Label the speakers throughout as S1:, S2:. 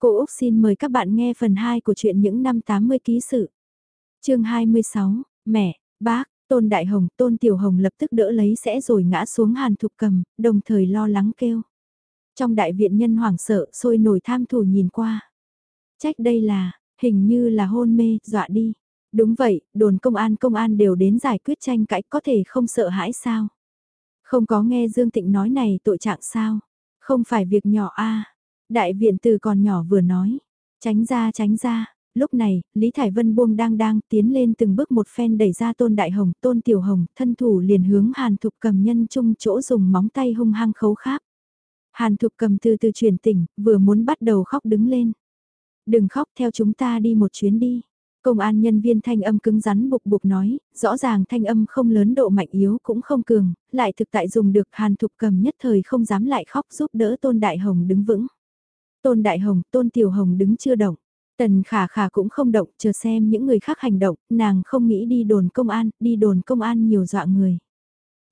S1: Cô Úc xin mời các bạn nghe phần 2 của truyện những năm 80 ký sự. chương 26, mẹ, bác, Tôn Đại Hồng, Tôn Tiểu Hồng lập tức đỡ lấy sẽ rồi ngã xuống hàn thục cầm, đồng thời lo lắng kêu. Trong đại viện nhân hoảng sợ, sôi nổi tham thủ nhìn qua. Trách đây là, hình như là hôn mê, dọa đi. Đúng vậy, đồn công an công an đều đến giải quyết tranh cãi có thể không sợ hãi sao. Không có nghe Dương Tịnh nói này tội trạng sao. Không phải việc nhỏ a Đại viện từ còn nhỏ vừa nói. Tránh ra tránh ra. Lúc này, Lý Thải Vân buông đang đang tiến lên từng bước một phen đẩy ra Tôn Đại Hồng, Tôn Tiểu Hồng, thân thủ liền hướng Hàn Thục cầm nhân chung chỗ dùng móng tay hung hăng khấu kháp. Hàn Thục cầm từ từ chuyển tỉnh, vừa muốn bắt đầu khóc đứng lên. Đừng khóc theo chúng ta đi một chuyến đi. Công an nhân viên thanh âm cứng rắn bục bục nói, rõ ràng thanh âm không lớn độ mạnh yếu cũng không cường, lại thực tại dùng được hàn thục cầm nhất thời không dám lại khóc giúp đỡ Tôn Đại Hồng đứng vững. Tôn Đại Hồng, Tôn Tiểu Hồng đứng chưa động. Tần khả khả cũng không động, chờ xem những người khác hành động, nàng không nghĩ đi đồn công an, đi đồn công an nhiều dọa người.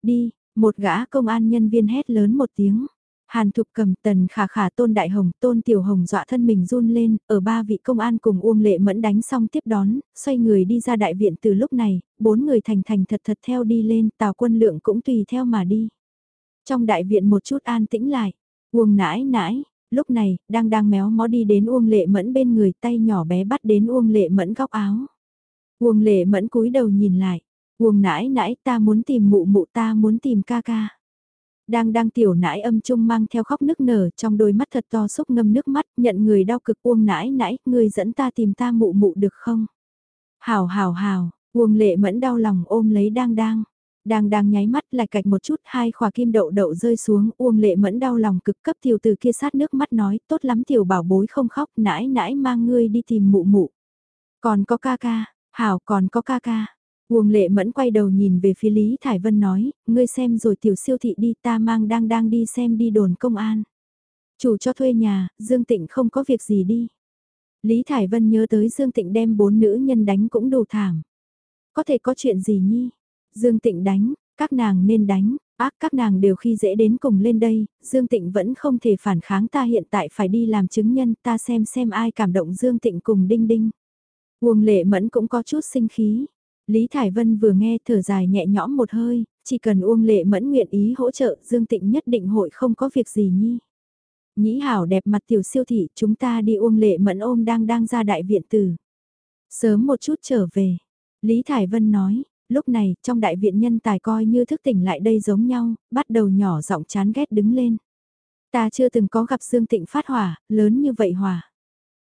S1: Đi, một gã công an nhân viên hét lớn một tiếng. Hàn Thục cầm tần khả khả tôn đại hồng, tôn tiểu hồng dọa thân mình run lên, ở ba vị công an cùng Uông Lệ Mẫn đánh xong tiếp đón, xoay người đi ra đại viện từ lúc này, bốn người thành thành thật thật theo đi lên, tào quân lượng cũng tùy theo mà đi. Trong đại viện một chút an tĩnh lại, Uông nãi nãi, lúc này, đang đang méo mó đi đến Uông Lệ Mẫn bên người tay nhỏ bé bắt đến Uông Lệ Mẫn góc áo. Uông Lệ Mẫn cúi đầu nhìn lại, Uông nãi nãi ta muốn tìm mụ mụ ta muốn tìm ca ca. Đang đang tiểu nãi âm trung mang theo khóc nức nở trong đôi mắt thật to xúc ngâm nước mắt nhận người đau cực uông nãi nãi, người dẫn ta tìm ta mụ mụ được không? Hào hào hào, uông lệ mẫn đau lòng ôm lấy đang đang. Đang đang nháy mắt lại cạch một chút hai khỏa kim đậu đậu rơi xuống uông lệ mẫn đau lòng cực cấp tiểu từ kia sát nước mắt nói tốt lắm tiểu bảo bối không khóc nãi nãi mang ngươi đi tìm mụ mụ. Còn có ca ca, hảo còn có ca ca. Uông lệ mẫn quay đầu nhìn về phía Lý Thải Vân nói, ngươi xem rồi tiểu siêu thị đi ta mang đang đang đi xem đi đồn công an. Chủ cho thuê nhà, Dương Tịnh không có việc gì đi. Lý Thải Vân nhớ tới Dương Tịnh đem bốn nữ nhân đánh cũng đủ thảm. Có thể có chuyện gì nhi? Dương Tịnh đánh, các nàng nên đánh, ác các nàng đều khi dễ đến cùng lên đây, Dương Tịnh vẫn không thể phản kháng ta hiện tại phải đi làm chứng nhân ta xem xem ai cảm động Dương Tịnh cùng Đinh Đinh. Uông lệ mẫn cũng có chút sinh khí, Lý Thải Vân vừa nghe thở dài nhẹ nhõm một hơi, chỉ cần Uông Lệ Mẫn nguyện ý hỗ trợ Dương Tịnh nhất định hội không có việc gì nhi. Nhĩ hảo đẹp mặt tiểu siêu thị chúng ta đi Uông Lệ Mẫn ôm đang đang ra đại viện tử. Sớm một chút trở về. Lý Thải Vân nói, lúc này trong đại viện nhân tài coi như thức tỉnh lại đây giống nhau, bắt đầu nhỏ giọng chán ghét đứng lên. Ta chưa từng có gặp Dương Tịnh phát hỏa, lớn như vậy hỏa.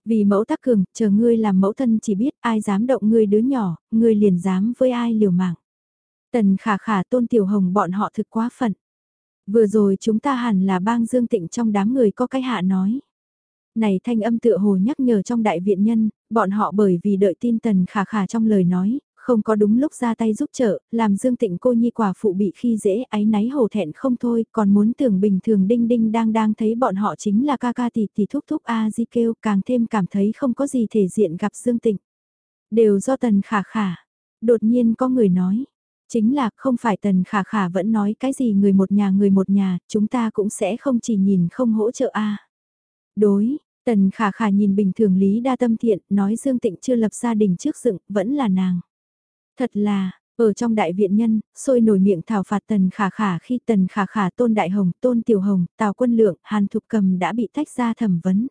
S1: Vì mẫu tác cường, chờ ngươi làm mẫu thân chỉ biết ai dám động ngươi đứa nhỏ, ngươi liền dám với ai liều mạng. Tần khả khả tôn tiểu hồng bọn họ thực quá phận. Vừa rồi chúng ta hẳn là bang dương tịnh trong đám người có cái hạ nói. Này thanh âm tựa hồ nhắc nhở trong đại viện nhân, bọn họ bởi vì đợi tin tần khả khả trong lời nói, không có đúng lúc ra tay giúp trợ, làm Dương Tịnh cô nhi quả phụ bị khi dễ áy náy hổ thẹn không thôi, còn muốn tưởng bình thường đinh đinh đang đang thấy bọn họ chính là ca ca tỷ tỷ thúc thúc A Di kêu, càng thêm cảm thấy không có gì thể diện gặp Dương Tịnh. Đều do tần khả khả. Đột nhiên có người nói, chính là không phải tần khả khả vẫn nói cái gì người một nhà người một nhà, chúng ta cũng sẽ không chỉ nhìn không hỗ trợ A. Đối, Tần khả khả nhìn bình thường lý đa tâm thiện, nói Dương Tịnh chưa lập gia đình trước dựng, vẫn là nàng. Thật là, ở trong đại viện nhân, sôi nổi miệng thảo phạt tần khả khả khi tần khả khả tôn đại hồng, tôn tiểu hồng, tào quân lượng, hàn thục cầm đã bị tách ra thẩm vấn.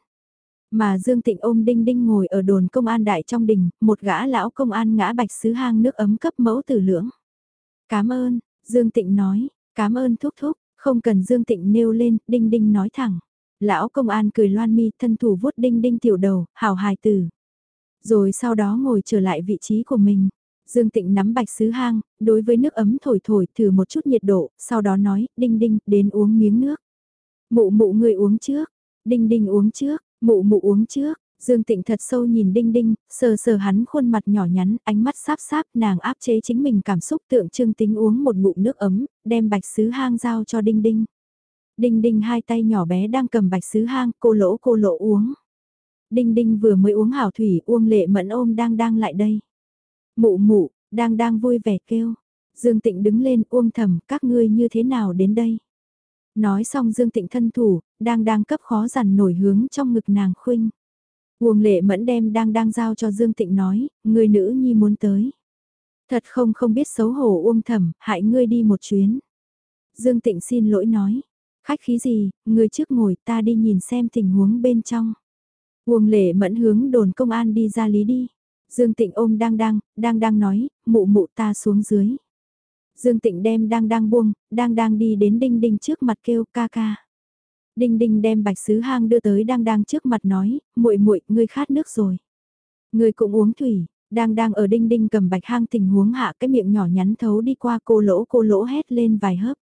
S1: Mà Dương Tịnh ôm đinh đinh ngồi ở đồn công an đại trong đình, một gã lão công an ngã bạch sứ hang nước ấm cấp mẫu tử lưỡng. Cảm ơn, Dương Tịnh nói, cảm ơn thúc thúc, không cần Dương Tịnh nêu lên, đinh đinh nói thẳng. Lão công an cười loan mi thân thủ vuốt đinh đinh tiểu đầu, hào hài tử. Rồi sau đó ngồi trở lại vị trí của mình. Dương Tịnh nắm bạch sứ hang, đối với nước ấm thổi thổi thử một chút nhiệt độ, sau đó nói, đinh đinh, đến uống miếng nước. Mụ mụ người uống trước, đinh đinh uống trước, mụ mụ uống trước. Dương Tịnh thật sâu nhìn Đinh Đinh, sờ sờ hắn khuôn mặt nhỏ nhắn, ánh mắt sáp sáp, nàng áp chế chính mình cảm xúc tượng trưng tính uống một ngụm nước ấm, đem bạch sứ hang giao cho Đinh Đinh. Đinh Đinh hai tay nhỏ bé đang cầm bạch sứ hang, cô lỗ cô lỗ uống. Đinh Đinh vừa mới uống hảo thủy, uông lệ mẫn ôm đang đang lại đây. Mụ mụ, đang đang vui vẻ kêu. Dương Tịnh đứng lên uông thầm các ngươi như thế nào đến đây. Nói xong Dương Tịnh thân thủ, đang đang cấp khó dằn nổi hướng trong ngực nàng khuynh. Uông lệ mẫn đem đang đang giao cho Dương Tịnh nói, người nữ nhi muốn tới. Thật không không biết xấu hổ Uông thầm hại ngươi đi một chuyến. Dương Tịnh xin lỗi nói, khách khí gì, người trước ngồi ta đi nhìn xem tình huống bên trong. Uông lệ mẫn hướng đồn công an đi ra lý đi. Dương Tịnh ôm đang đang, đang đang nói, mụ mụ ta xuống dưới. Dương Tịnh đem đang đang buông, đang đang đi đến đinh đinh trước mặt kêu ca ca. Đinh đinh đem bạch sứ hang đưa tới đang đang trước mặt nói, muội muội ngươi khát nước rồi. Ngươi cũng uống thủy, đang đang ở đinh đinh cầm bạch hang tình huống hạ cái miệng nhỏ nhắn thấu đi qua cô lỗ cô lỗ hét lên vài hớp.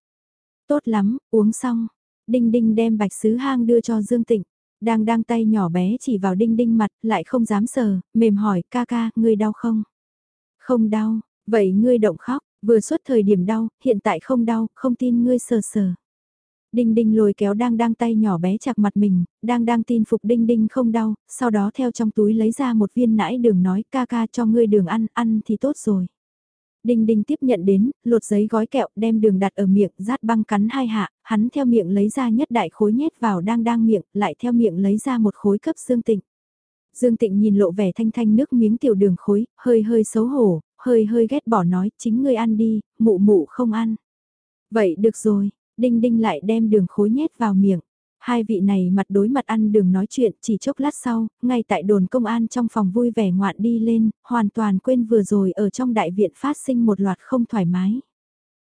S1: Tốt lắm, uống xong. Đinh đinh đem bạch sứ hang đưa cho Dương Tịnh. Đang đang tay nhỏ bé chỉ vào đinh đinh mặt, lại không dám sờ, mềm hỏi, ca ca, ngươi đau không? Không đau, vậy ngươi động khóc, vừa xuất thời điểm đau, hiện tại không đau, không tin ngươi sờ sờ. Đinh đinh lôi kéo đang đang tay nhỏ bé chặt mặt mình, đang đang tin phục đinh đinh không đau, sau đó theo trong túi lấy ra một viên nãi đường nói ca ca cho ngươi đường ăn, ăn thì tốt rồi. Đinh đinh tiếp nhận đến, lột giấy gói kẹo đem đường đặt ở miệng, rát băng cắn hai hạ, hắn theo miệng lấy ra nhất đại khối nhét vào đang đang miệng, lại theo miệng lấy ra một khối cấp Dương Tịnh. Dương Tịnh nhìn lộ vẻ thanh thanh nước miếng tiểu đường khối, hơi hơi xấu hổ, hơi hơi ghét bỏ nói chính ngươi ăn đi, mụ mụ không ăn. Vậy được rồi, Đinh Đinh lại đem đường khối nhét vào miệng. Hai vị này mặt đối mặt ăn đường nói chuyện chỉ chốc lát sau, ngay tại đồn công an trong phòng vui vẻ ngoạn đi lên, hoàn toàn quên vừa rồi ở trong đại viện phát sinh một loạt không thoải mái.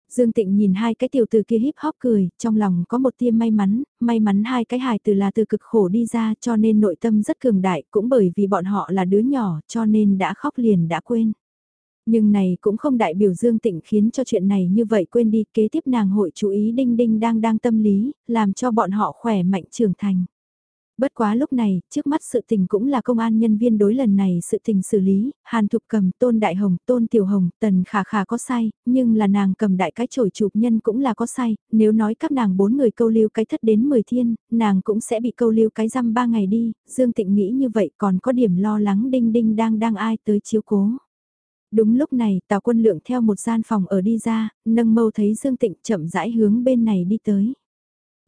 S1: Dương Tịnh nhìn hai cái tiểu từ kia híp hop cười, trong lòng có một tia may mắn, may mắn hai cái hài từ là từ cực khổ đi ra cho nên nội tâm rất cường đại, cũng bởi vì bọn họ là đứa nhỏ cho nên đã khóc liền đã quên. Nhưng này cũng không đại biểu Dương Tịnh khiến cho chuyện này như vậy quên đi kế tiếp nàng hội chú ý đinh đinh đang đang tâm lý, làm cho bọn họ khỏe mạnh trưởng thành. Bất quá lúc này, trước mắt sự tình cũng là công an nhân viên đối lần này sự tình xử lý, Hàn Thục cầm, Tôn Đại Hồng, Tôn Tiểu Hồng, Tần Khả Khả có sai, nhưng là nàng cầm đại cái chổi chụp nhân cũng là có sai, nếu nói các nàng bốn người câu lưu cái thất đến 10 thiên, nàng cũng sẽ bị câu lưu cái răm ba ngày đi, Dương Tịnh nghĩ như vậy còn có điểm lo lắng đinh đinh đang đang ai tới chiếu cố. Đúng lúc này, Tào Quân Lượng theo một gian phòng ở đi ra, nâng mâu thấy Dương Tịnh chậm rãi hướng bên này đi tới.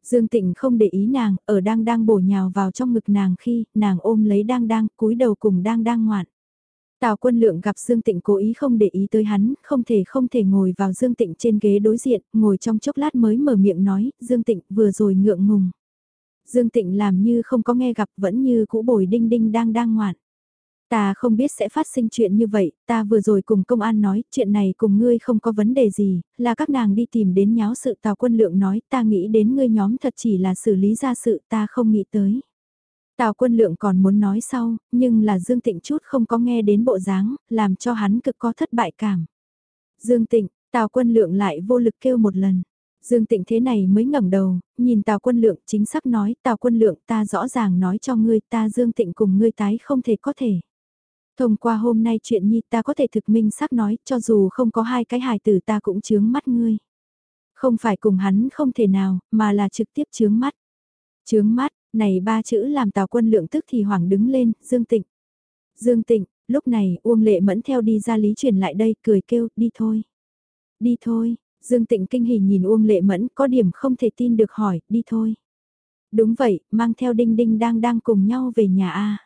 S1: Dương Tịnh không để ý nàng, ở đang đang bổ nhào vào trong ngực nàng khi nàng ôm lấy đang đang, cúi đầu cùng đang đang ngoạn. Tào quân lượng gặp Dương Tịnh cố ý không để ý tới hắn, không thể không thể ngồi vào Dương Tịnh trên ghế đối diện, ngồi trong chốc lát mới mở miệng nói, Dương Tịnh vừa rồi ngượng ngùng. Dương Tịnh làm như không có nghe gặp vẫn như cũ bồi đinh đinh đang đang ngoạn. Ta không biết sẽ phát sinh chuyện như vậy, ta vừa rồi cùng công an nói, chuyện này cùng ngươi không có vấn đề gì, là các nàng đi tìm đến nháo sự tào quân lượng nói, ta nghĩ đến ngươi nhóm thật chỉ là xử lý ra sự ta không nghĩ tới. Tào quân lượng còn muốn nói sau, nhưng là Dương Tịnh chút không có nghe đến bộ dáng, làm cho hắn cực có thất bại cảm. Dương Tịnh, Tào quân lượng lại vô lực kêu một lần. Dương Tịnh thế này mới ngẩng đầu, nhìn Tào Quân Lượng chính xác nói, Tào Quân Lượng ta rõ ràng nói cho ngươi ta Dương Tịnh cùng ngươi tái không thể có thể. Thông qua hôm nay chuyện nhi ta có thể thực minh xác nói cho dù không có hai cái hài tử ta cũng chướng mắt ngươi. Không phải cùng hắn không thể nào, mà là trực tiếp chướng mắt. Chướng mắt, này ba chữ làm tào quân lượng tức thì hoảng đứng lên, Dương Tịnh. Dương Tịnh, lúc này Uông Lệ Mẫn theo đi ra lý truyền lại đây, cười kêu, đi thôi. Đi thôi, Dương Tịnh kinh hỉ nhìn Uông Lệ Mẫn có điểm không thể tin được hỏi, đi thôi. Đúng vậy, mang theo Đinh Đinh đang đang cùng nhau về nhà A.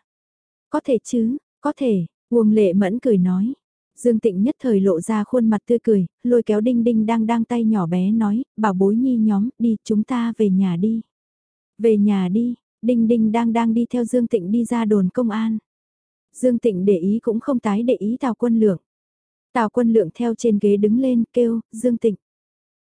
S1: Có thể chứ, có thể, Uông Lệ Mẫn cười nói. Dương Tịnh nhất thời lộ ra khuôn mặt tươi cười, lôi kéo Đinh Đinh đang đang tay nhỏ bé nói, bảo bối nhi nhóm, đi, chúng ta về nhà đi. Về nhà đi, Đinh Đinh đang đang đi theo Dương Tịnh đi ra đồn công an. Dương Tịnh để ý cũng không tái để ý Tào Quân Lượng. Tào Quân Lượng theo trên ghế đứng lên, kêu, Dương Tịnh.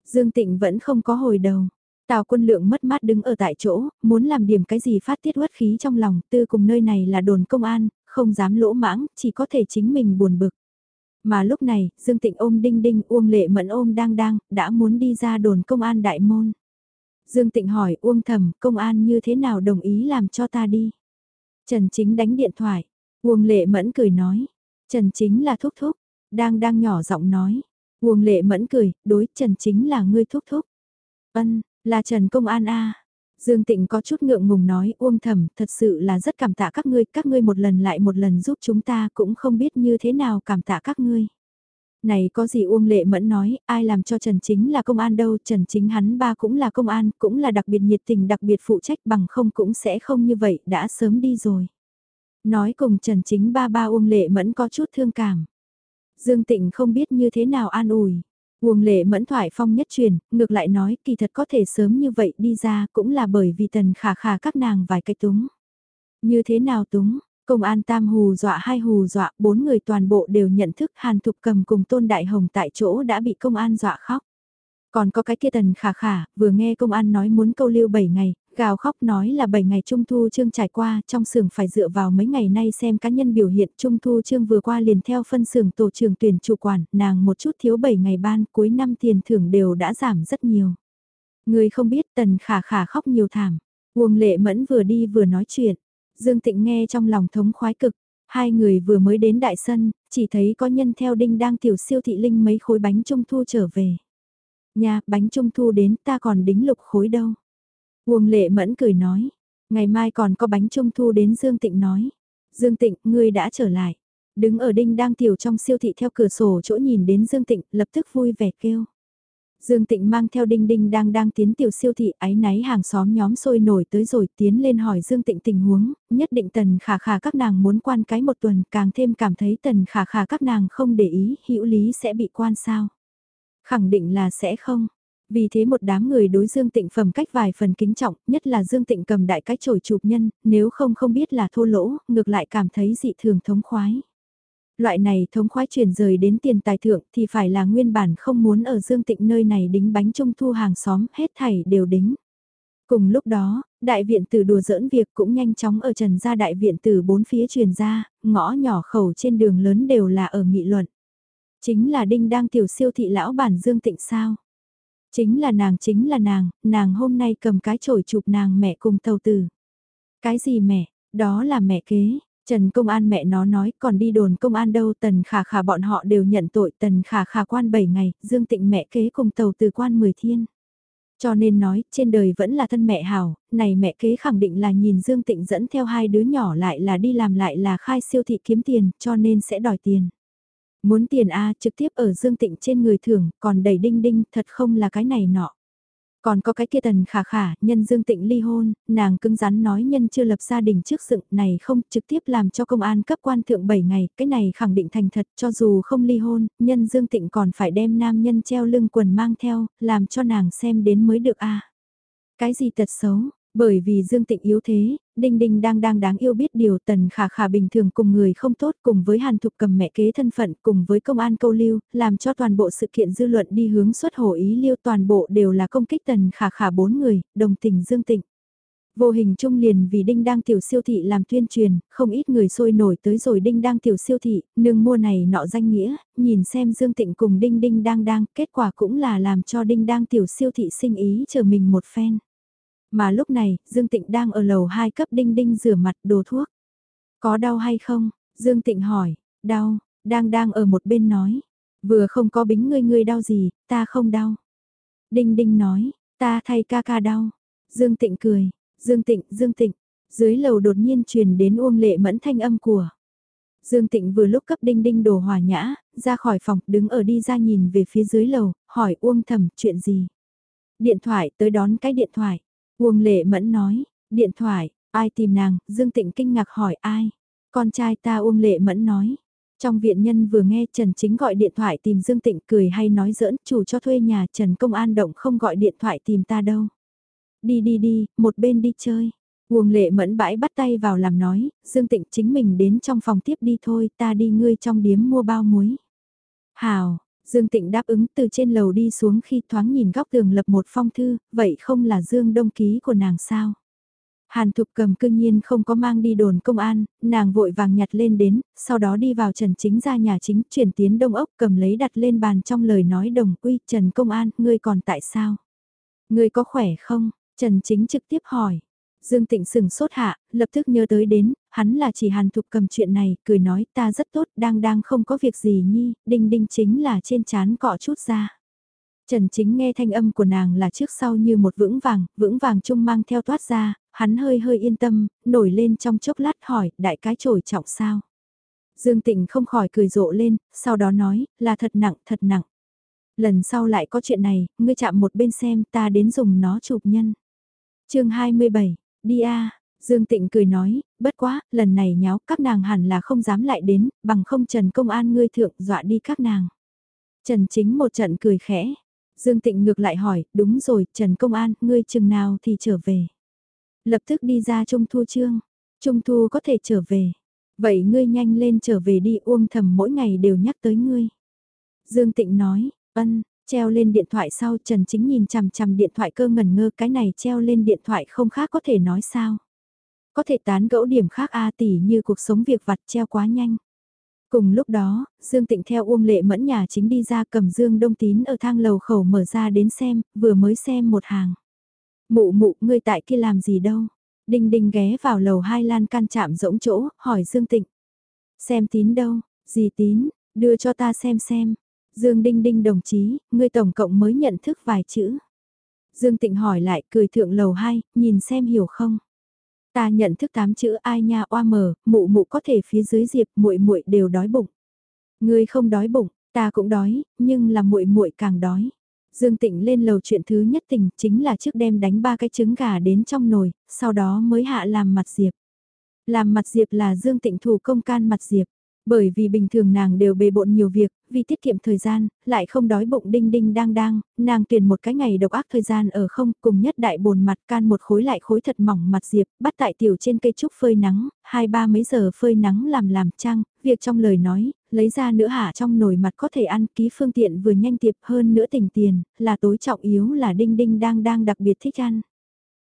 S1: Dương Tịnh vẫn không có hồi đầu. Tào quân lượng mất mát đứng ở tại chỗ, muốn làm điểm cái gì phát tiết uất khí trong lòng, tư cùng nơi này là đồn công an, không dám lỗ mãng, chỉ có thể chính mình buồn bực. Mà lúc này, Dương Tịnh ôm đinh đinh Uông Lệ Mẫn ôm đang đang, đã muốn đi ra đồn công an đại môn. Dương Tịnh hỏi Uông Thầm, công an như thế nào đồng ý làm cho ta đi? Trần Chính đánh điện thoại, Uông Lệ Mẫn cười nói, Trần Chính là thúc thúc, đang đang nhỏ giọng nói. Uông Lệ Mẫn cười, đối Trần Chính là ngươi thúc thúc. Ân, là Trần Công An a. Dương Tịnh có chút ngượng ngùng nói Uông Thẩm thật sự là rất cảm tạ các ngươi, các ngươi một lần lại một lần giúp chúng ta cũng không biết như thế nào cảm tạ các ngươi. Này có gì Uông Lệ Mẫn nói, ai làm cho Trần Chính là công an đâu, Trần Chính hắn ba cũng là công an, cũng là đặc biệt nhiệt tình đặc biệt phụ trách bằng không cũng sẽ không như vậy, đã sớm đi rồi. Nói cùng Trần Chính ba ba Uông Lệ Mẫn có chút thương cảm. Dương Tịnh không biết như thế nào an ủi. Uông Lệ Mẫn thoại phong nhất truyền, ngược lại nói kỳ thật có thể sớm như vậy đi ra cũng là bởi vì tần khả khả các nàng vài cái túng. Như thế nào túng, công an tam hù dọa hai hù dọa, bốn người toàn bộ đều nhận thức Hàn Thục cầm cùng Tôn Đại Hồng tại chỗ đã bị công an dọa khóc. Còn có cái kia tần khả khả, vừa nghe công an nói muốn câu lưu 7 ngày, gào khóc nói là 7 ngày Trung Thu Trương trải qua, trong xưởng phải dựa vào mấy ngày nay xem cá nhân biểu hiện Trung Thu Trương vừa qua liền theo phân xưởng tổ trưởng tuyển chủ quản, nàng một chút thiếu 7 ngày ban, cuối năm tiền thưởng đều đã giảm rất nhiều. Người không biết tần khả khả khóc nhiều thảm, Uông Lệ Mẫn vừa đi vừa nói chuyện, Dương Tịnh nghe trong lòng thống khoái cực, hai người vừa mới đến đại sân, chỉ thấy có nhân theo đinh đang tiểu siêu thị linh mấy khối bánh Trung Thu trở về. Nhà, bánh Trung Thu đến ta còn đính lục khối đâu. Uông lệ mẫn cười nói, ngày mai còn có bánh trung thu đến Dương Tịnh nói. Dương Tịnh, ngươi đã trở lại. Đứng ở đinh đang tiểu trong siêu thị theo cửa sổ chỗ nhìn đến Dương Tịnh, lập tức vui vẻ kêu. Dương Tịnh mang theo đinh đinh đang đang tiến tiểu siêu thị ái náy hàng xóm nhóm sôi nổi tới rồi tiến lên hỏi Dương Tịnh tình huống, nhất định tần khả khả các nàng muốn quan cái một tuần càng thêm cảm thấy tần khả khả các nàng không để ý hữu lý sẽ bị quan sao. Khẳng định là sẽ không, vì thế một đám người đối Dương Tịnh phẩm cách vài phần kính trọng, nhất là Dương Tịnh cầm đại cái chổi chụp nhân, nếu không không biết là thô lỗ, ngược lại cảm thấy dị thường thống khoái. Loại này thống khoái chuyển rời đến tiền tài thượng thì phải là nguyên bản không muốn ở Dương Tịnh nơi này đính bánh trung thu hàng xóm, hết thảy đều đính. Cùng lúc đó, đại viện tử đùa giỡn việc cũng nhanh chóng ở trần ra đại viện tử bốn phía truyền ra, ngõ nhỏ khẩu trên đường lớn đều là ở nghị luận. Chính là đinh đang tiểu siêu thị lão bản Dương Tịnh sao? Chính là nàng chính là nàng, nàng hôm nay cầm cái chổi chụp nàng mẹ cùng tàu tử. Cái gì mẹ, đó là mẹ kế. Trần công an mẹ nó nói còn đi đồn công an đâu tần khả khả bọn họ đều nhận tội tần khả khả quan 7 ngày, dương tịnh mẹ kế cùng tàu từ quan 10 thiên. Cho nên nói, trên đời vẫn là thân mẹ hảo, này mẹ kế khẳng định là nhìn Dương Tịnh dẫn theo hai đứa nhỏ lại là đi làm lại là khai siêu thị kiếm tiền, cho nên sẽ đòi tiền. Muốn tiền A trực tiếp ở Dương Tịnh trên người thưởng, còn đầy đinh đinh thật không là cái này nọ. Còn có cái kia tần khả khả, nhân Dương Tịnh ly hôn, nàng cứng rắn nói nhân chưa lập gia đình trước dựng này không trực tiếp làm cho công an cấp quan thượng 7 ngày, cái này khẳng định thành thật cho dù không ly hôn, nhân Dương Tịnh còn phải đem nam nhân treo lưng quần mang theo, làm cho nàng xem đến mới được a Cái gì tật xấu, bởi vì Dương Tịnh yếu thế, Đinh Đinh đang đang đáng yêu biết điều tần khả khả bình thường cùng người không tốt cùng với hàn thục cầm mẹ kế thân phận cùng với công an câu lưu, làm cho toàn bộ sự kiện dư luận đi hướng xuất hồ ý liêu toàn bộ đều là công kích tần khả khả bốn người, đồng tình Dương Tịnh. Vô hình trung liền vì Đinh đang tiểu siêu thị làm tuyên truyền, không ít người sôi nổi tới rồi Đinh đang tiểu siêu thị, nương mua này nọ danh nghĩa, nhìn xem Dương Tịnh cùng Đinh Đinh đang đang, kết quả cũng là làm cho Đinh đang tiểu siêu thị sinh ý chờ mình một phen. Mà lúc này, Dương Tịnh đang ở lầu 2 cấp đinh đinh rửa mặt đồ thuốc. Có đau hay không? Dương Tịnh hỏi, đau, đang đang ở một bên nói. Vừa không có bính ngươi ngươi đau gì, ta không đau. Đinh đinh nói, ta thay ca ca đau. Dương Tịnh cười, Dương Tịnh, Dương Tịnh. Dưới lầu đột nhiên truyền đến uông lệ mẫn thanh âm của. Dương Tịnh vừa lúc cấp đinh đinh đồ hòa nhã, ra khỏi phòng, đứng ở đi ra nhìn về phía dưới lầu, hỏi Uông Thẩm chuyện gì. Điện thoại tới đón cái điện thoại. Uông Lệ Mẫn nói, điện thoại, ai tìm nàng, Dương Tịnh kinh ngạc hỏi ai. Con trai ta Uông Lệ Mẫn nói. Trong viện nhân vừa nghe Trần Chính gọi điện thoại tìm Dương Tịnh cười hay nói giỡn, chủ cho thuê nhà Trần Công An Động không gọi điện thoại tìm ta đâu. Đi đi đi, một bên đi chơi. Uông Lệ Mẫn bãi bắt tay vào làm nói, Dương Tịnh chính mình đến trong phòng tiếp đi thôi, ta đi ngươi trong điếm mua bao muối. Hào, Dương Tịnh đáp ứng từ trên lầu đi xuống khi thoáng nhìn góc tường lập một phong thư, vậy không là Dương Đông Ký của nàng sao? Hàn Thục cầm cương nhiên không có mang đi đồn công an, nàng vội vàng nhặt lên đến, sau đó đi vào Trần Chính ra nhà chính, chuyển tiến đông ốc cầm lấy đặt lên bàn trong lời nói đồng quy Trần Công An, ngươi còn tại sao? Ngươi có khỏe không? Trần Chính trực tiếp hỏi. Dương Tịnh sừng sốt hạ, lập tức nhớ tới đến, hắn là chỉ hàn thục cầm chuyện này, cười nói ta rất tốt, đang đang không có việc gì nhi, đinh đinh chính là trên chán cọ chút ra. Trần chính nghe thanh âm của nàng là trước sau như một vững vàng, vững vàng chung mang theo toát ra, hắn hơi hơi yên tâm, nổi lên trong chốc lát hỏi, đại cái trổi trọng sao. Dương Tịnh không khỏi cười rộ lên, sau đó nói, là thật nặng, thật nặng. Lần sau lại có chuyện này, ngươi chạm một bên xem ta đến dùng nó chụp nhân. chương 27, đi a Dương Tịnh cười nói, bất quá, lần này nháo các nàng hẳn là không dám lại đến, bằng không Trần Công An ngươi thượng dọa đi các nàng. Trần Chính một trận cười khẽ. Dương Tịnh ngược lại hỏi, đúng rồi, Trần Công An, ngươi chừng nào thì trở về. Lập tức đi ra Trung Thu Trương. Trung Thu có thể trở về. Vậy ngươi nhanh lên trở về đi uông thầm mỗi ngày đều nhắc tới ngươi. Dương Tịnh nói, ân, treo lên điện thoại sau Trần Chính nhìn chằm chằm điện thoại cơ ngẩn ngơ cái này treo lên điện thoại không khác có thể nói sao. Có thể tán gẫu điểm khác A à, tỷ như cuộc sống việc vặt treo quá nhanh. Cùng lúc đó, Dương Tịnh theo Uông Lệ Mẫn nhà chính đi ra cầm Dương Đông Tín ở thang lầu khẩu mở ra đến xem, vừa mới xem một hàng. Mụ mụ, ngươi tại kia làm gì đâu? Đinh Đinh ghé vào lầu hai lan can chạm rỗng chỗ, hỏi Dương Tịnh. Xem tín đâu, gì tín, đưa cho ta xem xem. Dương Đinh Đinh đồng chí, ngươi tổng cộng mới nhận thức vài chữ. Dương Tịnh hỏi lại, cười thượng lầu 2, nhìn xem hiểu không? Ta nhận thức tám chữ ai nha oa mờ, mụ mụ có thể phía dưới diệp muội muội đều đói bụng. Ngươi không đói bụng, ta cũng đói, nhưng là muội muội càng đói. Dương Tịnh lên lầu chuyện thứ nhất tình chính là trước đem đánh ba cái trứng gà đến trong nồi, sau đó mới hạ làm mặt diệp. Làm mặt diệp là Dương Tịnh thủ công can mặt diệp. Bởi vì bình thường nàng đều bề bộn nhiều việc, vì tiết kiệm thời gian, lại không đói bụng đinh đinh đang đang, nàng tuyển một cái ngày độc ác thời gian ở không, cùng nhất đại bồn mặt can một khối lại khối thật mỏng mặt diệp, bắt tại tiểu trên cây trúc phơi nắng, hai ba mấy giờ phơi nắng làm làm trang, việc trong lời nói, lấy ra nữa hạ trong nồi mặt có thể ăn ký phương tiện vừa nhanh tiệp hơn nữa tỉnh tiền, là tối trọng yếu là đinh đinh đang đang đặc biệt thích ăn.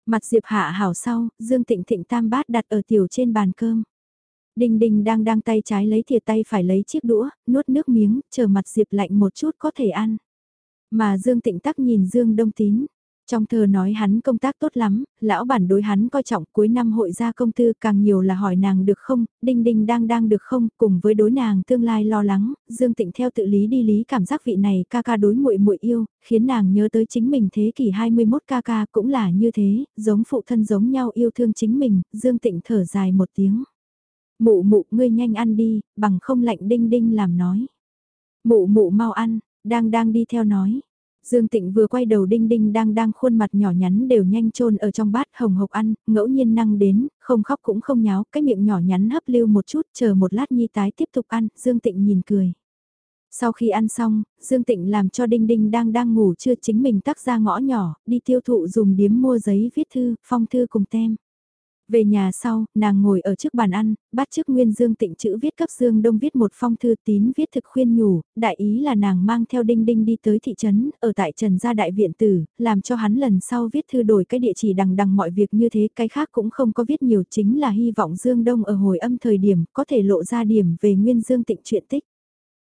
S1: Mặt diệp hạ hảo sau, Dương Tịnh Thịnh tam bát đặt ở tiểu trên bàn cơm. Đinh Đinh đang đang tay trái lấy thìa tay phải lấy chiếc đũa, nuốt nước miếng, chờ mặt Diệp lạnh một chút có thể ăn. Mà Dương Tịnh Tắc nhìn Dương Đông Tín. Trong thơ nói hắn công tác tốt lắm, lão bản đối hắn coi trọng cuối năm hội gia công tư càng nhiều là hỏi nàng được không, đinh đinh đang đang được không, cùng với đối nàng tương lai lo lắng, Dương Tịnh theo tự lý đi lý cảm giác vị này ca ca đối muội muội yêu, khiến nàng nhớ tới chính mình thế kỷ 21 ca ca cũng là như thế, giống phụ thân giống nhau yêu thương chính mình, Dương Tịnh thở dài một tiếng. Mụ mụ ngươi nhanh ăn đi, bằng không lạnh đinh đinh làm nói. Mụ mụ mau ăn, đang đang đi theo nói. Dương Tịnh vừa quay đầu đinh đinh đang đang khuôn mặt nhỏ nhắn đều nhanh trôn ở trong bát hồng hộc ăn, ngẫu nhiên năng đến, không khóc cũng không nháo, cái miệng nhỏ nhắn hấp lưu một chút, chờ một lát nhi tái tiếp tục ăn, Dương Tịnh nhìn cười. Sau khi ăn xong, Dương Tịnh làm cho Đinh Đinh đang đang ngủ chưa chính mình tắc ra ngõ nhỏ, đi tiêu thụ dùng điếm mua giấy viết thư, phong thư cùng tem. Về nhà sau, nàng ngồi ở trước bàn ăn, bắt trước Nguyên Dương tịnh chữ viết cấp Dương Đông viết một phong thư tín viết thực khuyên nhủ, đại ý là nàng mang theo Đinh Đinh đi tới thị trấn, ở tại Trần Gia Đại Viện Tử, làm cho hắn lần sau viết thư đổi cái địa chỉ đằng đằng mọi việc như thế, cái khác cũng không có viết nhiều chính là hy vọng Dương Đông ở hồi âm thời điểm có thể lộ ra điểm về Nguyên Dương tịnh chuyện tích.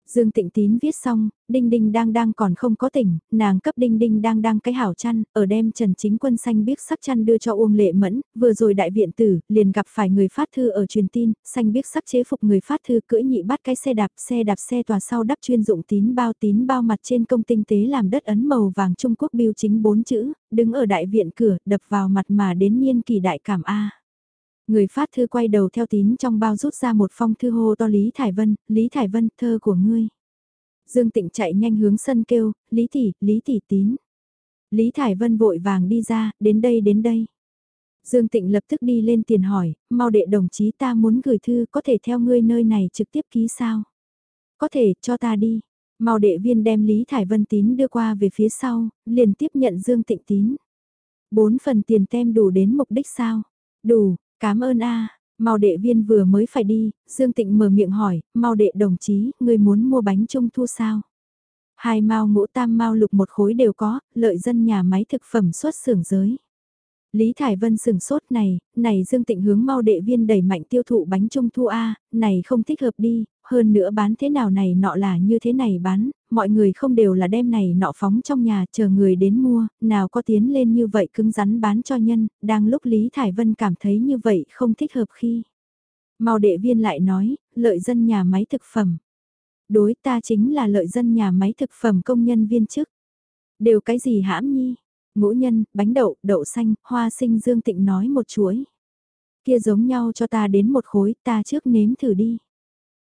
S1: Dương Tịnh Tín viết xong, Đinh Đinh đang đang còn không có tỉnh, nàng cấp Đinh Đinh đang đang cái hảo chăn, ở đem Trần Chính Quân xanh biết sắc chăn đưa cho Uông Lệ Mẫn, vừa rồi đại viện tử, liền gặp phải người phát thư ở truyền tin, xanh biết sắc chế phục người phát thư cưỡi nhị bắt cái xe đạp, xe đạp xe tòa sau đắp chuyên dụng tín bao tín bao mặt trên công tinh tế làm đất ấn màu vàng Trung Quốc biêu chính bốn chữ, đứng ở đại viện cửa, đập vào mặt mà đến niên kỳ đại cảm A. Người phát thư quay đầu theo tín trong bao rút ra một phong thư hô to Lý Thải Vân, Lý Thải Vân, thơ của ngươi. Dương Tịnh chạy nhanh hướng sân kêu, Lý Tỷ, Lý Tỷ tín. Lý Thải Vân vội vàng đi ra, đến đây đến đây. Dương Tịnh lập tức đi lên tiền hỏi, mau đệ đồng chí ta muốn gửi thư có thể theo ngươi nơi này trực tiếp ký sao? Có thể, cho ta đi. Mau đệ viên đem Lý Thải Vân tín đưa qua về phía sau, liền tiếp nhận Dương Tịnh tín. Bốn phần tiền tem đủ đến mục đích sao? Đủ, Cảm ơn a Mao đệ viên vừa mới phải đi, Dương Tịnh mở miệng hỏi, Mao đệ đồng chí, người muốn mua bánh trung thu sao? Hai mao ngũ tam mao lục một khối đều có, lợi dân nhà máy thực phẩm xuất xưởng giới. Lý Thải Vân sừng sốt này, này Dương Tịnh hướng mau đệ viên đẩy mạnh tiêu thụ bánh trung thu A, này không thích hợp đi, hơn nữa bán thế nào này nọ là như thế này bán, mọi người không đều là đem này nọ phóng trong nhà chờ người đến mua, nào có tiến lên như vậy cứng rắn bán cho nhân, đang lúc Lý Thải Vân cảm thấy như vậy không thích hợp khi. Mau đệ viên lại nói, lợi dân nhà máy thực phẩm. Đối ta chính là lợi dân nhà máy thực phẩm công nhân viên chức. Đều cái gì hãm nhi? Ngũ nhân, bánh đậu, đậu xanh, hoa sinh Dương Tịnh nói một chuỗi. Kia giống nhau cho ta đến một khối, ta trước nếm thử đi.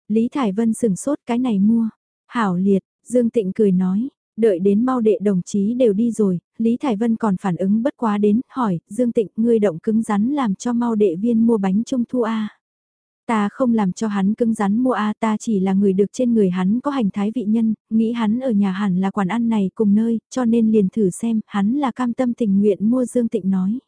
S1: Lý Thải Vân sừng sốt cái này mua. Hảo liệt, Dương Tịnh cười nói, Đợi đến mau đệ đồng chí đều đi rồi, Lý Thải Vân còn phản ứng bất quá đến, hỏi, Dương Tịnh, ngươi động cứng rắn làm cho mau đệ viên mua bánh trung thu a Ta không làm cho hắn cứng rắn mua a ta chỉ là người được trên người hắn có hành thái vị nhân, nghĩ hắn ở nhà hẳn là quản ăn này cùng nơi, cho nên liền thử xem, hắn là cam tâm tình nguyện mua Dương Tịnh nói.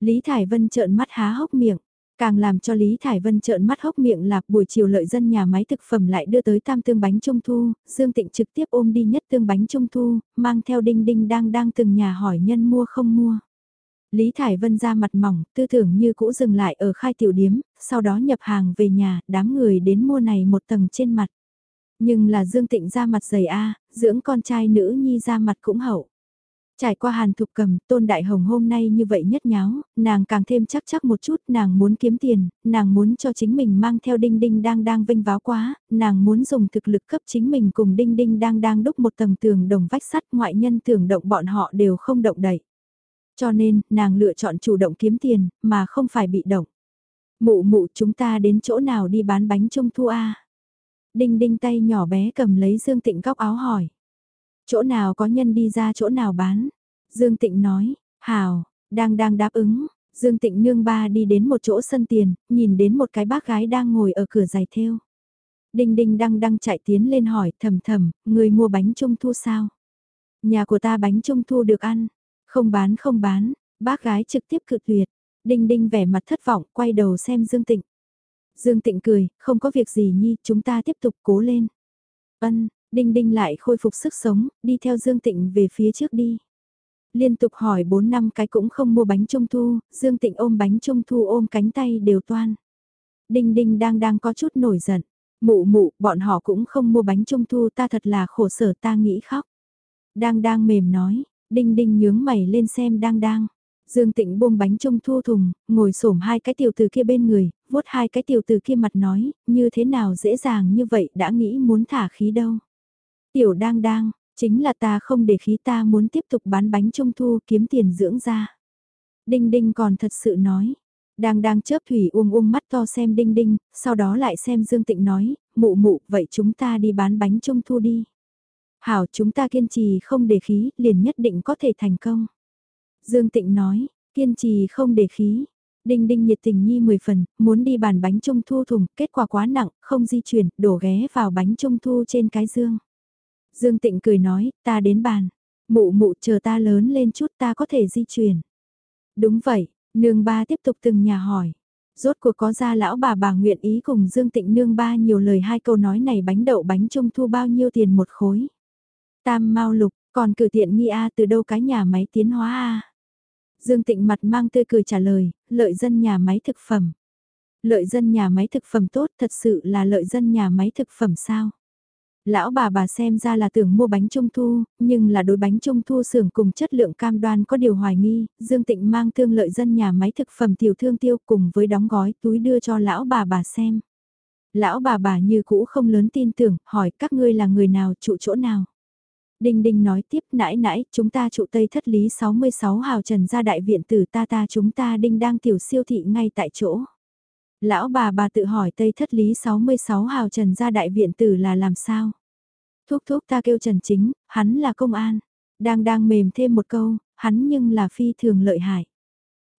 S1: Lý Thải Vân trợn mắt há hốc miệng, Càng làm cho Lý Thải Vân trợn mắt hốc miệng là buổi chiều lợi dân nhà máy thực phẩm lại đưa tới tam tương bánh trung thu, Dương Tịnh trực tiếp ôm đi nhất tương bánh trung thu, mang theo đinh đinh đang đang từng nhà hỏi nhân mua không mua. Lý Thải Vân ra mặt mỏng, tư tưởng như cũ dừng lại ở khai tiểu điếm, sau đó nhập hàng về nhà, đám người đến mua này một tầng trên mặt. Nhưng là Dương Tịnh ra mặt dày A, dưỡng con trai nữ nhi ra mặt cũng hậu. Trải qua hàn thục cầm, tôn đại hồng hôm nay như vậy nhất nháo, nàng càng thêm chắc chắc một chút, nàng muốn kiếm tiền, nàng muốn cho chính mình mang theo đinh đinh đang đang vinh váo quá, nàng muốn dùng thực lực cấp chính mình cùng đinh đinh đang đang đúc một tầng tường đồng vách sắt ngoại nhân tưởng động bọn họ đều không động đẩy. Cho nên, nàng lựa chọn chủ động kiếm tiền, mà không phải bị động. Mụ mụ chúng ta đến chỗ nào đi bán bánh trung thu a Đinh đinh tay nhỏ bé cầm lấy Dương Tịnh góc áo hỏi. Chỗ nào có nhân đi ra chỗ nào bán. Dương Tịnh nói, hào, đang đang đáp ứng. Dương Tịnh nương ba đi đến một chỗ sân tiền, nhìn đến một cái bác gái đang ngồi ở cửa giày thêu. Đinh đinh đang đang chạy tiến lên hỏi thầm thầm, người mua bánh trung thu sao? Nhà của ta bánh trung thu được ăn, không bán không bán, bác gái trực tiếp cự tuyệt. Đinh đinh vẻ mặt thất vọng, quay đầu xem Dương Tịnh. Dương Tịnh cười, không có việc gì nhi, chúng ta tiếp tục cố lên. Ân, Đinh Đinh lại khôi phục sức sống, đi theo Dương Tịnh về phía trước đi. Liên tục hỏi 4 năm cái cũng không mua bánh trung thu, Dương Tịnh ôm bánh trung thu ôm cánh tay đều toan. Đinh Đinh đang đang có chút nổi giận. Mụ mụ, bọn họ cũng không mua bánh trung thu ta thật là khổ sở ta nghĩ khóc. Đang đang mềm nói, Đinh Đinh nhướng mày lên xem đang đang. Dương Tịnh buông bánh trung thu thùng, ngồi xổm hai cái tiểu từ kia bên người, vuốt hai cái tiểu từ kia mặt nói, như thế nào dễ dàng như vậy đã nghĩ muốn thả khí đâu. Tiểu đang đang, chính là ta không để khí ta muốn tiếp tục bán bánh trung thu kiếm tiền dưỡng ra. Đinh đinh còn thật sự nói. Đang đang chớp thủy uông uông mắt to xem đinh đinh, sau đó lại xem Dương Tịnh nói, mụ mụ, vậy chúng ta đi bán bánh trung thu đi. Hảo chúng ta kiên trì không để khí, liền nhất định có thể thành công. Dương Tịnh nói, kiên trì không để khí. Đinh đinh nhiệt tình nhi 10 phần, muốn đi bàn bánh trung thu thùng, kết quả quá nặng, không di chuyển, đổ ghé vào bánh trung thu trên cái dương. Dương Tịnh cười nói, ta đến bàn. Mụ mụ chờ ta lớn lên chút ta có thể di chuyển. Đúng vậy, nương ba tiếp tục từng nhà hỏi. Rốt cuộc có ra lão bà bà nguyện ý cùng Dương Tịnh nương ba nhiều lời hai câu nói này bánh đậu bánh trung thu bao nhiêu tiền một khối. Tam mau lục, còn cử tiện nghi A từ đâu cái nhà máy tiến hóa A. Dương Tịnh mặt mang tươi cười trả lời, lợi dân nhà máy thực phẩm. Lợi dân nhà máy thực phẩm tốt thật sự là lợi dân nhà máy thực phẩm sao? Lão bà bà xem ra là tưởng mua bánh trung thu, nhưng là đối bánh trung thu xưởng cùng chất lượng cam đoan có điều hoài nghi, Dương Tịnh mang thương lợi dân nhà máy thực phẩm tiểu thương tiêu cùng với đóng gói túi đưa cho lão bà bà xem. Lão bà bà như cũ không lớn tin tưởng, hỏi các ngươi là người nào trụ chỗ nào. Đinh Đinh nói tiếp nãy nãy, chúng ta trụ Tây Thất Lý 66 hào trần gia đại viện tử ta ta chúng ta Đinh đang tiểu siêu thị ngay tại chỗ. Lão bà bà tự hỏi Tây Thất Lý 66 hào Trần gia đại viện tử là làm sao? Thúc thúc ta kêu Trần Chính, hắn là công an. Đang đang mềm thêm một câu, hắn nhưng là phi thường lợi hại.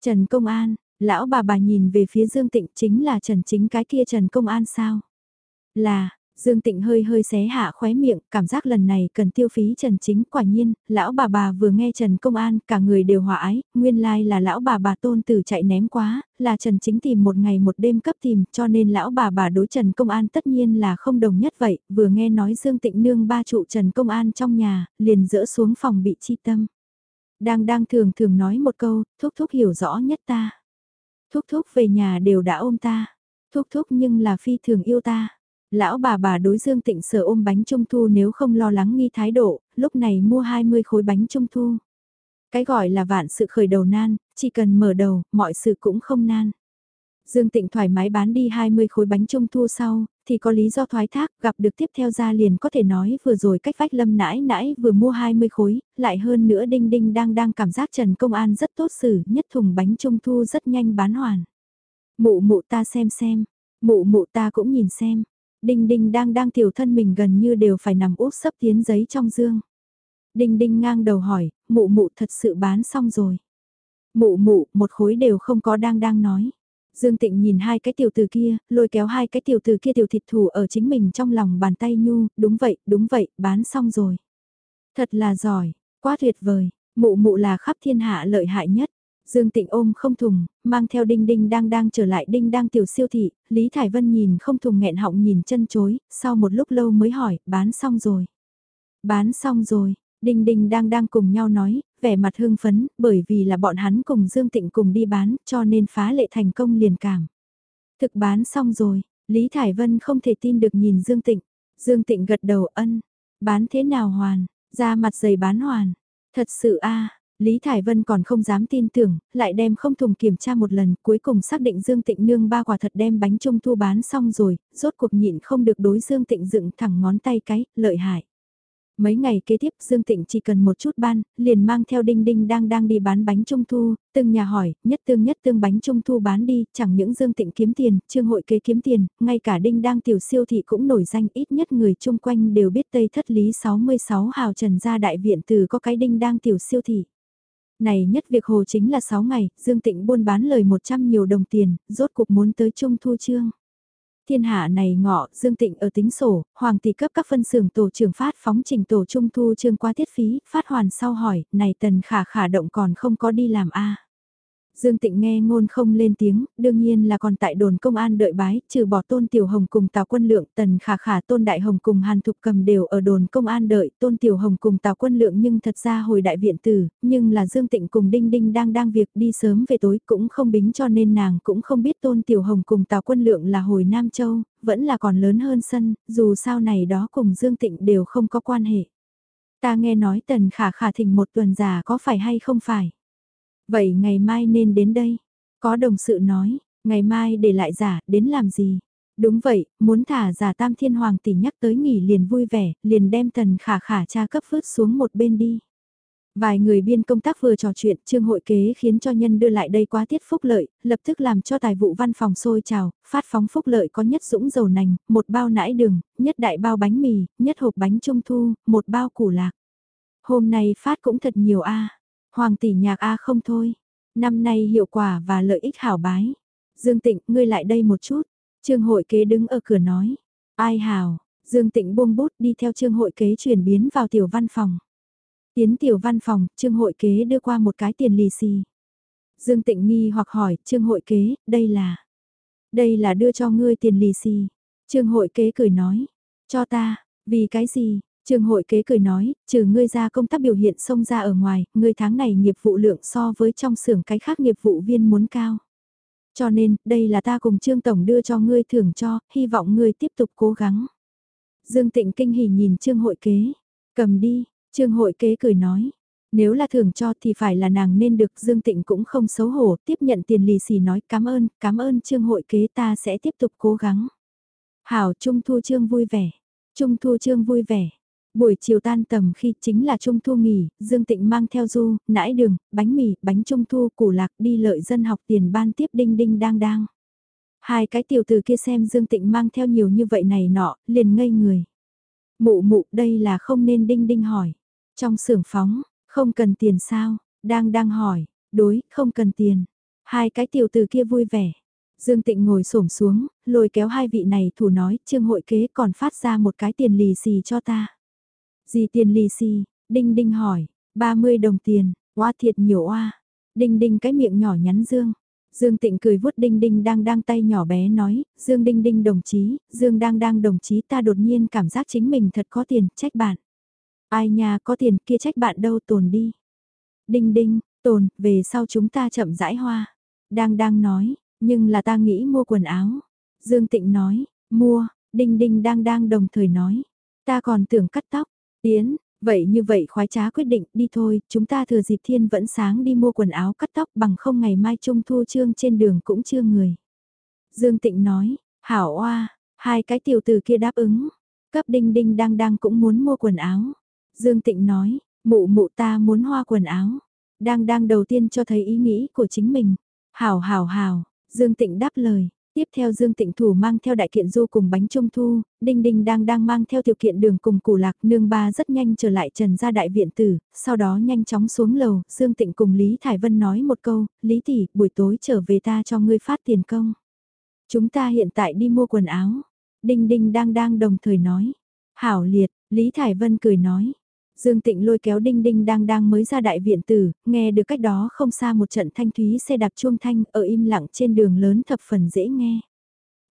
S1: Trần Công An, lão bà bà nhìn về phía Dương Tịnh chính là Trần Chính cái kia Trần Công An sao? Là, Dương Tịnh hơi hơi xé hạ khóe miệng, cảm giác lần này cần tiêu phí Trần Chính, quả nhiên, lão bà bà vừa nghe Trần Công An, cả người đều hòa ái, nguyên lai là lão bà bà tôn tử chạy ném quá, là Trần Chính tìm một ngày một đêm cấp tìm, cho nên lão bà bà đối Trần Công An tất nhiên là không đồng nhất vậy, vừa nghe nói Dương Tịnh nương ba trụ Trần Công An trong nhà, liền dỡ xuống phòng bị chi tâm. Đang đang thường thường nói một câu, thúc thúc hiểu rõ nhất ta. Thúc thúc về nhà đều đã ôm ta. Thúc thúc nhưng là phi thường yêu ta. Lão bà bà đối Dương Tịnh sở ôm bánh trung thu nếu không lo lắng nghi thái độ, lúc này mua 20 khối bánh trung thu. Cái gọi là vạn sự khởi đầu nan, chỉ cần mở đầu, mọi sự cũng không nan. Dương Tịnh thoải mái bán đi 20 khối bánh trung thu sau, thì có lý do thoái thác, gặp được tiếp theo ra liền có thể nói vừa rồi cách vách lâm nãi nãi vừa mua 20 khối, lại hơn nữa đinh đinh đang đang cảm giác Trần Công An rất tốt xử, nhất thùng bánh trung thu rất nhanh bán hoàn. Mụ mụ ta xem xem, mụ mụ ta cũng nhìn xem, Đinh đinh đang đang tiểu thân mình gần như đều phải nằm úp sấp tiến giấy trong dương. Đinh đinh ngang đầu hỏi, mụ mụ thật sự bán xong rồi. Mụ mụ, một khối đều không có đang đang nói. Dương Tịnh nhìn hai cái tiểu từ kia, lôi kéo hai cái tiểu từ kia tiểu thịt thủ ở chính mình trong lòng bàn tay nhu, đúng vậy, đúng vậy, bán xong rồi. Thật là giỏi, quá tuyệt vời, mụ mụ là khắp thiên hạ lợi hại nhất. Dương Tịnh ôm không thùng, mang theo đinh đinh đang đang trở lại đinh đang tiểu siêu thị, Lý Thải Vân nhìn không thùng nghẹn họng nhìn chân chối, sau một lúc lâu mới hỏi, bán xong rồi. Bán xong rồi, đinh đinh đang đang cùng nhau nói, vẻ mặt hưng phấn, bởi vì là bọn hắn cùng Dương Tịnh cùng đi bán, cho nên phá lệ thành công liền cảm. Thực bán xong rồi, Lý Thải Vân không thể tin được nhìn Dương Tịnh. Dương Tịnh gật đầu ân, bán thế nào hoàn, ra mặt giày bán hoàn. Thật sự a Lý Thải Vân còn không dám tin tưởng, lại đem không thùng kiểm tra một lần, cuối cùng xác định Dương Tịnh nương ba quả thật đem bánh trung thu bán xong rồi, rốt cuộc nhịn không được đối Dương Tịnh dựng thẳng ngón tay cái, lợi hại. Mấy ngày kế tiếp Dương Tịnh chỉ cần một chút ban, liền mang theo Đinh Đinh đang đang đi bán bánh trung thu, từng nhà hỏi, nhất tương nhất tương bánh trung thu bán đi, chẳng những Dương Tịnh kiếm tiền, trương hội kế kiếm tiền, ngay cả Đinh đang tiểu siêu thị cũng nổi danh ít nhất người chung quanh đều biết Tây Thất Lý 66 hào trần gia đại viện từ có cái Đinh đang tiểu siêu thị. Này nhất việc hồ chính là 6 ngày, Dương Tịnh buôn bán lời 100 nhiều đồng tiền, rốt cuộc muốn tới trung thu trương. Thiên hạ này ngọ, Dương Tịnh ở tính sổ, Hoàng tỷ cấp các phân xưởng tổ trưởng phát phóng trình tổ trung thu trương qua tiết phí, phát hoàn sau hỏi, này tần khả khả động còn không có đi làm a Dương Tịnh nghe ngôn không lên tiếng, đương nhiên là còn tại đồn công an đợi bái, trừ bỏ Tôn Tiểu Hồng cùng Tào Quân Lượng, Tần Khả Khả Tôn Đại Hồng cùng Hàn Thục Cầm đều ở đồn công an đợi, Tôn Tiểu Hồng cùng Tào Quân Lượng nhưng thật ra hồi đại viện tử, nhưng là Dương Tịnh cùng Đinh Đinh đang đang việc đi sớm về tối cũng không bính cho nên nàng cũng không biết Tôn Tiểu Hồng cùng Tào Quân Lượng là hồi Nam Châu, vẫn là còn lớn hơn sân, dù sao này đó cùng Dương Tịnh đều không có quan hệ. Ta nghe nói Tần Khả Khả thỉnh một tuần giả có phải hay không phải? Vậy ngày mai nên đến đây. Có đồng sự nói, ngày mai để lại giả, đến làm gì? Đúng vậy, muốn thả giả tam thiên hoàng tỷ nhắc tới nghỉ liền vui vẻ, liền đem tần khả khả cha cấp phứt xuống một bên đi. Vài người biên công tác vừa trò chuyện, trương hội kế khiến cho nhân đưa lại đây quá tiết phúc lợi, lập tức làm cho tài vụ văn phòng sôi trào, phát phóng phúc lợi có nhất dũng dầu nành, một bao nãi đường, nhất đại bao bánh mì, nhất hộp bánh trung thu, một bao củ lạc. Hôm nay phát cũng thật nhiều a Hoàng tỷ nhạc A không thôi. Năm nay hiệu quả và lợi ích hảo bái. Dương Tịnh, ngươi lại đây một chút. Trương hội kế đứng ở cửa nói. Ai hào. Dương Tịnh buông bút đi theo trương hội kế chuyển biến vào tiểu văn phòng. Tiến tiểu văn phòng, trương hội kế đưa qua một cái tiền lì xì. Dương Tịnh nghi hoặc hỏi, trương hội kế, đây là... Đây là đưa cho ngươi tiền lì xì. Trương hội kế cười nói, cho ta, vì cái gì, Trương hội kế cười nói, trừ ngươi ra công tác biểu hiện xông ra ở ngoài, ngươi tháng này nghiệp vụ lượng so với trong xưởng cái khác nghiệp vụ viên muốn cao. Cho nên, đây là ta cùng Trương Tổng đưa cho ngươi thưởng cho, hy vọng ngươi tiếp tục cố gắng. Dương Tịnh kinh hỉ nhìn Trương hội kế, cầm đi, Trương hội kế cười nói. Nếu là thưởng cho thì phải là nàng nên được Dương Tịnh cũng không xấu hổ, tiếp nhận tiền lì xì nói cảm ơn, cảm ơn Trương hội kế ta sẽ tiếp tục cố gắng. Hảo Trung Thu Trương vui vẻ, Trung Thu Trương vui vẻ. Buổi chiều tan tầm khi chính là trung thu nghỉ, Dương Tịnh mang theo du, nãi đường, bánh mì, bánh trung thu, củ lạc đi lợi dân học tiền ban tiếp đinh đinh đang đang. Hai cái tiểu từ kia xem Dương Tịnh mang theo nhiều như vậy này nọ, liền ngây người. Mụ mụ đây là không nên đinh đinh hỏi. Trong xưởng phóng, không cần tiền sao, đang đang hỏi, đối, không cần tiền. Hai cái tiểu từ kia vui vẻ. Dương Tịnh ngồi xổm xuống, lôi kéo hai vị này thủ nói, trương hội kế còn phát ra một cái tiền lì xì cho ta. Gì tiền lì xì, Đinh Đinh hỏi, 30 đồng tiền, oa thiệt nhiều oa. Đinh Đinh cái miệng nhỏ nhắn Dương. Dương Tịnh cười vuốt Đinh Đinh đang đang tay nhỏ bé nói, Dương Đinh Đinh đồng chí, Dương đang đang đồng chí ta đột nhiên cảm giác chính mình thật có tiền, trách bạn. Ai nhà có tiền kia trách bạn đâu tồn đi. Đinh Đinh, tồn, về sau chúng ta chậm rãi hoa. Đang đang nói, nhưng là ta nghĩ mua quần áo. Dương Tịnh nói, mua, Đinh Đinh đang đang đồng thời nói. Ta còn tưởng cắt tóc, Tiến, vậy như vậy khoái trá quyết định đi thôi, chúng ta thừa dịp thiên vẫn sáng đi mua quần áo cắt tóc bằng không ngày mai trung thu trương trên đường cũng chưa người. Dương Tịnh nói, hảo oa, hai cái tiểu từ kia đáp ứng, cấp đinh đinh đang đang cũng muốn mua quần áo. Dương Tịnh nói, mụ mụ ta muốn hoa quần áo, đang đang đầu tiên cho thấy ý nghĩ của chính mình. Hảo hảo hảo, Dương Tịnh đáp lời, Tiếp theo Dương Tịnh Thủ mang theo đại kiện du cùng bánh trung thu, Đinh Đinh đang đang mang theo tiểu kiện đường cùng củ lạc nương ba rất nhanh trở lại trần ra đại viện tử, sau đó nhanh chóng xuống lầu, Dương Tịnh cùng Lý Thải Vân nói một câu, Lý tỷ buổi tối trở về ta cho ngươi phát tiền công. Chúng ta hiện tại đi mua quần áo. Đinh Đinh đang đang đồng thời nói. Hảo liệt, Lý Thải Vân cười nói. Dương Tịnh lôi kéo Đinh Đinh đang đang mới ra đại viện tử, nghe được cách đó không xa một trận thanh thúy xe đạp chuông thanh ở im lặng trên đường lớn thập phần dễ nghe.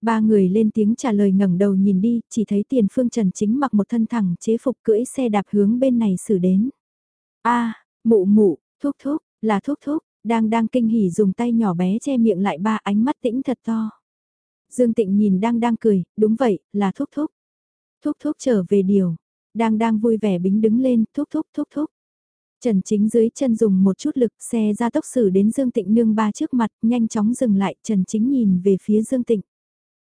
S1: Ba người lên tiếng trả lời ngẩng đầu nhìn đi, chỉ thấy tiền phương Trần Chính mặc một thân thẳng chế phục cưỡi xe đạp hướng bên này xử đến. a mụ mụ, thúc thúc, là thúc thúc, đang đang kinh hỉ dùng tay nhỏ bé che miệng lại ba ánh mắt tĩnh thật to. Dương Tịnh nhìn đang đang cười, đúng vậy, là thúc thúc. Thúc thúc trở về điều, đang đang vui vẻ bính đứng lên, thúc thúc thúc thúc. Trần Chính dưới chân dùng một chút lực xe ra tốc xử đến Dương Tịnh nương ba trước mặt, nhanh chóng dừng lại, Trần Chính nhìn về phía Dương Tịnh.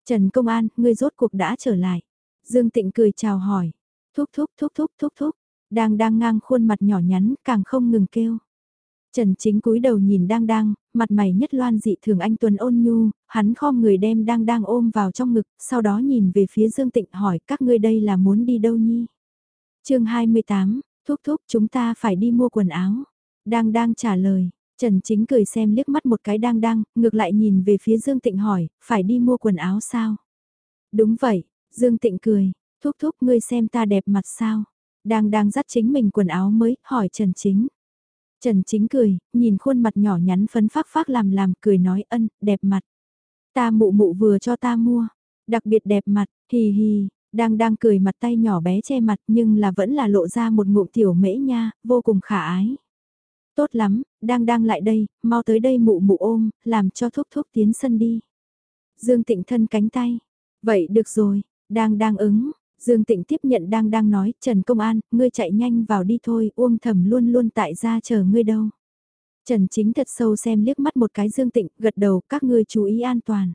S1: Trần Công An, ngươi rốt cuộc đã trở lại. Dương Tịnh cười chào hỏi. Thúc thúc thúc thúc thúc thúc. Đang đang ngang khuôn mặt nhỏ nhắn, càng không ngừng kêu. Trần Chính cúi đầu nhìn đang đang, mặt mày nhất loan dị thường anh Tuấn ôn nhu, hắn khom người đem đang đang ôm vào trong ngực, sau đó nhìn về phía Dương Tịnh hỏi các ngươi đây là muốn đi đâu nhi? Chương 28, thúc thúc chúng ta phải đi mua quần áo. Đang đang trả lời, Trần Chính cười xem liếc mắt một cái đang đang, ngược lại nhìn về phía Dương Tịnh hỏi, phải đi mua quần áo sao? Đúng vậy, Dương Tịnh cười, thúc thúc ngươi xem ta đẹp mặt sao? Đang đang dắt chính mình quần áo mới, hỏi Trần Chính. Trần Chính cười, nhìn khuôn mặt nhỏ nhắn phấn phác phác làm làm, cười nói ân, đẹp mặt. Ta mụ mụ vừa cho ta mua, đặc biệt đẹp mặt, hì hì, đang đang cười mặt tay nhỏ bé che mặt nhưng là vẫn là lộ ra một ngụm tiểu mễ nha, vô cùng khả ái. Tốt lắm, đang đang lại đây, mau tới đây mụ mụ ôm, làm cho thúc thúc tiến sân đi. Dương Tịnh thân cánh tay. Vậy được rồi, đang đang ứng. Dương Tịnh tiếp nhận đang đang nói, Trần Công An, ngươi chạy nhanh vào đi thôi, Uông Thẩm luôn luôn tại gia chờ ngươi đâu. Trần Chính thật sâu xem liếc mắt một cái Dương Tịnh, gật đầu, các ngươi chú ý an toàn.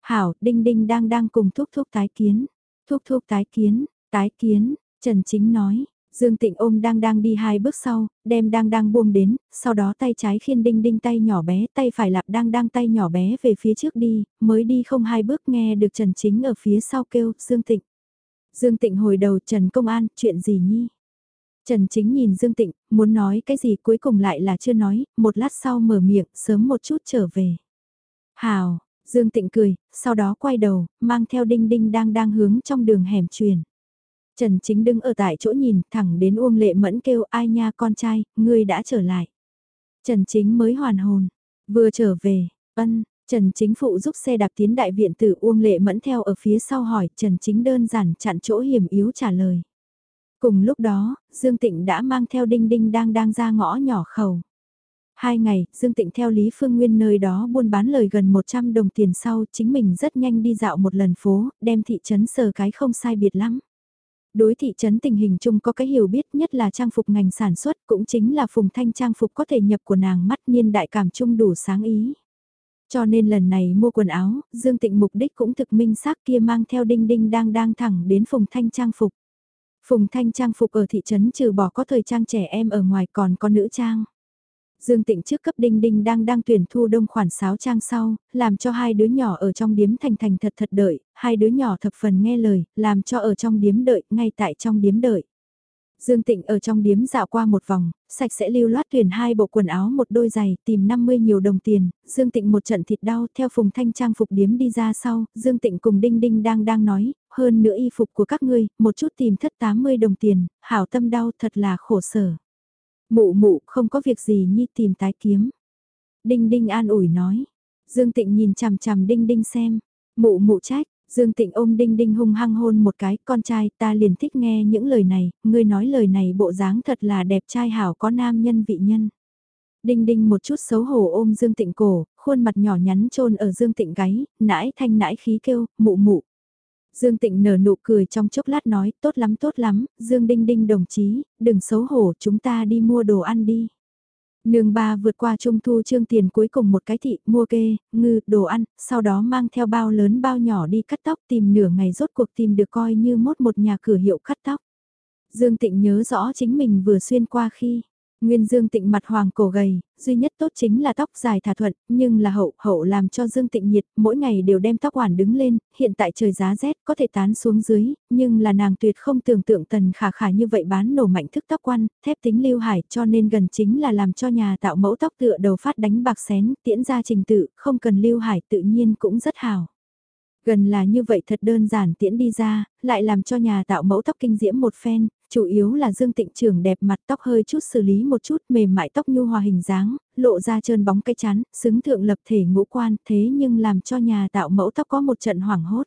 S1: Hảo, Đinh Đinh đang đang cùng thúc thúc tái kiến. Thúc thúc tái kiến, tái kiến, Trần Chính nói, Dương Tịnh ôm đang đang đi hai bước sau, đem đang đang buông đến, sau đó tay trái khiên đinh đinh tay nhỏ bé, tay phải lạp đang đang tay nhỏ bé về phía trước đi, mới đi không hai bước nghe được Trần Chính ở phía sau kêu, Dương Tịnh. Dương Tịnh hồi đầu Trần Công An, chuyện gì nhi? Trần Chính nhìn Dương Tịnh, muốn nói cái gì cuối cùng lại là chưa nói, một lát sau mở miệng, sớm một chút trở về. Hào, Dương Tịnh cười, sau đó quay đầu, mang theo đinh đinh đang đang hướng trong đường hẻm truyền. Trần Chính đứng ở tại chỗ nhìn, thẳng đến Uông Lệ Mẫn kêu ai nha con trai, ngươi đã trở lại. Trần Chính mới hoàn hồn, vừa trở về, ân, Trần Chính phụ giúp xe đạp tiến đại viện tử Uông Lệ Mẫn theo ở phía sau hỏi, Trần Chính đơn giản chặn chỗ hiểm yếu trả lời. Cùng lúc đó, Dương Tịnh đã mang theo Đinh Đinh đang đang ra ngõ nhỏ khẩu. Hai ngày, Dương Tịnh theo Lý Phương Nguyên nơi đó buôn bán lời gần 100 đồng tiền sau, chính mình rất nhanh đi dạo một lần phố, đem thị trấn sờ cái không sai biệt lắm. Đối thị trấn tình hình chung có cái hiểu biết nhất là trang phục ngành sản xuất cũng chính là phùng thanh trang phục có thể nhập của nàng mắt niên đại cảm chung đủ sáng ý. Cho nên lần này mua quần áo, Dương Tịnh mục đích cũng thực minh xác kia mang theo đinh đinh đang đang thẳng đến phùng thanh trang phục. Phùng thanh trang phục ở thị trấn trừ bỏ có thời trang trẻ em ở ngoài còn có nữ trang. Dương Tịnh trước cấp Đinh Đinh đang đang tuyển thu đông khoản sáo trang sau, làm cho hai đứa nhỏ ở trong điếm thành thành thật thật đợi, hai đứa nhỏ thập phần nghe lời, làm cho ở trong điếm đợi, ngay tại trong điếm đợi. Dương Tịnh ở trong điếm dạo qua một vòng, sạch sẽ lưu loát tuyển hai bộ quần áo một đôi giày, tìm 50 nhiều đồng tiền, Dương Tịnh một trận thịt đau theo phùng thanh trang phục điếm đi ra sau, Dương Tịnh cùng Đinh Đinh đang đang nói, hơn nữa y phục của các ngươi, một chút tìm thất 80 đồng tiền, hảo tâm đau thật là khổ sở. Mụ mụ không có việc gì nhi tìm tái kiếm. Đinh đinh an ủi nói. Dương Tịnh nhìn chằm chằm đinh đinh xem. Mụ mụ trách, Dương Tịnh ôm đinh đinh hung hăng hôn một cái, con trai ta liền thích nghe những lời này, ngươi nói lời này bộ dáng thật là đẹp trai hảo có nam nhân vị nhân. Đinh đinh một chút xấu hổ ôm Dương Tịnh cổ, khuôn mặt nhỏ nhắn trôn ở Dương Tịnh gáy, nãi thanh nãi khí kêu, mụ mụ. Dương Tịnh nở nụ cười trong chốc lát nói, tốt lắm tốt lắm, Dương Đinh Đinh đồng chí, đừng xấu hổ, chúng ta đi mua đồ ăn đi. Nương ba vượt qua trung thu trương tiền cuối cùng một cái thị, mua kê, ngư, đồ ăn, sau đó mang theo bao lớn bao nhỏ đi cắt tóc tìm nửa ngày rốt cuộc tìm được coi như mốt một nhà cửa hiệu cắt tóc. Dương Tịnh nhớ rõ chính mình vừa xuyên qua khi, Nguyên Dương Tịnh mặt hoàng cổ gầy, duy nhất tốt chính là tóc dài thả thuận, nhưng là hậu, hậu làm cho Dương Tịnh nhiệt, mỗi ngày đều đem tóc hoàn đứng lên, hiện tại trời giá rét có thể tán xuống dưới, nhưng là nàng tuyệt không tưởng tượng tần khả khả như vậy bán nổ mạnh thức tóc quan, thép tính lưu hải cho nên gần chính là làm cho nhà tạo mẫu tóc tựa đầu phát đánh bạc xén, tiễn ra trình tự, không cần lưu hải tự nhiên cũng rất hào. Gần là như vậy thật đơn giản tiễn đi ra, lại làm cho nhà tạo mẫu tóc kinh diễm một phen, chủ yếu là Dương Tịnh trưởng đẹp mặt tóc hơi chút xử lý một chút mềm mại tóc nhu hòa hình dáng, lộ ra trơn bóng cái chán, xứng thượng lập thể ngũ quan thế nhưng làm cho nhà tạo mẫu tóc có một trận hoảng hốt.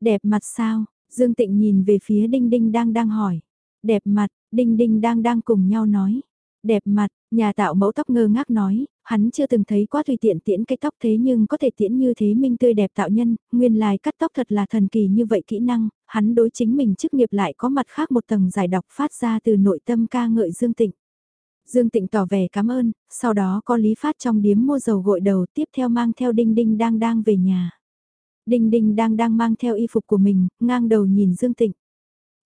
S1: Đẹp mặt sao? Dương Tịnh nhìn về phía Đinh Đinh đang đang hỏi. Đẹp mặt, Đinh Đinh đang đang cùng nhau nói. Đẹp mặt, nhà tạo mẫu tóc ngơ ngác nói, hắn chưa từng thấy quá tùy tiện tiễn cái tóc thế nhưng có thể tiễn như thế minh tươi đẹp tạo nhân, nguyên lai cắt tóc thật là thần kỳ như vậy kỹ năng, hắn đối chính mình chức nghiệp lại có mặt khác một tầng giải đọc phát ra từ nội tâm ca ngợi Dương Tịnh. Dương Tịnh tỏ vẻ cảm ơn, sau đó có Lý Phát trong điếm mua dầu gội đầu tiếp theo mang theo Đinh Đinh đang đang về nhà. Đinh Đinh đang đang mang theo y phục của mình, ngang đầu nhìn Dương Tịnh.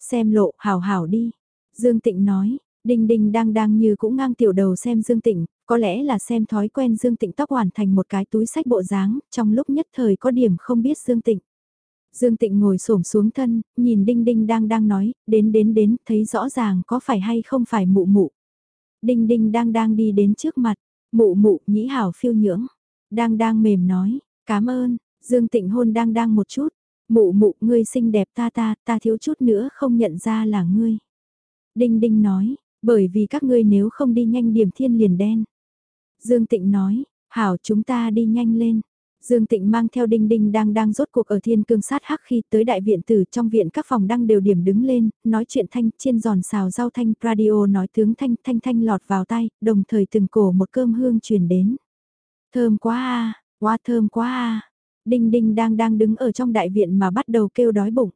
S1: Xem lộ, hảo hảo đi. Dương Tịnh nói, Đinh Đinh đang đang như cũng ngang tiểu đầu xem Dương Tịnh, có lẽ là xem thói quen Dương Tịnh tóc hoàn thành một cái túi sách bộ dáng, trong lúc nhất thời có điểm không biết Dương Tịnh. Dương Tịnh ngồi xổm xuống thân, nhìn Đinh Đinh đang đang nói, đến đến đến, thấy rõ ràng có phải hay không phải mụ mụ. Đinh Đinh đang đang đi đến trước mặt, mụ mụ nhĩ hảo phiêu nhưỡng. Đang đang mềm nói, cảm ơn, Dương Tịnh hôn đang đang một chút, mụ mụ ngươi xinh đẹp ta ta, ta thiếu chút nữa không nhận ra là ngươi. Đinh Đinh nói, bởi vì các ngươi nếu không đi nhanh điểm thiên liền đen. Dương Tịnh nói, hảo chúng ta đi nhanh lên. Dương Tịnh mang theo Đinh Đinh đang đang rốt cuộc ở thiên cương sát hắc khi tới đại viện tử trong viện các phòng đang đều điểm đứng lên, nói chuyện thanh chiên giòn xào rau thanh radio nói tướng thanh thanh thanh lọt vào tay, đồng thời từng cổ một cơm hương truyền đến. Thơm quá a, à, quá thơm quá a. À. Đinh Đinh đang đang đứng ở trong đại viện mà bắt đầu kêu đói bụng.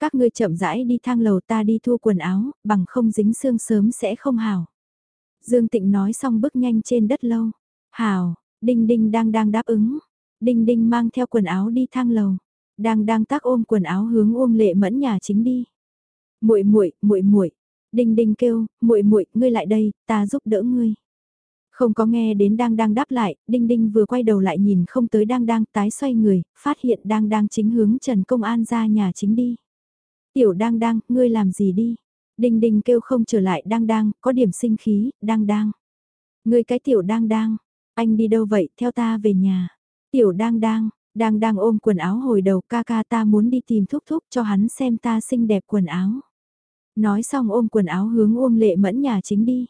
S1: Các ngươi chậm rãi đi thang lầu ta đi thu quần áo, bằng không dính xương sớm sẽ không hào Dương Tịnh nói xong bước nhanh trên đất lâu. hào Đinh Đinh đang đang đáp ứng. Đinh Đinh mang theo quần áo đi thang lầu. Đang đang tác ôm quần áo hướng ôm lệ mẫn nhà chính đi. Muội muội, muội muội. Đinh Đinh kêu, muội muội, ngươi lại đây, ta giúp đỡ ngươi. Không có nghe đến đang đang đáp lại, Đinh Đinh vừa quay đầu lại nhìn không tới đang đang tái xoay người, phát hiện đang đang chính hướng Trần Công An ra nhà chính đi. Tiểu đang đang, ngươi làm gì đi? Đinh đinh kêu không trở lại đang đang, có điểm sinh khí, đang đang. Ngươi cái tiểu đang đang, anh đi đâu vậy, theo ta về nhà. Tiểu đang đang, đang đang ôm quần áo hồi đầu ca ca ta muốn đi tìm thúc thúc cho hắn xem ta xinh đẹp quần áo. Nói xong ôm quần áo hướng ôm lệ mẫn nhà chính đi.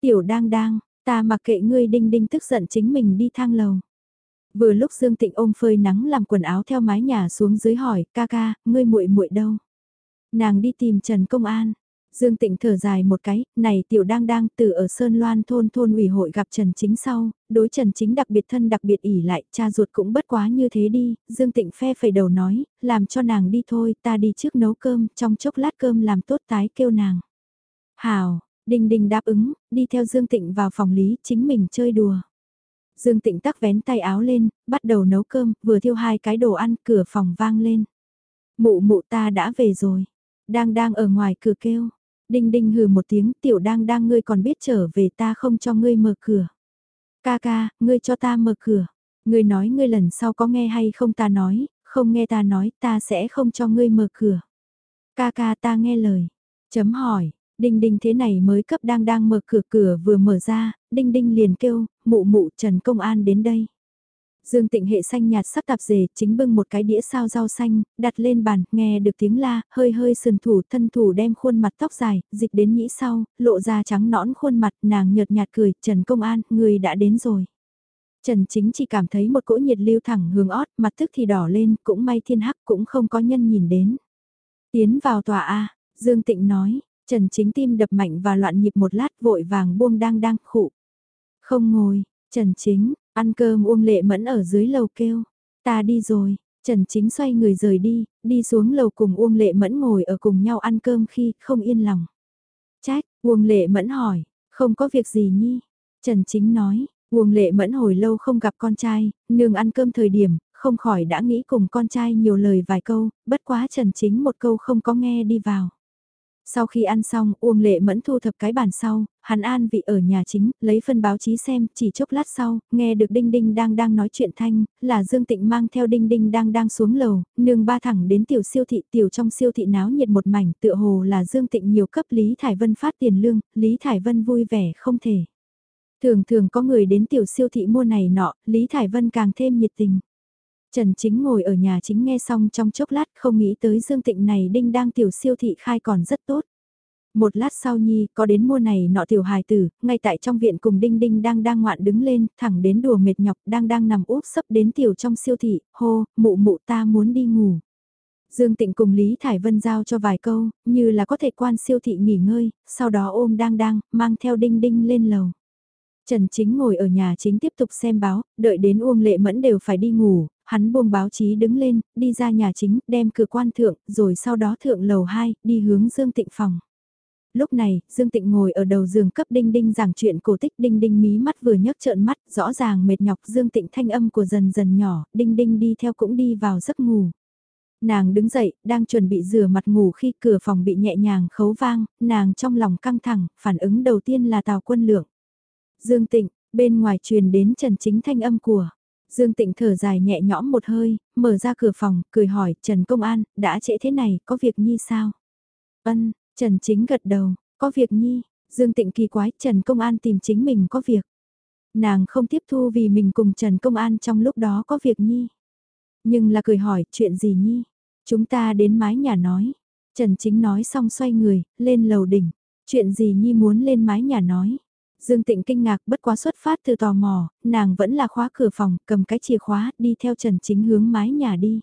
S1: Tiểu đang đang, ta mặc kệ ngươi đinh đinh tức giận chính mình đi thang lầu. Vừa lúc Dương Tịnh ôm phơi nắng làm quần áo theo mái nhà xuống dưới hỏi, ca ca, ngươi muội muội đâu? Nàng đi tìm Trần Công An. Dương Tịnh thở dài một cái, này tiểu đang đang từ ở Sơn Loan thôn thôn ủy hội gặp Trần Chính sau, đối Trần Chính đặc biệt thân đặc biệt ỉ lại, cha ruột cũng bất quá như thế đi, Dương Tịnh phe phẩy đầu nói, làm cho nàng đi thôi, ta đi trước nấu cơm, trong chốc lát cơm làm tốt tái kêu nàng. Hào, Đinh Đinh đáp ứng, đi theo Dương Tịnh vào phòng lý, chính mình chơi đùa. Dương Tịnh tắc vén tay áo lên, bắt đầu nấu cơm, vừa thiêu hai cái đồ ăn, cửa phòng vang lên. Mụ mụ ta đã về rồi. Đang đang ở ngoài cửa kêu. Đinh đinh hừ một tiếng tiểu đang đang ngươi còn biết trở về ta không cho ngươi mở cửa. Ca ca, ngươi cho ta mở cửa. Ngươi nói ngươi lần sau có nghe hay không ta nói, không nghe ta nói ta sẽ không cho ngươi mở cửa. Ca ca ta nghe lời. Chấm hỏi, đinh đinh thế này mới cấp đang đang mở cửa cửa vừa mở ra, đinh đinh liền kêu, mụ mụ Trần Công An đến đây. Dương Tịnh hệ xanh nhạt sắc tạp dề, chính bưng một cái đĩa sao rau xanh, đặt lên bàn, nghe được tiếng la, hơi hơi sườn thủ, thân thủ đem khuôn mặt tóc dài, dịch đến nhĩ sau, lộ ra trắng nõn khuôn mặt, nàng nhợt nhạt cười, Trần Công An, người đã đến rồi. Trần Chính chỉ cảm thấy một cỗ nhiệt lưu thẳng hướng ót, mặt tức thì đỏ lên, cũng may thiên hắc cũng không có nhân nhìn đến. Tiến vào tòa A, Dương Tịnh nói, Trần Chính tim đập mạnh và loạn nhịp một lát vội vàng buông đang đang khụ. Không ngồi, Trần Chính, Ăn cơm Uông Lệ Mẫn ở dưới lầu kêu, ta đi rồi, Trần Chính xoay người rời đi, đi xuống lầu cùng Uông Lệ Mẫn ngồi ở cùng nhau ăn cơm khi không yên lòng. Trách, Uông Lệ Mẫn hỏi, không có việc gì nhi. Trần Chính nói, Uông Lệ Mẫn hồi lâu không gặp con trai, nương ăn cơm thời điểm, không khỏi đã nghĩ cùng con trai nhiều lời vài câu, bất quá Trần Chính một câu không có nghe đi vào. Sau khi ăn xong, Uông Lệ Mẫn thu thập cái bàn sau, hắn an vị ở nhà chính, lấy phân báo chí xem, chỉ chốc lát sau, nghe được Đinh Đinh đang đang nói chuyện thanh, là Dương Tịnh mang theo Đinh Đinh đang đang xuống lầu, nương ba thẳng đến tiểu siêu thị, tiểu trong siêu thị náo nhiệt một mảnh, tựa hồ là Dương Tịnh nhiều cấp Lý Thải Vân phát tiền lương, Lý Thải Vân vui vẻ không thể. Thường thường có người đến tiểu siêu thị mua này nọ, Lý Thải Vân càng thêm nhiệt tình. Trần Chính ngồi ở nhà chính nghe xong trong chốc lát không nghĩ tới Dương Tịnh này đinh đang tiểu siêu thị khai còn rất tốt. Một lát sau Nhi có đến mua này nọ tiểu hài tử, ngay tại trong viện cùng Đinh Đinh đang đang ngoạn đứng lên, thẳng đến đùa mệt nhọc đang đang nằm úp sấp đến tiểu trong siêu thị, hô, mụ mụ ta muốn đi ngủ. Dương Tịnh cùng Lý Thải Vân giao cho vài câu, như là có thể quan siêu thị nghỉ ngơi, sau đó ôm đang đang, mang theo Đinh Đinh lên lầu. Trần Chính ngồi ở nhà chính tiếp tục xem báo, đợi đến Uông Lệ Mẫn đều phải đi ngủ, hắn buông báo chí đứng lên, đi ra nhà chính, đem cửa quan thượng, rồi sau đó thượng lầu 2, đi hướng Dương Tịnh phòng. Lúc này, Dương Tịnh ngồi ở đầu giường cấp Đinh Đinh giảng chuyện cổ tích Đinh Đinh mí mắt vừa nhấc trợn mắt, rõ ràng mệt nhọc Dương Tịnh thanh âm của dần dần nhỏ, Đinh Đinh đi theo cũng đi vào giấc ngủ. Nàng đứng dậy, đang chuẩn bị rửa mặt ngủ khi cửa phòng bị nhẹ nhàng khấu vang, nàng trong lòng căng thẳng, phản ứng đầu tiên là Tào Quân Lượng. Dương Tịnh, bên ngoài truyền đến Trần Chính thanh âm của. Dương Tịnh thở dài nhẹ nhõm một hơi, mở ra cửa phòng, cười hỏi, Trần Công An, đã trễ thế này, có việc nhi sao? Ân, Trần Chính gật đầu, có việc nhi, Dương Tịnh kỳ quái, Trần Công An tìm chính mình có việc. Nàng không tiếp thu vì mình cùng Trần Công An trong lúc đó có việc nhi. Nhưng là cười hỏi, chuyện gì nhi? Chúng ta đến mái nhà nói. Trần Chính nói xong xoay người, lên lầu đỉnh. Chuyện gì nhi muốn lên mái nhà nói? Dương Tịnh kinh ngạc bất quá xuất phát từ tò mò, nàng vẫn là khóa cửa phòng, cầm cái chìa khóa, đi theo Trần Chính hướng mái nhà đi.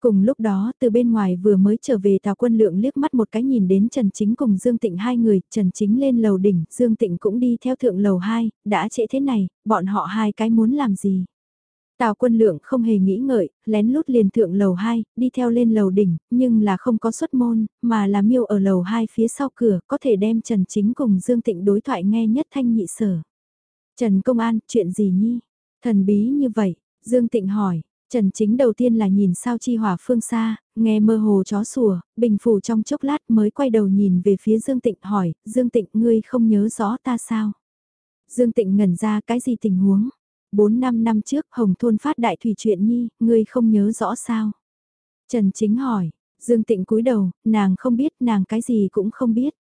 S1: Cùng lúc đó, từ bên ngoài vừa mới trở về Tào Quân Lượng liếc mắt một cái nhìn đến Trần Chính cùng Dương Tịnh hai người, Trần Chính lên lầu đỉnh, Dương Tịnh cũng đi theo thượng lầu 2, đã trễ thế này, bọn họ hai cái muốn làm gì? Tào quân lượng không hề nghĩ ngợi, lén lút liền thượng lầu 2, đi theo lên lầu đỉnh, nhưng là không có xuất môn, mà là miêu ở lầu 2 phía sau cửa, có thể đem Trần Chính cùng Dương Tịnh đối thoại nghe nhất thanh nhị sở. Trần Công An, chuyện gì nhi? Thần bí như vậy, Dương Tịnh hỏi, Trần Chính đầu tiên là nhìn sao chi hỏa phương xa, nghe mơ hồ chó sủa, bình phủ trong chốc lát mới quay đầu nhìn về phía Dương Tịnh hỏi, Dương Tịnh ngươi không nhớ rõ ta sao? Dương Tịnh ngẩn ra cái gì tình huống? 4-5 năm trước Hồng Thôn phát đại thủy chuyện nhi, ngươi không nhớ rõ sao? Trần Chính hỏi, Dương Tịnh cúi đầu, nàng không biết, nàng cái gì cũng không biết.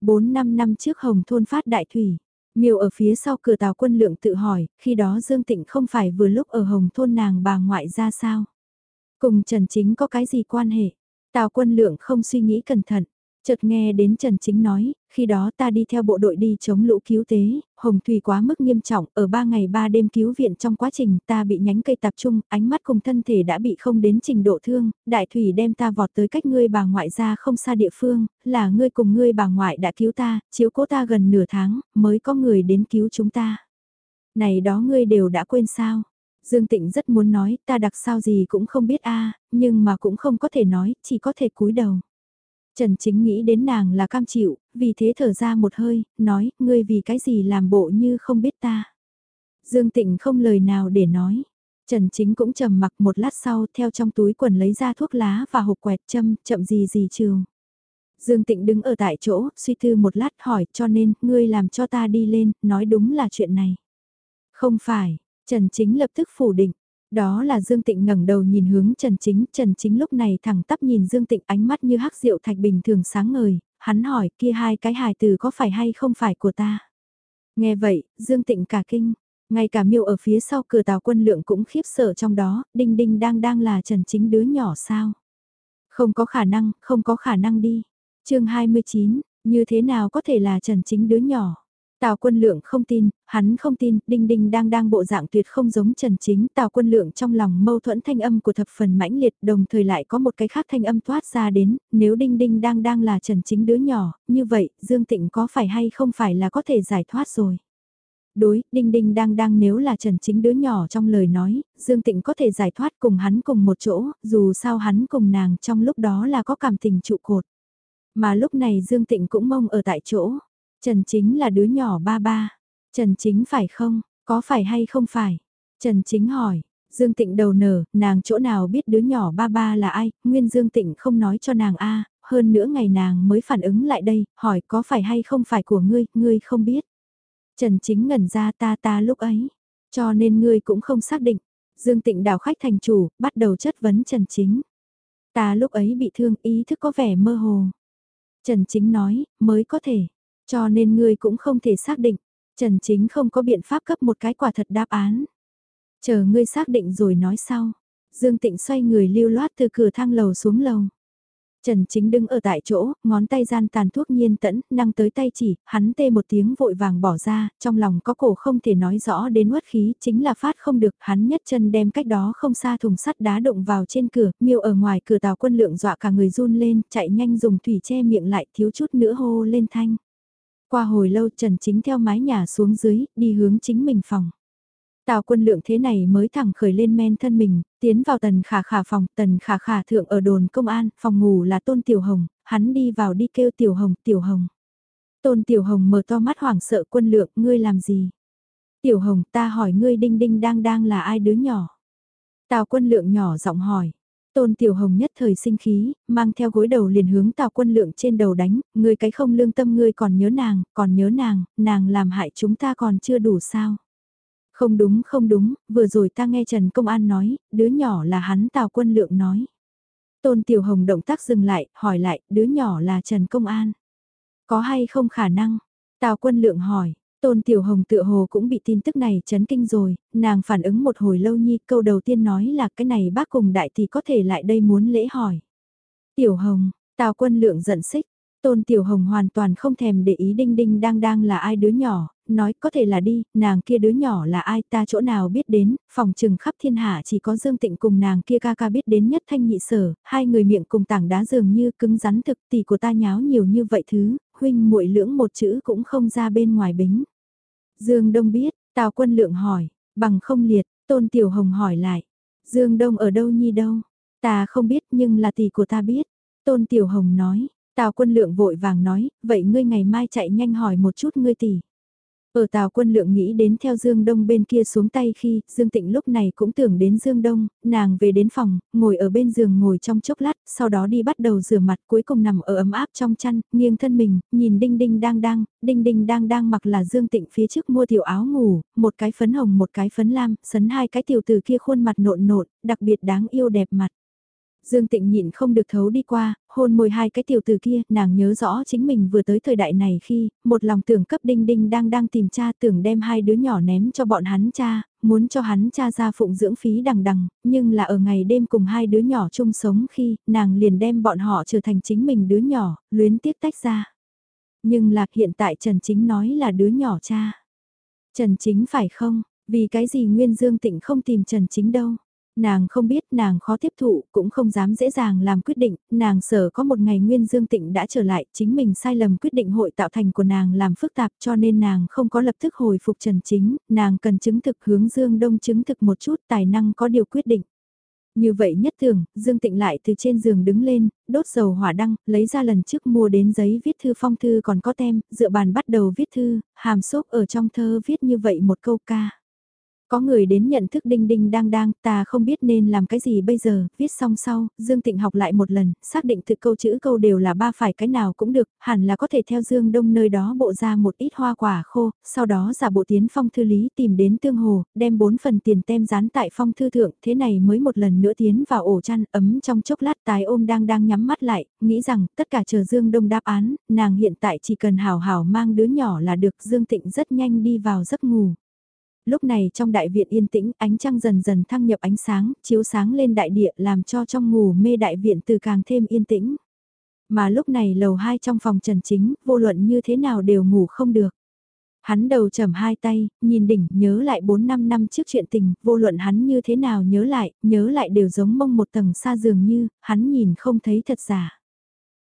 S1: 4-5 năm trước Hồng Thôn phát đại thủy, miêu ở phía sau cửa tàu quân lượng tự hỏi, khi đó Dương Tịnh không phải vừa lúc ở Hồng Thôn nàng bà ngoại ra sao? Cùng Trần Chính có cái gì quan hệ? Tào quân lượng không suy nghĩ cẩn thận, Chợt nghe đến Trần Chính nói, khi đó ta đi theo bộ đội đi chống lũ cứu tế, hồng thủy quá mức nghiêm trọng, ở ba ngày ba đêm cứu viện trong quá trình ta bị nhánh cây tập trung, ánh mắt cùng thân thể đã bị không đến trình độ thương, đại thủy đem ta vọt tới cách ngươi bà ngoại ra không xa địa phương, là ngươi cùng ngươi bà ngoại đã cứu ta, chiếu cố ta gần nửa tháng, mới có người đến cứu chúng ta. Này đó ngươi đều đã quên sao? Dương Tịnh rất muốn nói, ta đặc sao gì cũng không biết a nhưng mà cũng không có thể nói, chỉ có thể cúi đầu. Trần Chính nghĩ đến nàng là cam chịu, vì thế thở ra một hơi, nói, ngươi vì cái gì làm bộ như không biết ta. Dương Tịnh không lời nào để nói. Trần Chính cũng trầm mặc một lát sau theo trong túi quần lấy ra thuốc lá và hộp quẹt châm, chậm gì gì trường. Dương Tịnh đứng ở tại chỗ, suy tư một lát hỏi cho nên, ngươi làm cho ta đi lên, nói đúng là chuyện này. Không phải, Trần Chính lập tức phủ định, đó là Dương Tịnh ngẩng đầu nhìn hướng Trần Chính, Trần Chính lúc này thẳng tắp nhìn Dương Tịnh ánh mắt như hắc rượu thạch bình thường sáng ngời, hắn hỏi kia hai cái hài từ có phải hay không phải của ta. Nghe vậy, Dương Tịnh cả kinh, ngay cả miêu ở phía sau cửa tàu quân lượng cũng khiếp sợ trong đó, đinh đinh đang đang là Trần Chính đứa nhỏ sao. Không có khả năng, không có khả năng đi. chương 29, như thế nào có thể là Trần Chính đứa nhỏ. Tào quân lượng không tin, hắn không tin, đinh đinh đang đang bộ dạng tuyệt không giống trần chính. Tào quân lượng trong lòng mâu thuẫn thanh âm của thập phần mãnh liệt đồng thời lại có một cái khác thanh âm thoát ra đến, nếu đinh đinh đang đang là trần chính đứa nhỏ, như vậy, Dương Tịnh có phải hay không phải là có thể giải thoát rồi. Đối, đinh đinh đang đang nếu là trần chính đứa nhỏ trong lời nói, Dương Tịnh có thể giải thoát cùng hắn cùng một chỗ, dù sao hắn cùng nàng trong lúc đó là có cảm tình trụ cột. Mà lúc này Dương Tịnh cũng mông ở tại chỗ Trần Chính là đứa nhỏ ba ba. Trần Chính phải không, có phải hay không phải? Trần Chính hỏi, Dương Tịnh đầu nở, nàng chỗ nào biết đứa nhỏ ba ba là ai, nguyên Dương Tịnh không nói cho nàng a hơn nữa ngày nàng mới phản ứng lại đây, hỏi có phải hay không phải của ngươi, ngươi không biết. Trần Chính ngẩn ra ta ta lúc ấy, cho nên ngươi cũng không xác định. Dương Tịnh đảo khách thành chủ, bắt đầu chất vấn Trần Chính. Ta lúc ấy bị thương, ý thức có vẻ mơ hồ. Trần Chính nói, mới có thể, cho nên ngươi cũng không thể xác định. Trần Chính không có biện pháp cấp một cái quả thật đáp án. Chờ ngươi xác định rồi nói sau. Dương Tịnh xoay người lưu loát từ cửa thang lầu xuống lầu. Trần Chính đứng ở tại chỗ, ngón tay gian tàn thuốc nhiên tẫn, năng tới tay chỉ, hắn tê một tiếng vội vàng bỏ ra, trong lòng có cổ không thể nói rõ đến uất khí, chính là phát không được, hắn nhất chân đem cách đó không xa thùng sắt đá động vào trên cửa, miêu ở ngoài cửa tàu quân lượng dọa cả người run lên, chạy nhanh dùng thủy che miệng lại thiếu chút nữa hô lên thanh. Qua hồi lâu Trần Chính theo mái nhà xuống dưới, đi hướng chính mình phòng. Tào quân lượng thế này mới thẳng khởi lên men thân mình, tiến vào tần khả khả phòng, tần khả khả thượng ở đồn công an, phòng ngủ là tôn tiểu hồng, hắn đi vào đi kêu tiểu hồng, tiểu hồng. Tôn tiểu hồng mở to mắt hoảng sợ quân lượng, ngươi làm gì? Tiểu hồng ta hỏi ngươi đinh đinh đang đang là ai đứa nhỏ? Tào quân lượng nhỏ giọng hỏi. Tôn Tiểu Hồng nhất thời sinh khí, mang theo gối đầu liền hướng Tào Quân Lượng trên đầu đánh, ngươi cái không lương tâm ngươi còn nhớ nàng, còn nhớ nàng, nàng làm hại chúng ta còn chưa đủ sao? Không đúng không đúng, vừa rồi ta nghe Trần Công An nói, đứa nhỏ là hắn Tào Quân Lượng nói. Tôn Tiểu Hồng động tác dừng lại, hỏi lại, đứa nhỏ là Trần Công An. Có hay không khả năng? Tào Quân Lượng hỏi, Tôn Tiểu Hồng tựa hồ cũng bị tin tức này chấn kinh rồi, nàng phản ứng một hồi lâu nhi, câu đầu tiên nói là cái này bác cùng đại thì có thể lại đây muốn lễ hỏi. Tiểu Hồng, Tào Quân Lượng giận xích, Tôn Tiểu Hồng hoàn toàn không thèm để ý đinh đinh đang đang là ai đứa nhỏ, nói có thể là đi, nàng kia đứa nhỏ là ai ta chỗ nào biết đến, phòng trừng khắp thiên hạ chỉ có Dương Tịnh cùng nàng kia ca ca biết đến nhất thanh nhị sở, hai người miệng cùng tảng đá dường như cứng rắn thực tỷ của ta nháo nhiều như vậy thứ, huynh muội lưỡng một chữ cũng không ra bên ngoài bính. Dương Đông biết, Tào Quân Lượng hỏi, bằng không liệt, Tôn Tiểu Hồng hỏi lại, Dương Đông ở đâu nhi đâu, ta không biết nhưng là tỷ của ta biết, Tôn Tiểu Hồng nói. Tào quân lượng vội vàng nói, vậy ngươi ngày mai chạy nhanh hỏi một chút ngươi tỷ. Ở Tào quân lượng nghĩ đến theo Dương Đông bên kia xuống tay khi Dương Tịnh lúc này cũng tưởng đến Dương Đông, nàng về đến phòng, ngồi ở bên giường ngồi trong chốc lát, sau đó đi bắt đầu rửa mặt cuối cùng nằm ở ấm áp trong chăn, nghiêng thân mình, nhìn Đinh Đinh đang đang, Đinh Đinh đang đang mặc là Dương Tịnh phía trước mua tiểu áo ngủ, một cái phấn hồng một cái phấn lam, sấn hai cái tiểu từ kia khuôn mặt nộn nộn, đặc biệt đáng yêu đẹp mặt. Dương Tịnh nhịn không được thấu đi qua, hôn môi hai cái tiểu từ kia, nàng nhớ rõ chính mình vừa tới thời đại này khi, một lòng tưởng cấp đinh đinh đang đang tìm cha tưởng đem hai đứa nhỏ ném cho bọn hắn cha, muốn cho hắn cha ra phụng dưỡng phí đằng đằng, nhưng là ở ngày đêm cùng hai đứa nhỏ chung sống khi, nàng liền đem bọn họ trở thành chính mình đứa nhỏ, luyến tiếc tách ra. Nhưng là hiện tại Trần Chính nói là đứa nhỏ cha. Trần Chính phải không? Vì cái gì Nguyên Dương Tịnh không tìm Trần Chính đâu? Nàng không biết nàng khó tiếp thụ, cũng không dám dễ dàng làm quyết định, nàng sợ có một ngày Nguyên Dương Tịnh đã trở lại, chính mình sai lầm quyết định hội tạo thành của nàng làm phức tạp cho nên nàng không có lập tức hồi phục Trần Chính, nàng cần chứng thực hướng Dương Đông chứng thực một chút tài năng có điều quyết định. Như vậy nhất thường, Dương Tịnh lại từ trên giường đứng lên, đốt dầu hỏa đăng, lấy ra lần trước mua đến giấy viết thư phong thư còn có tem, dựa bàn bắt đầu viết thư, hàm xốp ở trong thơ viết như vậy một câu ca. Có người đến nhận thức đinh đinh đang đang, ta không biết nên làm cái gì bây giờ, viết xong sau, Dương Tịnh học lại một lần, xác định thực câu chữ câu đều là ba phải cái nào cũng được, hẳn là có thể theo Dương Đông nơi đó bộ ra một ít hoa quả khô, sau đó giả bộ tiến phong thư lý tìm đến tương hồ, đem bốn phần tiền tem dán tại phong thư thượng, thế này mới một lần nữa tiến vào ổ chăn ấm trong chốc lát tái ôm đang đang nhắm mắt lại, nghĩ rằng tất cả chờ Dương Đông đáp án, nàng hiện tại chỉ cần hào hào mang đứa nhỏ là được Dương Tịnh rất nhanh đi vào giấc ngủ lúc này trong đại viện yên tĩnh ánh trăng dần dần thăng nhập ánh sáng, chiếu sáng lên đại địa làm cho trong ngủ mê đại viện từ càng thêm yên tĩnh. Mà lúc này lầu hai trong phòng trần chính, vô luận như thế nào đều ngủ không được. Hắn đầu trầm hai tay, nhìn đỉnh, nhớ lại 4-5 năm trước chuyện tình, vô luận hắn như thế nào nhớ lại, nhớ lại đều giống mông một tầng xa dường như, hắn nhìn không thấy thật giả.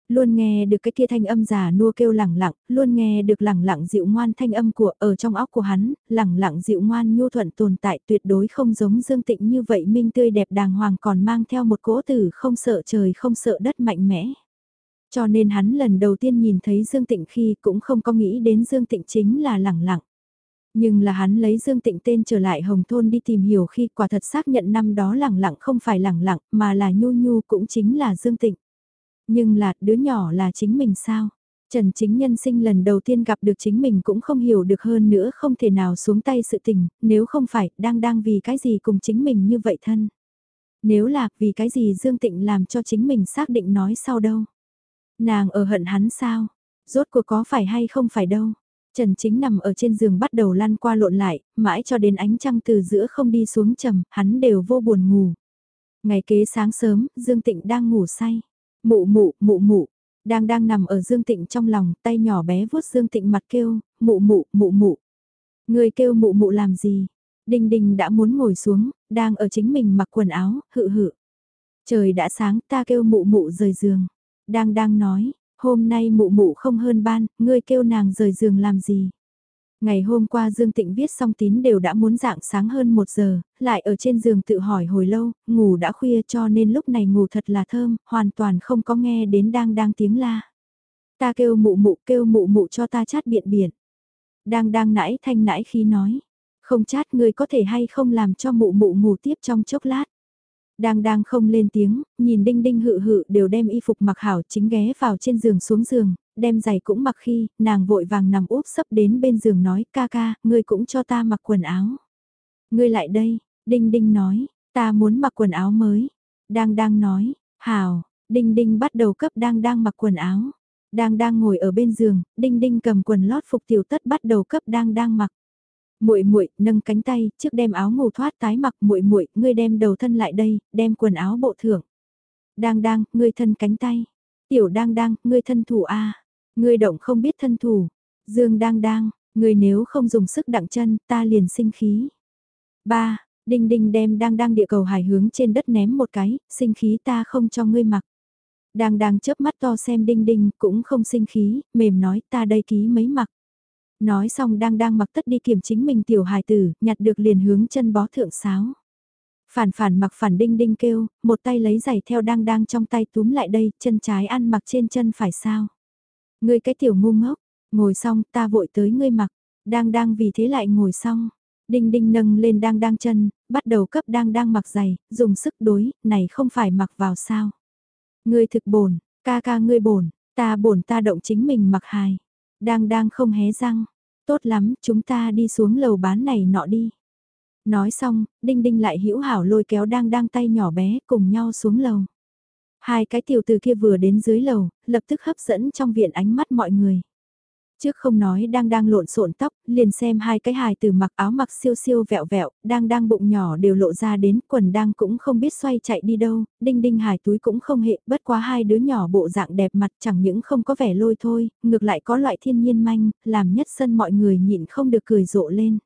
S1: Luôn nghe được cái kia thanh âm giả nua kêu lẳng lặng, luôn nghe được lẳng lặng dịu ngoan thanh âm của ở trong óc của hắn, lẳng lặng dịu ngoan nhu thuận tồn tại tuyệt đối không giống dương tịnh như vậy minh tươi đẹp đàng hoàng còn mang theo một cỗ tử không sợ trời không sợ đất mạnh mẽ. Cho nên hắn lần đầu tiên nhìn thấy Dương Tịnh khi cũng không có nghĩ đến Dương Tịnh chính là lẳng lặng. Nhưng là hắn lấy Dương Tịnh tên trở lại Hồng Thôn đi tìm hiểu khi quả thật xác nhận năm đó lẳng lặng không phải lẳng lặng mà là nhu nhu cũng chính là Dương Tịnh. Nhưng là đứa nhỏ là chính mình sao? Trần Chính Nhân sinh lần đầu tiên gặp được chính mình cũng không hiểu được hơn nữa không thể nào xuống tay sự tình, nếu không phải, đang đang vì cái gì cùng chính mình như vậy thân. Nếu là vì cái gì Dương Tịnh làm cho chính mình xác định nói sau đâu. Nàng ở hận hắn sao? Rốt cuộc có phải hay không phải đâu. Trần Chính nằm ở trên giường bắt đầu lăn qua lộn lại, mãi cho đến ánh trăng từ giữa không đi xuống trầm, hắn đều vô buồn ngủ. Ngày kế sáng sớm, Dương Tịnh đang ngủ say. Mụ mụ, mụ mụ, đang đang nằm ở Dương Tịnh trong lòng, tay nhỏ bé vuốt Dương Tịnh mặt kêu, mụ mụ, mụ mụ. Người kêu mụ mụ làm gì? đình đình đã muốn ngồi xuống, đang ở chính mình mặc quần áo, hự hự. Trời đã sáng, ta kêu mụ mụ rời giường. Đang đang nói, hôm nay mụ mụ không hơn ban, ngươi kêu nàng rời giường làm gì? Ngày hôm qua Dương Tịnh viết xong tín đều đã muốn dạng sáng hơn một giờ, lại ở trên giường tự hỏi hồi lâu, ngủ đã khuya cho nên lúc này ngủ thật là thơm, hoàn toàn không có nghe đến đang đang tiếng la. Ta kêu mụ mụ kêu mụ mụ cho ta chát biện biển. Đang đang nãy thanh nãy khi nói, không chát người có thể hay không làm cho mụ mụ ngủ tiếp trong chốc lát. Đang đang không lên tiếng, nhìn đinh đinh hự hự đều đem y phục mặc hảo chính ghé vào trên giường xuống giường, đem giày cũng mặc khi, nàng vội vàng nằm úp sấp đến bên giường nói ca ca, ngươi cũng cho ta mặc quần áo. Ngươi lại đây, đinh đinh nói, ta muốn mặc quần áo mới. Đang đang nói, hào, đinh đinh bắt đầu cấp đang đang mặc quần áo. Đang đang ngồi ở bên giường, đinh đinh cầm quần lót phục tiểu tất bắt đầu cấp đang đang mặc muội muội nâng cánh tay, trước đem áo ngủ thoát tái mặc muội muội, ngươi đem đầu thân lại đây, đem quần áo bộ thưởng. Đang đang, ngươi thân cánh tay. Tiểu đang đang, ngươi thân thủ a. Ngươi động không biết thân thủ. Dương đang đang, ngươi nếu không dùng sức đặng chân, ta liền sinh khí. Ba, Đinh đinh đem đang đang địa cầu hải hướng trên đất ném một cái, sinh khí ta không cho ngươi mặc. Đang đang chớp mắt to xem đinh đinh, cũng không sinh khí, mềm nói ta đây ký mấy mặc. Nói xong đang đang mặc tất đi kiểm chính mình tiểu hài tử, nhặt được liền hướng chân bó thượng sáo. Phản phản mặc phản đinh đinh kêu, một tay lấy giày theo đang đang trong tay túm lại đây, chân trái ăn mặc trên chân phải sao. Ngươi cái tiểu ngu ngốc, ngồi xong ta vội tới ngươi mặc, đang đang vì thế lại ngồi xong. Đinh đinh nâng lên đang đang chân, bắt đầu cấp đang đang mặc giày, dùng sức đối, này không phải mặc vào sao. Ngươi thực bổn, ca ca ngươi bổn, ta bổn ta động chính mình mặc hài. Đang đang không hé răng. Tốt lắm, chúng ta đi xuống lầu bán này nọ đi. Nói xong, Đinh Đinh lại hữu hảo lôi kéo đang đang tay nhỏ bé cùng nhau xuống lầu. Hai cái tiểu từ kia vừa đến dưới lầu, lập tức hấp dẫn trong viện ánh mắt mọi người. Trước không nói đang đang lộn xộn tóc, liền xem hai cái hài từ mặc áo mặc siêu siêu vẹo vẹo, đang đang bụng nhỏ đều lộ ra đến, quần đang cũng không biết xoay chạy đi đâu, đinh đinh hài túi cũng không hệ, bất quá hai đứa nhỏ bộ dạng đẹp mặt chẳng những không có vẻ lôi thôi, ngược lại có loại thiên nhiên manh, làm nhất sân mọi người nhịn không được cười rộ lên.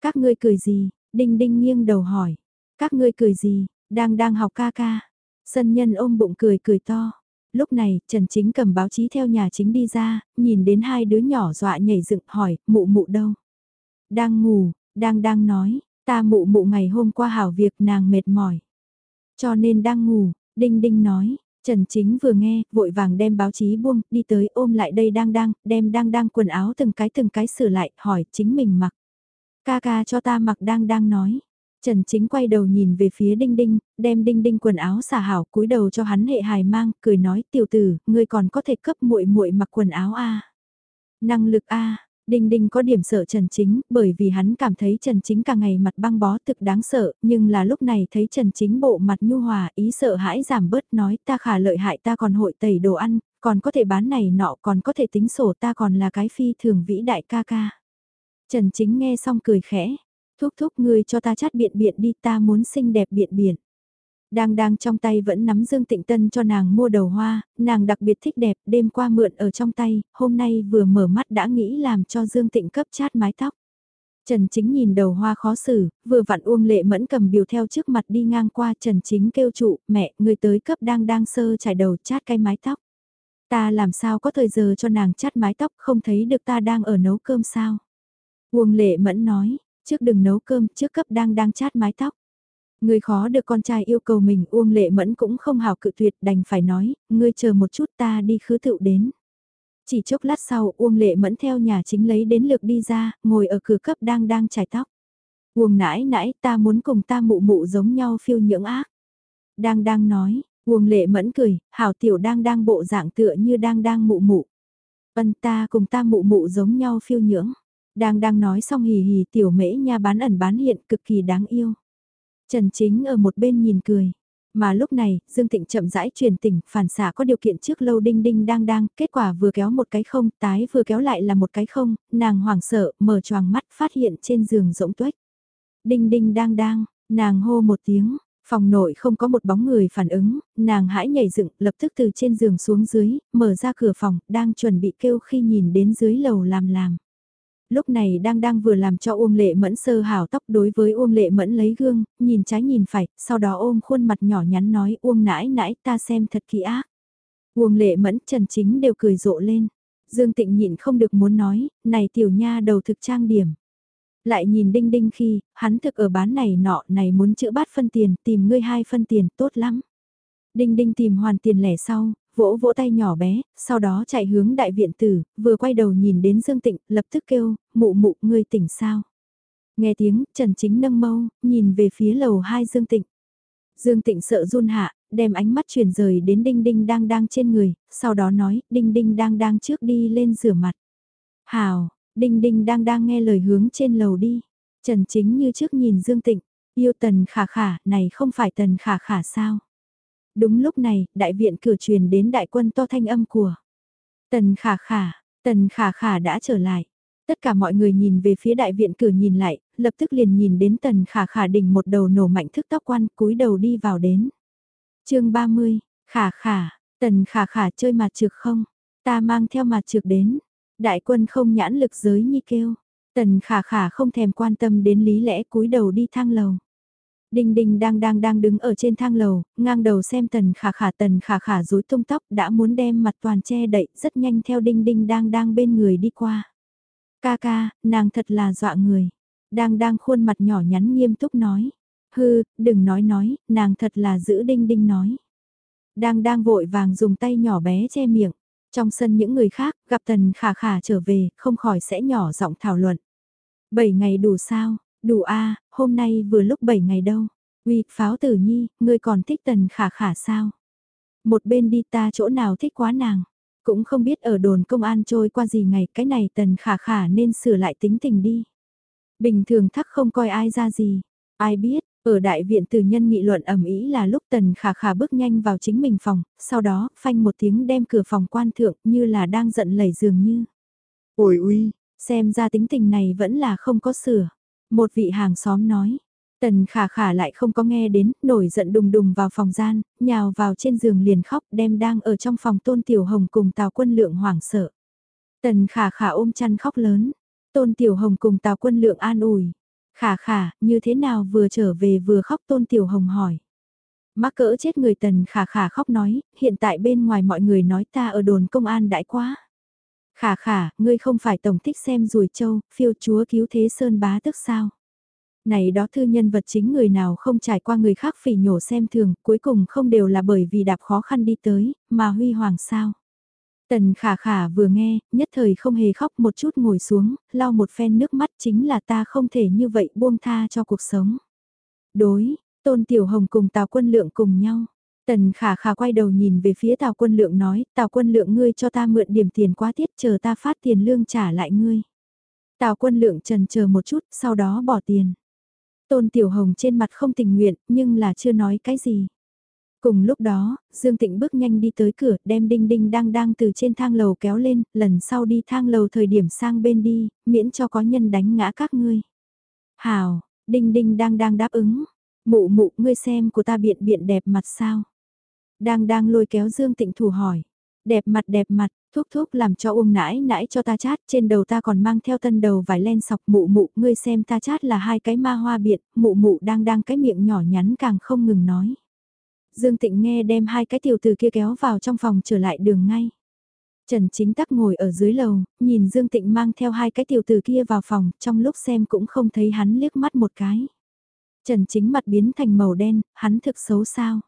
S1: Các ngươi cười gì? Đinh đinh nghiêng đầu hỏi. Các ngươi cười gì? Đang đang học ca ca. Sân nhân ôm bụng cười cười to lúc này, Trần Chính cầm báo chí theo nhà chính đi ra, nhìn đến hai đứa nhỏ dọa nhảy dựng hỏi, mụ mụ đâu? Đang ngủ, đang đang nói, ta mụ mụ ngày hôm qua hảo việc nàng mệt mỏi. Cho nên đang ngủ, đinh đinh nói, Trần Chính vừa nghe, vội vàng đem báo chí buông, đi tới ôm lại đây đang đang, đem đang đang quần áo từng cái từng cái sửa lại, hỏi chính mình mặc. Ca ca cho ta mặc đang đang nói. Trần Chính quay đầu nhìn về phía Đinh Đinh, đem Đinh Đinh quần áo xả hảo cúi đầu cho hắn hệ hài mang, cười nói tiểu tử, ngươi còn có thể cấp muội muội mặc quần áo a? Năng lực a. Đinh Đinh có điểm sợ Trần Chính, bởi vì hắn cảm thấy Trần Chính cả ngày mặt băng bó thực đáng sợ, nhưng là lúc này thấy Trần Chính bộ mặt nhu hòa, ý sợ hãi giảm bớt nói ta khả lợi hại ta còn hội tẩy đồ ăn, còn có thể bán này nọ còn có thể tính sổ ta còn là cái phi thường vĩ đại ca ca. Trần Chính nghe xong cười khẽ, Thúc thúc người cho ta chát biện biện đi ta muốn xinh đẹp biện biện. Đang đang trong tay vẫn nắm Dương Tịnh Tân cho nàng mua đầu hoa, nàng đặc biệt thích đẹp, đêm qua mượn ở trong tay, hôm nay vừa mở mắt đã nghĩ làm cho Dương Tịnh cấp chát mái tóc. Trần Chính nhìn đầu hoa khó xử, vừa vặn Uông Lệ Mẫn cầm biểu theo trước mặt đi ngang qua Trần Chính kêu trụ, mẹ, người tới cấp đang đang sơ trải đầu chát cái mái tóc. Ta làm sao có thời giờ cho nàng chát mái tóc không thấy được ta đang ở nấu cơm sao? Uông Lệ Mẫn nói, Trước đừng nấu cơm, trước cấp đang đang chát mái tóc. Người khó được con trai yêu cầu mình Uông Lệ Mẫn cũng không hào cự tuyệt đành phải nói, ngươi chờ một chút ta đi khứ tựu đến. Chỉ chốc lát sau Uông Lệ Mẫn theo nhà chính lấy đến lược đi ra, ngồi ở cửa cấp đang đang chải tóc. Uông nãi nãi ta muốn cùng ta mụ mụ giống nhau phiêu nhưỡng ác. Đang đang nói, Uông lệ mẫn cười, hảo tiểu đang đang bộ dạng tựa như đang đang mụ mụ. Vân ta cùng ta mụ mụ giống nhau phiêu nhưỡng. Đang đang nói xong hì hì tiểu mễ nha bán ẩn bán hiện cực kỳ đáng yêu. Trần Chính ở một bên nhìn cười. Mà lúc này, Dương Tịnh chậm rãi truyền tỉnh, phản xạ có điều kiện trước lâu đinh đinh đang đang, kết quả vừa kéo một cái không, tái vừa kéo lại là một cái không, nàng hoảng sợ, mở choàng mắt phát hiện trên giường rỗng tuếch. Đinh đinh đang đang, nàng hô một tiếng, phòng nội không có một bóng người phản ứng, nàng hãi nhảy dựng, lập tức từ trên giường xuống dưới, mở ra cửa phòng, đang chuẩn bị kêu khi nhìn đến dưới lầu làm làm. Lúc này đang đang vừa làm cho Uông Lệ Mẫn sơ hào tóc đối với Uông Lệ Mẫn lấy gương, nhìn trái nhìn phải, sau đó ôm khuôn mặt nhỏ nhắn nói Uông nãi nãi ta xem thật kỳ ác. Uông Lệ Mẫn Trần Chính đều cười rộ lên. Dương Tịnh nhịn không được muốn nói, này tiểu nha đầu thực trang điểm. Lại nhìn đinh đinh khi, hắn thực ở bán này nọ này muốn chữa bát phân tiền, tìm ngươi hai phân tiền, tốt lắm. Đinh đinh tìm hoàn tiền lẻ sau, vỗ vỗ tay nhỏ bé, sau đó chạy hướng đại viện tử, vừa quay đầu nhìn đến Dương Tịnh, lập tức kêu, mụ mụ, ngươi tỉnh sao? Nghe tiếng, Trần Chính nâng mâu, nhìn về phía lầu hai Dương Tịnh. Dương Tịnh sợ run hạ, đem ánh mắt chuyển rời đến Đinh Đinh đang đang trên người, sau đó nói, Đinh Đinh đang đang trước đi lên rửa mặt. Hào, Đinh Đinh đang đang nghe lời hướng trên lầu đi. Trần Chính như trước nhìn Dương Tịnh, yêu tần khả khả, này không phải tần khả khả sao? Đúng lúc này, đại viện cửa truyền đến đại quân to thanh âm của. Tần khả khả, tần khả khả đã trở lại. Tất cả mọi người nhìn về phía đại viện cửa nhìn lại, lập tức liền nhìn đến tần khả khả đỉnh một đầu nổ mạnh thức tóc quan cúi đầu đi vào đến. chương 30, khả khả, tần khả khả chơi mặt trực không? Ta mang theo mặt trực đến. Đại quân không nhãn lực giới nhi kêu. Tần khả khả không thèm quan tâm đến lý lẽ cúi đầu đi thang lầu. Đinh đinh đang đang đang đứng ở trên thang lầu, ngang đầu xem tần khả khả tần khả khả rối tung tóc đã muốn đem mặt toàn che đậy rất nhanh theo đinh đinh đang đang bên người đi qua. Ca ca, nàng thật là dọa người. Đang đang khuôn mặt nhỏ nhắn nghiêm túc nói. Hư, đừng nói nói, nàng thật là giữ đinh đinh nói. Đang đang vội vàng dùng tay nhỏ bé che miệng. Trong sân những người khác, gặp tần khả khả trở về, không khỏi sẽ nhỏ giọng thảo luận. Bảy ngày đủ sao, Đủ a hôm nay vừa lúc 7 ngày đâu. Uy, pháo tử nhi, ngươi còn thích tần khả khả sao? Một bên đi ta chỗ nào thích quá nàng. Cũng không biết ở đồn công an trôi qua gì ngày cái này tần khả khả nên sửa lại tính tình đi. Bình thường thắc không coi ai ra gì. Ai biết, ở đại viện từ nhân nghị luận ẩm ý là lúc tần khả khả bước nhanh vào chính mình phòng, sau đó phanh một tiếng đem cửa phòng quan thượng như là đang giận lẩy dường như. Ôi uy, xem ra tính tình này vẫn là không có sửa. Một vị hàng xóm nói, Tần khả khả lại không có nghe đến, nổi giận đùng đùng vào phòng gian, nhào vào trên giường liền khóc đem đang ở trong phòng tôn tiểu hồng cùng tào quân lượng hoảng sợ. Tần khả khả ôm chăn khóc lớn, tôn tiểu hồng cùng tào quân lượng an ủi. Khả khả, như thế nào vừa trở về vừa khóc tôn tiểu hồng hỏi. Mắc cỡ chết người tần khả khả khóc nói, hiện tại bên ngoài mọi người nói ta ở đồn công an đãi quá. Khả khả, ngươi không phải tổng thích xem rùi châu, phiêu chúa cứu thế sơn bá tức sao? Này đó thư nhân vật chính người nào không trải qua người khác phỉ nhổ xem thường, cuối cùng không đều là bởi vì đạp khó khăn đi tới, mà huy hoàng sao? Tần khả khả vừa nghe, nhất thời không hề khóc một chút ngồi xuống, lau một phen nước mắt chính là ta không thể như vậy buông tha cho cuộc sống. Đối, Tôn Tiểu Hồng cùng Tào Quân Lượng cùng nhau. Tần khả khả quay đầu nhìn về phía Tào quân lượng nói, Tào quân lượng ngươi cho ta mượn điểm tiền quá tiết chờ ta phát tiền lương trả lại ngươi. Tào quân lượng trần chờ một chút, sau đó bỏ tiền. Tôn Tiểu Hồng trên mặt không tình nguyện, nhưng là chưa nói cái gì. Cùng lúc đó, Dương Tịnh bước nhanh đi tới cửa, đem Đinh Đinh đang đang từ trên thang lầu kéo lên, lần sau đi thang lầu thời điểm sang bên đi, miễn cho có nhân đánh ngã các ngươi. Hào, Đinh Đinh đang đang đáp ứng. Mụ mụ, ngươi xem của ta biện biện đẹp mặt sao? Đang đang lôi kéo Dương Tịnh Thủ hỏi. Đẹp mặt đẹp mặt, thúc thúc làm cho uông nãi nãi cho ta chát, trên đầu ta còn mang theo tân đầu vải len sọc mụ mụ, ngươi xem ta chát là hai cái ma hoa biện, mụ mụ đang đang cái miệng nhỏ nhắn càng không ngừng nói. Dương Tịnh nghe đem hai cái tiểu từ kia kéo vào trong phòng trở lại đường ngay. Trần Chính Tắc ngồi ở dưới lầu, nhìn Dương Tịnh mang theo hai cái tiểu từ kia vào phòng, trong lúc xem cũng không thấy hắn liếc mắt một cái. Trần Chính mặt biến thành màu đen, hắn thực xấu sao?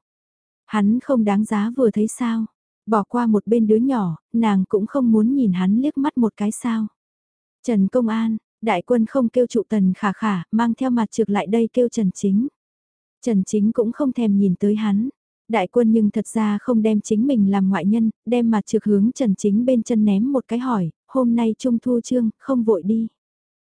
S1: Hắn không đáng giá vừa thấy sao. Bỏ qua một bên đứa nhỏ, nàng cũng không muốn nhìn hắn liếc mắt một cái sao. Trần Công An, đại quân không kêu trụ tần khả khả, mang theo mặt trược lại đây kêu Trần Chính. Trần Chính cũng không thèm nhìn tới hắn. Đại quân nhưng thật ra không đem chính mình làm ngoại nhân, đem mặt trược hướng Trần Chính bên chân ném một cái hỏi, hôm nay Trung Thu Trương, không vội đi.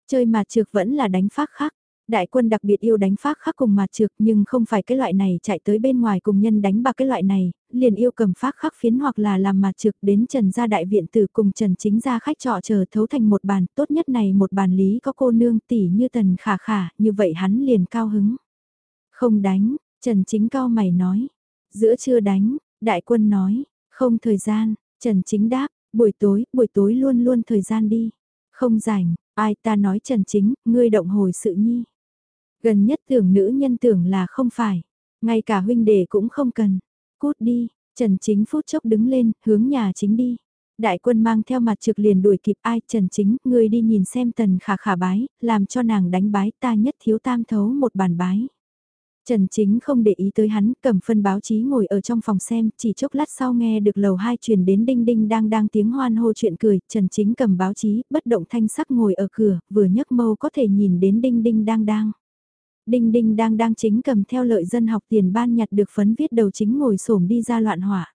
S1: Chơi mặt trược vẫn là đánh phát khác. Đại quân đặc biệt yêu đánh phát khắc cùng mặt trược nhưng không phải cái loại này chạy tới bên ngoài cùng nhân đánh bạc cái loại này, liền yêu cầm phát khắc phiến hoặc là làm mặt trược đến Trần gia đại viện tử cùng Trần chính gia khách trọ chờ thấu thành một bàn, tốt nhất này một bàn lý có cô nương tỷ như tần khả khả, như vậy hắn liền cao hứng. Không đánh, Trần chính cao mày nói, giữa chưa đánh, đại quân nói, không thời gian, Trần chính đáp, buổi tối, buổi tối luôn luôn thời gian đi, không rảnh, ai ta nói Trần chính, ngươi động hồi sự nhi. Gần nhất tưởng nữ nhân tưởng là không phải, ngay cả huynh đệ cũng không cần. Cút đi, Trần Chính phút chốc đứng lên, hướng nhà chính đi. Đại quân mang theo mặt trực liền đuổi kịp ai Trần Chính, người đi nhìn xem tần khả khả bái, làm cho nàng đánh bái ta nhất thiếu tam thấu một bàn bái. Trần Chính không để ý tới hắn, cầm phân báo chí ngồi ở trong phòng xem, chỉ chốc lát sau nghe được lầu hai truyền đến đinh đinh đang đang tiếng hoan hô chuyện cười, Trần Chính cầm báo chí, bất động thanh sắc ngồi ở cửa, vừa nhấc mâu có thể nhìn đến đinh đinh đang đang. Đinh đinh đang đang chính cầm theo lợi dân học tiền ban nhặt được phấn viết đầu chính ngồi xổm đi ra loạn hỏa.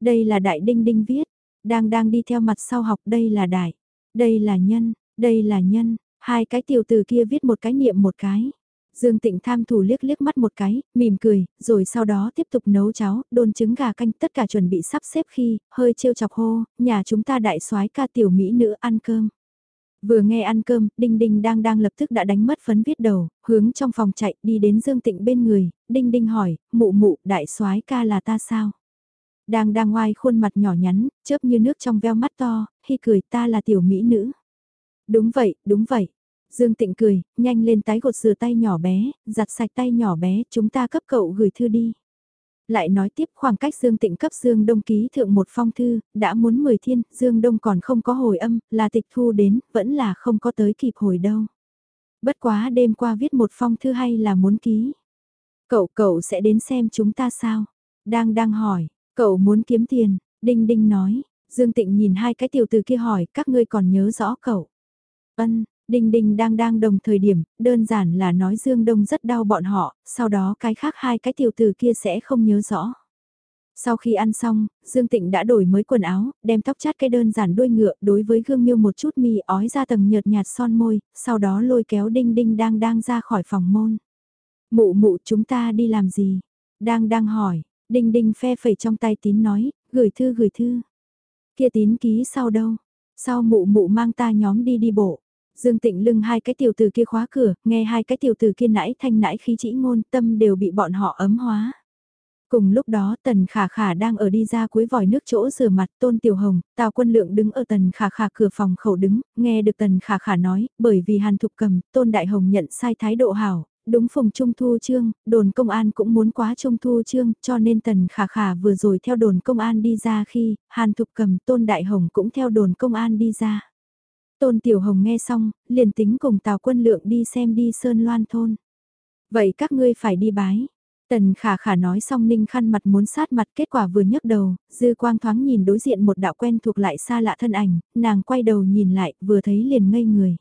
S1: Đây là đại đinh đinh viết, đang đang đi theo mặt sau học đây là đại, đây là nhân, đây là nhân, hai cái tiểu từ kia viết một cái niệm một cái. Dương Tịnh tham thủ liếc liếc mắt một cái, mỉm cười, rồi sau đó tiếp tục nấu cháo, đôn trứng gà canh, tất cả chuẩn bị sắp xếp khi, hơi trêu chọc hô, nhà chúng ta đại soái ca tiểu mỹ nữ ăn cơm. Vừa nghe ăn cơm, Đinh Đinh đang đang lập tức đã đánh mất phấn viết đầu, hướng trong phòng chạy đi đến Dương Tịnh bên người, Đinh Đinh hỏi, mụ mụ, đại soái ca là ta sao? Đang đang ngoai khuôn mặt nhỏ nhắn, chớp như nước trong veo mắt to, khi cười ta là tiểu mỹ nữ. Đúng vậy, đúng vậy. Dương Tịnh cười, nhanh lên tái gột rửa tay nhỏ bé, giặt sạch tay nhỏ bé, chúng ta cấp cậu gửi thư đi lại nói tiếp khoảng cách Dương Tịnh cấp Dương Đông ký thượng một phong thư, đã muốn 10 thiên, Dương Đông còn không có hồi âm, là tịch thu đến, vẫn là không có tới kịp hồi đâu. Bất quá đêm qua viết một phong thư hay là muốn ký. Cậu cậu sẽ đến xem chúng ta sao? Đang đang hỏi, cậu muốn kiếm tiền, Đinh Đinh nói, Dương Tịnh nhìn hai cái tiểu từ kia hỏi, các ngươi còn nhớ rõ cậu. Ân, Đinh Đinh đang đang đồng thời điểm, đơn giản là nói Dương Đông rất đau bọn họ, sau đó cái khác hai cái tiểu tử kia sẽ không nhớ rõ. Sau khi ăn xong, Dương Tịnh đã đổi mới quần áo, đem tóc chát cái đơn giản đuôi ngựa đối với gương miêu một chút mì ói ra tầng nhợt nhạt son môi, sau đó lôi kéo Đinh Đinh đang đang ra khỏi phòng môn. Mụ mụ chúng ta đi làm gì? Đang đang hỏi, Đinh Đinh phe phẩy trong tay tín nói, gửi thư gửi thư. Kia tín ký sau đâu? Sau mụ mụ mang ta nhóm đi đi bộ. Dương Tịnh lưng hai cái tiểu từ kia khóa cửa, nghe hai cái tiểu từ kia nãi thanh nãi khí chỉ ngôn tâm đều bị bọn họ ấm hóa. Cùng lúc đó Tần Khả Khả đang ở đi ra cuối vòi nước chỗ rửa mặt Tôn Tiểu Hồng, Tào Quân Lượng đứng ở Tần Khả Khả cửa phòng khẩu đứng, nghe được Tần Khả Khả nói, bởi vì Hàn Thục Cầm, Tôn Đại Hồng nhận sai thái độ hảo, đúng phùng Trung Thu Trương, đồn công an cũng muốn quá Trung Thu Trương, cho nên Tần Khả Khả vừa rồi theo đồn công an đi ra khi, Hàn Thục Cầm, Tôn Đại Hồng cũng theo đồn công an đi ra. Tôn Tiểu Hồng nghe xong, liền tính cùng Tào Quân Lượng đi xem đi Sơn Loan Thôn. Vậy các ngươi phải đi bái. Tần khả khả nói xong ninh khăn mặt muốn sát mặt kết quả vừa nhấc đầu, dư quang thoáng nhìn đối diện một đạo quen thuộc lại xa lạ thân ảnh, nàng quay đầu nhìn lại vừa thấy liền ngây người.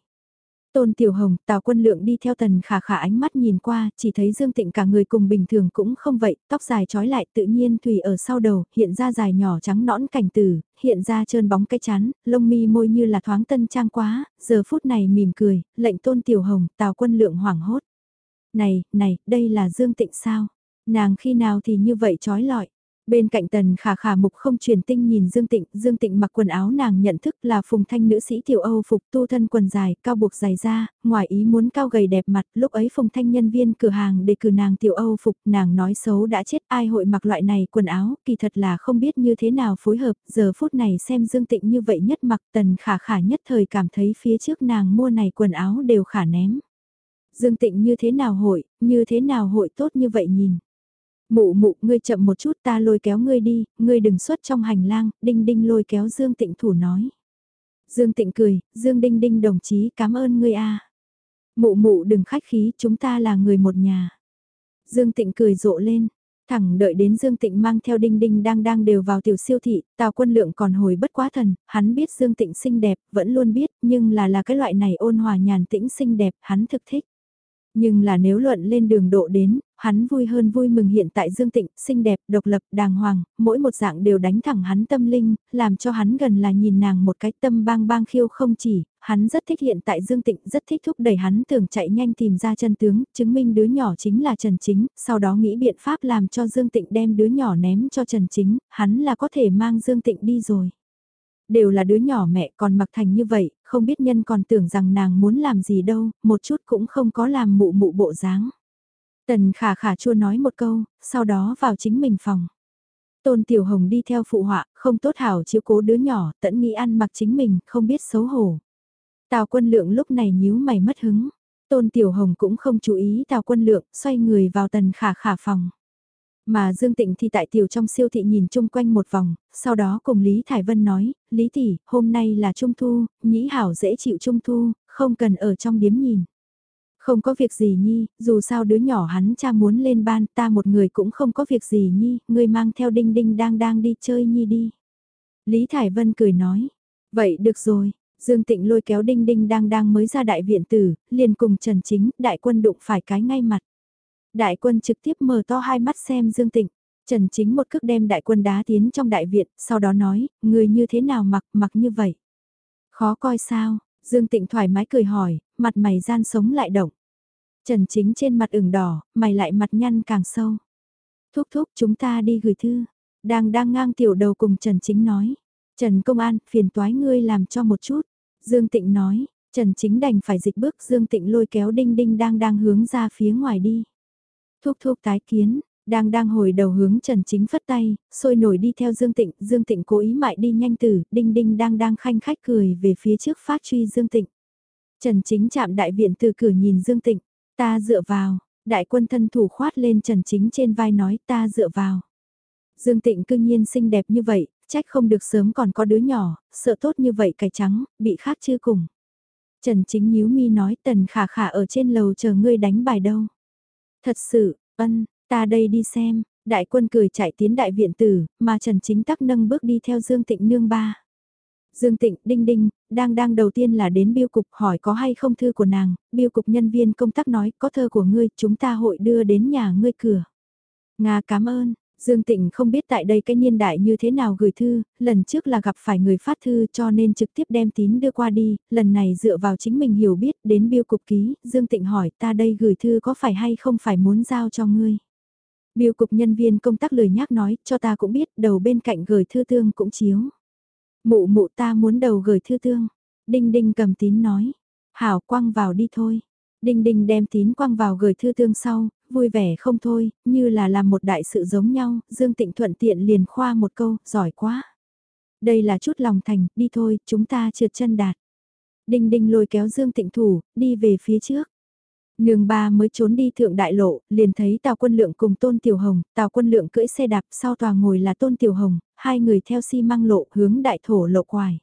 S1: Tôn Tiểu Hồng, Tào Quân Lượng đi theo tần khả khả ánh mắt nhìn qua, chỉ thấy Dương Tịnh cả người cùng bình thường cũng không vậy, tóc dài trói lại tự nhiên thủy ở sau đầu, hiện ra dài nhỏ trắng nõn cảnh tử, hiện ra trơn bóng cái chán, lông mi môi như là thoáng tân trang quá, giờ phút này mỉm cười, lệnh Tôn Tiểu Hồng, Tào Quân Lượng hoảng hốt. Này, này, đây là Dương Tịnh sao? Nàng khi nào thì như vậy trói lọi? Bên cạnh tần khả khả mục không truyền tinh nhìn Dương Tịnh, Dương Tịnh mặc quần áo nàng nhận thức là phùng thanh nữ sĩ tiểu Âu phục tu thân quần dài, cao buộc dài ra, ngoài ý muốn cao gầy đẹp mặt, lúc ấy phùng thanh nhân viên cửa hàng để cử nàng tiểu Âu phục, nàng nói xấu đã chết ai hội mặc loại này quần áo, kỳ thật là không biết như thế nào phối hợp, giờ phút này xem Dương Tịnh như vậy nhất mặc tần khả khả nhất thời cảm thấy phía trước nàng mua này quần áo đều khả ném. Dương Tịnh như thế nào hội, như thế nào hội tốt như vậy nhìn. Mụ mụ, ngươi chậm một chút ta lôi kéo ngươi đi, ngươi đừng xuất trong hành lang, đinh đinh lôi kéo Dương Tịnh thủ nói. Dương Tịnh cười, Dương Đinh Đinh đồng chí cảm ơn ngươi a. Mụ mụ đừng khách khí, chúng ta là người một nhà. Dương Tịnh cười rộ lên, thẳng đợi đến Dương Tịnh mang theo Đinh Đinh đang đang đều vào tiểu siêu thị, Tào Quân Lượng còn hồi bất quá thần, hắn biết Dương Tịnh xinh đẹp, vẫn luôn biết, nhưng là là cái loại này ôn hòa nhàn tĩnh xinh đẹp, hắn thực thích. Nhưng là nếu luận lên đường độ đến, hắn vui hơn vui mừng hiện tại Dương Tịnh, xinh đẹp, độc lập, đàng hoàng, mỗi một dạng đều đánh thẳng hắn tâm linh, làm cho hắn gần là nhìn nàng một cái tâm bang bang khiêu không chỉ, hắn rất thích hiện tại Dương Tịnh, rất thích thúc đẩy hắn tưởng chạy nhanh tìm ra chân tướng, chứng minh đứa nhỏ chính là Trần Chính, sau đó nghĩ biện pháp làm cho Dương Tịnh đem đứa nhỏ ném cho Trần Chính, hắn là có thể mang Dương Tịnh đi rồi đều là đứa nhỏ mẹ còn mặc thành như vậy, không biết nhân còn tưởng rằng nàng muốn làm gì đâu, một chút cũng không có làm mụ mụ bộ dáng. Tần khả khả chua nói một câu, sau đó vào chính mình phòng. Tôn Tiểu Hồng đi theo phụ họa, không tốt hảo chiếu cố đứa nhỏ, tẫn nghĩ ăn mặc chính mình, không biết xấu hổ. Tào quân lượng lúc này nhíu mày mất hứng. Tôn Tiểu Hồng cũng không chú ý Tào quân lượng, xoay người vào tần khả khả phòng. Mà Dương Tịnh thì tại tiểu trong siêu thị nhìn chung quanh một vòng, sau đó cùng Lý Thải Vân nói, Lý tỷ, hôm nay là Trung Thu, nhĩ hảo dễ chịu Trung Thu, không cần ở trong điếm nhìn. Không có việc gì nhi, dù sao đứa nhỏ hắn cha muốn lên ban, ta một người cũng không có việc gì nhi, người mang theo đinh đinh đang đang đi chơi nhi đi. Lý Thải Vân cười nói, vậy được rồi, Dương Tịnh lôi kéo đinh đinh đang đang mới ra đại viện tử, liền cùng Trần Chính, đại quân đụng phải cái ngay mặt. Đại quân trực tiếp mở to hai mắt xem Dương Tịnh. Trần Chính một cước đem đại quân đá tiến trong đại viện, sau đó nói, người như thế nào mặc, mặc như vậy. Khó coi sao, Dương Tịnh thoải mái cười hỏi, mặt mày gian sống lại động. Trần Chính trên mặt ửng đỏ, mày lại mặt nhăn càng sâu. Thúc thúc chúng ta đi gửi thư. Đang đang ngang tiểu đầu cùng Trần Chính nói. Trần Công An, phiền toái ngươi làm cho một chút. Dương Tịnh nói, Trần Chính đành phải dịch bước Dương Tịnh lôi kéo đinh đinh đang đang hướng ra phía ngoài đi. Thúc thúc tái kiến, đang đang hồi đầu hướng Trần Chính phất tay, sôi nổi đi theo Dương Tịnh, Dương Tịnh cố ý mại đi nhanh tử, đinh đinh đang đang khanh khách cười về phía trước phát truy Dương Tịnh. Trần Chính chạm đại viện từ cửa nhìn Dương Tịnh, ta dựa vào, đại quân thân thủ khoát lên Trần Chính trên vai nói ta dựa vào. Dương Tịnh cương nhiên xinh đẹp như vậy, trách không được sớm còn có đứa nhỏ, sợ tốt như vậy cải trắng, bị khác chưa cùng. Trần Chính nhíu mi nói tần khả khả ở trên lầu chờ ngươi đánh bài đâu. Thật sự, ân, ta đây đi xem, đại quân cười chạy tiến đại viện tử, mà Trần Chính Tắc nâng bước đi theo Dương Tịnh nương ba. Dương Tịnh, Đinh Đinh, đang đang đầu tiên là đến biêu cục hỏi có hay không thư của nàng, biêu cục nhân viên công tác nói có thơ của ngươi, chúng ta hội đưa đến nhà ngươi cửa. Nga cảm ơn, Dương Tịnh không biết tại đây cái niên đại như thế nào gửi thư, lần trước là gặp phải người phát thư cho nên trực tiếp đem tín đưa qua đi, lần này dựa vào chính mình hiểu biết đến biêu cục ký, Dương Tịnh hỏi ta đây gửi thư có phải hay không phải muốn giao cho ngươi. Biêu cục nhân viên công tác lời nhắc nói cho ta cũng biết đầu bên cạnh gửi thư tương cũng chiếu. Mụ mụ ta muốn đầu gửi thư tương. Đinh đinh cầm tín nói. Hảo quăng vào đi thôi. Đinh đinh đem tín quăng vào gửi thư tương sau, vui vẻ không thôi, như là làm một đại sự giống nhau, Dương Tịnh thuận tiện liền khoa một câu, giỏi quá. Đây là chút lòng thành, đi thôi, chúng ta trượt chân đạt. Đinh đinh lôi kéo Dương Tịnh thủ, đi về phía trước. Nương ba mới trốn đi thượng đại lộ, liền thấy Tào Quân Lượng cùng Tôn Tiểu Hồng, Tào Quân Lượng cưỡi xe đạp sau tòa ngồi là Tôn Tiểu Hồng, hai người theo xi si măng lộ hướng đại thổ lộ quài.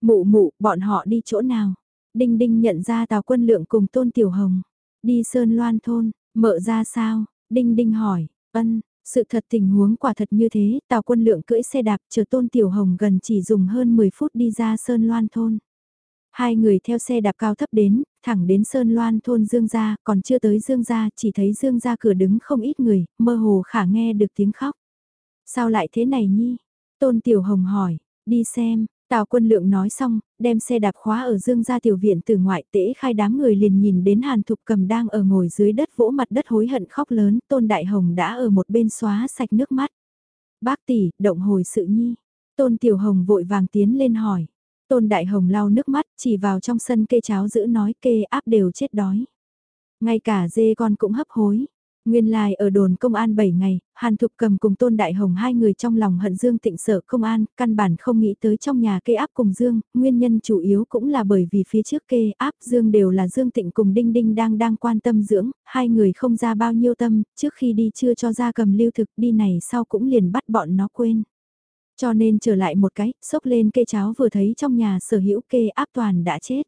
S1: Mụ mụ, bọn họ đi chỗ nào? Đinh Đinh nhận ra Tào Quân Lượng cùng Tôn Tiểu Hồng. Đi Sơn Loan Thôn, Mợ ra sao? Đinh Đinh hỏi, ân, sự thật tình huống quả thật như thế, Tào Quân Lượng cưỡi xe đạp chờ Tôn Tiểu Hồng gần chỉ dùng hơn 10 phút đi ra Sơn Loan Thôn. Hai người theo xe đạp cao thấp đến, thẳng đến Sơn Loan thôn Dương Gia, còn chưa tới Dương Gia, chỉ thấy Dương Gia cửa đứng không ít người, mơ hồ khả nghe được tiếng khóc. Sao lại thế này nhi? Tôn Tiểu Hồng hỏi, đi xem, Tào quân lượng nói xong, đem xe đạp khóa ở dương gia tiểu viện từ ngoại tễ khai đám người liền nhìn đến hàn thục cầm đang ở ngồi dưới đất vỗ mặt đất hối hận khóc lớn, tôn đại hồng đã ở một bên xóa sạch nước mắt. Bác tỷ, động hồi sự nhi. Tôn tiểu hồng vội vàng tiến lên hỏi. Tôn đại hồng lau nước mắt, chỉ vào trong sân kê cháo giữ nói kê áp đều chết đói. Ngay cả dê con cũng hấp hối. Nguyên lai ở đồn công an 7 ngày, Hàn Thục cầm cùng Tôn Đại Hồng hai người trong lòng hận Dương Tịnh sợ công an, căn bản không nghĩ tới trong nhà kê áp cùng Dương, nguyên nhân chủ yếu cũng là bởi vì phía trước kê áp Dương đều là Dương Tịnh cùng Đinh Đinh đang đang quan tâm dưỡng, hai người không ra bao nhiêu tâm, trước khi đi chưa cho ra cầm lưu thực đi này sau cũng liền bắt bọn nó quên. Cho nên trở lại một cái, sốc lên kê cháo vừa thấy trong nhà sở hữu kê áp toàn đã chết.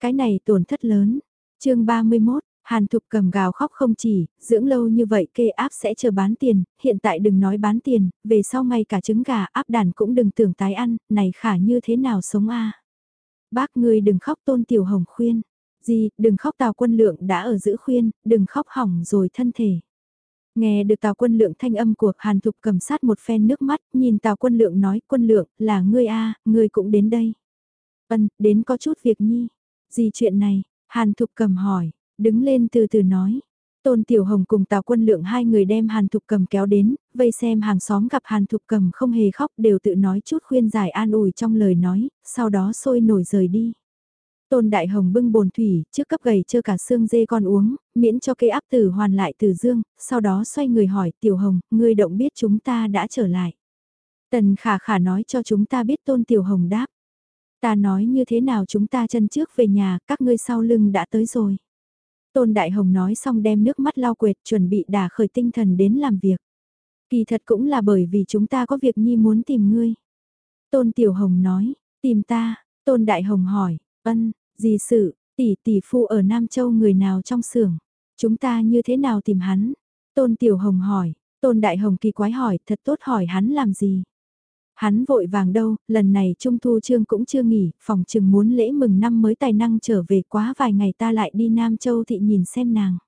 S1: Cái này tổn thất lớn. chương 31 Hàn Thục cầm gào khóc không chỉ, dưỡng lâu như vậy kê áp sẽ chờ bán tiền, hiện tại đừng nói bán tiền, về sau ngay cả trứng gà áp đàn cũng đừng tưởng tái ăn, này khả như thế nào sống a Bác ngươi đừng khóc tôn tiểu hồng khuyên. Gì, đừng khóc Tào Quân Lượng đã ở giữ khuyên, đừng khóc hỏng rồi thân thể. Nghe được Tào Quân Lượng thanh âm của Hàn Thục cầm sát một phen nước mắt, nhìn Tào Quân Lượng nói, Quân Lượng, là ngươi a ngươi cũng đến đây. Ân, đến có chút việc nhi. Gì chuyện này? Hàn Thục cầm hỏi, đứng lên từ từ nói. Tôn Tiểu Hồng cùng Tào Quân Lượng hai người đem Hàn Thục Cầm kéo đến, vây xem hàng xóm gặp Hàn Thục Cầm không hề khóc đều tự nói chút khuyên giải an ủi trong lời nói, sau đó sôi nổi rời đi. Tôn Đại Hồng bưng bồn thủy, trước cấp gầy chưa cả xương dê con uống, miễn cho cây áp tử hoàn lại từ dương, sau đó xoay người hỏi Tiểu Hồng, ngươi động biết chúng ta đã trở lại. Tần khả khả nói cho chúng ta biết Tôn Tiểu Hồng đáp. Ta nói như thế nào chúng ta chân trước về nhà, các ngươi sau lưng đã tới rồi. Tôn Đại Hồng nói xong đem nước mắt lau quệt chuẩn bị đả khởi tinh thần đến làm việc. Kỳ thật cũng là bởi vì chúng ta có việc nhi muốn tìm ngươi. Tôn Tiểu Hồng nói, tìm ta, Tôn Đại Hồng hỏi, ân, gì sự, tỷ tỷ phu ở Nam Châu người nào trong xưởng Chúng ta như thế nào tìm hắn? Tôn Tiểu Hồng hỏi, Tôn Đại Hồng kỳ quái hỏi, thật tốt hỏi hắn làm gì? Hắn vội vàng đâu, lần này Trung Thu Trương cũng chưa nghỉ, phòng chừng muốn lễ mừng năm mới tài năng trở về quá vài ngày ta lại đi Nam Châu thị nhìn xem nàng.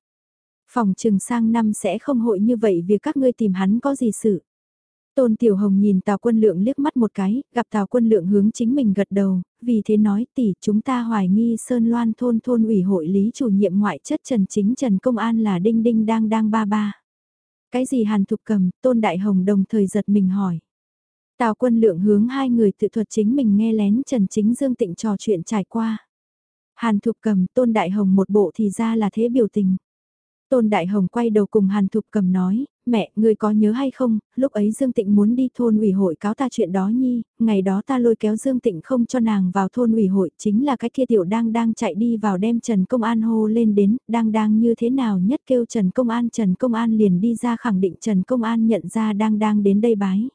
S1: Phòng chừng sang năm sẽ không hội như vậy vì các ngươi tìm hắn có gì sự. Tôn Tiểu Hồng nhìn Tào Quân Lượng liếc mắt một cái, gặp Tào Quân Lượng hướng chính mình gật đầu, vì thế nói tỷ chúng ta hoài nghi Sơn Loan thôn thôn ủy hội lý chủ nhiệm ngoại chất Trần Chính Trần Công An là đinh đinh đang đang ba ba. Cái gì Hàn Thục cầm, Tôn Đại Hồng đồng thời giật mình hỏi. Tào quân lượng hướng hai người tự thuật chính mình nghe lén Trần Chính Dương Tịnh trò chuyện trải qua. Hàn Thục cầm Tôn Đại Hồng một bộ thì ra là thế biểu tình. Tôn Đại Hồng quay đầu cùng Hàn Thục cầm nói, mẹ, người có nhớ hay không, lúc ấy Dương Tịnh muốn đi thôn ủy hội cáo ta chuyện đó nhi, ngày đó ta lôi kéo Dương Tịnh không cho nàng vào thôn ủy hội, chính là cái kia tiểu đang đang chạy đi vào đem Trần Công An hô lên đến, đang đang như thế nào nhất kêu Trần Công An Trần Công An liền đi ra khẳng định Trần Công An nhận ra đang đang đến đây bái.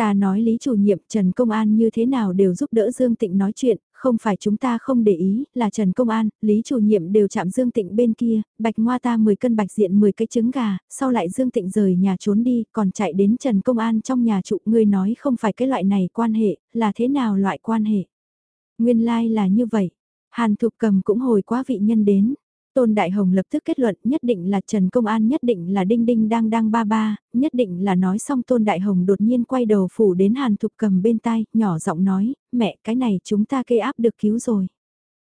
S1: Ta nói Lý chủ nhiệm Trần Công An như thế nào đều giúp đỡ Dương Tịnh nói chuyện, không phải chúng ta không để ý, là Trần Công An, Lý chủ nhiệm đều chạm Dương Tịnh bên kia, bạch ngoa ta 10 cân bạch diện 10 cái trứng gà, sau lại Dương Tịnh rời nhà trốn đi, còn chạy đến Trần Công An trong nhà trụ, ngươi nói không phải cái loại này quan hệ, là thế nào loại quan hệ. Nguyên lai like là như vậy, Hàn Thục Cầm cũng hồi quá vị nhân đến, Tôn Đại Hồng lập tức kết luận nhất định là Trần Công An nhất định là Đinh Đinh đang đang ba ba, nhất định là nói xong Tôn Đại Hồng đột nhiên quay đầu phủ đến Hàn Thục cầm bên tai, nhỏ giọng nói, mẹ cái này chúng ta kê áp được cứu rồi.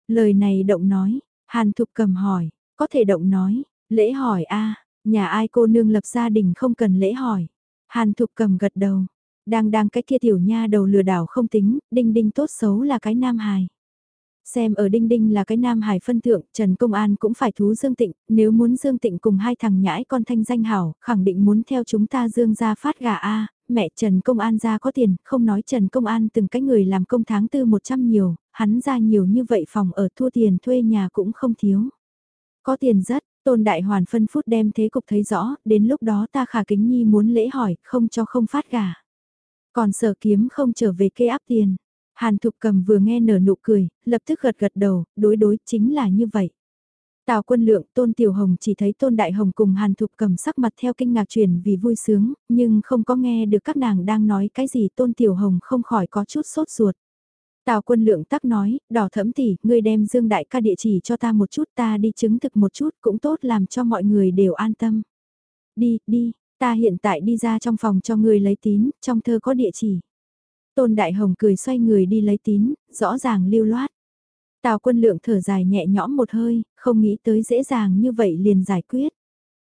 S1: Lời này động nói, Hàn Thục cầm hỏi, có thể động nói, lễ hỏi a nhà ai cô nương lập gia đình không cần lễ hỏi. Hàn Thục cầm gật đầu, đang đang cái kia tiểu nha đầu lừa đảo không tính, Đinh Đinh tốt xấu là cái nam hài. Xem ở Đinh Đinh là cái nam hải phân thượng, Trần Công An cũng phải thú Dương Tịnh, nếu muốn Dương Tịnh cùng hai thằng nhãi con thanh danh hảo, khẳng định muốn theo chúng ta Dương ra phát gà A, mẹ Trần Công An ra có tiền, không nói Trần Công An từng cái người làm công tháng tư 100 nhiều, hắn ra nhiều như vậy phòng ở thua tiền thuê nhà cũng không thiếu. Có tiền rất, Tôn Đại Hoàn phân phút đem thế cục thấy rõ, đến lúc đó ta khả kính nhi muốn lễ hỏi, không cho không phát gà. Còn sở kiếm không trở về kê áp tiền. Hàn Thục Cầm vừa nghe nở nụ cười, lập tức gật gật đầu, đối đối chính là như vậy. Tào quân lượng, Tôn Tiểu Hồng chỉ thấy Tôn Đại Hồng cùng Hàn Thục Cầm sắc mặt theo kinh ngạc truyền vì vui sướng, nhưng không có nghe được các nàng đang nói cái gì Tôn Tiểu Hồng không khỏi có chút sốt ruột. Tào quân lượng tắc nói, đỏ thẫm tỷ, ngươi đem Dương Đại ca địa chỉ cho ta một chút ta đi chứng thực một chút cũng tốt làm cho mọi người đều an tâm. Đi, đi, ta hiện tại đi ra trong phòng cho ngươi lấy tín, trong thơ có địa chỉ. Tôn Đại Hồng cười xoay người đi lấy tín, rõ ràng lưu loát. Tào quân lượng thở dài nhẹ nhõm một hơi, không nghĩ tới dễ dàng như vậy liền giải quyết.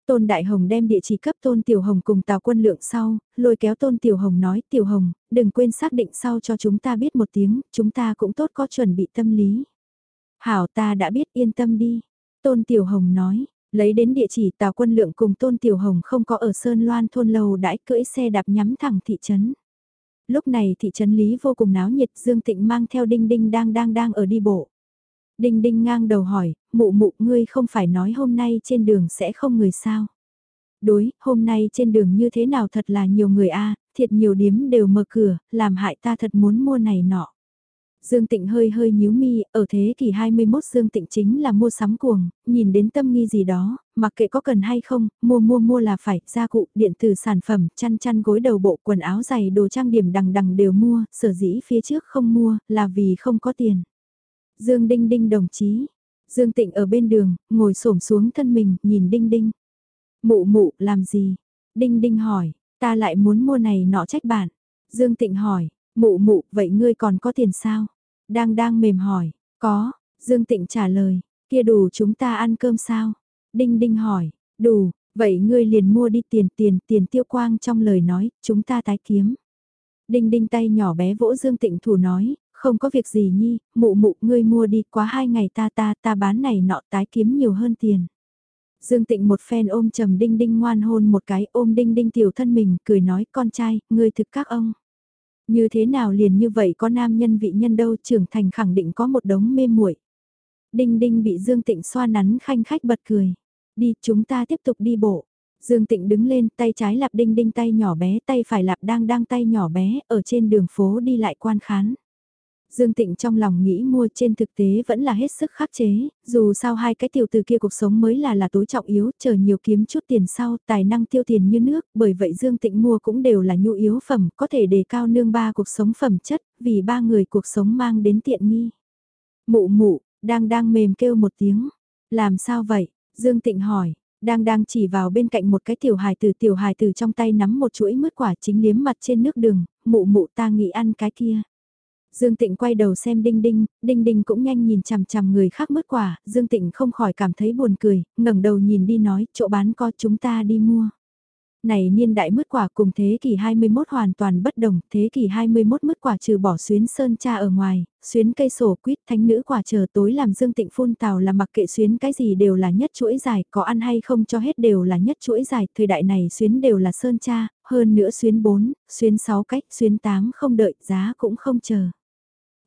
S1: Tôn Đại Hồng đem địa chỉ cấp Tôn Tiểu Hồng cùng Tào Quân Lượng sau, lôi kéo Tôn Tiểu Hồng nói Tiểu Hồng, đừng quên xác định sau cho chúng ta biết một tiếng, chúng ta cũng tốt có chuẩn bị tâm lý. Hảo ta đã biết yên tâm đi. Tôn Tiểu Hồng nói, lấy đến địa chỉ Tào Quân Lượng cùng Tôn Tiểu Hồng không có ở Sơn Loan thôn lầu đãi cưỡi xe đạp nhắm thẳng thị trấn lúc này thị trấn Lý vô cùng náo nhiệt Dương Tịnh mang theo Đinh Đinh đang đang đang ở đi bộ. Đinh Đinh ngang đầu hỏi, mụ mụ ngươi không phải nói hôm nay trên đường sẽ không người sao? Đối, hôm nay trên đường như thế nào thật là nhiều người a thiệt nhiều điếm đều mở cửa, làm hại ta thật muốn mua này nọ. Dương Tịnh hơi hơi nhíu mi, ở thế kỷ 21 Dương Tịnh chính là mua sắm cuồng, nhìn đến tâm nghi gì đó, mặc kệ có cần hay không, mua mua mua là phải, gia cụ, điện tử sản phẩm, chăn chăn gối đầu bộ, quần áo giày, đồ trang điểm đằng đằng đều mua, sở dĩ phía trước không mua, là vì không có tiền. Dương Đinh Đinh đồng chí, Dương Tịnh ở bên đường, ngồi xổm xuống thân mình, nhìn Đinh Đinh. Mụ mụ, làm gì? Đinh Đinh hỏi, ta lại muốn mua này nọ trách bạn. Dương Tịnh hỏi, mụ mụ, vậy ngươi còn có tiền sao? Đang đang mềm hỏi, có, Dương Tịnh trả lời, kia đủ chúng ta ăn cơm sao? Đinh Đinh hỏi, đủ, vậy ngươi liền mua đi tiền tiền tiền tiêu quang trong lời nói, chúng ta tái kiếm. Đinh Đinh tay nhỏ bé vỗ Dương Tịnh thủ nói, không có việc gì nhi, mụ mụ ngươi mua đi quá hai ngày ta ta ta bán này nọ tái kiếm nhiều hơn tiền. Dương Tịnh một phen ôm trầm Đinh Đinh ngoan hôn một cái ôm Đinh Đinh tiểu thân mình cười nói con trai, ngươi thực các ông. Như thế nào liền như vậy có nam nhân vị nhân đâu, trưởng thành khẳng định có một đống mê muội. Đinh Đinh bị Dương Tịnh xoa nắn khanh khách bật cười. Đi, chúng ta tiếp tục đi bộ. Dương Tịnh đứng lên, tay trái lạp Đinh Đinh, tay nhỏ bé, tay phải lạp đang đang, tay nhỏ bé, ở trên đường phố đi lại quan khán. Dương Tịnh trong lòng nghĩ mua trên thực tế vẫn là hết sức khắc chế, dù sao hai cái tiểu từ kia cuộc sống mới là là tối trọng yếu, chờ nhiều kiếm chút tiền sau, tài năng tiêu tiền như nước, bởi vậy Dương Tịnh mua cũng đều là nhu yếu phẩm, có thể đề cao nương ba cuộc sống phẩm chất, vì ba người cuộc sống mang đến tiện nghi. Mụ mụ, đang đang mềm kêu một tiếng, làm sao vậy? Dương Tịnh hỏi, đang đang chỉ vào bên cạnh một cái tiểu hài tử tiểu hài tử trong tay nắm một chuỗi mứt quả chính liếm mặt trên nước đường, mụ mụ ta nghĩ ăn cái kia. Dương Tịnh quay đầu xem Đinh Đinh, Đinh Đinh cũng nhanh nhìn chằm chằm người khác mất quả, Dương Tịnh không khỏi cảm thấy buồn cười, ngẩng đầu nhìn đi nói, chỗ bán có chúng ta đi mua. Này niên đại mứt quả cùng thế kỷ 21 hoàn toàn bất đồng, thế kỷ 21 mứt quả trừ bỏ xuyến sơn cha ở ngoài, xuyến cây sổ quýt thánh nữ quả chờ tối làm Dương Tịnh phun tào là mặc kệ xuyến cái gì đều là nhất chuỗi dài, có ăn hay không cho hết đều là nhất chuỗi dài, thời đại này xuyến đều là sơn cha, hơn nữa xuyến 4, xuyến 6 cách, xuyến 8 không đợi, giá cũng không chờ.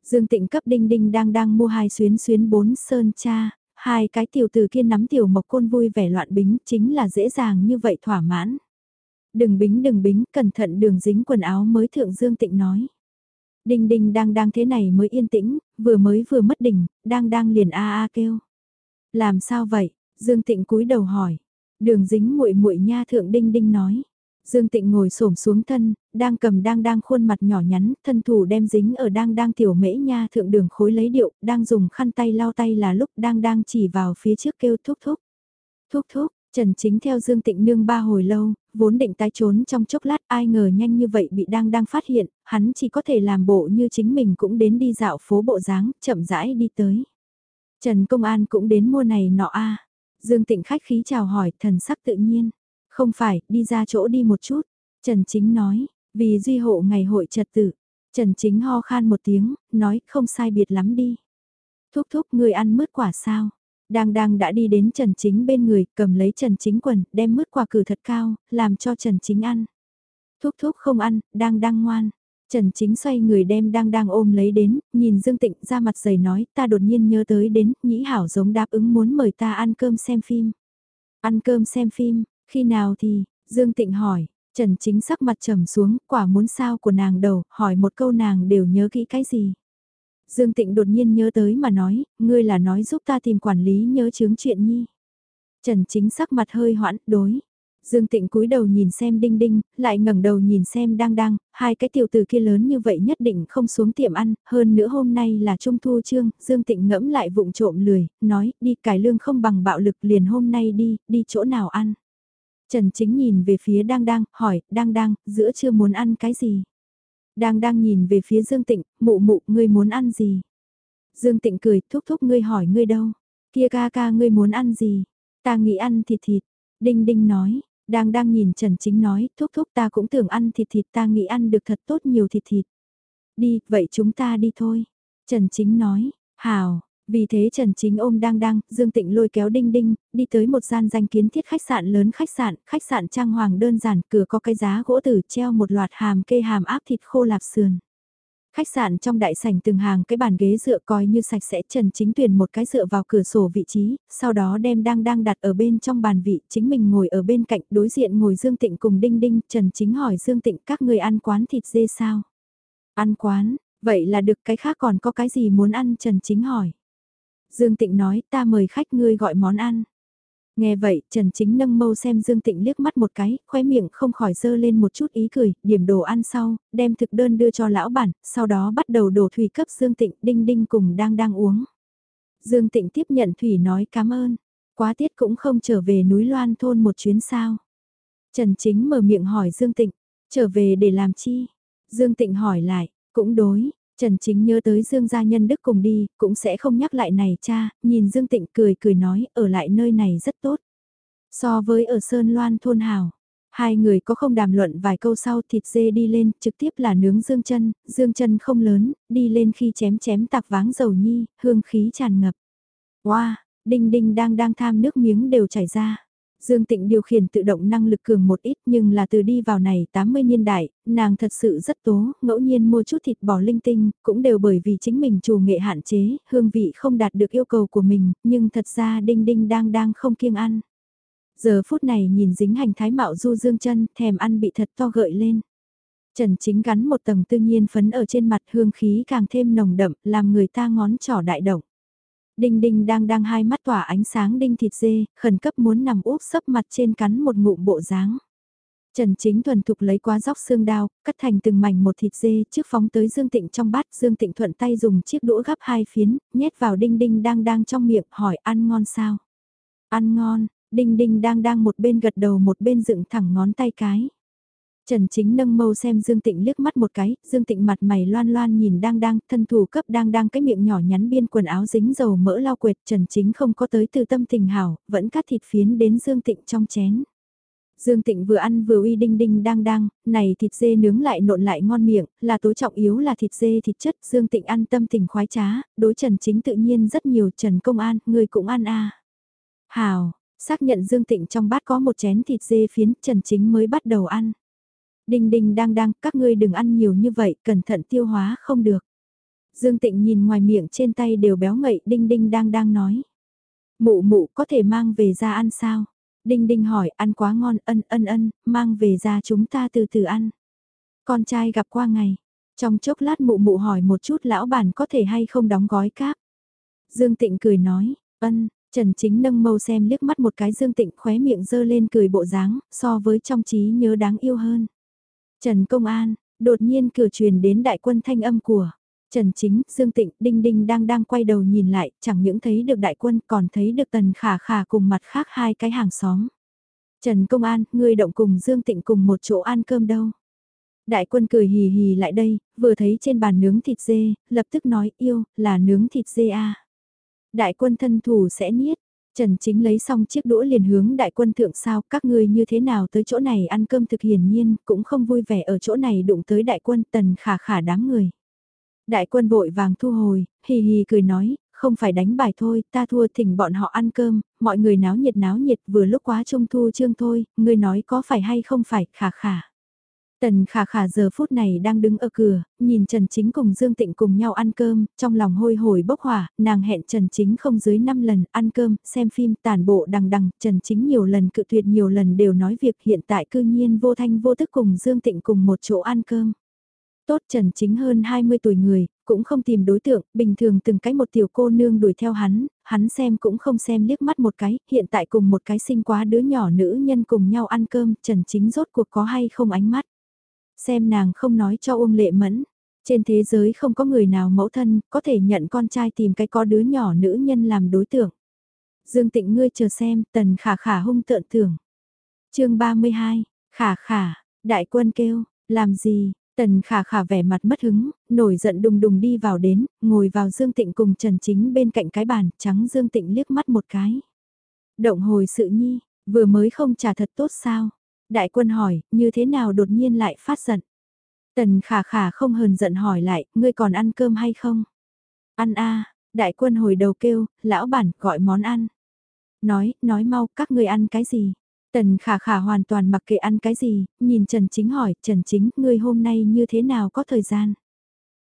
S1: Dương Tịnh cấp đinh đinh đang đang mua hai xuyến xuyến bốn sơn cha, hai cái tiểu từ kia nắm tiểu mộc côn vui vẻ loạn bính chính là dễ dàng như vậy thỏa mãn. Đừng bính đừng bính, cẩn thận đường dính quần áo mới thượng Dương Tịnh nói. Đinh đinh đang đang thế này mới yên tĩnh, vừa mới vừa mất đỉnh, đang đang liền a a kêu. Làm sao vậy? Dương Tịnh cúi đầu hỏi. Đường dính muội muội nha thượng đinh đinh nói. Dương Tịnh ngồi xổm xuống thân, đang cầm đang đang khuôn mặt nhỏ nhắn, thân thủ đem dính ở đang đang tiểu mễ nha thượng đường khối lấy điệu, đang dùng khăn tay lau tay là lúc đang đang chỉ vào phía trước kêu thúc thúc. Thúc thúc, Trần Chính theo Dương Tịnh nương ba hồi lâu, vốn định tái trốn trong chốc lát ai ngờ nhanh như vậy bị đang đang phát hiện, hắn chỉ có thể làm bộ như chính mình cũng đến đi dạo phố bộ dáng, chậm rãi đi tới. Trần Công An cũng đến mua này nọ a Dương Tịnh khách khí chào hỏi thần sắc tự nhiên. Không phải, đi ra chỗ đi một chút. Trần Chính nói, vì duy hộ ngày hội trật tự. Trần Chính ho khan một tiếng, nói không sai biệt lắm đi. Thúc thúc người ăn mứt quả sao? Đang đang đã đi đến Trần Chính bên người, cầm lấy Trần Chính quần, đem mứt quả cử thật cao, làm cho Trần Chính ăn. Thúc thúc không ăn, đang đang ngoan. Trần Chính xoay người đem đang đang ôm lấy đến, nhìn Dương Tịnh ra mặt dày nói, ta đột nhiên nhớ tới đến, nhĩ hảo giống đáp ứng muốn mời ta ăn cơm xem phim. Ăn cơm xem phim, khi nào thì, Dương Tịnh hỏi, Trần Chính sắc mặt trầm xuống, quả muốn sao của nàng đầu, hỏi một câu nàng đều nhớ kỹ cái gì. Dương Tịnh đột nhiên nhớ tới mà nói, ngươi là nói giúp ta tìm quản lý nhớ chứng chuyện nhi. Trần Chính sắc mặt hơi hoãn, đối. Dương Tịnh cúi đầu nhìn xem Đinh Đinh, lại ngẩng đầu nhìn xem Đang Đang, hai cái tiểu tử kia lớn như vậy nhất định không xuống tiệm ăn, hơn nữa hôm nay là Trung Thu Trương, Dương Tịnh ngẫm lại vụng trộm lười, nói, đi cải lương không bằng bạo lực liền hôm nay đi, đi chỗ nào ăn. Trần Chính nhìn về phía Đang Đang, hỏi, Đang Đang, giữa chưa muốn ăn cái gì? Đang đang nhìn về phía Dương Tịnh, mụ mụ, ngươi muốn ăn gì? Dương Tịnh cười, thúc thúc ngươi hỏi ngươi đâu? Kia ca ca ngươi muốn ăn gì? Ta nghĩ ăn thịt thịt. Đinh Đinh nói, đang đang nhìn Trần Chính nói, thúc thúc ta cũng tưởng ăn thịt thịt ta nghĩ ăn được thật tốt nhiều thịt thịt. Đi, vậy chúng ta đi thôi. Trần Chính nói, hào, vì thế Trần Chính ôm đang đang, Dương Tịnh lôi kéo đinh đinh, đi tới một gian danh kiến thiết khách sạn lớn khách sạn, khách sạn trang hoàng đơn giản, cửa có cái giá gỗ tử treo một loạt hàm kê hàm áp thịt khô lạp sườn. Khách sạn trong đại sảnh từng hàng cái bàn ghế dựa coi như sạch sẽ Trần Chính tuyển một cái dựa vào cửa sổ vị trí, sau đó đem đang đang đặt ở bên trong bàn vị, chính mình ngồi ở bên cạnh đối diện ngồi Dương Tịnh cùng Đinh Đinh, Trần Chính hỏi Dương Tịnh các người ăn quán thịt dê sao? Ăn quán, vậy là được cái khác còn có cái gì muốn ăn Trần Chính hỏi. Dương Tịnh nói ta mời khách ngươi gọi món ăn. Nghe vậy, Trần Chính nâng mâu xem Dương Tịnh liếc mắt một cái, khóe miệng không khỏi dơ lên một chút ý cười, điểm đồ ăn sau, đem thực đơn đưa cho lão bản, sau đó bắt đầu đổ thủy cấp Dương Tịnh đinh đinh cùng đang đang uống. Dương Tịnh tiếp nhận Thủy nói cảm ơn. Quá tiết cũng không trở về núi Loan thôn một chuyến sao. Trần Chính mở miệng hỏi Dương Tịnh, trở về để làm chi? Dương Tịnh hỏi lại, cũng đối, Trần Chính nhớ tới Dương gia nhân đức cùng đi, cũng sẽ không nhắc lại này cha, nhìn Dương Tịnh cười cười nói, ở lại nơi này rất tốt. So với ở Sơn Loan thôn hào, hai người có không đàm luận vài câu sau thịt dê đi lên, trực tiếp là nướng dương chân, dương chân không lớn, đi lên khi chém chém tạc váng dầu nhi, hương khí tràn ngập. Wow, đinh đinh đang đang tham nước miếng đều chảy ra. Dương Tịnh điều khiển tự động năng lực cường một ít nhưng là từ đi vào này 80 niên đại, nàng thật sự rất tố, ngẫu nhiên mua chút thịt bò linh tinh, cũng đều bởi vì chính mình chủ nghệ hạn chế, hương vị không đạt được yêu cầu của mình, nhưng thật ra đinh đinh đang đang không kiêng ăn. Giờ phút này nhìn dính hành thái mạo du dương chân, thèm ăn bị thật to gợi lên. Trần chính gắn một tầng tự nhiên phấn ở trên mặt hương khí càng thêm nồng đậm, làm người ta ngón trỏ đại động. Đinh đinh đang đang hai mắt tỏa ánh sáng đinh thịt dê, khẩn cấp muốn nằm úp sấp mặt trên cắn một ngụm bộ dáng. Trần Chính thuần thục lấy quá dóc xương đao, cắt thành từng mảnh một thịt dê trước phóng tới Dương Tịnh trong bát. Dương Tịnh thuận tay dùng chiếc đũa gắp hai phiến, nhét vào đinh đinh đang đang trong miệng hỏi ăn ngon sao. Ăn ngon, đinh đinh đang đang một bên gật đầu một bên dựng thẳng ngón tay cái. Trần Chính nâng mâu xem Dương Tịnh liếc mắt một cái, Dương Tịnh mặt mày loan loan nhìn đang đang, thân thủ cấp đang đang cái miệng nhỏ nhắn biên quần áo dính dầu mỡ lau quệt, Trần Chính không có tới từ tâm tình hảo, vẫn cắt thịt phiến đến Dương Tịnh trong chén. Dương Tịnh vừa ăn vừa uy đinh đinh đang đang, này thịt dê nướng lại nộn lại ngon miệng, là tối trọng yếu là thịt dê thịt chất, Dương Tịnh ăn tâm tình khoái trá, đối Trần Chính tự nhiên rất nhiều, Trần Công An, người cũng ăn à. Hào, xác nhận Dương Tịnh trong bát có một chén thịt dê phiến, Trần Chính mới bắt đầu ăn. Đinh đinh đang đang, các ngươi đừng ăn nhiều như vậy, cẩn thận tiêu hóa không được. Dương Tịnh nhìn ngoài miệng trên tay đều béo ngậy, đinh đinh đang đang nói. Mụ mụ có thể mang về ra ăn sao? Đinh đinh hỏi, ăn quá ngon, ân ân ân, mang về ra chúng ta từ từ ăn. Con trai gặp qua ngày. Trong chốc lát mụ mụ hỏi một chút lão bản có thể hay không đóng gói cáp. Dương Tịnh cười nói, ân, Trần Chính nâng mâu xem liếc mắt một cái Dương Tịnh khóe miệng dơ lên cười bộ dáng, so với trong trí nhớ đáng yêu hơn. Trần Công An, đột nhiên cửa truyền đến đại quân thanh âm của Trần Chính, Dương Tịnh, Đinh Đinh đang đang quay đầu nhìn lại, chẳng những thấy được đại quân còn thấy được Tần Khả Khả cùng mặt khác hai cái hàng xóm. Trần Công An, ngươi động cùng Dương Tịnh cùng một chỗ ăn cơm đâu. Đại quân cười hì hì lại đây, vừa thấy trên bàn nướng thịt dê, lập tức nói yêu, là nướng thịt dê à. Đại quân thân thủ sẽ niết, Trần Chính lấy xong chiếc đũa liền hướng đại quân thượng sao các ngươi như thế nào tới chỗ này ăn cơm thực hiển nhiên cũng không vui vẻ ở chỗ này đụng tới đại quân tần khả khả đám người. Đại quân vội vàng thu hồi, hì hì cười nói, không phải đánh bài thôi, ta thua thỉnh bọn họ ăn cơm, mọi người náo nhiệt náo nhiệt vừa lúc quá trung thu trương thôi, ngươi nói có phải hay không phải, khả khả. Tần khả khả giờ phút này đang đứng ở cửa, nhìn Trần Chính cùng Dương Tịnh cùng nhau ăn cơm, trong lòng hôi hổi bốc hỏa, nàng hẹn Trần Chính không dưới 5 lần ăn cơm, xem phim tàn bộ đằng đằng, Trần Chính nhiều lần cự tuyệt nhiều lần đều nói việc hiện tại cư nhiên vô thanh vô tức cùng Dương Tịnh cùng một chỗ ăn cơm. Tốt Trần Chính hơn 20 tuổi người, cũng không tìm đối tượng, bình thường từng cái một tiểu cô nương đuổi theo hắn, hắn xem cũng không xem liếc mắt một cái, hiện tại cùng một cái sinh quá đứa nhỏ nữ nhân cùng nhau ăn cơm, Trần Chính rốt cuộc có hay không ánh mắt xem nàng không nói cho Uông Lệ Mẫn. Trên thế giới không có người nào mẫu thân, có thể nhận con trai tìm cái có đứa nhỏ nữ nhân làm đối tượng. Dương tịnh ngươi chờ xem, tần khả khả hung tợn thưởng. chương 32, khả khả, đại quân kêu, làm gì, Tần khả khả vẻ mặt mất hứng, nổi giận đùng đùng đi vào đến, ngồi vào Dương Tịnh cùng Trần Chính bên cạnh cái bàn, trắng Dương Tịnh liếc mắt một cái. Động hồi sự nhi, vừa mới không trả thật tốt sao? Đại quân hỏi, như thế nào đột nhiên lại phát giận? Tần khả khả không hờn giận hỏi lại, ngươi còn ăn cơm hay không? Ăn a đại quân hồi đầu kêu, lão bản, gọi món ăn. Nói, nói mau, các ngươi ăn cái gì? Tần khả khả hoàn toàn mặc kệ ăn cái gì, nhìn Trần Chính hỏi, Trần Chính, ngươi hôm nay như thế nào có thời gian?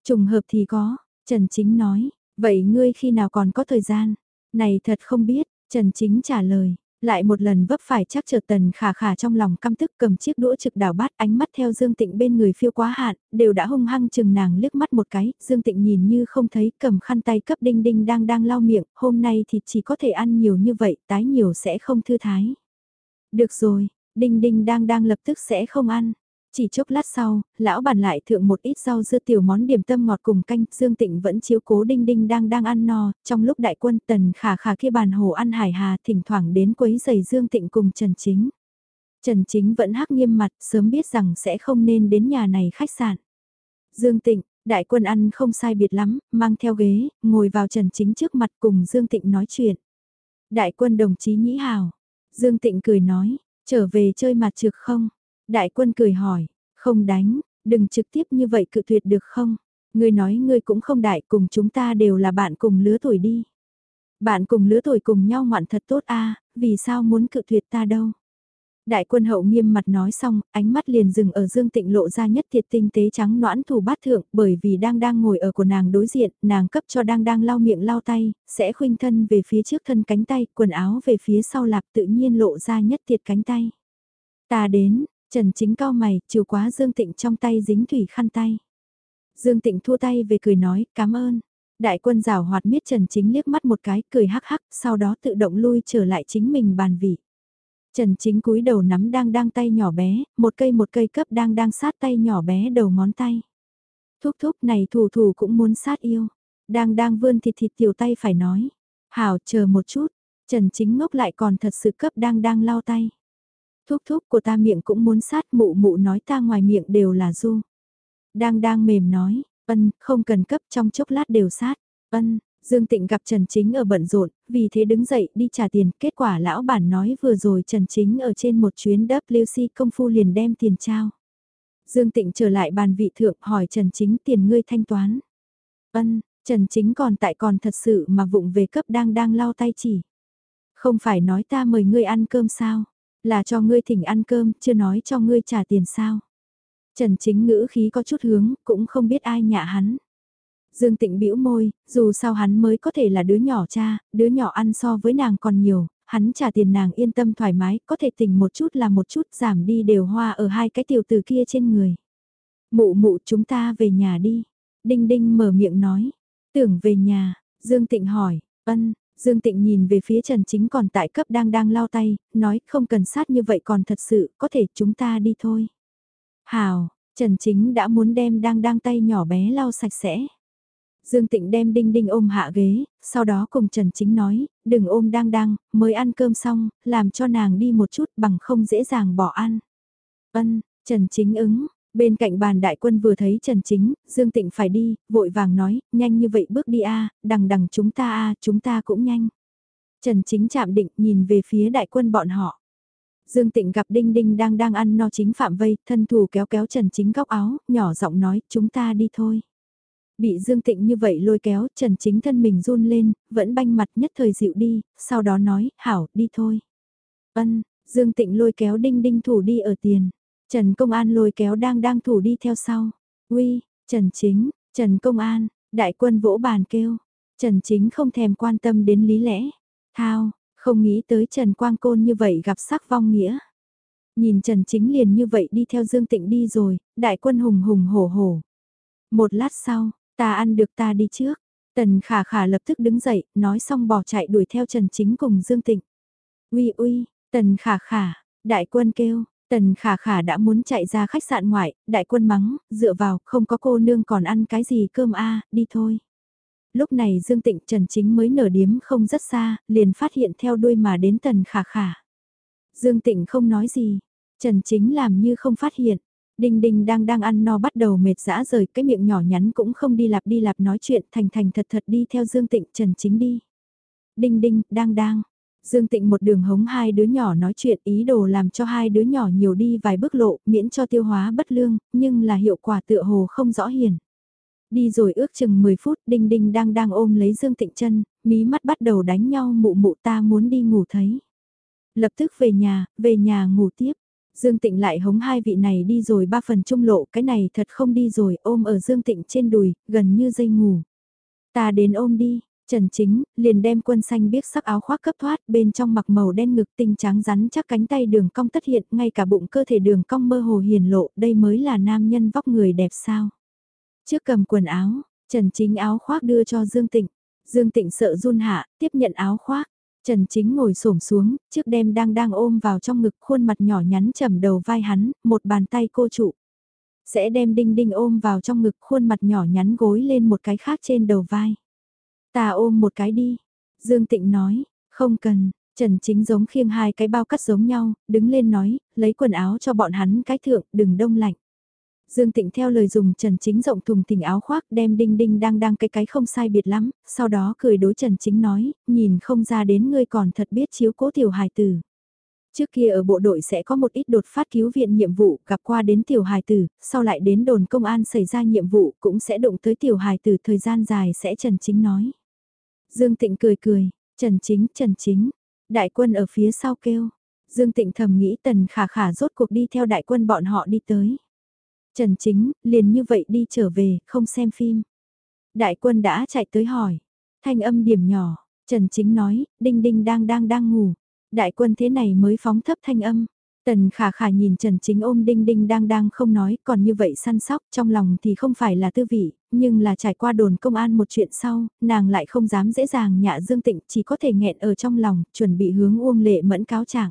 S1: Trùng hợp thì có, Trần Chính nói, vậy ngươi khi nào còn có thời gian? Này thật không biết, Trần Chính trả lời, lại một lần vấp phải chắc trở tần khả khả trong lòng căm tức cầm chiếc đũa trực đảo bát ánh mắt theo Dương Tịnh bên người phiêu quá hạn, đều đã hung hăng chừng nàng liếc mắt một cái, Dương Tịnh nhìn như không thấy cầm khăn tay cấp đinh đinh đang đang lau miệng, hôm nay thì chỉ có thể ăn nhiều như vậy, tái nhiều sẽ không thư thái. Được rồi, đinh đinh đang đang lập tức sẽ không ăn. Chỉ chốc lát sau, lão bản lại thượng một ít rau dưa tiểu món điểm tâm ngọt cùng canh, Dương Tịnh vẫn chiếu cố đinh đinh đang đang ăn no, trong lúc đại quân tần khả khả kia bàn hồ ăn hải hà thỉnh thoảng đến quấy giày Dương Tịnh cùng Trần Chính. Trần Chính vẫn hắc nghiêm mặt, sớm biết rằng sẽ không nên đến nhà này khách sạn. Dương Tịnh, đại quân ăn không sai biệt lắm, mang theo ghế, ngồi vào Trần Chính trước mặt cùng Dương Tịnh nói chuyện. Đại quân đồng chí Nhĩ Hào. Dương Tịnh cười nói, trở về chơi mặt trực không? Đại quân cười hỏi, không đánh, đừng trực tiếp như vậy cự tuyệt được không? Ngươi nói ngươi cũng không đại cùng chúng ta đều là bạn cùng lứa tuổi đi. Bạn cùng lứa tuổi cùng nhau ngoạn thật tốt a vì sao muốn cự tuyệt ta đâu? Đại quân hậu nghiêm mặt nói xong, ánh mắt liền dừng ở Dương Tịnh lộ ra nhất thiệt tinh tế trắng noãn thủ bát thượng, bởi vì đang đang ngồi ở của nàng đối diện, nàng cấp cho đang đang lau miệng lau tay, sẽ khuynh thân về phía trước thân cánh tay, quần áo về phía sau lạp tự nhiên lộ ra nhất thiệt cánh tay. Ta đến, Trần Chính cao mày, chiều quá Dương Tịnh trong tay dính thủy khăn tay. Dương Tịnh thua tay về cười nói, cảm ơn. Đại quân rào hoạt miết Trần Chính liếc mắt một cái, cười hắc hắc, sau đó tự động lui trở lại chính mình bàn vị. Trần Chính cúi đầu nắm đang đang tay nhỏ bé, một cây một cây cấp đang đang sát tay nhỏ bé đầu ngón tay. Thúc thúc này thủ thủ cũng muốn sát yêu. Đang đang vươn thịt thịt tiểu tay phải nói. Hảo chờ một chút. Trần Chính ngốc lại còn thật sự cấp đang đang lau tay. Thúc thúc của ta miệng cũng muốn sát mụ mụ nói ta ngoài miệng đều là du. Đang đang mềm nói, ân, không cần cấp trong chốc lát đều sát, ân, Dương Tịnh gặp Trần Chính ở bận rộn, vì thế đứng dậy đi trả tiền, kết quả lão bản nói vừa rồi Trần Chính ở trên một chuyến WC công phu liền đem tiền trao. Dương Tịnh trở lại bàn vị thượng hỏi Trần Chính tiền ngươi thanh toán. Ân, Trần Chính còn tại còn thật sự mà vụng về cấp đang đang lau tay chỉ. Không phải nói ta mời ngươi ăn cơm sao? Là cho ngươi thỉnh ăn cơm, chưa nói cho ngươi trả tiền sao. Trần chính ngữ khí có chút hướng, cũng không biết ai nhạ hắn. Dương Tịnh bĩu môi, dù sao hắn mới có thể là đứa nhỏ cha, đứa nhỏ ăn so với nàng còn nhiều, hắn trả tiền nàng yên tâm thoải mái, có thể tỉnh một chút là một chút giảm đi đều hoa ở hai cái tiểu từ kia trên người. Mụ mụ chúng ta về nhà đi. Đinh Đinh mở miệng nói, tưởng về nhà, Dương Tịnh hỏi, ân, Dương Tịnh nhìn về phía Trần Chính còn tại cấp đang đang lao tay, nói không cần sát như vậy còn thật sự, có thể chúng ta đi thôi. Hào, Trần Chính đã muốn đem đang đang tay nhỏ bé lau sạch sẽ. Dương Tịnh đem đinh đinh ôm hạ ghế, sau đó cùng Trần Chính nói, đừng ôm đang đang, mới ăn cơm xong, làm cho nàng đi một chút bằng không dễ dàng bỏ ăn. Ân, Trần Chính ứng, Bên cạnh bàn đại quân vừa thấy Trần Chính, Dương Tịnh phải đi, vội vàng nói, nhanh như vậy bước đi a, đằng đằng chúng ta a, chúng ta cũng nhanh. Trần Chính chạm định nhìn về phía đại quân bọn họ. Dương Tịnh gặp Đinh Đinh đang đang ăn no chính phạm vây, thân thủ kéo kéo Trần Chính góc áo, nhỏ giọng nói, chúng ta đi thôi. Bị Dương Tịnh như vậy lôi kéo, Trần Chính thân mình run lên, vẫn banh mặt nhất thời dịu đi, sau đó nói, hảo, đi thôi. Ân, Dương Tịnh lôi kéo Đinh Đinh thủ đi ở tiền. Trần Công An lôi kéo đang đang thủ đi theo sau. Uy, Trần Chính, Trần Công An, đại quân vỗ bàn kêu. Trần Chính không thèm quan tâm đến lý lẽ. Thao, không nghĩ tới Trần Quang Côn như vậy gặp sắc vong nghĩa. Nhìn Trần Chính liền như vậy đi theo Dương Tịnh đi rồi, đại quân hùng hùng hổ hổ. Một lát sau, ta ăn được ta đi trước. Tần khả khả lập tức đứng dậy, nói xong bỏ chạy đuổi theo Trần Chính cùng Dương Tịnh. Uy uy, tần khả khả, đại quân kêu, Tần khả khả đã muốn chạy ra khách sạn ngoại, đại quân mắng, dựa vào, không có cô nương còn ăn cái gì cơm a đi thôi. Lúc này Dương Tịnh Trần Chính mới nở điếm không rất xa, liền phát hiện theo đuôi mà đến tần khả khả. Dương Tịnh không nói gì, Trần Chính làm như không phát hiện. Đinh Đinh đang đang ăn no bắt đầu mệt dã rời cái miệng nhỏ nhắn cũng không đi lặp đi lặp nói chuyện thành thành thật thật đi theo Dương Tịnh Trần Chính đi. Đinh Đinh, đang đang, Dương Tịnh một đường hống hai đứa nhỏ nói chuyện ý đồ làm cho hai đứa nhỏ nhiều đi vài bước lộ miễn cho tiêu hóa bất lương, nhưng là hiệu quả tựa hồ không rõ hiển. Đi rồi ước chừng 10 phút Đinh Đinh đang đang ôm lấy Dương Tịnh chân, mí mắt bắt đầu đánh nhau mụ mụ ta muốn đi ngủ thấy. Lập tức về nhà, về nhà ngủ tiếp. Dương Tịnh lại hống hai vị này đi rồi ba phần trung lộ, cái này thật không đi rồi, ôm ở Dương Tịnh trên đùi, gần như dây ngủ. Ta đến ôm đi, Trần Chính, liền đem quân xanh biết sắc áo khoác cấp thoát, bên trong mặc màu đen ngực tinh trắng rắn chắc cánh tay đường cong tất hiện, ngay cả bụng cơ thể đường cong mơ hồ hiền lộ, đây mới là nam nhân vóc người đẹp sao. Trước cầm quần áo, Trần Chính áo khoác đưa cho Dương Tịnh. Dương Tịnh sợ run hạ, tiếp nhận áo khoác. Trần Chính ngồi xổm xuống, trước đem đang đang ôm vào trong ngực khuôn mặt nhỏ nhắn trầm đầu vai hắn, một bàn tay cô trụ. Sẽ đem đinh đinh ôm vào trong ngực khuôn mặt nhỏ nhắn gối lên một cái khác trên đầu vai. Ta ôm một cái đi. Dương Tịnh nói, không cần, Trần Chính giống khiêng hai cái bao cắt giống nhau, đứng lên nói, lấy quần áo cho bọn hắn cái thượng, đừng đông lạnh. Dương Tịnh theo lời dùng Trần Chính rộng thùng thình áo khoác đem đinh đinh đang đang cái cái không sai biệt lắm, sau đó cười đối Trần Chính nói, nhìn không ra đến ngươi còn thật biết chiếu cố tiểu hài tử. Trước kia ở bộ đội sẽ có một ít đột phát cứu viện nhiệm vụ gặp qua đến tiểu hài tử, sau lại đến đồn công an xảy ra nhiệm vụ cũng sẽ đụng tới tiểu hài tử thời gian dài sẽ Trần Chính nói. Dương Tịnh cười cười, Trần Chính, Trần Chính, đại quân ở phía sau kêu. Dương Tịnh thầm nghĩ tần khả khả rốt cuộc đi theo đại quân bọn họ đi tới. Trần Chính, liền như vậy đi trở về, không xem phim. Đại quân đã chạy tới hỏi. Thanh âm điểm nhỏ, Trần Chính nói, đinh đinh đang đang đang ngủ. Đại quân thế này mới phóng thấp thanh âm. Tần khả khả nhìn Trần Chính ôm đinh đinh đang đang không nói, còn như vậy săn sóc trong lòng thì không phải là tư vị, nhưng là trải qua đồn công an một chuyện sau, nàng lại không dám dễ dàng nhạ Dương Tịnh, chỉ có thể nghẹn ở trong lòng, chuẩn bị hướng Uông Lệ mẫn cáo trạng.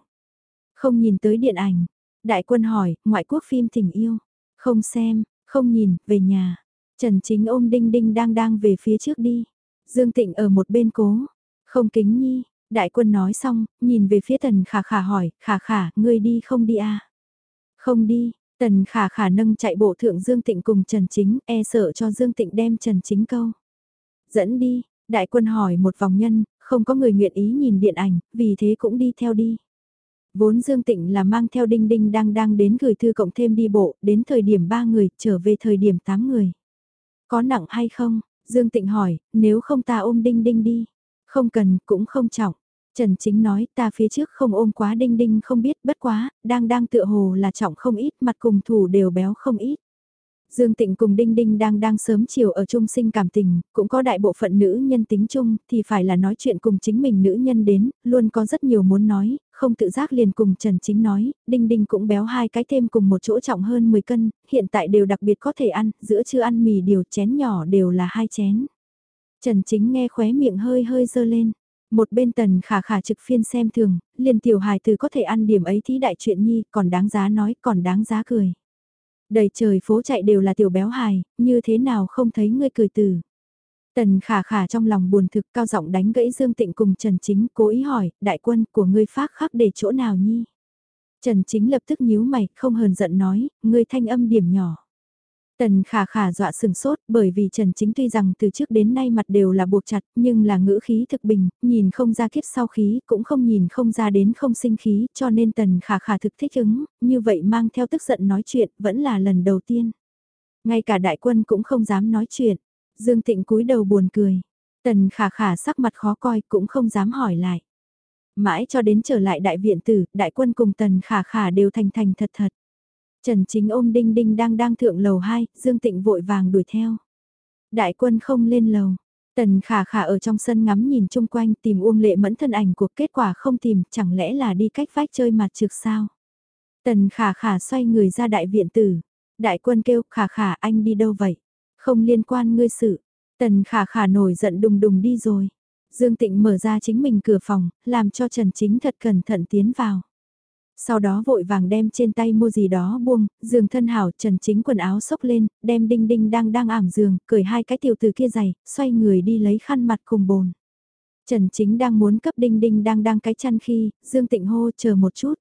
S1: Không nhìn tới điện ảnh, đại quân hỏi, ngoại quốc phim tình yêu, không xem, không nhìn, về nhà. Trần Chính ôm đinh đinh đang đang về phía trước đi. Dương Tịnh ở một bên cố, không kính nhi, Đại quân nói xong, nhìn về phía tần khả khả hỏi, khả khả, ngươi đi không đi à? Không đi, tần khả khả nâng chạy bộ thượng Dương Tịnh cùng Trần Chính, e sợ cho Dương Tịnh đem Trần Chính câu. Dẫn đi, đại quân hỏi một vòng nhân, không có người nguyện ý nhìn điện ảnh, vì thế cũng đi theo đi. Vốn Dương Tịnh là mang theo Đinh Đinh đang đang đến gửi thư cộng thêm đi bộ, đến thời điểm 3 người, trở về thời điểm 8 người. Có nặng hay không? Dương Tịnh hỏi, nếu không ta ôm Đinh Đinh đi. Không cần, cũng không trọng. Trần Chính nói ta phía trước không ôm quá đinh đinh không biết bất quá, đang đang tựa hồ là trọng không ít mặt cùng thủ đều béo không ít. Dương Tịnh cùng Đinh Đinh đang đang sớm chiều ở chung sinh cảm tình, cũng có đại bộ phận nữ nhân tính chung, thì phải là nói chuyện cùng chính mình nữ nhân đến, luôn có rất nhiều muốn nói, không tự giác liền cùng Trần Chính nói, Đinh Đinh cũng béo hai cái thêm cùng một chỗ trọng hơn 10 cân, hiện tại đều đặc biệt có thể ăn, giữa chưa ăn mì điều chén nhỏ đều là hai chén. Trần Chính nghe khóe miệng hơi hơi dơ lên. Một bên tần khả khả trực phiên xem thường, liền tiểu hài từ có thể ăn điểm ấy thí đại chuyện nhi, còn đáng giá nói, còn đáng giá cười. Đầy trời phố chạy đều là tiểu béo hài, như thế nào không thấy ngươi cười từ. Tần khả khả trong lòng buồn thực cao giọng đánh gãy Dương Tịnh cùng Trần Chính cố ý hỏi, đại quân của ngươi phát khắc để chỗ nào nhi? Trần Chính lập tức nhíu mày, không hờn giận nói, ngươi thanh âm điểm nhỏ. Tần khả khả dọa sừng sốt bởi vì Trần Chính tuy rằng từ trước đến nay mặt đều là buộc chặt nhưng là ngữ khí thực bình, nhìn không ra kiếp sau khí cũng không nhìn không ra đến không sinh khí cho nên tần khả khả thực thích ứng, như vậy mang theo tức giận nói chuyện vẫn là lần đầu tiên. Ngay cả đại quân cũng không dám nói chuyện, Dương Tịnh cúi đầu buồn cười, tần khả khả sắc mặt khó coi cũng không dám hỏi lại. Mãi cho đến trở lại đại viện tử, đại quân cùng tần khả khả đều thành thành thật thật. Trần Chính ôm Đinh Đinh đang đang thượng lầu 2, Dương Tịnh vội vàng đuổi theo. Đại quân không lên lầu. Tần khả khả ở trong sân ngắm nhìn chung quanh tìm Uông Lệ Mẫn thân ảnh của kết quả không tìm, chẳng lẽ là đi cách vách chơi mặt trực sao? Tần khả khả xoay người ra đại viện tử. Đại quân kêu khả khả anh đi đâu vậy? Không liên quan ngươi sự. Tần khả khả nổi giận đùng đùng đi rồi. Dương Tịnh mở ra chính mình cửa phòng, làm cho Trần Chính thật cẩn thận tiến vào. Sau đó vội vàng đem trên tay mua gì đó buông, giường thân hảo trần chính quần áo xốc lên, đem đinh đinh đang đang ảm giường, cởi hai cái tiểu từ kia giày, xoay người đi lấy khăn mặt cùng bồn. Trần chính đang muốn cấp đinh đinh đang đang cái chăn khi, Dương Tịnh hô chờ một chút.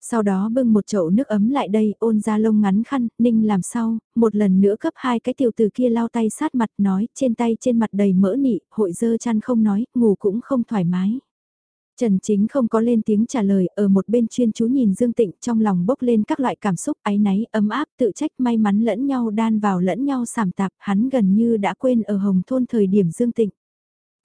S1: Sau đó bưng một chậu nước ấm lại đây ôn ra lông ngắn khăn, ninh làm sau, một lần nữa cấp hai cái tiểu từ kia lao tay sát mặt nói trên tay trên mặt đầy mỡ nị, hội dơ chăn không nói, ngủ cũng không thoải mái. Trần Chính không có lên tiếng trả lời, ở một bên chuyên chú nhìn Dương Tịnh trong lòng bốc lên các loại cảm xúc áy náy, ấm áp, tự trách may mắn lẫn nhau đan vào lẫn nhau sảm tạp, hắn gần như đã quên ở Hồng Thôn thời điểm Dương Tịnh.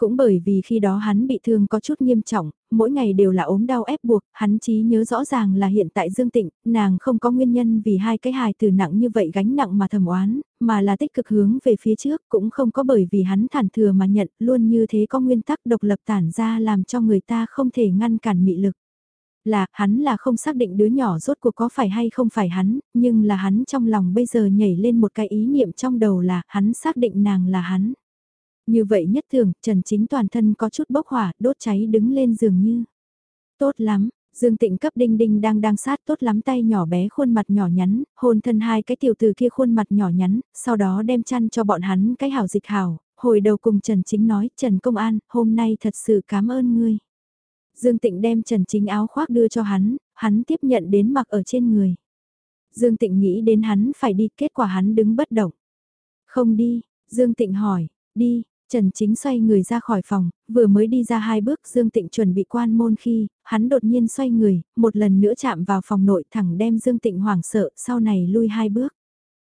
S1: Cũng bởi vì khi đó hắn bị thương có chút nghiêm trọng, mỗi ngày đều là ốm đau ép buộc, hắn trí nhớ rõ ràng là hiện tại Dương Tịnh, nàng không có nguyên nhân vì hai cái hài từ nặng như vậy gánh nặng mà thầm oán, mà là tích cực hướng về phía trước, cũng không có bởi vì hắn thản thừa mà nhận, luôn như thế có nguyên tắc độc lập tản ra làm cho người ta không thể ngăn cản mị lực. Là, hắn là không xác định đứa nhỏ rốt cuộc có phải hay không phải hắn, nhưng là hắn trong lòng bây giờ nhảy lên một cái ý niệm trong đầu là hắn xác định nàng là hắn. Như vậy nhất thường, Trần Chính toàn thân có chút bốc hỏa, đốt cháy đứng lên giường như. Tốt lắm, Dương Tịnh cấp đinh đinh đang đang sát tốt lắm tay nhỏ bé khuôn mặt nhỏ nhắn, hôn thân hai cái tiểu từ kia khuôn mặt nhỏ nhắn, sau đó đem chăn cho bọn hắn cái hảo dịch hảo, hồi đầu cùng Trần Chính nói, Trần Công An, hôm nay thật sự cảm ơn ngươi. Dương Tịnh đem Trần Chính áo khoác đưa cho hắn, hắn tiếp nhận đến mặc ở trên người. Dương Tịnh nghĩ đến hắn phải đi, kết quả hắn đứng bất động. Không đi, Dương Tịnh hỏi, đi, Trần Chính xoay người ra khỏi phòng, vừa mới đi ra hai bước Dương Tịnh chuẩn bị quan môn khi, hắn đột nhiên xoay người, một lần nữa chạm vào phòng nội thẳng đem Dương Tịnh hoảng sợ, sau này lui hai bước.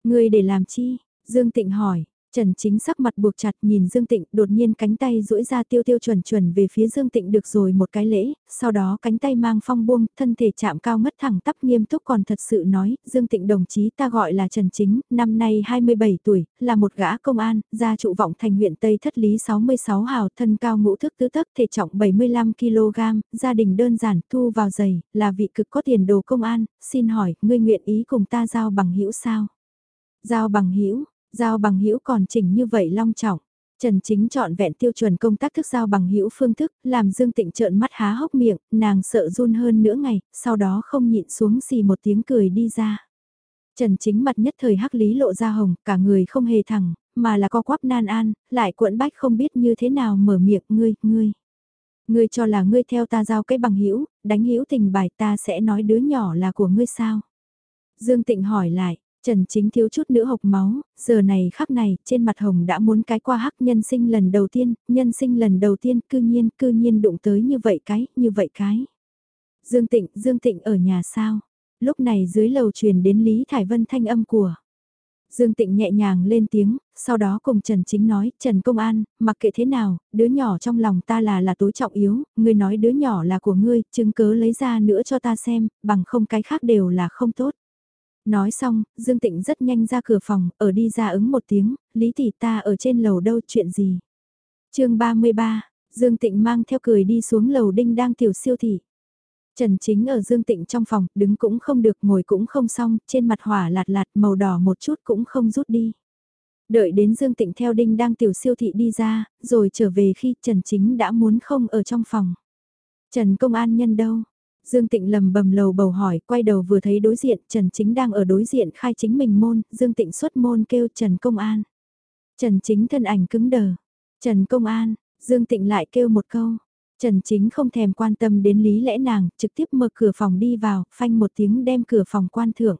S1: Người để làm chi? Dương Tịnh hỏi, Trần Chính sắc mặt buộc chặt nhìn Dương Tịnh đột nhiên cánh tay duỗi ra tiêu tiêu chuẩn chuẩn về phía Dương Tịnh được rồi một cái lễ, sau đó cánh tay mang phong buông, thân thể chạm cao ngất thẳng tắp nghiêm túc còn thật sự nói, Dương Tịnh đồng chí ta gọi là Trần Chính, năm nay 27 tuổi, là một gã công an, gia trụ vọng thành huyện Tây Thất Lý 66 hào, thân cao ngũ thước tứ tấc thể trọng 75kg, gia đình đơn giản, thu vào giày, là vị cực có tiền đồ công an, xin hỏi, ngươi nguyện ý cùng ta giao bằng hữu sao? Giao bằng hữu Giao bằng hữu còn chỉnh như vậy long trọng. Trần Chính chọn vẹn tiêu chuẩn công tác thức giao bằng hữu phương thức, làm Dương Tịnh trợn mắt há hốc miệng, nàng sợ run hơn nửa ngày, sau đó không nhịn xuống xì một tiếng cười đi ra. Trần Chính mặt nhất thời hắc lý lộ ra hồng, cả người không hề thẳng, mà là co quắp nan an, lại cuộn bách không biết như thế nào mở miệng ngươi, ngươi. Ngươi cho là ngươi theo ta giao cái bằng hữu đánh hữu tình bài ta sẽ nói đứa nhỏ là của ngươi sao? Dương Tịnh hỏi lại, Trần Chính thiếu chút nữa hộc máu, giờ này khắc này, trên mặt hồng đã muốn cái qua hắc nhân sinh lần đầu tiên, nhân sinh lần đầu tiên, cư nhiên, cư nhiên đụng tới như vậy cái, như vậy cái. Dương Tịnh, Dương Tịnh ở nhà sao? Lúc này dưới lầu truyền đến Lý Thải Vân thanh âm của. Dương Tịnh nhẹ nhàng lên tiếng, sau đó cùng Trần Chính nói, Trần Công An, mặc kệ thế nào, đứa nhỏ trong lòng ta là là tối trọng yếu, ngươi nói đứa nhỏ là của ngươi, chứng cớ lấy ra nữa cho ta xem, bằng không cái khác đều là không tốt. Nói xong, Dương Tịnh rất nhanh ra cửa phòng, ở đi ra ứng một tiếng, Lý tỷ ta ở trên lầu đâu chuyện gì. chương 33, Dương Tịnh mang theo cười đi xuống lầu đinh đang tiểu siêu thị. Trần Chính ở Dương Tịnh trong phòng, đứng cũng không được, ngồi cũng không xong, trên mặt hỏa lạt lạt màu đỏ một chút cũng không rút đi. Đợi đến Dương Tịnh theo đinh đang tiểu siêu thị đi ra, rồi trở về khi Trần Chính đã muốn không ở trong phòng. Trần Công An nhân đâu? Dương Tịnh lầm bầm lầu bầu hỏi, quay đầu vừa thấy đối diện, Trần Chính đang ở đối diện khai chính mình môn, Dương Tịnh xuất môn kêu Trần Công An. Trần Chính thân ảnh cứng đờ. Trần Công An, Dương Tịnh lại kêu một câu. Trần Chính không thèm quan tâm đến lý lẽ nàng, trực tiếp mở cửa phòng đi vào, phanh một tiếng đem cửa phòng quan thưởng.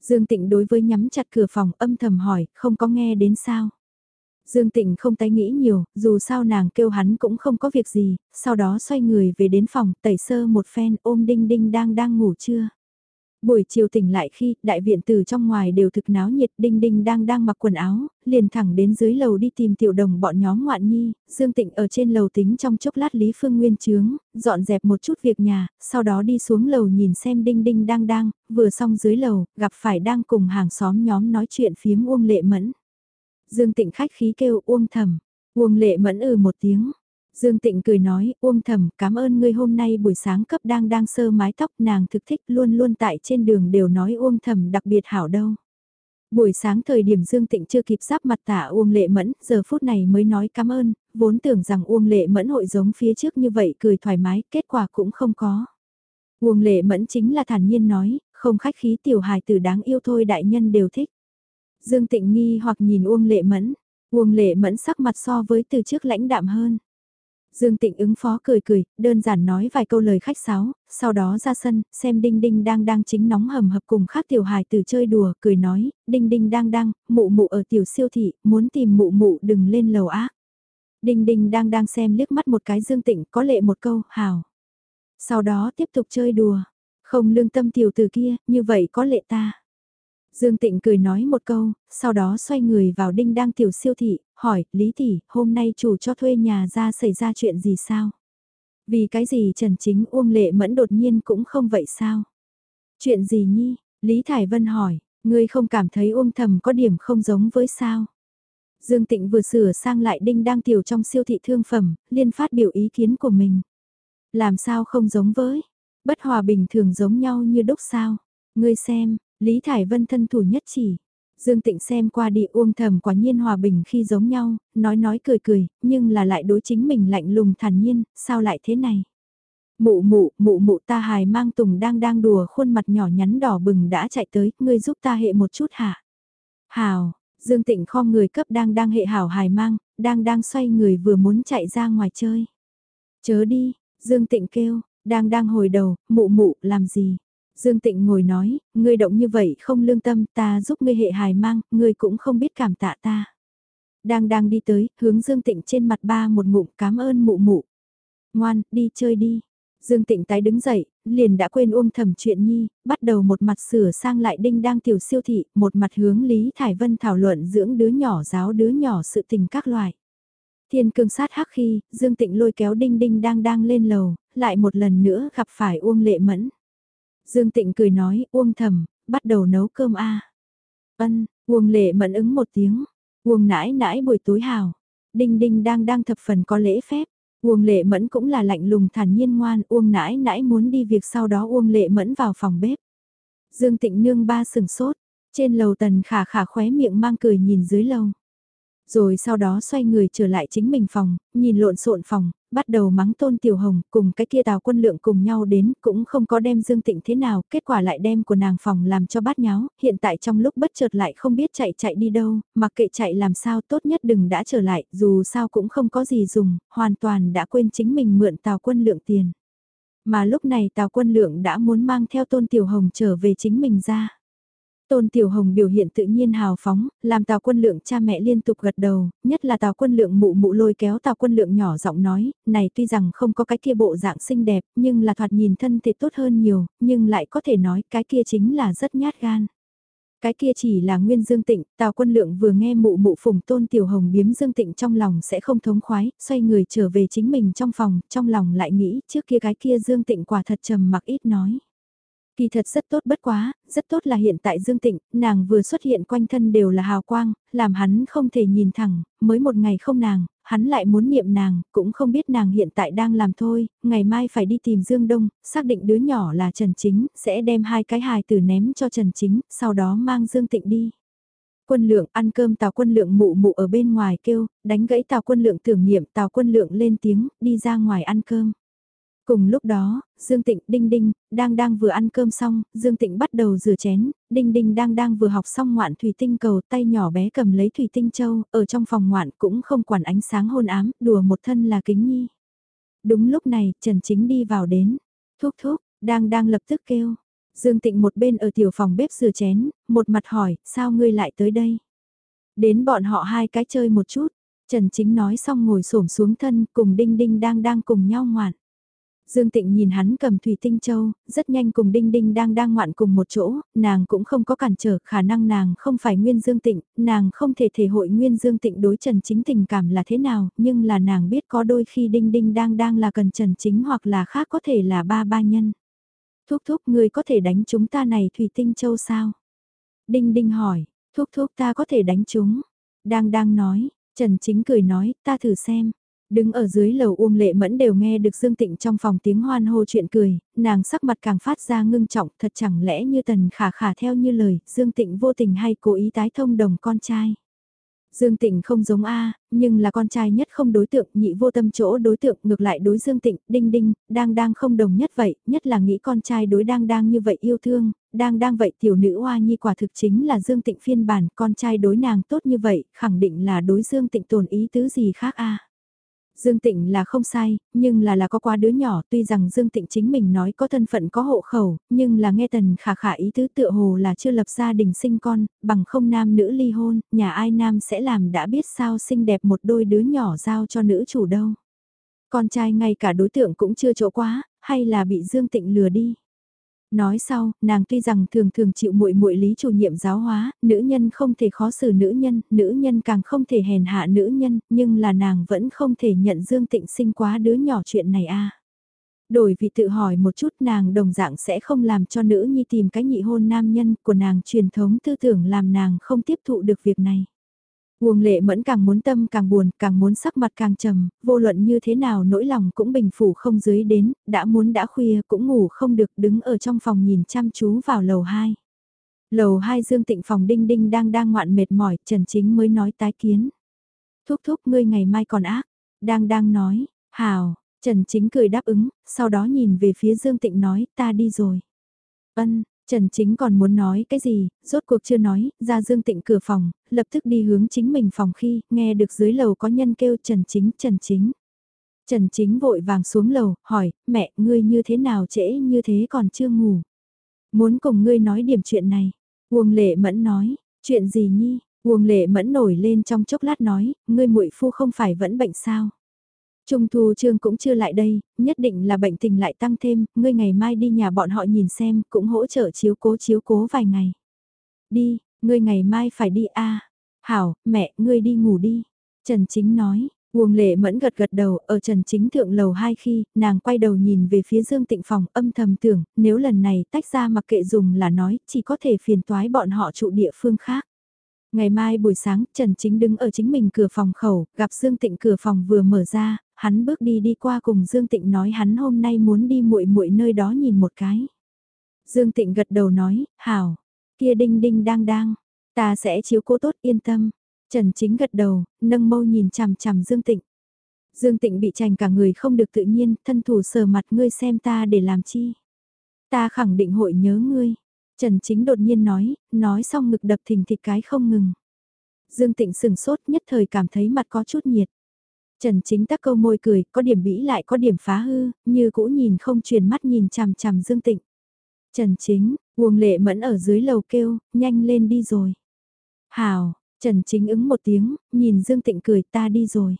S1: Dương Tịnh đối với nhắm chặt cửa phòng âm thầm hỏi, không có nghe đến sao. Dương Tịnh không tái nghĩ nhiều, dù sao nàng kêu hắn cũng không có việc gì, sau đó xoay người về đến phòng, tẩy sơ một phen ôm Đinh Đinh đang đang ngủ chưa. Buổi chiều tỉnh lại khi đại viện từ trong ngoài đều thực náo nhiệt Đinh Đinh đang đang mặc quần áo, liền thẳng đến dưới lầu đi tìm tiểu đồng bọn nhóm ngoạn nhi, Dương Tịnh ở trên lầu tính trong chốc lát Lý Phương Nguyên trướng, dọn dẹp một chút việc nhà, sau đó đi xuống lầu nhìn xem Đinh Đinh đang đang, vừa xong dưới lầu, gặp phải đang cùng hàng xóm nhóm nói chuyện phiếm Uông Lệ Mẫn. Dương Tịnh khách khí kêu Uông Thẩm, Uông Lệ Mẫn ừ một tiếng. Dương Tịnh cười nói, Uông Thẩm, cảm ơn ngươi hôm nay buổi sáng cấp đang đang sơ mái tóc nàng thực thích luôn luôn tại trên đường đều nói Uông Thẩm đặc biệt hảo đâu. Buổi sáng thời điểm Dương Tịnh chưa kịp giáp mặt tả Uông Lệ Mẫn, giờ phút này mới nói cảm ơn, vốn tưởng rằng Uông Lệ Mẫn hội giống phía trước như vậy cười thoải mái, kết quả cũng không có. Uông Lệ Mẫn chính là thản nhiên nói, không khách khí tiểu hài tử đáng yêu thôi đại nhân đều thích. Dương Tịnh nghi hoặc nhìn Uông Lệ Mẫn, Uông Lệ Mẫn sắc mặt so với từ trước lãnh đạm hơn. Dương Tịnh ứng phó cười cười, đơn giản nói vài câu lời khách sáo, sau đó ra sân, xem Đinh Đinh đang đang chính nóng hầm hập cùng khác tiểu hài từ chơi đùa, cười nói, Đinh Đinh đang đang, mụ mụ ở tiểu siêu thị, muốn tìm mụ mụ đừng lên lầu á. Đinh Đinh đang đang xem liếc mắt một cái Dương Tịnh có lệ một câu, hào. Sau đó tiếp tục chơi đùa, không lương tâm tiểu từ kia, như vậy có lệ ta. Dương Tịnh cười nói một câu, sau đó xoay người vào đinh đang tiểu siêu thị, hỏi, Lý Tỷ, hôm nay chủ cho thuê nhà ra xảy ra chuyện gì sao? Vì cái gì Trần Chính Uông Lệ Mẫn đột nhiên cũng không vậy sao? Chuyện gì nhi? Lý Thải Vân hỏi, ngươi không cảm thấy Uông Thầm có điểm không giống với sao? Dương Tịnh vừa sửa sang lại đinh đang tiểu trong siêu thị thương phẩm, liên phát biểu ý kiến của mình. Làm sao không giống với? Bất hòa bình thường giống nhau như đúc sao? Ngươi xem, Lý Thải Vân thân thủ nhất chỉ. Dương Tịnh xem qua đi uông thầm quả nhiên hòa bình khi giống nhau, nói nói cười cười, nhưng là lại đối chính mình lạnh lùng thản nhiên, sao lại thế này? Mụ mụ, mụ mụ ta hài mang tùng đang đang đùa khuôn mặt nhỏ nhắn đỏ bừng đã chạy tới, ngươi giúp ta hệ một chút hả? Hào, Dương Tịnh khom người cấp đang đang hệ hảo hài mang, đang đang xoay người vừa muốn chạy ra ngoài chơi. Chớ đi, Dương Tịnh kêu, đang đang hồi đầu, mụ mụ, làm gì? Dương Tịnh ngồi nói, ngươi động như vậy không lương tâm, ta giúp ngươi hệ hài mang, ngươi cũng không biết cảm tạ ta. Đang đang đi tới, hướng Dương Tịnh trên mặt ba một ngụm cảm ơn mụ mụ. Ngoan, đi chơi đi. Dương Tịnh tái đứng dậy, liền đã quên uông thầm chuyện nhi, bắt đầu một mặt sửa sang lại đinh đang tiểu siêu thị, một mặt hướng Lý Thải Vân thảo luận dưỡng đứa nhỏ giáo đứa nhỏ sự tình các loại. Thiên cương sát hắc khi, Dương Tịnh lôi kéo đinh đinh đang đang lên lầu, lại một lần nữa gặp phải Uông Lệ Mẫn. Dương Tịnh cười nói, Uông thầm, bắt đầu nấu cơm a Ân, Uông Lệ Mẫn ứng một tiếng, Uông nãi nãi buổi tối hào. Đinh đinh đang đang thập phần có lễ phép. Uông lệ mẫn cũng là lạnh lùng thản nhiên ngoan, Uông nãi nãi muốn đi việc sau đó Uông lệ mẫn vào phòng bếp. Dương tịnh nương ba sừng sốt, trên lầu tần khả khả khóe miệng mang cười nhìn dưới lầu. Rồi sau đó xoay người trở lại chính mình phòng, nhìn lộn xộn phòng, bắt đầu mắng tôn tiểu hồng, cùng cái kia tào quân lượng cùng nhau đến, cũng không có đem dương tịnh thế nào, kết quả lại đem của nàng phòng làm cho bát nháo, hiện tại trong lúc bất chợt lại không biết chạy chạy đi đâu, mặc kệ chạy làm sao tốt nhất đừng đã trở lại, dù sao cũng không có gì dùng, hoàn toàn đã quên chính mình mượn tào quân lượng tiền. Mà lúc này tào quân lượng đã muốn mang theo tôn tiểu hồng trở về chính mình ra. Tôn Tiểu Hồng biểu hiện tự nhiên hào phóng, làm Tào Quân Lượng cha mẹ liên tục gật đầu, nhất là Tào Quân Lượng mụ mụ lôi kéo Tào Quân Lượng nhỏ giọng nói, này tuy rằng không có cái kia bộ dạng xinh đẹp, nhưng là thoạt nhìn thân thể tốt hơn nhiều, nhưng lại có thể nói cái kia chính là rất nhát gan. Cái kia chỉ là nguyên Dương Tịnh, Tào Quân Lượng vừa nghe mụ mụ phùng Tôn Tiểu Hồng biếm Dương Tịnh trong lòng sẽ không thống khoái, xoay người trở về chính mình trong phòng, trong lòng lại nghĩ trước kia cái kia Dương Tịnh quả thật trầm mặc ít nói. Kỳ thật rất tốt bất quá, rất tốt là hiện tại Dương Tịnh, nàng vừa xuất hiện quanh thân đều là hào quang, làm hắn không thể nhìn thẳng, mới một ngày không nàng, hắn lại muốn niệm nàng, cũng không biết nàng hiện tại đang làm thôi, ngày mai phải đi tìm Dương Đông, xác định đứa nhỏ là Trần Chính, sẽ đem hai cái hài tử ném cho Trần Chính, sau đó mang Dương Tịnh đi. Quân lượng ăn cơm tào quân lượng mụ mụ ở bên ngoài kêu, đánh gãy tào quân lượng tưởng niệm tào quân lượng lên tiếng, đi ra ngoài ăn cơm. Cùng lúc đó, Dương Tịnh, Đinh Đinh, đang đang vừa ăn cơm xong, Dương Tịnh bắt đầu rửa chén, Đinh Đinh đang đang vừa học xong ngoạn thủy tinh cầu tay nhỏ bé cầm lấy thủy tinh châu, ở trong phòng ngoạn cũng không quản ánh sáng hôn ám, đùa một thân là kính nhi. Đúng lúc này, Trần Chính đi vào đến, thúc thúc, đang đang lập tức kêu. Dương Tịnh một bên ở tiểu phòng bếp rửa chén, một mặt hỏi, sao ngươi lại tới đây? Đến bọn họ hai cái chơi một chút, Trần Chính nói xong ngồi xổm xuống thân cùng Đinh Đinh đang đang cùng nhau ngoạn. Dương Tịnh nhìn hắn cầm Thủy Tinh Châu, rất nhanh cùng Đinh Đinh đang đang ngoạn cùng một chỗ, nàng cũng không có cản trở khả năng nàng không phải Nguyên Dương Tịnh, nàng không thể thể hội Nguyên Dương Tịnh đối Trần Chính tình cảm là thế nào, nhưng là nàng biết có đôi khi Đinh Đinh đang đang là cần Trần Chính hoặc là khác có thể là ba ba nhân. Thúc thúc người có thể đánh chúng ta này Thủy Tinh Châu sao? Đinh Đinh hỏi, thúc thúc ta có thể đánh chúng? Đang đang nói, Trần Chính cười nói, ta thử xem. Đứng ở dưới lầu Uông Lệ Mẫn đều nghe được Dương Tịnh trong phòng tiếng hoan hô chuyện cười, nàng sắc mặt càng phát ra ngưng trọng thật chẳng lẽ như tần khả khả theo như lời, Dương Tịnh vô tình hay cố ý tái thông đồng con trai. Dương Tịnh không giống A, nhưng là con trai nhất không đối tượng, nhị vô tâm chỗ đối tượng ngược lại đối Dương Tịnh, đinh đinh, đang đang không đồng nhất vậy, nhất là nghĩ con trai đối đang đang như vậy yêu thương, đang đang vậy tiểu nữ hoa nhi quả thực chính là Dương Tịnh phiên bản, con trai đối nàng tốt như vậy, khẳng định là đối Dương Tịnh tồn ý tứ gì khác A. Dương Tịnh là không sai, nhưng là là có quá đứa nhỏ tuy rằng Dương Tịnh chính mình nói có thân phận có hộ khẩu, nhưng là nghe tần khả khả ý tứ tựa hồ là chưa lập gia đình sinh con, bằng không nam nữ ly hôn, nhà ai nam sẽ làm đã biết sao xinh đẹp một đôi đứa nhỏ giao cho nữ chủ đâu. Con trai ngay cả đối tượng cũng chưa chỗ quá, hay là bị Dương Tịnh lừa đi. Nói sau, nàng tuy rằng thường thường chịu muội muội lý chủ nhiệm giáo hóa, nữ nhân không thể khó xử nữ nhân, nữ nhân càng không thể hèn hạ nữ nhân, nhưng là nàng vẫn không thể nhận Dương Tịnh sinh quá đứa nhỏ chuyện này a. Đổi vì tự hỏi một chút nàng đồng dạng sẽ không làm cho nữ nhi tìm cái nhị hôn nam nhân của nàng truyền thống tư tưởng làm nàng không tiếp thụ được việc này. Uông lệ mẫn càng muốn tâm càng buồn, càng muốn sắc mặt càng trầm, vô luận như thế nào nỗi lòng cũng bình phủ không dưới đến, đã muốn đã khuya cũng ngủ không được đứng ở trong phòng nhìn chăm chú vào lầu 2. Lầu 2 Dương Tịnh phòng đinh đinh đang đang ngoạn mệt mỏi, Trần Chính mới nói tái kiến. Thúc thúc ngươi ngày mai còn ác, đang đang nói, hào, Trần Chính cười đáp ứng, sau đó nhìn về phía Dương Tịnh nói, ta đi rồi. Ân, Trần Chính còn muốn nói cái gì, rốt cuộc chưa nói, ra Dương Tịnh cửa phòng, lập tức đi hướng chính mình phòng khi, nghe được dưới lầu có nhân kêu Trần Chính, Trần Chính. Trần Chính vội vàng xuống lầu, hỏi, mẹ, ngươi như thế nào trễ như thế còn chưa ngủ. Muốn cùng ngươi nói điểm chuyện này. Uông Lệ Mẫn nói, chuyện gì nhi? Uông Lệ Mẫn nổi lên trong chốc lát nói, ngươi muội phu không phải vẫn bệnh sao? Trung Thu Trương cũng chưa lại đây, nhất định là bệnh tình lại tăng thêm, ngươi ngày mai đi nhà bọn họ nhìn xem, cũng hỗ trợ chiếu cố chiếu cố vài ngày. Đi, ngươi ngày mai phải đi a. Hảo, mẹ, ngươi đi ngủ đi. Trần Chính nói, Uông lệ mẫn gật gật đầu, ở trần chính thượng lầu hai khi, nàng quay đầu nhìn về phía Dương Tịnh Phòng âm thầm tưởng, nếu lần này tách ra mặc kệ dùng là nói, chỉ có thể phiền toái bọn họ trụ địa phương khác. Ngày mai buổi sáng, Trần Chính đứng ở chính mình cửa phòng khẩu, gặp Dương Tịnh cửa phòng vừa mở ra, hắn bước đi đi qua cùng Dương Tịnh nói hắn hôm nay muốn đi muội muội nơi đó nhìn một cái. Dương Tịnh gật đầu nói, hảo, kia đinh đinh đang đang, ta sẽ chiếu cố tốt yên tâm. Trần Chính gật đầu, nâng mâu nhìn chằm chằm Dương Tịnh. Dương Tịnh bị chành cả người không được tự nhiên, thân thủ sờ mặt ngươi xem ta để làm chi. Ta khẳng định hội nhớ ngươi. Trần Chính đột nhiên nói, nói xong ngực đập thình thịch cái không ngừng. Dương Tịnh sừng sốt nhất thời cảm thấy mặt có chút nhiệt. Trần Chính tắc câu môi cười, có điểm bĩ lại có điểm phá hư, như cũ nhìn không truyền mắt nhìn chằm chằm Dương Tịnh. Trần Chính, Uông Lệ Mẫn ở dưới lầu kêu, nhanh lên đi rồi. Hào, Trần Chính ứng một tiếng, nhìn Dương Tịnh cười ta đi rồi.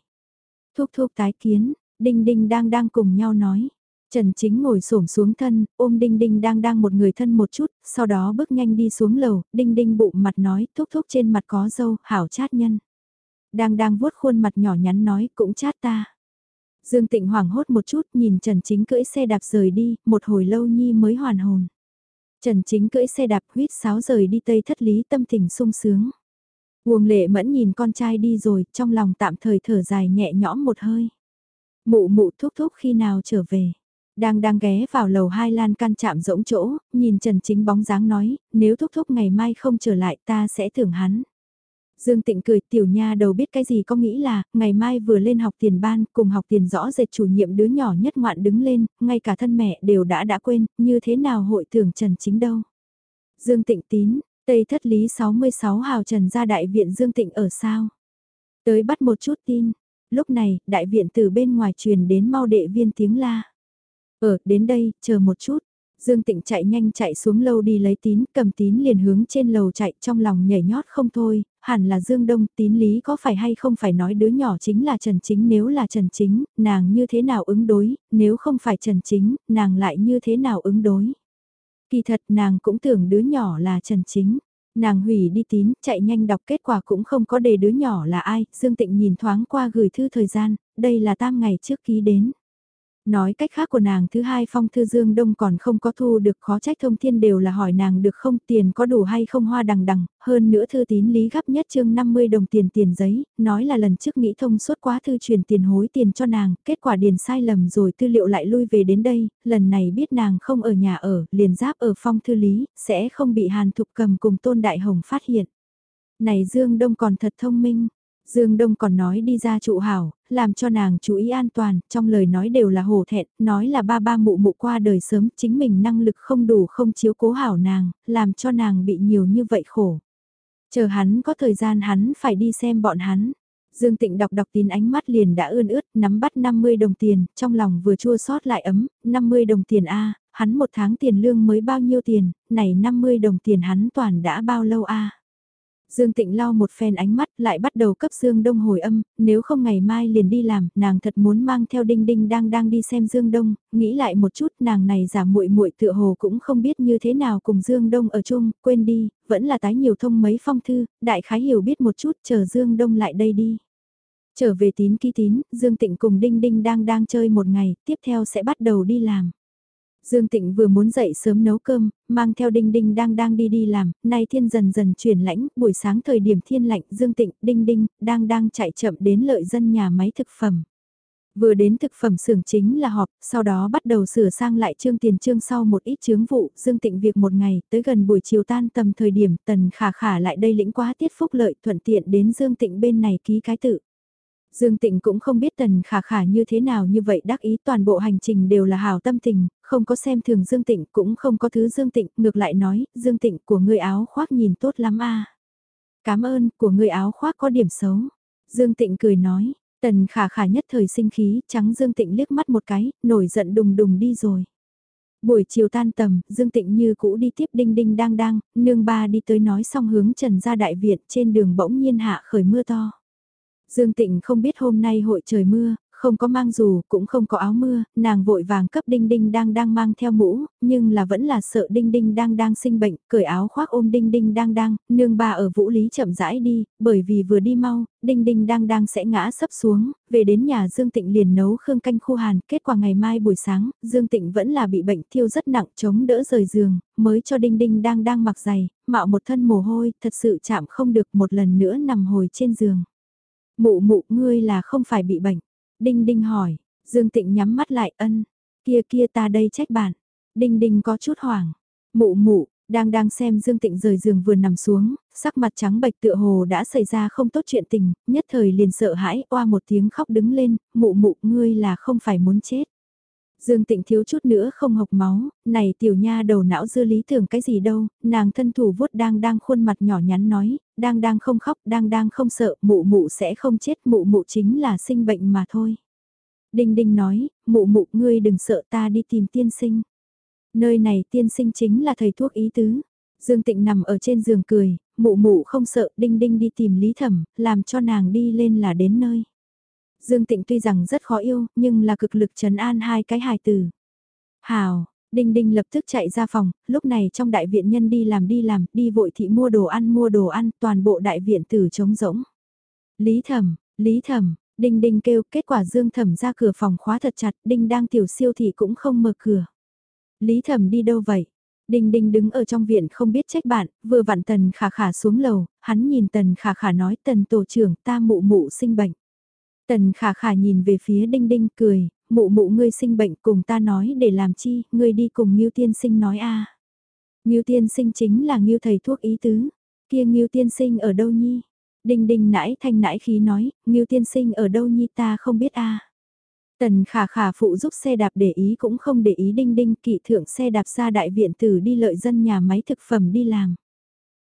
S1: Thúc thúc tái kiến, Đinh Đinh đang đang cùng nhau nói. Trần Chính ngồi xổm xuống thân, ôm Đinh Đinh đang đang một người thân một chút, sau đó bước nhanh đi xuống lầu, Đinh Đinh bụng mặt nói, thúc thúc trên mặt có dâu, hảo chát nhân. Đang đang vuốt khuôn mặt nhỏ nhắn nói, cũng chát ta. Dương Tịnh hoảng hốt một chút, nhìn Trần Chính cưỡi xe đạp rời đi, một hồi lâu nhi mới hoàn hồn. Trần Chính cưỡi xe đạp huyết sáo rời đi Tây Thất Lý tâm tình sung sướng. Uông lệ mẫn nhìn con trai đi rồi, trong lòng tạm thời thở dài nhẹ nhõm một hơi. Mụ mụ thúc thúc khi nào trở về. Đang đang ghé vào lầu hai lan can chạm rỗng chỗ, nhìn Trần Chính bóng dáng nói, nếu thúc thúc ngày mai không trở lại ta sẽ thưởng hắn. Dương Tịnh cười tiểu nha đầu biết cái gì có nghĩ là, ngày mai vừa lên học tiền ban, cùng học tiền rõ rệt chủ nhiệm đứa nhỏ nhất ngoạn đứng lên, ngay cả thân mẹ đều đã đã quên, như thế nào hội thưởng Trần Chính đâu. Dương Tịnh tín, Tây thất lý 66 hào trần ra đại viện Dương Tịnh ở sao? Tới bắt một chút tin. Lúc này, đại viện từ bên ngoài truyền đến mau đệ viên tiếng la. Ở, đến đây, chờ một chút. Dương Tịnh chạy nhanh chạy xuống lâu đi lấy tín, cầm tín liền hướng trên lầu chạy trong lòng nhảy nhót không thôi, hẳn là Dương Đông tín lý có phải hay không phải nói đứa nhỏ chính là Trần Chính nếu là Trần Chính, nàng như thế nào ứng đối, nếu không phải Trần Chính, nàng lại như thế nào ứng đối. Kỳ thật nàng cũng tưởng đứa nhỏ là Trần Chính. Nàng hủy đi tín, chạy nhanh đọc kết quả cũng không có đề đứa nhỏ là ai, Dương Tịnh nhìn thoáng qua gửi thư thời gian, đây là tam ngày trước ký đến. Nói cách khác của nàng thứ hai phong thư Dương Đông còn không có thu được khó trách thông thiên đều là hỏi nàng được không tiền có đủ hay không hoa đằng đằng, hơn nữa thư tín lý gấp nhất chương 50 đồng tiền tiền giấy, nói là lần trước nghĩ thông suốt quá thư truyền tiền hối tiền cho nàng, kết quả điền sai lầm rồi tư liệu lại lui về đến đây, lần này biết nàng không ở nhà ở, liền giáp ở phong thư lý, sẽ không bị hàn thục cầm cùng tôn đại hồng phát hiện. Này Dương Đông còn thật thông minh, Dương Đông còn nói đi ra trụ hảo, làm cho nàng chú ý an toàn, trong lời nói đều là hổ thẹn, nói là ba ba mụ mụ qua đời sớm, chính mình năng lực không đủ không chiếu cố hảo nàng, làm cho nàng bị nhiều như vậy khổ. Chờ hắn có thời gian hắn phải đi xem bọn hắn. Dương Tịnh đọc đọc tin ánh mắt liền đã ươn ướt, nắm bắt 50 đồng tiền, trong lòng vừa chua xót lại ấm, 50 đồng tiền A, hắn một tháng tiền lương mới bao nhiêu tiền, này 50 đồng tiền hắn toàn đã bao lâu A. Dương Tịnh lau một phen ánh mắt lại bắt đầu cấp Dương Đông hồi âm, nếu không ngày mai liền đi làm, nàng thật muốn mang theo Đinh Đinh đang đang đi xem Dương Đông, nghĩ lại một chút nàng này giả muội muội tựa hồ cũng không biết như thế nào cùng Dương Đông ở chung, quên đi, vẫn là tái nhiều thông mấy phong thư, đại khái hiểu biết một chút chờ Dương Đông lại đây đi. Trở về tín ký tín, Dương Tịnh cùng Đinh Đinh đang đang chơi một ngày, tiếp theo sẽ bắt đầu đi làm. Dương Tịnh vừa muốn dậy sớm nấu cơm, mang theo Đinh Đinh đang đang đi đi làm, nay thiên dần dần chuyển lãnh, buổi sáng thời điểm thiên lạnh, Dương Tịnh, Đinh Đinh, đang đang chạy chậm đến lợi dân nhà máy thực phẩm. Vừa đến thực phẩm xưởng chính là họp, sau đó bắt đầu sửa sang lại trương tiền trương sau một ít chướng vụ, Dương Tịnh việc một ngày, tới gần buổi chiều tan tầm thời điểm, tần khả khả lại đây lĩnh quá tiết phúc lợi thuận tiện đến Dương Tịnh bên này ký cái tự. Dương Tịnh cũng không biết Tần Khả Khả như thế nào như vậy đắc ý toàn bộ hành trình đều là hảo tâm tình, không có xem thường Dương Tịnh cũng không có thứ Dương Tịnh, ngược lại nói, Dương Tịnh của người áo khoác nhìn tốt lắm a. Cảm ơn, của người áo khoác có điểm xấu. Dương Tịnh cười nói, Tần Khả Khả nhất thời sinh khí, trắng Dương Tịnh liếc mắt một cái, nổi giận đùng đùng đi rồi. Buổi chiều tan tầm, Dương Tịnh như cũ đi tiếp đinh đinh đang đang, nương ba đi tới nói xong hướng trần ra đại viện trên đường bỗng nhiên hạ khởi mưa to. Dương Tịnh không biết hôm nay hội trời mưa, không có mang dù, cũng không có áo mưa, nàng vội vàng cấp Đinh Đinh đang đang mang theo mũ, nhưng là vẫn là sợ Đinh Đinh đang đang sinh bệnh, cởi áo khoác ôm Đinh Đinh đang đang, nương ba ở vũ lý chậm rãi đi, bởi vì vừa đi mau, Đinh Đinh đang đang sẽ ngã sấp xuống, về đến nhà Dương Tịnh liền nấu khương canh khu hàn, kết quả ngày mai buổi sáng, Dương Tịnh vẫn là bị bệnh thiêu rất nặng chống đỡ rời giường, mới cho Đinh Đinh đang đang mặc giày, mạo một thân mồ hôi, thật sự chạm không được một lần nữa nằm hồi trên giường. Mụ mụ ngươi là không phải bị bệnh. Đinh đinh hỏi, Dương Tịnh nhắm mắt lại ân, kia kia ta đây trách bạn. Đinh đinh có chút hoảng, mụ mụ, đang đang xem Dương Tịnh rời giường vừa nằm xuống, sắc mặt trắng bệch tựa hồ đã xảy ra không tốt chuyện tình, nhất thời liền sợ hãi, oa một tiếng khóc đứng lên, mụ mụ ngươi là không phải muốn chết. Dương Tịnh thiếu chút nữa không hộc máu, này tiểu nha đầu não dư lý tưởng cái gì đâu, nàng thân thủ vuốt đang đang khuôn mặt nhỏ nhắn nói, đang đang không khóc, đang đang không sợ, mụ mụ sẽ không chết, mụ mụ chính là sinh bệnh mà thôi. Đinh Đinh nói, mụ mụ ngươi đừng sợ ta đi tìm tiên sinh. Nơi này tiên sinh chính là thầy thuốc ý tứ. Dương Tịnh nằm ở trên giường cười, mụ mụ không sợ, Đinh Đinh đi tìm Lý Thẩm, làm cho nàng đi lên là đến nơi. Dương Tịnh tuy rằng rất khó yêu, nhưng là cực lực trấn an hai cái hài tử. Hào, Đinh Đinh lập tức chạy ra phòng, lúc này trong đại viện nhân đi làm đi làm, đi vội thị mua đồ ăn mua đồ ăn, toàn bộ đại viện tử trống rỗng. Lý Thẩm, Lý Thẩm, Đinh Đinh kêu, kết quả Dương Thẩm ra cửa phòng khóa thật chặt, Đinh đang tiểu siêu thị cũng không mở cửa. Lý Thẩm đi đâu vậy? Đinh Đinh đứng ở trong viện không biết trách bạn, vừa vặn Tần Khả Khả xuống lầu, hắn nhìn Tần Khả Khả nói Tần Tổ trưởng ta mụ mụ sinh bệnh. Tần khả khả nhìn về phía đinh đinh cười, mụ mụ ngươi sinh bệnh cùng ta nói để làm chi, ngươi đi cùng Ngưu tiên sinh nói a. À. Ngưu tiên sinh chính là Ngưu thầy thuốc ý tứ, kia Ngưu tiên sinh ở đâu nhi? Đinh đinh nãi thanh nãi khí nói, Ngưu tiên sinh ở đâu nhi ta không biết a. Tần khả khả phụ giúp xe đạp để ý cũng không để ý đinh đinh kỵ thượng xe đạp ra đại viện tử đi lợi dân nhà máy thực phẩm đi làm.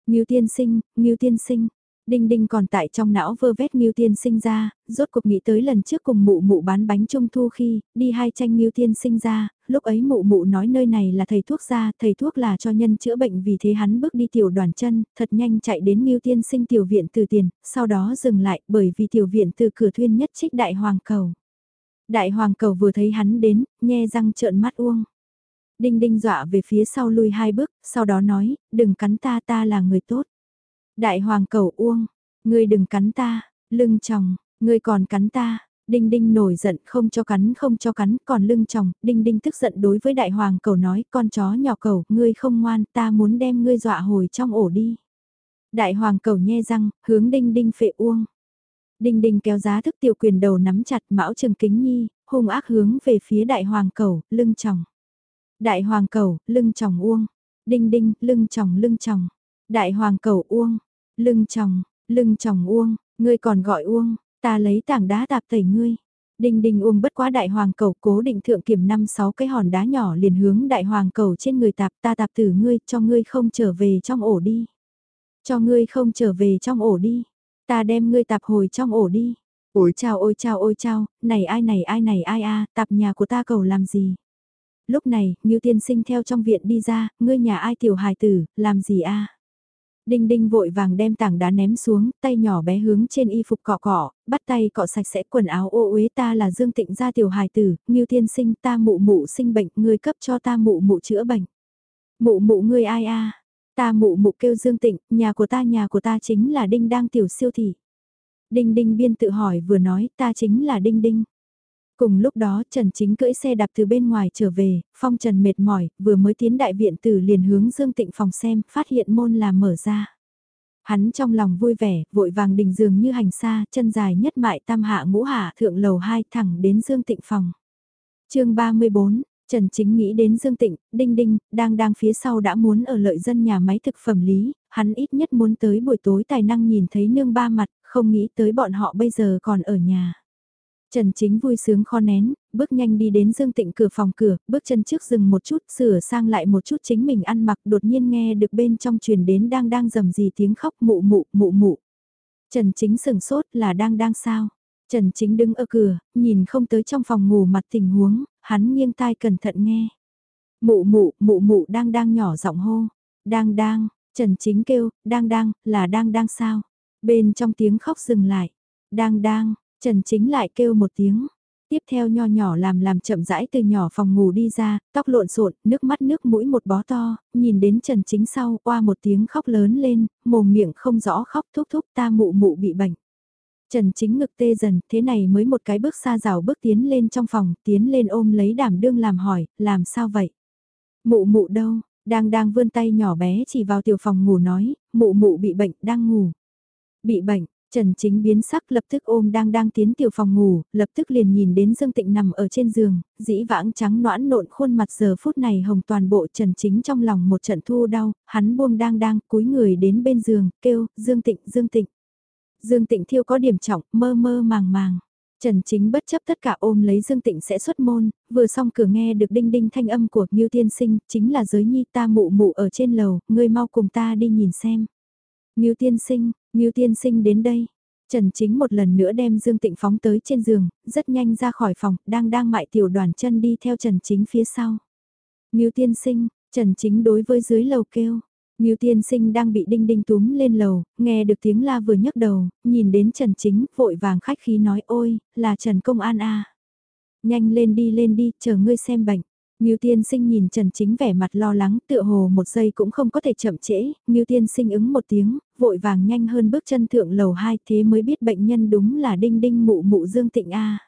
S1: Ngưu tiên sinh, Ngưu tiên sinh, Đinh Đinh còn tại trong não vơ vét Ngưu Tiên sinh ra, rốt cuộc nghĩ tới lần trước cùng mụ mụ bán bánh trung thu khi, đi hai tranh Ngưu Tiên sinh ra, lúc ấy mụ mụ nói nơi này là thầy thuốc ra, thầy thuốc là cho nhân chữa bệnh vì thế hắn bước đi tiểu đoàn chân, thật nhanh chạy đến Ngưu Tiên sinh tiểu viện từ tiền, sau đó dừng lại bởi vì tiểu viện từ cửa thuyên nhất trích đại hoàng cầu. Đại hoàng cầu vừa thấy hắn đến, nhe răng trợn mắt uông. Đinh Đinh dọa về phía sau lui hai bước, sau đó nói, đừng cắn ta ta là người tốt. Đại hoàng cầu uông, ngươi đừng cắn ta, lưng chồng, ngươi còn cắn ta. Đinh Đinh nổi giận không cho cắn không cho cắn, còn lưng chồng, Đinh Đinh tức giận đối với đại hoàng cầu nói, con chó nhỏ cầu, ngươi không ngoan, ta muốn đem ngươi dọa hồi trong ổ đi. Đại hoàng cầu nhe răng, hướng Đinh Đinh phệ uông. Đinh Đinh kéo giá thức tiểu quyền đầu nắm chặt mão trừng kính nhi, hung ác hướng về phía đại hoàng cầu, lưng chồng. Đại hoàng cầu, lưng chồng uông. Đinh Đinh, lưng chồng lưng chồng. Đại hoàng cầu uông, lưng chồng, lưng chồng uông, ngươi còn gọi uông, ta lấy tảng đá tạp tẩy ngươi. Đinh đinh uông bất quá đại hoàng cầu cố định thượng kiểm năm sáu cái hòn đá nhỏ liền hướng đại hoàng cầu trên người tạp ta tạp tử ngươi cho ngươi không trở về trong ổ đi. Cho ngươi không trở về trong ổ đi. Ta đem ngươi tạp hồi trong ổ đi. Ôi chào ôi chào ôi chào, này ai này ai này ai a, à, tạp nhà của ta cầu làm gì? Lúc này, như Tiên Sinh theo trong viện đi ra, ngươi nhà ai tiểu hài tử, làm gì a? Đinh đinh vội vàng đem tảng đá ném xuống, tay nhỏ bé hướng trên y phục cọ cọ, bắt tay cọ sạch sẽ quần áo ô uế ta là Dương Tịnh gia tiểu hài tử, Ngưu Thiên sinh ta mụ mụ sinh bệnh, ngươi cấp cho ta mụ mụ chữa bệnh. Mụ mụ ngươi ai a? Ta mụ mụ kêu Dương Tịnh, nhà của ta nhà của ta chính là Đinh đang tiểu siêu thị. Đinh Đinh biên tự hỏi vừa nói ta chính là Đinh Đinh. Cùng lúc đó Trần Chính cưỡi xe đạp từ bên ngoài trở về, Phong Trần mệt mỏi, vừa mới tiến đại viện từ liền hướng Dương Tịnh phòng xem, phát hiện môn là mở ra. Hắn trong lòng vui vẻ, vội vàng đình dường như hành xa, chân dài nhất mại tam hạ ngũ hạ thượng lầu 2 thẳng đến Dương Tịnh phòng. chương 34, Trần Chính nghĩ đến Dương Tịnh, Đinh Đinh, đang đang phía sau đã muốn ở lợi dân nhà máy thực phẩm lý, hắn ít nhất muốn tới buổi tối tài năng nhìn thấy nương ba mặt, không nghĩ tới bọn họ bây giờ còn ở nhà. Trần Chính vui sướng kho nén, bước nhanh đi đến Dương Tịnh cửa phòng cửa, bước chân trước dừng một chút, sửa sang lại một chút chính mình ăn mặc, đột nhiên nghe được bên trong truyền đến đang đang rầm gì tiếng khóc mụ mụ mụ mụ. Trần Chính sừng sốt là đang đang sao? Trần Chính đứng ở cửa, nhìn không tới trong phòng ngủ mặt tình huống, hắn nghiêng tai cẩn thận nghe. Mụ mụ, mụ mụ đang đang nhỏ giọng hô. Đang đang, Trần Chính kêu, đang đang, là đang đang sao? Bên trong tiếng khóc dừng lại. Đang đang, Trần Chính lại kêu một tiếng. Tiếp theo nho nhỏ làm làm chậm rãi từ nhỏ phòng ngủ đi ra, tóc lộn xộn, nước mắt nước mũi một bó to, nhìn đến Trần Chính sau, qua một tiếng khóc lớn lên, mồm miệng không rõ khóc thúc thúc ta mụ mụ bị bệnh. Trần Chính ngực tê dần, thế này mới một cái bước xa rào bước tiến lên trong phòng, tiến lên ôm lấy đảm đương làm hỏi, làm sao vậy? Mụ mụ đâu? Đang đang vươn tay nhỏ bé chỉ vào tiểu phòng ngủ nói, mụ mụ bị bệnh, đang ngủ. Bị bệnh, Trần Chính biến sắc lập tức ôm đang đang tiến tiểu phòng ngủ, lập tức liền nhìn đến Dương Tịnh nằm ở trên giường, dĩ vãng trắng noãn nộn khuôn mặt giờ phút này hồng toàn bộ Trần Chính trong lòng một trận thu đau, hắn buông đang đang cúi người đến bên giường, kêu, Dương Tịnh, Dương Tịnh. Dương Tịnh thiêu có điểm trọng, mơ mơ màng màng. Trần Chính bất chấp tất cả ôm lấy Dương Tịnh sẽ xuất môn, vừa xong cửa nghe được đinh đinh thanh âm của Ngưu Tiên Sinh, chính là giới nhi ta mụ mụ ở trên lầu, ngươi mau cùng ta đi nhìn xem. Ngưu Tiên Sinh, Ngưu Tiên Sinh đến đây. Trần Chính một lần nữa đem Dương Tịnh phóng tới trên giường, rất nhanh ra khỏi phòng, đang đang mại tiểu đoàn chân đi theo Trần Chính phía sau. Ngưu Tiên Sinh, Trần Chính đối với dưới lầu kêu. Ngưu tiên sinh đang bị đinh đinh túm lên lầu, nghe được tiếng la vừa nhấc đầu, nhìn đến Trần Chính, vội vàng khách khí nói ôi, là Trần Công An a Nhanh lên đi lên đi, chờ ngươi xem bệnh. Ngưu tiên sinh nhìn Trần Chính vẻ mặt lo lắng, tựa hồ một giây cũng không có thể chậm trễ, Ngưu tiên sinh ứng một tiếng, vội vàng nhanh hơn bước chân thượng lầu 2 thế mới biết bệnh nhân đúng là đinh đinh mụ mụ dương tịnh A.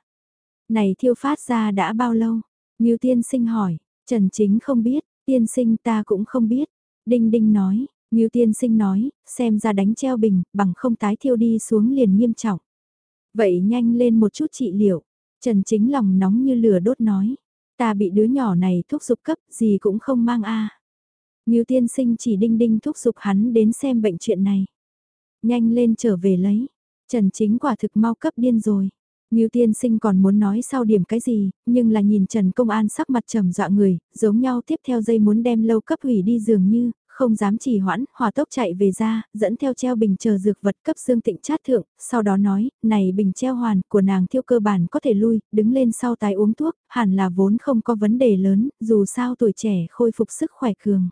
S1: Này thiêu phát ra đã bao lâu? Ngưu tiên sinh hỏi, Trần Chính không biết, tiên sinh ta cũng không biết. Đinh Đinh nói, Ngưu Tiên Sinh nói, xem ra đánh treo bình, bằng không tái thiêu đi xuống liền nghiêm trọng. Vậy nhanh lên một chút trị liệu. Trần Chính lòng nóng như lửa đốt nói. Ta bị đứa nhỏ này thúc giục cấp, gì cũng không mang a. À. Tiên Sinh chỉ Đinh Đinh thúc giục hắn đến xem bệnh chuyện này. Nhanh lên trở về lấy. Trần Chính quả thực mau cấp điên rồi. Ngưu tiên sinh còn muốn nói sau điểm cái gì, nhưng là nhìn Trần Công An sắc mặt trầm dọa người, giống nhau tiếp theo dây muốn đem lâu cấp hủy đi dường như, không dám trì hoãn, hòa tốc chạy về ra, dẫn theo treo bình chờ dược vật cấp dương tịnh chát thượng, sau đó nói, này bình treo hoàn của nàng thiêu cơ bản có thể lui, đứng lên sau tái uống thuốc, hẳn là vốn không có vấn đề lớn, dù sao tuổi trẻ khôi phục sức khỏe cường.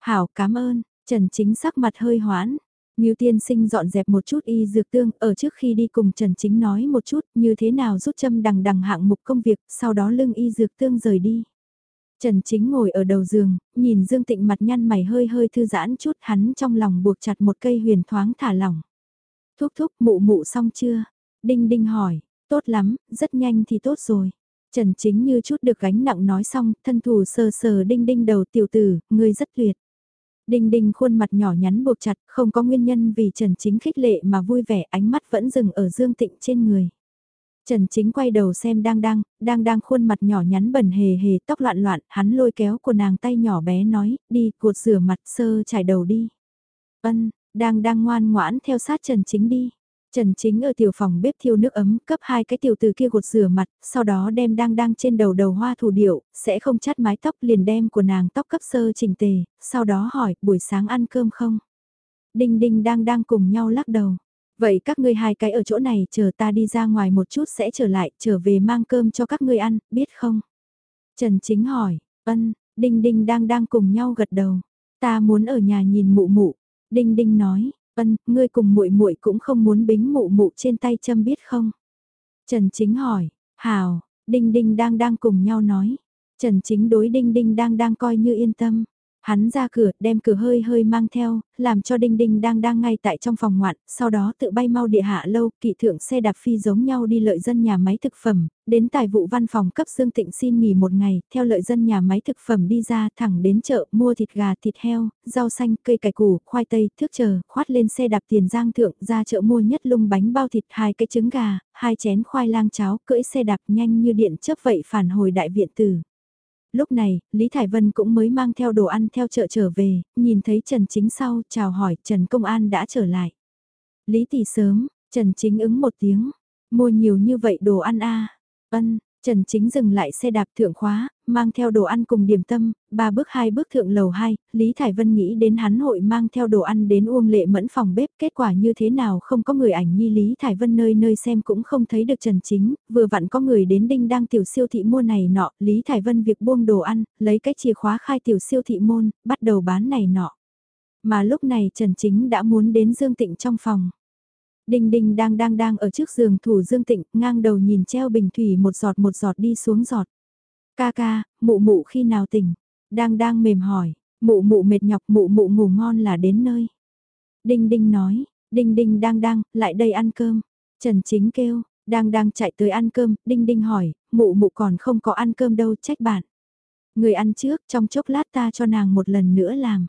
S1: Hảo cảm ơn, Trần Chính sắc mặt hơi hoãn, Ngưu tiên sinh dọn dẹp một chút y dược tương, ở trước khi đi cùng Trần Chính nói một chút như thế nào rút châm đằng đằng hạng mục công việc, sau đó lưng y dược tương rời đi. Trần Chính ngồi ở đầu giường, nhìn Dương Tịnh mặt nhăn mày hơi hơi thư giãn chút hắn trong lòng buộc chặt một cây huyền thoáng thả lỏng. Thúc thúc mụ mụ xong chưa? Đinh đinh hỏi, tốt lắm, rất nhanh thì tốt rồi. Trần Chính như chút được gánh nặng nói xong, thân thủ sờ sờ đinh đinh đầu tiểu tử, ngươi rất tuyệt. Đinh đinh khuôn mặt nhỏ nhắn buộc chặt, không có nguyên nhân vì Trần Chính khích lệ mà vui vẻ ánh mắt vẫn dừng ở Dương Tịnh trên người. Trần Chính quay đầu xem đang đang, đang đang khuôn mặt nhỏ nhắn bẩn hề hề tóc loạn loạn, hắn lôi kéo của nàng tay nhỏ bé nói, đi, cuột rửa mặt sơ trải đầu đi. Ân, đang đang ngoan ngoãn theo sát Trần Chính đi. Trần Chính ở tiểu phòng bếp thiêu nước ấm, cấp hai cái tiểu từ kia gột rửa mặt, sau đó đem đang đang trên đầu đầu hoa thủ điệu, sẽ không chắt mái tóc liền đem của nàng tóc cấp sơ chỉnh tề, sau đó hỏi, buổi sáng ăn cơm không? Đinh đinh đang đang cùng nhau lắc đầu. Vậy các ngươi hai cái ở chỗ này chờ ta đi ra ngoài một chút sẽ trở lại, trở về mang cơm cho các ngươi ăn, biết không? Trần Chính hỏi, ân, Đinh Đinh đang đang cùng nhau gật đầu. Ta muốn ở nhà nhìn mụ mụ. Đinh Đinh nói, ân, ngươi cùng muội muội cũng không muốn bính mụ mụ trên tay châm biết không? Trần Chính hỏi, hào, Đinh Đinh đang đang cùng nhau nói. Trần Chính đối Đinh Đinh đang đang coi như yên tâm. Hắn ra cửa, đem cửa hơi hơi mang theo, làm cho Đinh Đinh đang đang ngay tại trong phòng ngoạn, sau đó tự bay mau địa hạ lâu, kỵ thượng xe đạp phi giống nhau đi lợi dân nhà máy thực phẩm, đến tài vụ văn phòng cấp Dương Tịnh xin nghỉ một ngày, theo lợi dân nhà máy thực phẩm đi ra thẳng đến chợ mua thịt gà, thịt heo, rau xanh, cây cải củ, khoai tây, thước chờ, khoát lên xe đạp tiền giang thượng ra chợ mua nhất lung bánh bao thịt, hai cái trứng gà, hai chén khoai lang cháo, cưỡi xe đạp nhanh như điện chớp vậy phản hồi đại viện tử lúc này, Lý Thải Vân cũng mới mang theo đồ ăn theo chợ trở về, nhìn thấy Trần Chính sau, chào hỏi Trần Công An đã trở lại. Lý Tỷ sớm, Trần Chính ứng một tiếng, Mua nhiều như vậy đồ ăn a? Ân, Trần Chính dừng lại xe đạp thượng khóa, mang theo đồ ăn cùng điểm tâm, ba bước hai bước thượng lầu hai, Lý Thải Vân nghĩ đến hắn hội mang theo đồ ăn đến Uông Lệ Mẫn phòng bếp, kết quả như thế nào không có người ảnh nhi Lý Thải Vân nơi nơi xem cũng không thấy được Trần Chính, vừa vặn có người đến đinh đang tiểu siêu thị mua này nọ, Lý Thải Vân việc buông đồ ăn, lấy cái chìa khóa khai tiểu siêu thị môn, bắt đầu bán này nọ. Mà lúc này Trần Chính đã muốn đến Dương Tịnh trong phòng. Đinh đinh đang đang đang ở trước giường thủ Dương Tịnh, ngang đầu nhìn treo bình thủy một giọt một giọt đi xuống giọt. Ca ca, mụ mụ khi nào tỉnh? Đang đang mềm hỏi, mụ mụ mệt nhọc mụ mụ ngủ ngon là đến nơi. Đinh đinh nói, đinh đinh đang đang, lại đây ăn cơm. Trần Chính kêu, đang đang chạy tới ăn cơm, đinh đinh hỏi, mụ mụ còn không có ăn cơm đâu trách bạn. Người ăn trước, trong chốc lát ta cho nàng một lần nữa làm.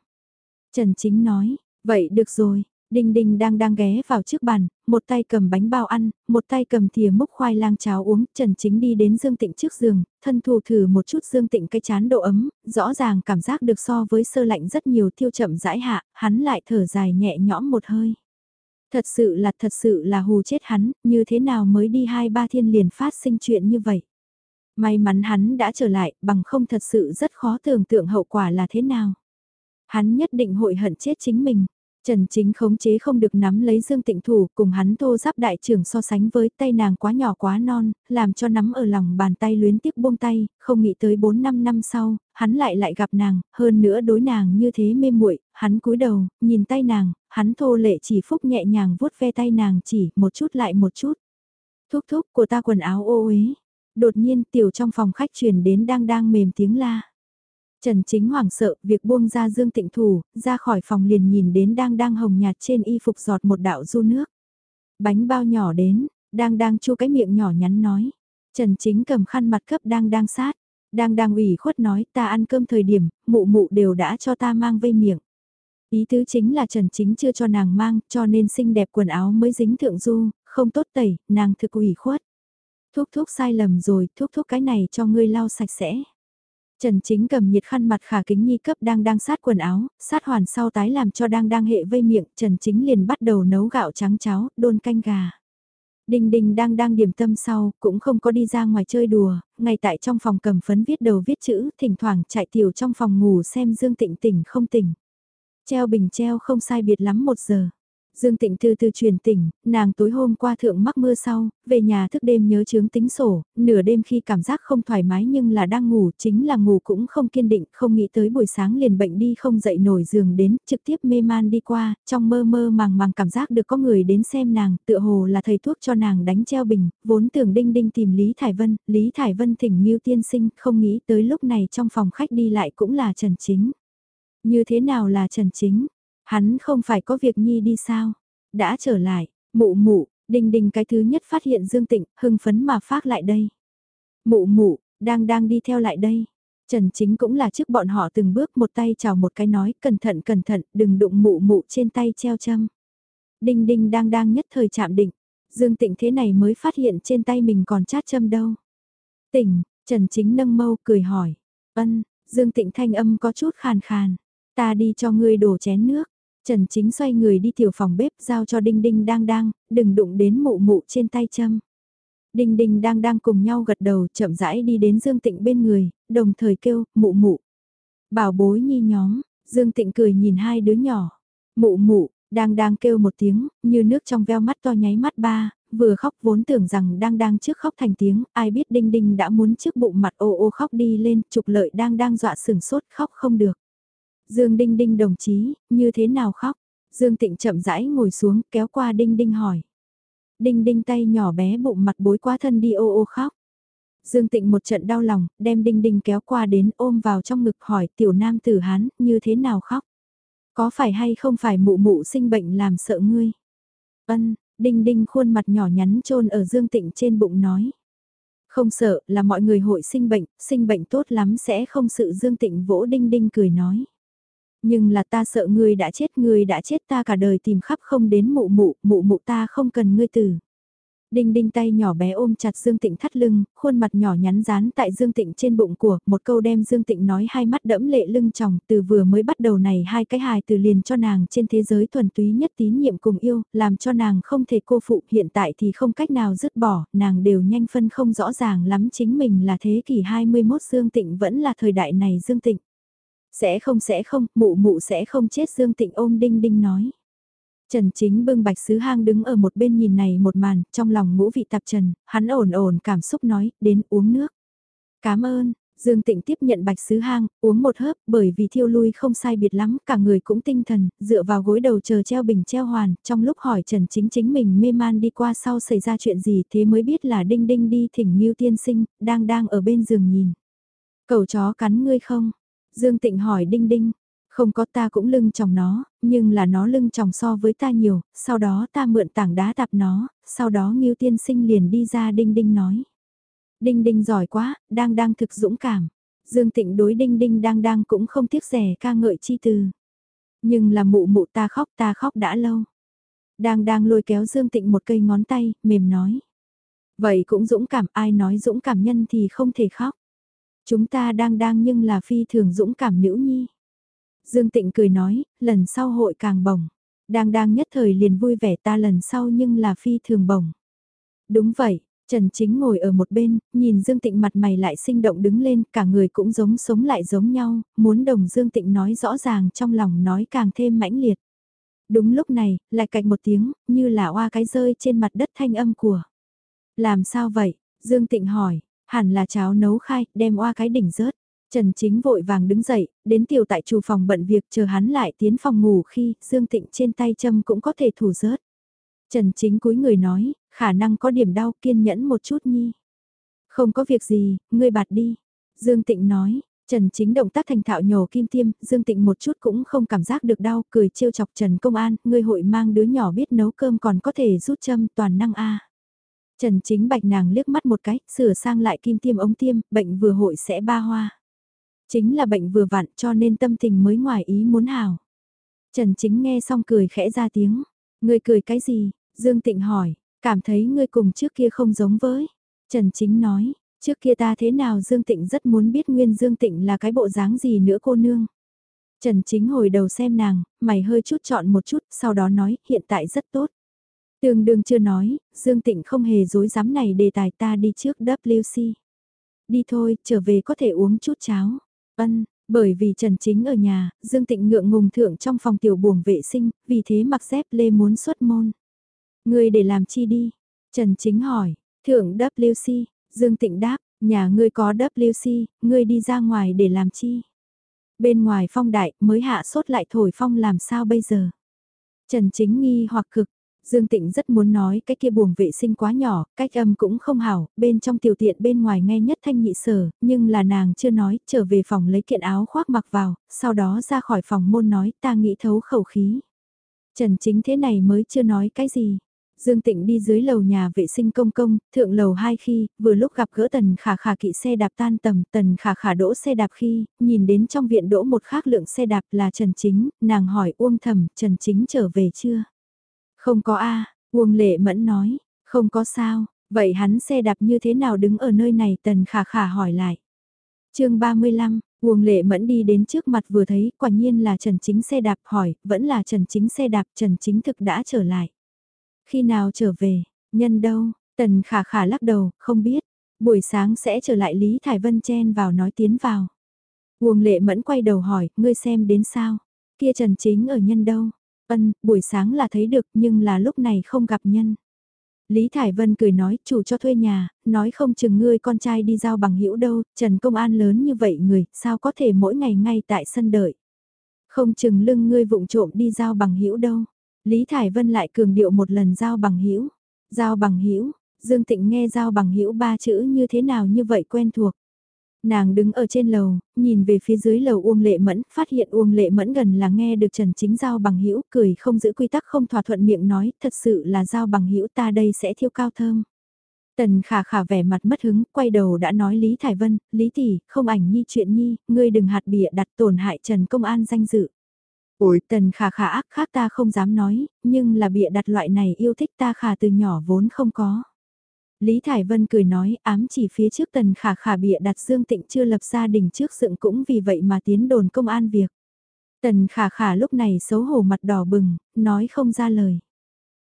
S1: Trần Chính nói, vậy được rồi, Đinh Đinh đang đang ghé vào trước bàn, một tay cầm bánh bao ăn, một tay cầm thìa múc khoai lang cháo uống, Trần Chính đi đến Dương Tịnh trước giường, thân thủ thử một chút Dương Tịnh cái chán độ ấm, rõ ràng cảm giác được so với sơ lạnh rất nhiều thiêu chậm rãi hạ, hắn lại thở dài nhẹ nhõm một hơi. Thật sự là thật sự là hù chết hắn, như thế nào mới đi hai ba thiên liền phát sinh chuyện như vậy. May mắn hắn đã trở lại, bằng không thật sự rất khó tưởng tượng hậu quả là thế nào. Hắn nhất định hội hận chết chính mình. Trần Chính khống chế không được nắm lấy Dương Tịnh Thủ cùng hắn thô giáp đại trưởng so sánh với tay nàng quá nhỏ quá non, làm cho nắm ở lòng bàn tay luyến tiếc buông tay, không nghĩ tới 4-5 năm sau, hắn lại lại gặp nàng, hơn nữa đối nàng như thế mê muội, hắn cúi đầu, nhìn tay nàng, hắn thô lệ chỉ phúc nhẹ nhàng vuốt ve tay nàng chỉ một chút lại một chút. Thúc thúc của ta quần áo ô uế. Đột nhiên tiểu trong phòng khách truyền đến đang đang mềm tiếng la. Trần Chính hoảng sợ, việc buông ra Dương Tịnh Thủ, ra khỏi phòng liền nhìn đến đang đang hồng nhạt trên y phục giọt một đạo du nước. Bánh bao nhỏ đến, đang đang chu cái miệng nhỏ nhắn nói. Trần Chính cầm khăn mặt cấp đang đang sát. Đang đang ủy khuất nói ta ăn cơm thời điểm, mụ mụ đều đã cho ta mang vây miệng. Ý tứ chính là Trần Chính chưa cho nàng mang, cho nên xinh đẹp quần áo mới dính thượng du, không tốt tẩy, nàng thực ủy khuất. thuốc thuốc sai lầm rồi, thuốc thuốc cái này cho ngươi lau sạch sẽ. Trần Chính cầm nhiệt khăn mặt khả kính nhi cấp đang đang sát quần áo, sát hoàn sau tái làm cho đang đang hệ vây miệng, Trần Chính liền bắt đầu nấu gạo trắng cháo, đôn canh gà. Đình đình đang đang điểm tâm sau, cũng không có đi ra ngoài chơi đùa, ngay tại trong phòng cầm phấn viết đầu viết chữ, thỉnh thoảng chạy tiểu trong phòng ngủ xem Dương Tịnh tỉnh không tỉnh. Treo bình treo không sai biệt lắm một giờ. Dương Tịnh từ từ truyền tỉnh, nàng tối hôm qua thượng mắc mưa sau, về nhà thức đêm nhớ chướng tính sổ, nửa đêm khi cảm giác không thoải mái nhưng là đang ngủ, chính là ngủ cũng không kiên định, không nghĩ tới buổi sáng liền bệnh đi không dậy nổi giường đến, trực tiếp mê man đi qua, trong mơ mơ màng màng cảm giác được có người đến xem nàng, tựa hồ là thầy thuốc cho nàng đánh treo bình, vốn tưởng đinh đinh tìm Lý Thải Vân, Lý Thải Vân thỉnh Nghiêu tiên sinh, không nghĩ tới lúc này trong phòng khách đi lại cũng là Trần Chính. Như thế nào là Trần Chính? Hắn không phải có việc nhi đi sao? Đã trở lại, mụ mụ, đình đình cái thứ nhất phát hiện Dương Tịnh, hưng phấn mà phát lại đây. Mụ mụ, đang đang đi theo lại đây. Trần Chính cũng là trước bọn họ từng bước một tay chào một cái nói, cẩn thận cẩn thận, đừng đụng mụ mụ trên tay treo châm. Đinh đinh đang đang nhất thời chạm định, Dương Tịnh thế này mới phát hiện trên tay mình còn chát châm đâu. Tỉnh, Trần Chính nâng mâu cười hỏi, ân, Dương Tịnh thanh âm có chút khàn khàn, ta đi cho ngươi đổ chén nước. Trần Chính xoay người đi tiểu phòng bếp giao cho Đinh Đinh đang đang, đừng đụng đến mụ mụ trên tay châm. Đinh Đinh đang đang cùng nhau gật đầu chậm rãi đi đến Dương Tịnh bên người, đồng thời kêu, mụ mụ. Bảo bối nhi nhóm, Dương Tịnh cười nhìn hai đứa nhỏ. Mụ mụ, đang đang kêu một tiếng, như nước trong veo mắt to nháy mắt ba, vừa khóc vốn tưởng rằng đang đang trước khóc thành tiếng, ai biết Đinh Đinh đã muốn trước bụng mặt ô ô khóc đi lên, trục lợi đang đang dọa sừng sốt khóc không được. Dương Đinh Đinh đồng chí, như thế nào khóc? Dương Tịnh chậm rãi ngồi xuống kéo qua Đinh Đinh hỏi. Đinh Đinh tay nhỏ bé bụng mặt bối quá thân đi ô ô khóc. Dương Tịnh một trận đau lòng, đem Đinh Đinh kéo qua đến ôm vào trong ngực hỏi tiểu nam tử hán như thế nào khóc? Có phải hay không phải mụ mụ sinh bệnh làm sợ ngươi? Ân, Đinh Đinh khuôn mặt nhỏ nhắn trôn ở Dương Tịnh trên bụng nói. Không sợ là mọi người hội sinh bệnh, sinh bệnh tốt lắm sẽ không sự Dương Tịnh vỗ Đinh Đinh cười nói. Nhưng là ta sợ ngươi đã chết, ngươi đã chết ta cả đời tìm khắp không đến mụ mụ, mụ mụ ta không cần ngươi tử. Đinh đinh tay nhỏ bé ôm chặt Dương Tịnh thắt lưng, khuôn mặt nhỏ nhắn dán tại Dương Tịnh trên bụng của, một câu đem Dương Tịnh nói hai mắt đẫm lệ lưng tròng, từ vừa mới bắt đầu này hai cái hài từ liền cho nàng trên thế giới thuần túy nhất tín nhiệm cùng yêu, làm cho nàng không thể cô phụ, hiện tại thì không cách nào dứt bỏ, nàng đều nhanh phân không rõ ràng lắm chính mình là thế kỷ 21 Dương Tịnh vẫn là thời đại này Dương Tịnh. Sẽ không sẽ không, mụ mụ sẽ không chết Dương Tịnh ôm đinh đinh nói. Trần Chính bưng bạch sứ hang đứng ở một bên nhìn này một màn, trong lòng ngũ vị tạp trần, hắn ổn ổn cảm xúc nói, đến uống nước. Cảm ơn, Dương Tịnh tiếp nhận bạch sứ hang, uống một hớp, bởi vì thiêu lui không sai biệt lắm, cả người cũng tinh thần, dựa vào gối đầu chờ treo bình treo hoàn, trong lúc hỏi Trần Chính chính mình mê man đi qua sau xảy ra chuyện gì thế mới biết là Đinh Đinh đi thỉnh miu Tiên Sinh, đang đang ở bên giường nhìn. Cậu chó cắn ngươi không? Dương Tịnh hỏi Đinh Đinh, không có ta cũng lưng chồng nó, nhưng là nó lưng chồng so với ta nhiều, sau đó ta mượn tảng đá tạp nó, sau đó Ngưu Tiên Sinh liền đi ra Đinh Đinh nói. Đinh Đinh giỏi quá, đang đang thực dũng cảm. Dương Tịnh đối Đinh Đinh đang đang cũng không tiếc rẻ ca ngợi chi từ. Nhưng là mụ mụ ta khóc ta khóc đã lâu. Đang đang lôi kéo Dương Tịnh một cây ngón tay, mềm nói. Vậy cũng dũng cảm, ai nói dũng cảm nhân thì không thể khóc. Chúng ta đang đang nhưng là phi thường dũng cảm nữ nhi. Dương Tịnh cười nói, lần sau hội càng bổng. Đang đang nhất thời liền vui vẻ ta lần sau nhưng là phi thường bổng. Đúng vậy, Trần Chính ngồi ở một bên, nhìn Dương Tịnh mặt mày lại sinh động đứng lên, cả người cũng giống sống lại giống nhau, muốn đồng Dương Tịnh nói rõ ràng trong lòng nói càng thêm mãnh liệt. Đúng lúc này, lại cạch một tiếng, như là oa cái rơi trên mặt đất thanh âm của. Làm sao vậy? Dương Tịnh hỏi, hẳn là cháo nấu khai, đem oa cái đỉnh rớt. Trần Chính vội vàng đứng dậy, đến tiểu tại chủ phòng bận việc chờ hắn lại tiến phòng ngủ khi Dương Tịnh trên tay châm cũng có thể thủ rớt. Trần Chính cúi người nói, khả năng có điểm đau kiên nhẫn một chút nhi. Không có việc gì, ngươi bạt đi. Dương Tịnh nói, Trần Chính động tác thành thạo nhổ kim tiêm, Dương Tịnh một chút cũng không cảm giác được đau, cười trêu chọc Trần Công An, ngươi hội mang đứa nhỏ biết nấu cơm còn có thể rút châm toàn năng A. Trần Chính bạch nàng liếc mắt một cái, sửa sang lại kim tiêm ống tiêm, bệnh vừa hội sẽ ba hoa. Chính là bệnh vừa vặn cho nên tâm tình mới ngoài ý muốn hào. Trần Chính nghe xong cười khẽ ra tiếng. Ngươi cười cái gì? Dương Tịnh hỏi, cảm thấy ngươi cùng trước kia không giống với. Trần Chính nói, trước kia ta thế nào Dương Tịnh rất muốn biết nguyên Dương Tịnh là cái bộ dáng gì nữa cô nương. Trần Chính hồi đầu xem nàng, mày hơi chút chọn một chút, sau đó nói, hiện tại rất tốt. Tương đương chưa nói, Dương Tịnh không hề dối dám này đề tài ta đi trước WC. Đi thôi, trở về có thể uống chút cháo. Ân, bởi vì Trần Chính ở nhà, Dương Tịnh ngượng ngùng thượng trong phòng tiểu buồng vệ sinh, vì thế mặc dép lê muốn xuất môn. Ngươi để làm chi đi? Trần Chính hỏi, thượng WC, Dương Tịnh đáp, nhà ngươi có WC, ngươi đi ra ngoài để làm chi? Bên ngoài phong đại mới hạ sốt lại thổi phong làm sao bây giờ? Trần Chính nghi hoặc cực, Dương Tịnh rất muốn nói cái kia buồng vệ sinh quá nhỏ, cách âm cũng không hảo, bên trong tiểu tiện bên ngoài nghe nhất thanh nhị sở, nhưng là nàng chưa nói, trở về phòng lấy kiện áo khoác mặc vào, sau đó ra khỏi phòng môn nói ta nghĩ thấu khẩu khí. Trần chính thế này mới chưa nói cái gì. Dương Tịnh đi dưới lầu nhà vệ sinh công công, thượng lầu hai khi, vừa lúc gặp gỡ tần khả khả kỵ xe đạp tan tầm, tần khả khả đỗ xe đạp khi, nhìn đến trong viện đỗ một khác lượng xe đạp là Trần Chính, nàng hỏi uông thầm, Trần Chính trở về chưa? Không có a à, Uông Lệ Mẫn nói, không có sao, vậy hắn xe đạp như thế nào đứng ở nơi này tần khả khả hỏi lại. chương 35, Uông Lệ Mẫn đi đến trước mặt vừa thấy, quả nhiên là Trần Chính xe đạp hỏi, vẫn là Trần Chính xe đạp, Trần Chính thực đã trở lại. Khi nào trở về, nhân đâu, tần khả khả lắc đầu, không biết, buổi sáng sẽ trở lại Lý Thải Vân chen vào nói tiến vào. Uông Lệ Mẫn quay đầu hỏi, ngươi xem đến sao, kia Trần Chính ở nhân đâu, Ân, buổi sáng là thấy được nhưng là lúc này không gặp nhân. Lý Thải Vân cười nói, chủ cho thuê nhà, nói không chừng ngươi con trai đi giao bằng hữu đâu, Trần Công An lớn như vậy người, sao có thể mỗi ngày ngay tại sân đợi. Không chừng lưng ngươi vụng trộm đi giao bằng hữu đâu. Lý Thải Vân lại cường điệu một lần giao bằng hữu Giao bằng hữu Dương Tịnh nghe giao bằng hữu ba chữ như thế nào như vậy quen thuộc. Nàng đứng ở trên lầu, nhìn về phía dưới lầu Uông Lệ Mẫn, phát hiện Uông Lệ Mẫn gần là nghe được Trần Chính Giao bằng hữu cười không giữ quy tắc không thỏa thuận miệng nói, thật sự là Giao bằng hữu ta đây sẽ thiêu cao thơm. Tần khả khả vẻ mặt mất hứng, quay đầu đã nói Lý Thải Vân, Lý Tỷ, không ảnh nhi chuyện nhi, ngươi đừng hạt bịa đặt tổn hại Trần Công An danh dự. Ôi, tần khả khả ác khác ta không dám nói, nhưng là bịa đặt loại này yêu thích ta khả từ nhỏ vốn không có. Lý Thải Vân cười nói ám chỉ phía trước tần khả khả bịa đặt Dương Tịnh chưa lập gia đình trước dựng cũng vì vậy mà tiến đồn công an việc. Tần khả khả lúc này xấu hổ mặt đỏ bừng, nói không ra lời.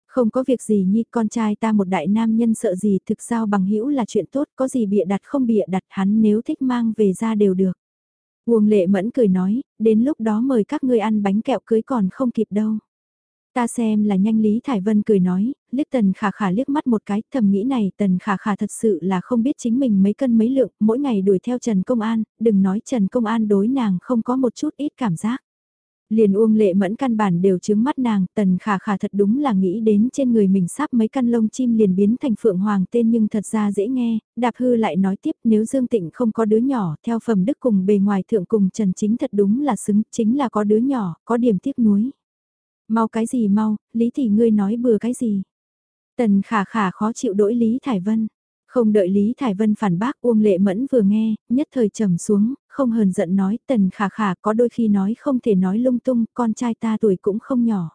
S1: Không có việc gì nhi con trai ta một đại nam nhân sợ gì thực sao bằng hữu là chuyện tốt có gì bịa đặt không bịa đặt hắn nếu thích mang về ra đều được. Uông lệ mẫn cười nói, đến lúc đó mời các ngươi ăn bánh kẹo cưới còn không kịp đâu. Ta xem là nhanh Lý Thải Vân cười nói, liếc tần khả khả liếc mắt một cái, thầm nghĩ này tần khả khả thật sự là không biết chính mình mấy cân mấy lượng, mỗi ngày đuổi theo Trần Công An, đừng nói Trần Công An đối nàng không có một chút ít cảm giác. Liền uông lệ mẫn căn bản đều chướng mắt nàng, tần khả khả thật đúng là nghĩ đến trên người mình sắp mấy căn lông chim liền biến thành phượng hoàng tên nhưng thật ra dễ nghe, đạp hư lại nói tiếp nếu Dương Tịnh không có đứa nhỏ, theo phẩm đức cùng bề ngoài thượng cùng Trần Chính thật đúng là xứng, chính là có đứa nhỏ, có điểm tiếc nuối. Mau cái gì mau, Lý Thị ngươi nói bừa cái gì. Tần khả khả khó chịu đổi Lý Thải Vân. Không đợi Lý Thải Vân phản bác Uông Lệ Mẫn vừa nghe, nhất thời trầm xuống, không hờn giận nói tần khả khả có đôi khi nói không thể nói lung tung, con trai ta tuổi cũng không nhỏ.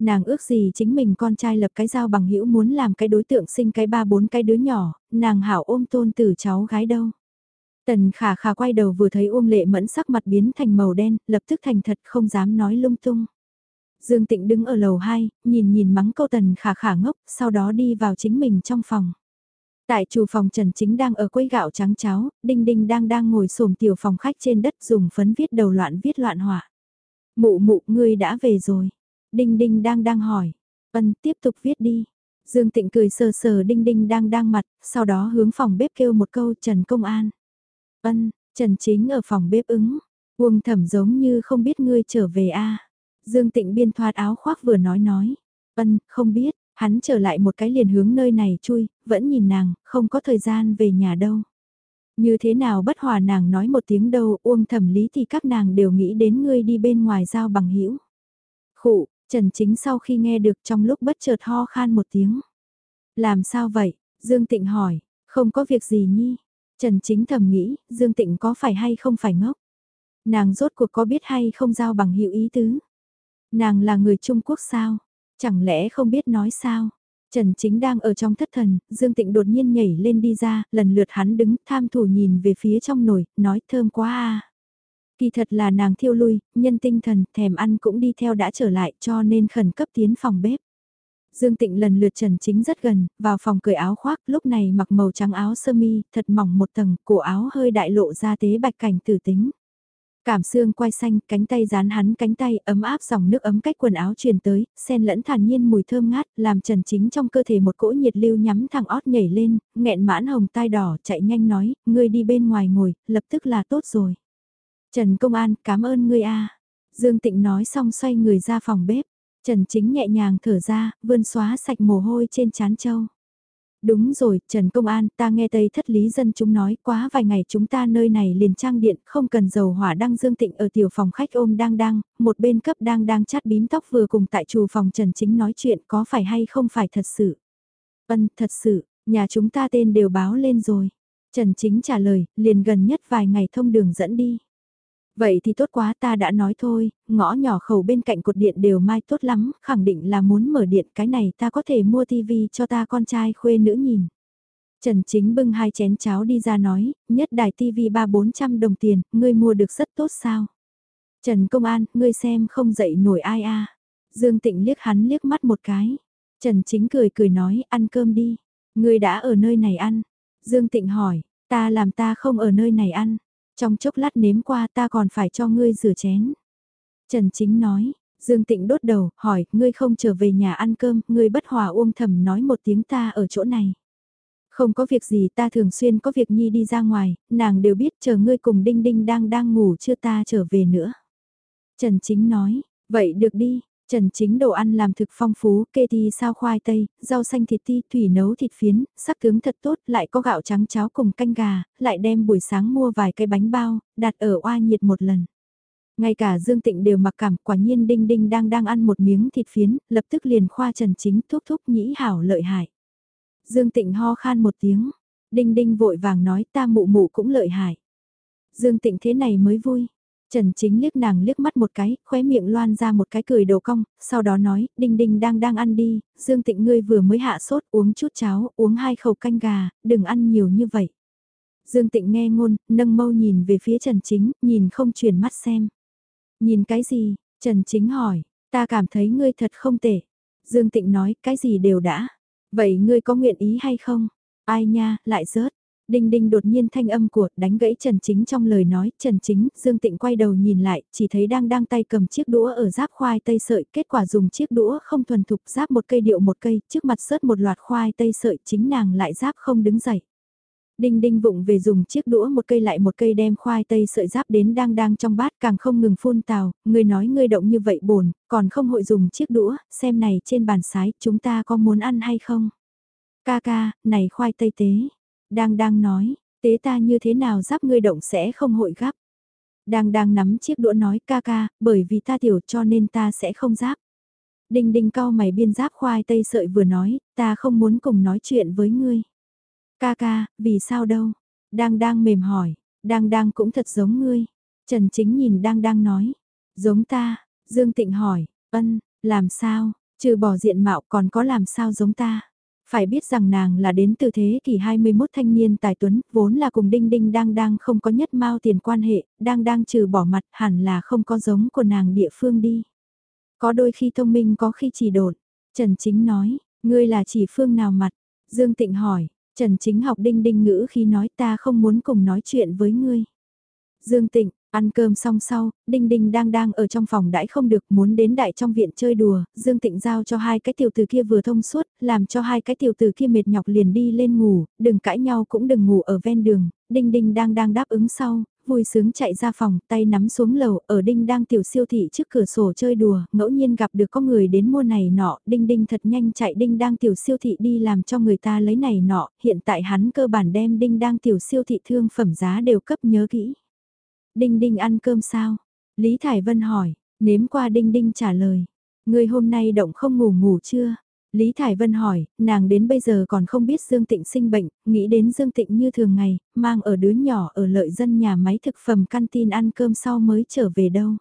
S1: Nàng ước gì chính mình con trai lập cái dao bằng hữu muốn làm cái đối tượng sinh cái ba bốn cái đứa nhỏ, nàng hảo ôm tôn tử cháu gái đâu. Tần khả khả quay đầu vừa thấy Uông Lệ Mẫn sắc mặt biến thành màu đen, lập tức thành thật không dám nói lung tung. Dương Tịnh đứng ở lầu 2, nhìn nhìn mắng câu tần khả khả ngốc, sau đó đi vào chính mình trong phòng. Tại chủ phòng Trần Chính đang ở quấy gạo trắng cháo, Đinh Đinh đang đang ngồi xổm tiểu phòng khách trên đất dùng phấn viết đầu loạn viết loạn họa. Mụ mụ, ngươi đã về rồi. Đinh Đinh đang đang hỏi. Ân, tiếp tục viết đi. Dương Tịnh cười sờ sờ Đinh Đinh đang đang mặt, sau đó hướng phòng bếp kêu một câu Trần Công An. Ân, Trần Chính ở phòng bếp ứng. Uông thẩm giống như không biết ngươi trở về a Dương Tịnh biên thoát áo khoác vừa nói nói. Ân, không biết, hắn trở lại một cái liền hướng nơi này chui, vẫn nhìn nàng, không có thời gian về nhà đâu. Như thế nào bất hòa nàng nói một tiếng đâu, uông thẩm lý thì các nàng đều nghĩ đến ngươi đi bên ngoài giao bằng hữu Khụ, Trần Chính sau khi nghe được trong lúc bất chợt ho khan một tiếng. Làm sao vậy? Dương Tịnh hỏi, không có việc gì nhi. Trần Chính thầm nghĩ, Dương Tịnh có phải hay không phải ngốc? Nàng rốt cuộc có biết hay không giao bằng hữu ý tứ? Nàng là người Trung Quốc sao? Chẳng lẽ không biết nói sao? Trần Chính đang ở trong thất thần, Dương Tịnh đột nhiên nhảy lên đi ra, lần lượt hắn đứng tham thủ nhìn về phía trong nồi, nói thơm quá à. Kỳ thật là nàng thiêu lui, nhân tinh thần, thèm ăn cũng đi theo đã trở lại cho nên khẩn cấp tiến phòng bếp. Dương Tịnh lần lượt Trần Chính rất gần, vào phòng cởi áo khoác, lúc này mặc màu trắng áo sơ mi, thật mỏng một tầng, cổ áo hơi đại lộ ra tế bạch cảnh tử tính. Cảm xương quay xanh, cánh tay dán hắn cánh tay, ấm áp dòng nước ấm cách quần áo truyền tới, sen lẫn thản nhiên mùi thơm ngát, làm Trần Chính trong cơ thể một cỗ nhiệt lưu nhắm thẳng ót nhảy lên, nghẹn mãn hồng tai đỏ, chạy nhanh nói, ngươi đi bên ngoài ngồi, lập tức là tốt rồi. Trần Công An, cảm ơn ngươi a. Dương Tịnh nói xong xoay người ra phòng bếp. Trần Chính nhẹ nhàng thở ra, vươn xóa sạch mồ hôi trên chán châu. Đúng rồi, Trần Công An, ta nghe Tây thất lý dân chúng nói quá vài ngày chúng ta nơi này liền trang điện, không cần dầu hỏa đăng dương tịnh ở tiểu phòng khách ôm đang đang, một bên cấp đang đang chát bím tóc vừa cùng tại chủ phòng Trần Chính nói chuyện có phải hay không phải thật sự. Vân, thật sự, nhà chúng ta tên đều báo lên rồi. Trần Chính trả lời, liền gần nhất vài ngày thông đường dẫn đi. Vậy thì tốt quá ta đã nói thôi, ngõ nhỏ khẩu bên cạnh cột điện đều mai tốt lắm, khẳng định là muốn mở điện cái này ta có thể mua tivi cho ta con trai khuê nữ nhìn. Trần Chính bưng hai chén cháo đi ra nói, nhất đài tivi ba bốn trăm đồng tiền, ngươi mua được rất tốt sao? Trần Công An, ngươi xem không dậy nổi ai a Dương Tịnh liếc hắn liếc mắt một cái. Trần Chính cười cười nói, ăn cơm đi. Ngươi đã ở nơi này ăn. Dương Tịnh hỏi, ta làm ta không ở nơi này ăn. Trong chốc lát nếm qua ta còn phải cho ngươi rửa chén. Trần Chính nói, Dương Tịnh đốt đầu, hỏi, ngươi không trở về nhà ăn cơm, ngươi bất hòa uông thầm nói một tiếng ta ở chỗ này. Không có việc gì ta thường xuyên có việc nhi đi ra ngoài, nàng đều biết chờ ngươi cùng Đinh Đinh đang đang ngủ chưa ta trở về nữa. Trần Chính nói, vậy được đi, Trần chính đồ ăn làm thực phong phú, kê ti sao khoai tây, rau xanh thịt ti, thủy nấu thịt phiến, sắc tướng thật tốt, lại có gạo trắng cháo cùng canh gà, lại đem buổi sáng mua vài cái bánh bao, đặt ở oa nhiệt một lần. Ngay cả Dương Tịnh đều mặc cảm, quả nhiên Đinh Đinh đang đang ăn một miếng thịt phiến, lập tức liền khoa Trần Chính thúc thúc nhĩ hảo lợi hại. Dương Tịnh ho khan một tiếng, Đinh Đinh vội vàng nói ta mụ mụ cũng lợi hại. Dương Tịnh thế này mới vui, Trần Chính liếc nàng liếc mắt một cái, khóe miệng loan ra một cái cười đầu cong, sau đó nói, đinh đinh đang đang ăn đi, Dương Tịnh ngươi vừa mới hạ sốt, uống chút cháo, uống hai khẩu canh gà, đừng ăn nhiều như vậy. Dương Tịnh nghe ngôn, nâng mâu nhìn về phía Trần Chính, nhìn không chuyển mắt xem. Nhìn cái gì? Trần Chính hỏi, ta cảm thấy ngươi thật không tệ. Dương Tịnh nói, cái gì đều đã. Vậy ngươi có nguyện ý hay không? Ai nha, lại rớt. Đinh đinh đột nhiên thanh âm của đánh gãy Trần Chính trong lời nói, Trần Chính, Dương Tịnh quay đầu nhìn lại, chỉ thấy đang đang tay cầm chiếc đũa ở giáp khoai tây sợi, kết quả dùng chiếc đũa không thuần thục giáp một cây điệu một cây, trước mặt sớt một loạt khoai tây sợi, chính nàng lại giáp không đứng dậy. Đinh đinh vụng về dùng chiếc đũa một cây lại một cây đem khoai tây sợi giáp đến đang đang trong bát càng không ngừng phun tào, người nói ngươi động như vậy bồn, còn không hội dùng chiếc đũa, xem này trên bàn sái chúng ta có muốn ăn hay không? Ca ca, này khoai tây tế, đang đang nói, tế ta như thế nào giáp ngươi động sẽ không hội gắp. Đang đang nắm chiếc đũa nói ca ca, bởi vì ta tiểu cho nên ta sẽ không giáp. Đinh đinh cao mày biên giáp khoai tây sợi vừa nói, ta không muốn cùng nói chuyện với ngươi. Ca ca, vì sao đâu? Đang đang mềm hỏi, đang đang cũng thật giống ngươi. Trần Chính nhìn đang đang nói, giống ta, Dương Tịnh hỏi, ân, làm sao, trừ bỏ diện mạo còn có làm sao giống ta. Phải biết rằng nàng là đến từ thế kỷ 21 thanh niên tài tuấn, vốn là cùng đinh đinh đang đang không có nhất mao tiền quan hệ, đang đang trừ bỏ mặt hẳn là không có giống của nàng địa phương đi. Có đôi khi thông minh có khi chỉ đột. Trần Chính nói, ngươi là chỉ phương nào mặt? Dương Tịnh hỏi, Trần Chính học đinh đinh ngữ khi nói ta không muốn cùng nói chuyện với ngươi. Dương Tịnh, Ăn cơm xong sau, Đinh Đinh đang đang ở trong phòng đãi không được muốn đến đại trong viện chơi đùa, Dương Tịnh giao cho hai cái tiểu tử kia vừa thông suốt, làm cho hai cái tiểu tử kia mệt nhọc liền đi lên ngủ, đừng cãi nhau cũng đừng ngủ ở ven đường, Đinh Đinh đang đang đáp ứng sau, vui sướng chạy ra phòng, tay nắm xuống lầu, ở Đinh đang tiểu siêu thị trước cửa sổ chơi đùa, ngẫu nhiên gặp được có người đến mua này nọ, Đinh Đinh thật nhanh chạy Đinh đang tiểu siêu thị đi làm cho người ta lấy này nọ, hiện tại hắn cơ bản đem Đinh đang tiểu siêu thị thương phẩm giá đều cấp nhớ kỹ. Đinh Đinh ăn cơm sao? Lý Thải Vân hỏi, nếm qua Đinh Đinh trả lời. Người hôm nay động không ngủ ngủ chưa? Lý Thải Vân hỏi, nàng đến bây giờ còn không biết Dương Tịnh sinh bệnh, nghĩ đến Dương Tịnh như thường ngày, mang ở đứa nhỏ ở lợi dân nhà máy thực phẩm canteen ăn cơm sau mới trở về đâu.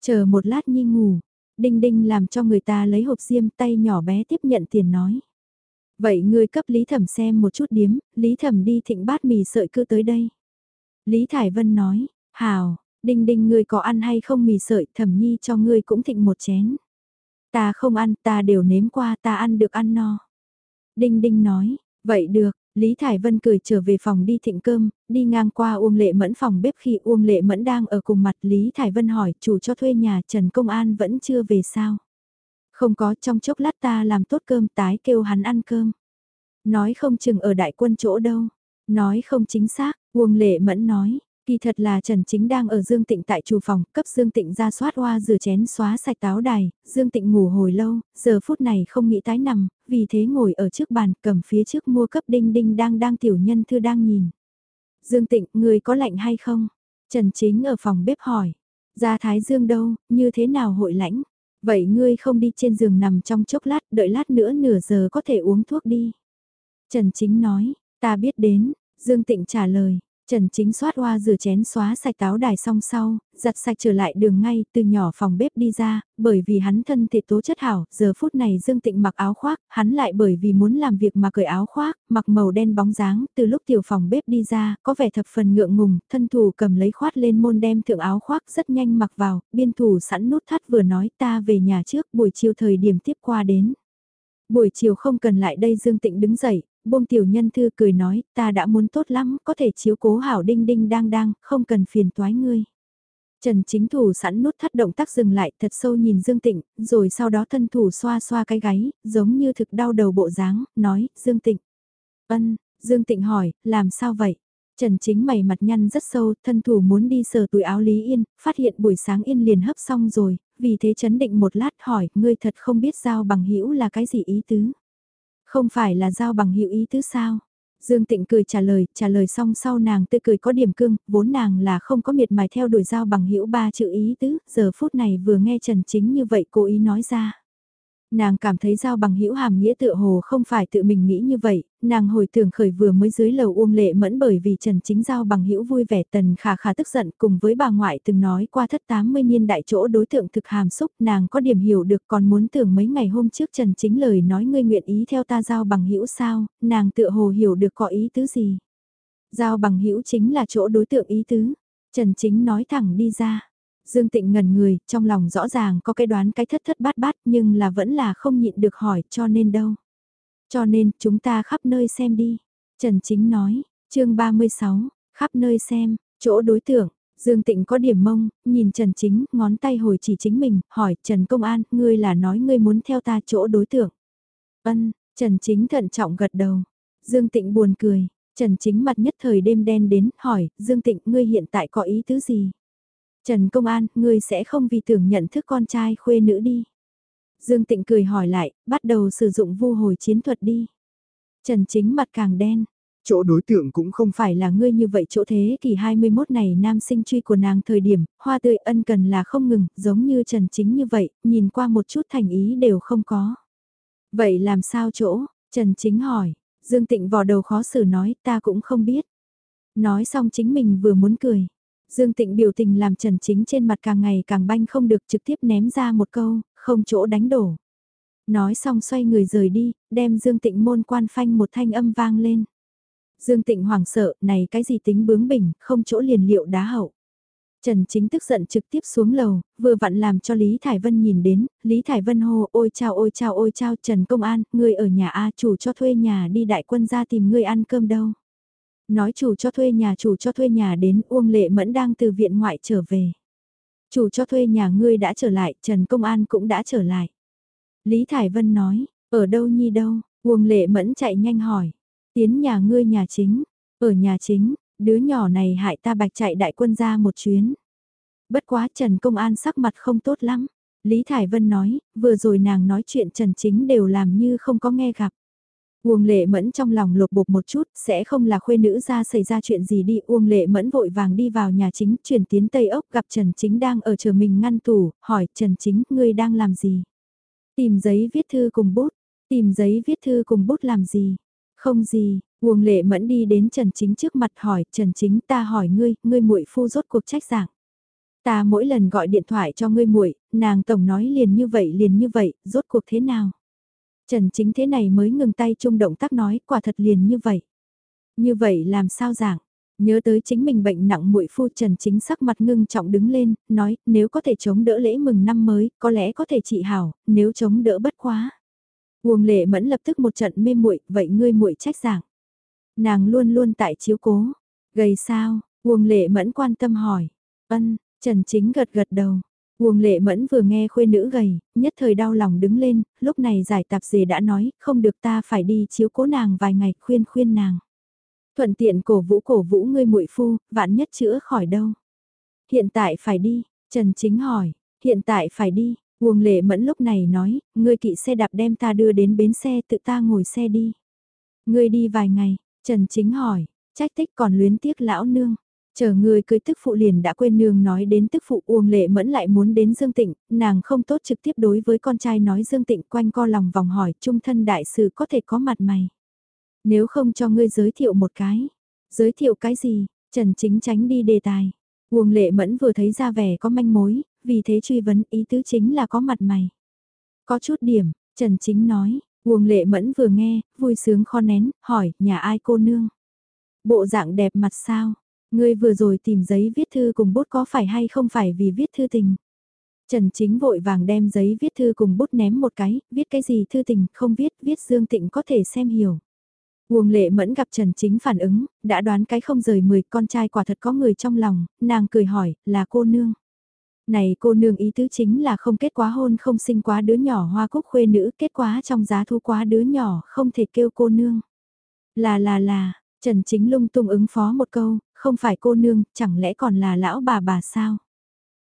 S1: Chờ một lát nhi ngủ, Đinh Đinh làm cho người ta lấy hộp diêm tay nhỏ bé tiếp nhận tiền nói. Vậy ngươi cấp Lý Thẩm xem một chút điếm, Lý Thẩm đi thịnh bát mì sợi cứ tới đây. Lý Thải Vân nói, Hào, đinh đinh ngươi có ăn hay không mì sợi thẩm nhi cho ngươi cũng thịnh một chén. Ta không ăn, ta đều nếm qua ta ăn được ăn no. Đinh đinh nói, vậy được, Lý Thải Vân cười trở về phòng đi thịnh cơm, đi ngang qua Uông Lệ Mẫn phòng bếp khi Uông Lệ Mẫn đang ở cùng mặt Lý Thải Vân hỏi chủ cho thuê nhà Trần Công An vẫn chưa về sao. Không có trong chốc lát ta làm tốt cơm tái kêu hắn ăn cơm. Nói không chừng ở đại quân chỗ đâu. Nói không chính xác, Uông Lệ Mẫn nói, Kỳ thật là Trần Chính đang ở Dương Tịnh tại chủ phòng, cấp Dương Tịnh ra soát hoa rửa chén xóa sạch táo đài, Dương Tịnh ngủ hồi lâu, giờ phút này không nghĩ tái nằm, vì thế ngồi ở trước bàn cầm phía trước mua cấp đinh đinh đang đang tiểu nhân thư đang nhìn. Dương Tịnh, người có lạnh hay không? Trần Chính ở phòng bếp hỏi. Ra Thái Dương đâu, như thế nào hội lãnh? Vậy ngươi không đi trên giường nằm trong chốc lát, đợi lát nữa nửa giờ có thể uống thuốc đi. Trần Chính nói, ta biết đến, Dương Tịnh trả lời, Trần Chính xoát hoa rửa chén xóa sạch táo đài xong sau, giặt sạch trở lại đường ngay từ nhỏ phòng bếp đi ra, bởi vì hắn thân thể tố chất hảo, giờ phút này Dương Tịnh mặc áo khoác, hắn lại bởi vì muốn làm việc mà cởi áo khoác, mặc màu đen bóng dáng, từ lúc tiểu phòng bếp đi ra, có vẻ thập phần ngượng ngùng, thân thủ cầm lấy khoát lên môn đem thượng áo khoác rất nhanh mặc vào, biên thủ sẵn nút thắt vừa nói ta về nhà trước buổi chiều thời điểm tiếp qua đến. Buổi chiều không cần lại đây Dương Tịnh đứng dậy, buông tiểu nhân thư cười nói, ta đã muốn tốt lắm, có thể chiếu cố hảo đinh đinh đang đang, không cần phiền toái ngươi. Trần chính thủ sẵn nút thắt động tác dừng lại thật sâu nhìn Dương Tịnh, rồi sau đó thân thủ xoa xoa cái gáy, giống như thực đau đầu bộ dáng, nói, Dương Tịnh. Ân, Dương Tịnh hỏi, làm sao vậy? Trần chính mày mặt nhăn rất sâu, thân thủ muốn đi sờ túi áo Lý Yên, phát hiện buổi sáng Yên liền hấp xong rồi, vì thế chấn định một lát hỏi, ngươi thật không biết giao bằng hữu là cái gì ý tứ. Không phải là giao bằng hữu ý tứ sao? Dương Tịnh cười trả lời, trả lời xong sau nàng tươi cười có điểm cương, vốn nàng là không có miệt mài theo đuổi giao bằng hữu ba chữ ý tứ, giờ phút này vừa nghe Trần Chính như vậy cố ý nói ra. Nàng cảm thấy giao bằng hữu hàm nghĩa tựa hồ không phải tự mình nghĩ như vậy, nàng hồi tưởng khởi vừa mới dưới lầu uông lệ mẫn bởi vì Trần Chính giao bằng hữu vui vẻ tần khả khả tức giận cùng với bà ngoại từng nói qua thất 80 niên đại chỗ đối tượng thực hàm xúc nàng có điểm hiểu được còn muốn tưởng mấy ngày hôm trước Trần Chính lời nói ngươi nguyện ý theo ta giao bằng hữu sao, nàng tựa hồ hiểu được có ý tứ gì. Giao bằng hữu chính là chỗ đối tượng ý tứ, Trần Chính nói thẳng đi ra. Dương Tịnh ngẩn người, trong lòng rõ ràng có cái đoán cái thất thất bát bát nhưng là vẫn là không nhịn được hỏi cho nên đâu. Cho nên chúng ta khắp nơi xem đi. Trần Chính nói, chương 36, khắp nơi xem, chỗ đối tượng, Dương Tịnh có điểm mông, nhìn Trần Chính, ngón tay hồi chỉ chính mình, hỏi Trần Công An, ngươi là nói ngươi muốn theo ta chỗ đối tượng. Ân, Trần Chính thận trọng gật đầu. Dương Tịnh buồn cười, Trần Chính mặt nhất thời đêm đen đến, hỏi, Dương Tịnh, ngươi hiện tại có ý tứ gì? Trần Công An, ngươi sẽ không vì tưởng nhận thức con trai khuê nữ đi. Dương Tịnh cười hỏi lại, bắt đầu sử dụng vu hồi chiến thuật đi. Trần Chính mặt càng đen.
S2: Chỗ đối tượng cũng không
S1: phải là ngươi như vậy chỗ thế kỷ 21 này nam sinh truy của nàng thời điểm, hoa tươi ân cần là không ngừng, giống như Trần Chính như vậy, nhìn qua một chút thành ý đều không có. Vậy làm sao chỗ? Trần Chính hỏi, Dương Tịnh vò đầu khó xử nói ta cũng không biết. Nói xong chính mình vừa muốn cười. Dương Tịnh biểu tình làm Trần Chính trên mặt càng ngày càng banh không được trực tiếp ném ra một câu, không chỗ đánh đổ. Nói xong xoay người rời đi, đem Dương Tịnh môn quan phanh một thanh âm vang lên. Dương Tịnh hoảng sợ, này cái gì tính bướng bỉnh, không chỗ liền liệu đá hậu. Trần Chính tức giận trực tiếp xuống lầu, vừa vặn làm cho Lý Thải Vân nhìn đến, Lý Thải Vân hô ôi chào ôi chào ôi chào Trần Công An, người ở nhà A chủ cho thuê nhà đi đại quân ra tìm người ăn cơm đâu. Nói chủ cho thuê nhà chủ cho thuê nhà đến Uông Lệ Mẫn đang từ viện ngoại trở về. Chủ cho thuê nhà ngươi đã trở lại, Trần Công An cũng đã trở lại. Lý Thải Vân nói, ở đâu nhi đâu, Uông Lệ Mẫn chạy nhanh hỏi. Tiến nhà ngươi nhà chính, ở nhà chính, đứa nhỏ này hại ta bạch chạy đại quân ra một chuyến. Bất quá Trần Công An sắc mặt không tốt lắm. Lý Thải Vân nói, vừa rồi nàng nói chuyện Trần Chính đều làm như không có nghe gặp. Uông lệ mẫn trong lòng lột bột một chút, sẽ không là khuê nữ ra xảy ra chuyện gì đi. Uông lệ mẫn vội vàng đi vào nhà chính, chuyển tiến Tây Ốc gặp Trần Chính đang ở chờ mình ngăn tủ, hỏi Trần Chính, ngươi đang làm gì? Tìm giấy viết thư cùng bút, tìm giấy viết thư cùng bút làm gì? Không gì, Uông lệ mẫn đi đến Trần Chính trước mặt hỏi, Trần Chính ta hỏi ngươi, ngươi muội phu rốt cuộc trách giảng. Ta mỗi lần gọi điện thoại cho ngươi muội, nàng tổng nói liền như vậy liền như vậy, rốt cuộc thế nào? Trần Chính thế này mới ngừng tay chung động tác nói, quả thật liền như vậy. Như vậy làm sao giảng? Nhớ tới chính mình bệnh nặng muội phu Trần Chính sắc mặt ngưng trọng đứng lên, nói, nếu có thể chống đỡ lễ mừng năm mới, có lẽ có thể trị hảo, nếu chống đỡ bất quá. Uông lệ mẫn lập tức một trận mê muội vậy ngươi muội trách giảng. Nàng luôn luôn tại chiếu cố. Gầy sao, Uông lệ mẫn quan tâm hỏi. Ân, Trần Chính gật gật đầu. Uông lệ mẫn vừa nghe khuê nữ gầy, nhất thời đau lòng đứng lên, lúc này giải tạp dề đã nói, không được ta phải đi chiếu cố nàng vài ngày, khuyên khuyên nàng. Thuận tiện cổ vũ cổ vũ ngươi muội phu, vạn nhất chữa khỏi đâu. Hiện tại phải đi, Trần Chính hỏi, hiện tại phải đi, Uông lệ mẫn lúc này nói, ngươi kỵ xe đạp đem ta đưa đến bến xe tự ta ngồi xe đi. Ngươi đi vài ngày, Trần Chính hỏi, trách tích còn luyến tiếc lão nương. Chờ người cưới tức phụ liền đã quên nương nói đến tức phụ Uông Lệ Mẫn lại muốn đến Dương Tịnh, nàng không tốt trực tiếp đối với con trai nói Dương Tịnh quanh co lòng vòng hỏi trung thân đại sư có thể có mặt mày. Nếu không cho ngươi giới thiệu một cái, giới thiệu cái gì, Trần Chính tránh đi đề tài. Uông Lệ Mẫn vừa thấy ra vẻ có manh mối, vì thế truy vấn ý tứ chính là có mặt mày. Có chút điểm, Trần Chính nói, Uông Lệ Mẫn vừa nghe, vui sướng kho nén, hỏi, nhà ai cô nương? Bộ dạng đẹp mặt sao? Ngươi vừa rồi tìm giấy viết thư cùng bút có phải hay không phải vì viết thư tình? Trần Chính vội vàng đem giấy viết thư cùng bút ném một cái, viết cái gì thư tình, không viết, viết Dương Tịnh có thể xem hiểu. Uông lệ mẫn gặp Trần Chính phản ứng, đã đoán cái không rời mười con trai quả thật có người trong lòng, nàng cười hỏi, là cô nương. Này cô nương ý tứ chính là không kết quá hôn không sinh quá đứa nhỏ hoa cúc khuê nữ, kết quá trong giá thu quá đứa nhỏ không thể kêu cô nương. Là là là, Trần Chính lung tung ứng phó một câu, không phải cô nương, chẳng lẽ còn là lão bà bà sao?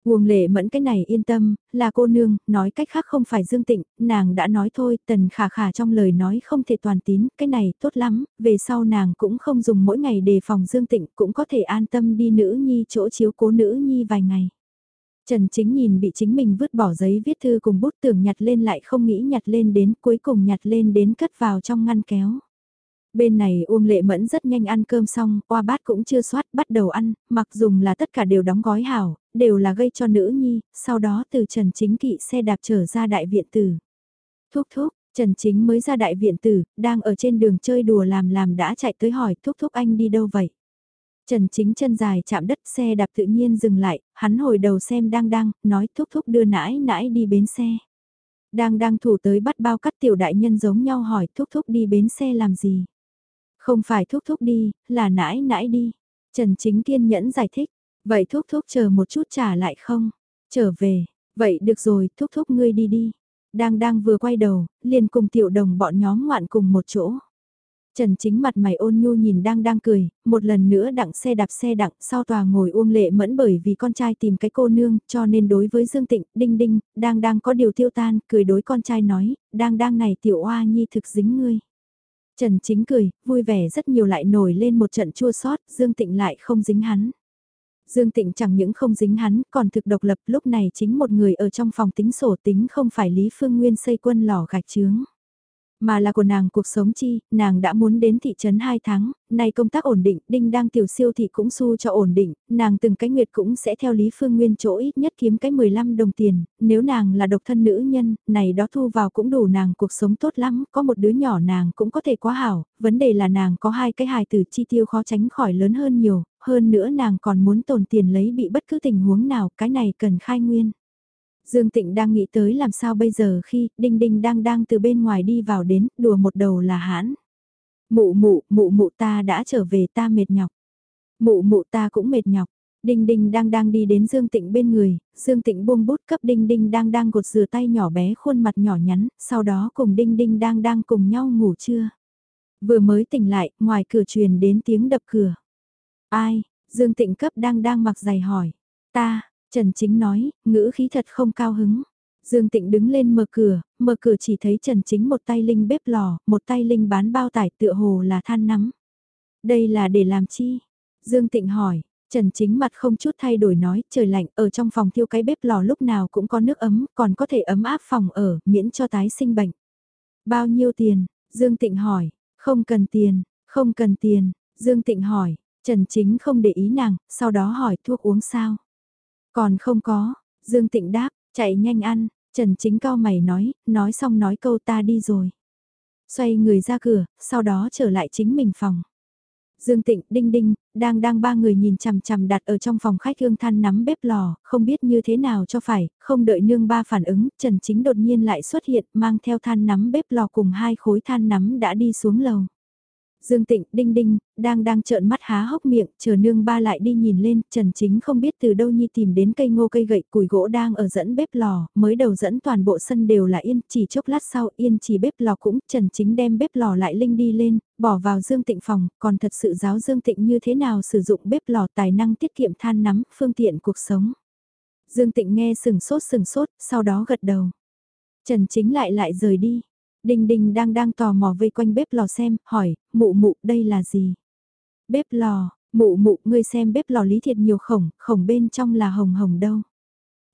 S1: Uông lệ mẫn cái này yên tâm, là cô nương, nói cách khác không phải dương tịnh, nàng đã nói thôi, tần khả khả trong lời nói không thể toàn tín, cái này tốt lắm, về sau nàng cũng không dùng mỗi ngày đề phòng dương tịnh, cũng có thể an tâm đi nữ nhi chỗ chiếu cố nữ nhi vài ngày. Trần Chính nhìn bị chính mình vứt bỏ giấy viết thư cùng bút tưởng nhặt lên lại không nghĩ nhặt lên đến cuối cùng nhặt lên đến cất vào trong ngăn kéo. Bên này Uông Lệ Mẫn rất nhanh ăn cơm xong, qua bát cũng chưa soát, bắt đầu ăn, mặc dùng là tất cả đều đóng gói hảo, đều là gây cho nữ nhi, sau đó từ Trần Chính kỵ xe đạp trở ra đại viện tử. Thúc thúc, Trần Chính mới ra đại viện tử, đang ở trên đường chơi đùa làm làm đã chạy tới hỏi thúc thúc anh đi đâu vậy? Trần Chính chân dài chạm đất xe đạp tự nhiên dừng lại, hắn hồi đầu xem đang đang, nói thúc thúc đưa nãi nãi đi bến xe. Đang đang thủ tới bắt bao cắt tiểu đại nhân giống nhau hỏi thúc thúc đi bến xe làm gì? Không phải thúc thúc đi, là nãi nãi đi. Trần Chính kiên nhẫn giải thích, vậy thúc thúc chờ một chút trả lại không? Trở về, vậy được rồi, thúc thúc ngươi đi đi. Đang đang vừa quay đầu, liền cùng tiểu đồng bọn nhóm ngoạn cùng một chỗ. Trần chính mặt mày ôn nhu nhìn đang đang cười, một lần nữa đặng xe đạp xe đặng sau tòa ngồi uông lệ mẫn bởi vì con trai tìm cái cô nương cho nên đối với Dương Tịnh, Đinh Đinh, đang đang có điều tiêu tan, cười đối con trai nói, đang đang này tiểu oa nhi thực dính ngươi. Trần chính cười, vui vẻ rất nhiều lại nổi lên một trận chua sót, Dương Tịnh lại không dính hắn. Dương Tịnh chẳng những không dính hắn, còn thực độc lập lúc này chính một người ở trong phòng tính sổ tính không phải Lý Phương Nguyên xây quân lò gạch trướng. Mà là của nàng cuộc sống chi, nàng đã muốn đến thị trấn 2 tháng, nay công tác ổn định, đinh đang tiểu siêu thị cũng su cho ổn định, nàng từng cái nguyệt cũng sẽ theo Lý Phương Nguyên chỗ ít nhất kiếm cái 15 đồng tiền, nếu nàng là độc thân nữ nhân, này đó thu vào cũng đủ nàng cuộc sống tốt lắm, có một đứa nhỏ nàng cũng có thể quá hảo, vấn đề là nàng có hai cái hài từ chi tiêu khó tránh khỏi lớn hơn nhiều, hơn nữa nàng còn muốn tồn tiền lấy bị bất cứ tình huống nào, cái này cần khai nguyên. Dương Tịnh đang nghĩ tới làm sao bây giờ khi Đinh Đinh đang đang từ bên ngoài đi vào đến, đùa một đầu là hãn. Mụ mụ, mụ mụ ta đã trở về ta mệt nhọc. Mụ mụ ta cũng mệt nhọc. Đinh Đinh đang đang đi đến Dương Tịnh bên người, Dương Tịnh buông bút cấp Đinh Đinh đang đang gột rửa tay nhỏ bé khuôn mặt nhỏ nhắn, sau đó cùng Đinh Đinh đang đang cùng nhau ngủ trưa. Vừa mới tỉnh lại, ngoài cửa truyền đến tiếng đập cửa. Ai? Dương Tịnh cấp đang đang mặc giày hỏi. Ta, Trần Chính nói, ngữ khí thật không cao hứng. Dương Tịnh đứng lên mở cửa, mở cửa chỉ thấy Trần Chính một tay linh bếp lò, một tay linh bán bao tải tựa hồ là than nắm. Đây là để làm chi? Dương Tịnh hỏi, Trần Chính mặt không chút thay đổi nói, trời lạnh, ở trong phòng thiêu cái bếp lò lúc nào cũng có nước ấm, còn có thể ấm áp phòng ở, miễn cho tái sinh bệnh. Bao nhiêu tiền? Dương Tịnh hỏi, không cần tiền, không cần tiền, Dương Tịnh hỏi, Trần Chính không để ý nàng, sau đó hỏi thuốc uống sao? Còn không có, Dương Tịnh đáp, chạy nhanh ăn, Trần Chính cao mày nói, nói xong nói câu ta đi rồi. Xoay người ra cửa, sau đó trở lại chính mình phòng. Dương Tịnh, Đinh Đinh, đang đang ba người nhìn chằm chằm đặt ở trong phòng khách hương than nắm bếp lò, không biết như thế nào cho phải, không đợi nương ba phản ứng, Trần Chính đột nhiên lại xuất hiện mang theo than nắm bếp lò cùng hai khối than nắm đã đi xuống lầu. Dương Tịnh, Đinh Đinh, đang đang trợn mắt há hốc miệng, chờ nương ba lại đi nhìn lên, Trần Chính không biết từ đâu nhi tìm đến cây ngô cây gậy củi gỗ đang ở dẫn bếp lò, mới đầu dẫn toàn bộ sân đều là yên, chỉ chốc lát sau yên chỉ bếp lò cũng, Trần Chính đem bếp lò lại linh đi lên, bỏ vào Dương Tịnh phòng, còn thật sự giáo Dương Tịnh như thế nào sử dụng bếp lò tài năng tiết kiệm than nắm, phương tiện cuộc sống. Dương Tịnh nghe sừng sốt sừng sốt, sau đó gật đầu. Trần Chính lại lại rời đi. Đinh Đinh đang đang tò mò vây quanh bếp lò xem, hỏi, mụ mụ, đây là gì? Bếp lò, mụ mụ, ngươi xem bếp lò lý thiệt nhiều khổng, khổng bên trong là hồng hồng đâu.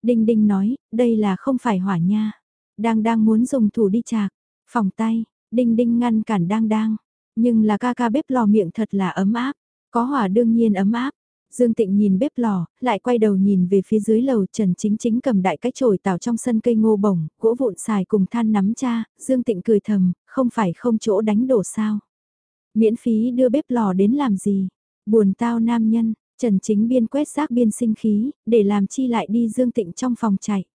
S1: Đinh Đinh nói, đây là không phải hỏa nha. Đang đang muốn dùng thủ đi chạc, phòng tay, Đinh Đinh ngăn cản đang đang. Nhưng là ca ca bếp lò miệng thật là ấm áp, có hỏa đương nhiên ấm áp. Dương Tịnh nhìn bếp lò, lại quay đầu nhìn về phía dưới lầu Trần Chính Chính cầm đại cái chổi tảo trong sân cây ngô bổng, gỗ vụn xài cùng than nắm cha, Dương Tịnh cười thầm, không phải không chỗ đánh đổ sao. Miễn phí đưa bếp lò đến làm gì, buồn tao nam nhân, Trần Chính biên quét rác biên sinh khí, để làm chi lại đi Dương Tịnh trong phòng chạy.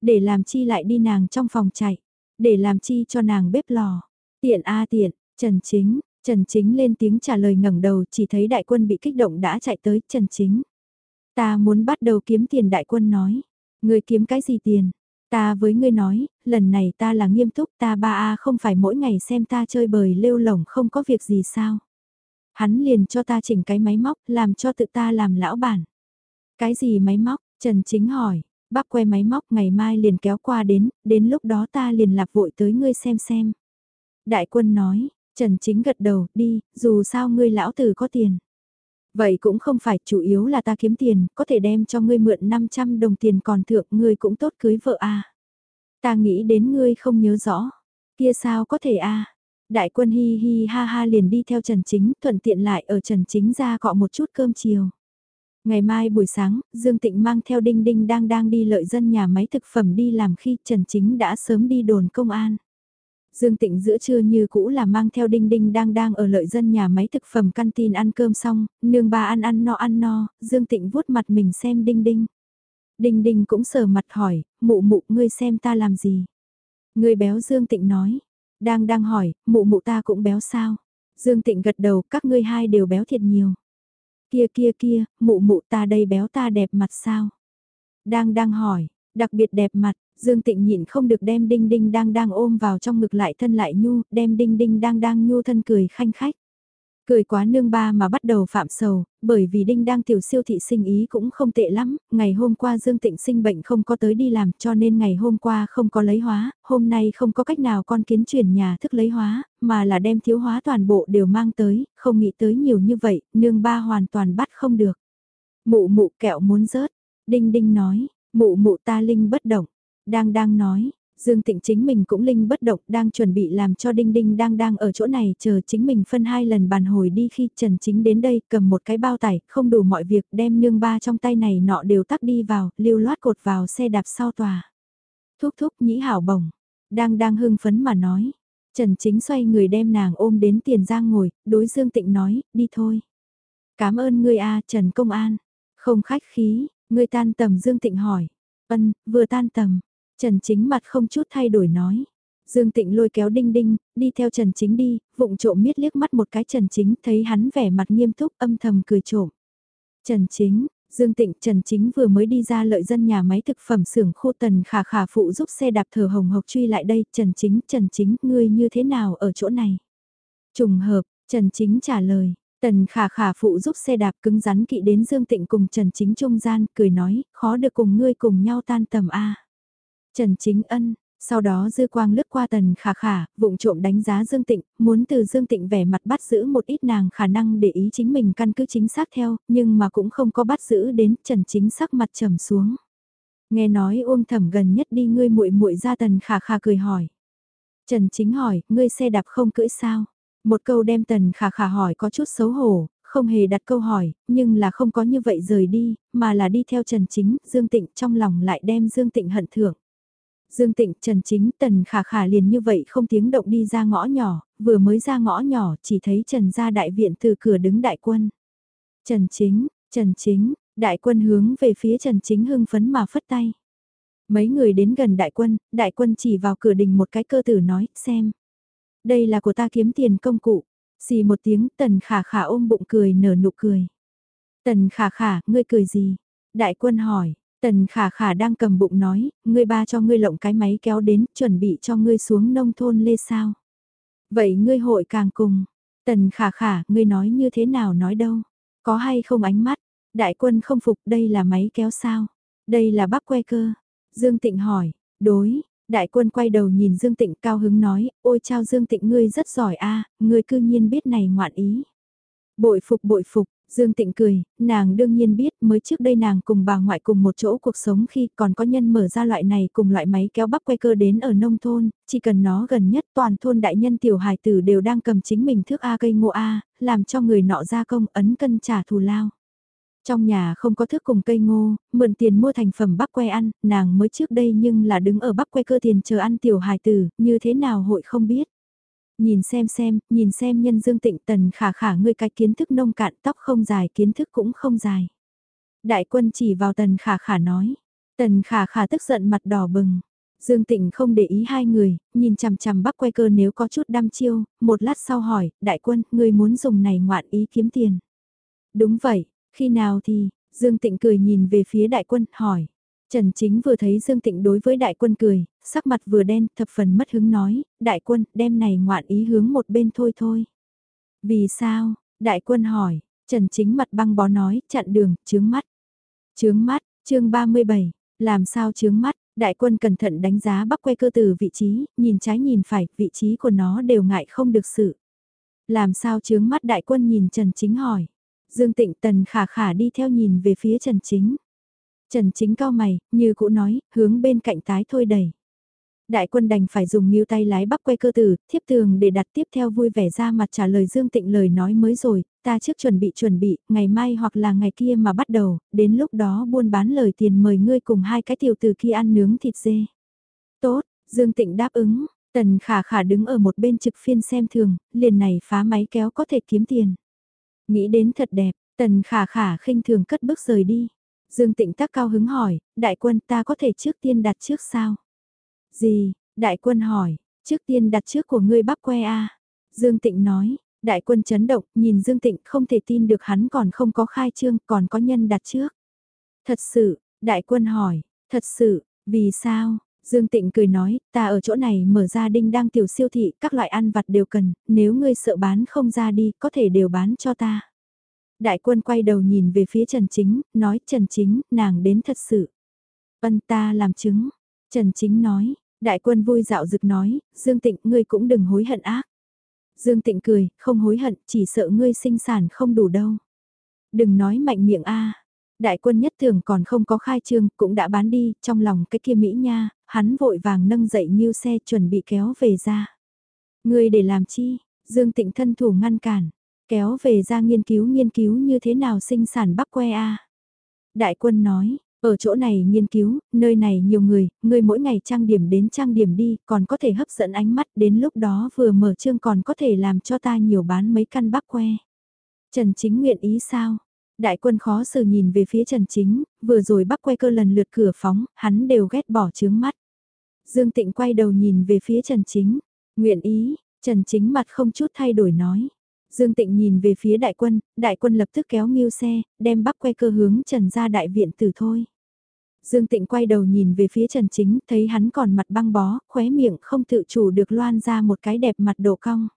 S1: Để làm chi lại đi nàng trong phòng chạy, để làm chi cho nàng bếp lò. Tiện a tiện, Trần Chính, Trần Chính lên tiếng trả lời ngẩng đầu chỉ thấy đại quân bị kích động đã chạy tới Trần Chính. Ta muốn bắt đầu kiếm tiền đại quân nói. Ngươi kiếm cái gì tiền? Ta với ngươi nói, lần này ta là nghiêm túc ta ba a không phải mỗi ngày xem ta chơi bời lêu lỏng không có việc gì sao. Hắn liền cho ta chỉnh cái máy móc làm cho tự ta làm lão bản. Cái gì máy móc? Trần Chính hỏi. Bác que máy móc ngày mai liền kéo qua đến, đến lúc đó ta liền lạp vội tới ngươi xem xem. Đại quân nói, Trần Chính gật đầu, đi, dù sao ngươi lão tử có tiền. Vậy cũng không phải, chủ yếu là ta kiếm tiền, có thể đem cho ngươi mượn 500 đồng tiền còn thượng, ngươi cũng tốt cưới vợ a. Ta nghĩ đến ngươi không nhớ rõ. Kia sao có thể a? Đại quân hi hi ha ha liền đi theo Trần Chính, thuận tiện lại ở Trần Chính ra cọ một chút cơm chiều. Ngày mai buổi sáng, Dương Tịnh mang theo Đinh Đinh đang đang đi lợi dân nhà máy thực phẩm đi làm khi Trần Chính đã sớm đi đồn công an. Dương Tịnh giữa trưa như cũ là mang theo Đinh Đinh đang đang ở lợi dân nhà máy thực phẩm căn tin ăn cơm xong, nương ba ăn ăn no ăn no, Dương Tịnh vuốt mặt mình xem Đinh Đinh. Đinh Đinh cũng sờ mặt hỏi, mụ mụ ngươi xem ta làm gì? Ngươi béo Dương Tịnh nói, đang đang hỏi, mụ mụ ta cũng béo sao? Dương Tịnh gật đầu, các ngươi hai đều béo thiệt nhiều. Kia kia kia, mụ mụ ta đây béo ta đẹp mặt sao? Đang đang hỏi, đặc biệt đẹp mặt, Dương Tịnh nhịn không được đem đinh đinh đang đang ôm vào trong ngực lại thân lại nhu, đem đinh đinh đang đang nhu thân cười khanh khách. Cười quá nương ba mà bắt đầu phạm sầu, bởi vì Đinh đang tiểu siêu thị sinh ý cũng không tệ lắm, ngày hôm qua Dương Tịnh sinh bệnh không có tới đi làm cho nên ngày hôm qua không có lấy hóa, hôm nay không có cách nào con kiến chuyển nhà thức lấy hóa, mà là đem thiếu hóa toàn bộ đều mang tới, không nghĩ tới nhiều như vậy, nương ba hoàn toàn bắt không được. Mụ mụ kẹo muốn rớt, Đinh Đinh nói, mụ mụ ta linh bất động, đang đang nói, Dương Tịnh chính mình cũng linh bất động đang chuẩn bị làm cho Đinh Đinh đang đang ở chỗ này chờ chính mình phân hai lần bàn hồi đi khi Trần Chính đến đây cầm một cái bao tải, không đủ mọi việc đem nương ba trong tay này nọ đều tắc đi vào, lưu loát cột vào xe đạp sau tòa. Thúc thúc nhĩ hảo bổng, đang đang hưng phấn mà nói. Trần Chính xoay người đem nàng ôm đến tiền giang ngồi, đối Dương Tịnh nói, đi thôi. Cảm ơn ngươi a Trần Công An. Không khách khí, ngươi tan tầm Dương Tịnh hỏi. Ân, vừa tan tầm, Trần Chính mặt không chút thay đổi nói. Dương Tịnh lôi kéo Đinh Đinh, đi theo Trần Chính đi, vụng trộm miết liếc mắt một cái Trần Chính, thấy hắn vẻ mặt nghiêm túc âm thầm cười trộm. Trần Chính, Dương Tịnh Trần Chính vừa mới đi ra lợi dân nhà máy thực phẩm xưởng khô tần khả khả phụ giúp xe đạp thở hồng hộc truy lại đây, Trần Chính, Trần Chính, ngươi như thế nào ở chỗ này? Trùng hợp, Trần Chính trả lời, tần khả khả phụ giúp xe đạp cứng rắn kỵ đến Dương Tịnh cùng Trần Chính trung gian, cười nói, khó được cùng ngươi cùng nhau tan tầm A. Trần Chính Ân, sau đó dư quang lướt qua tần khả khả, vụng trộm đánh giá Dương Tịnh, muốn từ Dương Tịnh vẻ mặt bắt giữ một ít nàng khả năng để ý chính mình căn cứ chính xác theo, nhưng mà cũng không có bắt giữ đến Trần Chính sắc mặt trầm xuống. Nghe nói ôm thẩm gần nhất đi ngươi muội muội ra tần khả khả cười hỏi. Trần Chính hỏi, ngươi xe đạp không cưỡi sao? Một câu đem tần khả khả hỏi có chút xấu hổ, không hề đặt câu hỏi, nhưng là không có như vậy rời đi, mà là đi theo Trần Chính, Dương Tịnh trong lòng lại đem Dương Tịnh hận thưởng. Dương Tịnh, Trần Chính, Tần Khả Khả liền như vậy không tiếng động đi ra ngõ nhỏ, vừa mới ra ngõ nhỏ chỉ thấy Trần gia đại viện từ cửa đứng đại quân. Trần Chính, Trần Chính, đại quân hướng về phía Trần Chính hưng phấn mà phất tay. Mấy người đến gần đại quân, đại quân chỉ vào cửa đình một cái cơ tử nói, xem. Đây là của ta kiếm tiền công cụ. Xì một tiếng, Tần Khả Khả ôm bụng cười nở nụ cười. Tần Khả Khả, ngươi cười gì? Đại quân hỏi, Tần khả khả đang cầm bụng nói, ngươi ba cho ngươi lộng cái máy kéo đến, chuẩn bị cho ngươi xuống nông thôn lê sao. Vậy ngươi hội càng cùng. Tần khả khả, ngươi nói như thế nào nói đâu. Có hay không ánh mắt. Đại quân không phục đây là máy kéo sao. Đây là bắp que cơ. Dương Tịnh hỏi, đối. Đại quân quay đầu nhìn Dương Tịnh cao hứng nói, ôi chao Dương Tịnh ngươi rất giỏi a ngươi cư nhiên biết này ngoạn ý. Bội phục bội phục, Dương Tịnh cười, nàng đương nhiên biết mới trước đây nàng cùng bà ngoại cùng một chỗ cuộc sống khi còn có nhân mở ra loại này cùng loại máy kéo bắp quay cơ đến ở nông thôn, chỉ cần nó gần nhất toàn thôn đại nhân tiểu hài tử đều đang cầm chính mình thước A cây ngô A, làm cho người nọ ra công ấn cân trả thù lao. Trong nhà không có thức cùng cây ngô, mượn tiền mua thành phẩm bắp que ăn, nàng mới trước đây nhưng là đứng ở bắp que cơ tiền chờ ăn tiểu hài tử, như thế nào hội không biết. Nhìn xem xem, nhìn xem nhân dương tịnh tần khả khả ngươi cái kiến thức nông cạn tóc không dài kiến thức cũng không dài. Đại quân chỉ vào tần khả khả nói. Tần khả khả tức giận mặt đỏ bừng. Dương Tịnh không để ý hai người, nhìn chằm chằm bắc quay cơ nếu có chút đăm chiêu, một lát sau hỏi, đại quân, ngươi muốn dùng này ngoạn ý kiếm tiền. Đúng vậy, khi nào thì, Dương Tịnh cười nhìn về phía đại quân, hỏi. Trần Chính vừa thấy Dương Tịnh đối với đại quân cười, sắc mặt vừa đen, thập phần mất hứng nói, đại quân, đem này ngoạn ý hướng một bên thôi thôi. Vì sao? Đại quân hỏi, Trần Chính mặt băng bó nói, chặn đường, chướng mắt. Chướng mắt, chương 37, làm sao chướng mắt, đại quân cẩn thận đánh giá bắc quay cơ từ vị trí, nhìn trái nhìn phải, vị trí của nó đều ngại không được sự. Làm sao chướng mắt đại quân nhìn Trần Chính hỏi. Dương Tịnh Tần khả khả đi theo nhìn về phía Trần Chính. Trần Chính cao mày, như cũ nói, hướng bên cạnh tái thôi đẩy. Đại quân đành phải dùng nghiêu tay lái bắc quay cơ tử, thiếp tường để đặt tiếp theo vui vẻ ra mặt trả lời Dương Tịnh lời nói mới rồi, ta trước chuẩn bị chuẩn bị, ngày mai hoặc là ngày kia mà bắt đầu, đến lúc đó buôn bán lời tiền mời ngươi cùng hai cái tiểu từ kia ăn nướng thịt dê. Tốt, Dương Tịnh đáp ứng, Tần khả khả đứng ở một bên trực phiên xem thường, liền này phá máy kéo có thể kiếm tiền. Nghĩ đến thật đẹp, tần khả khả khinh thường cất bước rời đi. Dương Tịnh tắc cao hứng hỏi, đại quân ta có thể trước tiên đặt trước sao? Gì, đại quân hỏi, trước tiên đặt trước của ngươi bắp que a Dương Tịnh nói, đại quân chấn động, nhìn Dương Tịnh không thể tin được hắn còn không có khai trương, còn có nhân đặt trước. Thật sự, đại quân hỏi, thật sự, vì sao? Dương Tịnh cười nói, ta ở chỗ này mở ra đinh đang tiểu siêu thị, các loại ăn vặt đều cần, nếu ngươi sợ bán không ra đi, có thể đều bán cho ta. Đại quân quay đầu nhìn về phía Trần Chính, nói Trần Chính, nàng đến thật sự. Ân ta làm chứng. Trần Chính nói, đại quân vui dạo dực nói, Dương Tịnh ngươi cũng đừng hối hận ác. Dương Tịnh cười, không hối hận, chỉ sợ ngươi sinh sản không đủ đâu. Đừng nói mạnh miệng a. Đại quân nhất thường còn không có khai trương, cũng đã bán đi, trong lòng cái kia Mỹ nha, hắn vội vàng nâng dậy như xe chuẩn bị kéo về ra. Ngươi để làm chi? Dương Tịnh thân thủ ngăn cản, kéo về ra nghiên cứu nghiên cứu như thế nào sinh sản bắc que a. Đại quân nói, ở chỗ này nghiên cứu, nơi này nhiều người, người mỗi ngày trang điểm đến trang điểm đi, còn có thể hấp dẫn ánh mắt, đến lúc đó vừa mở trương còn có thể làm cho ta nhiều bán mấy căn bắc que. Trần Chính nguyện ý sao? Đại quân khó xử nhìn về phía Trần Chính, vừa rồi bắc que cơ lần lượt cửa phóng, hắn đều ghét bỏ chướng mắt. Dương Tịnh quay đầu nhìn về phía Trần Chính, nguyện ý, Trần Chính mặt không chút thay đổi nói. Dương Tịnh nhìn về phía đại quân, đại quân lập tức kéo nghiêu xe, đem bắc quay cơ hướng Trần ra đại viện tử thôi. Dương Tịnh quay đầu nhìn về phía Trần Chính, thấy hắn còn mặt băng bó, khóe miệng không tự chủ được loan ra một cái đẹp mặt độ cong.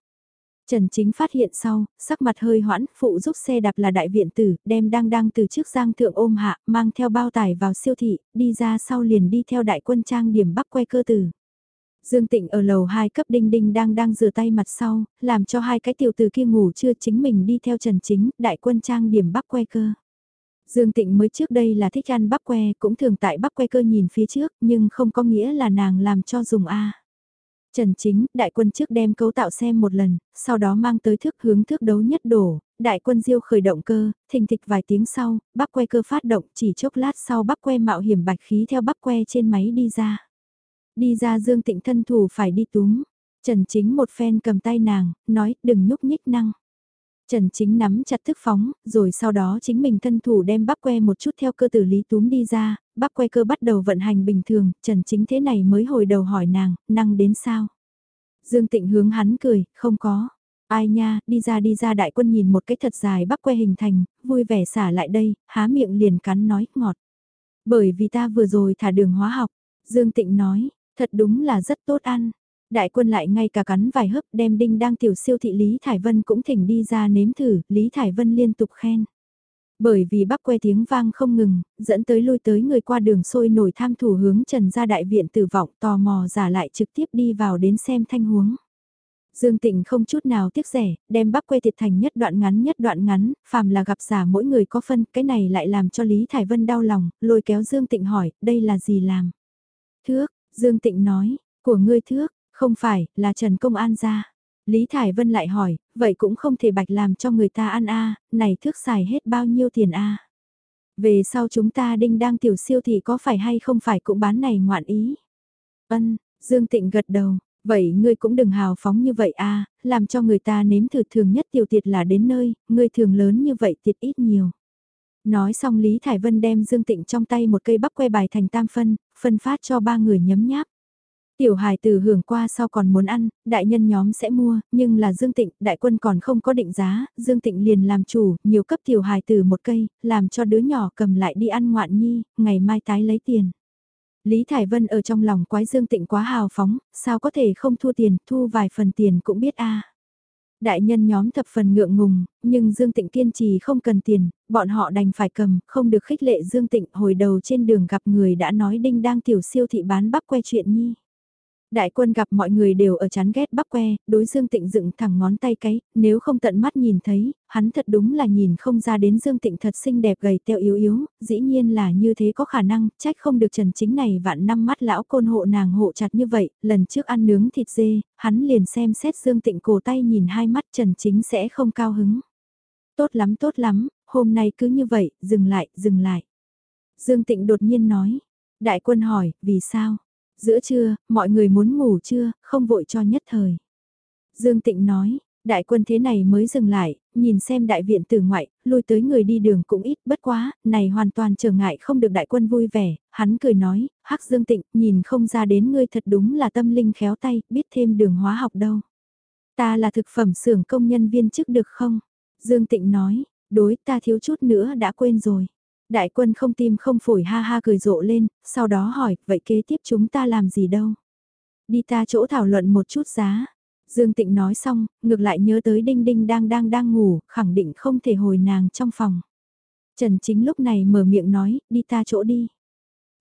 S1: Trần Chính phát hiện sau, sắc mặt hơi hoãn, phụ giúp xe đạp là đại viện tử, đem đang đang từ trước giang thượng ôm hạ, mang theo bao tải vào siêu thị, đi ra sau liền đi theo đại quân trang điểm bắc quay cơ tử. Dương Tịnh ở lầu 2 cấp đinh đinh đang đang rửa tay mặt sau, làm cho hai cái tiểu tử kia ngủ chưa chính mình đi theo Trần Chính, đại quân trang điểm bắc quay cơ. Dương Tịnh mới trước đây là thích ăn bắp que, cũng thường tại bắp que cơ nhìn phía trước, nhưng không có nghĩa là nàng làm cho dùng A. Trần Chính, đại quân trước đem cấu tạo xem một lần, sau đó mang tới thước hướng thước đấu nhất đổ, đại quân diêu khởi động cơ, thình thịch vài tiếng sau, bắp que cơ phát động chỉ chốc lát sau bắp que mạo hiểm bạch khí theo bắp que trên máy đi ra. Đi ra Dương Tịnh thân thủ phải đi túm. Trần Chính một phen cầm tay nàng, nói đừng nhúc nhích năng. Trần Chính nắm chặt thức phóng, rồi sau đó chính mình thân thủ đem bắp que một chút theo cơ tử lý túm đi ra, bắp que cơ bắt đầu vận hành bình thường, Trần Chính thế này mới hồi đầu hỏi nàng, năng đến sao? Dương Tịnh hướng hắn cười, không có. Ai nha, đi ra đi ra đại quân nhìn một cái thật dài bắp que hình thành, vui vẻ xả lại đây, há miệng liền cắn nói, ngọt. Bởi vì ta vừa rồi thả đường hóa học, Dương Tịnh nói, thật đúng là rất tốt ăn. Đại quân lại ngay cả cắn vài hớp đem đinh đang tiểu siêu thị Lý Thải Vân cũng thỉnh đi ra nếm thử, Lý Thải Vân liên tục khen. Bởi vì bắp que tiếng vang không ngừng, dẫn tới lui tới người qua đường sôi nổi tham thủ hướng trần ra đại viện tử vọng tò mò giả lại trực tiếp đi vào đến xem thanh huống. Dương Tịnh không chút nào tiếc rẻ, đem bắp que thiệt thành nhất đoạn ngắn nhất đoạn ngắn, phàm là gặp giả mỗi người có phân, cái này lại làm cho Lý Thải Vân đau lòng, lôi kéo Dương Tịnh hỏi, đây là gì làm? Thước, Dương Tịnh nói, của ngươi thước, không phải, là Trần Công An ra. Lý Thải Vân lại hỏi, vậy cũng không thể bạch làm cho người ta ăn a này thước xài hết bao nhiêu tiền a Về sau chúng ta đinh đang tiểu siêu thì có phải hay không phải cũng bán này ngoạn ý. Ân, Dương Tịnh gật đầu, vậy ngươi cũng đừng hào phóng như vậy a làm cho người ta nếm thử thường nhất tiểu tiệt là đến nơi, ngươi thường lớn như vậy tiệt ít nhiều. Nói xong Lý Thải Vân đem Dương Tịnh trong tay một cây bắp que bài thành tam phân, phân phát cho ba người nhấm nháp. Tiểu hài từ hưởng qua sau còn muốn ăn, đại nhân nhóm sẽ mua, nhưng là Dương Tịnh, đại quân còn không có định giá, Dương Tịnh liền làm chủ, nhiều cấp tiểu hài từ một cây, làm cho đứa nhỏ cầm lại đi ăn ngoạn nhi, ngày mai tái lấy tiền. Lý Thải Vân ở trong lòng quái Dương Tịnh quá hào phóng, sao có thể không thua tiền, thu vài phần tiền cũng biết a. Đại nhân nhóm thập phần ngượng ngùng, nhưng Dương Tịnh kiên trì không cần tiền, bọn họ đành phải cầm, không được khích lệ Dương Tịnh hồi đầu trên đường gặp người đã nói đinh đang tiểu siêu thị bán bắp que chuyện nhi. Đại quân gặp mọi người đều ở chán ghét bắp que, đối Dương Tịnh dựng thẳng ngón tay cái, nếu không tận mắt nhìn thấy, hắn thật đúng là nhìn không ra đến Dương Tịnh thật xinh đẹp gầy teo yếu yếu, dĩ nhiên là như thế có khả năng, trách không được Trần Chính này vạn năm mắt lão côn hộ nàng hộ chặt như vậy, lần trước ăn nướng thịt dê, hắn liền xem xét Dương Tịnh cổ tay nhìn hai mắt Trần Chính sẽ không cao hứng. Tốt lắm tốt lắm, hôm nay cứ như vậy, dừng lại, dừng lại. Dương Tịnh đột nhiên nói, đại quân hỏi, vì sao? Giữa trưa, mọi người muốn ngủ trưa, không vội cho nhất thời. Dương Tịnh nói, đại quân thế này mới dừng lại, nhìn xem đại viện từ ngoại, lui tới người đi đường cũng ít bất quá, này hoàn toàn trở ngại không được đại quân vui vẻ, hắn cười nói, hắc Dương Tịnh, nhìn không ra đến ngươi thật đúng là tâm linh khéo tay, biết thêm đường hóa học đâu. Ta là thực phẩm xưởng công nhân viên chức được không? Dương Tịnh nói, đối ta thiếu chút nữa đã quên rồi. Đại quân không tim không phổi ha ha cười rộ lên, sau đó hỏi, vậy kế tiếp chúng ta làm gì đâu? Đi ta chỗ thảo luận một chút giá. Dương Tịnh nói xong, ngược lại nhớ tới Đinh Đinh đang đang đang ngủ, khẳng định không thể hồi nàng trong phòng. Trần Chính lúc này mở miệng nói, đi ta chỗ đi.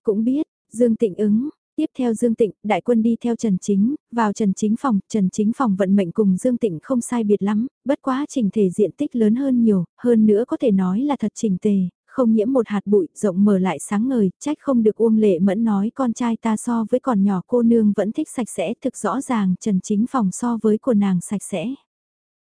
S1: Cũng biết, Dương Tịnh ứng, Tiếp theo Dương Tịnh, đại quân đi theo Trần Chính, vào Trần Chính phòng, Trần Chính phòng vận mệnh cùng Dương Tịnh không sai biệt lắm, bất quá trình thể diện tích lớn hơn nhiều, hơn nữa có thể nói là thật trình tề, không nhiễm một hạt bụi, rộng mở lại sáng ngời, trách không được Uông Lệ Mẫn nói con trai ta so với còn nhỏ cô nương vẫn thích sạch sẽ, thực rõ ràng Trần Chính phòng so với của nàng sạch sẽ.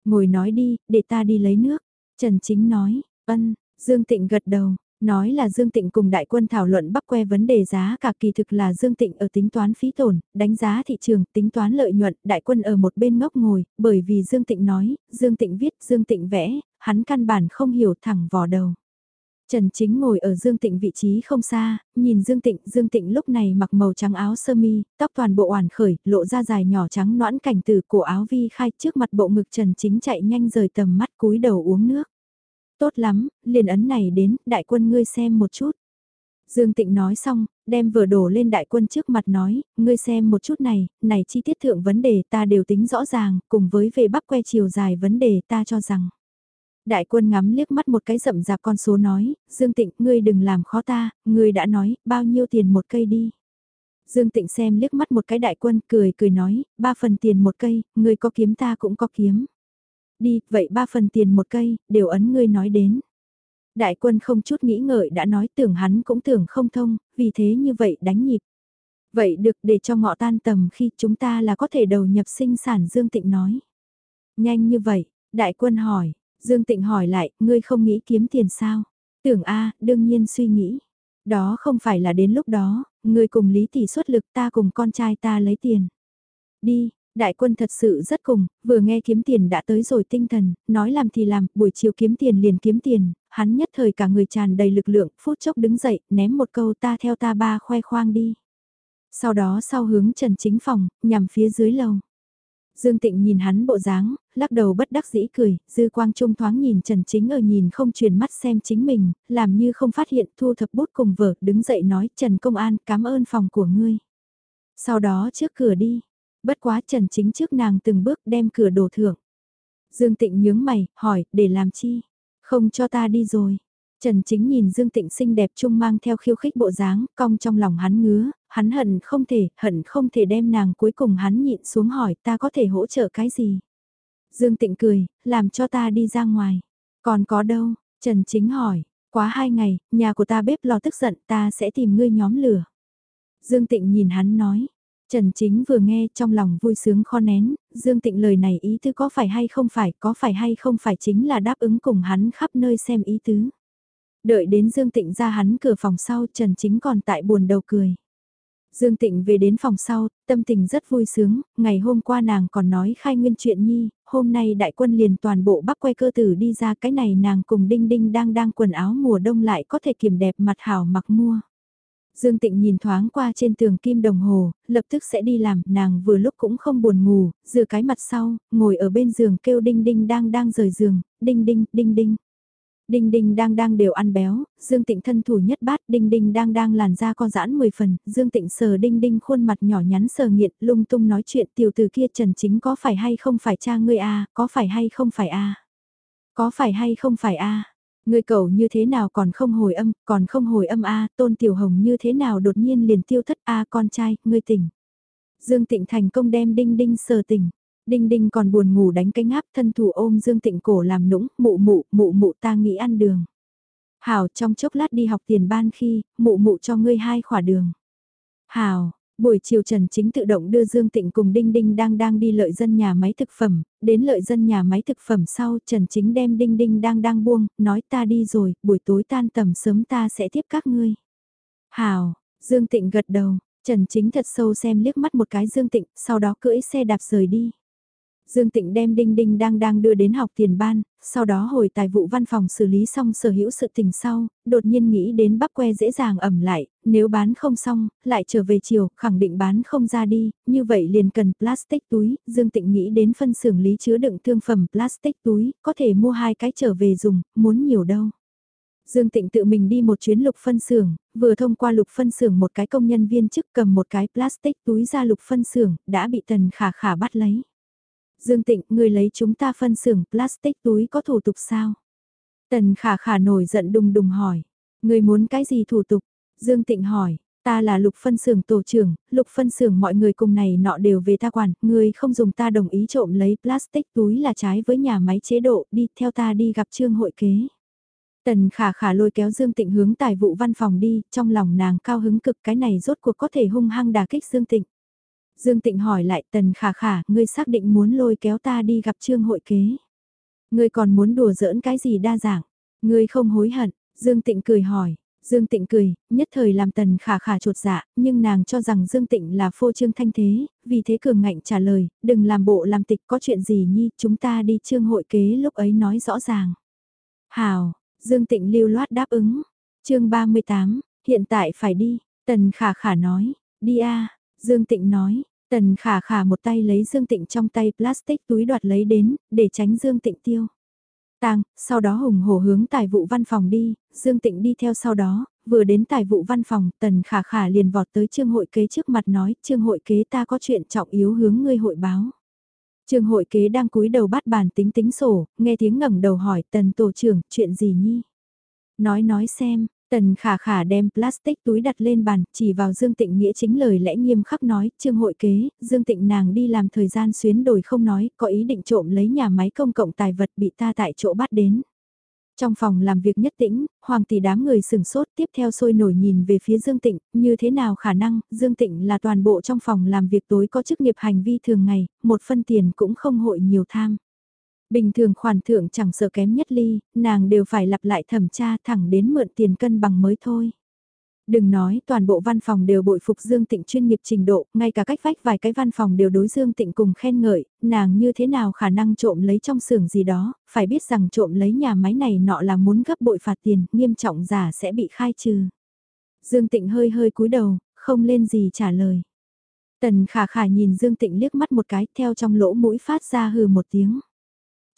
S1: Ngồi nói đi, để ta đi lấy nước. Trần Chính nói, ân, Dương Tịnh gật đầu, Nói là Dương Tịnh cùng đại quân thảo luận bắc que vấn đề giá cả kỳ thực là Dương Tịnh ở tính toán phí tổn, đánh giá thị trường, tính toán lợi nhuận, đại quân ở một bên ngốc ngồi, bởi vì Dương Tịnh nói, Dương Tịnh viết, Dương Tịnh vẽ, hắn căn bản không hiểu thẳng vò đầu. Trần Chính ngồi ở Dương Tịnh vị trí không xa, nhìn Dương Tịnh, Dương Tịnh lúc này mặc màu trắng áo sơ mi, tóc toàn bộ oản khởi, lộ ra dài nhỏ trắng noãn cảnh từ cổ áo vi khai trước mặt bộ ngực Trần Chính chạy nhanh rời tầm mắt cúi đầu uống nước. Tốt lắm, liền ấn này đến, đại quân ngươi xem một chút. Dương Tịnh nói xong, đem vừa đổ lên đại quân trước mặt nói, ngươi xem một chút này, này chi tiết thượng vấn đề ta đều tính rõ ràng, cùng với về bắp que chiều dài vấn đề ta cho rằng. Đại quân ngắm liếc mắt một cái rậm rạp con số nói, Dương Tịnh, ngươi đừng làm khó ta, ngươi đã nói, bao nhiêu tiền một cây đi. Dương Tịnh xem liếc mắt một cái đại quân, cười cười nói, ba phần tiền một cây, ngươi có kiếm ta cũng có kiếm. Đi, vậy ba phần tiền một cây, đều ấn ngươi nói đến. Đại quân không chút nghĩ ngợi đã nói tưởng hắn cũng tưởng không thông, vì thế như vậy đánh nhịp. Vậy được để cho ngọ tan tầm khi chúng ta là có thể đầu nhập sinh sản Dương Tịnh nói. Nhanh như vậy, đại quân hỏi, Dương Tịnh hỏi lại, ngươi không nghĩ kiếm tiền sao? Tưởng A, đương nhiên suy nghĩ. Đó không phải là đến lúc đó, ngươi cùng Lý Tỷ xuất lực ta cùng con trai ta lấy tiền. Đi, Đại quân thật sự rất cùng, vừa nghe kiếm tiền đã tới rồi tinh thần, nói làm thì làm, buổi chiều kiếm tiền liền kiếm tiền, hắn nhất thời cả người tràn đầy lực lượng, phút chốc đứng dậy, ném một câu ta theo ta ba khoe khoang đi. Sau đó sau hướng Trần Chính Phòng, nhằm phía dưới lầu. Dương Tịnh nhìn hắn bộ dáng, lắc đầu bất đắc dĩ cười, dư quang trung thoáng nhìn Trần Chính ở nhìn không truyền mắt xem chính mình, làm như không phát hiện thu thập bút cùng vở, đứng dậy nói Trần Công An cảm ơn phòng của ngươi. Sau đó trước cửa đi, Bất quá Trần Chính trước nàng từng bước đem cửa đổ thưởng. Dương Tịnh nhướng mày, hỏi, để làm chi? Không cho ta đi rồi. Trần Chính nhìn Dương Tịnh xinh đẹp trung mang theo khiêu khích bộ dáng, cong trong lòng hắn ngứa, hắn hận không thể, hận không thể đem nàng cuối cùng hắn nhịn xuống hỏi ta có thể hỗ trợ cái gì. Dương Tịnh cười, làm cho ta đi ra ngoài. Còn có đâu? Trần Chính hỏi, quá hai ngày, nhà của ta bếp lò tức giận ta sẽ tìm ngươi nhóm lửa. Dương Tịnh nhìn hắn nói, Trần Chính vừa nghe trong lòng vui sướng kho nén, Dương Tịnh lời này ý tứ có phải hay không phải, có phải hay không phải chính là đáp ứng cùng hắn khắp nơi xem ý tứ. Đợi đến Dương Tịnh ra hắn cửa phòng sau Trần Chính còn tại buồn đầu cười. Dương Tịnh về đến phòng sau, tâm tình rất vui sướng, ngày hôm qua nàng còn nói khai nguyên chuyện nhi, hôm nay đại quân liền toàn bộ bắc quay cơ tử đi ra cái này nàng cùng đinh đinh đang đang quần áo mùa đông lại có thể kiểm đẹp mặt hảo mặc mua. Dương Tịnh nhìn thoáng qua trên tường kim đồng hồ, lập tức sẽ đi làm, nàng vừa lúc cũng không buồn ngủ, dựa cái mặt sau, ngồi ở bên giường kêu đinh đinh đang đang rời giường, đinh đinh, đinh đinh. Đinh đinh đang đang đều ăn béo, Dương Tịnh thân thủ nhất bát, đinh đinh đang đang làn da con giãn 10 phần, Dương Tịnh sờ đinh đinh khuôn mặt nhỏ nhắn sờ nghiện, lung tung nói chuyện tiểu từ kia Trần Chính có phải hay không phải cha ngươi a có phải hay không phải a Có phải hay không phải a Ngươi cậu như thế nào còn không hồi âm, còn không hồi âm a tôn tiểu hồng như thế nào đột nhiên liền tiêu thất a con trai, ngươi tỉnh. Dương Tịnh thành công đem Đinh Đinh sờ tỉnh. Đinh Đinh còn buồn ngủ đánh cái ngáp thân thủ ôm Dương Tịnh cổ làm nũng, mụ mụ, mụ mụ ta nghĩ ăn đường. Hảo trong chốc lát đi học tiền ban khi, mụ mụ cho ngươi hai khỏa đường. Hảo, buổi chiều Trần Chính tự động đưa Dương Tịnh cùng Đinh Đinh đang đang đi lợi dân nhà máy thực phẩm, đến lợi dân nhà máy thực phẩm sau Trần Chính đem Đinh Đinh đang đang buông, nói ta đi rồi, buổi tối tan tầm sớm ta sẽ tiếp các ngươi. Hảo, Dương Tịnh gật đầu, Trần Chính thật sâu xem liếc mắt một cái Dương Tịnh, sau đó cưỡi xe đạp rời đi. Dương Tịnh đem Đinh Đinh đang đang đưa đến học tiền ban, sau đó hồi tài vụ văn phòng xử lý xong sở hữu sự tình sau, đột nhiên nghĩ đến bắp que dễ dàng ẩm lại, nếu bán không xong, lại trở về chiều, khẳng định bán không ra đi, như vậy liền cần plastic túi, Dương Tịnh nghĩ đến phân xưởng lý chứa đựng thương phẩm plastic túi, có thể mua hai cái trở về dùng, muốn nhiều đâu. Dương Tịnh tự mình đi một chuyến lục phân xưởng, vừa thông qua lục phân xưởng một cái công nhân viên chức cầm một cái plastic túi ra lục phân xưởng, đã bị tần khả khả bắt lấy. Dương Tịnh, người lấy chúng ta phân xưởng plastic túi có thủ tục sao? Tần khả khả nổi giận đùng đùng hỏi. Người muốn cái gì thủ tục? Dương Tịnh hỏi. Ta là lục phân xưởng tổ trưởng, lục phân xưởng mọi người cùng này nọ đều về ta quản, người không dùng ta đồng ý trộm lấy plastic túi là trái với nhà máy chế độ, đi theo ta đi gặp trương hội kế. Tần khả khả lôi kéo Dương Tịnh hướng tài vụ văn phòng đi, trong lòng nàng cao hứng cực cái này rốt cuộc có thể hung hăng đà kích Dương Tịnh. Dương Tịnh hỏi lại tần khả khả, ngươi xác định muốn lôi kéo ta đi gặp trương hội kế. Ngươi còn muốn đùa giỡn cái gì đa dạng, ngươi không hối hận, Dương Tịnh cười hỏi. Dương Tịnh cười, nhất thời làm tần khả khả trột dạ, nhưng nàng cho rằng Dương Tịnh là phô trương thanh thế, vì thế cường ngạnh trả lời, đừng làm bộ làm tịch có chuyện gì nhi, chúng ta đi trương hội kế lúc ấy nói rõ ràng. Hào, Dương Tịnh lưu loát đáp ứng. chương 38, hiện tại phải đi, tần khả khả nói, đi a Dương Tịnh nói, Tần khả khả một tay lấy Dương Tịnh trong tay plastic túi đoạt lấy đến, để tránh Dương Tịnh tiêu. Tàng, sau đó hùng hổ hướng tài vụ văn phòng đi, Dương Tịnh đi theo sau đó, vừa đến tài vụ văn phòng, Tần khả khả liền vọt tới trương hội kế trước mặt nói, trương hội kế ta có chuyện trọng yếu hướng ngươi hội báo. Trương hội kế đang cúi đầu bắt bàn tính tính sổ, nghe tiếng ngẩng đầu hỏi Tần tổ trưởng, chuyện gì nhi? Nói nói xem, Tần khả khả đem plastic túi đặt lên bàn, chỉ vào Dương Tịnh nghĩa chính lời lẽ nghiêm khắc nói, trương hội kế, Dương Tịnh nàng đi làm thời gian xuyến đổi không nói, có ý định trộm lấy nhà máy công cộng tài vật bị ta tại chỗ bắt đến. Trong phòng làm việc nhất tĩnh, hoàng tỷ đám người sừng sốt tiếp theo sôi nổi nhìn về phía Dương Tịnh, như thế nào khả năng, Dương Tịnh là toàn bộ trong phòng làm việc tối có chức nghiệp hành vi thường ngày, một phân tiền cũng không hội nhiều tham. Bình thường khoản thượng chẳng sợ kém nhất ly, nàng đều phải lặp lại thẩm tra thẳng đến mượn tiền cân bằng mới thôi. Đừng nói toàn bộ văn phòng đều bội phục Dương Tịnh chuyên nghiệp trình độ, ngay cả cách vách vài cái văn phòng đều đối Dương Tịnh cùng khen ngợi, nàng như thế nào khả năng trộm lấy trong xưởng gì đó, phải biết rằng trộm lấy nhà máy này nọ là muốn gấp bội phạt tiền, nghiêm trọng giả sẽ bị khai trừ. Dương Tịnh hơi hơi cúi đầu, không lên gì trả lời. Tần khả khả nhìn Dương Tịnh liếc mắt một cái theo trong lỗ mũi phát ra hừ một tiếng.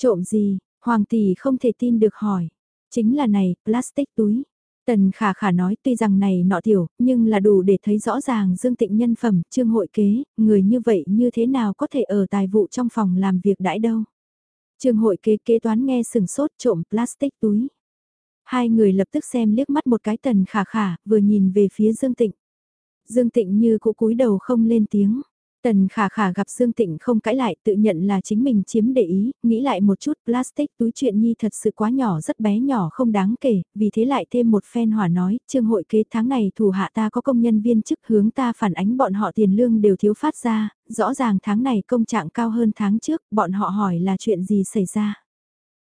S1: Trộm gì, Hoàng tỷ không thể tin được hỏi. Chính là này, plastic túi. Tần khả khả nói tuy rằng này nọ tiểu, nhưng là đủ để thấy rõ ràng dương tịnh nhân phẩm, trương hội kế, người như vậy như thế nào có thể ở tài vụ trong phòng làm việc đãi đâu. Trương hội kế kế toán nghe sừng sốt trộm plastic túi. Hai người lập tức xem liếc mắt một cái tần khả khả, vừa nhìn về phía Dương Tịnh. Dương Tịnh như cũ cúi đầu không lên tiếng. Tần khả khả gặp Dương Tịnh không cãi lại tự nhận là chính mình chiếm để ý, nghĩ lại một chút plastic túi chuyện nhi thật sự quá nhỏ rất bé nhỏ không đáng kể, vì thế lại thêm một phen hỏa nói, trương hội kế tháng này thủ hạ ta có công nhân viên chức hướng ta phản ánh bọn họ tiền lương đều thiếu phát ra, rõ ràng tháng này công trạng cao hơn tháng trước, bọn họ hỏi là chuyện gì xảy ra.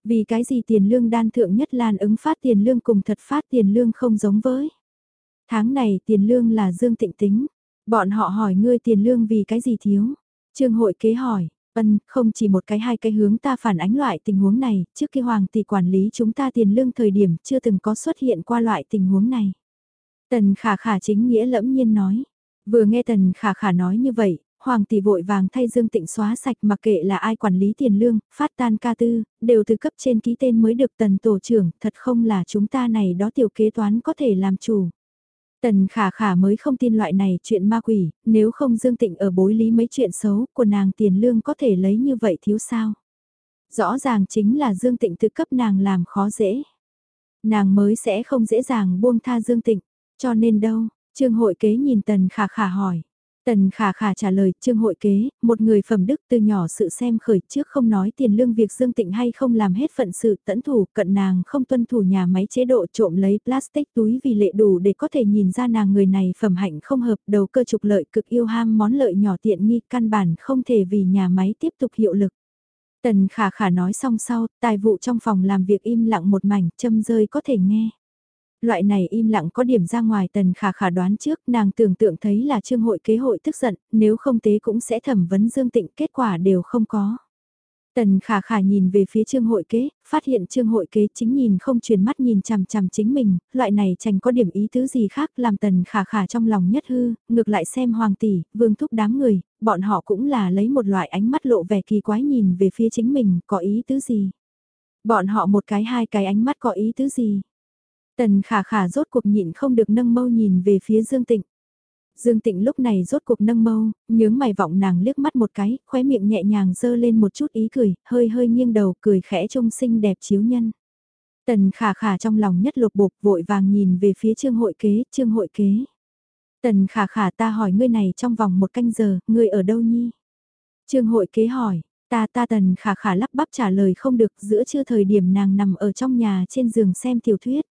S1: Vì cái gì tiền lương đan thượng nhất lan ứng phát tiền lương cùng thật phát tiền lương không giống với. Tháng này tiền lương là Dương Tịnh tính, Bọn họ hỏi ngươi tiền lương vì cái gì thiếu? Trương hội kế hỏi, ân, không chỉ một cái hai cái hướng ta phản ánh loại tình huống này, trước khi hoàng tỷ quản lý chúng ta tiền lương thời điểm chưa từng có xuất hiện qua loại tình huống này. Tần khả khả chính nghĩa lẫm nhiên nói. Vừa nghe tần khả khả nói như vậy, hoàng tỷ vội vàng thay Dương Tịnh xóa sạch mặc kệ là ai quản lý tiền lương, phát tan ca tư, đều từ cấp trên ký tên mới được tần tổ trưởng, thật không là chúng ta này đó tiểu kế toán có thể làm chủ. Tần khả khả mới không tin loại này chuyện ma quỷ, nếu không Dương Tịnh ở bối lý mấy chuyện xấu của nàng tiền lương có thể lấy như vậy thiếu sao. Rõ ràng chính là Dương Tịnh tự cấp nàng làm khó dễ. Nàng mới sẽ không dễ dàng buông tha Dương Tịnh, cho nên đâu, Trương hội kế nhìn tần khả khả hỏi. Tần khả khả trả lời, trương hội kế, một người phẩm đức từ nhỏ sự xem khởi trước không nói tiền lương việc dương tịnh hay không làm hết phận sự tẫn thủ, cận nàng không tuân thủ nhà máy chế độ trộm lấy plastic túi vì lệ đủ để có thể nhìn ra nàng người này phẩm hạnh không hợp đầu cơ trục lợi cực yêu ham món lợi nhỏ tiện nghi căn bản không thể vì nhà máy tiếp tục hiệu lực. Tần khả khả nói xong sau, tài vụ trong phòng làm việc im lặng một mảnh, châm rơi có thể nghe. Loại này im lặng có điểm ra ngoài tần khả khả đoán trước nàng tưởng tượng thấy là trương hội kế hội tức giận, nếu không tế cũng sẽ thẩm vấn dương tịnh kết quả đều không có. Tần khả khả nhìn về phía trương hội kế, phát hiện trương hội kế chính nhìn không truyền mắt nhìn chằm chằm chính mình, loại này chẳng có điểm ý tứ gì khác làm tần khả khả trong lòng nhất hư, ngược lại xem hoàng tỷ, vương thúc đám người, bọn họ cũng là lấy một loại ánh mắt lộ vẻ kỳ quái nhìn về phía chính mình, có ý tứ gì. Bọn họ một cái hai cái ánh mắt có ý tứ gì. Tần khả khả rốt cuộc nhịn không được nâng mâu nhìn về phía Dương Tịnh. Dương Tịnh lúc này rốt cuộc nâng mâu, nhướng mày vọng nàng liếc mắt một cái, khóe miệng nhẹ nhàng dơ lên một chút ý cười, hơi hơi nghiêng đầu cười khẽ trông xinh đẹp chiếu nhân. Tần khả khả trong lòng nhất lột bột vội vàng nhìn về phía trương hội kế, trương hội kế. Tần khả khả ta hỏi ngươi này trong vòng một canh giờ, ngươi ở đâu nhi? Trương hội kế hỏi, ta ta tần khả khả lắp bắp trả lời không được giữa chưa thời điểm nàng nằm ở trong nhà trên giường xem tiểu thuyết.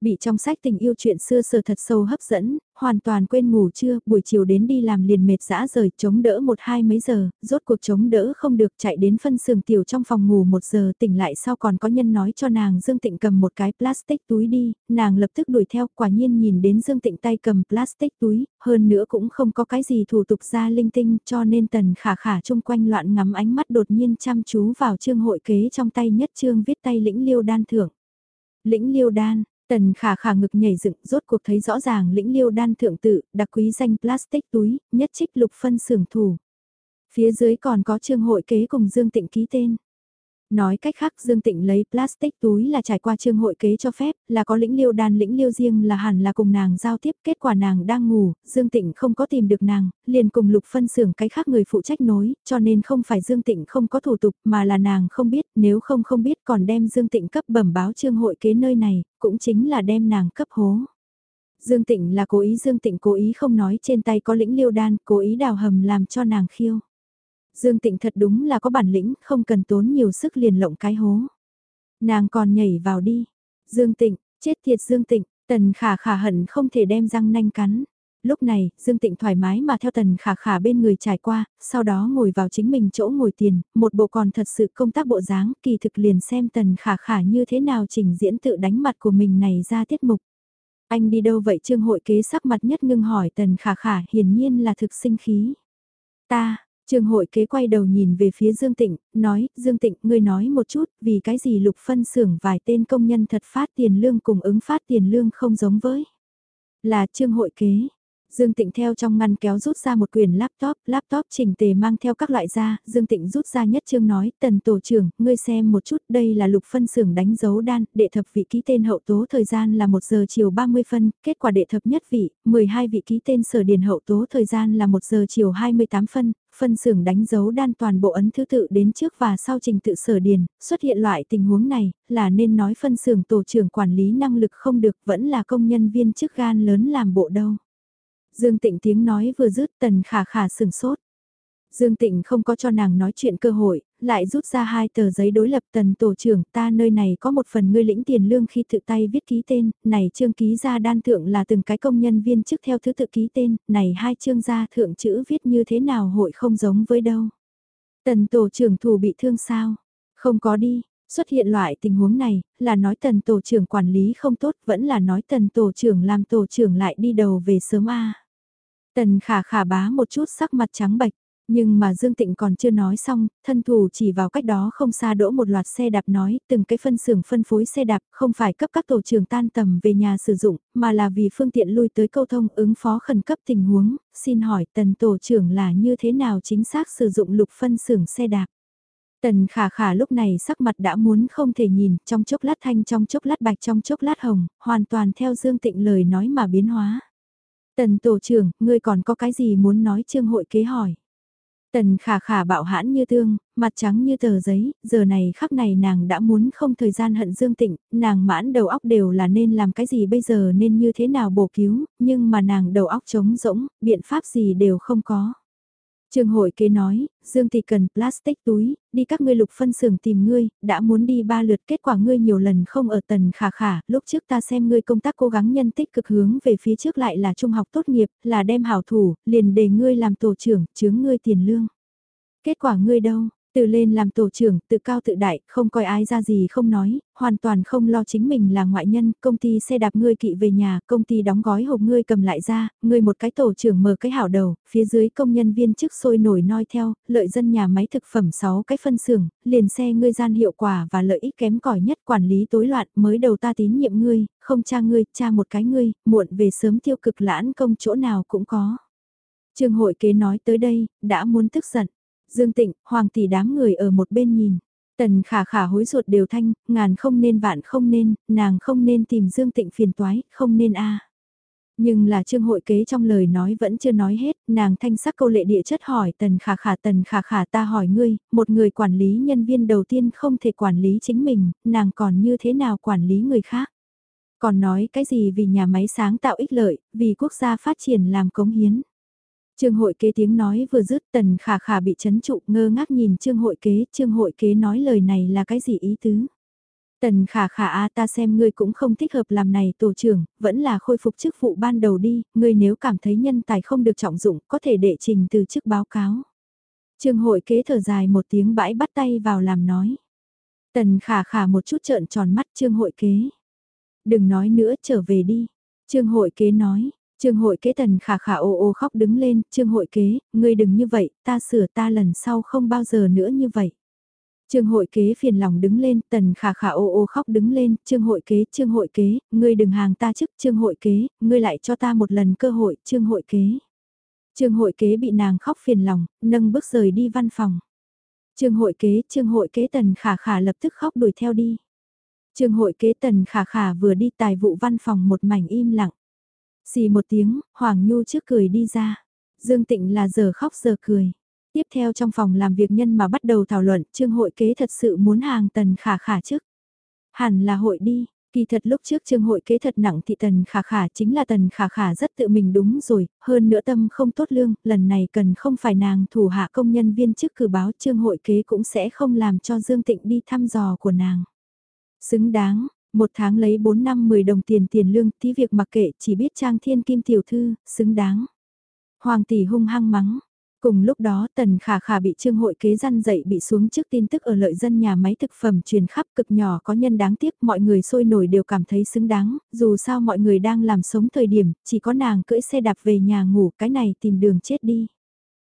S1: Bị trong sách tình yêu chuyện xưa sờ thật sâu hấp dẫn, hoàn toàn quên ngủ trưa, buổi chiều đến đi làm liền mệt dã rời, chống đỡ một hai mấy giờ, rốt cuộc chống đỡ không được chạy đến phân xưởng tiểu trong phòng ngủ một giờ tỉnh lại sau còn có nhân nói cho nàng Dương Tịnh cầm một cái plastic túi đi, nàng lập tức đuổi theo, quả nhiên nhìn đến Dương Tịnh tay cầm plastic túi, hơn nữa cũng không có cái gì thủ tục ra linh tinh cho nên tần khả khả chung quanh loạn ngắm ánh mắt đột nhiên chăm chú vào trương hội kế trong tay nhất trương viết tay lĩnh liêu đan thưởng. Lĩnh liêu đan, Tần khả khả ngực nhảy dựng rốt cuộc thấy rõ ràng lĩnh liêu đan thượng tự, đặc quý danh plastic túi, nhất trích lục phân xưởng thủ. Phía dưới còn có trương hội kế cùng Dương Tịnh ký tên. Nói cách khác Dương Tịnh lấy plastic túi là trải qua trương hội kế cho phép, là có lĩnh liêu đan lĩnh liêu riêng là hẳn là cùng nàng giao tiếp, kết quả nàng đang ngủ, Dương Tịnh không có tìm được nàng, liền cùng lục phân xưởng cái khác người phụ trách nối, cho nên không phải Dương Tịnh không có thủ tục mà là nàng không biết, nếu không không biết còn đem Dương Tịnh cấp bẩm báo trương hội kế nơi này, cũng chính là đem nàng cấp hố. Dương Tịnh là cố ý Dương Tịnh cố ý không nói trên tay có lĩnh liêu đan, cố ý đào hầm làm cho nàng khiêu. Dương Tịnh thật đúng là có bản lĩnh, không cần tốn nhiều sức liền lộng cái hố. Nàng còn nhảy vào đi. Dương Tịnh, chết thiệt Dương Tịnh, tần khả khả hận không thể đem răng nanh cắn. Lúc này, Dương Tịnh thoải mái mà theo tần khả khả bên người trải qua, sau đó ngồi vào chính mình chỗ ngồi tiền, một bộ còn thật sự công tác bộ dáng, kỳ thực liền xem tần khả khả như thế nào trình diễn tự đánh mặt của mình này ra tiết mục. Anh đi đâu vậy trương hội kế sắc mặt nhất ngưng hỏi tần khả khả hiển nhiên là thực sinh khí. Ta, Trường hội kế quay đầu nhìn về phía Dương Tịnh, nói, Dương Tịnh, ngươi nói một chút, vì cái gì lục phân xưởng vài tên công nhân thật phát tiền lương cùng ứng phát tiền lương không giống với. Là trương hội kế, Dương Tịnh theo trong ngăn kéo rút ra một quyển laptop, laptop chỉnh tề mang theo các loại ra, Dương Tịnh rút ra nhất chương nói, tần tổ trưởng, ngươi xem một chút, đây là lục phân xưởng đánh dấu đan, đệ thập vị ký tên hậu tố thời gian là 1 giờ chiều 30 phân, kết quả đệ thập nhất vị, 12 vị ký tên sở điền hậu tố thời gian là 1 giờ chiều 28 phân, phân xưởng đánh dấu đan toàn bộ ấn thứ tự đến trước và sau trình tự sở điền, xuất hiện loại tình huống này, là nên nói phân xưởng tổ trưởng quản lý năng lực không được, vẫn là công nhân viên chức gan lớn làm bộ đâu. Dương Tịnh tiếng nói vừa dứt tần khả khả sừng sốt. Dương Tịnh không có cho nàng nói chuyện cơ hội, lại rút ra hai tờ giấy đối lập tần tổ trưởng ta nơi này có một phần ngươi lĩnh tiền lương khi tự tay viết ký tên, này trương ký ra đan thượng là từng cái công nhân viên chức theo thứ tự ký tên, này hai trương gia thượng chữ viết như thế nào hội không giống với đâu. Tần tổ trưởng thù bị thương sao? Không có đi, xuất hiện loại tình huống này, là nói tần tổ trưởng quản lý không tốt, vẫn là nói tần tổ trưởng làm tổ trưởng lại đi đầu về sớm a Tần khả khả bá một chút sắc mặt trắng bạch, nhưng mà Dương Tịnh còn chưa nói xong, thân thủ chỉ vào cách đó không xa đỗ một loạt xe đạp nói, từng cái phân xưởng phân phối xe đạp không phải cấp các tổ trưởng tan tầm về nhà sử dụng, mà là vì phương tiện lui tới câu thông ứng phó khẩn cấp tình huống, xin hỏi tần tổ trưởng là như thế nào chính xác sử dụng lục phân xưởng xe đạp. Tần khả khả lúc này sắc mặt đã muốn không thể nhìn, trong chốc lát thanh trong chốc lát bạch trong chốc lát hồng, hoàn toàn theo Dương Tịnh lời nói mà biến hóa. Tần tổ trưởng, ngươi còn có cái gì muốn nói trương hội kế hỏi? Tần khả khả bạo hãn như tương, mặt trắng như tờ giấy, giờ này khắc này nàng đã muốn không thời gian hận Dương Tịnh, nàng mãn đầu óc đều là nên làm cái gì bây giờ nên như thế nào bổ cứu, nhưng mà nàng đầu óc trống rỗng, biện pháp gì đều không có trường hội kế nói, Dương Thị cần plastic túi, đi các ngươi lục phân xưởng tìm ngươi, đã muốn đi ba lượt kết quả ngươi nhiều lần không ở tần khả khả, lúc trước ta xem ngươi công tác cố gắng nhân tích cực hướng về phía trước lại là trung học tốt nghiệp, là đem hảo thủ, liền để ngươi làm tổ trưởng, chướng ngươi tiền lương. Kết quả ngươi đâu, từ lên làm tổ trưởng, tự cao tự đại, không coi ai ra gì không nói, hoàn toàn không lo chính mình là ngoại nhân, công ty xe đạp ngươi kỵ về nhà, công ty đóng gói hộp ngươi cầm lại ra, ngươi một cái tổ trưởng mở cái hảo đầu, phía dưới công nhân viên chức sôi nổi noi theo, lợi dân nhà máy thực phẩm 6 cái phân xưởng, liền xe ngươi gian hiệu quả và lợi ích kém cỏi nhất quản lý tối loạn, mới đầu ta tín nhiệm ngươi, không cha ngươi, cha một cái ngươi, muộn về sớm tiêu cực lãn công chỗ nào cũng có. Trường hội kế nói tới đây, đã muốn tức giận. Dương Tịnh, Hoàng tỷ đám người ở một bên nhìn. Tần khả khả hối ruột đều thanh, ngàn không nên vạn không nên, nàng không nên tìm Dương Tịnh phiền toái, không nên a. Nhưng là trương hội kế trong lời nói vẫn chưa nói hết, nàng thanh sắc câu lệ địa chất hỏi tần khả khả tần khả khả ta hỏi ngươi, một người quản lý nhân viên đầu tiên không thể quản lý chính mình, nàng còn như thế nào quản lý người khác. Còn nói cái gì vì nhà máy sáng tạo ích lợi, vì quốc gia phát triển làm cống hiến. Trương hội kế tiếng nói vừa dứt tần khả khả bị chấn trụ ngơ ngác nhìn trương hội kế, trương hội kế nói lời này là cái gì ý tứ. Tần khả khả a ta xem ngươi cũng không thích hợp làm này tổ trưởng, vẫn là khôi phục chức vụ ban đầu đi, ngươi nếu cảm thấy nhân tài không được trọng dụng có thể đệ trình từ chức báo cáo. Trương hội kế thở dài một tiếng bãi bắt tay vào làm nói. Tần khả khả một chút trợn tròn mắt trương hội kế. Đừng nói nữa trở về đi. Trương hội kế nói, Trương hội kế tần khả khả ô ô khóc đứng lên, trương hội kế, ngươi đừng như vậy, ta sửa ta lần sau không bao giờ nữa như vậy. Trương hội kế phiền lòng đứng lên, tần khả khả ô ô khóc đứng lên, trương hội kế, trương hội kế, ngươi đừng hàng ta chức, trương hội kế, ngươi lại cho ta một lần cơ hội, trương hội kế. Trương hội kế bị nàng khóc phiền lòng, nâng bước rời đi văn phòng. Trương hội kế, trương hội kế tần khả khả lập tức khóc đuổi theo đi. Trương hội kế tần khả khả vừa đi tài vụ văn phòng một mảnh im lặng. Xì một tiếng, Hoàng Nhu trước cười đi ra. Dương Tịnh là giờ khóc giờ cười. Tiếp theo trong phòng làm việc nhân mà bắt đầu thảo luận, trương hội kế thật sự muốn hàng tần khả khả trước. Hẳn là hội đi, kỳ thật lúc trước trương hội kế thật nặng thị tần khả khả chính là tần khả khả rất tự mình đúng rồi, hơn nữa tâm không tốt lương, lần này cần không phải nàng thủ hạ công nhân viên chức cử báo trương hội kế cũng sẽ không làm cho Dương Tịnh đi thăm dò của nàng. Xứng đáng, một tháng lấy 4 năm 10 đồng tiền tiền lương, tí việc mặc kệ chỉ biết trang thiên kim tiểu thư, xứng đáng. Hoàng tỷ hung hăng mắng. Cùng lúc đó tần khả khả bị trương hội kế răn dậy bị xuống trước tin tức ở lợi dân nhà máy thực phẩm truyền khắp cực nhỏ có nhân đáng tiếc mọi người sôi nổi đều cảm thấy xứng đáng, dù sao mọi người đang làm sống thời điểm, chỉ có nàng cưỡi xe đạp về nhà ngủ cái này tìm đường chết đi.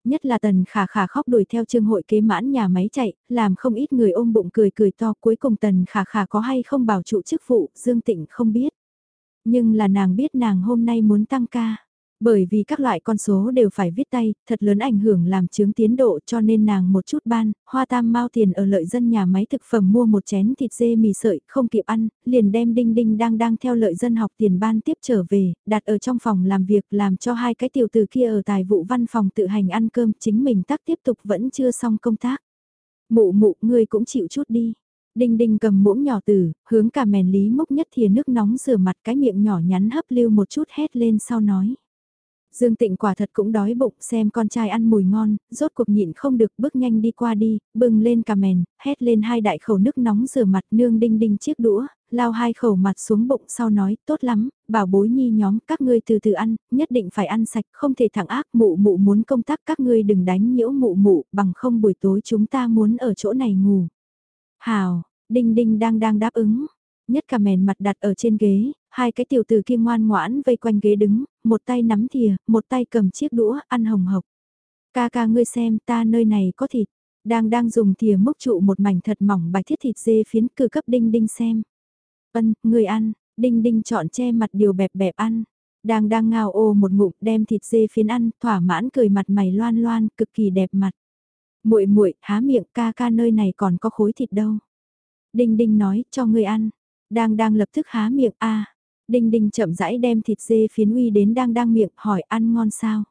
S1: Nhất là tần khả khả khóc đuổi theo trương hội kế mãn nhà máy chạy, làm không ít người ôm bụng cười cười to cuối cùng tần khả khả có hay không bảo trụ chức vụ, Dương Tịnh không biết. Nhưng là nàng biết nàng hôm nay muốn tăng ca. Bởi vì các loại con số đều phải viết tay, thật lớn ảnh hưởng làm chứng tiến độ cho nên nàng một chút ban, hoa tam mau tiền ở lợi dân nhà máy thực phẩm mua một chén thịt dê mì sợi, không kịp ăn, liền đem đinh đinh đang đang theo lợi dân học tiền ban tiếp trở về, đặt ở trong phòng làm việc làm cho hai cái tiểu từ kia ở tài vụ văn phòng tự hành ăn cơm chính mình tác tiếp tục vẫn chưa xong công tác. Mụ mụ, ngươi cũng chịu chút đi. Đinh đinh cầm muỗng nhỏ từ hướng cả mèn lý mốc nhất thìa nước nóng rửa mặt cái miệng nhỏ nhắn hấp lưu một chút hét lên sau nói. Dương Tịnh quả thật cũng đói bụng xem con trai ăn mùi ngon, rốt cuộc nhịn không được bước nhanh đi qua đi, bưng lên cà mèn, hét lên hai đại khẩu nước nóng rửa mặt nương đinh đinh chiếc đũa, lao hai khẩu mặt xuống bụng sau nói tốt lắm, bảo bối nhi nhóm các ngươi từ từ ăn, nhất định phải ăn sạch, không thể thẳng ác mụ mụ muốn công tác các ngươi đừng đánh nhiễu mụ mụ, bằng không buổi tối chúng ta muốn ở chỗ này ngủ. Hào, đinh đinh đang đang đáp ứng, nhất cả mèn mặt đặt ở trên ghế, hai cái tiểu tử kia ngoan ngoãn vây quanh ghế đứng, một tay nắm thìa, một tay cầm chiếc đũa, ăn hồng hộc. Ca ca ngươi xem ta nơi này có thịt, đang đang dùng thìa múc trụ một mảnh thật mỏng bài thiết thịt dê phiến cử cấp đinh đinh xem. Ân, người ăn, đinh đinh chọn che mặt điều bẹp bẹp ăn. Đang đang ngào ô một ngụm đem thịt dê phiến ăn, thỏa mãn cười mặt mày loan loan, cực kỳ đẹp mặt. Muội muội, há miệng, ca ca nơi này còn có khối thịt đâu. Đinh đinh nói, cho ngươi ăn. Đang đang lập tức há miệng, a Đinh đinh chậm rãi đem thịt dê phiến uy đến đang đang miệng hỏi ăn ngon sao?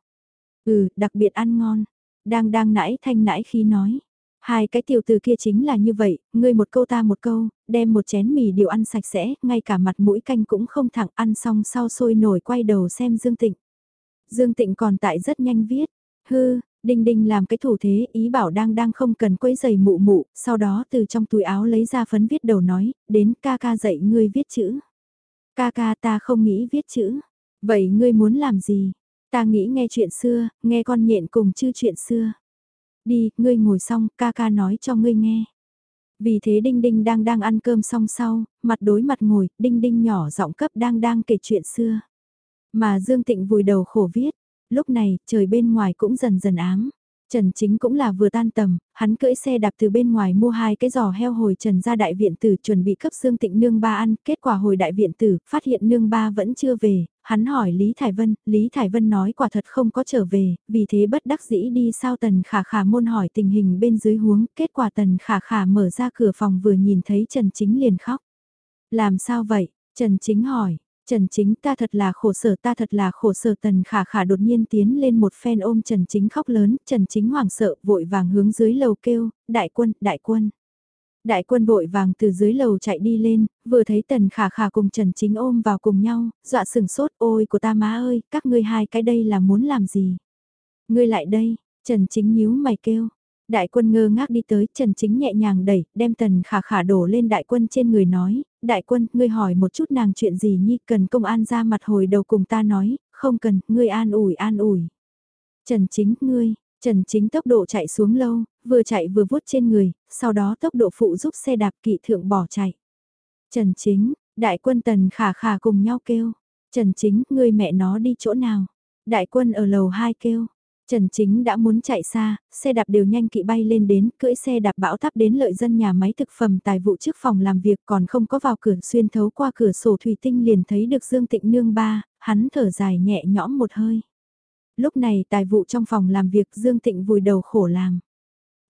S1: Ừ, đặc biệt ăn ngon. Đang đang nãi thanh nãi khi nói. Hai cái tiểu từ kia chính là như vậy, ngươi một câu ta một câu, đem một chén mì điều ăn sạch sẽ, ngay cả mặt mũi canh cũng không thẳng ăn xong sau sôi nổi quay đầu xem Dương Tịnh. Dương Tịnh còn tại rất nhanh viết, hư, Đinh Đinh làm cái thủ thế ý bảo đang đang không cần quấy giày mụ mụ, sau đó từ trong túi áo lấy ra phấn viết đầu nói, đến ca ca dạy ngươi viết chữ. Ca ca ta không nghĩ viết chữ. Vậy ngươi muốn làm gì? Ta nghĩ nghe chuyện xưa, nghe con nhện cùng chư chuyện xưa. Đi, ngươi ngồi xong, ca ca nói cho ngươi nghe. Vì thế Đinh Đinh đang đang ăn cơm xong sau, mặt đối mặt ngồi, Đinh Đinh nhỏ giọng cấp đang đang kể chuyện xưa. Mà Dương Tịnh vùi đầu khổ viết, lúc này trời bên ngoài cũng dần dần ám. Trần Chính cũng là vừa tan tầm, hắn cưỡi xe đạp từ bên ngoài mua hai cái giò heo hồi Trần ra đại viện tử chuẩn bị cấp xương Tịnh nương ba ăn, kết quả hồi đại viện tử, phát hiện nương ba vẫn chưa về, hắn hỏi Lý Thải Vân, Lý Thải Vân nói quả thật không có trở về, vì thế bất đắc dĩ đi sao Tần Khả Khả môn hỏi tình hình bên dưới huống, kết quả Tần Khả Khả mở ra cửa phòng vừa nhìn thấy Trần Chính liền khóc. Làm sao vậy? Trần Chính hỏi, Trần Chính ta thật là khổ sở ta thật là khổ sở Tần Khả Khả đột nhiên tiến lên một phen ôm Trần Chính khóc lớn, Trần Chính hoảng sợ vội vàng hướng dưới lầu kêu, đại quân, đại quân. Đại quân vội vàng từ dưới lầu chạy đi lên, vừa thấy Tần Khả Khả cùng Trần Chính ôm vào cùng nhau, dọa sừng sốt ôi của ta má ơi, các ngươi hai cái đây là muốn làm gì? Ngươi lại đây, Trần Chính nhíu mày kêu, Đại quân ngơ ngác đi tới, Trần Chính nhẹ nhàng đẩy, đem tần khả khả đổ lên đại quân trên người nói, đại quân, ngươi hỏi một chút nàng chuyện gì nhi, cần công an ra mặt hồi đầu cùng ta nói, không cần, ngươi an ủi an ủi. Trần Chính, ngươi, Trần Chính tốc độ chạy xuống lâu, vừa chạy vừa vuốt trên người, sau đó tốc độ phụ giúp xe đạp kỵ thượng bỏ chạy. Trần Chính, đại quân tần khả khả cùng nhau kêu, Trần Chính, ngươi mẹ nó đi chỗ nào? Đại quân ở lầu 2 kêu, Trần Chính đã muốn chạy xa, xe đạp đều nhanh kỵ bay lên đến, cưỡi xe đạp bão tắp đến lợi dân nhà máy thực phẩm tài vụ trước phòng làm việc còn không có vào cửa xuyên thấu qua cửa sổ thủy tinh liền thấy được Dương Tịnh Nương ba, hắn thở dài nhẹ nhõm một hơi. Lúc này tài vụ trong phòng làm việc Dương Tịnh vùi đầu khổ làm.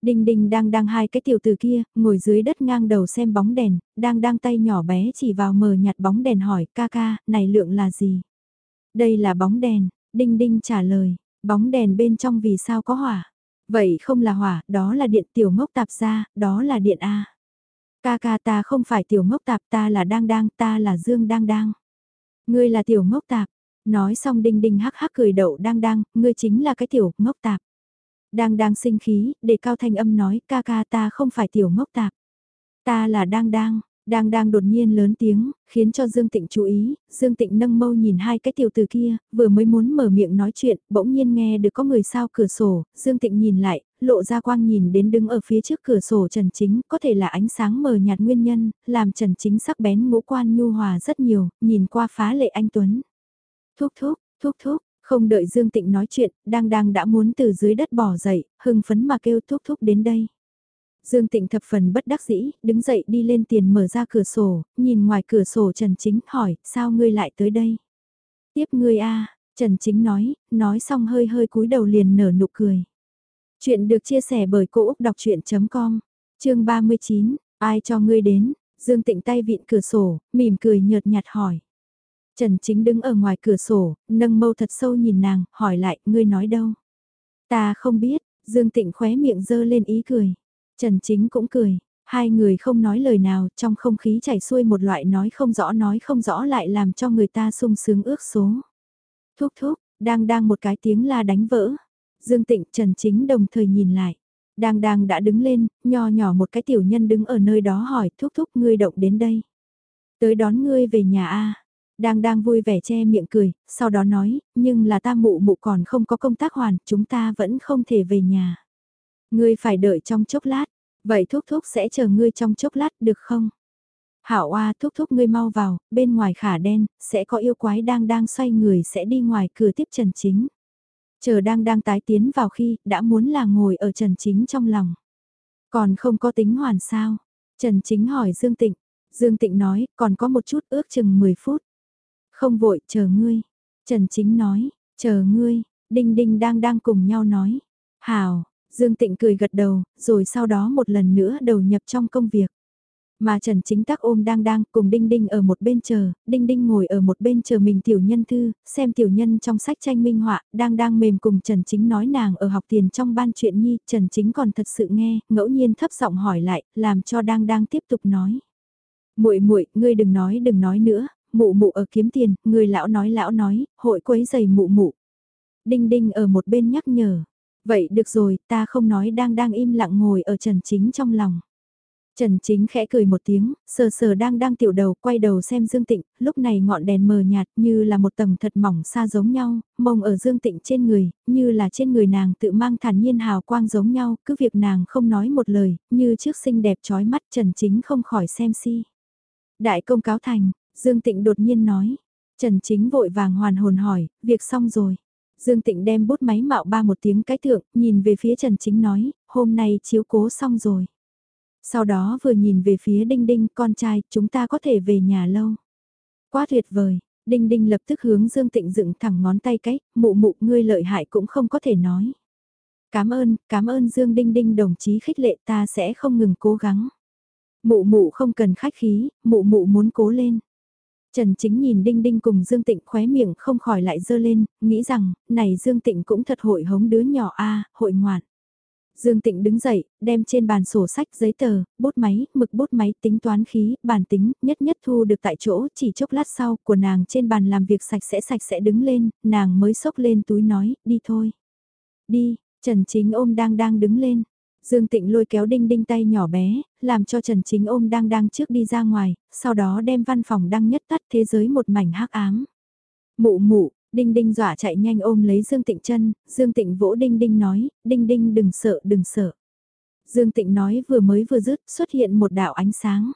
S1: Đinh đinh đang đang hai cái tiểu từ kia, ngồi dưới đất ngang đầu xem bóng đèn, đang đang tay nhỏ bé chỉ vào mờ nhặt bóng đèn hỏi ca ca, này lượng là gì? Đây là bóng đèn, đinh đinh trả lời, Bóng đèn bên trong vì sao có hỏa? Vậy không là hỏa, đó là điện tiểu ngốc tạp ra, đó là điện A. Ca ca ta không phải tiểu ngốc tạp ta là đang đang, ta là dương đang đang. Ngươi là tiểu ngốc tạp, nói xong đinh đinh hắc hắc cười đậu đang đang, ngươi chính là cái tiểu ngốc tạp. Đang đang sinh khí, để cao thanh âm nói ca ca ta không phải tiểu ngốc tạp. Ta là đang đang, đang đang đột nhiên lớn tiếng, khiến cho Dương Tịnh chú ý, Dương Tịnh nâng mâu nhìn hai cái tiểu từ kia, vừa mới muốn mở miệng nói chuyện, bỗng nhiên nghe được có người sao cửa sổ, Dương Tịnh nhìn lại, lộ ra quang nhìn đến đứng ở phía trước cửa sổ Trần Chính, có thể là ánh sáng mờ nhạt nguyên nhân, làm Trần Chính sắc bén ngũ quan nhu hòa rất nhiều, nhìn qua phá lệ anh Tuấn. Thúc thúc, thúc thúc, không đợi Dương Tịnh nói chuyện, đang đang đã muốn từ dưới đất bỏ dậy, hưng phấn mà kêu thúc thúc đến đây. Dương Tịnh thập phần bất đắc dĩ, đứng dậy đi lên tiền mở ra cửa sổ, nhìn ngoài cửa sổ Trần Chính hỏi, sao ngươi lại tới đây? Tiếp ngươi a Trần Chính nói, nói xong hơi hơi cúi đầu liền nở nụ cười. Chuyện được chia sẻ bởi Cô Úc Đọc Chuyện.com, chương 39, ai cho ngươi đến? Dương Tịnh tay vịn cửa sổ, mỉm cười nhợt nhạt hỏi. Trần Chính đứng ở ngoài cửa sổ, nâng mâu thật sâu nhìn nàng, hỏi lại, ngươi nói đâu? Ta không biết, Dương Tịnh khóe miệng dơ lên ý cười. Trần Chính cũng cười, hai người không nói lời nào trong không khí chảy xuôi một loại nói không rõ nói không rõ lại làm cho người ta sung sướng ước số. Thúc thúc, đang đang một cái tiếng la đánh vỡ. Dương Tịnh Trần Chính đồng thời nhìn lại. Đang đang đã đứng lên, nho nhỏ một cái tiểu nhân đứng ở nơi đó hỏi thúc thúc ngươi động đến đây. Tới đón ngươi về nhà a Đang đang vui vẻ che miệng cười, sau đó nói, nhưng là ta mụ mụ còn không có công tác hoàn, chúng ta vẫn không thể về nhà. Ngươi phải đợi trong chốc lát, vậy thúc thúc sẽ chờ ngươi trong chốc lát được không? Hảo oa thúc thúc ngươi mau vào, bên ngoài khả đen, sẽ có yêu quái đang đang xoay người sẽ đi ngoài cửa tiếp Trần Chính. Chờ đang đang tái tiến vào khi, đã muốn là ngồi ở Trần Chính trong lòng. Còn không có tính hoàn sao? Trần Chính hỏi Dương Tịnh. Dương Tịnh nói, còn có một chút ước chừng 10 phút. Không vội, chờ ngươi. Trần Chính nói, chờ ngươi, Đinh Đinh đang đang cùng nhau nói. Hảo, Dương Tịnh cười gật đầu, rồi sau đó một lần nữa đầu nhập trong công việc. Mà Trần Chính Tắc ôm đang đang cùng Đinh Đinh ở một bên chờ, Đinh Đinh ngồi ở một bên chờ mình tiểu nhân thư, xem tiểu nhân trong sách tranh minh họa, đang đang mềm cùng Trần Chính nói nàng ở học tiền trong ban chuyện nhi, Trần Chính còn thật sự nghe, ngẫu nhiên thấp giọng hỏi lại, làm cho đang đang tiếp tục nói. muội muội ngươi đừng nói đừng nói nữa, mụ mụ ở kiếm tiền, người lão nói lão nói, hội quấy giày mụ mụ. Đinh Đinh ở một bên nhắc nhở, vậy được rồi, ta không nói đang đang im lặng ngồi ở Trần Chính trong lòng. Trần Chính khẽ cười một tiếng, sờ sờ đang đang tiểu đầu quay đầu xem Dương Tịnh, lúc này ngọn đèn mờ nhạt như là một tầng thật mỏng xa giống nhau, mông ở Dương Tịnh trên người, như là trên người nàng tự mang thản nhiên hào quang giống nhau, cứ việc nàng không nói một lời, như trước xinh đẹp trói mắt Trần Chính không khỏi xem si. Đại công cáo thành, Dương Tịnh đột nhiên nói, Trần Chính vội vàng hoàn hồn hỏi, việc xong rồi. Dương Tịnh đem bút máy mạo ba một tiếng cái thượng, nhìn về phía Trần Chính nói, hôm nay chiếu cố xong rồi. Sau đó vừa nhìn về phía Đinh Đinh, con trai, chúng ta có thể về nhà lâu. Quá tuyệt vời, Đinh Đinh lập tức hướng Dương Tịnh dựng thẳng ngón tay cái, mụ mụ ngươi lợi hại cũng không có thể nói. Cảm ơn, cảm ơn Dương Đinh Đinh đồng chí khích lệ ta sẽ không ngừng cố gắng. Mụ mụ không cần khách khí, mụ mụ muốn cố lên. Trần Chính nhìn Đinh Đinh cùng Dương Tịnh khóe miệng không khỏi lại dơ lên, nghĩ rằng, này Dương Tịnh cũng thật hội hống đứa nhỏ a hội ngoạn. Dương Tịnh đứng dậy, đem trên bàn sổ sách giấy tờ, bút máy, mực bút máy tính toán khí, bàn tính, nhất nhất thu được tại chỗ, chỉ chốc lát sau, của nàng trên bàn làm việc sạch sẽ sạch sẽ đứng lên, nàng mới xốc lên túi nói, đi thôi. Đi, Trần Chính ôm đang đang đứng lên. Dương Tịnh lôi kéo đinh đinh tay nhỏ bé, làm cho Trần Chính ôm đang đang trước đi ra ngoài, sau đó đem văn phòng đăng nhất tắt thế giới một mảnh hắc ám. Mụ mụ, Đinh Đinh dọa chạy nhanh ôm lấy Dương Tịnh chân, Dương Tịnh vỗ Đinh Đinh nói, Đinh Đinh đừng sợ đừng sợ. Dương Tịnh nói vừa mới vừa dứt xuất hiện một đạo ánh sáng.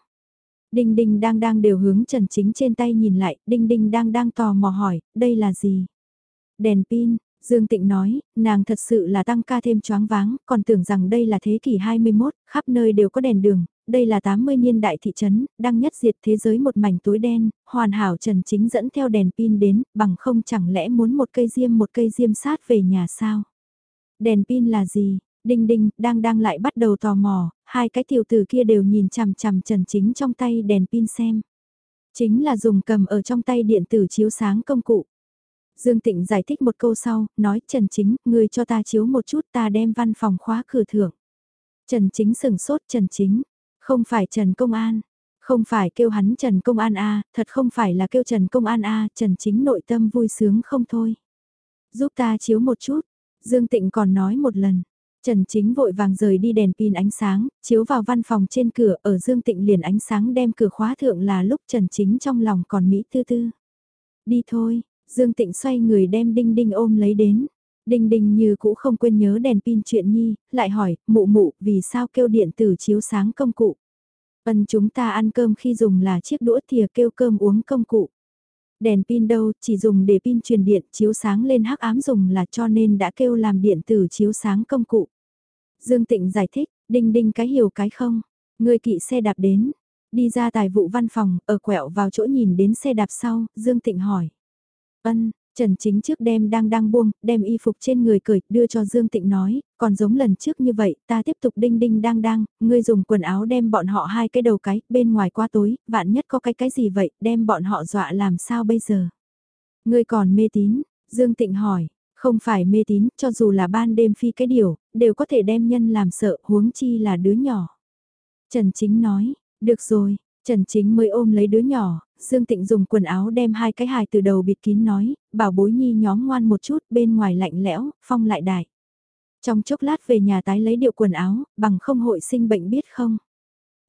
S1: Đinh Đinh đang đang đều hướng Trần Chính trên tay nhìn lại, Đinh Đinh đang đang tò mò hỏi, đây là gì? Đèn pin, Dương Tịnh nói, nàng thật sự là tăng ca thêm choáng váng, còn tưởng rằng đây là thế kỷ 21, khắp nơi đều có đèn đường, đây là 80 niên đại thị trấn, đang nhất diệt thế giới một mảnh tối đen, hoàn hảo Trần Chính dẫn theo đèn pin đến, bằng không chẳng lẽ muốn một cây diêm một cây diêm sát về nhà sao? Đèn pin là gì? Đinh đinh, đang đang lại bắt đầu tò mò, hai cái tiểu tử kia đều nhìn chằm chằm Trần Chính trong tay đèn pin xem. Chính là dùng cầm ở trong tay điện tử chiếu sáng công cụ. Dương Tịnh giải thích một câu sau, nói Trần Chính, người cho ta chiếu một chút ta đem văn phòng khóa cửa thưởng. Trần Chính sừng sốt Trần Chính, không phải Trần Công An, không phải kêu hắn Trần Công An A, thật không phải là kêu Trần Công An A, Trần Chính nội tâm vui sướng không thôi. Giúp ta chiếu một chút, Dương Tịnh còn nói một lần. Trần Chính vội vàng rời đi đèn pin ánh sáng, chiếu vào văn phòng trên cửa ở Dương Tịnh liền ánh sáng đem cửa khóa thượng là lúc Trần Chính trong lòng còn Mỹ tư tư. Đi thôi, Dương Tịnh xoay người đem Đinh Đinh ôm lấy đến. Đinh Đinh như cũ không quên nhớ đèn pin chuyện nhi, lại hỏi, mụ mụ, vì sao kêu điện tử chiếu sáng công cụ? Ân chúng ta ăn cơm khi dùng là chiếc đũa thìa kêu cơm uống công cụ. Đèn pin đâu, chỉ dùng để pin truyền điện chiếu sáng lên hắc ám dùng là cho nên đã kêu làm điện tử chiếu sáng công cụ. Dương Tịnh giải thích, đinh đinh cái hiểu cái không. Người kỵ xe đạp đến, đi ra tài vụ văn phòng, ở quẹo vào chỗ nhìn đến xe đạp sau, Dương Tịnh hỏi. Ân, Trần Chính trước đem đang đang buông, đem y phục trên người cởi, đưa cho Dương Tịnh nói, còn giống lần trước như vậy, ta tiếp tục đinh đinh đang đang, ngươi dùng quần áo đem bọn họ hai cái đầu cái, bên ngoài qua tối, vạn nhất có cái cái gì vậy, đem bọn họ dọa làm sao bây giờ? Ngươi còn mê tín, Dương Tịnh hỏi, không phải mê tín, cho dù là ban đêm phi cái điều, đều có thể đem nhân làm sợ, huống chi là đứa nhỏ. Trần Chính nói, được rồi, Trần Chính mới ôm lấy đứa nhỏ, Dương Tịnh dùng quần áo đem hai cái hài từ đầu bịt kín nói, bảo bối nhi nhóm ngoan một chút, bên ngoài lạnh lẽo, phong lại đại. Trong chốc lát về nhà tái lấy điệu quần áo, bằng không hội sinh bệnh biết không?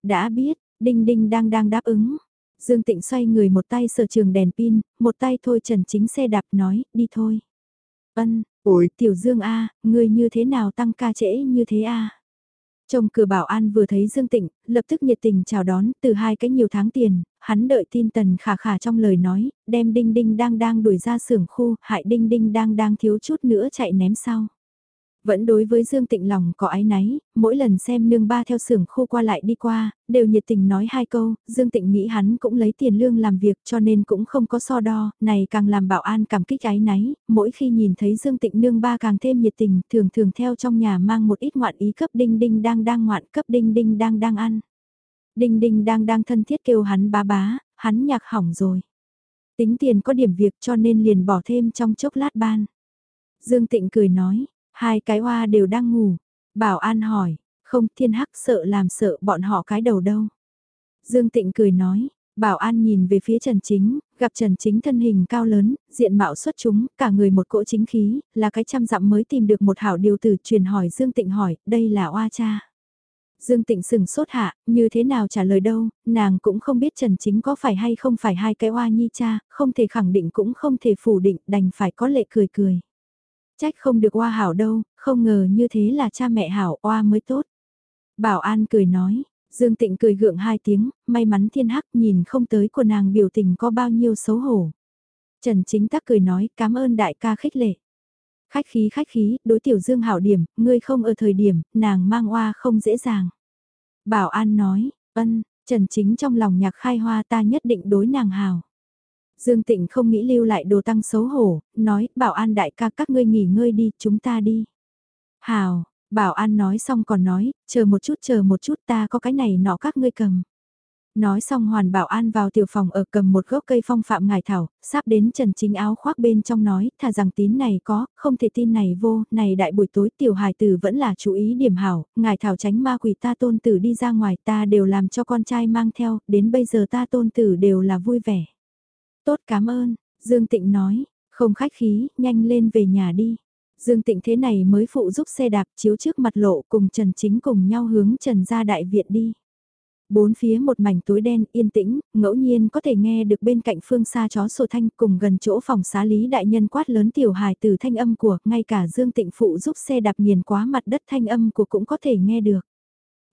S1: Đã biết, Đinh Đinh đang đang đáp ứng. Dương Tịnh xoay người một tay sờ trường đèn pin, một tay thôi Trần Chính xe đạp nói, đi thôi. Ân, ôi, Tiểu Dương A, người như thế nào tăng ca trễ như thế A? Trong cửa bảo an vừa thấy Dương Tịnh, lập tức nhiệt tình chào đón, từ hai cái nhiều tháng tiền, hắn đợi tin tần khả khả trong lời nói, đem đinh đinh đang đang đuổi ra xưởng khu, hại đinh đinh đang đang thiếu chút nữa chạy ném sau. Vẫn đối với Dương Tịnh lòng có ái náy, mỗi lần xem nương ba theo xưởng khô qua lại đi qua, đều nhiệt tình nói hai câu, Dương Tịnh nghĩ hắn cũng lấy tiền lương làm việc cho nên cũng không có so đo, này càng làm bảo an cảm kích ái náy, mỗi khi nhìn thấy Dương Tịnh nương ba càng thêm nhiệt tình, thường thường theo trong nhà mang một ít ngoạn ý cấp đinh đinh đang đang ngoạn cấp đinh đinh đang đang ăn. Đinh đinh đang đang thân thiết kêu hắn bá bá, hắn nhạc hỏng rồi. Tính tiền có điểm việc cho nên liền bỏ thêm trong chốc lát ban. Dương Tịnh cười nói, hai cái hoa đều đang ngủ. Bảo An hỏi, không thiên hắc sợ làm sợ bọn họ cái đầu đâu. Dương Tịnh cười nói, Bảo An nhìn về phía Trần Chính, gặp Trần Chính thân hình cao lớn, diện mạo xuất chúng, cả người một cỗ chính khí, là cái trăm dặm mới tìm được một hảo điều tử truyền hỏi Dương Tịnh hỏi, đây là oa cha. Dương Tịnh sừng sốt hạ, như thế nào trả lời đâu, nàng cũng không biết Trần Chính có phải hay không phải hai cái oa nhi cha, không thể khẳng định cũng không thể phủ định, đành phải có lệ cười cười. Trách không được oa hảo đâu, không ngờ như thế là cha mẹ hảo oa mới tốt. Bảo An cười nói, Dương Tịnh cười gượng hai tiếng, may mắn thiên hắc nhìn không tới của nàng biểu tình có bao nhiêu xấu hổ. Trần Chính Tắc cười nói cảm ơn đại ca khích lệ. Khách khí khách khí, đối tiểu Dương hảo điểm, ngươi không ở thời điểm, nàng mang oa không dễ dàng. Bảo An nói, ân, Trần Chính trong lòng nhạc khai hoa ta nhất định đối nàng hào. Dương Tịnh không nghĩ lưu lại đồ tăng xấu hổ, nói, Bảo An đại ca các ngươi nghỉ ngơi đi, chúng ta đi. Hào, Bảo An nói xong còn nói, chờ một chút chờ một chút ta có cái này nọ các ngươi cầm. Nói xong hoàn bảo an vào tiểu phòng ở cầm một gốc cây phong phạm ngải thảo, sắp đến trần chính áo khoác bên trong nói, thà rằng tín này có, không thể tin này vô, này đại buổi tối tiểu hài tử vẫn là chú ý điểm hảo, ngải thảo tránh ma quỷ ta tôn tử đi ra ngoài ta đều làm cho con trai mang theo, đến bây giờ ta tôn tử đều là vui vẻ. Tốt cảm ơn, Dương Tịnh nói, không khách khí, nhanh lên về nhà đi. Dương Tịnh thế này mới phụ giúp xe đạp chiếu trước mặt lộ cùng Trần Chính cùng nhau hướng Trần ra đại viện đi. Bốn phía một mảnh túi đen yên tĩnh, ngẫu nhiên có thể nghe được bên cạnh phương xa chó sổ thanh cùng gần chỗ phòng xá lý đại nhân quát lớn tiểu hài từ thanh âm của, ngay cả Dương Tịnh phụ giúp xe đạp nghiền quá mặt đất thanh âm của cũng có thể nghe được.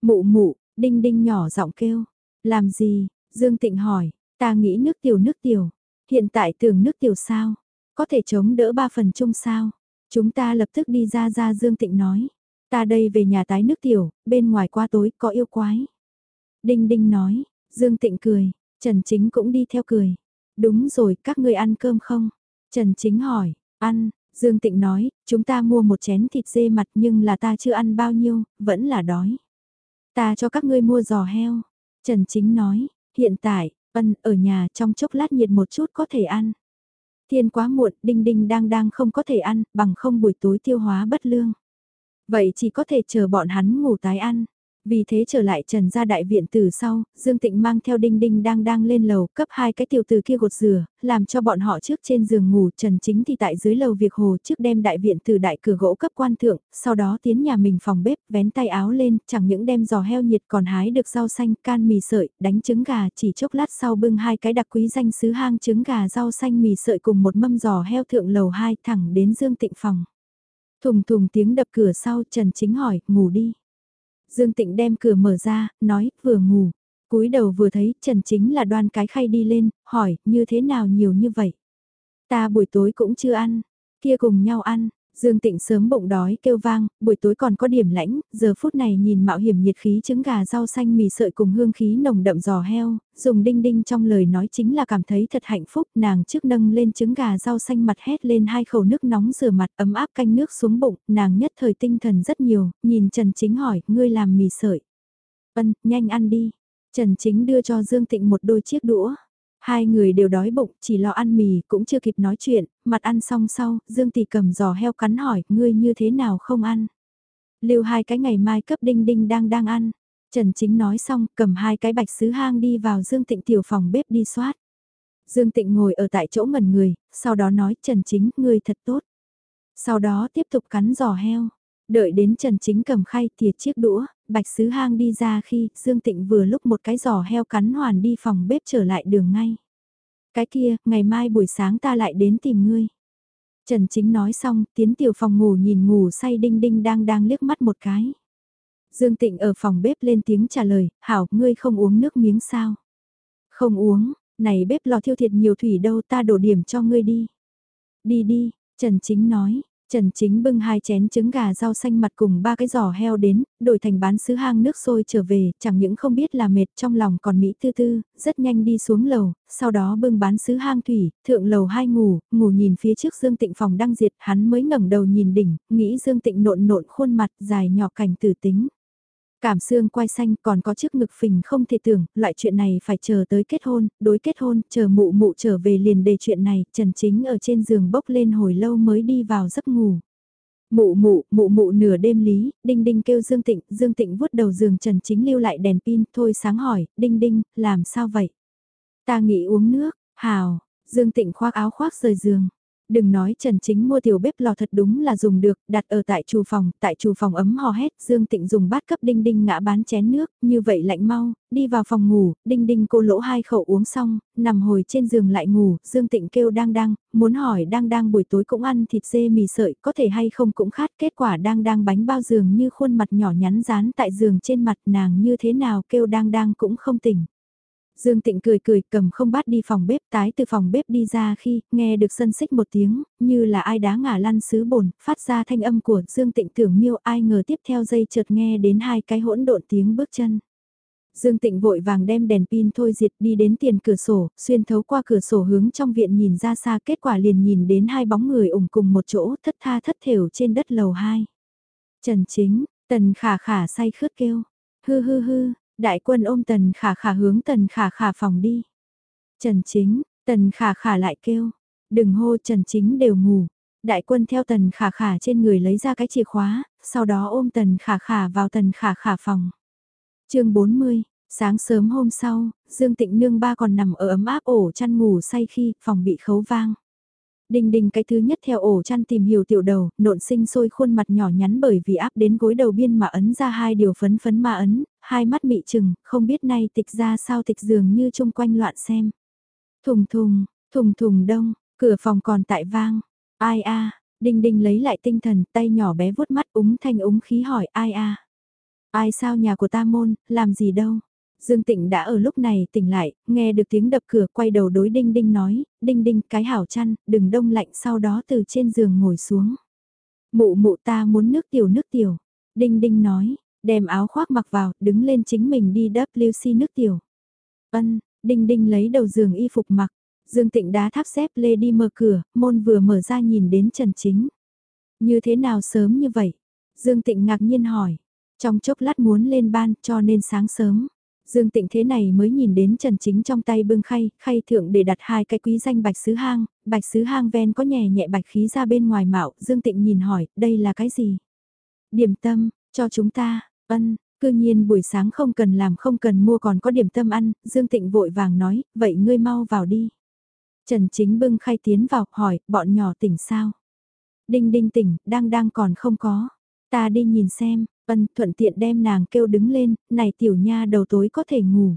S1: Mụ mụ, đinh đinh nhỏ giọng kêu, làm gì, Dương Tịnh hỏi, ta nghĩ nước tiểu nước tiểu, hiện tại tường nước tiểu sao, có thể chống đỡ ba phần chung sao, chúng ta lập tức đi ra ra Dương Tịnh nói, ta đây về nhà tái nước tiểu, bên ngoài qua tối có yêu quái. Đinh Đinh nói, Dương Tịnh cười, Trần Chính cũng đi theo cười. Đúng rồi, các ngươi ăn cơm không? Trần Chính hỏi, ăn, Dương Tịnh nói, chúng ta mua một chén thịt dê mặt nhưng là ta chưa ăn bao nhiêu, vẫn là đói. Ta cho các ngươi mua giò heo. Trần Chính nói, hiện tại, ân, ở nhà trong chốc lát nhiệt một chút có thể ăn. Thiên quá muộn, Đinh Đinh đang đang không có thể ăn, bằng không buổi tối tiêu hóa bất lương. Vậy chỉ có thể chờ bọn hắn ngủ tái ăn. Vì thế trở lại trần gia đại viện từ sau, Dương Tịnh mang theo đinh đinh đang đang lên lầu cấp hai cái tiểu từ kia gột rửa, làm cho bọn họ trước trên giường ngủ trần chính thì tại dưới lầu việc hồ trước đem đại viện từ đại cửa gỗ cấp quan thượng, sau đó tiến nhà mình phòng bếp, vén tay áo lên, chẳng những đem giò heo nhiệt còn hái được rau xanh, can mì sợi, đánh trứng gà chỉ chốc lát sau bưng hai cái đặc quý danh sứ hang trứng gà rau xanh mì sợi cùng một mâm giò heo thượng lầu hai thẳng đến Dương Tịnh phòng. Thùng thùng tiếng đập cửa sau Trần Chính hỏi, ngủ đi. Dương Tịnh đem cửa mở ra, nói, vừa ngủ. cúi đầu vừa thấy, Trần Chính là đoan cái khay đi lên, hỏi, như thế nào nhiều như vậy? Ta buổi tối cũng chưa ăn, kia cùng nhau ăn, Dương Tịnh sớm bụng đói kêu vang, buổi tối còn có điểm lãnh, giờ phút này nhìn mạo hiểm nhiệt khí trứng gà rau xanh mì sợi cùng hương khí nồng đậm giò heo, dùng đinh đinh trong lời nói chính là cảm thấy thật hạnh phúc, nàng trước nâng lên trứng gà rau xanh mặt hét lên hai khẩu nước nóng rửa mặt ấm áp canh nước xuống bụng, nàng nhất thời tinh thần rất nhiều, nhìn Trần Chính hỏi, ngươi làm mì sợi. Ân, nhanh ăn đi. Trần Chính đưa cho Dương Tịnh một đôi chiếc đũa. Hai người đều đói bụng, chỉ lo ăn mì, cũng chưa kịp nói chuyện, mặt ăn xong sau, Dương Tỷ cầm giò heo cắn hỏi, ngươi như thế nào không ăn? Lưu hai cái ngày mai cấp đinh đinh đang đang ăn. Trần Chính nói xong, cầm hai cái bạch sứ hang đi vào Dương Tịnh tiểu phòng bếp đi soát. Dương Tịnh ngồi ở tại chỗ ngẩn người, sau đó nói Trần Chính, ngươi thật tốt. Sau đó tiếp tục cắn giò heo. Đợi đến Trần Chính cầm khay thìa chiếc đũa, Bạch Sứ Hang đi ra khi Dương Tịnh vừa lúc một cái giò heo cắn hoàn đi phòng bếp trở lại đường ngay. Cái kia, ngày mai buổi sáng ta lại đến tìm ngươi. Trần Chính nói xong, tiến tiểu phòng ngủ nhìn ngủ say đinh đinh đang đang liếc mắt một cái. Dương Tịnh ở phòng bếp lên tiếng trả lời, hảo, ngươi không uống nước miếng sao? Không uống, này bếp lò thiêu thiệt nhiều thủy đâu ta đổ điểm cho ngươi đi. Đi đi, Trần Chính nói, Trần Chính bưng hai chén trứng gà rau xanh mặt cùng ba cái giò heo đến, đổi thành bán sứ hang nước sôi trở về, chẳng những không biết là mệt trong lòng còn Mỹ tư tư, rất nhanh đi xuống lầu, sau đó bưng bán sứ hang thủy, thượng lầu hai ngủ, ngủ nhìn phía trước Dương Tịnh phòng đang diệt, hắn mới ngẩng đầu nhìn đỉnh, nghĩ Dương Tịnh nộn nộn khuôn mặt dài nhỏ cảnh tử tính. Cảm xương quai xanh còn có chiếc ngực phình không thể tưởng, loại chuyện này phải chờ tới kết hôn, đối kết hôn, chờ mụ mụ trở về liền đề chuyện này, Trần Chính ở trên giường bốc lên hồi lâu mới đi vào giấc ngủ. Mụ mụ, mụ mụ nửa đêm lý, đinh đinh kêu Dương Tịnh, Dương Tịnh vuốt đầu giường Trần Chính lưu lại đèn pin, thôi sáng hỏi, đinh đinh, làm sao vậy? Ta nghĩ uống nước, hào, Dương Tịnh khoác áo khoác rời giường. Đừng nói Trần Chính mua tiểu bếp lò thật đúng là dùng được, đặt ở tại chủ phòng, tại chủ phòng ấm hò hét, Dương Tịnh dùng bát cấp đinh đinh ngã bán chén nước, như vậy lạnh mau, đi vào phòng ngủ, đinh đinh cô lỗ hai khẩu uống xong, nằm hồi trên giường lại ngủ, Dương Tịnh kêu đang đang, muốn hỏi đang đang buổi tối cũng ăn thịt dê mì sợi, có thể hay không cũng khát, kết quả đang đang bánh bao giường như khuôn mặt nhỏ nhắn dán tại giường trên mặt nàng như thế nào kêu đang đang cũng không tỉnh. Dương Tịnh cười cười cầm không bát đi phòng bếp tái từ phòng bếp đi ra khi nghe được sân xích một tiếng, như là ai đá ngả lăn sứ bồn, phát ra thanh âm của Dương Tịnh tưởng miêu ai ngờ tiếp theo dây chợt nghe đến hai cái hỗn độn tiếng bước chân. Dương Tịnh vội vàng đem đèn pin thôi diệt đi đến tiền cửa sổ, xuyên thấu qua cửa sổ hướng trong viện nhìn ra xa kết quả liền nhìn đến hai bóng người ủng cùng một chỗ thất tha thất thểu trên đất lầu 2. Trần Chính, Tần Khả Khả say khướt kêu, hư hư hư, Đại quân ôm tần khả khả hướng tần khả khả phòng đi. Trần chính, tần khả khả lại kêu. Đừng hô trần chính đều ngủ. Đại quân theo tần khả khả trên người lấy ra cái chìa khóa, sau đó ôm tần khả khả vào tần khả khả phòng. chương 40, sáng sớm hôm sau, Dương Tịnh Nương ba còn nằm ở ấm áp ổ chăn ngủ say khi phòng bị khấu vang. đình đình cái thứ nhất theo ổ chăn tìm hiểu tiểu đầu, nộn sinh sôi khuôn mặt nhỏ nhắn bởi vì áp đến gối đầu biên mà ấn ra hai điều phấn phấn ma ấn, hai mắt mị chừng, không biết nay tịch ra sao tịch dường như chung quanh loạn xem. Thùng thùng, thùng thùng đông, cửa phòng còn tại vang. Ai a đinh đinh lấy lại tinh thần, tay nhỏ bé vuốt mắt úng thanh úng khí hỏi ai a Ai sao nhà của ta môn, làm gì đâu. Dương Tịnh đã ở lúc này tỉnh lại, nghe được tiếng đập cửa quay đầu đối Đinh Đinh nói, Đinh Đinh cái hảo chăn, đừng đông lạnh sau đó từ trên giường ngồi xuống. Mụ mụ ta muốn nước tiểu nước tiểu. Đinh Đinh nói, đem áo khoác mặc vào, đứng lên chính mình đi WC nước tiểu. Ân, Đinh Đinh lấy đầu giường y phục mặc, Dương Tịnh đá tháp xếp lê đi mở cửa, môn vừa mở ra nhìn đến Trần Chính. Như thế nào sớm như vậy? Dương Tịnh ngạc nhiên hỏi. Trong chốc lát muốn lên ban cho nên sáng sớm. Dương Tịnh thế này mới nhìn đến Trần Chính trong tay bưng khay, khay thượng để đặt hai cái quý danh bạch sứ hang, bạch sứ hang ven có nhẹ nhẹ bạch khí ra bên ngoài mạo, Dương Tịnh nhìn hỏi, đây là cái gì? Điểm tâm, cho chúng ta, ân, cư nhiên buổi sáng không cần làm không cần mua còn có điểm tâm ăn, Dương Tịnh vội vàng nói, vậy ngươi mau vào đi. Trần Chính bưng khay tiến vào, hỏi, bọn nhỏ tỉnh sao? Đinh đinh tỉnh, đang đang còn không có. Ta đi nhìn xem, Ân thuận tiện đem nàng kêu đứng lên, này tiểu nha đầu tối có thể ngủ.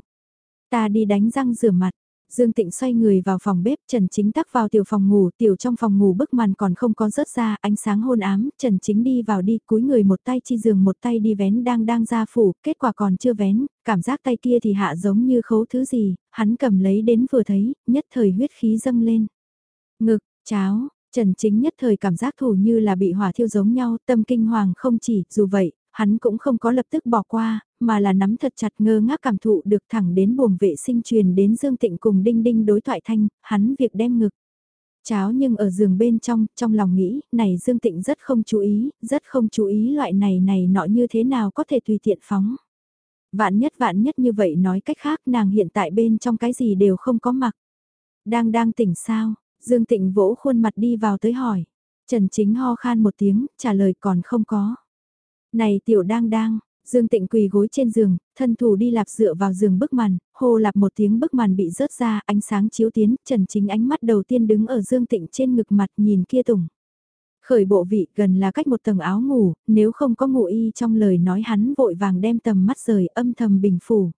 S1: Ta đi đánh răng rửa mặt. Dương Tịnh xoay người vào phòng bếp, Trần Chính tắc vào tiểu phòng ngủ, tiểu trong phòng ngủ bức màn còn không có rớt ra, ánh sáng hôn ám, Trần Chính đi vào đi, cúi người một tay chi giường một tay đi vén đang đang ra phủ, kết quả còn chưa vén, cảm giác tay kia thì hạ giống như khấu thứ gì, hắn cầm lấy đến vừa thấy, nhất thời huyết khí dâng lên. Ngực, cháo, Trần Chính nhất thời cảm giác thủ như là bị hỏa thiêu giống nhau, tâm kinh hoàng không chỉ, dù vậy, hắn cũng không có lập tức bỏ qua, mà là nắm thật chặt ngơ ngác cảm thụ được thẳng đến buồng vệ sinh truyền đến Dương Tịnh cùng Đinh Đinh đối thoại thanh, hắn việc đem ngực. Cháo nhưng ở giường bên trong, trong lòng nghĩ, này Dương Tịnh rất không chú ý, rất không chú ý loại này này nọ như thế nào có thể tùy tiện phóng. Vạn nhất vạn nhất như vậy nói cách khác nàng hiện tại bên trong cái gì đều không có mặc. Đang đang tỉnh sao, Dương Tịnh vỗ khuôn mặt đi vào tới hỏi. Trần Chính ho khan một tiếng, trả lời còn không có. Này tiểu đang đang, Dương Tịnh quỳ gối trên giường, thân thủ đi lạp dựa vào giường bức màn, hô lạp một tiếng bức màn bị rớt ra, ánh sáng chiếu tiến, Trần Chính ánh mắt đầu tiên đứng ở Dương Tịnh trên ngực mặt nhìn kia tùng. Khởi bộ vị gần là cách một tầng áo ngủ, nếu không có ngủ y trong lời nói hắn vội vàng đem tầm mắt rời âm thầm bình phủ.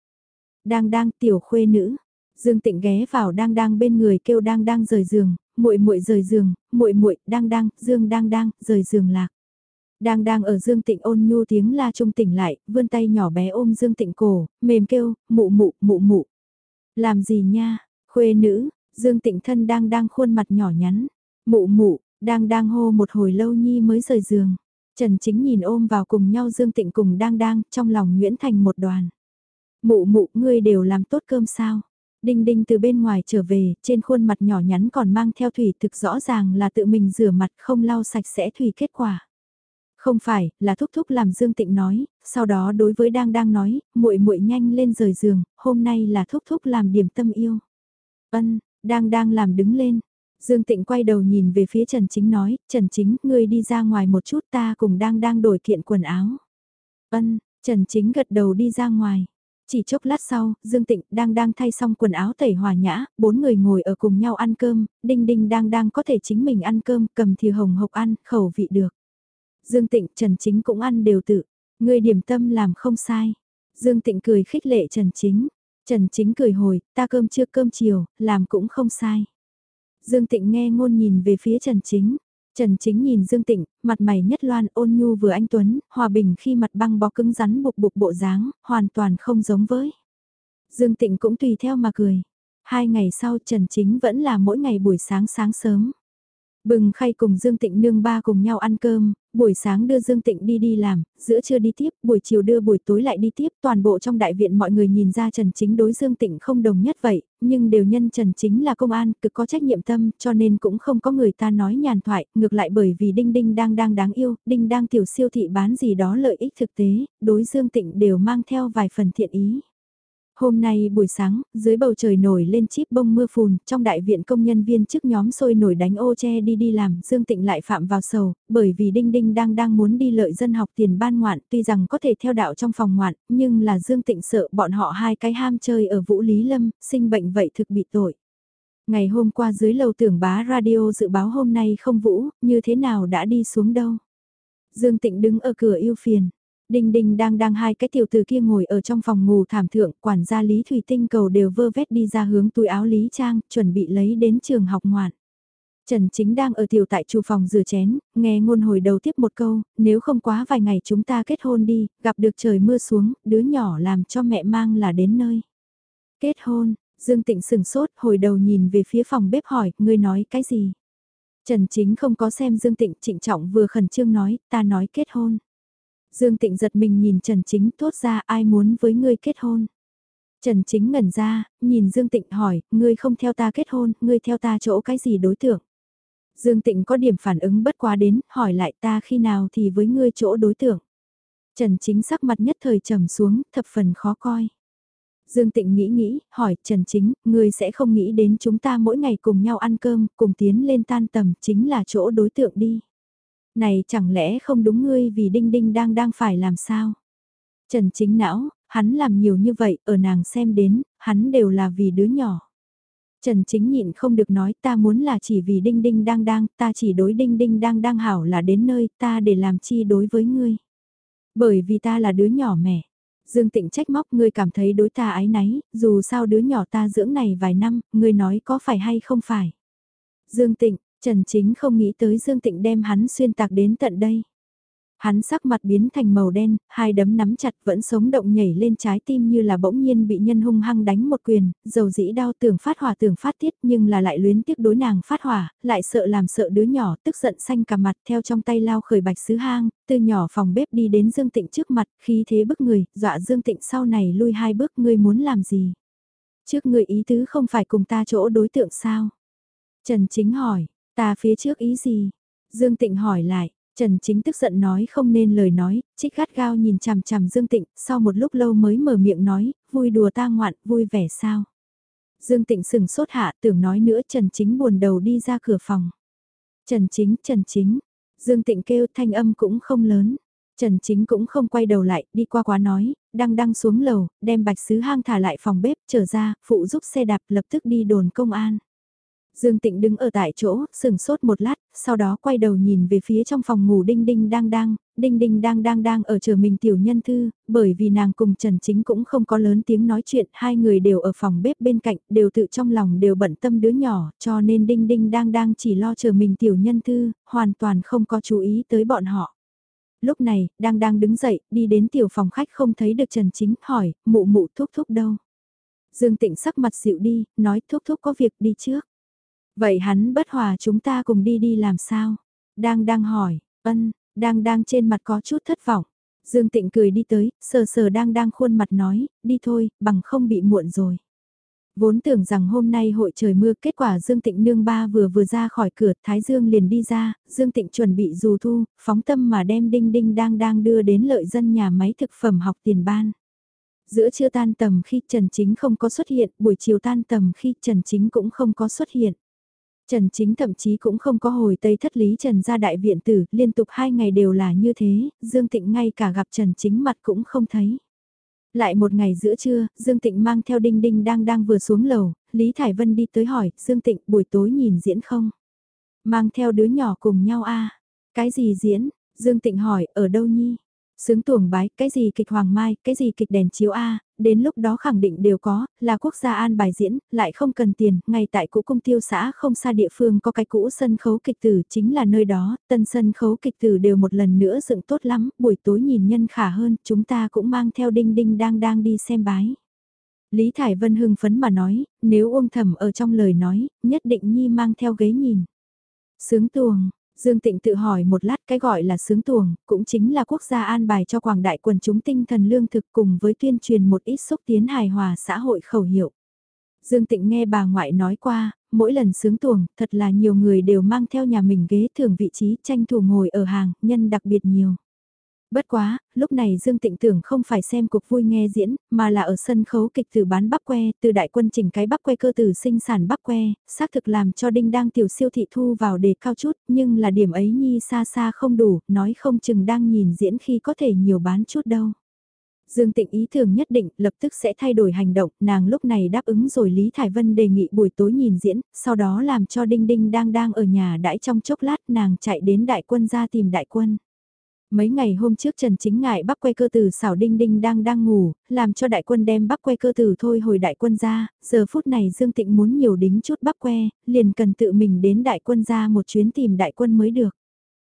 S1: Đang đang tiểu khuê nữ, Dương Tịnh ghé vào đang đang bên người kêu đang đang rời giường, muội muội rời giường, muội muội đang đang, Dương đang đang, rời giường lạc. Đang đang ở Dương Tịnh ôn nhu tiếng la trung tỉnh lại, vươn tay nhỏ bé ôm Dương Tịnh cổ, mềm kêu, mụ mụ, mụ mụ. Làm gì nha, khuê nữ, Dương Tịnh thân đang đang khuôn mặt nhỏ nhắn. Mụ mụ, đang đang hô một hồi lâu nhi mới rời giường. Trần Chính nhìn ôm vào cùng nhau Dương Tịnh cùng đang đang, trong lòng Nguyễn Thành một đoàn. Mụ mụ, ngươi đều làm tốt cơm sao? Đinh đinh từ bên ngoài trở về, trên khuôn mặt nhỏ nhắn còn mang theo thủy thực rõ ràng là tự mình rửa mặt không lau sạch sẽ thủy kết quả. Không phải, là thúc thúc làm Dương Tịnh nói, sau đó đối với đang đang nói, muội muội nhanh lên rời giường, hôm nay là thúc thúc làm điểm tâm yêu. Ân, đang đang làm đứng lên. Dương Tịnh quay đầu nhìn về phía Trần Chính nói, Trần Chính, ngươi đi ra ngoài một chút ta cùng đang đang đổi kiện quần áo. Ân, Trần Chính gật đầu đi ra ngoài. Chỉ chốc lát sau, Dương Tịnh đang đang thay xong quần áo tẩy hòa nhã, bốn người ngồi ở cùng nhau ăn cơm, Đinh Đinh đang đang có thể chính mình ăn cơm, cầm thìa hồng hộc ăn, khẩu vị được. Dương Tịnh, Trần Chính cũng ăn đều tự, người điểm tâm làm không sai. Dương Tịnh cười khích lệ Trần Chính, Trần Chính cười hồi, ta cơm chưa cơm chiều, làm cũng không sai. Dương Tịnh nghe ngôn nhìn về phía Trần Chính. Trần Chính nhìn Dương Tịnh, mặt mày nhất loan ôn nhu vừa anh Tuấn, hòa bình khi mặt băng bó cứng rắn bục bục bộ dáng, hoàn toàn không giống với. Dương Tịnh cũng tùy theo mà cười. Hai ngày sau Trần Chính vẫn là mỗi ngày buổi sáng sáng sớm. Bừng khay cùng Dương Tịnh nương ba cùng nhau ăn cơm, buổi sáng đưa Dương Tịnh đi đi làm, giữa trưa đi tiếp, buổi chiều đưa buổi tối lại đi tiếp, toàn bộ trong đại viện mọi người nhìn ra Trần Chính đối Dương Tịnh không đồng nhất vậy, nhưng đều nhân Trần Chính là công an, cực có trách nhiệm tâm, cho nên cũng không có người ta nói nhàn thoại, ngược lại bởi vì Đinh Đinh đang đang đáng yêu, Đinh đang tiểu siêu thị bán gì đó lợi ích thực tế, đối Dương Tịnh đều mang theo vài phần thiện ý. Hôm nay buổi sáng, dưới bầu trời nổi lên chip bông mưa phùn, trong đại viện công nhân viên trước nhóm sôi nổi đánh ô che đi đi làm, Dương Tịnh lại phạm vào sầu, bởi vì Đinh Đinh đang đang muốn đi lợi dân học tiền ban ngoạn, tuy rằng có thể theo đạo trong phòng ngoạn, nhưng là Dương Tịnh sợ bọn họ hai cái ham chơi ở Vũ Lý Lâm, sinh bệnh vậy thực bị tội. Ngày hôm qua dưới lầu tưởng bá radio dự báo hôm nay không vũ, như thế nào đã đi xuống đâu. Dương Tịnh đứng ở cửa yêu phiền, Đinh đinh đang đang hai cái tiểu từ kia ngồi ở trong phòng ngủ thảm thượng, quản gia Lý Thủy Tinh cầu đều vơ vét đi ra hướng túi áo Lý Trang, chuẩn bị lấy đến trường học ngoạn. Trần Chính đang ở tiểu tại chủ phòng rửa chén, nghe ngôn hồi đầu tiếp một câu, nếu không quá vài ngày chúng ta kết hôn đi, gặp được trời mưa xuống, đứa nhỏ làm cho mẹ mang là đến nơi. Kết hôn, Dương Tịnh sừng sốt, hồi đầu nhìn về phía phòng bếp hỏi, ngươi nói cái gì? Trần Chính không có xem Dương Tịnh trịnh trọng vừa khẩn trương nói, ta nói kết hôn. Dương Tịnh giật mình nhìn Trần Chính thốt ra ai muốn với ngươi kết hôn. Trần Chính ngẩn ra, nhìn Dương Tịnh hỏi, ngươi không theo ta kết hôn, ngươi theo ta chỗ cái gì đối tượng. Dương Tịnh có điểm phản ứng bất quá đến, hỏi lại ta khi nào thì với ngươi chỗ đối tượng. Trần Chính sắc mặt nhất thời trầm xuống, thập phần khó coi. Dương Tịnh nghĩ nghĩ, hỏi Trần Chính, ngươi sẽ không nghĩ đến chúng ta mỗi ngày cùng nhau ăn cơm, cùng tiến lên tan tầm, chính là chỗ đối tượng đi. Này chẳng lẽ không đúng ngươi vì đinh đinh đang đang phải làm sao? Trần chính não, hắn làm nhiều như vậy, ở nàng xem đến, hắn đều là vì đứa nhỏ. Trần chính nhịn không được nói ta muốn là chỉ vì đinh đinh đang đang, ta chỉ đối đinh đinh đang đang hảo là đến nơi ta để làm chi đối với ngươi. Bởi vì ta là đứa nhỏ mẹ. Dương Tịnh trách móc ngươi cảm thấy đối ta ái náy, dù sao đứa nhỏ ta dưỡng này vài năm, ngươi nói có phải hay không phải. Dương Tịnh, Trần Chính không nghĩ tới Dương Tịnh đem hắn xuyên tạc đến tận đây. Hắn sắc mặt biến thành màu đen, hai đấm nắm chặt vẫn sống động nhảy lên trái tim như là bỗng nhiên bị nhân hung hăng đánh một quyền, dầu dĩ đau tưởng phát hỏa tưởng phát tiết nhưng là lại luyến tiếc đối nàng phát hỏa, lại sợ làm sợ đứa nhỏ tức giận xanh cả mặt theo trong tay lao khởi bạch sứ hang, từ nhỏ phòng bếp đi đến Dương Tịnh trước mặt, khi thế bức người, dọa Dương Tịnh sau này lui hai bước ngươi muốn làm gì. Trước người ý tứ không phải cùng ta chỗ đối tượng sao. Trần Chính hỏi, Ta phía trước ý gì? Dương Tịnh hỏi lại, Trần Chính tức giận nói không nên lời nói, trích gắt gao nhìn chằm chằm Dương Tịnh, sau một lúc lâu mới mở miệng nói, vui đùa ta ngoạn, vui vẻ sao? Dương Tịnh sừng sốt hạ tưởng nói nữa Trần Chính buồn đầu đi ra cửa phòng. Trần Chính, Trần Chính, Dương Tịnh kêu thanh âm cũng không lớn. Trần Chính cũng không quay đầu lại, đi qua quá nói, đang đăng xuống lầu, đem bạch sứ hang thả lại phòng bếp, trở ra, phụ giúp xe đạp lập tức đi đồn công an. Dương Tịnh đứng ở tại chỗ, sừng sốt một lát, sau đó quay đầu nhìn về phía trong phòng ngủ Đinh Đinh đang đang, Đinh Đinh đang đang đang ở chờ mình tiểu nhân thư, bởi vì nàng cùng Trần Chính cũng không có lớn tiếng nói chuyện, hai người đều ở phòng bếp bên cạnh, đều tự trong lòng đều bận tâm đứa nhỏ, cho nên Đinh Đinh đang đang chỉ lo chờ mình tiểu nhân thư, hoàn toàn không có chú ý tới bọn họ. Lúc này, đang đang đứng dậy, đi đến tiểu phòng khách không thấy được Trần Chính, hỏi, mụ mụ thúc thúc đâu? Dương Tịnh sắc mặt dịu đi, nói thúc thúc có việc đi trước. Vậy hắn bất hòa chúng ta cùng đi đi làm sao? Đang đang hỏi, ân, đang đang trên mặt có chút thất vọng. Dương Tịnh cười đi tới, sờ sờ đang đang khuôn mặt nói, đi thôi, bằng không bị muộn rồi. Vốn tưởng rằng hôm nay hội trời mưa, kết quả Dương Tịnh nương ba vừa vừa ra khỏi cửa, Thái Dương liền đi ra, Dương Tịnh chuẩn bị dù thu, phóng tâm mà đem đinh đinh đang đang đưa đến lợi dân nhà máy thực phẩm học tiền ban. Giữa trưa tan tầm khi Trần Chính không có xuất hiện, buổi chiều tan tầm khi Trần Chính cũng không có xuất hiện. Trần Chính thậm chí cũng không có hồi Tây thất lý Trần ra đại viện tử, liên tục hai ngày đều là như thế, Dương Tịnh ngay cả gặp Trần Chính mặt cũng không thấy. Lại một ngày giữa trưa, Dương Tịnh mang theo Đinh Đinh đang đang vừa xuống lầu, Lý Thải Vân đi tới hỏi, Dương Tịnh buổi tối nhìn diễn không? Mang theo đứa nhỏ cùng nhau a à? Cái gì diễn? Dương Tịnh hỏi, ở đâu nhi? Sướng tuồng bái, cái gì kịch hoàng mai, cái gì kịch đèn chiếu A, đến lúc đó khẳng định đều có, là quốc gia an bài diễn, lại không cần tiền, ngay tại cũ cung tiêu xã không xa địa phương có cái cũ sân khấu kịch tử chính là nơi đó, tân sân khấu kịch tử đều một lần nữa dựng tốt lắm, buổi tối nhìn nhân khả hơn, chúng ta cũng mang theo đinh đinh đang đang đi xem bái. Lý Thải Vân hưng phấn mà nói, nếu ôm thầm ở trong lời nói, nhất định Nhi mang theo ghế nhìn. Sướng tuồng, Dương Tịnh tự hỏi một lát cái gọi là sướng tuồng, cũng chính là quốc gia an bài cho quảng đại quần chúng tinh thần lương thực cùng với tuyên truyền một ít xúc tiến hài hòa xã hội khẩu hiệu. Dương Tịnh nghe bà ngoại nói qua, mỗi lần sướng tuồng, thật là nhiều người đều mang theo nhà mình ghế thường vị trí tranh thủ ngồi ở hàng, nhân đặc biệt nhiều. Bất quá, lúc này Dương Tịnh tưởng không phải xem cuộc vui nghe diễn, mà là ở sân khấu kịch từ bán bắp que, từ đại quân chỉnh cái bắp que cơ từ sinh sản bắp que, xác thực làm cho đinh đang tiểu siêu thị thu vào đề cao chút, nhưng là điểm ấy nhi xa xa không đủ, nói không chừng đang nhìn diễn khi có thể nhiều bán chút đâu. Dương Tịnh ý tưởng nhất định lập tức sẽ thay đổi hành động, nàng lúc này đáp ứng rồi Lý Thải Vân đề nghị buổi tối nhìn diễn, sau đó làm cho Đinh Đinh đang đang ở nhà đãi trong chốc lát nàng chạy đến đại quân ra tìm đại quân. Mấy ngày hôm trước Trần Chính Ngại bắp que cơ tử xảo đinh đinh đang đang ngủ, làm cho đại quân đem bắp que cơ tử thôi hồi đại quân ra, giờ phút này Dương Tịnh muốn nhiều đính chút bắp que, liền cần tự mình đến đại quân ra một chuyến tìm đại quân mới được.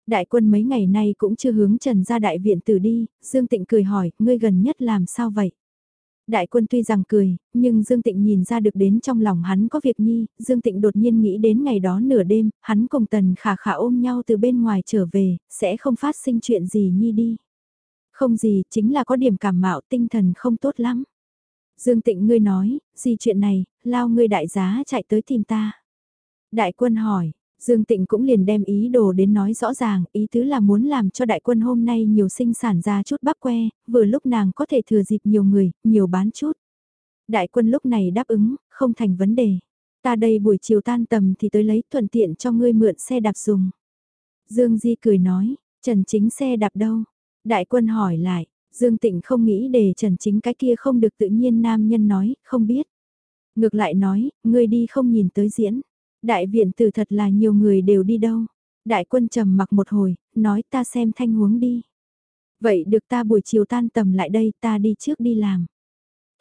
S1: Đại quân mấy ngày nay cũng chưa hướng Trần ra đại viện tử đi, Dương Tịnh cười hỏi, ngươi gần nhất làm sao vậy? Đại quân tuy rằng cười, nhưng Dương Tịnh nhìn ra được đến trong lòng hắn có việc nhi, Dương Tịnh đột nhiên nghĩ đến ngày đó nửa đêm, hắn cùng Tần Khả Khả ôm nhau từ bên ngoài trở về, sẽ không phát sinh chuyện gì nhi đi. Không gì, chính là có điểm cảm mạo tinh thần không tốt lắm. Dương Tịnh ngươi nói, gì chuyện này, lao ngươi đại giá chạy tới tìm ta. Đại quân hỏi, Dương Tịnh cũng liền đem ý đồ đến nói rõ ràng, ý tứ là muốn làm cho đại quân hôm nay nhiều sinh sản ra chút bắp que, vừa lúc nàng có thể thừa dịp nhiều người, nhiều bán chút. Đại quân lúc này đáp ứng, không thành vấn đề. Ta đây buổi chiều tan tầm thì tới lấy thuận tiện cho ngươi mượn xe đạp dùng. Dương Di cười nói, Trần Chính xe đạp đâu? Đại quân hỏi lại, Dương Tịnh không nghĩ để Trần Chính cái kia không được tự nhiên nam nhân nói, không biết. Ngược lại nói, ngươi đi không nhìn tới diễn. Đại viện tử thật là nhiều người đều đi đâu. Đại quân trầm mặc một hồi, nói ta xem thanh huống đi. Vậy được ta buổi chiều tan tầm lại đây ta đi trước đi làm.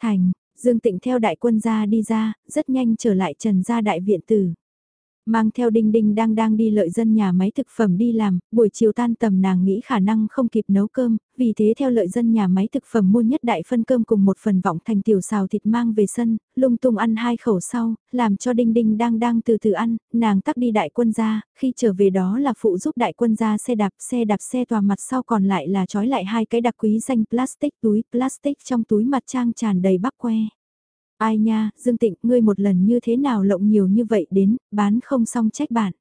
S1: Thành, Dương Tịnh theo đại quân ra đi ra, rất nhanh trở lại trần gia đại viện tử. Mang theo đinh đinh đang đang đi lợi dân nhà máy thực phẩm đi làm, buổi chiều tan tầm nàng nghĩ khả năng không kịp nấu cơm, vì thế theo lợi dân nhà máy thực phẩm mua nhất đại phân cơm cùng một phần vọng thành tiểu xào thịt mang về sân, lung tung ăn hai khẩu sau, làm cho đinh đinh đang đang từ từ ăn, nàng tắt đi đại quân ra, khi trở về đó là phụ giúp đại quân ra xe đạp, xe đạp xe tòa mặt sau còn lại là trói lại hai cái đặc quý danh plastic túi, plastic trong túi mặt trang tràn đầy bắc que. Ai nha, Dương Tịnh, ngươi một lần như thế nào lộng nhiều như vậy đến, bán không xong trách bạn.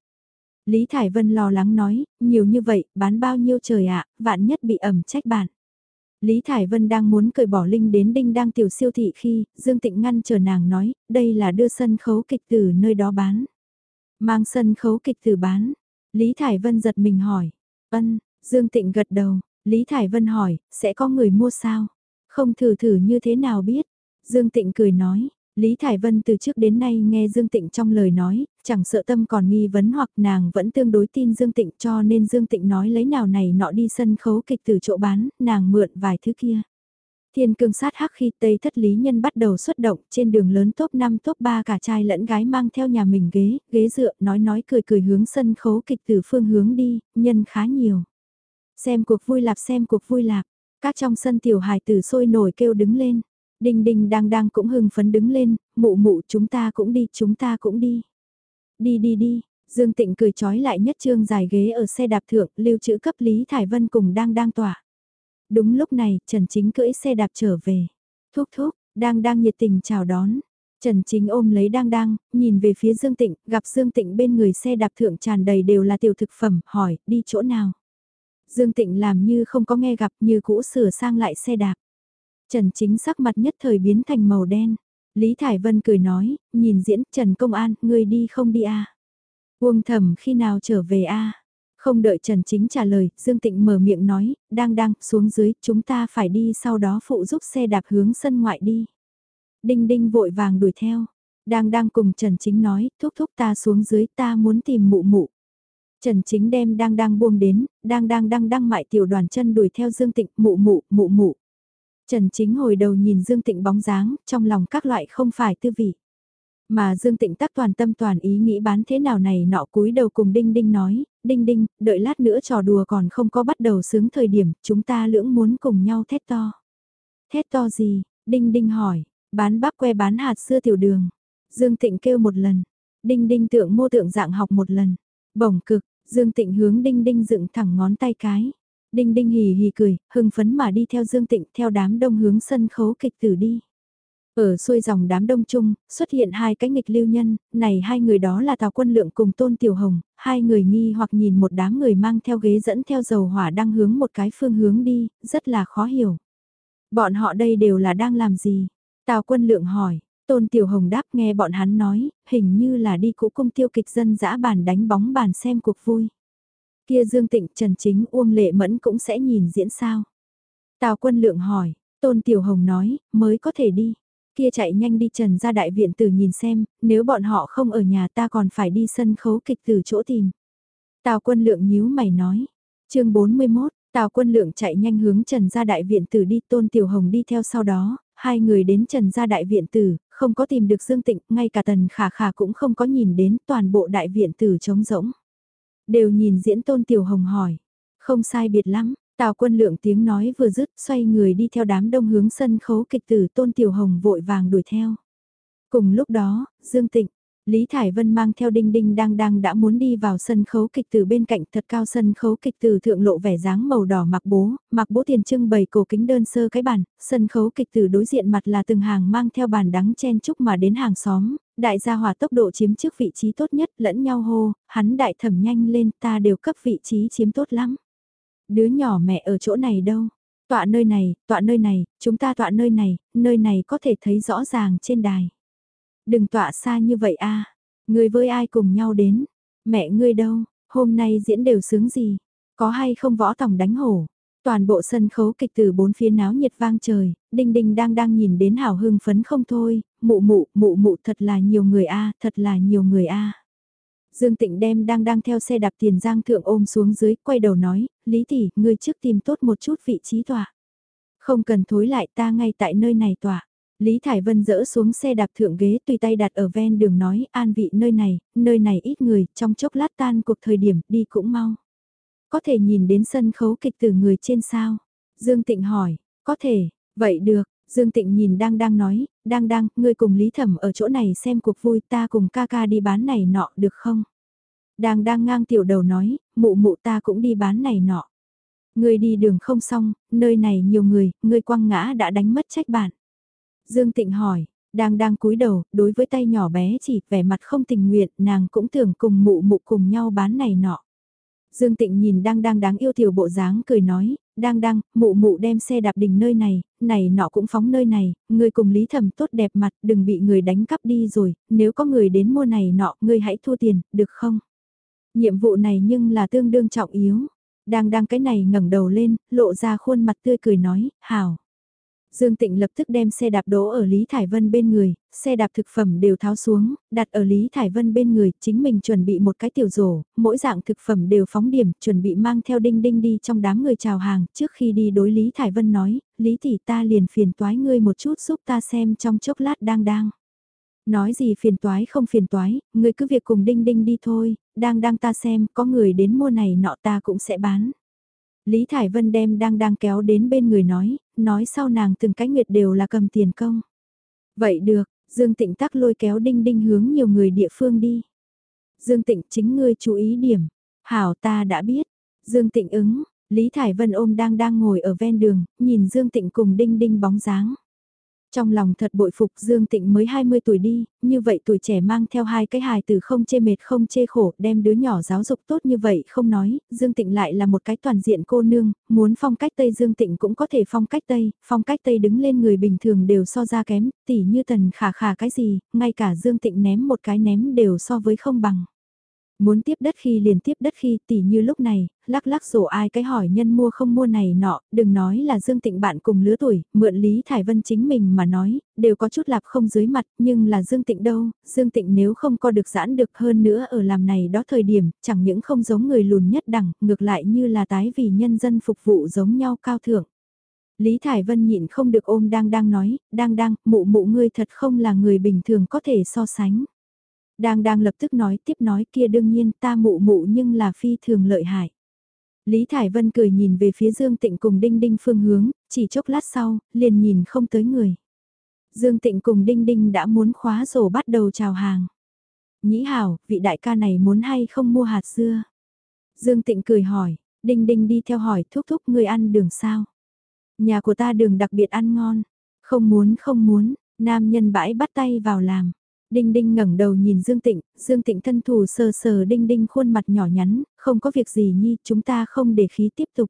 S1: Lý Thải Vân lo lắng nói, nhiều như vậy, bán bao nhiêu trời ạ, vạn nhất bị ẩm trách bạn. Lý Thải Vân đang muốn cởi bỏ Linh đến Đinh đang tiểu siêu thị khi, Dương Tịnh ngăn chờ nàng nói, đây là đưa sân khấu kịch từ nơi đó bán. Mang sân khấu kịch từ bán. Lý Thải Vân giật mình hỏi. Ân, Dương Tịnh gật đầu. Lý Thải Vân hỏi, sẽ có người mua sao? Không thử thử như thế nào biết? Dương Tịnh cười nói, Lý Thải Vân từ trước đến nay nghe Dương Tịnh trong lời nói, chẳng sợ tâm còn nghi vấn hoặc nàng vẫn tương đối tin Dương Tịnh cho nên Dương Tịnh nói lấy nào này nọ đi sân khấu kịch từ chỗ bán, nàng mượn vài thứ kia. Thiên cương sát hắc khi Tây thất lý nhân bắt đầu xuất động trên đường lớn top 5 top 3 cả trai lẫn gái mang theo nhà mình ghế, ghế dựa, nói nói cười cười hướng sân khấu kịch từ phương hướng đi, nhân khá nhiều. Xem cuộc vui lạp xem cuộc vui lạp, các trong sân tiểu hài tử sôi nổi kêu đứng lên. Đinh đinh đang đang cũng hưng phấn đứng lên, mụ mụ chúng ta cũng đi, chúng ta cũng đi. Đi đi đi, Dương Tịnh cười trói lại nhất trương dài ghế ở xe đạp thượng, lưu trữ cấp Lý Thải Vân cùng đang đang tỏa. Đúng lúc này, Trần Chính cưỡi xe đạp trở về. Thúc thúc, đang đang nhiệt tình chào đón. Trần Chính ôm lấy đang đang, nhìn về phía Dương Tịnh, gặp Dương Tịnh bên người xe đạp thượng tràn đầy đều là tiểu thực phẩm, hỏi, đi chỗ nào? Dương Tịnh làm như không có nghe gặp như cũ sửa sang lại xe đạp. Trần Chính sắc mặt nhất thời biến thành màu đen. Lý Thải Vân cười nói, nhìn diễn Trần Công An, ngươi đi không đi à? Uông Thầm khi nào trở về a Không đợi Trần Chính trả lời, Dương Tịnh mở miệng nói, đang đang, xuống dưới, chúng ta phải đi sau đó phụ giúp xe đạp hướng sân ngoại đi. Đinh Đinh vội vàng đuổi theo. Đang đang cùng Trần Chính nói, thúc thúc ta xuống dưới ta muốn tìm mụ mụ. Trần Chính đem đang đang buông đến, đang đang đang đang mại tiểu đoàn chân đuổi theo Dương Tịnh, mụ mụ, mụ mụ. Trần Chính hồi đầu nhìn Dương Tịnh bóng dáng, trong lòng các loại không phải tư vị. Mà Dương Tịnh tắc toàn tâm toàn ý nghĩ bán thế nào này nọ cúi đầu cùng Đinh Đinh nói, Đinh Đinh, đợi lát nữa trò đùa còn không có bắt đầu sướng thời điểm, chúng ta lưỡng muốn cùng nhau thét to. Thét to gì? Đinh Đinh hỏi, bán bắp que bán hạt xưa tiểu đường. Dương Tịnh kêu một lần, Đinh Đinh tượng mô tượng dạng học một lần. Bổng cực, Dương Tịnh hướng Đinh Đinh dựng thẳng ngón tay cái. Đinh Đinh hì hì cười, hưng phấn mà đi theo Dương Tịnh theo đám đông hướng sân khấu kịch tử đi. Ở xuôi dòng đám đông chung, xuất hiện hai cái nghịch lưu nhân, này hai người đó là Tào Quân Lượng cùng Tôn Tiểu Hồng, hai người nghi hoặc nhìn một đám người mang theo ghế dẫn theo dầu hỏa đang hướng một cái phương hướng đi, rất là khó hiểu. Bọn họ đây đều là đang làm gì? Tào Quân Lượng hỏi, Tôn Tiểu Hồng đáp nghe bọn hắn nói, hình như là đi cũ cung tiêu kịch dân dã bàn đánh bóng bàn xem cuộc vui. Kia Dương Tịnh, Trần Chính, Uông Lệ Mẫn cũng sẽ nhìn diễn sao? Tào Quân Lượng hỏi, Tôn Tiểu Hồng nói, mới có thể đi. Kia chạy nhanh đi trần ra đại viện tử nhìn xem, nếu bọn họ không ở nhà ta còn phải đi sân khấu kịch từ chỗ tìm. Tào quân lượng nhíu mày nói. chương 41, Tào quân lượng chạy nhanh hướng trần ra đại viện tử đi tôn tiểu hồng đi theo sau đó, hai người đến trần ra đại viện tử, không có tìm được Dương Tịnh, ngay cả tần khả khả cũng không có nhìn đến toàn bộ đại viện tử trống rỗng. Đều nhìn diễn tôn tiểu hồng hỏi, không sai biệt lắm, Tào quân lượng tiếng nói vừa dứt xoay người đi theo đám đông hướng sân khấu kịch tử Tôn Tiểu Hồng vội vàng đuổi theo. Cùng lúc đó, Dương Tịnh, Lý Thải Vân mang theo Đinh Đinh đang đang đã muốn đi vào sân khấu kịch tử bên cạnh thật cao sân khấu kịch tử thượng lộ vẻ dáng màu đỏ mặc bố, mặc bố tiền trưng bày cổ kính đơn sơ cái bàn, sân khấu kịch tử đối diện mặt là từng hàng mang theo bàn đắng chen chúc mà đến hàng xóm, đại gia hòa tốc độ chiếm trước vị trí tốt nhất lẫn nhau hô, hắn đại thẩm nhanh lên ta đều cấp vị trí chiếm tốt lắm. Đứa nhỏ mẹ ở chỗ này đâu? Tọa nơi này, tọa nơi này, chúng ta tọa nơi này, nơi này có thể thấy rõ ràng trên đài. Đừng tọa xa như vậy a Người với ai cùng nhau đến? Mẹ ngươi đâu? Hôm nay diễn đều sướng gì? Có hay không võ tòng đánh hổ? Toàn bộ sân khấu kịch từ bốn phía náo nhiệt vang trời, đinh đinh đang đang nhìn đến hào hưng phấn không thôi, mụ mụ, mụ mụ thật là nhiều người a thật là nhiều người a Dương Tịnh đem đang đang theo xe đạp tiền giang thượng ôm xuống dưới, quay đầu nói, Lý Tỷ, ngươi trước tìm tốt một chút vị trí tòa. Không cần thối lại ta ngay tại nơi này tòa. Lý Thải Vân dỡ xuống xe đạp thượng ghế tùy tay đặt ở ven đường nói an vị nơi này, nơi này ít người, trong chốc lát tan cuộc thời điểm đi cũng mau. Có thể nhìn đến sân khấu kịch từ người trên sao? Dương Tịnh hỏi, có thể, vậy được, Dương Tịnh nhìn đang đang nói, đang đang, ngươi cùng Lý Thẩm ở chỗ này xem cuộc vui ta cùng ca ca đi bán này nọ được không? Đang đang ngang tiểu đầu nói, mụ mụ ta cũng đi bán này nọ. Ngươi đi đường không xong, nơi này nhiều người, ngươi quăng ngã đã đánh mất trách bạn. Dương Tịnh hỏi, đang đang cúi đầu, đối với tay nhỏ bé chỉ vẻ mặt không tình nguyện, nàng cũng tưởng cùng mụ mụ cùng nhau bán này nọ. Dương Tịnh nhìn đang đang đáng yêu tiểu bộ dáng cười nói, đang đang, mụ mụ đem xe đạp đình nơi này, này nọ cũng phóng nơi này, người cùng lý thẩm tốt đẹp mặt, đừng bị người đánh cắp đi rồi, nếu có người đến mua này nọ, người hãy thua tiền, được không? Nhiệm vụ này nhưng là tương đương trọng yếu. Đang đang cái này ngẩng đầu lên, lộ ra khuôn mặt tươi cười nói, hảo. Dương Tịnh lập tức đem xe đạp đỗ ở Lý Thải Vân bên người, xe đạp thực phẩm đều tháo xuống, đặt ở Lý Thải Vân bên người, chính mình chuẩn bị một cái tiểu rổ, mỗi dạng thực phẩm đều phóng điểm, chuẩn bị mang theo đinh đinh đi trong đám người chào hàng, trước khi đi đối Lý Thải Vân nói, Lý tỷ ta liền phiền toái ngươi một chút giúp ta xem trong chốc lát đang đang. Nói gì phiền toái không phiền toái, ngươi cứ việc cùng đinh đinh đi thôi, đang đang ta xem, có người đến mua này nọ ta cũng sẽ bán. Lý Thải Vân đem đang đang kéo đến bên người nói, nói sau nàng từng cái nguyệt đều là cầm tiền công. Vậy được, Dương Tịnh tắc lôi kéo đinh đinh hướng nhiều người địa phương đi. Dương Tịnh chính ngươi chú ý điểm. Hảo ta đã biết. Dương Tịnh ứng, Lý Thải Vân ôm đang đang ngồi ở ven đường, nhìn Dương Tịnh cùng đinh đinh bóng dáng. Trong lòng thật bội phục Dương Tịnh mới 20 tuổi đi, như vậy tuổi trẻ mang theo hai cái hài từ không chê mệt không chê khổ, đem đứa nhỏ giáo dục tốt như vậy không nói, Dương Tịnh lại là một cái toàn diện cô nương, muốn phong cách Tây Dương Tịnh cũng có thể phong cách Tây, phong cách Tây đứng lên người bình thường đều so ra kém, tỉ như tần khả khả cái gì, ngay cả Dương Tịnh ném một cái ném đều so với không bằng. Muốn tiếp đất khi liền tiếp đất khi tỉ như lúc này, lắc lắc rổ ai cái hỏi nhân mua không mua này nọ, đừng nói là Dương Tịnh bạn cùng lứa tuổi, mượn Lý Thải Vân chính mình mà nói, đều có chút lạp không dưới mặt, nhưng là Dương Tịnh đâu, Dương Tịnh nếu không có được giãn được hơn nữa ở làm này đó thời điểm, chẳng những không giống người lùn nhất đẳng, ngược lại như là tái vì nhân dân phục vụ giống nhau cao thượng. Lý Thải Vân nhịn không được ôm đang đang nói, đang đang, mụ mụ ngươi thật không là người bình thường có thể so sánh. Đang đang lập tức nói tiếp nói kia đương nhiên ta mụ mụ nhưng là phi thường lợi hại. Lý Thải Vân cười nhìn về phía Dương Tịnh cùng Đinh Đinh phương hướng, chỉ chốc lát sau, liền nhìn không tới người. Dương Tịnh cùng Đinh Đinh đã muốn khóa rổ bắt đầu chào hàng. Nhĩ hảo, vị đại ca này muốn hay không mua hạt dưa? Dương Tịnh cười hỏi, Đinh Đinh đi theo hỏi thúc thúc người ăn đường sao? Nhà của ta đường đặc biệt ăn ngon. Không muốn không muốn, nam nhân bãi bắt tay vào làm. Đinh Đinh ngẩng đầu nhìn Dương Tịnh, Dương Tịnh thân thủ sờ sờ Đinh Đinh khuôn mặt nhỏ nhắn, không có việc gì nhi, chúng ta không để khí tiếp tục.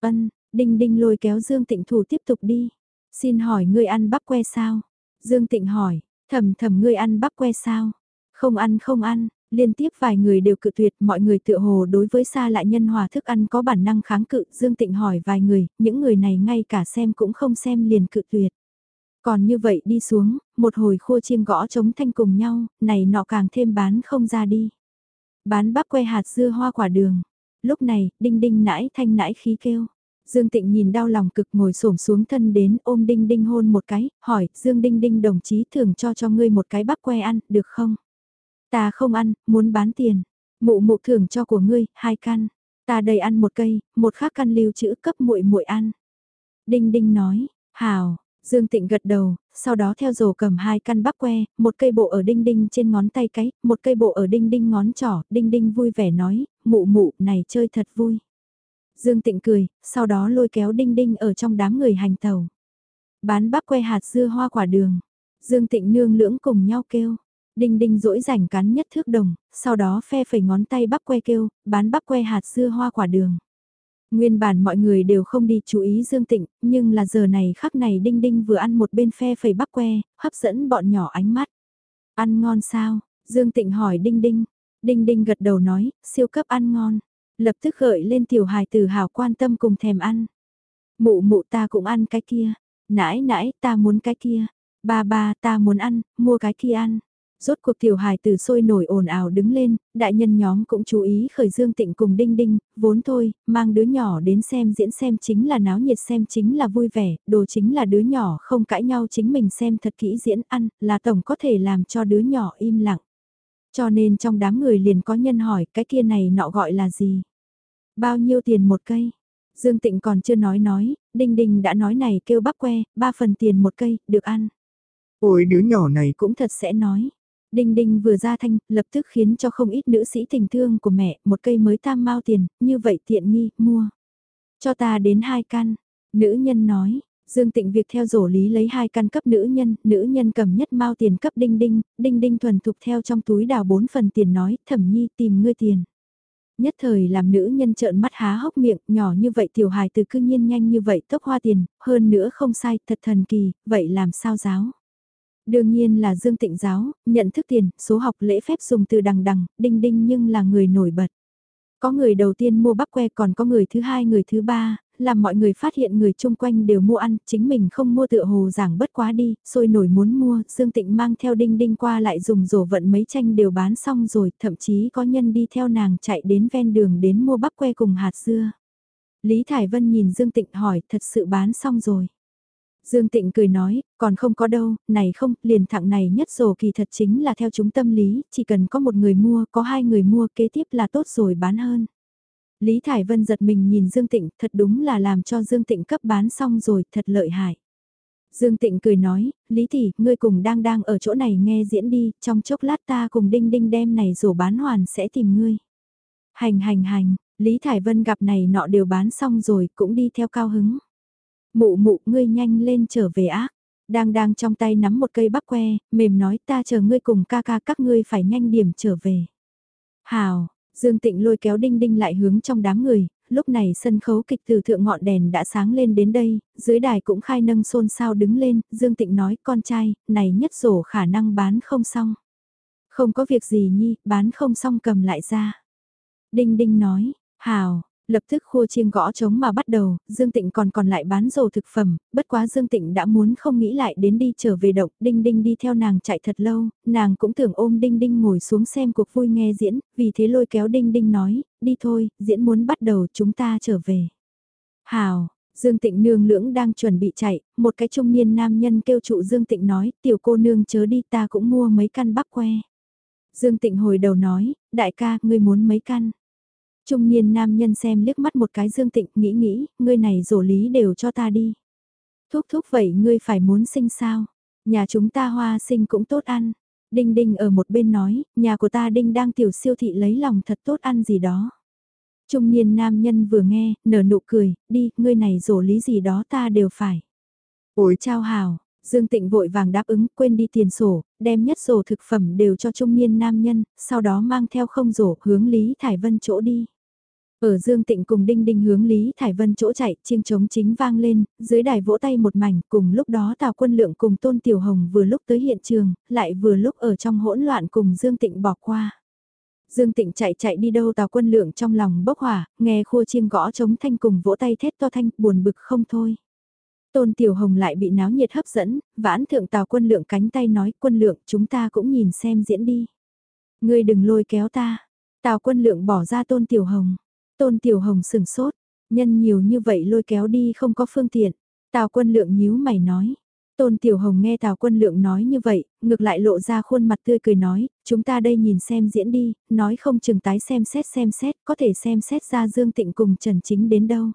S1: Ân, Đinh Đinh lôi kéo Dương Tịnh thủ tiếp tục đi. Xin hỏi ngươi ăn bắp que sao? Dương Tịnh hỏi, thầm thầm ngươi ăn bắp que sao? Không ăn không ăn, liên tiếp vài người đều cự tuyệt, mọi người tựa hồ đối với xa lại nhân hòa thức ăn có bản năng kháng cự, Dương Tịnh hỏi vài người, những người này ngay cả xem cũng không xem liền cự tuyệt. Còn như vậy đi xuống, một hồi khua chiêng gõ chống thanh cùng nhau, này nọ càng thêm bán không ra đi. Bán bắp que hạt dưa hoa quả đường. Lúc này, đinh đinh nãi thanh nãi khí kêu. Dương Tịnh nhìn đau lòng cực ngồi xổm xuống thân đến ôm Đinh Đinh hôn một cái, hỏi, Dương Đinh Đinh đồng chí thường cho cho ngươi một cái bắp que ăn, được không? Ta không ăn, muốn bán tiền. Mụ mụ thưởng cho của ngươi, hai căn. Ta đầy ăn một cây, một khác căn lưu trữ cấp muội muội ăn. Đinh Đinh nói, hào, Dương Tịnh gật đầu, sau đó theo rổ cầm hai căn bắp que, một cây bộ ở đinh đinh trên ngón tay cái, một cây bộ ở đinh đinh ngón trỏ, đinh đinh vui vẻ nói, mụ mụ này chơi thật vui. Dương Tịnh cười, sau đó lôi kéo đinh đinh ở trong đám người hành tàu. Bán bắp que hạt dưa hoa quả đường. Dương Tịnh nương lưỡng cùng nhau kêu. Đinh đinh rỗi rảnh cắn nhất thước đồng, sau đó phe phẩy ngón tay bắp que kêu, bán bắp que hạt dưa hoa quả đường. Nguyên bản mọi người đều không đi chú ý Dương Tịnh, nhưng là giờ này khắc này Đinh Đinh vừa ăn một bên phe phẩy bắp que, hấp dẫn bọn nhỏ ánh mắt. Ăn ngon sao? Dương Tịnh hỏi Đinh Đinh. Đinh Đinh gật đầu nói, siêu cấp ăn ngon. Lập tức gợi lên tiểu hài tử hào quan tâm cùng thèm ăn. Mụ mụ ta cũng ăn cái kia. Nãi nãi ta muốn cái kia. Ba ba ta muốn ăn, mua cái kia ăn. Rốt cuộc tiểu hài từ sôi nổi ồn ào đứng lên, đại nhân nhóm cũng chú ý khởi Dương Tịnh cùng Đinh Đinh, vốn thôi, mang đứa nhỏ đến xem diễn xem chính là náo nhiệt xem chính là vui vẻ, đồ chính là đứa nhỏ không cãi nhau chính mình xem thật kỹ diễn ăn, là tổng có thể làm cho đứa nhỏ im lặng. Cho nên trong đám người liền có nhân hỏi cái kia này nọ gọi là gì? Bao nhiêu tiền một cây? Dương Tịnh còn chưa nói nói, Đinh Đinh đã nói này kêu bắp que, ba phần tiền một cây, được ăn.
S2: Ôi đứa nhỏ này
S1: cũng thật sẽ nói. Đinh đinh vừa ra thanh, lập tức khiến cho không ít nữ sĩ tình thương của mẹ, một cây mới tam mao tiền, như vậy tiện nghi, mua. Cho ta đến hai căn, nữ nhân nói, Dương Tịnh việc theo rổ lý lấy hai căn cấp nữ nhân, nữ nhân cầm nhất mao tiền cấp đinh đinh, đinh đinh thuần thục theo trong túi đào bốn phần tiền nói, thẩm nhi tìm ngươi tiền. Nhất thời làm nữ nhân trợn mắt há hốc miệng, nhỏ như vậy tiểu hài từ cư nhiên nhanh như vậy tốc hoa tiền, hơn nữa không sai, thật thần kỳ, vậy làm sao giáo. Đương nhiên là Dương Tịnh Giáo, nhận thức tiền, số học lễ phép dùng từ đằng đằng, đinh đinh nhưng là người nổi bật. Có người đầu tiên mua bắp que còn có người thứ hai người thứ ba, làm mọi người phát hiện người chung quanh đều mua ăn, chính mình không mua tựa hồ giảng bất quá đi, sôi nổi muốn mua, Dương Tịnh mang theo đinh đinh qua lại dùng rổ vận mấy tranh đều bán xong rồi, thậm chí có nhân đi theo nàng chạy đến ven đường đến mua bắp que cùng hạt dưa. Lý Thải Vân nhìn Dương Tịnh hỏi, thật sự bán xong rồi. Dương Tịnh cười nói, còn không có đâu, này không, liền thẳng này nhất rồi kỳ thật chính là theo chúng tâm lý, chỉ cần có một người mua, có hai người mua kế tiếp là tốt rồi bán hơn. Lý Thải Vân giật mình nhìn Dương Tịnh, thật đúng là làm cho Dương Tịnh cấp bán xong rồi, thật lợi hại. Dương Tịnh cười nói, Lý Tỷ, ngươi cùng đang đang ở chỗ này nghe diễn đi, trong chốc lát ta cùng đinh đinh đem này rổ bán hoàn sẽ tìm ngươi. Hành hành hành, Lý Thải Vân gặp này nọ đều bán xong rồi, cũng đi theo cao hứng. Mụ mụ ngươi nhanh lên trở về á. Đang đang trong tay nắm một cây bắp que, mềm nói ta chờ ngươi cùng ca ca các ngươi phải nhanh điểm trở về. Hào, Dương Tịnh lôi kéo Đinh Đinh lại hướng trong đám người, lúc này sân khấu kịch từ thượng ngọn đèn đã sáng lên đến đây, dưới đài cũng khai nâng xôn xao đứng lên, Dương Tịnh nói con trai, này nhất rổ khả năng bán không xong. Không có việc gì nhi, bán không xong cầm lại ra. Đinh Đinh nói, hào, lập tức khua chiêng gõ trống mà bắt đầu, Dương Tịnh còn còn lại bán dầu thực phẩm, bất quá Dương Tịnh đã muốn không nghĩ lại đến đi trở về động, Đinh Đinh đi theo nàng chạy thật lâu, nàng cũng tưởng ôm Đinh Đinh ngồi xuống xem cuộc vui nghe diễn, vì thế lôi kéo Đinh Đinh nói, đi thôi, diễn muốn bắt đầu chúng ta trở về. Hào, Dương Tịnh nương lưỡng đang chuẩn bị chạy, một cái trung niên nam nhân kêu trụ Dương Tịnh nói, tiểu cô nương chớ đi ta cũng mua mấy căn bắp que. Dương Tịnh hồi đầu nói, đại ca, ngươi muốn mấy căn. Trung niên nam nhân xem liếc mắt một cái Dương Tịnh, nghĩ nghĩ, ngươi này rổ lý đều cho ta đi. Thúc thúc vậy ngươi phải muốn sinh sao? Nhà chúng ta hoa sinh cũng tốt ăn. Đinh Đinh ở một bên nói, nhà của ta Đinh đang tiểu siêu thị lấy lòng thật tốt ăn gì đó. Trung niên nam nhân vừa nghe, nở nụ cười, đi, ngươi này rổ lý gì đó ta đều phải. Ôi trao hào, Dương Tịnh vội vàng đáp ứng, quên đi tiền sổ, đem nhất sổ thực phẩm đều cho trung niên nam nhân, sau đó mang theo không rổ hướng Lý Thải Vân chỗ đi. Ở Dương Tịnh cùng Đinh Đinh hướng Lý Thải Vân chỗ chạy, chiêng trống chính vang lên, dưới đài vỗ tay một mảnh, cùng lúc đó Tào Quân Lượng cùng Tôn Tiểu Hồng vừa lúc tới hiện trường, lại vừa lúc ở trong hỗn loạn cùng Dương Tịnh bỏ qua. Dương Tịnh chạy chạy đi đâu Tào Quân Lượng trong lòng bốc hỏa, nghe khua chiêng gõ trống thanh cùng vỗ tay thét to thanh, buồn bực không thôi. Tôn Tiểu Hồng lại bị náo nhiệt hấp dẫn, vãn thượng Tào Quân Lượng cánh tay nói, Quân Lượng chúng ta cũng nhìn xem diễn đi. Ngươi đừng lôi kéo ta. Tào Quân Lượng bỏ ra Tôn Tiểu Hồng. Tôn Tiểu Hồng sừng sốt, nhân nhiều như vậy lôi kéo đi không có phương tiện. Tào quân lượng nhíu mày nói. Tôn Tiểu Hồng nghe Tào quân lượng nói như vậy, ngược lại lộ ra khuôn mặt tươi cười nói, chúng ta đây nhìn xem diễn đi, nói không chừng tái xem xét xem xét, có thể xem xét ra Dương Tịnh cùng Trần Chính đến đâu.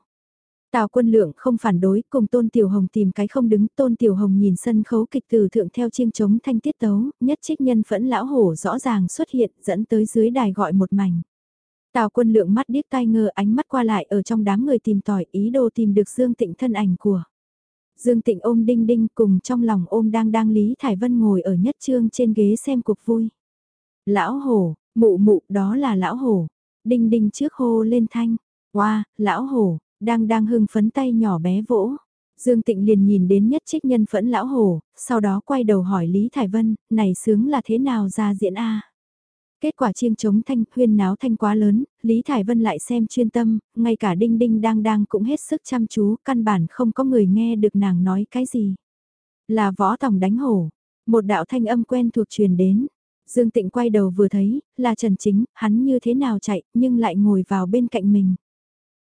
S1: Tào quân lượng không phản đối, cùng Tôn Tiểu Hồng tìm cái không đứng, Tôn Tiểu Hồng nhìn sân khấu kịch từ thượng theo chiêng trống thanh tiết tấu, nhất trích nhân phẫn lão hổ rõ ràng xuất hiện, dẫn tới dưới đài gọi một mảnh. Tào quân lượng mắt điếc tai ngờ ánh mắt qua lại ở trong đám người tìm tỏi ý đồ tìm được Dương Tịnh thân ảnh của. Dương Tịnh ôm đinh đinh cùng trong lòng ôm đang đang Lý Thải Vân ngồi ở nhất trương trên ghế xem cuộc vui. Lão hổ, mụ mụ đó là lão hổ. Đinh đinh trước hô lên thanh. Wow, lão hổ, đang đang hưng phấn tay nhỏ bé vỗ. Dương Tịnh liền nhìn đến nhất trích nhân phẫn lão hổ, sau đó quay đầu hỏi Lý Thải Vân, này sướng là thế nào ra diễn A. Kết quả chiêng chống thanh huyên náo thanh quá lớn, Lý Thải Vân lại xem chuyên tâm, ngay cả đinh đinh đang đang cũng hết sức chăm chú, căn bản không có người nghe được nàng nói cái gì. Là võ tòng đánh hổ, một đạo thanh âm quen thuộc truyền đến. Dương Tịnh quay đầu vừa thấy, là Trần Chính, hắn như thế nào chạy, nhưng lại ngồi vào bên cạnh mình.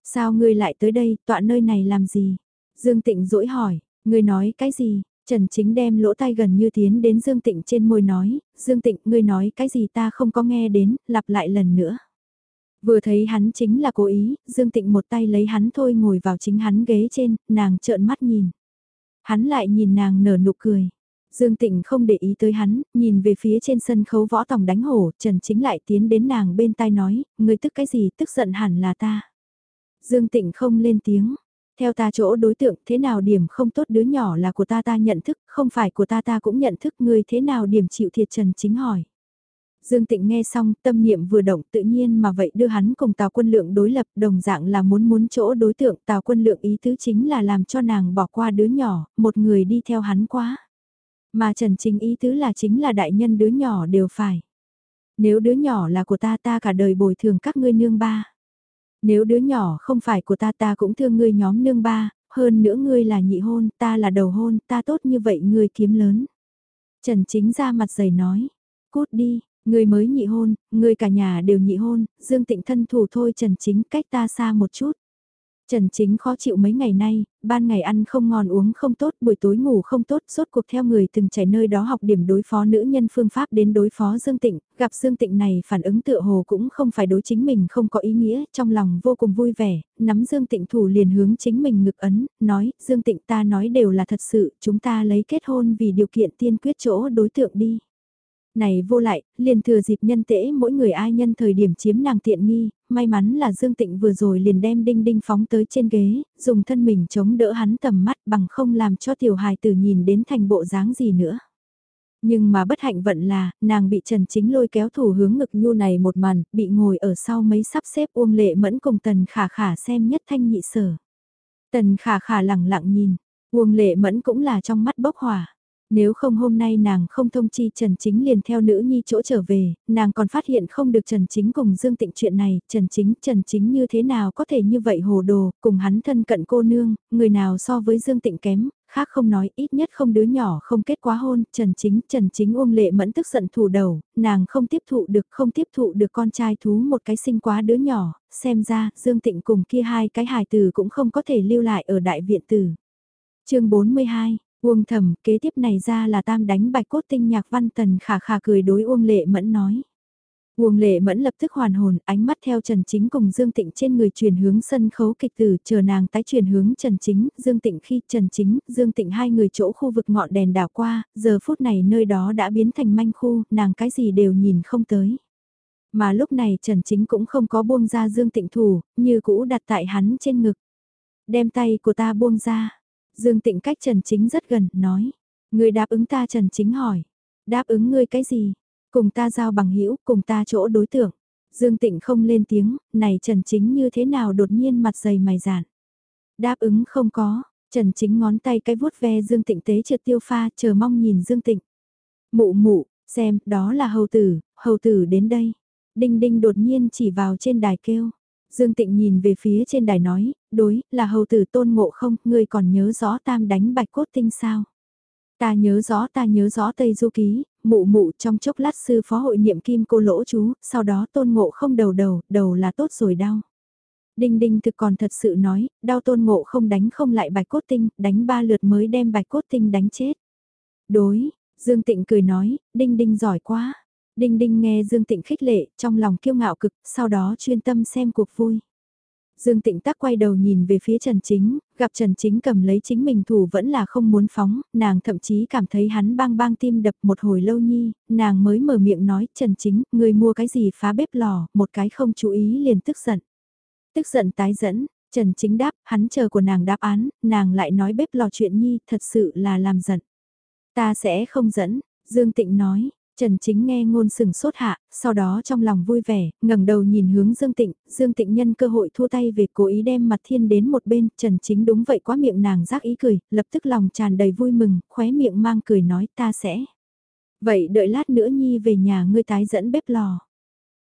S1: Sao ngươi lại tới đây, tọa nơi này làm gì? Dương Tịnh dỗi hỏi, ngươi nói cái gì? Trần Chính đem lỗ tai gần như tiến đến Dương Tịnh trên môi nói, Dương Tịnh, ngươi nói cái gì ta không có nghe đến, lặp lại lần nữa. Vừa thấy hắn chính là cố ý, Dương Tịnh một tay lấy hắn thôi ngồi vào chính hắn ghế trên, nàng trợn mắt nhìn. Hắn lại nhìn nàng nở nụ cười. Dương Tịnh không để ý tới hắn, nhìn về phía trên sân khấu võ tòng đánh hổ, Trần Chính lại tiến đến nàng bên tai nói, ngươi tức cái gì, tức giận hẳn là ta. Dương Tịnh không lên tiếng, theo ta chỗ đối tượng thế nào điểm không tốt đứa nhỏ là của ta ta nhận thức, không phải của ta ta cũng nhận thức người thế nào điểm chịu thiệt Trần Chính hỏi. Dương Tịnh nghe xong, tâm niệm vừa động tự nhiên mà vậy đưa hắn cùng Tào Quân Lượng đối lập đồng dạng là muốn muốn chỗ đối tượng Tào Quân Lượng ý tứ chính là làm cho nàng bỏ qua đứa nhỏ, một người đi theo hắn quá. Mà Trần Chính ý tứ là chính là đại nhân đứa nhỏ đều phải. Nếu đứa nhỏ là của ta ta cả đời bồi thường các ngươi nương ba. Nếu đứa nhỏ không phải của ta ta cũng thương ngươi nhóm nương ba, hơn nữa ngươi là nhị hôn, ta là đầu hôn, ta tốt như vậy ngươi kiếm lớn. Trần Chính ra mặt dày nói, cút đi, ngươi mới nhị hôn, ngươi cả nhà đều nhị hôn, Dương Tịnh thân thủ thôi Trần Chính cách ta xa một chút. Trần Chính khó chịu mấy ngày nay, ban ngày ăn không ngon uống không tốt, buổi tối ngủ không tốt, suốt cuộc theo người từng trải nơi đó học điểm đối phó nữ nhân phương pháp đến đối phó Dương Tịnh, gặp Dương Tịnh này phản ứng tựa hồ cũng không phải đối chính mình không có ý nghĩa, trong lòng vô cùng vui vẻ, nắm Dương Tịnh thủ liền hướng chính mình ngực ấn, nói, Dương Tịnh ta nói đều là thật sự, chúng ta lấy kết hôn vì điều kiện tiên quyết chỗ đối tượng đi. Này vô lại, liền thừa dịp nhân tễ mỗi người ai nhân thời điểm chiếm nàng tiện nghi, may mắn là Dương Tịnh vừa rồi liền đem đinh đinh phóng tới trên ghế, dùng thân mình chống đỡ hắn tầm mắt bằng không làm cho tiểu hài tử nhìn đến thành bộ dáng gì nữa. Nhưng mà bất hạnh vận là, nàng bị Trần Chính lôi kéo thủ hướng ngực nhu này một màn, bị ngồi ở sau mấy sắp xếp uông lệ mẫn cùng tần khả khả xem nhất thanh nhị sở. Tần khả khả lẳng lặng nhìn, uông lệ mẫn cũng là trong mắt bốc hỏa. Nếu không hôm nay nàng không thông chi Trần Chính liền theo nữ nhi chỗ trở về, nàng còn phát hiện không được Trần Chính cùng Dương Tịnh chuyện này, Trần Chính, Trần Chính như thế nào có thể như vậy hồ đồ, cùng hắn thân cận cô nương, người nào so với Dương Tịnh kém, khác không nói, ít nhất không đứa nhỏ không kết quá hôn, Trần Chính, Trần Chính uông lệ mẫn tức giận thủ đầu, nàng không tiếp thụ được, không tiếp thụ được con trai thú một cái sinh quá đứa nhỏ, xem ra, Dương Tịnh cùng kia hai cái hài tử cũng không có thể lưu lại ở đại viện tử. chương 42 Uông thầm, kế tiếp này ra là tam đánh bạch cốt tinh nhạc văn tần khả khả cười đối Uông lệ mẫn nói. Uông lệ mẫn lập tức hoàn hồn, ánh mắt theo Trần Chính cùng Dương Tịnh trên người chuyển hướng sân khấu kịch tử, chờ nàng tái chuyển hướng Trần Chính, Dương Tịnh khi Trần Chính, Dương Tịnh hai người chỗ khu vực ngọn đèn đảo qua, giờ phút này nơi đó đã biến thành manh khu, nàng cái gì đều nhìn không tới. Mà lúc này Trần Chính cũng không có buông ra Dương Tịnh thủ, như cũ đặt tại hắn trên ngực. Đem tay của ta buông ra. Dương Tịnh cách Trần Chính rất gần, nói. Người đáp ứng ta Trần Chính hỏi. Đáp ứng ngươi cái gì? Cùng ta giao bằng hữu cùng ta chỗ đối tượng. Dương Tịnh không lên tiếng, này Trần Chính như thế nào đột nhiên mặt dày mày giản. Đáp ứng không có, Trần Chính ngón tay cái vuốt ve Dương Tịnh tế trượt tiêu pha chờ mong nhìn Dương Tịnh. Mụ mụ, xem, đó là hầu tử, hầu tử đến đây. Đinh đinh đột nhiên chỉ vào trên đài kêu. Dương Tịnh nhìn về phía trên đài nói, đối, là hầu tử tôn ngộ không, ngươi còn nhớ rõ tam đánh bạch cốt tinh sao? Ta nhớ rõ ta nhớ rõ Tây Du Ký, mụ mụ trong chốc lát sư phó hội niệm kim cô lỗ chú, sau đó tôn ngộ không đầu đầu, đầu là tốt rồi đau. Đinh đinh thực còn thật sự nói, đau tôn ngộ không đánh không lại bạch cốt tinh, đánh ba lượt mới đem bạch cốt tinh đánh chết. Đối, Dương Tịnh cười nói, đinh đinh giỏi quá. Đinh đinh nghe Dương Tịnh khích lệ, trong lòng kiêu ngạo cực, sau đó chuyên tâm xem cuộc vui. Dương Tịnh tắc quay đầu nhìn về phía Trần Chính, gặp Trần Chính cầm lấy chính mình thủ vẫn là không muốn phóng, nàng thậm chí cảm thấy hắn bang bang tim đập một hồi lâu nhi, nàng mới mở miệng nói Trần Chính, người mua cái gì phá bếp lò, một cái không chú ý liền tức giận. Tức giận tái dẫn, Trần Chính đáp, hắn chờ của nàng đáp án, nàng lại nói bếp lò chuyện nhi thật sự là làm giận. Ta sẽ không dẫn, Dương Tịnh nói, Trần Chính nghe ngôn sừng sốt hạ, sau đó trong lòng vui vẻ, ngẩng đầu nhìn hướng Dương Tịnh, Dương Tịnh nhân cơ hội thua tay về cố ý đem mặt thiên đến một bên, Trần Chính đúng vậy quá miệng nàng giác ý cười, lập tức lòng tràn đầy vui mừng, khóe miệng mang cười nói ta sẽ. Vậy đợi lát nữa Nhi về nhà ngươi tái dẫn bếp lò.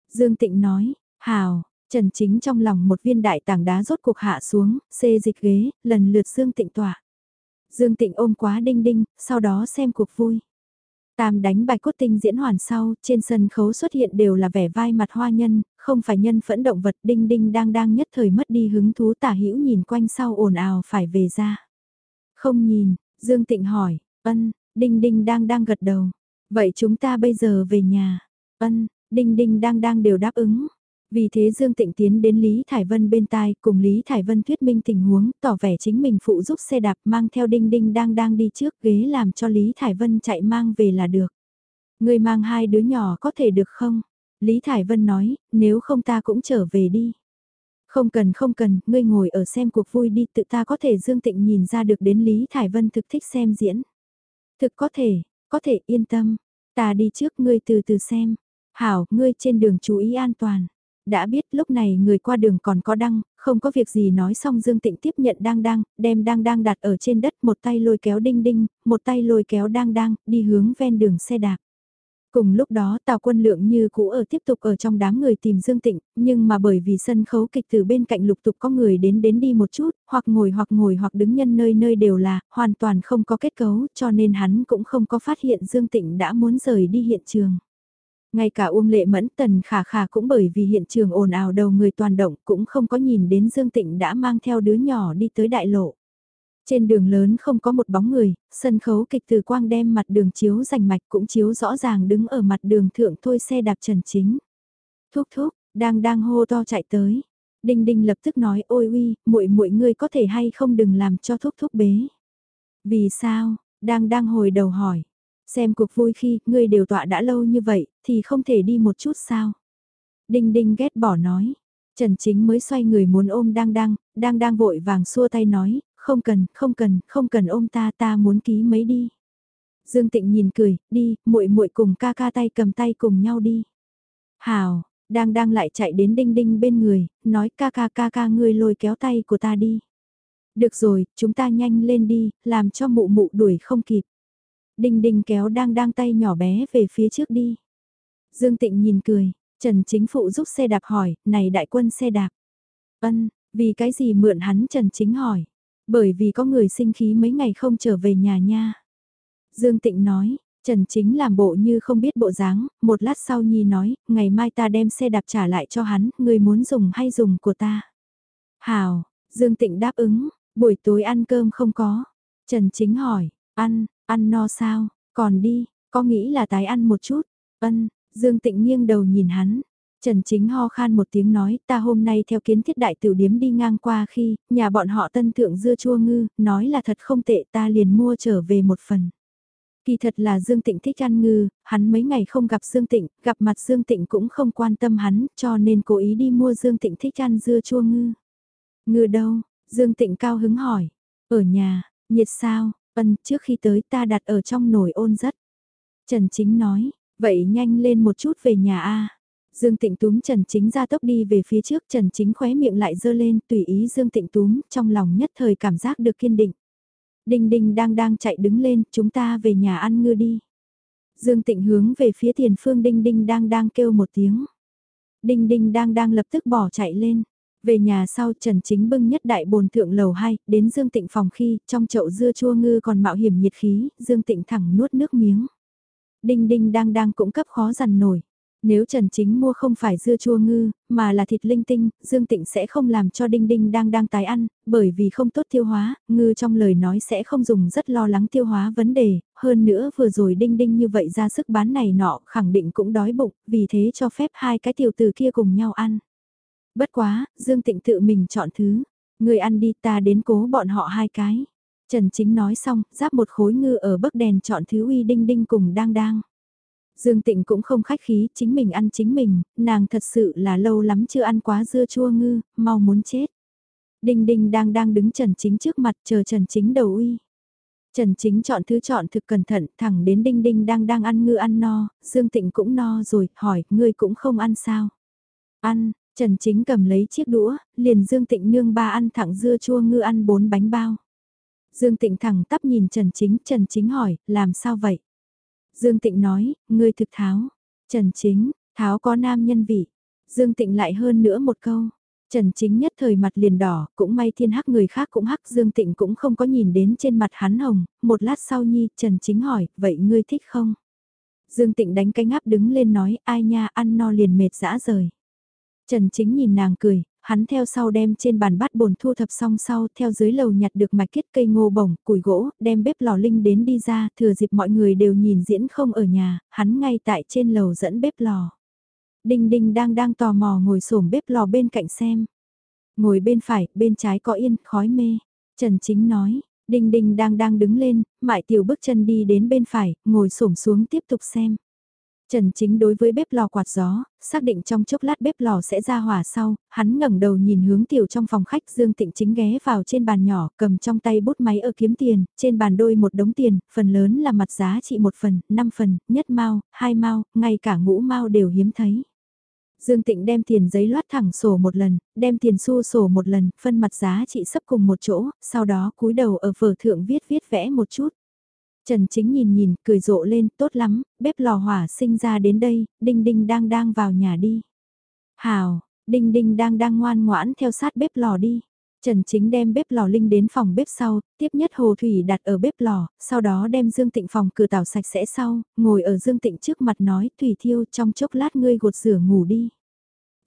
S1: Dương Tịnh nói, hào, Trần Chính trong lòng một viên đại tảng đá rốt cuộc hạ xuống, xê dịch ghế, lần lượt Dương Tịnh tỏa. Dương Tịnh ôm quá đinh đinh, sau đó xem cuộc vui. Tam đánh bài cốt tinh diễn hoàn sau, trên sân khấu xuất hiện đều là vẻ vai mặt hoa nhân, không phải nhân phẫn động vật đinh đinh đang đang nhất thời mất đi hứng thú tả hữu nhìn quanh sau ồn ào phải về ra. Không nhìn, Dương Tịnh hỏi, ân, đinh đinh đang đang gật đầu. Vậy chúng ta bây giờ về nhà. Ân, đinh đinh đang đang đều đáp ứng. Vì thế Dương Tịnh tiến đến Lý Thải Vân bên tai, cùng Lý Thải Vân thuyết minh tình huống, tỏ vẻ chính mình phụ giúp xe đạp mang theo Đinh Đinh đang đang đi trước ghế làm cho Lý Thải Vân chạy mang về là được. Người mang hai đứa nhỏ có thể được không? Lý Thải Vân nói, nếu không ta cũng trở về đi. Không cần không cần, ngươi ngồi ở xem cuộc vui đi tự ta có thể Dương Tịnh nhìn ra được đến Lý Thải Vân thực thích xem diễn. Thực có thể, có thể yên tâm, ta đi trước ngươi từ từ xem. Hảo, ngươi trên đường chú ý an toàn. Đã biết lúc này người qua đường còn có đăng, không có việc gì nói xong Dương Tịnh tiếp nhận đang đang, đem đang đang đặt ở trên đất một tay lôi kéo đinh đinh, một tay lôi kéo đang đang, đi hướng ven đường xe đạp. Cùng lúc đó Tào Quân Lượng như cũ ở tiếp tục ở trong đám người tìm Dương Tịnh, nhưng mà bởi vì sân khấu kịch từ bên cạnh lục tục có người đến đến đi một chút, hoặc ngồi hoặc ngồi hoặc đứng nhân nơi nơi đều là, hoàn toàn không có kết cấu, cho nên hắn cũng không có phát hiện Dương Tịnh đã muốn rời đi hiện trường. Ngay cả Uông Lệ Mẫn Tần Khả Khả cũng bởi vì hiện trường ồn ào đầu người toàn động cũng không có nhìn đến Dương Tịnh đã mang theo đứa nhỏ đi tới đại lộ. Trên đường lớn không có một bóng người, sân khấu kịch từ quang đem mặt đường chiếu rành mạch cũng chiếu rõ ràng đứng ở mặt đường thượng thôi xe đạp trần chính. Thúc thúc, đang đang hô to chạy tới. Đinh đinh lập tức nói ôi uy, muội muội ngươi có thể hay không đừng làm cho thúc thúc bế. Vì sao, đang đang hồi đầu hỏi. Xem cuộc vui khi, ngươi đều tọa đã lâu như vậy, thì không thể đi một chút sao? Đinh đinh ghét bỏ nói. Trần Chính mới xoay người muốn ôm đang đang, đang đang vội vàng xua tay nói, không cần, không cần, không cần ôm ta, ta muốn ký mấy đi. Dương Tịnh nhìn cười, đi, muội muội cùng ca ca tay cầm tay cùng nhau đi. Hào, đang đang lại chạy đến đinh đinh bên người, nói ca ca ca ca ngươi lôi kéo tay của ta đi. Được rồi, chúng ta nhanh lên đi, làm cho mụ mụ đuổi không kịp. Đinh đinh kéo đang đang tay nhỏ bé về phía trước đi. Dương Tịnh nhìn cười, Trần Chính Phụ giúp xe đạp hỏi, này đại quân xe đạp. Ân, vì cái gì mượn hắn Trần Chính hỏi. Bởi vì có người sinh khí mấy ngày không trở về nhà nha. Dương Tịnh nói, Trần Chính làm bộ như không biết bộ dáng, một lát sau Nhi nói, ngày mai ta đem xe đạp trả lại cho hắn, người muốn dùng hay dùng của ta. Hào, Dương Tịnh đáp ứng, buổi tối ăn cơm không có. Trần Chính hỏi, ăn, ăn no sao, còn đi, có nghĩ là tái ăn một chút. Ân, Dương Tịnh nghiêng đầu nhìn hắn. Trần Chính ho khan một tiếng nói, ta hôm nay theo kiến thiết đại tiểu điếm đi ngang qua khi, nhà bọn họ tân thượng dưa chua ngư, nói là thật không tệ ta liền mua trở về một phần. Kỳ thật là Dương Tịnh thích ăn ngư, hắn mấy ngày không gặp Dương Tịnh, gặp mặt Dương Tịnh cũng không quan tâm hắn, cho nên cố ý đi mua Dương Tịnh thích ăn dưa chua ngư. Ngư đâu? Dương Tịnh cao hứng hỏi. Ở nhà, nhiệt sao? Ân, trước khi tới ta đặt ở trong nồi ôn rất. Trần Chính nói, vậy nhanh lên một chút về nhà a. Dương Tịnh túm Trần Chính ra tốc đi về phía trước, Trần Chính khóe miệng lại dơ lên, tùy ý Dương Tịnh túm, trong lòng nhất thời cảm giác được kiên định. Đinh Đinh đang đang chạy đứng lên, chúng ta về nhà ăn ngư đi. Dương Tịnh hướng về phía tiền phương Đinh Đinh đang đang kêu một tiếng. Đinh Đinh đang đang lập tức bỏ chạy lên. Về nhà sau Trần Chính bưng nhất đại bồn thượng lầu 2, đến Dương Tịnh phòng khi, trong chậu dưa chua ngư còn mạo hiểm nhiệt khí, Dương Tịnh thẳng nuốt nước miếng. Đinh Đinh đang đang cũng cấp khó dằn nổi. Nếu Trần Chính mua không phải dưa chua ngư, mà là thịt linh tinh, Dương Tịnh sẽ không làm cho Đinh Đinh đang đang tái ăn, bởi vì không tốt tiêu hóa, ngư trong lời nói sẽ không dùng rất lo lắng tiêu hóa vấn đề, hơn nữa vừa rồi Đinh Đinh như vậy ra sức bán này nọ khẳng định cũng đói bụng, vì thế cho phép hai cái tiểu từ kia cùng nhau ăn. Bất quá, Dương Tịnh tự mình chọn thứ, người ăn đi ta đến cố bọn họ hai cái. Trần Chính nói xong, giáp một khối ngư ở bấc đèn chọn thứ uy Đinh Đinh cùng đang đang. Dương Tịnh cũng không khách khí, chính mình ăn chính mình, nàng thật sự là lâu lắm chưa ăn quá dưa chua ngư, mau muốn chết. Đinh Đinh đang đang đứng Trần Chính trước mặt chờ Trần Chính đầu uy. Trần Chính chọn thứ chọn thực cẩn thận, thẳng đến Đinh Đinh đang đang ăn ngư ăn no, Dương Tịnh cũng no rồi, hỏi, ngươi cũng không ăn sao? Ăn, Trần Chính cầm lấy chiếc đũa, liền Dương Tịnh nương ba ăn thẳng dưa chua ngư ăn bốn bánh bao. Dương Tịnh thẳng tắp nhìn Trần Chính, Trần Chính hỏi, làm sao vậy? Dương Tịnh nói, ngươi thực tháo. Trần Chính, tháo có nam nhân vị. Dương Tịnh lại hơn nữa một câu. Trần Chính nhất thời mặt liền đỏ, cũng may thiên hắc người khác cũng hắc Dương Tịnh cũng không có nhìn đến trên mặt hắn hồng. Một lát sau nhi, Trần Chính hỏi, vậy ngươi thích không? Dương Tịnh đánh cái ngáp đứng lên nói, ai nha ăn no liền mệt dã rời. Trần Chính nhìn nàng cười, hắn theo sau đem trên bàn bát bồn thu thập xong sau theo dưới lầu nhặt được mạch kết cây ngô bổng, củi gỗ, đem bếp lò linh đến đi ra, thừa dịp mọi người đều nhìn diễn không ở nhà, hắn ngay tại trên lầu dẫn bếp lò. Đinh đinh đang đang tò mò ngồi xổm bếp lò bên cạnh xem. Ngồi bên phải, bên trái có yên, khói mê. Trần Chính nói, đinh đinh đang đang đứng lên, mại tiểu bước chân đi đến bên phải, ngồi xổm xuống tiếp tục xem. Trần Chính đối với bếp lò quạt gió, xác định trong chốc lát bếp lò sẽ ra hỏa sau, hắn ngẩng đầu nhìn hướng tiểu trong phòng khách Dương Tịnh Chính ghé vào trên bàn nhỏ, cầm trong tay bút máy ở kiếm tiền, trên bàn đôi một đống tiền, phần lớn là mặt giá trị một phần, năm phần, nhất mao, hai mao, ngay cả ngũ mao đều hiếm thấy. Dương Tịnh đem tiền giấy loát thẳng sổ một lần, đem tiền xu sổ một lần, phân mặt giá trị sấp cùng một chỗ, sau đó cúi đầu ở vở thượng viết viết vẽ một chút. Trần Chính nhìn nhìn, cười rộ lên, tốt lắm, bếp lò hỏa sinh ra đến đây, Đinh Đinh đang đang vào nhà đi. Hào, Đinh Đinh đang đang ngoan ngoãn theo sát bếp lò đi. Trần Chính đem bếp lò linh đến phòng bếp sau, tiếp nhất hồ thủy đặt ở bếp lò, sau đó đem Dương Tịnh phòng cửa tảo sạch sẽ sau, ngồi ở Dương Tịnh trước mặt nói, thủy thiêu trong chốc lát ngươi gột rửa ngủ đi.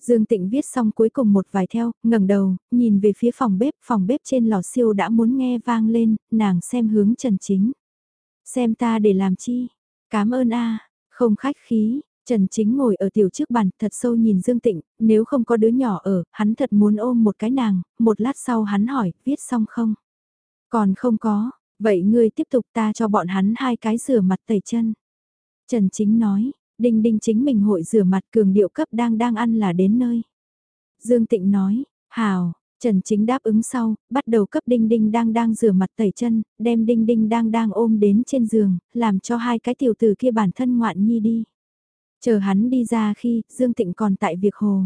S1: Dương Tịnh viết xong cuối cùng một vài theo, ngẩng đầu, nhìn về phía phòng bếp, phòng bếp trên lò siêu đã muốn nghe vang lên, nàng xem hướng Trần Chính. Xem ta để làm chi? Cảm ơn a không khách khí. Trần Chính ngồi ở tiểu trước bàn, thật sâu nhìn Dương Tịnh, nếu không có đứa nhỏ ở, hắn thật muốn ôm một cái nàng, một lát sau hắn hỏi, viết xong không? Còn không có, Vậy ngươi tiếp tục ta cho bọn hắn hai cái rửa mặt tẩy chân. Trần Chính nói, Đinh Đinh chính mình hội rửa mặt cường điệu cấp đang đang ăn là đến nơi. Dương Tịnh nói, hào, Trần Chính đáp ứng sau, bắt đầu cấp Đinh Đinh đang đang rửa mặt tẩy chân, đem Đinh Đinh đang đang ôm đến trên giường, làm cho hai cái tiểu tử kia bản thân ngoạn nhi đi. Chờ hắn đi ra khi Dương Tịnh còn tại việc hồ.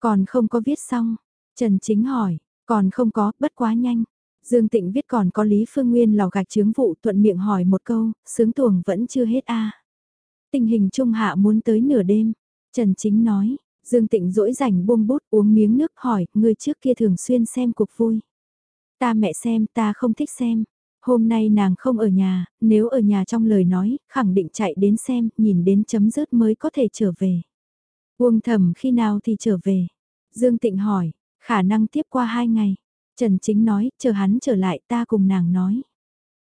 S1: Còn không có viết xong. Trần Chính hỏi, còn không có, bất quá nhanh. Dương Tịnh viết còn có Lý Phương Nguyên lò gạch chướng vụ thuận miệng hỏi một câu, sướng tuồng vẫn chưa hết a Tình hình trung hạ muốn tới nửa đêm. Trần Chính nói, Dương Tịnh dỗi rảnh buông bút uống miếng nước hỏi, người trước kia thường xuyên xem cuộc vui. Ta mẹ xem ta không thích xem. Hôm nay nàng không ở nhà, nếu ở nhà trong lời nói, khẳng định chạy đến xem, nhìn đến chấm dứt mới có thể trở về. Uông thầm khi nào thì trở về. Dương Tịnh hỏi, khả năng tiếp qua hai ngày. Trần Chính nói, chờ hắn trở lại ta cùng nàng nói.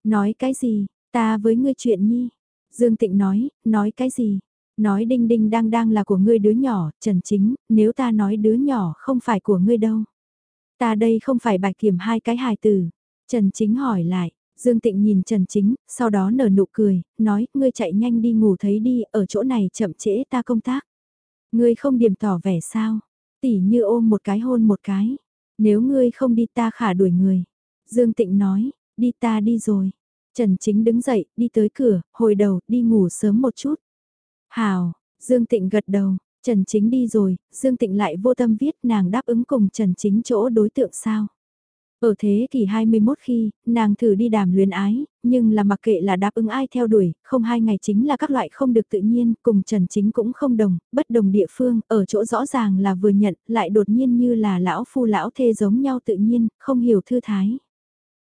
S1: Nói cái gì, ta với ngươi chuyện nhi. Dương Tịnh nói, nói cái gì? Nói đinh đinh đang đang là của ngươi đứa nhỏ, Trần Chính, nếu ta nói đứa nhỏ không phải của ngươi đâu. Ta đây không phải bài kiểm hai cái hài từ. Trần Chính hỏi lại, Dương Tịnh nhìn Trần Chính, sau đó nở nụ cười, nói, ngươi chạy nhanh đi ngủ thấy đi, ở chỗ này chậm trễ ta công tác. Ngươi không điểm tỏ vẻ sao, tỉ như ôm một cái hôn một cái. Nếu ngươi không đi ta khả đuổi người. Dương Tịnh nói, đi ta đi rồi. Trần Chính đứng dậy, đi tới cửa, hồi đầu, đi ngủ sớm một chút. Hào, Dương Tịnh gật đầu, Trần Chính đi rồi, Dương Tịnh lại vô tâm viết nàng đáp ứng cùng Trần Chính chỗ đối tượng sao. Ở thế kỷ 21 khi, nàng thử đi đàm luyến ái, nhưng là mặc kệ là đáp ứng ai theo đuổi, không hai ngày chính là các loại không được tự nhiên, cùng Trần Chính cũng không đồng, bất đồng địa phương, ở chỗ rõ ràng là vừa nhận, lại đột nhiên như là lão phu lão thê giống nhau tự nhiên, không hiểu thư thái.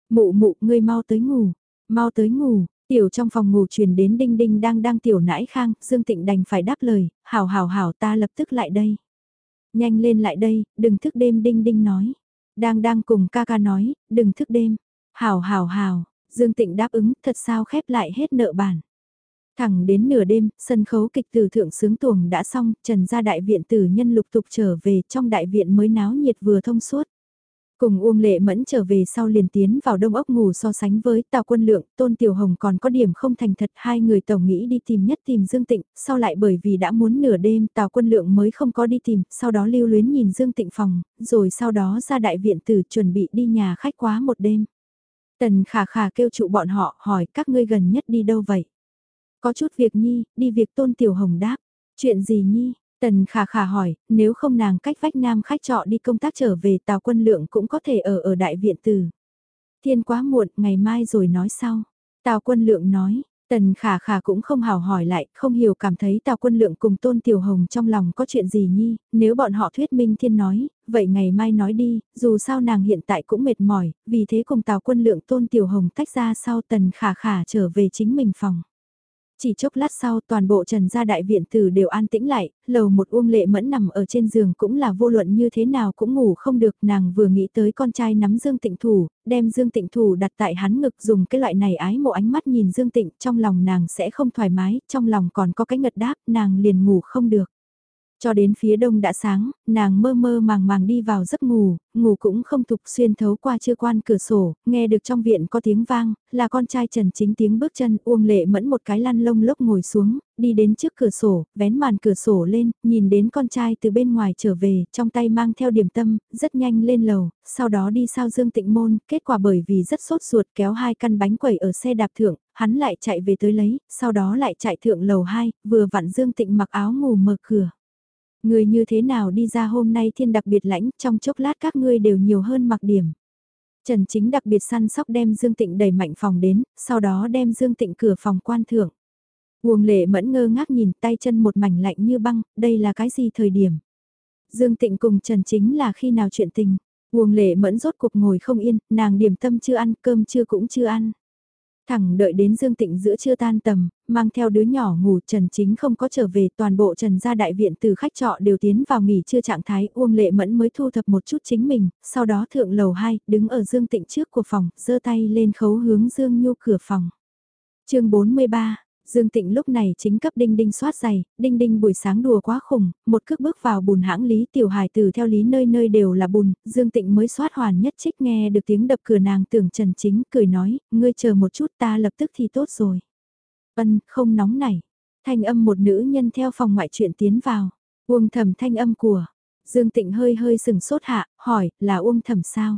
S1: Mụ mụ, ngươi mau tới ngủ, mau tới ngủ, tiểu trong phòng ngủ truyền đến đinh đinh đang đang tiểu nãi khang, Dương Tịnh đành phải đáp lời, hảo hảo hảo ta lập tức lại đây. Nhanh lên lại đây, đừng thức đêm đinh đinh nói. Đang đang cùng ca ca nói, đừng thức đêm. Hảo hảo hảo, Dương Tịnh đáp ứng, thật sao khép lại hết nợ bản. Thẳng đến nửa đêm, sân khấu kịch từ thượng sướng tuồng đã xong, trần gia đại viện tử nhân lục tục trở về trong đại viện mới náo nhiệt vừa thông suốt. Cùng Uông Lệ Mẫn trở về sau liền tiến vào đông ốc ngủ so sánh với Tào Quân Lượng, Tôn Tiểu Hồng còn có điểm không thành thật hai người tổng nghĩ đi tìm nhất tìm Dương Tịnh, sau lại bởi vì đã muốn nửa đêm Tào Quân Lượng mới không có đi tìm, sau đó lưu luyến nhìn Dương Tịnh phòng, rồi sau đó ra đại viện tử chuẩn bị đi nhà khách quá một đêm. Tần khả khả kêu trụ bọn họ hỏi các ngươi gần nhất đi đâu vậy? Có chút việc nhi, đi việc Tôn Tiểu Hồng đáp. Chuyện gì nhi? Tần khả khả hỏi, nếu không nàng cách vách nam khách trọ đi công tác trở về tàu quân lượng cũng có thể ở ở đại viện Từ. Thiên quá muộn, ngày mai rồi nói sau. Tào quân lượng nói, tần khả khả cũng không hào hỏi lại, không hiểu cảm thấy tào quân lượng cùng tôn tiểu hồng trong lòng có chuyện gì nhi, nếu bọn họ thuyết minh thiên nói, vậy ngày mai nói đi, dù sao nàng hiện tại cũng mệt mỏi, vì thế cùng tào quân lượng tôn tiểu hồng tách ra sau tần khả khả trở về chính mình phòng. Chỉ chốc lát sau toàn bộ trần gia đại viện tử đều an tĩnh lại, lầu một uông lệ mẫn nằm ở trên giường cũng là vô luận như thế nào cũng ngủ không được nàng vừa nghĩ tới con trai nắm Dương Tịnh Thủ, đem Dương Tịnh Thủ đặt tại hắn ngực dùng cái loại này ái mộ ánh mắt nhìn Dương Tịnh trong lòng nàng sẽ không thoải mái, trong lòng còn có cái ngật đáp nàng liền ngủ không được. Cho đến phía đông đã sáng, nàng mơ mơ màng màng đi vào giấc ngủ, ngủ cũng không thục xuyên thấu qua chưa quan cửa sổ, nghe được trong viện có tiếng vang, là con trai Trần Chính tiếng bước chân uông lệ mẫn một cái lăn lông lốc ngồi xuống, đi đến trước cửa sổ, vén màn cửa sổ lên, nhìn đến con trai từ bên ngoài trở về, trong tay mang theo điểm tâm, rất nhanh lên lầu, sau đó đi sao dương tịnh môn, kết quả bởi vì rất sốt ruột kéo hai căn bánh quẩy ở xe đạp thượng, hắn lại chạy về tới lấy, sau đó lại chạy thượng lầu 2, vừa vặn dương tịnh mặc áo ngủ mở cửa. Người như thế nào đi ra hôm nay thiên đặc biệt lãnh, trong chốc lát các ngươi đều nhiều hơn mặc điểm. Trần Chính đặc biệt săn sóc đem Dương Tịnh đẩy mạnh phòng đến, sau đó đem Dương Tịnh cửa phòng quan thưởng Uông lệ mẫn ngơ ngác nhìn tay chân một mảnh lạnh như băng, đây là cái gì thời điểm? Dương Tịnh cùng Trần Chính là khi nào chuyện tình? Uông lệ mẫn rốt cuộc ngồi không yên, nàng điểm tâm chưa ăn, cơm chưa cũng chưa ăn. Thẳng đợi đến Dương Tịnh giữa trưa tan tầm, mang theo đứa nhỏ ngủ Trần Chính không có trở về toàn bộ Trần gia đại viện từ khách trọ đều tiến vào nghỉ trưa trạng thái Uông Lệ Mẫn mới thu thập một chút chính mình, sau đó thượng lầu 2, đứng ở Dương Tịnh trước của phòng, giơ tay lên khấu hướng Dương Nhu cửa phòng. chương 43 Dương Tịnh lúc này chính cấp Đinh Đinh soát giày, Đinh Đinh buổi sáng đùa quá khủng, một cước bước vào bùn hãng Lý Tiểu Hải từ theo Lý nơi nơi đều là bùn, Dương Tịnh mới soát hoàn nhất trích nghe được tiếng đập cửa nàng tưởng Trần Chính, cười nói, ngươi chờ một chút ta lập tức thì tốt rồi. Ân, không nóng nảy. Thanh âm một nữ nhân theo phòng ngoại chuyện tiến vào. Uông thầm thanh âm của. Dương Tịnh hơi hơi sừng sốt hạ, hỏi, là Uông thầm sao?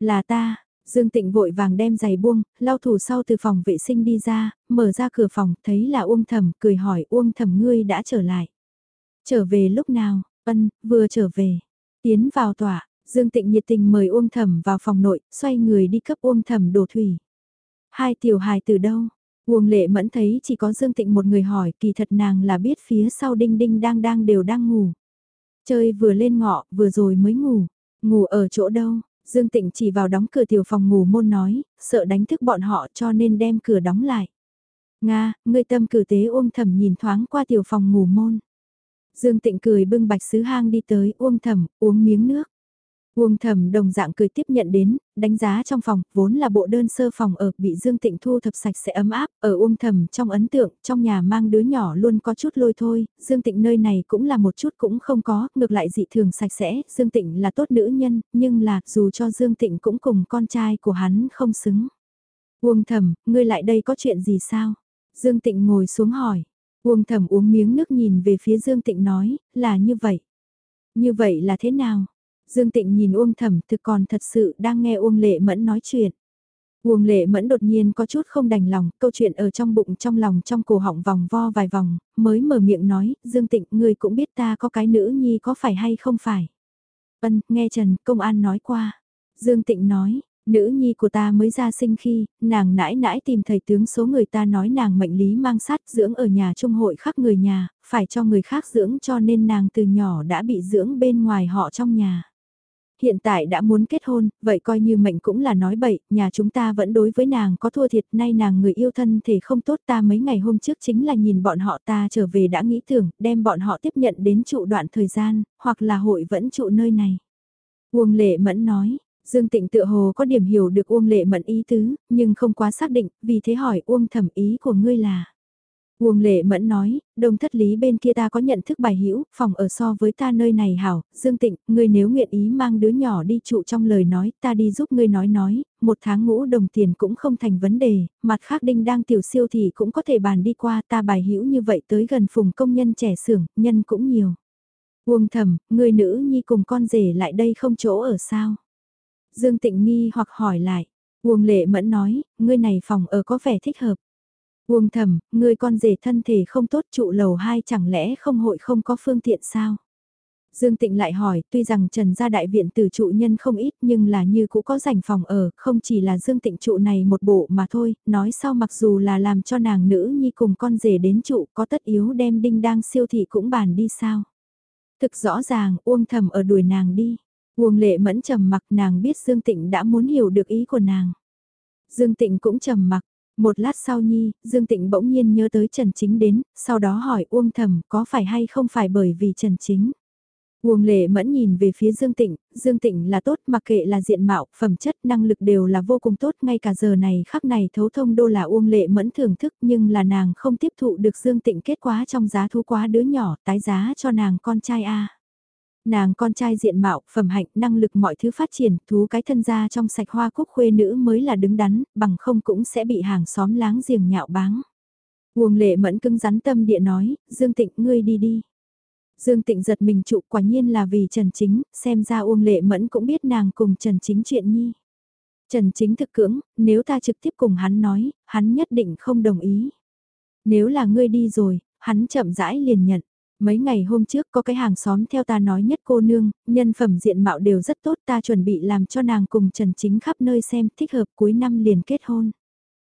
S1: Là ta, Dương Tịnh vội vàng đem giày buông, lau thủ sau từ phòng vệ sinh đi ra, mở ra cửa phòng, thấy là Uông Thẩm, cười hỏi Uông Thẩm ngươi đã trở lại. Trở về lúc nào, ân, vừa trở về. Tiến vào tòa, Dương Tịnh nhiệt tình mời Uông Thẩm vào phòng nội, xoay người đi cấp Uông Thẩm đổ thủy. Hai tiểu hài từ đâu? Uông Lệ Mẫn thấy chỉ có Dương Tịnh một người hỏi, kỳ thật nàng là biết phía sau Đinh Đinh đang đang đều đang ngủ. Chơi vừa lên ngọ, vừa rồi mới ngủ. Ngủ ở chỗ đâu? Dương Tịnh chỉ vào đóng cửa tiểu phòng ngủ môn nói, sợ đánh thức bọn họ cho nên đem cửa đóng lại. Nga, ngươi tâm cử tế ôm thầm nhìn thoáng qua tiểu phòng ngủ môn. Dương Tịnh cười bưng bạch sứ hang đi tới ôm thầm, uống miếng nước. Uông thầm đồng dạng cười tiếp nhận đến, đánh giá trong phòng, vốn là bộ đơn sơ phòng ở, bị Dương Tịnh thu thập sạch sẽ ấm áp, ở Uông thầm trong ấn tượng, trong nhà mang đứa nhỏ luôn có chút lôi thôi, Dương Tịnh nơi này cũng là một chút cũng không có, ngược lại dị thường sạch sẽ, Dương Tịnh là tốt nữ nhân, nhưng là, dù cho Dương Tịnh cũng cùng con trai của hắn không xứng. Uông thầm, ngươi lại đây có chuyện gì sao? Dương Tịnh ngồi xuống hỏi. Uông thầm uống miếng nước nhìn về phía Dương Tịnh nói, là như vậy. Như vậy là thế nào? Dương Tịnh nhìn Uông Thẩm thực còn thật sự đang nghe Uông Lệ Mẫn nói chuyện. Uông Lệ Mẫn đột nhiên có chút không đành lòng, câu chuyện ở trong bụng trong lòng trong cổ họng vòng vo vài vòng, mới mở miệng nói, Dương Tịnh, ngươi cũng biết ta có cái nữ nhi có phải hay không phải. Vân, nghe Trần, công an nói qua. Dương Tịnh nói, nữ nhi của ta mới ra sinh khi, nàng nãi nãi tìm thầy tướng số người ta nói nàng mệnh lý mang sát dưỡng ở nhà trung hội khác người nhà, phải cho người khác dưỡng cho nên nàng từ nhỏ đã bị dưỡng bên ngoài họ trong nhà. Hiện tại đã muốn kết hôn, vậy coi như mệnh cũng là nói bậy, nhà chúng ta vẫn đối với nàng có thua thiệt, nay nàng người yêu thân thể không tốt ta mấy ngày hôm trước chính là nhìn bọn họ ta trở về đã nghĩ tưởng, đem bọn họ tiếp nhận đến trụ đoạn thời gian, hoặc là hội vẫn trụ nơi này. Uông Lệ Mẫn nói, Dương Tịnh tự hồ có điểm hiểu được Uông Lệ Mẫn ý tứ, nhưng không quá xác định, vì thế hỏi Uông thẩm ý của ngươi là. Uông lệ mẫn nói, đồng thất lý bên kia ta có nhận thức bài hữu phòng ở so với ta nơi này hảo, Dương Tịnh, ngươi nếu nguyện ý mang đứa nhỏ đi trụ trong lời nói, ta đi giúp ngươi nói nói, một tháng ngũ đồng tiền cũng không thành vấn đề, mặt khác đinh đang tiểu siêu thì cũng có thể bàn đi qua ta bài hữu như vậy tới gần phùng công nhân trẻ xưởng, nhân cũng nhiều. Uông thầm, người nữ nhi cùng con rể lại đây không chỗ ở sao? Dương Tịnh nghi hoặc hỏi lại. Uông lệ mẫn nói, ngươi này phòng ở có vẻ thích hợp. Uông thầm, người con rể thân thể không tốt trụ lầu 2 chẳng lẽ không hội không có phương tiện sao? Dương Tịnh lại hỏi, tuy rằng Trần gia đại viện từ trụ nhân không ít nhưng là như cũng có rảnh phòng ở, không chỉ là Dương Tịnh trụ này một bộ mà thôi, nói sau mặc dù là làm cho nàng nữ nhi cùng con rể đến trụ có tất yếu đem đinh đang siêu thị cũng bàn đi sao. Thực rõ ràng, Uông thầm ở đuổi nàng đi. Uông lệ mẫn trầm mặc nàng biết Dương Tịnh đã muốn hiểu được ý của nàng. Dương Tịnh cũng trầm mặc, một lát sau nhi, Dương Tịnh bỗng nhiên nhớ tới Trần Chính đến, sau đó hỏi Uông Thầm có phải hay không phải bởi vì Trần Chính. Uông Lệ Mẫn nhìn về phía Dương Tịnh, Dương Tịnh là tốt mặc kệ là diện mạo, phẩm chất, năng lực đều là vô cùng tốt, ngay cả giờ này khắc này thấu thông đô là Uông Lệ Mẫn thưởng thức nhưng là nàng không tiếp thụ được Dương Tịnh kết quá trong giá thu quá đứa nhỏ, tái giá cho nàng con trai A. Nàng con trai diện mạo, phẩm hạnh, năng lực mọi thứ phát triển, thú cái thân gia trong sạch hoa cúc khuê nữ mới là đứng đắn, bằng không cũng sẽ bị hàng xóm láng giềng nhạo báng. Uông lệ mẫn cưng rắn tâm địa nói, Dương Tịnh ngươi đi đi. Dương Tịnh giật mình trụ quả nhiên là vì Trần Chính, xem ra Uông Lệ Mẫn cũng biết nàng cùng Trần Chính chuyện nhi. Trần Chính thực cưỡng, nếu ta trực tiếp cùng hắn nói, hắn nhất định không đồng ý. Nếu là ngươi đi rồi, hắn chậm rãi liền nhận. Mấy ngày hôm trước có cái hàng xóm theo ta nói nhất cô nương, nhân phẩm diện mạo đều rất tốt ta chuẩn bị làm cho nàng cùng Trần Chính khắp nơi xem thích hợp cuối năm liền kết hôn.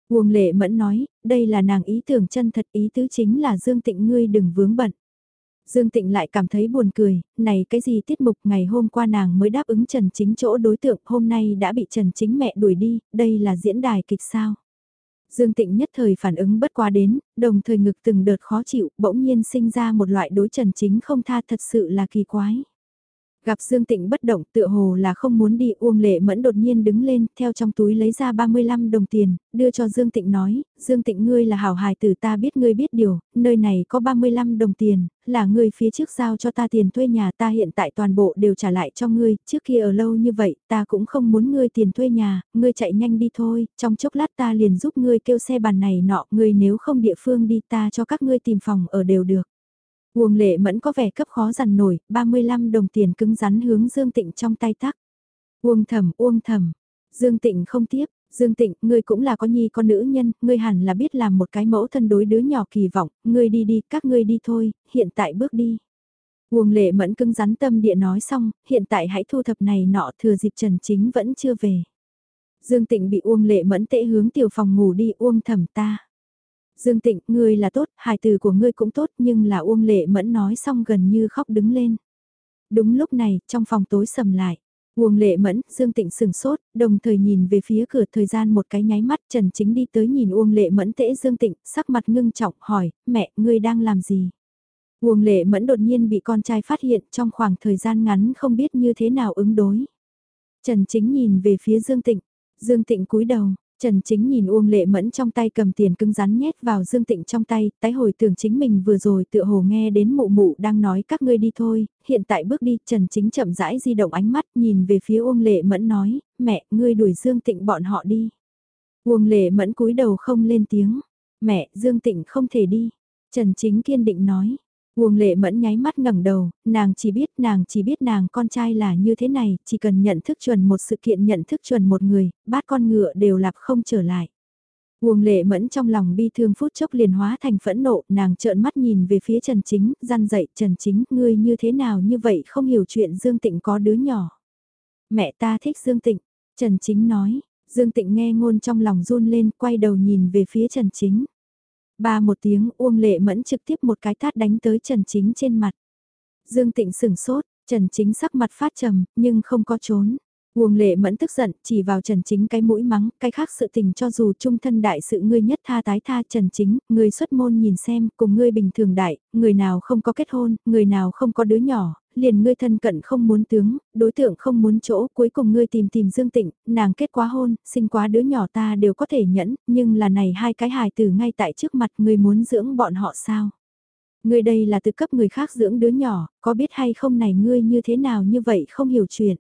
S1: Uông Lệ Mẫn nói, đây là nàng ý tưởng chân thật ý tứ chính là Dương Tịnh ngươi đừng vướng bận. Dương Tịnh lại cảm thấy buồn cười, này cái gì tiết mục ngày hôm qua nàng mới đáp ứng Trần Chính chỗ đối tượng hôm nay đã bị Trần Chính mẹ đuổi đi, đây là diễn đài kịch sao. Dương Tịnh nhất thời phản ứng bất quá đến, đồng thời ngực từng đợt khó chịu, bỗng nhiên sinh ra một loại đối trần chính không tha thật sự là kỳ quái. Gặp Dương Tịnh bất động tựa hồ là không muốn đi Uông Lệ Mẫn đột nhiên đứng lên theo trong túi lấy ra 35 đồng tiền, đưa cho Dương Tịnh nói, Dương Tịnh ngươi là hảo hài tử ta biết ngươi biết điều, nơi này có 35 đồng tiền, là ngươi phía trước giao cho ta tiền thuê nhà ta hiện tại toàn bộ đều trả lại cho ngươi, trước kia ở lâu như vậy ta cũng không muốn ngươi tiền thuê nhà, ngươi chạy nhanh đi thôi, trong chốc lát ta liền giúp ngươi kêu xe bàn này nọ, ngươi nếu không địa phương đi ta cho các ngươi tìm phòng ở đều được. Uông lệ mẫn có vẻ cấp khó dằn nổi, 35 đồng tiền cứng rắn hướng Dương Tịnh trong tay tắc. Uông thầm, uông thầm. Dương Tịnh không tiếp, Dương Tịnh, ngươi cũng là có nhi con nữ nhân, ngươi hẳn là biết làm một cái mẫu thân đối đứa nhỏ kỳ vọng, ngươi đi đi, các ngươi đi thôi, hiện tại bước đi. Uông lệ mẫn cứng rắn tâm địa nói xong, hiện tại hãy thu thập này nọ thừa dịp Trần Chính vẫn chưa về. Dương Tịnh bị Uông lệ mẫn tệ hướng tiểu phòng ngủ đi Uông thầm ta. Dương Tịnh, ngươi là tốt, hài từ của ngươi cũng tốt nhưng là Uông Lệ Mẫn nói xong gần như khóc đứng lên. Đúng lúc này, trong phòng tối sầm lại. Uông Lệ Mẫn, Dương Tịnh sừng sốt, đồng thời nhìn về phía cửa thời gian một cái nháy mắt Trần Chính đi tới nhìn Uông Lệ Mẫn tễ Dương Tịnh, sắc mặt ngưng trọng hỏi, mẹ, ngươi đang làm gì? Uông Lệ Mẫn đột nhiên bị con trai phát hiện trong khoảng thời gian ngắn không biết như thế nào ứng đối. Trần Chính nhìn về phía Dương Tịnh, Dương Tịnh cúi đầu, Trần Chính nhìn Uông Lệ Mẫn trong tay cầm tiền cứng rắn nhét vào Dương Tịnh trong tay, tái hồi tưởng chính mình vừa rồi tựa hồ nghe đến mụ mụ đang nói các ngươi đi thôi, hiện tại bước đi, Trần Chính chậm rãi di động ánh mắt nhìn về phía Uông Lệ Mẫn nói, mẹ, ngươi đuổi Dương Tịnh bọn họ đi. Uông Lệ Mẫn cúi đầu không lên tiếng, mẹ, Dương Tịnh không thể đi. Trần Chính kiên định nói, Uông lệ mẫn nháy mắt ngẩng đầu, nàng chỉ biết nàng chỉ biết nàng con trai là như thế này, chỉ cần nhận thức chuẩn một sự kiện nhận thức chuẩn một người, bát con ngựa đều lạp không trở lại. Uông lệ mẫn trong lòng bi thương phút chốc liền hóa thành phẫn nộ, nàng trợn mắt nhìn về phía Trần Chính, răn dậy Trần Chính, ngươi như thế nào như vậy không hiểu chuyện Dương Tịnh có đứa nhỏ. Mẹ ta thích Dương Tịnh, Trần Chính nói, Dương Tịnh nghe ngôn trong lòng run lên, quay đầu nhìn về phía Trần Chính. Ba một tiếng Uông Lệ Mẫn trực tiếp một cái tát đánh tới Trần Chính trên mặt. Dương Tịnh sửng sốt, Trần Chính sắc mặt phát trầm, nhưng không có trốn. Uông lệ mẫn tức giận, chỉ vào Trần Chính cái mũi mắng, cái khác sự tình cho dù trung thân đại sự ngươi nhất tha tái tha Trần Chính, người xuất môn nhìn xem, cùng ngươi bình thường đại, người nào không có kết hôn, người nào không có đứa nhỏ, liền ngươi thân cận không muốn tướng, đối tượng không muốn chỗ, cuối cùng ngươi tìm tìm Dương Tịnh, nàng kết quá hôn, sinh quá đứa nhỏ ta đều có thể nhẫn, nhưng là này hai cái hài tử ngay tại trước mặt ngươi muốn dưỡng bọn họ sao? Ngươi đây là từ cấp người khác dưỡng đứa nhỏ, có biết hay không này ngươi như thế nào như vậy không hiểu chuyện.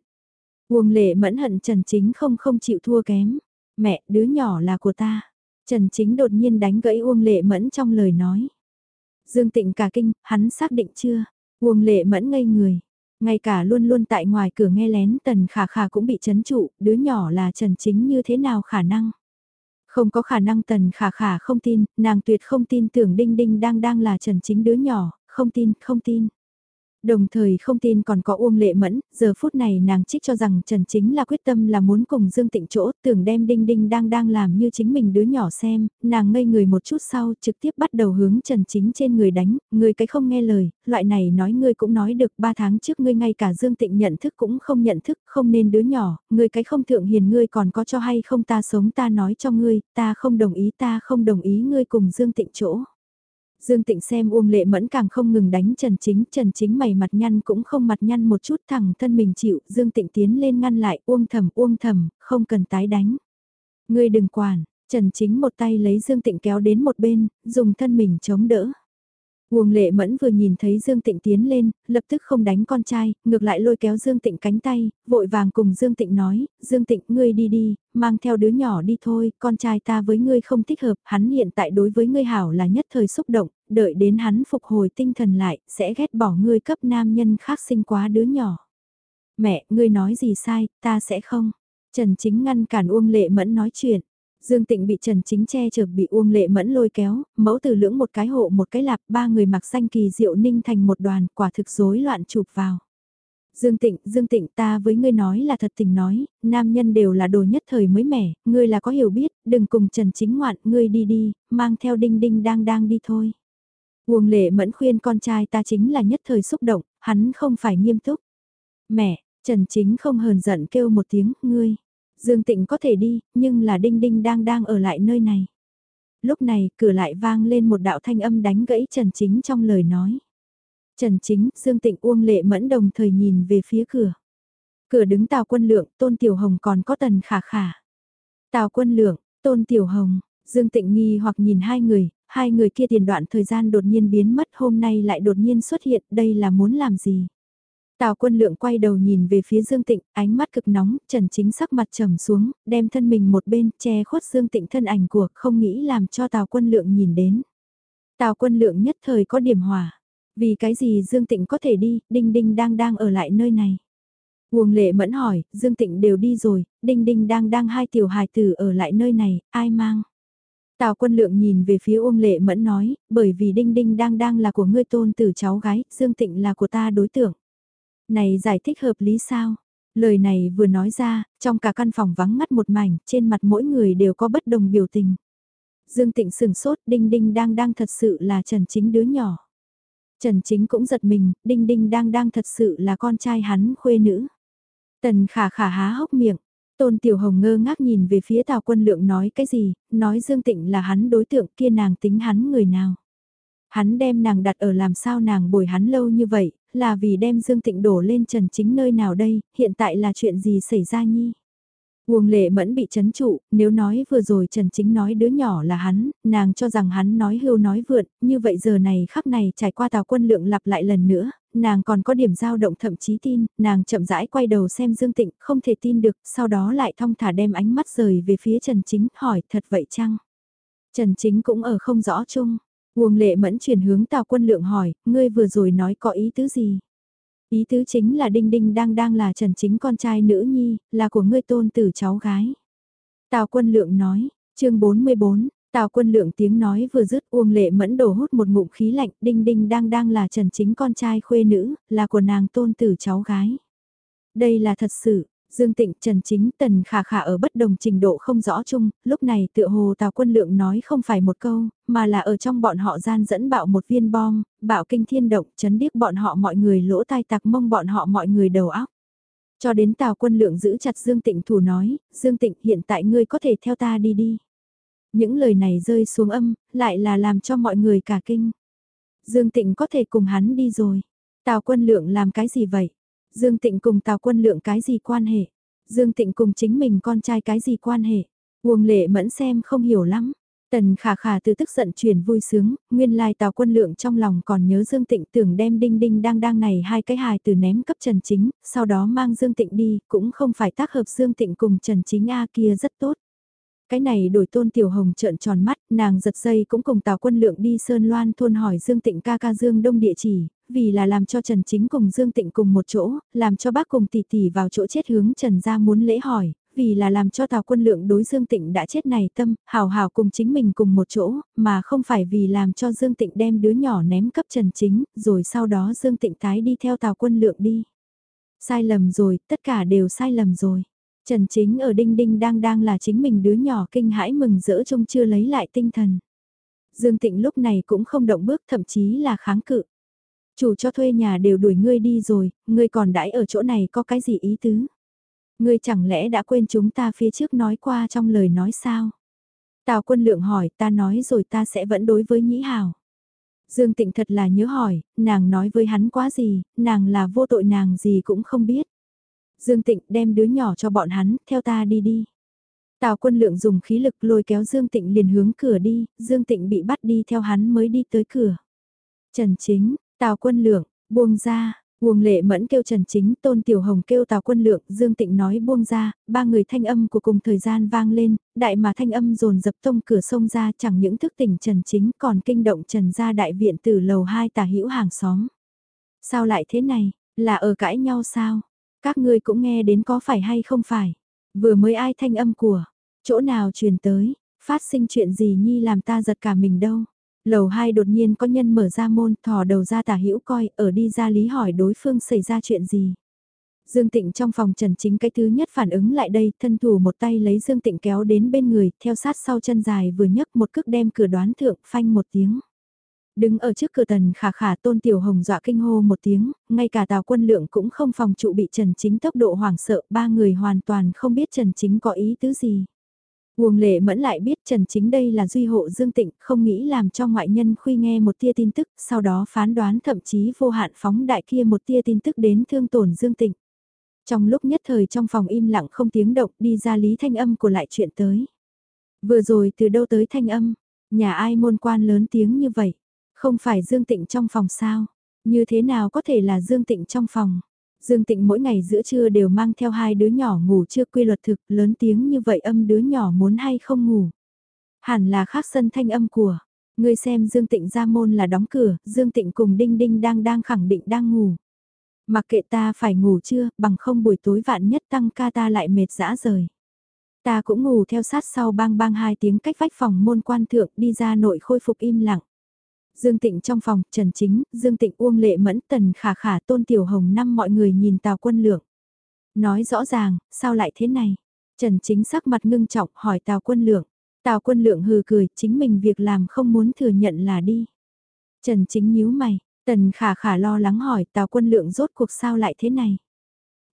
S1: Uông lệ mẫn hận Trần Chính không không chịu thua kém. Mẹ, đứa nhỏ là của ta. Trần Chính đột nhiên đánh gãy Uông lệ mẫn trong lời nói. Dương Tịnh cả kinh, hắn xác định chưa? Uông lệ mẫn ngây người. Ngay cả luôn luôn tại ngoài cửa nghe lén tần khả khả cũng bị chấn trụ, đứa nhỏ là Trần Chính như thế nào khả năng? Không có khả năng tần khả khả không tin, nàng tuyệt không tin tưởng đinh đinh đang đang là Trần Chính đứa nhỏ, không tin, không tin. Đồng thời không tin còn có Uông Lệ Mẫn, giờ phút này nàng trích cho rằng Trần Chính là quyết tâm là muốn cùng Dương Tịnh chỗ, tưởng đem Đinh Đinh đang đang làm như chính mình đứa nhỏ xem, nàng ngây người một chút sau trực tiếp bắt đầu hướng Trần Chính trên người đánh, người cái không nghe lời, loại này nói ngươi cũng nói được ba tháng trước ngươi ngay cả Dương Tịnh nhận thức cũng không nhận thức, không nên đứa nhỏ, người cái không thượng hiền ngươi còn có cho hay không ta sống ta nói cho ngươi, ta không đồng ý ta không đồng ý ngươi cùng Dương Tịnh chỗ. Dương Tịnh xem Uông Lệ Mẫn càng không ngừng đánh Trần Chính, Trần Chính mày mặt nhăn cũng không mặt nhăn một chút thẳng thân mình chịu, Dương Tịnh tiến lên ngăn lại Uông Thầm Uông Thầm, không cần tái đánh. Ngươi đừng quản, Trần Chính một tay lấy Dương Tịnh kéo đến một bên, dùng thân mình chống đỡ. Uông lệ mẫn vừa nhìn thấy Dương Tịnh tiến lên, lập tức không đánh con trai, ngược lại lôi kéo Dương Tịnh cánh tay, vội vàng cùng Dương Tịnh nói, Dương Tịnh ngươi đi đi, mang theo đứa nhỏ đi thôi, con trai ta với ngươi không thích hợp, hắn hiện tại đối với ngươi hảo là nhất thời xúc động, đợi đến hắn phục hồi tinh thần lại, sẽ ghét bỏ ngươi cấp nam nhân khác sinh quá đứa nhỏ. Mẹ, ngươi nói gì sai, ta sẽ không. Trần Chính ngăn cản Uông Lệ Mẫn nói chuyện. Dương Tịnh bị Trần Chính che chở bị Uông Lệ Mẫn lôi kéo, mẫu từ lưỡng một cái hộ một cái lạp, ba người mặc xanh kỳ diệu ninh thành một đoàn, quả thực rối loạn chụp vào. Dương Tịnh, Dương Tịnh ta với ngươi nói là thật tình nói, nam nhân đều là đồ nhất thời mới mẻ, ngươi là có hiểu biết, đừng cùng Trần Chính ngoạn, ngươi đi đi, mang theo đinh đinh đang đang đi thôi. Uông Lệ Mẫn khuyên con trai ta chính là nhất thời xúc động, hắn không phải nghiêm túc. Mẹ, Trần Chính không hờn giận kêu một tiếng, ngươi. Dương Tịnh có thể đi, nhưng là Đinh Đinh đang đang ở lại nơi này. Lúc này, cửa lại vang lên một đạo thanh âm đánh gãy Trần Chính trong lời nói. Trần Chính, Dương Tịnh Uông Lệ Mẫn đồng thời nhìn về phía cửa. Cửa đứng Tào Quân Lượng, Tôn Tiểu Hồng còn có Tần Khả Khả. Tào Quân Lượng, Tôn Tiểu Hồng, Dương Tịnh nghi hoặc nhìn hai người, hai người kia tiền đoạn thời gian đột nhiên biến mất hôm nay lại đột nhiên xuất hiện, đây là muốn làm gì? Tào quân lượng quay đầu nhìn về phía Dương Tịnh, ánh mắt cực nóng, trần chính sắc mặt trầm xuống, đem thân mình một bên, che khuất Dương Tịnh thân ảnh của, không nghĩ làm cho Tào quân lượng nhìn đến. Tào quân lượng nhất thời có điểm hòa Vì cái gì Dương Tịnh có thể đi, Đinh Đinh đang đang ở lại nơi này. Uông lệ mẫn hỏi, Dương Tịnh đều đi rồi, Đinh Đinh đang đang hai tiểu hài tử ở lại nơi này, ai mang? Tào quân lượng nhìn về phía Uông lệ mẫn nói, bởi vì Đinh Đinh đang đang là của ngươi tôn tử cháu gái, Dương Tịnh là của ta đối tượng. Này giải thích hợp lý sao? Lời này vừa nói ra, trong cả căn phòng vắng ngắt một mảnh, trên mặt mỗi người đều có bất đồng biểu tình. Dương Tịnh sừng sốt, Đinh Đinh đang đang thật sự là Trần Chính đứa nhỏ. Trần Chính cũng giật mình, Đinh Đinh đang đang thật sự là con trai hắn khuê nữ. Tần khả khả há hốc miệng, Tôn Tiểu Hồng ngơ ngác nhìn về phía Tào Quân Lượng nói cái gì, nói Dương Tịnh là hắn đối tượng kia nàng tính hắn người nào. Hắn đem nàng đặt ở làm sao nàng bồi hắn lâu như vậy, là vì đem Dương Tịnh đổ lên trần chính nơi nào đây, hiện tại là chuyện gì xảy ra nhi. Uông lệ mẫn bị chấn trụ, nếu nói vừa rồi Trần Chính nói đứa nhỏ là hắn, nàng cho rằng hắn nói hưu nói vượn, như vậy giờ này khắc này trải qua tàu quân lượng lặp lại lần nữa, nàng còn có điểm dao động thậm chí tin, nàng chậm rãi quay đầu xem Dương Tịnh, không thể tin được, sau đó lại thong thả đem ánh mắt rời về phía Trần Chính, hỏi thật vậy chăng? Trần Chính cũng ở không rõ chung, Uông lệ mẫn chuyển hướng tào quân lượng hỏi, ngươi vừa rồi nói có ý tứ gì? Ý tứ chính là Đinh Đinh đang đang là Trần Chính con trai nữ nhi, là của ngươi tôn tử cháu gái. Tào quân lượng nói, chương 44, Tào quân lượng tiếng nói vừa dứt Uông lệ mẫn đổ hút một ngụm khí lạnh, Đinh Đinh đang đang là Trần Chính con trai khuê nữ, là của nàng tôn tử cháu gái. Đây là thật sự, Dương Tịnh, Trần Chính, Tần Khả Khả ở bất đồng trình độ không rõ chung, lúc này tựa hồ Tào Quân Lượng nói không phải một câu, mà là ở trong bọn họ gian dẫn bạo một viên bom, bạo kinh thiên động, chấn điếc bọn họ mọi người lỗ tai tặc mông bọn họ mọi người đầu óc. Cho đến Tào Quân Lượng giữ chặt Dương Tịnh thủ nói, Dương Tịnh hiện tại ngươi có thể theo ta đi đi. Những lời này rơi xuống âm, lại là làm cho mọi người cả kinh. Dương Tịnh có thể cùng hắn đi rồi. Tào Quân Lượng làm cái gì vậy? Dương Tịnh cùng Tào Quân Lượng cái gì quan hệ? Dương Tịnh cùng chính mình con trai cái gì quan hệ? Uông lệ mẫn xem không hiểu lắm. Tần khả khả từ tức giận chuyển vui sướng, nguyên lai tào quân lượng trong lòng còn nhớ Dương Tịnh tưởng đem đinh đinh đang đang này hai cái hài từ ném cấp Trần Chính, sau đó mang Dương Tịnh đi, cũng không phải tác hợp Dương Tịnh cùng Trần Chính A kia rất tốt. Cái này đổi tôn tiểu hồng trợn tròn mắt, nàng giật dây cũng cùng tào quân lượng đi Sơn Loan thôn hỏi Dương Tịnh ca ca Dương Đông địa chỉ, vì là làm cho Trần Chính cùng Dương Tịnh cùng một chỗ, làm cho bác cùng tỷ tỷ vào chỗ chết hướng Trần ra muốn lễ hỏi, vì là làm cho Tào Quân Lượng đối Dương Tịnh đã chết này tâm, hào hào cùng chính mình cùng một chỗ, mà không phải vì làm cho Dương Tịnh đem đứa nhỏ ném cấp Trần Chính, rồi sau đó Dương Tịnh tái đi theo Tào Quân Lượng đi. Sai lầm rồi, tất cả đều sai lầm rồi. Trần Chính ở đinh đinh đang đang là chính mình đứa nhỏ kinh hãi mừng rỡ trông chưa lấy lại tinh thần. Dương Tịnh lúc này cũng không động bước thậm chí là kháng cự. Chủ cho thuê nhà đều đuổi ngươi đi rồi, ngươi còn đãi ở chỗ này có cái gì ý tứ? Ngươi chẳng lẽ đã quên chúng ta phía trước nói qua trong lời nói sao? Tào quân lượng hỏi ta nói rồi ta sẽ vẫn đối với nhĩ hào. Dương Tịnh thật là nhớ hỏi, nàng nói với hắn quá gì, nàng là vô tội nàng gì cũng không biết. Dương Tịnh đem đứa nhỏ cho bọn hắn, theo ta đi đi. Tào quân lượng dùng khí lực lôi kéo Dương Tịnh liền hướng cửa đi, Dương Tịnh bị bắt đi theo hắn mới đi tới cửa. Trần Chính, Tào quân lượng, buông ra, Uông lệ mẫn kêu Trần Chính, Tôn Tiểu Hồng kêu Tào Quân Lượng, Dương Tịnh nói buông ra, ba người thanh âm của cùng thời gian vang lên, đại mà thanh âm dồn dập tông cửa sông ra chẳng những thức tỉnh Trần Chính còn kinh động Trần gia đại viện từ lầu hai tà hữu hàng xóm. Sao lại thế này, là ở cãi nhau sao? Các ngươi cũng nghe đến có phải hay không phải? Vừa mới ai thanh âm của, chỗ nào truyền tới, phát sinh chuyện gì nhi làm ta giật cả mình đâu? Lầu hai đột nhiên có nhân mở ra môn, thò đầu ra tả hữu coi, ở đi ra lý hỏi đối phương xảy ra chuyện gì. Dương Tịnh trong phòng Trần Chính cái thứ nhất phản ứng lại đây, thân thủ một tay lấy Dương Tịnh kéo đến bên người, theo sát sau chân dài vừa nhấc một cước đem cửa đoán thượng, phanh một tiếng. Đứng ở trước cửa tần khả khả tôn tiểu hồng dọa kinh hô một tiếng, ngay cả tào quân lượng cũng không phòng trụ bị Trần Chính tốc độ hoảng sợ, ba người hoàn toàn không biết Trần Chính có ý tứ gì. Nguồn lệ mẫn lại biết Trần Chính đây là duy hộ Dương Tịnh, không nghĩ làm cho ngoại nhân khuy nghe một tia tin tức, sau đó phán đoán thậm chí vô hạn phóng đại kia một tia tin tức đến thương tổn Dương Tịnh. Trong lúc nhất thời trong phòng im lặng không tiếng động đi ra lý thanh âm của lại chuyện tới. Vừa rồi từ đâu tới thanh âm, nhà ai môn quan lớn tiếng như vậy, không phải Dương Tịnh trong phòng sao, như thế nào có thể là Dương Tịnh trong phòng. Dương Tịnh mỗi ngày giữa trưa đều mang theo hai đứa nhỏ ngủ chưa quy luật thực lớn tiếng như vậy âm đứa nhỏ muốn hay không ngủ. Hẳn là khác sân thanh âm của. Người xem Dương Tịnh ra môn là đóng cửa, Dương Tịnh cùng Đinh Đinh đang đang khẳng định đang ngủ. Mặc kệ ta phải ngủ chưa, bằng không buổi tối vạn nhất tăng ca ta lại mệt dã rời. Ta cũng ngủ theo sát sau bang bang hai tiếng cách vách phòng môn quan thượng đi ra nội khôi phục im lặng. Dương Tịnh trong phòng, Trần Chính, Dương Tịnh Uông Lệ Mẫn, Tần Khả Khả, Tôn Tiểu Hồng năm mọi người nhìn Tào Quân Lượng. Nói rõ ràng, sao lại thế này? Trần Chính sắc mặt ngưng trọng hỏi Tào Quân Lượng. Tào Quân Lượng hừ cười, chính mình việc làm không muốn thừa nhận là đi. Trần Chính nhíu mày, Tần Khả Khả lo lắng hỏi Tào Quân Lượng rốt cuộc sao lại thế này?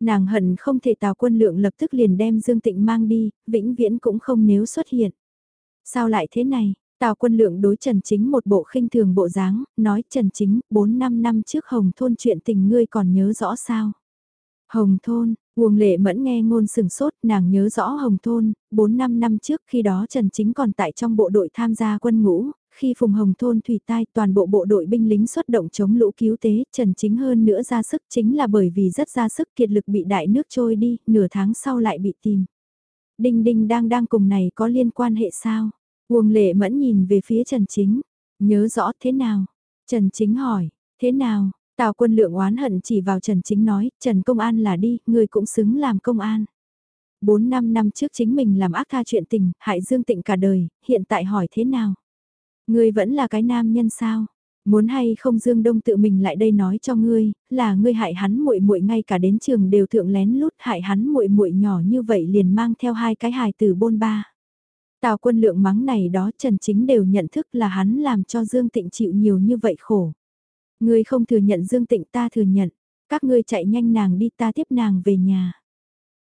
S1: Nàng hận không thể Tào Quân Lượng lập tức liền đem Dương Tịnh mang đi, vĩnh viễn cũng không nếu xuất hiện. Sao lại thế này? Tào quân lượng đối Trần Chính một bộ khinh thường bộ dáng, nói Trần Chính, 4-5 năm trước Hồng Thôn chuyện tình ngươi còn nhớ rõ sao? Hồng Thôn, Uông Lệ Mẫn nghe ngôn sừng sốt, nàng nhớ rõ Hồng Thôn, 4-5 năm trước khi đó Trần Chính còn tại trong bộ đội tham gia quân ngũ, khi Phùng Hồng Thôn thủy tai toàn bộ bộ đội binh lính xuất động chống lũ cứu tế, Trần Chính hơn nữa ra sức chính là bởi vì rất ra sức kiệt lực bị đại nước trôi đi, nửa tháng sau lại bị tìm. Đinh Đinh đang đang cùng này có liên quan hệ sao? Uông lệ mẫn nhìn về phía Trần Chính, nhớ rõ thế nào? Trần Chính hỏi, thế nào? Tào quân lượng oán hận chỉ vào Trần Chính nói, Trần Công An là đi, người cũng xứng làm công an. 4 năm năm trước chính mình làm ác tha chuyện tình, hại Dương Tịnh cả đời, hiện tại hỏi thế nào? Ngươi vẫn là cái nam nhân sao? Muốn hay không Dương Đông tự mình lại đây nói cho ngươi, là ngươi hại hắn muội muội ngay cả đến trường đều thượng lén lút hại hắn muội muội nhỏ như vậy liền mang theo hai cái hài từ bôn ba. Tào quân lượng mắng này đó Trần Chính đều nhận thức là hắn làm cho Dương Tịnh chịu nhiều như vậy khổ. Ngươi không thừa nhận Dương Tịnh ta thừa nhận, các ngươi chạy nhanh nàng đi ta tiếp nàng về nhà.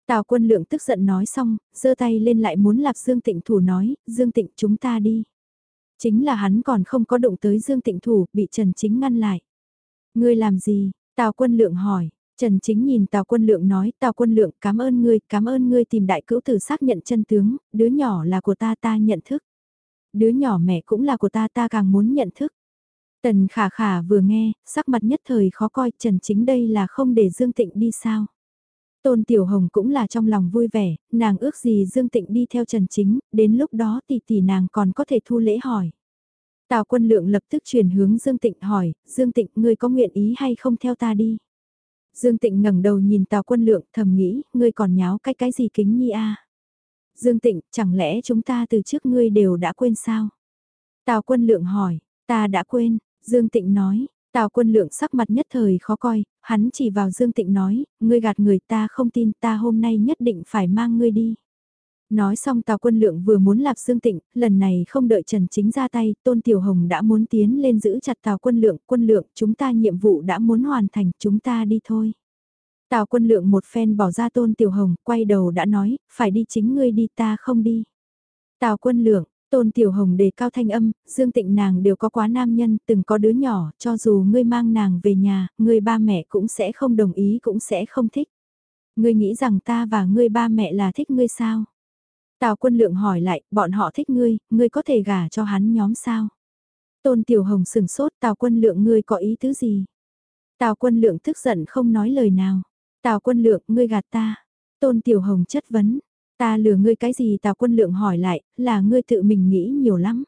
S1: Tào quân lượng tức giận nói xong, giơ tay lên lại muốn lạp Dương Tịnh thủ nói, Dương Tịnh chúng ta đi. Chính là hắn còn không có động tới Dương Tịnh thủ, bị Trần Chính ngăn lại. Ngươi làm gì? Tào quân lượng hỏi, Trần Chính nhìn Tào Quân Lượng nói, Tào Quân Lượng cảm ơn ngươi, cảm ơn ngươi tìm đại cữu tử xác nhận chân tướng, đứa nhỏ là của ta ta nhận thức. Đứa nhỏ mẹ cũng là của ta ta càng muốn nhận thức. Tần khả khả vừa nghe, sắc mặt nhất thời khó coi, Trần Chính đây là không để Dương Tịnh đi sao. Tôn Tiểu Hồng cũng là trong lòng vui vẻ, nàng ước gì Dương Tịnh đi theo Trần Chính, đến lúc đó tỷ tỷ nàng còn có thể thu lễ hỏi. Tào quân lượng lập tức chuyển hướng Dương Tịnh hỏi, Dương Tịnh ngươi có nguyện ý hay không theo ta đi? Dương Tịnh ngẩng đầu nhìn Tào Quân Lượng thầm nghĩ, ngươi còn nháo cái cái gì kính nhi a? Dương Tịnh, chẳng lẽ chúng ta từ trước ngươi đều đã quên sao? Tào Quân Lượng hỏi, ta đã quên, Dương Tịnh nói, Tào Quân Lượng sắc mặt nhất thời khó coi, hắn chỉ vào Dương Tịnh nói, ngươi gạt người ta không tin ta hôm nay nhất định phải mang ngươi đi. Nói xong Tào Quân Lượng vừa muốn lạp Dương Tịnh, lần này không đợi Trần Chính ra tay, Tôn Tiểu Hồng đã muốn tiến lên giữ chặt Tào Quân Lượng, Quân Lượng, chúng ta nhiệm vụ đã muốn hoàn thành, chúng ta đi thôi. Tào Quân Lượng một phen bỏ ra Tôn Tiểu Hồng, quay đầu đã nói, phải đi chính ngươi đi ta không đi. Tào Quân Lượng, Tôn Tiểu Hồng đề cao thanh âm, Dương Tịnh nàng đều có quá nam nhân, từng có đứa nhỏ, cho dù ngươi mang nàng về nhà, ngươi ba mẹ cũng sẽ không đồng ý cũng sẽ không thích. Ngươi nghĩ rằng ta và ngươi ba mẹ là thích ngươi sao? Tào quân lượng hỏi lại, bọn họ thích ngươi, ngươi có thể gả cho hắn nhóm sao? Tôn Tiểu Hồng sừng sốt, Tào quân lượng ngươi có ý tứ gì? Tào quân lượng tức giận không nói lời nào. Tào quân lượng, ngươi gạt ta. Tôn Tiểu Hồng chất vấn. Ta lừa ngươi cái gì Tào quân lượng hỏi lại, là ngươi tự mình nghĩ nhiều lắm.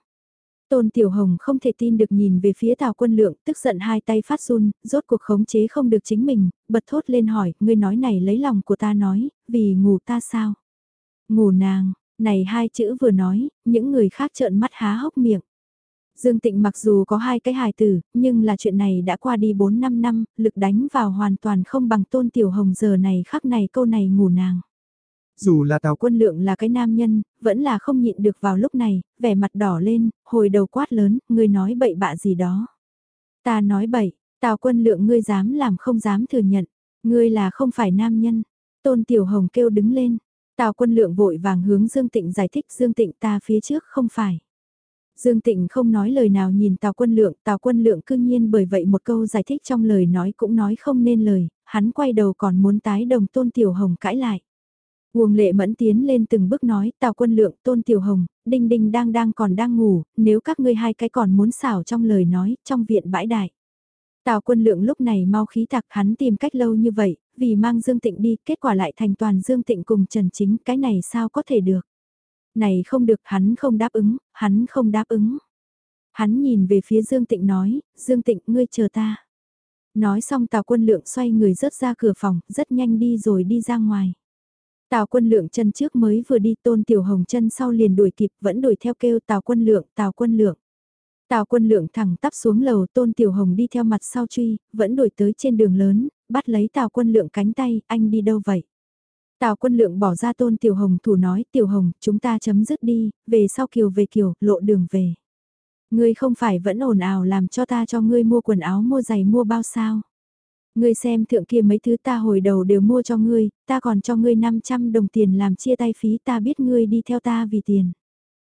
S1: Tôn Tiểu Hồng không thể tin được nhìn về phía Tào Quân Lượng, tức giận hai tay phát run, rốt cuộc khống chế không được chính mình, bật thốt lên hỏi, ngươi nói này lấy lòng của ta nói, vì ngủ ta sao? Ngủ nàng, này hai chữ vừa nói, những người khác trợn mắt há hốc miệng. Dương Tịnh mặc dù có hai cái hài tử, nhưng là chuyện này đã qua đi 4-5 năm, lực đánh vào hoàn toàn không bằng tôn tiểu hồng giờ này khắc này câu này ngủ nàng.
S2: Dù là tào
S1: quân lượng là cái nam nhân, vẫn là không nhịn được vào lúc này, vẻ mặt đỏ lên, hồi đầu quát lớn, ngươi nói bậy bạ gì đó. Ta nói bậy, tào quân lượng ngươi dám làm không dám thừa nhận, ngươi là không phải nam nhân. Tôn Tiểu Hồng kêu đứng lên, Tào quân lượng vội vàng hướng Dương Tịnh giải thích Dương Tịnh ta phía trước không phải. Dương Tịnh không nói lời nào nhìn Tào quân lượng, Tào quân lượng cư nhiên bởi vậy một câu giải thích trong lời nói cũng nói không nên lời, hắn quay đầu còn muốn tái đồng tôn tiểu hồng cãi lại. Uông lệ mẫn tiến lên từng bước nói, Tào quân lượng, tôn tiểu hồng, đinh đinh đang đang còn đang ngủ, nếu các ngươi hai cái còn muốn xảo trong lời nói, trong viện bãi đại. Tào quân lượng lúc này mau khí tạc hắn tìm cách lâu như vậy, vì mang Dương Tịnh đi, kết quả lại thành toàn Dương Tịnh cùng Trần Chính, cái này sao có thể được. Này không được, hắn không đáp ứng, hắn không đáp ứng. Hắn nhìn về phía Dương Tịnh nói, Dương Tịnh ngươi chờ ta. Nói xong Tào quân lượng xoay người rớt ra cửa phòng, rất nhanh đi rồi đi ra ngoài. Tào quân lượng chân trước mới vừa đi tôn tiểu hồng chân sau liền đuổi kịp vẫn đuổi theo kêu Tào quân lượng, Tào quân lượng. Tào quân lượng thẳng tắp xuống lầu tôn tiểu hồng đi theo mặt sau truy, vẫn đuổi tới trên đường lớn, bắt lấy tào quân lượng cánh tay, anh đi đâu vậy? Tào quân lượng bỏ ra tôn tiểu hồng thủ nói tiểu hồng chúng ta chấm dứt đi, về sau kiều về kiều, lộ đường về. Ngươi không phải vẫn ồn ào làm cho ta cho ngươi mua quần áo mua giày mua bao sao? Ngươi xem thượng kia mấy thứ ta hồi đầu đều mua cho ngươi, ta còn cho ngươi 500 đồng tiền làm chia tay phí ta biết ngươi đi theo ta vì tiền.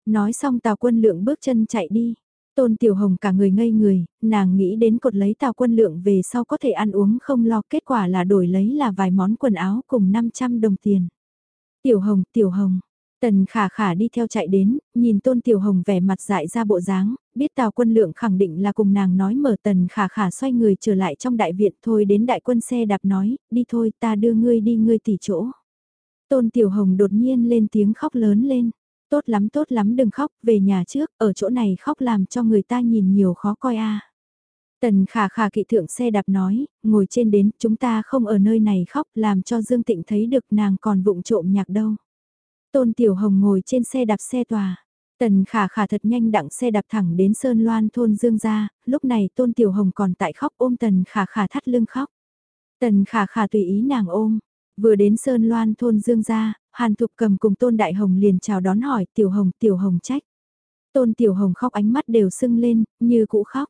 S1: Nói xong tào quân lượng bước chân chạy đi. Tôn Tiểu Hồng cả người ngây người, nàng nghĩ đến cột lấy tàu quân lượng về sau có thể ăn uống không lo kết quả là đổi lấy là vài món quần áo cùng 500 đồng tiền. Tiểu Hồng, Tiểu Hồng, Tần khả khả đi theo chạy đến, nhìn tôn tiểu hồng vẻ mặt dại ra bộ dáng, biết tào quân lượng khẳng định là cùng nàng nói mở tần khả khả xoay người trở lại trong đại viện thôi đến đại quân xe đạp nói, đi thôi ta đưa ngươi đi ngươi tỉ chỗ. Tôn tiểu hồng đột nhiên lên tiếng khóc lớn lên, tốt lắm tốt lắm đừng khóc, về nhà trước, ở chỗ này khóc làm cho người ta nhìn nhiều khó coi a. Tần khả khả kỵ thượng xe đạp nói, ngồi trên đến, chúng ta không ở nơi này khóc làm cho Dương Tịnh thấy được nàng còn vụng trộm nhạc đâu. Tôn Tiểu Hồng ngồi trên xe đạp xe tòa. Tần khả khả thật nhanh đặng xe đạp thẳng đến Sơn Loan thôn Dương gia, lúc này Tôn Tiểu Hồng còn tại khóc ôm Tần khả khả thắt lưng khóc. Tần khả khả tùy ý nàng ôm, vừa đến Sơn Loan thôn Dương gia, Hàn Thục cầm cùng Tôn Đại Hồng liền chào đón hỏi Tiểu Hồng Tiểu Hồng trách. Tôn Tiểu Hồng khóc ánh mắt đều sưng lên, như cũ khóc.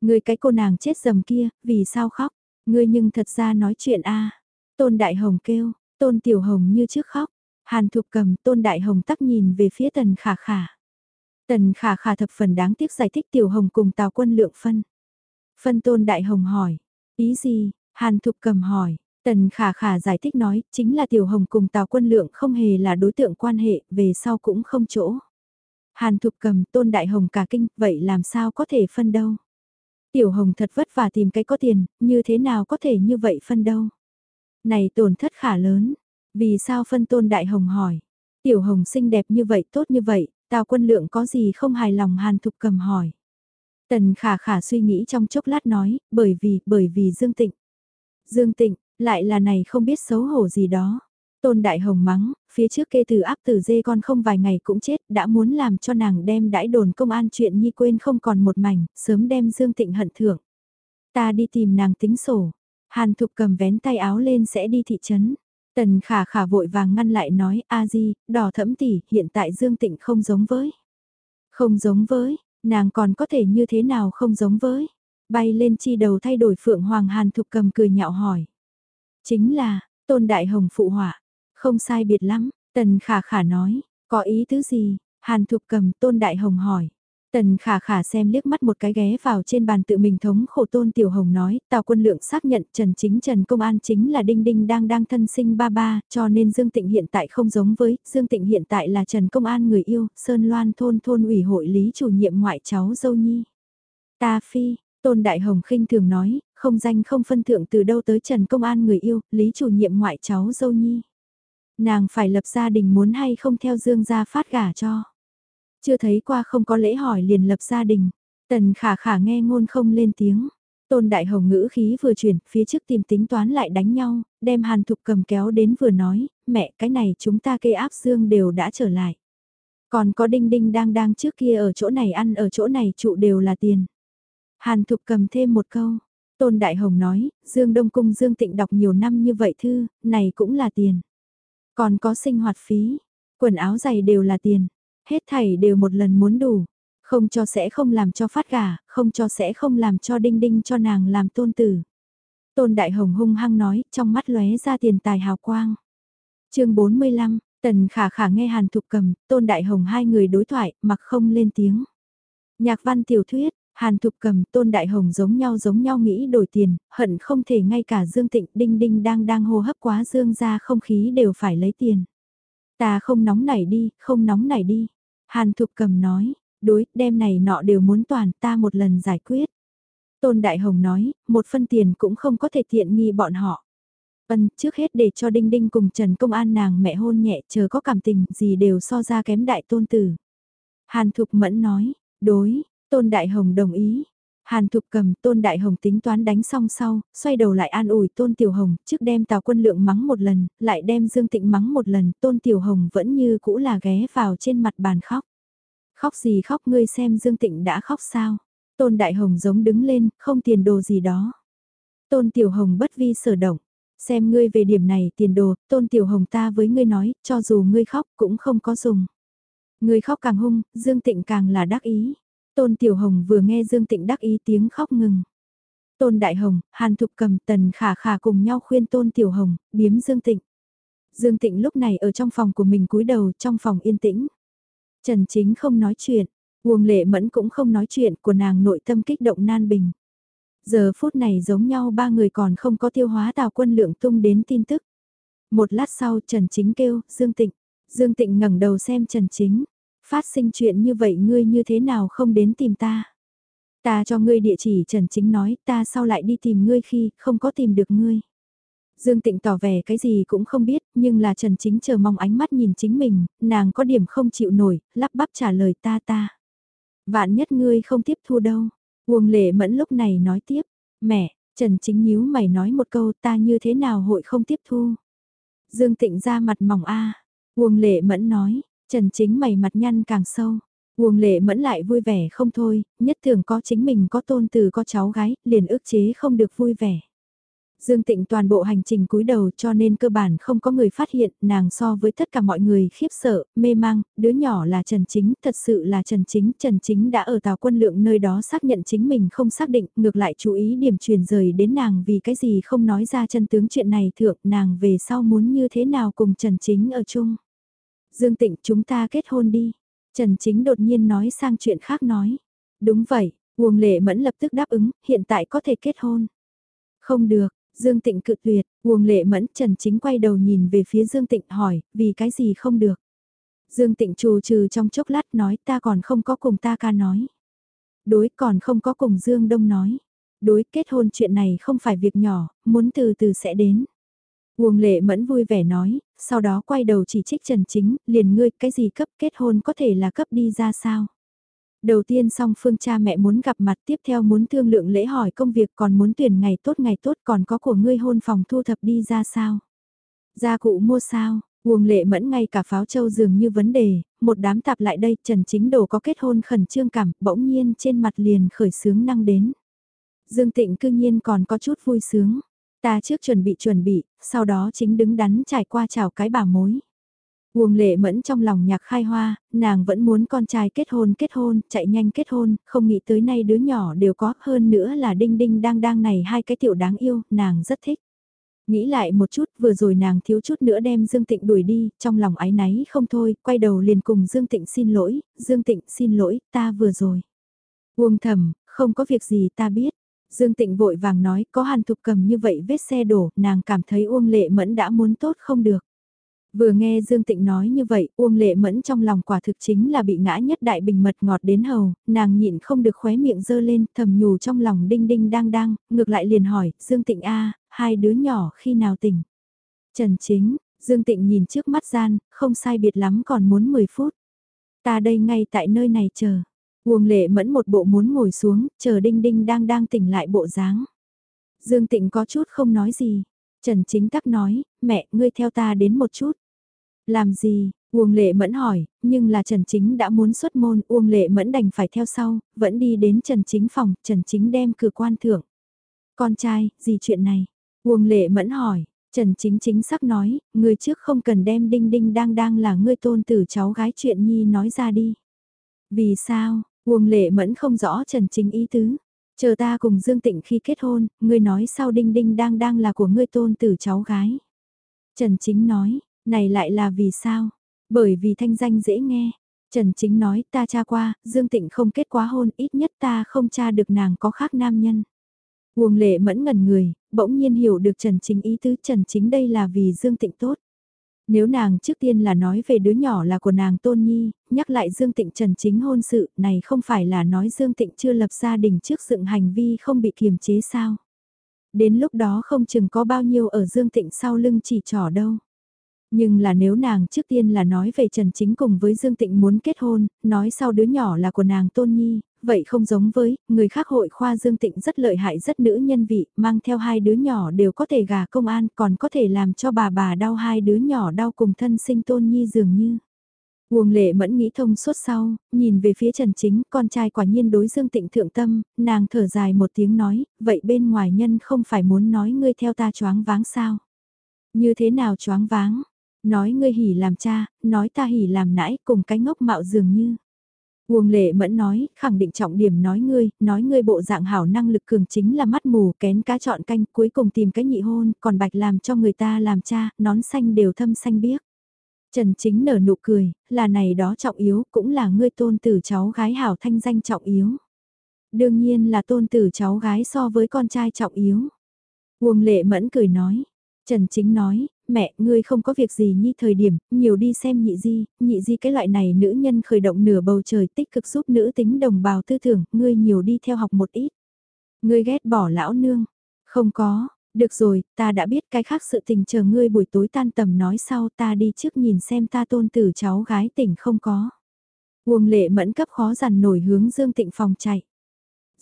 S1: Người cái cô nàng chết dầm kia, vì sao khóc? Ngươi nhưng thật ra nói chuyện a Tôn Đại Hồng kêu, Tôn Tiểu Hồng như trước khóc. Hàn Thục cầm tôn đại hồng tắc nhìn về phía tần khả khả. Tần khả khả thập phần đáng tiếc giải thích tiểu hồng cùng tào quân lượng phân. Phân tôn đại hồng hỏi, ý gì, Hàn Thục cầm hỏi, tần khả khả giải thích nói, chính là tiểu hồng cùng tào quân lượng không hề là đối tượng quan hệ, về sau cũng không chỗ. Hàn Thục cầm tôn đại hồng cả kinh, vậy làm sao có thể phân đâu. Tiểu hồng thật vất vả tìm cái có tiền, như thế nào có thể như vậy phân đâu. Này tổn thất khả lớn, vì sao phân tôn đại hồng hỏi? Tiểu hồng xinh đẹp như vậy tốt như vậy, tào quân lượng có gì không hài lòng hàn thục cầm hỏi. Tần khả khả suy nghĩ trong chốc lát nói, bởi vì, bởi vì Dương Tịnh. Dương Tịnh, lại là này không biết xấu hổ gì đó. Tôn Đại Hồng mắng, phía trước kê từ áp tử dê con không vài ngày cũng chết, đã muốn làm cho nàng đem đãi đồn công an chuyện nhi quên không còn một mảnh, sớm đem Dương Tịnh hận thưởng. Ta đi tìm nàng tính sổ. Hàn Thục cầm vén tay áo lên sẽ đi thị trấn. Tần khả khả vội vàng ngăn lại nói, a di, đỏ thẫm tỷ, hiện tại Dương Tịnh không giống với. Không giống với, nàng còn có thể như thế nào không giống với. Bay lên chi đầu thay đổi Phượng Hoàng Hàn Thục cầm cười nhạo hỏi. Chính là, Tôn Đại Hồng phụ họa. Không sai biệt lắm, Tần khả khả nói, có ý tứ gì? Hàn Thục cầm Tôn Đại Hồng hỏi. Tần khả khả xem liếc mắt một cái ghé vào trên bàn tự mình thống khổ tôn tiểu hồng nói, tào quân lượng xác nhận Trần Chính Trần Công An chính là Đinh Đinh đang đang thân sinh ba ba, cho nên Dương Tịnh hiện tại không giống với, Dương Tịnh hiện tại là Trần Công An người yêu, Sơn Loan thôn thôn ủy hội lý chủ nhiệm ngoại cháu dâu nhi. Ta phi, tôn đại hồng khinh thường nói, không danh không phân thượng từ đâu tới Trần Công An người yêu, lý chủ nhiệm ngoại cháu dâu nhi. Nàng phải lập gia đình muốn hay không theo Dương gia phát gả cho. Chưa thấy qua không có lễ hỏi liền lập gia đình. Tần khả khả nghe ngôn không lên tiếng. Tôn Đại Hồng ngữ khí vừa chuyển, phía trước tìm tính toán lại đánh nhau, đem Hàn Thục cầm kéo đến vừa nói, mẹ cái này chúng ta kê áp dương đều đã trở lại. Còn có đinh đinh đang đang trước kia ở chỗ này ăn ở chỗ này trụ đều là tiền. Hàn Thục cầm thêm một câu. Tôn Đại Hồng nói, Dương Đông Cung Dương Tịnh đọc nhiều năm như vậy thư, này cũng là tiền. Còn có sinh hoạt phí, quần áo giày đều là tiền. Hết thảy đều một lần muốn đủ, không cho sẽ không làm cho phát gà, không cho sẽ không làm cho đinh đinh cho nàng làm tôn tử. Tôn Đại Hồng hung hăng nói, trong mắt lóe ra tiền tài hào quang. chương 45, Tần khả khả nghe Hàn Thục Cầm, Tôn Đại Hồng hai người đối thoại, mặc không lên tiếng. Nhạc văn tiểu thuyết, Hàn Thục Cầm, Tôn Đại Hồng giống nhau giống nhau nghĩ đổi tiền, hận không thể ngay cả Dương Tịnh Đinh Đinh đang đang hô hấp quá Dương ra không khí đều phải lấy tiền. Ta không nóng nảy đi, không nóng nảy đi. Hàn Thục Cầm nói, đối, đêm này nọ đều muốn toàn ta một lần giải quyết. Tôn Đại Hồng nói, một phân tiền cũng không có thể tiện nghi bọn họ. Vân, trước hết để cho Đinh Đinh cùng Trần Công An nàng mẹ hôn nhẹ chờ có cảm tình gì đều so ra kém đại tôn tử. Hàn Thục Mẫn nói, đối, Tôn Đại Hồng đồng ý. Hàn Thục cầm Tôn Đại Hồng tính toán đánh xong sau, xoay đầu lại an ủi Tôn Tiểu Hồng, trước đem Tào Quân Lượng mắng một lần, lại đem Dương Tịnh mắng một lần, Tôn Tiểu Hồng vẫn như cũ là ghé vào trên mặt bàn khóc. Khóc gì khóc ngươi xem Dương Tịnh đã khóc sao? Tôn Đại Hồng giống đứng lên, không tiền đồ gì đó. Tôn Tiểu Hồng bất vi sở động. Xem ngươi về điểm này tiền đồ, Tôn Tiểu Hồng ta với ngươi nói, cho dù ngươi khóc cũng không có dùng. Ngươi khóc càng hung, Dương Tịnh càng là đắc ý. Tôn Tiểu Hồng vừa nghe Dương Tịnh đắc ý tiếng khóc ngừng. Tôn Đại Hồng, Hàn Thục Cầm, Tần Khả Khả cùng nhau khuyên Tôn Tiểu Hồng, biếm Dương Tịnh. Dương Tịnh lúc này ở trong phòng của mình cúi đầu trong phòng yên tĩnh. Trần Chính không nói chuyện, Uông Lệ Mẫn cũng không nói chuyện của nàng nội tâm kích động nan bình. Giờ phút này giống nhau ba người còn không có tiêu hóa tào quân lượng tung đến tin tức. Một lát sau Trần Chính kêu, Dương Tịnh. Dương Tịnh ngẩng đầu xem Trần Chính. Phát sinh chuyện như vậy ngươi như thế nào không đến tìm ta? Ta cho ngươi địa chỉ Trần Chính nói ta sau lại đi tìm ngươi khi không có tìm được ngươi. Dương Tịnh tỏ vẻ cái gì cũng không biết, nhưng là Trần Chính chờ mong ánh mắt nhìn chính mình, nàng có điểm không chịu nổi, lắp bắp trả lời ta ta. Vạn nhất ngươi không tiếp thu đâu. Uông lệ mẫn lúc này nói tiếp, mẹ, Trần Chính nhíu mày nói một câu ta như thế nào hội không tiếp thu. Dương Tịnh ra mặt mỏng a à. Uông lệ mẫn nói, Trần Chính mày mặt nhăn càng sâu. Uông lệ mẫn lại vui vẻ không thôi, nhất thường có chính mình có tôn từ có cháu gái, liền ức chế không được vui vẻ. Dương Tịnh toàn bộ hành trình cúi đầu cho nên cơ bản không có người phát hiện nàng so với tất cả mọi người khiếp sợ, mê mang, đứa nhỏ là Trần Chính, thật sự là Trần Chính. Trần Chính đã ở tàu quân lượng nơi đó xác nhận chính mình không xác định, ngược lại chú ý điểm truyền rời đến nàng vì cái gì không nói ra chân tướng chuyện này thượng nàng về sau muốn như thế nào cùng Trần Chính ở chung. Dương Tịnh chúng ta kết hôn đi. Trần Chính đột nhiên nói sang chuyện khác nói. Đúng vậy, Uông Lệ Mẫn lập tức đáp ứng, hiện tại có thể kết hôn. Không được, Dương Tịnh cự tuyệt, Uông Lệ Mẫn Trần Chính quay đầu nhìn về phía Dương Tịnh hỏi, vì cái gì không được. Dương Tịnh trù trừ trong chốc lát nói ta còn không có cùng ta ca nói. Đối còn không có cùng Dương Đông nói. Đối kết hôn chuyện này không phải việc nhỏ, muốn từ từ sẽ đến. Uông Lệ Mẫn vui vẻ nói, sau đó quay đầu chỉ trích Trần Chính, liền ngươi cái gì cấp kết hôn có thể là cấp đi ra sao. Đầu tiên song phương cha mẹ muốn gặp mặt tiếp theo muốn thương lượng lễ hỏi công việc còn muốn tuyển ngày tốt ngày tốt còn có của ngươi hôn phòng thu thập đi ra sao. Gia cụ mua sao, Uông lệ mẫn ngay cả pháo châu dường như vấn đề, một đám tạp lại đây Trần Chính Đồ có kết hôn khẩn trương cảm, bỗng nhiên trên mặt liền khởi sướng năng đến. Dương Tịnh cư nhiên còn có chút vui sướng. Ta trước chuẩn bị chuẩn bị, sau đó chính đứng đắn trải qua chào cái bà mối. Uông lệ mẫn trong lòng nhạc khai hoa, nàng vẫn muốn con trai kết hôn kết hôn, chạy nhanh kết hôn, không nghĩ tới nay đứa nhỏ đều có, hơn nữa là đinh đinh đang đang này hai cái tiểu đáng yêu, nàng rất thích. Nghĩ lại một chút, vừa rồi nàng thiếu chút nữa đem Dương Tịnh đuổi đi, trong lòng ái náy không thôi, quay đầu liền cùng Dương Tịnh xin lỗi, Dương Tịnh xin lỗi, ta vừa rồi. Uông thầm, không có việc gì ta biết. Dương Tịnh vội vàng nói, có hàn thục cầm như vậy vết xe đổ, nàng cảm thấy Uông Lệ Mẫn đã muốn tốt không được. Vừa nghe Dương Tịnh nói như vậy, Uông Lệ Mẫn trong lòng quả thực chính là bị ngã nhất đại bình mật ngọt đến hầu, nàng nhịn không được khóe miệng dơ lên, thầm nhủ trong lòng đinh đinh đang đang, ngược lại liền hỏi, Dương Tịnh a, hai đứa nhỏ khi nào tỉnh? Trần Chính, Dương Tịnh nhìn trước mắt gian, không sai biệt lắm còn muốn 10 phút. Ta đây ngay tại nơi này chờ. Uông Lệ Mẫn một bộ muốn ngồi xuống, chờ đinh đinh đang đang tỉnh lại bộ dáng. Dương Tịnh có chút không nói gì. Trần Chính Tắc nói, mẹ, ngươi theo ta đến một chút. Làm gì? Uông Lệ Mẫn hỏi, nhưng là Trần Chính đã muốn xuất môn, Uông Lệ Mẫn đành phải theo sau, vẫn đi đến Trần Chính phòng, Trần Chính đem cửa quan thưởng. Con trai, gì chuyện này? Uông Lệ Mẫn hỏi, Trần Chính chính xác nói, người trước không cần đem đinh đinh đang đang là ngươi tôn tử cháu gái chuyện nhi nói ra đi. Vì sao? Uông Lệ Mẫn không rõ Trần Chính ý tứ. Chờ ta cùng Dương Tịnh khi kết hôn, ngươi nói sao đinh đinh đang đang là của ngươi tôn tử cháu gái. Trần Chính nói, Này lại là vì sao? Bởi vì thanh danh dễ nghe. Trần Chính nói ta tra qua, Dương Tịnh không kết quá hôn, ít nhất ta không tra được nàng có khác nam nhân. Uông lệ mẫn ngần người, bỗng nhiên hiểu được Trần Chính ý tứ Trần Chính đây là vì Dương Tịnh tốt. Nếu nàng trước tiên là nói về đứa nhỏ là của nàng Tôn Nhi, nhắc lại Dương Tịnh Trần Chính hôn sự, này không phải là nói Dương Tịnh chưa lập gia đình trước dựng hành vi không bị kiềm chế sao. Đến lúc đó không chừng có bao nhiêu ở Dương Tịnh sau lưng chỉ trỏ đâu. Nhưng là nếu nàng trước tiên là nói về Trần Chính cùng với Dương Tịnh muốn kết hôn, nói sau đứa nhỏ là của nàng Tôn Nhi, vậy không giống với, người khác hội khoa Dương Tịnh rất lợi hại rất nữ nhân vị, mang theo hai đứa nhỏ đều có thể gả công an, còn có thể làm cho bà bà đau hai đứa nhỏ đau cùng thân sinh Tôn Nhi dường như. Uông lệ mẫn nghĩ thông suốt sau, nhìn về phía Trần Chính, con trai quả nhiên đối Dương Tịnh thượng tâm, nàng thở dài một tiếng nói, vậy bên ngoài nhân không phải muốn nói ngươi theo ta choáng váng sao? Như thế nào choáng váng? Nói ngươi hỉ làm cha, nói ta hỉ làm nãi, cùng cái ngốc mạo dường như. Uông lệ mẫn nói, khẳng định trọng điểm nói ngươi, nói ngươi bộ dạng hảo năng lực cường chính là mắt mù, kén cá chọn canh, cuối cùng tìm cái nhị hôn, còn bạch làm cho người ta làm cha, nón xanh đều thâm xanh biếc. Trần chính nở nụ cười, là này đó trọng yếu, cũng là ngươi tôn tử cháu gái hảo thanh danh trọng yếu. Đương nhiên là tôn tử cháu gái so với con trai trọng yếu. Uông lệ mẫn cười nói, Trần chính nói, mẹ, ngươi không có việc gì nhi thời điểm, nhiều đi xem nhị di, nhị di cái loại này nữ nhân khởi động nửa bầu trời tích cực giúp nữ tính đồng bào tư tưởng, ngươi nhiều đi theo học một ít. Ngươi ghét bỏ lão nương, không có, được rồi, ta đã biết cái khác sự tình chờ ngươi buổi tối tan tầm nói sau ta đi trước nhìn xem ta tôn tử cháu gái tỉnh không có. Uông lệ mẫn cấp khó dằn nổi hướng Dương Tịnh phòng chạy.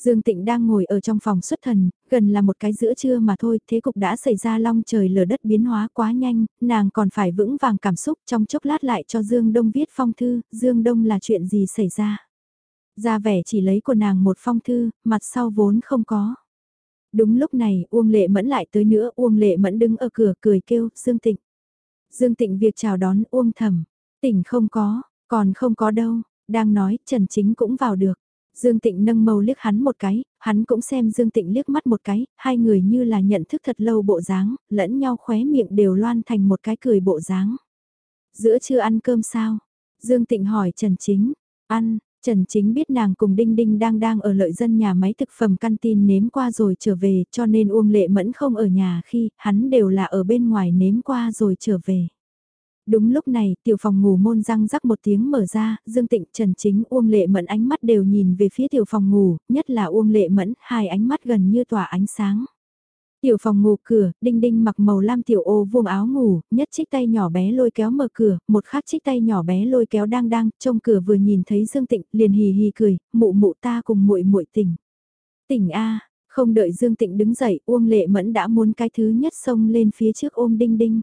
S1: Dương Tịnh đang ngồi ở trong phòng xuất thần, gần là một cái giữa trưa mà thôi, thế cục đã xảy ra long trời lở đất biến hóa quá nhanh, nàng còn phải vững vàng cảm xúc trong chốc lát lại cho Dương Đông viết phong thư, Dương Đông là chuyện gì xảy ra. Ra vẻ chỉ lấy của nàng một phong thư, mặt sau vốn không có. Đúng lúc này, Uông Lệ Mẫn lại tới nữa, Uông Lệ Mẫn đứng ở cửa cười kêu, Dương Tịnh. Dương Tịnh việc chào đón Uông Thẩm, tỉnh không có, còn không có đâu, đang nói, Trần Chính cũng vào được. Dương Tịnh nâng mâu liếc hắn một cái, hắn cũng xem Dương Tịnh liếc mắt một cái, hai người như là nhận thức thật lâu bộ dáng, lẫn nhau khóe miệng đều loan thành một cái cười bộ dáng. Giữa chưa ăn cơm sao? Dương Tịnh hỏi Trần Chính, ăn, Trần Chính biết nàng cùng Đinh Đinh đang đang ở lợi dân nhà máy thực phẩm căn tin nếm qua rồi trở về cho nên Uông Lệ Mẫn không ở nhà khi hắn đều là ở bên ngoài nếm qua rồi trở về. Đúng lúc này, tiểu phòng ngủ môn răng rắc một tiếng mở ra, Dương Tịnh, Trần Chính, Uông Lệ Mẫn ánh mắt đều nhìn về phía tiểu phòng ngủ, nhất là Uông Lệ Mẫn, hai ánh mắt gần như tỏa ánh sáng. Tiểu phòng ngủ cửa, đinh đinh mặc màu lam tiểu ô vuông áo ngủ, nhất chích tay nhỏ bé lôi kéo mở cửa, một khác chích tay nhỏ bé lôi kéo đang đang, trong cửa vừa nhìn thấy Dương Tịnh, liền hì hì cười, mụ mụ ta cùng muội muội tỉnh. Tỉnh a, không đợi Dương Tịnh đứng dậy, Uông Lệ Mẫn đã muốn cái thứ nhất xông lên phía trước ôm đinh đinh.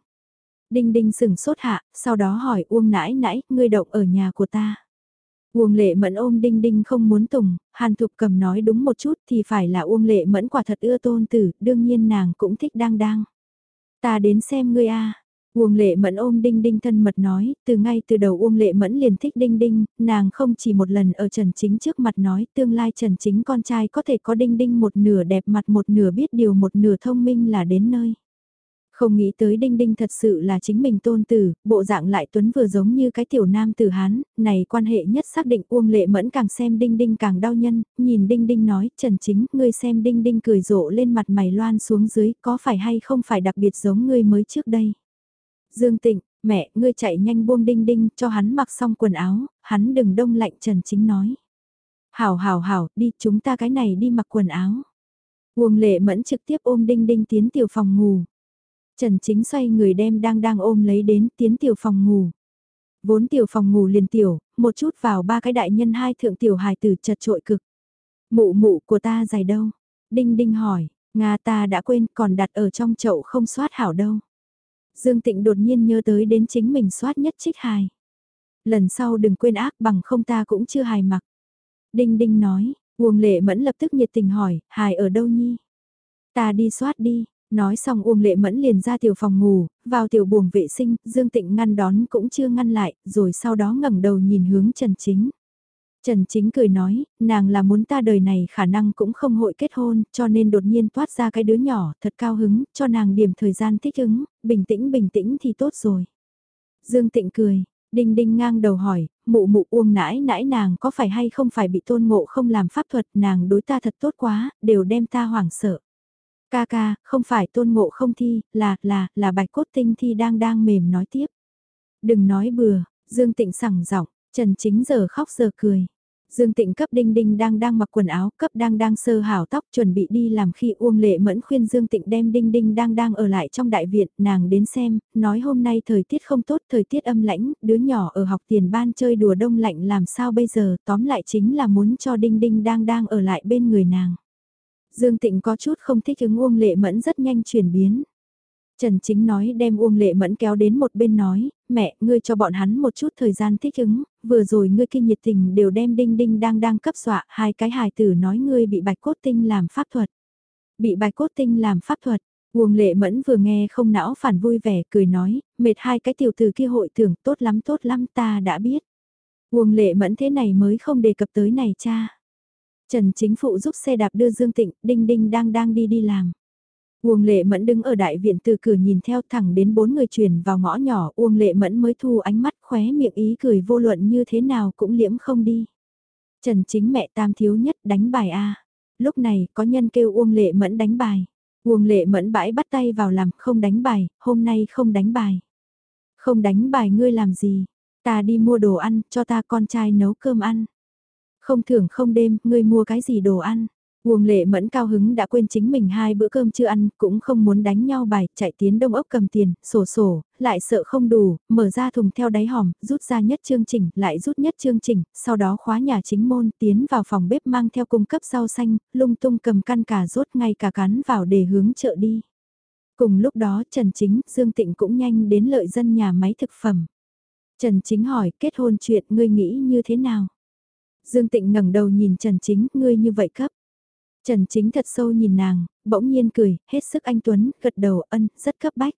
S1: Đinh đinh sừng sốt hạ, sau đó hỏi Uông nãi nãi, ngươi động ở nhà của ta. Uông lệ mẫn ôm đinh đinh không muốn tùng, hàn thục cầm nói đúng một chút thì phải là Uông lệ mẫn quả thật ưa tôn tử, đương nhiên nàng cũng thích đang đang. Ta đến xem ngươi a Uông lệ mẫn ôm đinh đinh thân mật nói, từ ngay từ đầu Uông lệ mẫn liền thích đinh đinh, nàng không chỉ một lần ở Trần Chính trước mặt nói tương lai Trần Chính con trai có thể có đinh đinh một nửa đẹp mặt một nửa biết điều một nửa thông minh là đến nơi. Không nghĩ tới Đinh Đinh thật sự là chính mình tôn tử, bộ dạng lại tuấn vừa giống như cái tiểu nam tử Hán, này quan hệ nhất xác định Uông Lệ Mẫn càng xem Đinh Đinh càng đau nhân, nhìn Đinh Đinh nói, Trần Chính, ngươi xem Đinh Đinh cười rộ lên mặt mày loan xuống dưới, có phải hay không phải đặc biệt giống ngươi mới trước đây. Dương Tịnh, mẹ, ngươi chạy nhanh buông Đinh Đinh, cho hắn mặc xong quần áo, hắn đừng đông lạnh Trần Chính nói. Hảo hảo hảo, đi chúng ta cái này đi mặc quần áo. Uông Lệ Mẫn trực tiếp ôm Đinh Đinh tiến tiểu phòng ngủ. Trần Chính xoay người đem đang đang ôm lấy đến tiến tiểu phòng ngủ. Vốn tiểu phòng ngủ liền tiểu, một chút vào ba cái đại nhân hai thượng tiểu hài tử chật trội cực. Mụ mụ của ta dài đâu? Đinh đinh hỏi, Nga ta đã quên còn đặt ở trong chậu không soát hảo đâu. Dương Tịnh đột nhiên nhớ tới đến chính mình soát nhất trích hài. Lần sau đừng quên ác bằng không ta cũng chưa hài mặc. Đinh đinh nói, Uông lệ mẫn lập tức nhiệt tình hỏi, hài ở đâu nhi? Ta đi soát đi, Nói xong Uông Lệ Mẫn liền ra tiểu phòng ngủ, vào tiểu buồng vệ sinh, Dương Tịnh ngăn đón cũng chưa ngăn lại, rồi sau đó ngẩng đầu nhìn hướng Trần Chính. Trần Chính cười nói, nàng là muốn ta đời này khả năng cũng không hội kết hôn, cho nên đột nhiên toát ra cái đứa nhỏ, thật cao hứng, cho nàng điểm thời gian thích ứng, bình tĩnh bình tĩnh thì tốt rồi. Dương Tịnh cười, Đinh Đinh ngang đầu hỏi, mụ mụ uông nãi nãi nàng có phải hay không phải bị tôn ngộ không làm pháp thuật nàng đối ta thật tốt quá, đều đem ta hoảng sợ. Ca ca, không phải tôn ngộ không thi, là, là, là bạch cốt tinh thi đang đang mềm nói tiếp. Đừng nói bừa, Dương Tịnh sẳng giọng, Trần Chính giờ khóc giờ cười. Dương Tịnh cấp Đinh Đinh đang đang mặc quần áo, cấp đang đang sơ hảo tóc chuẩn bị đi làm khi Uông Lệ Mẫn khuyên Dương Tịnh đem Đinh Đinh đang đang ở lại trong đại viện, nàng đến xem, nói hôm nay thời tiết không tốt, thời tiết âm lãnh, đứa nhỏ ở học tiền ban chơi đùa đông lạnh làm sao bây giờ, tóm lại chính là muốn cho Đinh Đinh đang đang ở lại bên người nàng. Dương Tịnh có chút không thích ứng Uông Lệ Mẫn rất nhanh chuyển biến. Trần Chính nói đem Uông Lệ Mẫn kéo đến một bên nói, mẹ, ngươi cho bọn hắn một chút thời gian thích ứng, vừa rồi ngươi kinh nhiệt tình đều đem đinh đinh đang đang cấp dọa, hai cái hài tử nói ngươi bị bạch cốt tinh làm pháp thuật. Bị bạch cốt tinh làm pháp thuật, Uông Lệ Mẫn vừa nghe không não phản vui vẻ, cười nói, mệt hai cái tiểu tử kia hội tưởng tốt lắm tốt lắm ta đã biết. Uông Lệ Mẫn thế này mới không đề cập tới này cha. Trần Chính Phụ giúp xe đạp đưa Dương Tịnh, Đinh Đinh đang đang đi đi làm. Uông Lệ Mẫn đứng ở đại viện từ cửa nhìn theo thẳng đến bốn người truyền vào ngõ nhỏ, Uông Lệ Mẫn mới thu ánh mắt khóe miệng ý cười vô luận như thế nào cũng liễm không đi. Trần chính mẹ tam thiếu nhất đánh bài A. Lúc này có nhân kêu Uông Lệ Mẫn đánh bài. Uông Lệ Mẫn bãi bắt tay vào làm không đánh bài, hôm nay không đánh bài. Không đánh bài ngươi làm gì? Ta đi mua đồ ăn, cho ta con trai nấu cơm ăn. Không thưởng không đêm, ngươi mua cái gì đồ ăn? Uông lệ mẫn cao hứng đã quên chính mình hai bữa cơm chưa ăn, cũng không muốn đánh nhau bài, chạy tiến đông ốc cầm tiền, sổ sổ, lại sợ không đủ, mở ra thùng theo đáy hòm, rút ra nhất chương trình, lại rút nhất chương trình, sau đó khóa nhà chính môn, tiến vào phòng bếp mang theo cung cấp rau xanh, lung tung cầm căn cà rốt ngay cả cắn vào để hướng chợ đi. Cùng lúc đó Trần Chính, Dương Tịnh cũng nhanh đến lợi dân nhà máy thực phẩm. Trần Chính hỏi kết hôn chuyện ngươi nghĩ như thế nào? Dương Tịnh ngẩng đầu nhìn Trần Chính, ngươi như vậy cấp. Trần Chính thật sâu nhìn nàng, bỗng nhiên cười, hết sức anh Tuấn, gật đầu ân, rất cấp bách.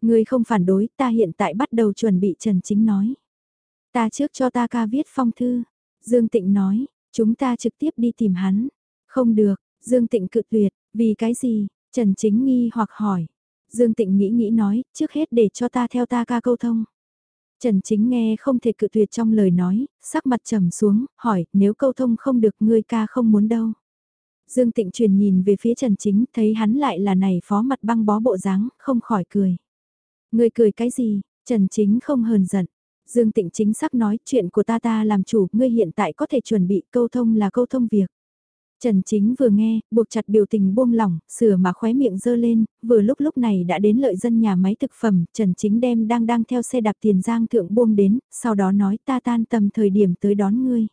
S1: Ngươi không phản đối, ta hiện tại bắt đầu chuẩn bị Trần Chính nói. Ta trước cho ta ca viết phong thư. Dương Tịnh nói, chúng ta trực tiếp đi tìm hắn. Không được, Dương Tịnh cự tuyệt, vì cái gì? Trần Chính nghi hoặc hỏi. Dương Tịnh nghĩ nghĩ nói, trước hết để cho ta theo ta ca câu thông. Trần Chính nghe không thể cự tuyệt trong lời nói, sắc mặt trầm xuống, hỏi, nếu câu thông không được ngươi ca không muốn đâu. Dương Tịnh truyền nhìn về phía Trần Chính, thấy hắn lại là này phó mặt băng bó bộ dáng, không khỏi cười. Ngươi cười cái gì? Trần Chính không hờn giận. Dương Tịnh chính xác nói chuyện của ta ta làm chủ, ngươi hiện tại có thể chuẩn bị câu thông là câu thông việc. Trần Chính vừa nghe, buộc chặt biểu tình buông lỏng, sửa mà khóe miệng dơ lên, vừa lúc lúc này đã đến lợi dân nhà máy thực phẩm, Trần Chính đem đang đang theo xe đạp tiền giang thượng buông đến, sau đó nói ta tan tầm thời điểm tới đón ngươi.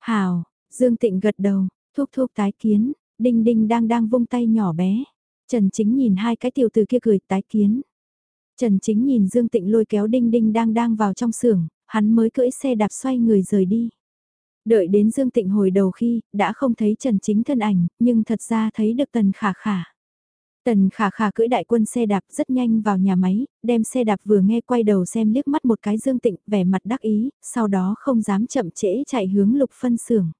S1: Hào, Dương Tịnh gật đầu, Thúc thúc tái kiến, đinh đinh đang đang vung tay nhỏ bé. Trần Chính nhìn hai cái tiểu từ kia cười tái kiến. Trần Chính nhìn Dương Tịnh lôi kéo đinh đinh đang đang vào trong xưởng, hắn mới cưỡi xe đạp xoay người rời đi. Đợi đến Dương Tịnh hồi đầu khi, đã không thấy Trần Chính thân ảnh, nhưng thật ra thấy được Tần Khả Khả. Tần Khả Khả cưỡi đại quân xe đạp rất nhanh vào nhà máy, đem xe đạp vừa nghe quay đầu xem liếc mắt một cái Dương Tịnh, vẻ mặt đắc ý, sau đó không dám chậm trễ chạy hướng lục phân xưởng.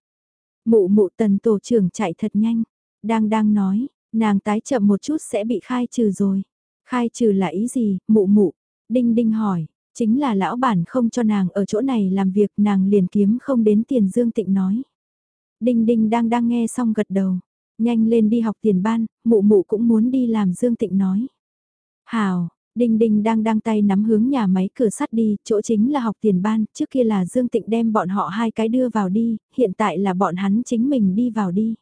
S1: Mụ mụ tần tổ trưởng chạy thật nhanh. Đang đang nói, nàng tái chậm một chút sẽ bị khai trừ rồi. Khai trừ là ý gì, mụ mụ? Đinh đinh hỏi, chính là lão bản không cho nàng ở chỗ này làm việc nàng liền kiếm không đến tiền Dương Tịnh nói. Đinh đinh đang đang nghe xong gật đầu. Nhanh lên đi học tiền ban, mụ mụ cũng muốn đi làm Dương Tịnh nói. Hào, Đinh Đinh đang đang tay nắm hướng nhà máy cửa sắt đi, chỗ chính là học tiền ban, trước kia là Dương Tịnh đem bọn họ hai cái đưa vào đi, hiện tại là bọn hắn chính mình đi vào đi.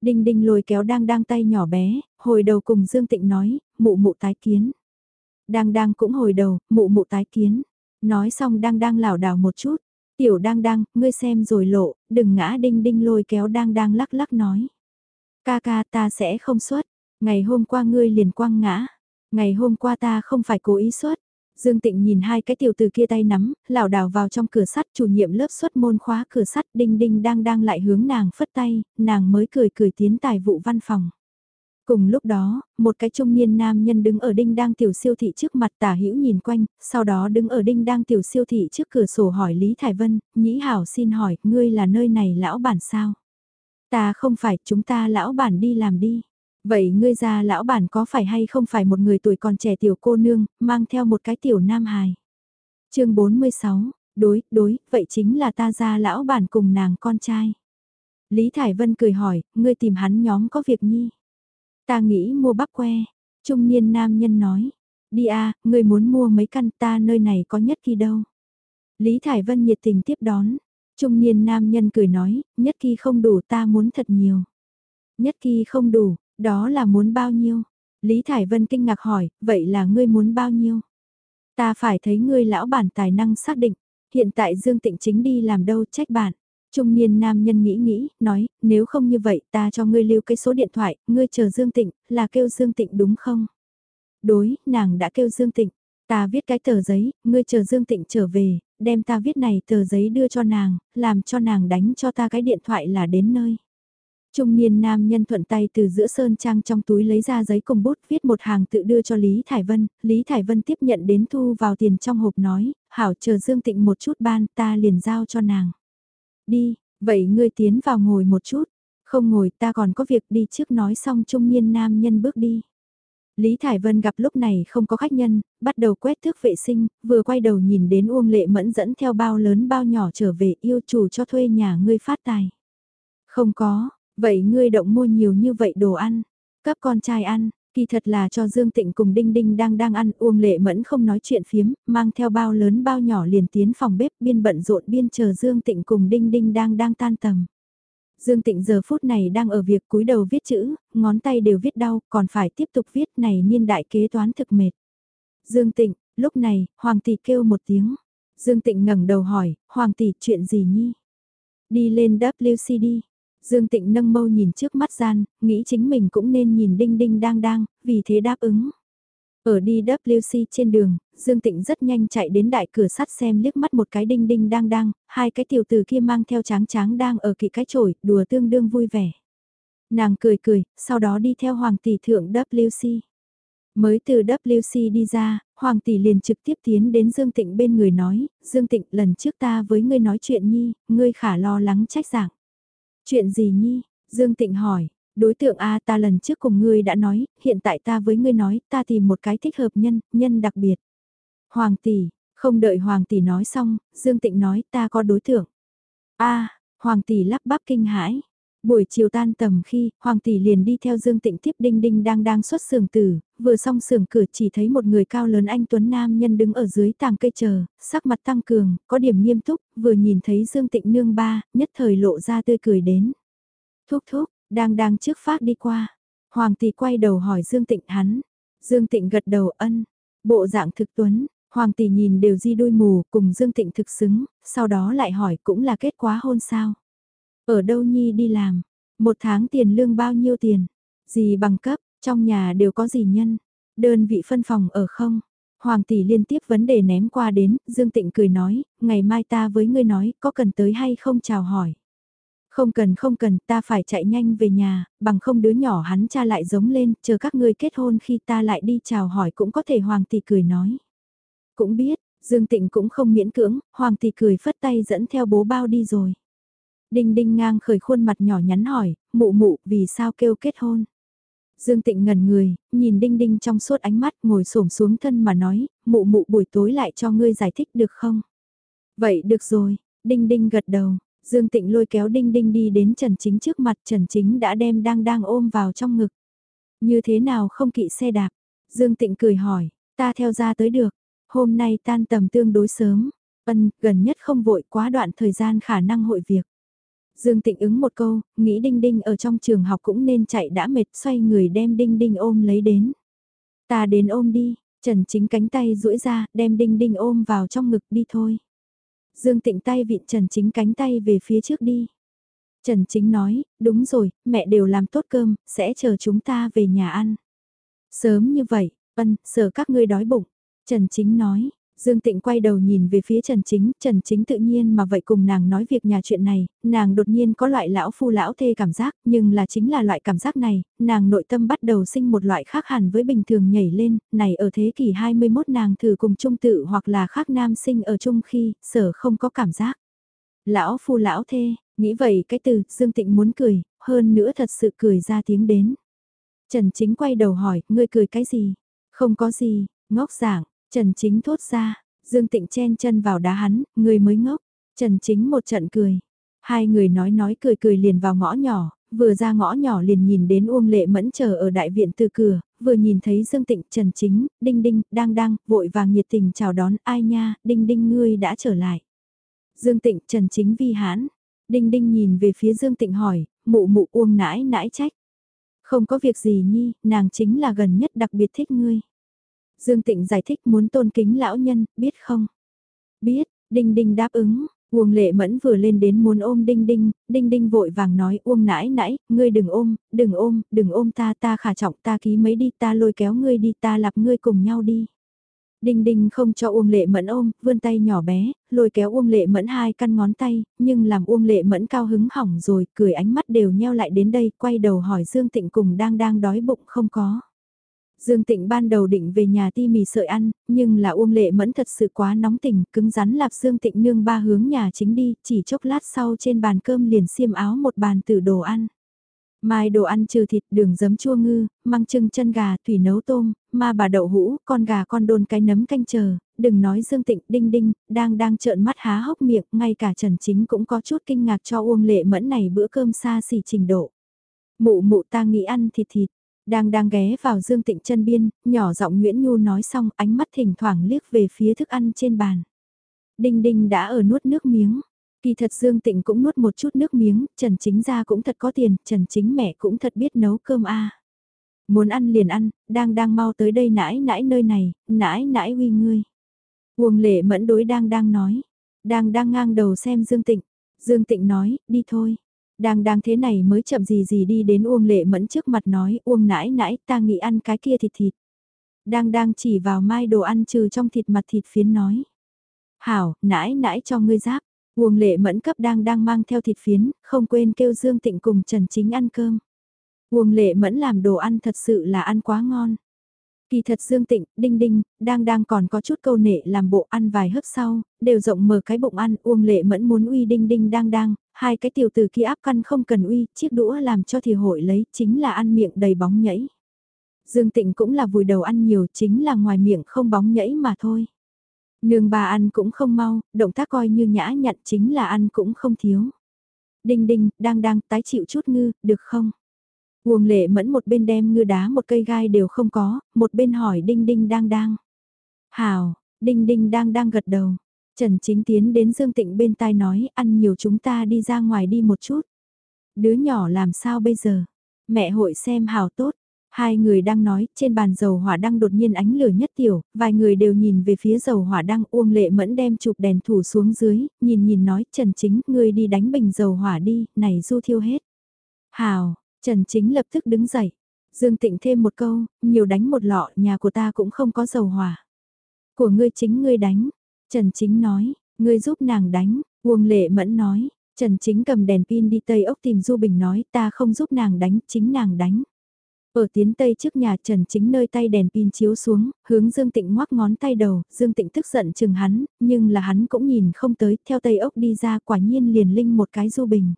S1: Đinh Đinh lôi kéo đang đang tay nhỏ bé, hồi đầu cùng Dương Tịnh nói, mụ mụ tái kiến. Đang đang cũng hồi đầu, mụ mụ tái kiến. Nói xong đang đang lảo đảo một chút, tiểu đang đang, ngươi xem rồi lộ, đừng ngã Đinh Đinh lôi kéo đang đang lắc lắc nói. Ca ca ta sẽ không xuất, ngày hôm qua ngươi liền quăng ngã. Ngày hôm qua ta không phải cố ý xuất. Dương Tịnh nhìn hai cái tiểu từ kia tay nắm, lảo đảo vào trong cửa sắt, chủ nhiệm lớp xuất môn khóa cửa sắt, đinh đinh đang đang lại hướng nàng phất tay, nàng mới cười cười tiến tài vụ văn phòng. Cùng lúc đó, một cái trung niên nam nhân đứng ở đinh đang tiểu siêu thị trước mặt tả hữu nhìn quanh, sau đó đứng ở đinh đang tiểu siêu thị trước cửa sổ hỏi Lý Thải Vân, nhĩ hảo xin hỏi, ngươi là nơi này lão bản sao? Ta không phải, chúng ta lão bản đi làm đi. Vậy ngươi ra lão bản có phải hay không phải một người tuổi còn trẻ tiểu cô nương, mang theo một cái tiểu nam hài? chương 46, đối, đối, vậy chính là ta ra lão bản cùng nàng con trai. Lý Thải Vân cười hỏi, ngươi tìm hắn nhóm có việc nhi. Ta nghĩ mua bắp que. Trung niên nam nhân nói, đi a, người muốn mua mấy căn ta nơi này có nhất kỳ đâu. Lý Thải Vân nhiệt tình tiếp đón. Trung niên nam nhân cười nói, nhất kỳ không đủ ta muốn thật nhiều. Nhất kỳ không đủ, đó là muốn bao nhiêu? Lý Thải Vân kinh ngạc hỏi, vậy là ngươi muốn bao nhiêu? Ta phải thấy ngươi lão bản tài năng xác định, hiện tại Dương Tịnh chính đi làm đâu trách bạn. Trung niên nam nhân nghĩ nghĩ, nói, nếu không như vậy ta cho ngươi lưu cái số điện thoại, ngươi chờ Dương Tịnh, là kêu Dương Tịnh đúng không? Đối, nàng đã kêu Dương Tịnh, ta viết cái tờ giấy, ngươi chờ Dương Tịnh trở về, đem ta viết này tờ giấy đưa cho nàng, làm cho nàng đánh cho ta cái điện thoại là đến nơi. Trung niên nam nhân thuận tay từ giữa sơn trang trong túi lấy ra giấy cùng bút viết một hàng tự đưa cho Lý Thải Vân, Lý Thải Vân tiếp nhận đến thu vào tiền trong hộp nói, hảo chờ Dương Tịnh một chút ban ta liền giao cho nàng. Đi, vậy ngươi tiến vào ngồi một chút, không ngồi ta còn có việc đi trước nói xong trung niên nam nhân bước đi. Lý Thải Vân gặp lúc này không có khách nhân, bắt đầu quét thước vệ sinh, vừa quay đầu nhìn đến Uông Lệ Mẫn dẫn theo bao lớn bao nhỏ trở về yêu chủ cho thuê nhà ngươi phát tài. Không có, Vậy ngươi động mua nhiều như vậy đồ ăn, cấp con trai ăn, kỳ thật là cho Dương Tịnh cùng Đinh Đinh đang đang ăn Uông Lệ Mẫn không nói chuyện phiếm, mang theo bao lớn bao nhỏ liền tiến phòng bếp biên bận rộn biên chờ Dương Tịnh cùng Đinh Đinh đang đang tan tầm. Dương Tịnh giờ phút này đang ở việc cúi đầu viết chữ, ngón tay đều viết đau, còn phải tiếp tục viết này niên đại kế toán thực mệt. Dương Tịnh, lúc này, Hoàng tỷ kêu một tiếng. Dương Tịnh ngẩng đầu hỏi, Hoàng tỷ chuyện gì nhi? Đi lên WCD, Dương Tịnh nâng mâu nhìn trước mắt gian, nghĩ chính mình cũng nên nhìn đinh đinh đang đang, vì thế đáp ứng. Ở đi WC trên đường, Dương Tịnh rất nhanh chạy đến đại cửa sắt xem liếc mắt một cái đinh đinh đang đang, hai cái tiểu tử kia mang theo tráng tráng đang ở kỵ cái chổi, đùa tương đương vui vẻ. Nàng cười cười, sau đó đi theo Hoàng tỷ thượng WC. Mới từ WC đi ra, Hoàng tỷ liền trực tiếp tiến đến Dương Tịnh bên người nói, Dương Tịnh lần trước ta với ngươi nói chuyện nhi, ngươi khả lo lắng trách giảng. Chuyện gì nhi? Dương Tịnh hỏi, đối tượng A ta lần trước cùng ngươi đã nói, hiện tại ta với ngươi nói, ta tìm một cái thích hợp nhân, nhân đặc biệt. Hoàng tỷ, không đợi Hoàng tỷ nói xong, Dương Tịnh nói ta có đối tượng. A, Hoàng tỷ lắp bắp kinh hãi. Buổi chiều tan tầm khi, Hoàng tỷ liền đi theo Dương Tịnh tiếp Đinh Đinh đang đang xuất sườn tử, vừa xong sườn cửa chỉ thấy một người cao lớn anh Tuấn Nam nhân đứng ở dưới tàng cây chờ, sắc mặt tăng cường, có điểm nghiêm túc, vừa nhìn thấy Dương Tịnh nương ba, nhất thời lộ ra tươi cười đến. Thúc thúc, đang đang trước phát đi qua. Hoàng tỷ quay đầu hỏi Dương Tịnh hắn. Dương Tịnh gật đầu ân, bộ dạng thực tuấn, Hoàng tỷ nhìn đều di đôi mù cùng Dương Tịnh thực xứng, sau đó lại hỏi cũng là kết quả hôn sao. Ở đâu Nhi đi làm? Một tháng tiền lương bao nhiêu tiền? Gì bằng cấp? Trong nhà đều có gì nhân? Đơn vị phân phòng ở không? Hoàng tỷ liên tiếp vấn đề ném qua đến, Dương Tịnh cười nói, ngày mai ta với ngươi nói, có cần tới hay không chào hỏi. Không cần không cần, ta phải chạy nhanh về nhà, bằng không đứa nhỏ hắn cha lại giống lên, chờ các ngươi kết hôn khi ta lại đi chào hỏi cũng có thể Hoàng tỷ cười nói. Cũng biết, Dương Tịnh cũng không miễn cưỡng, Hoàng tỷ cười phất tay dẫn theo bố bao đi rồi. Đinh đinh ngang khởi khuôn mặt nhỏ nhắn hỏi, mụ mụ vì sao kêu kết hôn. Dương Tịnh ngẩn người, nhìn Đinh Đinh trong suốt ánh mắt ngồi xổm xuống thân mà nói, mụ mụ buổi tối lại cho ngươi giải thích được không? Vậy được rồi, Đinh Đinh gật đầu, Dương Tịnh lôi kéo Đinh Đinh đi đến Trần Chính trước mặt Trần Chính đã đem đang đang ôm vào trong ngực. Như thế nào không kỵ xe đạp? Dương Tịnh cười hỏi, ta theo ra tới được, hôm nay tan tầm tương đối sớm, ân, gần nhất không vội quá đoạn thời gian khả năng hội việc. Dương Tịnh ứng một câu, nghĩ Đinh Đinh ở trong trường học cũng nên chạy đã mệt xoay người đem Đinh Đinh ôm lấy đến. Ta đến ôm đi, Trần Chính cánh tay duỗi ra, đem Đinh Đinh ôm vào trong ngực đi thôi. Dương Tịnh tay vịn Trần Chính cánh tay về phía trước đi. Trần Chính nói, đúng rồi, mẹ đều làm tốt cơm, sẽ chờ chúng ta về nhà ăn. Sớm như vậy, ân, sợ các ngươi đói bụng. Trần Chính nói, Dương Tịnh quay đầu nhìn về phía Trần Chính, Trần Chính tự nhiên mà vậy cùng nàng nói việc nhà chuyện này, nàng đột nhiên có loại lão phu lão thê cảm giác, nhưng là chính là loại cảm giác này, nàng nội tâm bắt đầu sinh một loại khác hẳn với bình thường nhảy lên, này ở thế kỷ 21 nàng thử cùng trung tự hoặc là khác nam sinh ở chung khi, sở không có cảm giác. Lão phu lão thê, nghĩ vậy cái từ, Dương Tịnh muốn cười, hơn nữa thật sự cười ra tiếng đến. Trần Chính quay đầu hỏi, ngươi cười cái gì? Không có gì, ngốc giảng, Trần Chính thốt ra, Dương Tịnh chen chân vào đá hắn, người mới ngốc. Trần Chính một trận cười. Hai người nói nói cười cười liền vào ngõ nhỏ, vừa ra ngõ nhỏ liền nhìn đến Uông Lệ Mẫn chờ ở đại viện từ cửa, vừa nhìn thấy Dương Tịnh, Trần Chính, Đinh Đinh, đang đang, vội vàng nhiệt tình chào đón, ai nha, Đinh Đinh ngươi đã trở lại. Dương Tịnh, Trần Chính vi hãn, Đinh Đinh nhìn về phía Dương Tịnh hỏi, mụ mụ Uông nãi nãi trách. Không có việc gì nhi, nàng chính là gần nhất đặc biệt thích ngươi. Dương Tịnh giải thích muốn tôn kính lão nhân, biết không? Biết, Đinh Đinh đáp ứng, Uông lệ mẫn vừa lên đến muốn ôm đinh đinh, đinh đinh vội vàng nói Uông nãi nãi, ngươi đừng ôm, đừng ôm, đừng ôm ta ta khả trọng ta ký mấy đi ta lôi kéo ngươi đi ta lặp ngươi cùng nhau đi. Đinh đinh không cho Uông lệ mẫn ôm, vươn tay nhỏ bé, lôi kéo Uông lệ mẫn hai căn ngón tay, nhưng làm Uông lệ mẫn cao hứng hỏng rồi, cười ánh mắt đều nheo lại đến đây, quay đầu hỏi Dương Tịnh cùng đang đang đói bụng không có. Dương Tịnh ban đầu định về nhà ti mì sợi ăn, nhưng là Uông Lệ Mẫn thật sự quá nóng tình, cứng rắn lạp Dương Tịnh nương ba hướng nhà chính đi, chỉ chốc lát sau trên bàn cơm liền xiêm áo một bàn tử đồ ăn. Mai đồ ăn trừ thịt, đường giấm chua ngư, măng trưng chân gà, thủy nấu tôm, ma bà đậu hũ, con gà con đôn cái nấm canh chờ, đừng nói Dương Tịnh, đinh đinh, đang đang trợn mắt há hốc miệng, ngay cả Trần Chính cũng có chút kinh ngạc cho Uông Lệ Mẫn này bữa cơm xa xỉ trình độ. Mụ mụ ta nghĩ ăn thịt thịt, đang đang ghé vào Dương Tịnh chân biên, nhỏ giọng Nguyễn Nhu nói xong ánh mắt thỉnh thoảng liếc về phía thức ăn trên bàn. Đinh Đinh đã ở nuốt nước miếng. Kỳ thật Dương Tịnh cũng nuốt một chút nước miếng, Trần Chính ra cũng thật có tiền, Trần Chính mẹ cũng thật biết nấu cơm a. Muốn ăn liền ăn, đang đang mau tới đây nãi nãi nơi này, nãi nãi uy ngươi. Huồng lệ mẫn đối đang đang nói, đang đang ngang đầu xem Dương Tịnh. Dương Tịnh nói, đi thôi. Đang đang thế này mới chậm gì gì đi đến Uông Lệ Mẫn trước mặt nói Uông nãi nãi ta nghĩ ăn cái kia thịt thịt. Đang đang chỉ vào mai đồ ăn trừ trong thịt mặt thịt phiến nói. Hảo, nãi nãi cho ngươi giáp. Uông Lệ Mẫn cấp đang đang mang theo thịt phiến, không quên kêu Dương Tịnh cùng Trần Chính ăn cơm. Uông Lệ Mẫn làm đồ ăn thật sự là ăn quá ngon. Kỳ thật Dương Tịnh, Đinh Đinh, đang đang còn có chút câu nệ làm bộ ăn vài hớp sau, đều rộng mở cái bụng ăn, Uông Lệ Mẫn muốn uy Đinh Đinh đang đang, hai cái tiểu từ kia áp căn không cần uy, chiếc đũa làm cho thì hội lấy, chính là ăn miệng đầy bóng nhảy. Dương Tịnh cũng là vùi đầu ăn nhiều, chính là ngoài miệng không bóng nhảy mà thôi. Nương bà ăn cũng không mau, động tác coi như nhã nhặn chính là ăn cũng không thiếu. Đinh đinh, đang đang, tái chịu chút ngư, được không? Uông lệ mẫn một bên đem ngư đá một cây gai đều không có, một bên hỏi đinh đinh đang đang. Hào, đinh đinh đang đang gật đầu. Trần Chính tiến đến Dương Tịnh bên tai nói ăn nhiều chúng ta đi ra ngoài đi một chút. Đứa nhỏ làm sao bây giờ? Mẹ hội xem hào tốt. Hai người đang nói, trên bàn dầu hỏa đăng đột nhiên ánh lửa nhất tiểu, vài người đều nhìn về phía dầu hỏa đăng uông lệ mẫn đem chụp đèn thủ xuống dưới, nhìn nhìn nói, Trần Chính, ngươi đi đánh bình dầu hỏa đi, này du thiêu hết. Hào, Trần Chính lập tức đứng dậy. Dương Tịnh thêm một câu, nhiều đánh một lọ, nhà của ta cũng không có dầu hỏa. Của ngươi chính ngươi đánh, Trần Chính nói, ngươi giúp nàng đánh, Uông Lệ Mẫn nói, Trần Chính cầm đèn pin đi Tây Ốc tìm Du Bình nói ta không giúp nàng đánh, chính nàng đánh. Ở tiến Tây trước nhà Trần Chính nơi tay đèn pin chiếu xuống, hướng Dương Tịnh ngoắc ngón tay đầu, Dương Tịnh tức giận chừng hắn, nhưng là hắn cũng nhìn không tới, theo Tây Ốc đi ra quả nhiên liền linh một cái Du Bình.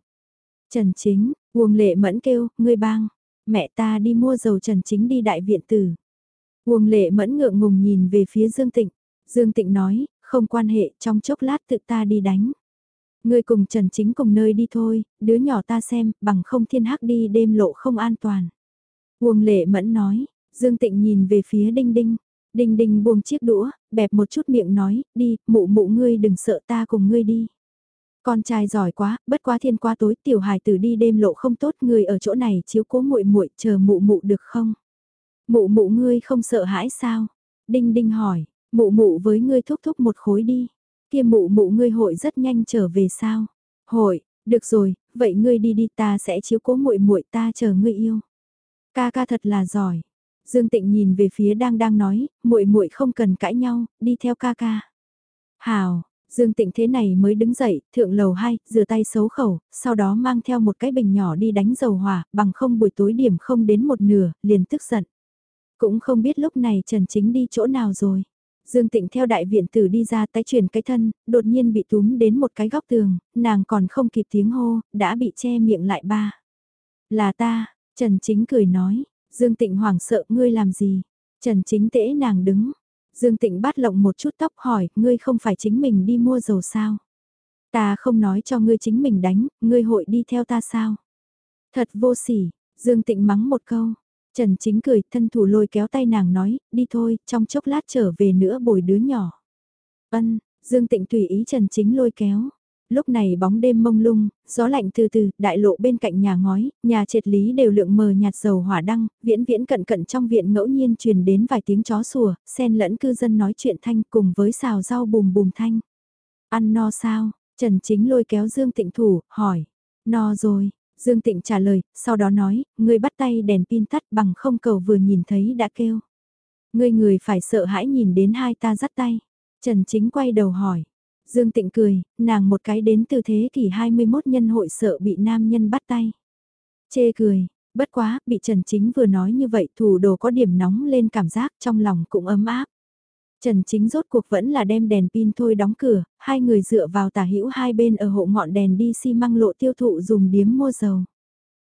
S1: Trần Chính, Uông Lệ Mẫn kêu, ngươi bang, mẹ ta đi mua dầu Trần Chính đi đại viện tử. Uông Lệ Mẫn ngượng ngùng nhìn về phía Dương Tịnh. Dương Tịnh nói, không quan hệ, trong chốc lát tự ta đi đánh. Ngươi cùng Trần Chính cùng nơi đi thôi, đứa nhỏ ta xem, bằng không thiên hắc đi đêm lộ không an toàn. Uông lệ mẫn nói, Dương Tịnh nhìn về phía Đinh Đinh. Đinh Đinh buông chiếc đũa, bẹp một chút miệng nói, đi, mụ mụ ngươi đừng sợ ta cùng ngươi đi. Con trai giỏi quá, bất quá thiên qua tối tiểu hài tử đi đêm lộ không tốt người ở chỗ này chiếu cố muội muội chờ mụ mụ được không? Mụ mụ ngươi không sợ hãi sao? Đinh Đinh hỏi, Mụ mụ với ngươi thúc thúc một khối đi. Kia mụ mụ ngươi hội rất nhanh trở về sao? Hội, được rồi, vậy ngươi đi đi ta sẽ chiếu cố muội muội ta chờ ngươi yêu. Ca ca thật là giỏi. Dương Tịnh nhìn về phía đang đang nói, muội muội không cần cãi nhau, đi theo ca ca. Hào, Dương Tịnh thế này mới đứng dậy, thượng lầu 2, rửa tay xấu khẩu, sau đó mang theo một cái bình nhỏ đi đánh dầu hỏa, bằng không buổi tối điểm không đến một nửa, liền tức giận. Cũng không biết lúc này Trần Chính đi chỗ nào rồi. Dương Tịnh theo đại viện tử đi ra tái chuyển cái thân, đột nhiên bị túm đến một cái góc tường, nàng còn không kịp tiếng hô, đã bị che miệng lại ba. Là ta, Trần Chính cười nói, Dương Tịnh hoảng sợ ngươi làm gì? Trần Chính tễ nàng đứng. Dương Tịnh bắt lộng một chút tóc hỏi, ngươi không phải chính mình đi mua dầu sao? Ta không nói cho ngươi chính mình đánh, ngươi hội đi theo ta sao? Thật vô sỉ, Dương Tịnh mắng một câu. Trần Chính cười, thân thủ lôi kéo tay nàng nói, đi thôi, trong chốc lát trở về nữa bồi đứa nhỏ. Ân, Dương Tịnh tùy ý Trần Chính lôi kéo. Lúc này bóng đêm mông lung, gió lạnh từ từ, đại lộ bên cạnh nhà ngói, nhà triệt lý đều lượng mờ nhạt dầu hỏa đăng, viễn viễn cận cận trong viện ngẫu nhiên truyền đến vài tiếng chó sủa, xen lẫn cư dân nói chuyện thanh cùng với xào rau bùm bùm thanh. Ăn no sao? Trần Chính lôi kéo Dương Tịnh thủ, hỏi. No rồi, Dương Tịnh trả lời, sau đó nói, ngươi bắt tay đèn pin tắt bằng không cầu vừa nhìn thấy đã kêu. Ngươi người phải sợ hãi nhìn đến hai ta dắt tay. Trần Chính quay đầu hỏi. Dương Tịnh cười, nàng một cái đến từ thế kỷ 21 nhân hội sợ bị nam nhân bắt tay. Chê cười, bất quá, bị Trần Chính vừa nói như vậy thủ đồ có điểm nóng lên cảm giác trong lòng cũng ấm áp. Trần Chính rốt cuộc vẫn là đem đèn pin thôi đóng cửa, hai người dựa vào tả hữu hai bên ở hộ ngọn đèn đi xi măng lộ tiêu thụ dùng điếm mua dầu.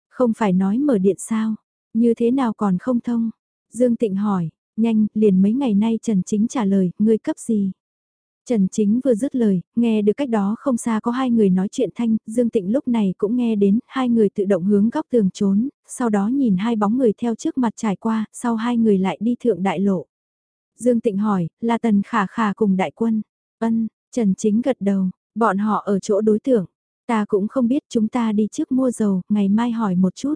S1: Không phải nói mở điện sao, như thế nào còn không thông? Dương Tịnh hỏi, nhanh, liền mấy ngày nay Trần Chính trả lời, ngươi cấp gì? Trần Chính vừa dứt lời, nghe được cách đó không xa có hai người nói chuyện thanh, Dương Tịnh lúc này cũng nghe đến, hai người tự động hướng góc tường trốn, sau đó nhìn hai bóng người theo trước mặt trải qua, sau hai người lại đi thượng đại lộ. Dương Tịnh hỏi, là Tần Khả Khả cùng đại quân. Ân, Trần Chính gật đầu, bọn họ ở chỗ đối tượng. Ta cũng không biết chúng ta đi trước mua dầu, ngày mai hỏi một chút.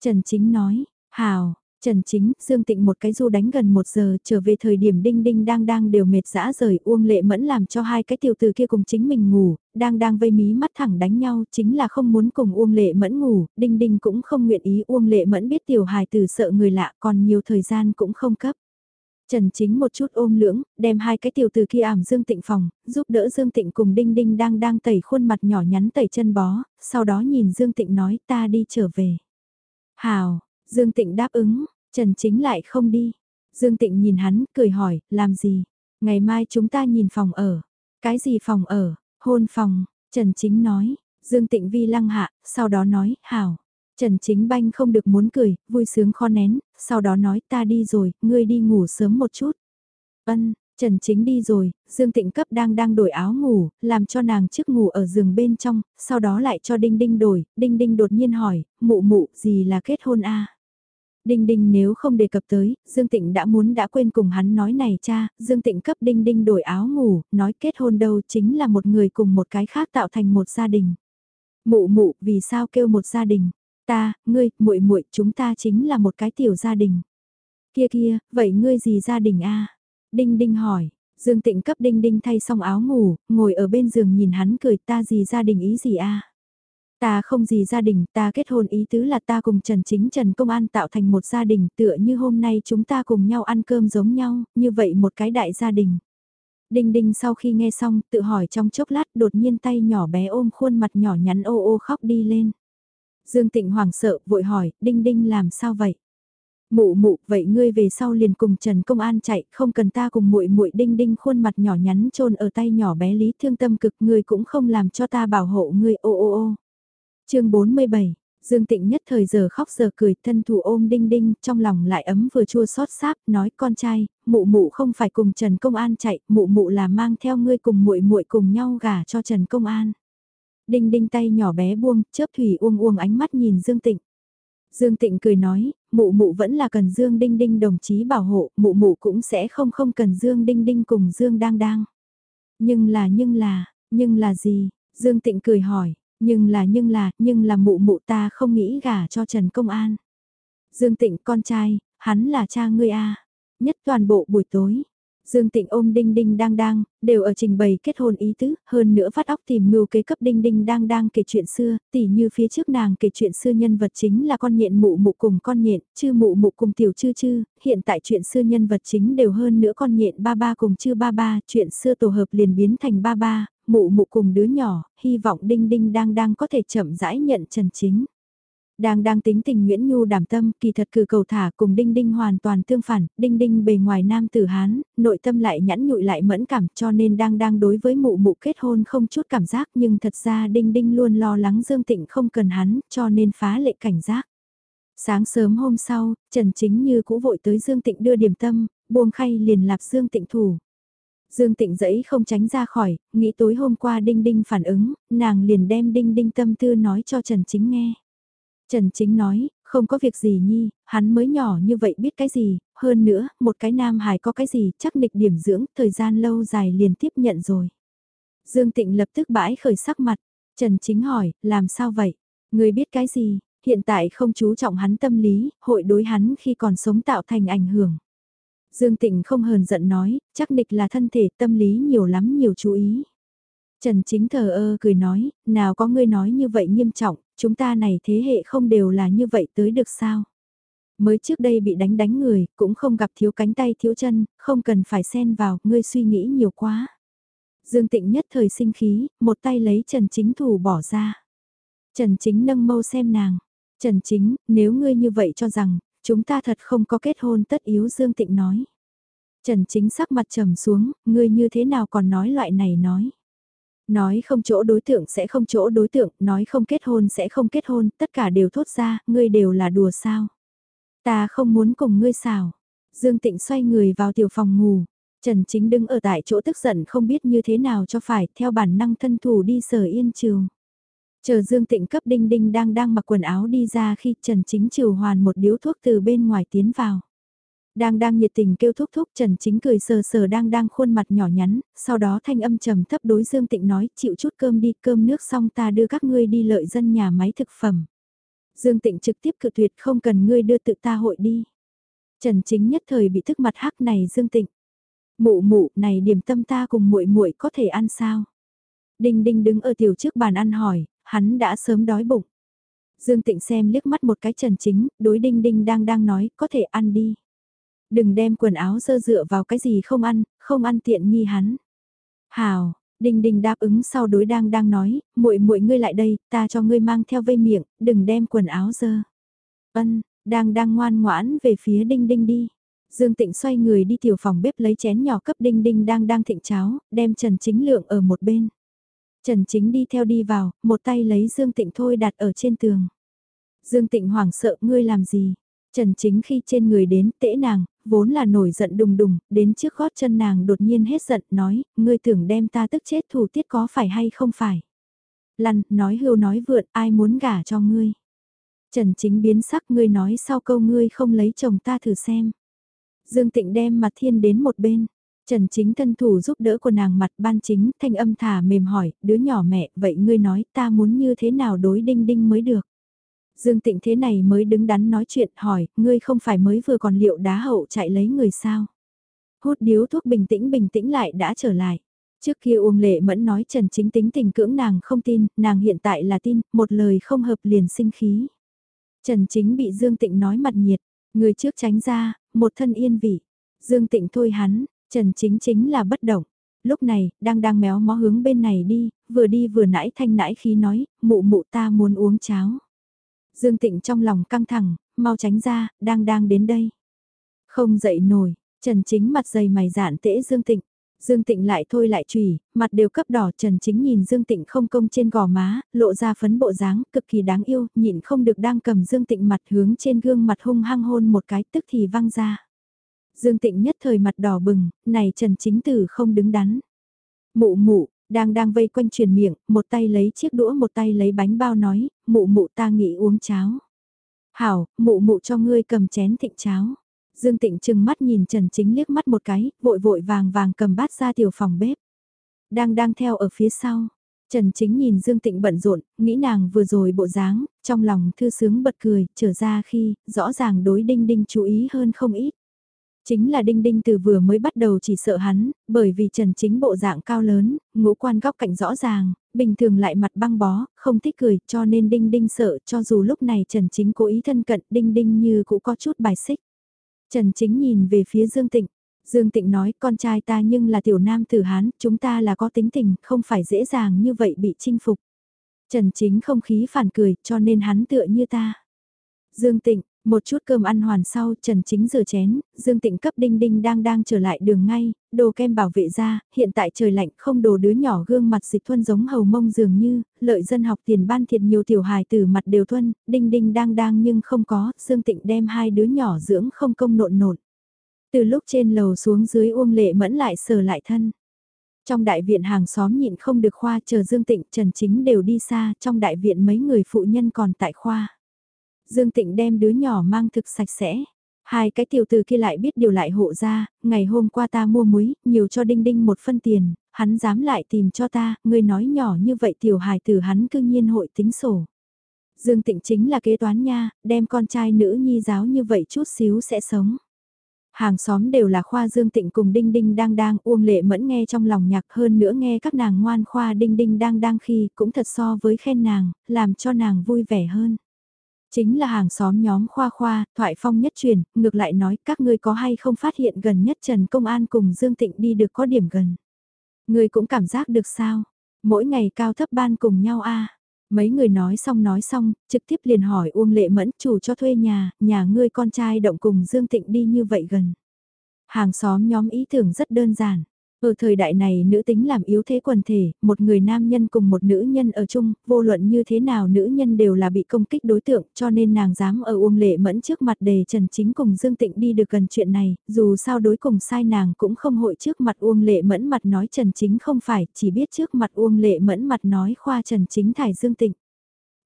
S1: Trần Chính nói, hào, Trần Chính, Dương Tịnh một cái du đánh gần một giờ trở về thời điểm đinh đinh đang đang đều mệt dã rời Uông Lệ Mẫn làm cho hai cái tiểu từ kia cùng chính mình ngủ, đang đang vây mí mắt thẳng đánh nhau chính là không muốn cùng Uông Lệ Mẫn ngủ, đinh đinh cũng không nguyện ý Uông Lệ Mẫn biết tiểu hài từ sợ người lạ còn nhiều thời gian cũng không cấp. Trần Chính một chút ôm lưỡng, đem hai cái tiểu từ kia ảm Dương Tịnh phòng, giúp đỡ Dương Tịnh cùng Đinh Đinh đang đang tẩy khuôn mặt nhỏ nhắn tẩy chân bó, sau đó nhìn Dương Tịnh nói ta đi trở về. Hào, Dương Tịnh đáp ứng, Trần Chính lại không đi. Dương Tịnh nhìn hắn, cười hỏi, làm gì? Ngày mai chúng ta nhìn phòng ở. Cái gì phòng ở? Hôn phòng, Trần Chính nói. Dương Tịnh vi lăng hạ, sau đó nói, hào. Trần Chính Banh không được muốn cười, vui sướng kho nén, sau đó nói ta đi rồi, ngươi đi ngủ sớm một chút. Ân, Trần Chính đi rồi, Dương Tịnh cấp đang đang đổi áo ngủ, làm cho nàng trước ngủ ở giường bên trong, sau đó lại cho Đinh Đinh đổi, Đinh Đinh đột nhiên hỏi, mụ mụ, gì là kết hôn a? Đinh Đinh nếu không đề cập tới, Dương Tịnh đã muốn đã quên cùng hắn nói này cha, Dương Tịnh cấp Đinh Đinh đổi áo ngủ, nói kết hôn đâu chính là một người cùng một cái khác tạo thành một gia đình. Mụ mụ, vì sao kêu một gia đình? Ta, ngươi, muội muội, chúng ta chính là một cái tiểu gia đình. Kia kia, vậy ngươi gì gia đình a? Đinh Đinh hỏi, Dương Tịnh cấp Đinh Đinh thay xong áo ngủ, ngồi ở bên giường nhìn hắn cười ta gì gia đình ý gì a? Ta không gì gia đình, ta kết hôn ý tứ là ta cùng Trần Chính Trần Công An tạo thành một gia đình tựa như hôm nay chúng ta cùng nhau ăn cơm giống nhau, như vậy một cái đại gia đình. Đinh Đinh sau khi nghe xong tự hỏi trong chốc lát đột nhiên tay nhỏ bé ôm khuôn mặt nhỏ nhắn ô ô khóc đi lên. Dương Tịnh hoảng sợ vội hỏi, Đinh Đinh làm sao vậy? Mụ mụ, vậy ngươi về sau liền cùng Trần Công An chạy, không cần ta cùng muội muội Đinh Đinh khuôn mặt nhỏ nhắn trôn ở tay nhỏ bé lý thương tâm cực, ngươi cũng không làm cho ta bảo hộ ngươi ô ô ô. Chương 47 Dương Tịnh nhất thời giờ khóc giờ cười, thân thủ ôm đinh đinh, trong lòng lại ấm vừa chua xót sáp, nói con trai, mụ mụ không phải cùng Trần Công An chạy, mụ mụ là mang theo ngươi cùng muội muội cùng nhau gả cho Trần Công An. Đinh đinh tay nhỏ bé buông, chớp thủy uông uông ánh mắt nhìn Dương Tịnh. Dương Tịnh cười nói, mụ mụ vẫn là cần Dương Đinh Đinh đồng chí bảo hộ, mụ mụ cũng sẽ không không cần Dương Đinh Đinh cùng Dương Đang Đang. Nhưng là nhưng là, nhưng là gì? Dương Tịnh cười hỏi, nhưng là nhưng là, nhưng là mụ mụ ta không nghĩ gả cho Trần Công An. Dương Tịnh con trai, hắn là cha ngươi a Nhất toàn bộ buổi tối, Dương Tịnh ôm Đinh Đinh đang đang, đều ở trình bày kết hôn ý tứ, hơn nữa phát óc tìm mưu kế cấp Đinh Đinh đang đang kể chuyện xưa, tỉ như phía trước nàng kể chuyện xưa nhân vật chính là con nhện mụ mụ cùng con nhện, chư mụ mụ cùng tiểu chư chư, hiện tại chuyện xưa nhân vật chính đều hơn nữa con nhện ba ba cùng chư ba ba, chuyện xưa tổ hợp liền biến thành ba ba, mụ mụ cùng đứa nhỏ, hy vọng Đinh Đinh đang đang có thể chậm rãi nhận trần chính. Đang đang tính tình Nguyễn Nhu đảm tâm, kỳ thật cử cầu thả cùng Đinh Đinh hoàn toàn tương phản, Đinh Đinh bề ngoài nam tử Hán, nội tâm lại nhẫn nhụi lại mẫn cảm cho nên đang đang đối với mụ mụ kết hôn không chút cảm giác nhưng thật ra Đinh Đinh luôn lo lắng Dương Tịnh không cần hắn cho nên phá lệ cảnh giác. Sáng sớm hôm sau, Trần Chính như cũ vội tới Dương Tịnh đưa điểm tâm, buông khay liền lạp Dương Tịnh thủ. Dương Tịnh dẫy không tránh ra khỏi, nghĩ tối hôm qua Đinh Đinh phản ứng, nàng liền đem Đinh Đinh tâm tư nói cho Trần Chính nghe. Trần Chính nói, không có việc gì nhi, hắn mới nhỏ như vậy biết cái gì, hơn nữa, một cái nam hài có cái gì, chắc nịch điểm dưỡng, thời gian lâu dài liền tiếp nhận rồi. Dương Tịnh lập tức bãi khởi sắc mặt, Trần Chính hỏi, làm sao vậy? Người biết cái gì? Hiện tại không chú trọng hắn tâm lý, hội đối hắn khi còn sống tạo thành ảnh hưởng. Dương Tịnh không hờn giận nói, chắc nịch là thân thể tâm lý nhiều lắm nhiều chú ý. Trần Chính thờ ơ cười nói, nào có ngươi nói như vậy nghiêm trọng, chúng ta này thế hệ không đều là như vậy tới được sao? Mới trước đây bị đánh đánh người, cũng không gặp thiếu cánh tay thiếu chân, không cần phải xen vào, ngươi suy nghĩ nhiều quá. Dương Tịnh nhất thời sinh khí, một tay lấy Trần Chính thủ bỏ ra. Trần Chính nâng mâu xem nàng. Trần Chính, nếu ngươi như vậy cho rằng, chúng ta thật không có kết hôn tất yếu Dương Tịnh nói. Trần Chính sắc mặt trầm xuống, ngươi như thế nào còn nói loại này nói. Nói không chỗ đối tượng sẽ không chỗ đối tượng, nói không kết hôn sẽ không kết hôn, tất cả đều thốt ra, ngươi đều là đùa sao. Ta không muốn cùng ngươi xào. Dương Tịnh xoay người vào tiểu phòng ngủ. Trần Chính đứng ở tại chỗ tức giận không biết như thế nào cho phải, theo bản năng thân thủ đi sở yên trường. Chờ Dương Tịnh cấp đinh đinh đang đang mặc quần áo đi ra khi Trần Chính trừ hoàn một điếu thuốc từ bên ngoài tiến vào. Đang đang nhiệt tình kêu thúc thúc Trần Chính cười sờ sờ đang đang khuôn mặt nhỏ nhắn, sau đó thanh âm trầm thấp đối Dương Tịnh nói chịu chút cơm đi cơm nước xong ta đưa các ngươi đi lợi dân nhà máy thực phẩm. Dương Tịnh trực tiếp cự tuyệt không cần ngươi đưa tự ta hội đi. Trần Chính nhất thời bị thức mặt hắc này Dương Tịnh. Mụ mụ này điểm tâm ta cùng muội muội có thể ăn sao? Đinh Đinh đứng ở tiểu trước bàn ăn hỏi, hắn đã sớm đói bụng. Dương Tịnh xem liếc mắt một cái Trần Chính, đối Đinh Đinh đang đang nói, có thể ăn đi. Đừng đem quần áo dơ dựa vào cái gì không ăn, không ăn tiện nghi hắn. Hào, đình đình đáp ứng sau đối đang đang nói, muội muội ngươi lại đây, ta cho ngươi mang theo vây miệng, đừng đem quần áo dơ. Ân, đang đang ngoan ngoãn về phía Đinh Đinh đi. Dương Tịnh xoay người đi tiểu phòng bếp lấy chén nhỏ cấp Đinh Đinh đang đang thịnh cháo, đem Trần Chính Lượng ở một bên. Trần Chính đi theo đi vào, một tay lấy Dương Tịnh thôi đặt ở trên tường. Dương Tịnh hoảng sợ ngươi làm gì? Trần Chính khi trên người đến tễ nàng, vốn là nổi giận đùng đùng, đến trước gót chân nàng đột nhiên hết giận nói, ngươi tưởng đem ta tức chết thủ tiết có phải hay không phải. Lăn, nói hưu nói vượn, ai muốn gả cho ngươi. Trần Chính biến sắc ngươi nói sau câu ngươi không lấy chồng ta thử xem. Dương Tịnh đem mặt thiên đến một bên. Trần Chính thân thủ giúp đỡ của nàng mặt ban chính, thanh âm thả mềm hỏi, đứa nhỏ mẹ, vậy ngươi nói ta muốn như thế nào đối đinh đinh mới được. Dương Tịnh thế này mới đứng đắn nói chuyện hỏi, ngươi không phải mới vừa còn liệu đá hậu chạy lấy người sao. Hút điếu thuốc bình tĩnh bình tĩnh lại đã trở lại. Trước kia Uông Lệ Mẫn nói Trần Chính tính tình cưỡng nàng không tin, nàng hiện tại là tin, một lời không hợp liền sinh khí. Trần Chính bị Dương Tịnh nói mặt nhiệt, người trước tránh ra, một thân yên vị. Dương Tịnh thôi hắn, Trần Chính chính là bất động. Lúc này, đang đang méo mó hướng bên này đi, vừa đi vừa nãi thanh nãi khí nói, mụ mụ ta muốn uống cháo. Dương Tịnh trong lòng căng thẳng, mau tránh ra, đang đang đến đây. Không dậy nổi, Trần Chính mặt dày mày dạn tễ Dương Tịnh. Dương Tịnh lại thôi lại chùy, mặt đều cấp đỏ Trần Chính nhìn Dương Tịnh không công trên gò má, lộ ra phấn bộ dáng cực kỳ đáng yêu, nhịn không được đang cầm Dương Tịnh mặt hướng trên gương mặt hung hăng hôn một cái tức thì văng ra. Dương Tịnh nhất thời mặt đỏ bừng, này Trần Chính Tử không đứng đắn. Mụ mụ, đang đang vây quanh truyền miệng, một tay lấy chiếc đũa một tay lấy bánh bao nói, mụ mụ ta nghĩ uống cháo. Hảo, mụ mụ cho ngươi cầm chén thịnh cháo. Dương Tịnh chừng mắt nhìn Trần Chính liếc mắt một cái, vội vội vàng vàng cầm bát ra tiểu phòng bếp. Đang đang theo ở phía sau. Trần Chính nhìn Dương Tịnh bận rộn, nghĩ nàng vừa rồi bộ dáng, trong lòng thư sướng bật cười, trở ra khi, rõ ràng đối đinh đinh chú ý hơn không ít. Chính là Đinh Đinh từ vừa mới bắt đầu chỉ sợ hắn, bởi vì Trần Chính bộ dạng cao lớn, ngũ quan góc cạnh rõ ràng, bình thường lại mặt băng bó, không thích cười, cho nên Đinh Đinh sợ cho dù lúc này Trần Chính cố ý thân cận Đinh Đinh như cũng có chút bài xích. Trần Chính nhìn về phía Dương Tịnh. Dương Tịnh nói con trai ta nhưng là tiểu nam tử Hán, chúng ta là có tính tình, không phải dễ dàng như vậy bị chinh phục. Trần Chính không khí phản cười, cho nên hắn tựa như ta. Dương Tịnh, một chút cơm ăn hoàn sau, Trần Chính rửa chén, Dương Tịnh cấp Đinh Đinh đang đang trở lại đường ngay, đồ kem bảo vệ ra, hiện tại trời lạnh không đồ đứa nhỏ gương mặt dịch thuân giống hầu mông dường như, lợi dân học tiền ban thiệt nhiều tiểu hài từ mặt đều thuân, Đinh Đinh đang đang nhưng không có, Dương Tịnh đem hai đứa nhỏ dưỡng không công nộn nộn. Từ lúc trên lầu xuống dưới Uông Lệ Mẫn lại sờ lại thân. Trong đại viện hàng xóm nhịn không được khoa chờ Dương Tịnh Trần Chính đều đi xa, trong đại viện mấy người phụ nhân còn tại khoa. Dương Tịnh đem đứa nhỏ mang thực sạch sẽ. Hai cái tiểu từ kia lại biết điều lại hộ ra, ngày hôm qua ta mua muối, nhiều cho Đinh Đinh một phân tiền, hắn dám lại tìm cho ta, ngươi nói nhỏ như vậy tiểu hài tử hắn cương nhiên hội tính sổ. Dương Tịnh chính là kế toán nha, đem con trai nữ nhi giáo như vậy chút xíu sẽ sống. Hàng xóm đều là khoa Dương Tịnh cùng Đinh Đinh đang đang uông lệ mẫn nghe trong lòng nhạc hơn nữa nghe các nàng ngoan khoa Đinh Đinh đang đang khi cũng thật so với khen nàng, làm cho nàng vui vẻ hơn. Chính là hàng xóm nhóm khoa khoa, thoại phong nhất truyền, ngược lại nói các ngươi có hay không phát hiện gần nhất Trần Công An cùng Dương Tịnh đi được có điểm gần. Ngươi cũng cảm giác được sao? Mỗi ngày cao thấp ban cùng nhau a Mấy người nói xong nói xong, trực tiếp liền hỏi Uông Lệ Mẫn chủ cho thuê nhà, nhà ngươi con trai động cùng Dương Tịnh đi như vậy gần. Hàng xóm nhóm ý tưởng rất đơn giản. Ở thời đại này nữ tính làm yếu thế quần thể, một người nam nhân cùng một nữ nhân ở chung, vô luận như thế nào nữ nhân đều là bị công kích đối tượng, cho nên nàng dám ở Uông Lệ Mẫn trước mặt đề Trần Chính cùng Dương Tịnh đi được gần chuyện này, dù sao đối cùng sai nàng cũng không hội trước mặt Uông Lệ Mẫn mặt nói Trần Chính không phải, chỉ biết trước mặt Uông Lệ Mẫn mặt nói khoa Trần Chính thải Dương Tịnh.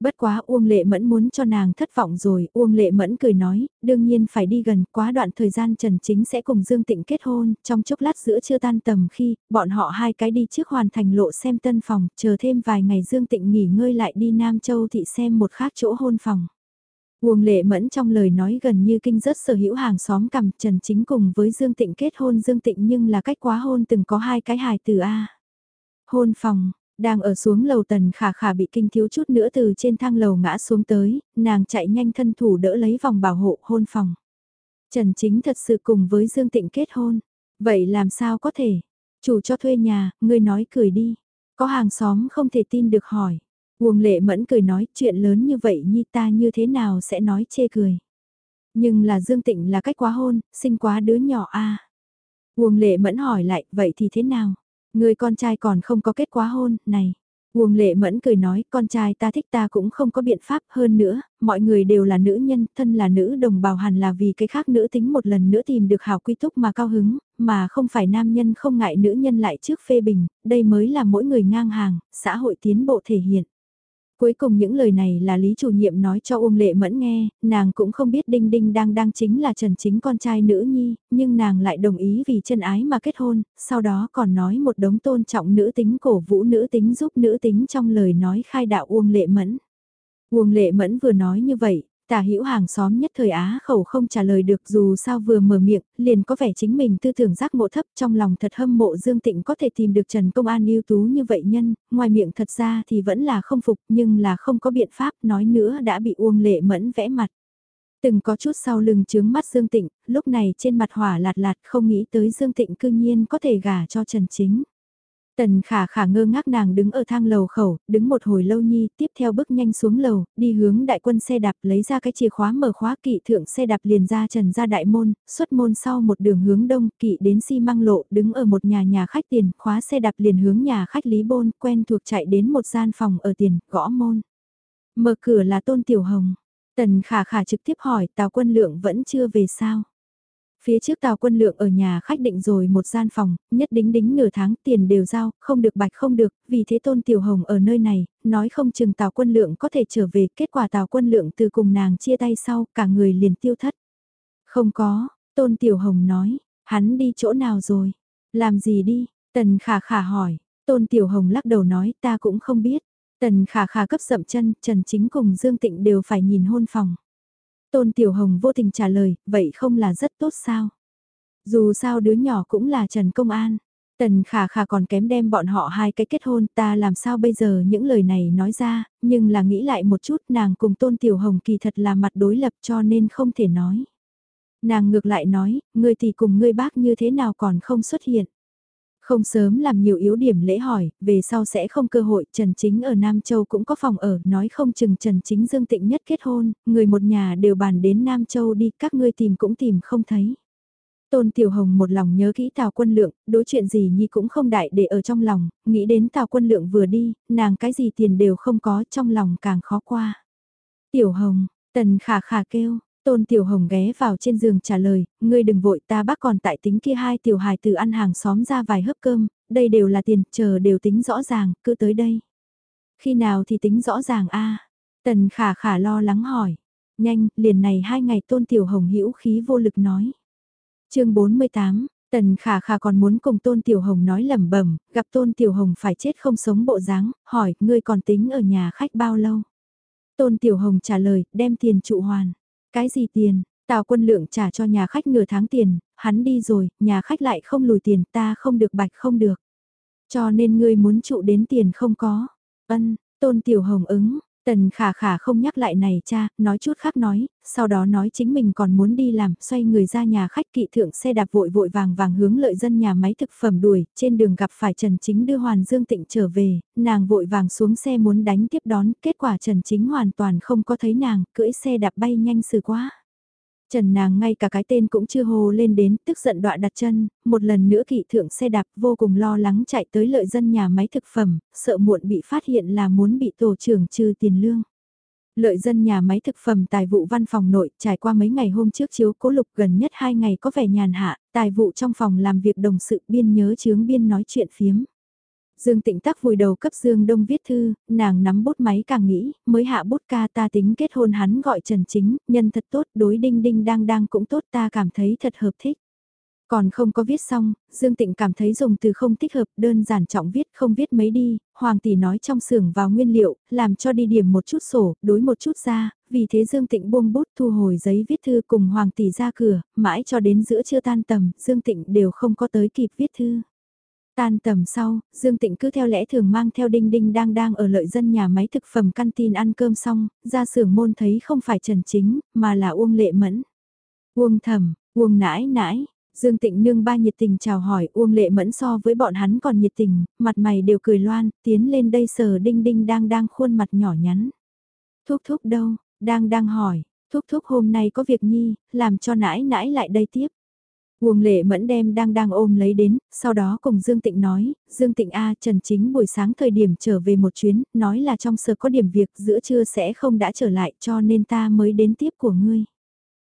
S1: Bất quá Uông Lệ Mẫn muốn cho nàng thất vọng rồi, Uông Lệ Mẫn cười nói, đương nhiên phải đi gần, quá đoạn thời gian Trần Chính sẽ cùng Dương Tịnh kết hôn, trong chốc lát giữa chưa tan tầm khi, bọn họ hai cái đi trước hoàn thành lộ xem tân phòng, chờ thêm vài ngày Dương Tịnh nghỉ ngơi lại đi Nam Châu thị xem một khác chỗ hôn phòng. Uông Lệ Mẫn trong lời nói gần như kinh rất sở hữu hàng xóm cầm Trần Chính cùng với Dương Tịnh kết hôn Dương Tịnh nhưng là cách quá hôn từng có hai cái hài từ A. Hôn phòng, đang ở xuống lầu tần khả khả bị kinh thiếu chút nữa từ trên thang lầu ngã xuống tới, nàng chạy nhanh thân thủ đỡ lấy vòng bảo hộ hôn phòng. Trần Chính thật sự cùng với Dương Tịnh kết hôn. Vậy làm sao có thể? Chủ cho thuê nhà, người nói cười đi. Có hàng xóm không thể tin được hỏi. Uông lệ mẫn cười nói chuyện lớn như vậy nhi ta như thế nào sẽ nói chê cười. Nhưng là Dương Tịnh là cách quá hôn, sinh quá đứa nhỏ a à. Uông lệ mẫn hỏi lại, vậy thì thế nào? Người con trai còn không có kết quả hôn, này. Uông lệ mẫn cười nói, con trai ta thích ta cũng không có biện pháp hơn nữa, mọi người đều là nữ nhân, thân là nữ đồng bào hẳn là vì cái khác nữ tính một lần nữa tìm được hào quy túc mà cao hứng, mà không phải nam nhân không ngại nữ nhân lại trước phê bình, đây mới là mỗi người ngang hàng, xã hội tiến bộ thể hiện. Cuối cùng những lời này là Lý chủ nhiệm nói cho Uông Lệ Mẫn nghe, nàng cũng không biết Đinh Đinh đang đang chính là Trần Chính con trai nữ nhi, nhưng nàng lại đồng ý vì chân ái mà kết hôn, sau đó còn nói một đống tôn trọng nữ tính cổ vũ nữ tính giúp nữ tính trong lời nói khai đạo Uông Lệ Mẫn. Uông Lệ Mẫn vừa nói như vậy, Tả hữu hàng xóm nhất thời Á khẩu không trả lời được dù sao vừa mở miệng, liền có vẻ chính mình tư tưởng giác ngộ thấp trong lòng thật hâm mộ Dương Tịnh có thể tìm được Trần Công An ưu tú như vậy nhân, ngoài miệng thật ra thì vẫn là không phục nhưng là không có biện pháp nói nữa đã bị Uông Lệ Mẫn vẽ mặt. Từng có chút sau lưng chướng mắt Dương Tịnh, lúc này trên mặt hỏa lạt lạt không nghĩ tới Dương Tịnh cương nhiên có thể gả cho Trần Chính. Tần khả khả ngơ ngác nàng đứng ở thang lầu khẩu, đứng một hồi lâu nhi, tiếp theo bước nhanh xuống lầu, đi hướng đại quân xe đạp lấy ra cái chìa khóa mở khóa kỵ thượng xe đạp liền ra trần ra đại môn, xuất môn sau một đường hướng đông, kỵ đến xi măng lộ, đứng ở một nhà nhà khách tiền, khóa xe đạp liền hướng nhà khách Lý Bôn, quen thuộc chạy đến một gian phòng ở tiền, gõ môn. Mở cửa là Tôn Tiểu Hồng. Tần khả khả trực tiếp hỏi Tào quân lượng vẫn chưa về sao. Phía trước Tào Quân Lượng ở nhà khách định rồi một gian phòng, nhất đính đính nửa tháng tiền đều giao, không được bạch không được, vì thế Tôn Tiểu Hồng ở nơi này, nói không chừng Tào Quân Lượng có thể trở về, kết quả Tào Quân Lượng từ cùng nàng chia tay sau, cả người liền tiêu thất. Không có, Tôn Tiểu Hồng nói, hắn đi chỗ nào rồi? Làm gì đi? Tần Khả Khả hỏi, Tôn Tiểu Hồng lắc đầu nói ta cũng không biết. Tần Khả Khả cấp dậm chân, Trần Chính cùng Dương Tịnh đều phải nhìn hôn phòng. Tôn Tiểu Hồng vô tình trả lời, vậy không là rất tốt sao? Dù sao đứa nhỏ cũng là Trần Công An. Tần khả khả còn kém đem bọn họ hai cái kết hôn ta làm sao bây giờ những lời này nói ra, nhưng là nghĩ lại một chút nàng cùng Tôn Tiểu Hồng kỳ thật là mặt đối lập cho nên không thể nói. Nàng ngược lại nói, ngươi thì cùng ngươi bác như thế nào còn không xuất hiện. Không sớm làm nhiều yếu điểm lễ hỏi, về sau sẽ không cơ hội, Trần Chính ở Nam Châu cũng có phòng ở, nói không chừng Trần Chính Dương Tịnh nhất kết hôn, người một nhà đều bàn đến Nam Châu đi, các ngươi tìm cũng tìm không thấy. Tôn Tiểu Hồng một lòng nhớ kỹ Tào Quân Lượng, đối chuyện gì Nhi cũng không đại để ở trong lòng, nghĩ đến Tào Quân Lượng vừa đi, nàng cái gì tiền đều không có trong lòng càng khó qua. Tiểu Hồng, Tần Khả Khả kêu, Tôn Tiểu Hồng ghé vào trên giường trả lời, ngươi đừng vội ta bác còn tại tính kia hai tiểu hài từ ăn hàng xóm ra vài hớp cơm, đây đều là tiền, chờ đều tính rõ ràng, cứ tới đây. Khi nào thì tính rõ ràng a Tần khả khả lo lắng hỏi. Nhanh, liền này hai ngày Tôn Tiểu Hồng hữu khí vô lực nói. chương 48, Tần khả khả còn muốn cùng Tôn Tiểu Hồng nói lẩm bẩm gặp Tôn Tiểu Hồng phải chết không sống bộ dáng, hỏi, ngươi còn tính ở nhà khách bao lâu? Tôn Tiểu Hồng trả lời, đem tiền trụ hoàn. Cái gì tiền? Tào quân lượng trả cho nhà khách nửa tháng tiền, hắn đi rồi, nhà khách lại không lùi tiền, ta không được bạch không được. Cho nên ngươi muốn trụ đến tiền không có. Ân, Tôn Tiểu Hồng ứng, Tần khả khả không nhắc lại này cha, nói chút khác nói, sau đó nói chính mình còn muốn đi làm, xoay người ra nhà khách kỵ thượng xe đạp vội vội vàng vàng hướng lợi dân nhà máy thực phẩm đuổi, trên đường gặp phải Trần Chính đưa Hoàn Dương Tịnh trở về, nàng vội vàng xuống xe muốn đánh tiếp đón, kết quả Trần Chính hoàn toàn không có thấy nàng, cưỡi xe đạp bay nhanh xử quá. Trần nàng ngay cả cái tên cũng chưa hồ lên đến, tức giận đọa đặt chân, một lần nữa kỵ thượng xe đạp vô cùng lo lắng chạy tới lợi dân nhà máy thực phẩm, sợ muộn bị phát hiện là muốn bị tổ trưởng trừ tiền lương. Lợi dân nhà máy thực phẩm tài vụ văn phòng nội trải qua mấy ngày hôm trước chiếu cố lục gần nhất hai ngày có vẻ nhàn hạ, tài vụ trong phòng làm việc đồng sự biên nhớ chướng biên nói chuyện phiếm. Dương Tịnh Tắc vùi đầu cấp Dương Đông viết thư, nàng nắm bút máy càng nghĩ, mới hạ bút ca ta tính kết hôn hắn gọi Trần Chính, nhân thật tốt, đối đinh đinh đang đang cũng tốt ta cảm thấy thật hợp thích. Còn không có viết xong, Dương Tịnh cảm thấy dùng từ không thích hợp, đơn giản trọng viết không viết mấy đi, Hoàng tỷ nói trong xưởng vào nguyên liệu, làm cho đi điểm một chút sổ, đối một chút ra, vì thế Dương Tịnh buông bút thu hồi giấy viết thư cùng Hoàng tỷ ra cửa, mãi cho đến giữa trưa tan tầm, Dương Tịnh đều không có tới kịp viết thư. Tan tầm sau, Dương Tịnh cứ theo lẽ thường mang theo Đinh Đinh đang đang ở lợi dân nhà máy thực phẩm canteen ăn cơm xong, ra xưởng môn thấy không phải Trần Chính, mà là Uông Lệ Mẫn. Uông Thẩm, Uông Nãi Nãi, Dương Tịnh nương ba nhiệt tình chào hỏi Uông Lệ Mẫn so với bọn hắn còn nhiệt tình, mặt mày đều cười loan, tiến lên đây sờ Đinh Đinh đang đang khuôn mặt nhỏ nhắn. Thúc thúc đâu, đang đang hỏi, thúc thúc hôm nay có việc nhi, làm cho nãi nãi lại đây tiếp. Uông lệ mẫn đem đang đang ôm lấy đến, sau đó cùng Dương Tịnh nói, Dương Tịnh A Trần Chính buổi sáng thời điểm trở về một chuyến, nói là trong sở có điểm việc giữa trưa sẽ không đã trở lại cho nên ta mới đến tiếp của ngươi.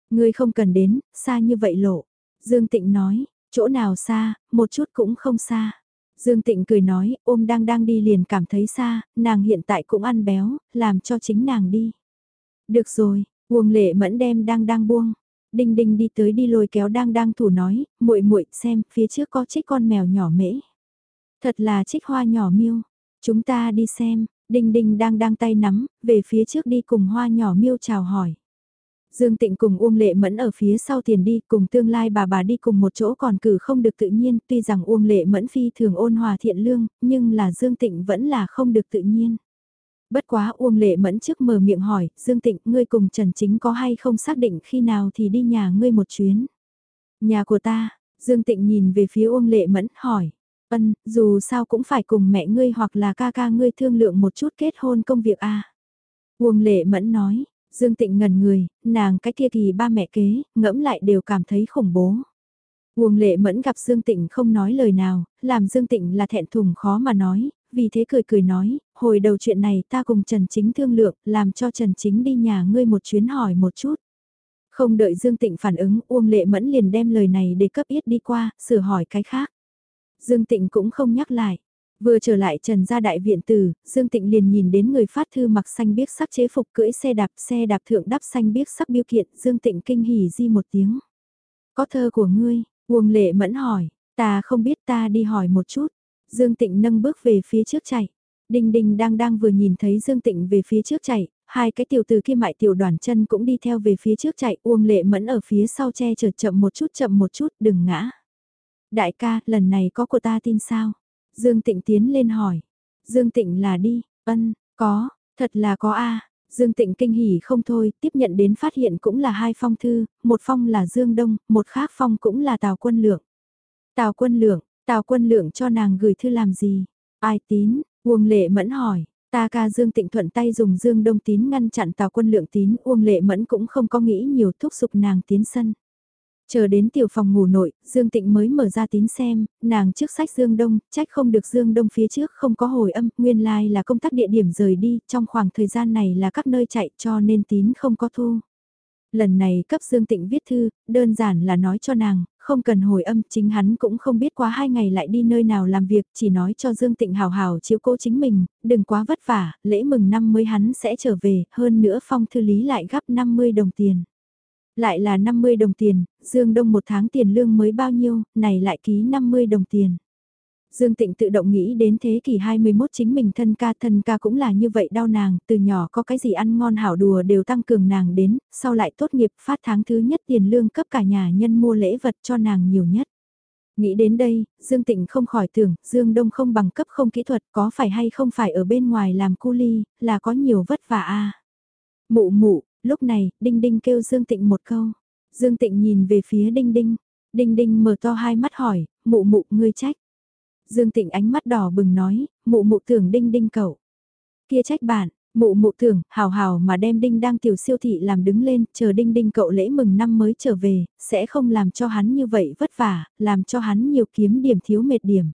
S1: Ngươi không cần đến, xa như vậy lộ. Dương Tịnh nói, chỗ nào xa, một chút cũng không xa. Dương Tịnh cười nói, ôm đang đang đi liền cảm thấy xa, nàng hiện tại cũng ăn béo, làm cho chính nàng đi. Được rồi, Uông lệ mẫn đem đang đang buông. Đinh đinh đi tới đi lôi kéo đang đang thủ nói, muội muội xem, phía trước có trích con mèo nhỏ mễ. Thật là trích hoa nhỏ miêu. Chúng ta đi xem, đinh đinh đang đang tay nắm, về phía trước đi cùng hoa nhỏ miêu chào hỏi. Dương Tịnh cùng Uông Lệ Mẫn ở phía sau tiền đi, cùng tương lai bà bà đi cùng một chỗ còn cử không được tự nhiên, tuy rằng Uông Lệ Mẫn phi thường ôn hòa thiện lương, nhưng là Dương Tịnh vẫn là không được tự nhiên. Bất quá Uông Lệ Mẫn trước mở miệng hỏi, Dương Tịnh, ngươi cùng Trần Chính có hay không xác định khi nào thì đi nhà ngươi một chuyến? Nhà của ta, Dương Tịnh nhìn về phía Uông Lệ Mẫn, hỏi. Ân, dù sao cũng phải cùng mẹ ngươi hoặc là ca ca ngươi thương lượng một chút kết hôn công việc a. À? Uông Lệ Mẫn nói, Dương Tịnh ngẩn người, nàng cái kia kỳ ba mẹ kế, ngẫm lại đều cảm thấy khủng bố. Uông Lệ Mẫn gặp Dương Tịnh không nói lời nào, làm Dương Tịnh là thẹn thùng khó mà nói, vì thế cười cười nói, hồi đầu chuyện này ta cùng Trần Chính thương lượng, làm cho Trần Chính đi nhà ngươi một chuyến hỏi một chút. Không đợi Dương Tịnh phản ứng, Uông Lệ Mẫn liền đem lời này để cấp yết đi qua, sửa hỏi cái khác. Dương Tịnh cũng không nhắc lại. Vừa trở lại Trần gia đại viện tử, Dương Tịnh liền nhìn đến người phát thư mặc xanh biếc sắc chế phục cưỡi xe đạp, xe đạp thượng đắp xanh biếc sắc biêu kiện, Dương Tịnh kinh hỉ di một tiếng. Có thơ của ngươi, Uông Lệ Mẫn hỏi, ta không biết ta đi hỏi một chút. Dương Tịnh nâng bước về phía trước chạy. Đinh Đinh đang đang vừa nhìn thấy Dương Tịnh về phía trước chạy, hai cái tiểu từ kia mại tiểu đoàn chân cũng đi theo về phía trước chạy, Uông Lệ Mẫn ở phía sau che chở chậm một chút chậm một chút, đừng ngã. Đại ca, lần này có của ta tin sao? Dương Tịnh tiến lên hỏi. Dương Tịnh là đi, ân, có, thật là có a. Dương Tịnh kinh hỉ không thôi, tiếp nhận đến phát hiện cũng là hai phong thư, một phong là Dương Đông, một khác phong cũng là Tào Quân Lượng. Tào Quân Lượng, Tào quân lượng cho nàng gửi thư làm gì? Ai tín? Uông lệ mẫn hỏi. Ta ca Dương Tịnh thuận tay dùng Dương Đông tín ngăn chặn Tào quân lượng tín. Uông lệ mẫn cũng không có nghĩ nhiều thúc giục nàng tiến sân. Chờ đến tiểu phòng ngủ nội, Dương Tịnh mới mở ra tín xem, nàng trước sách Dương Đông, trách không được Dương Đông phía trước không có hồi âm, nguyên lai like là công tác địa điểm rời đi, trong khoảng thời gian này là các nơi chạy cho nên tín không có thu. Lần này cấp Dương Tịnh viết thư, đơn giản là nói cho nàng, không cần hồi âm, chính hắn cũng không biết quá hai ngày lại đi nơi nào làm việc, chỉ nói cho Dương Tịnh hào hào chiếu cố chính mình, đừng quá vất vả, lễ mừng năm mới hắn sẽ trở về, hơn nữa phong thư lý lại gấp 50 đồng tiền. Lại là 50 đồng tiền, Dương Đông một tháng tiền lương mới bao nhiêu, này lại ký 50 đồng tiền. Dương Tịnh tự động nghĩ đến thế kỷ 21 chính mình thân ca thân ca cũng là như vậy đau nàng, từ nhỏ có cái gì ăn ngon hảo đùa đều tăng cường nàng đến, sau lại tốt nghiệp phát tháng thứ nhất tiền lương cấp cả nhà nhân mua lễ vật cho nàng nhiều nhất. Nghĩ đến đây, Dương Tịnh không khỏi tưởng, Dương Đông không bằng cấp không kỹ thuật có phải hay không phải ở bên ngoài làm cu ly, là có nhiều vất vả a Mụ mụ, lúc này, Đinh Đinh kêu Dương Tịnh một câu. Dương Tịnh nhìn về phía Đinh Đinh. Đinh Đinh mở to hai mắt hỏi, mụ mụ, ngươi trách. Dương Tịnh ánh mắt đỏ bừng nói, mụ mụ tưởng đinh đinh cậu. Kia trách bạn, mụ mụ tưởng, hào hào mà đem đinh đang tiểu siêu thị làm đứng lên, chờ đinh đinh cậu lễ mừng năm mới trở về, sẽ không làm cho hắn như vậy vất vả, làm cho hắn nhiều kiếm điểm thiếu mệt điểm.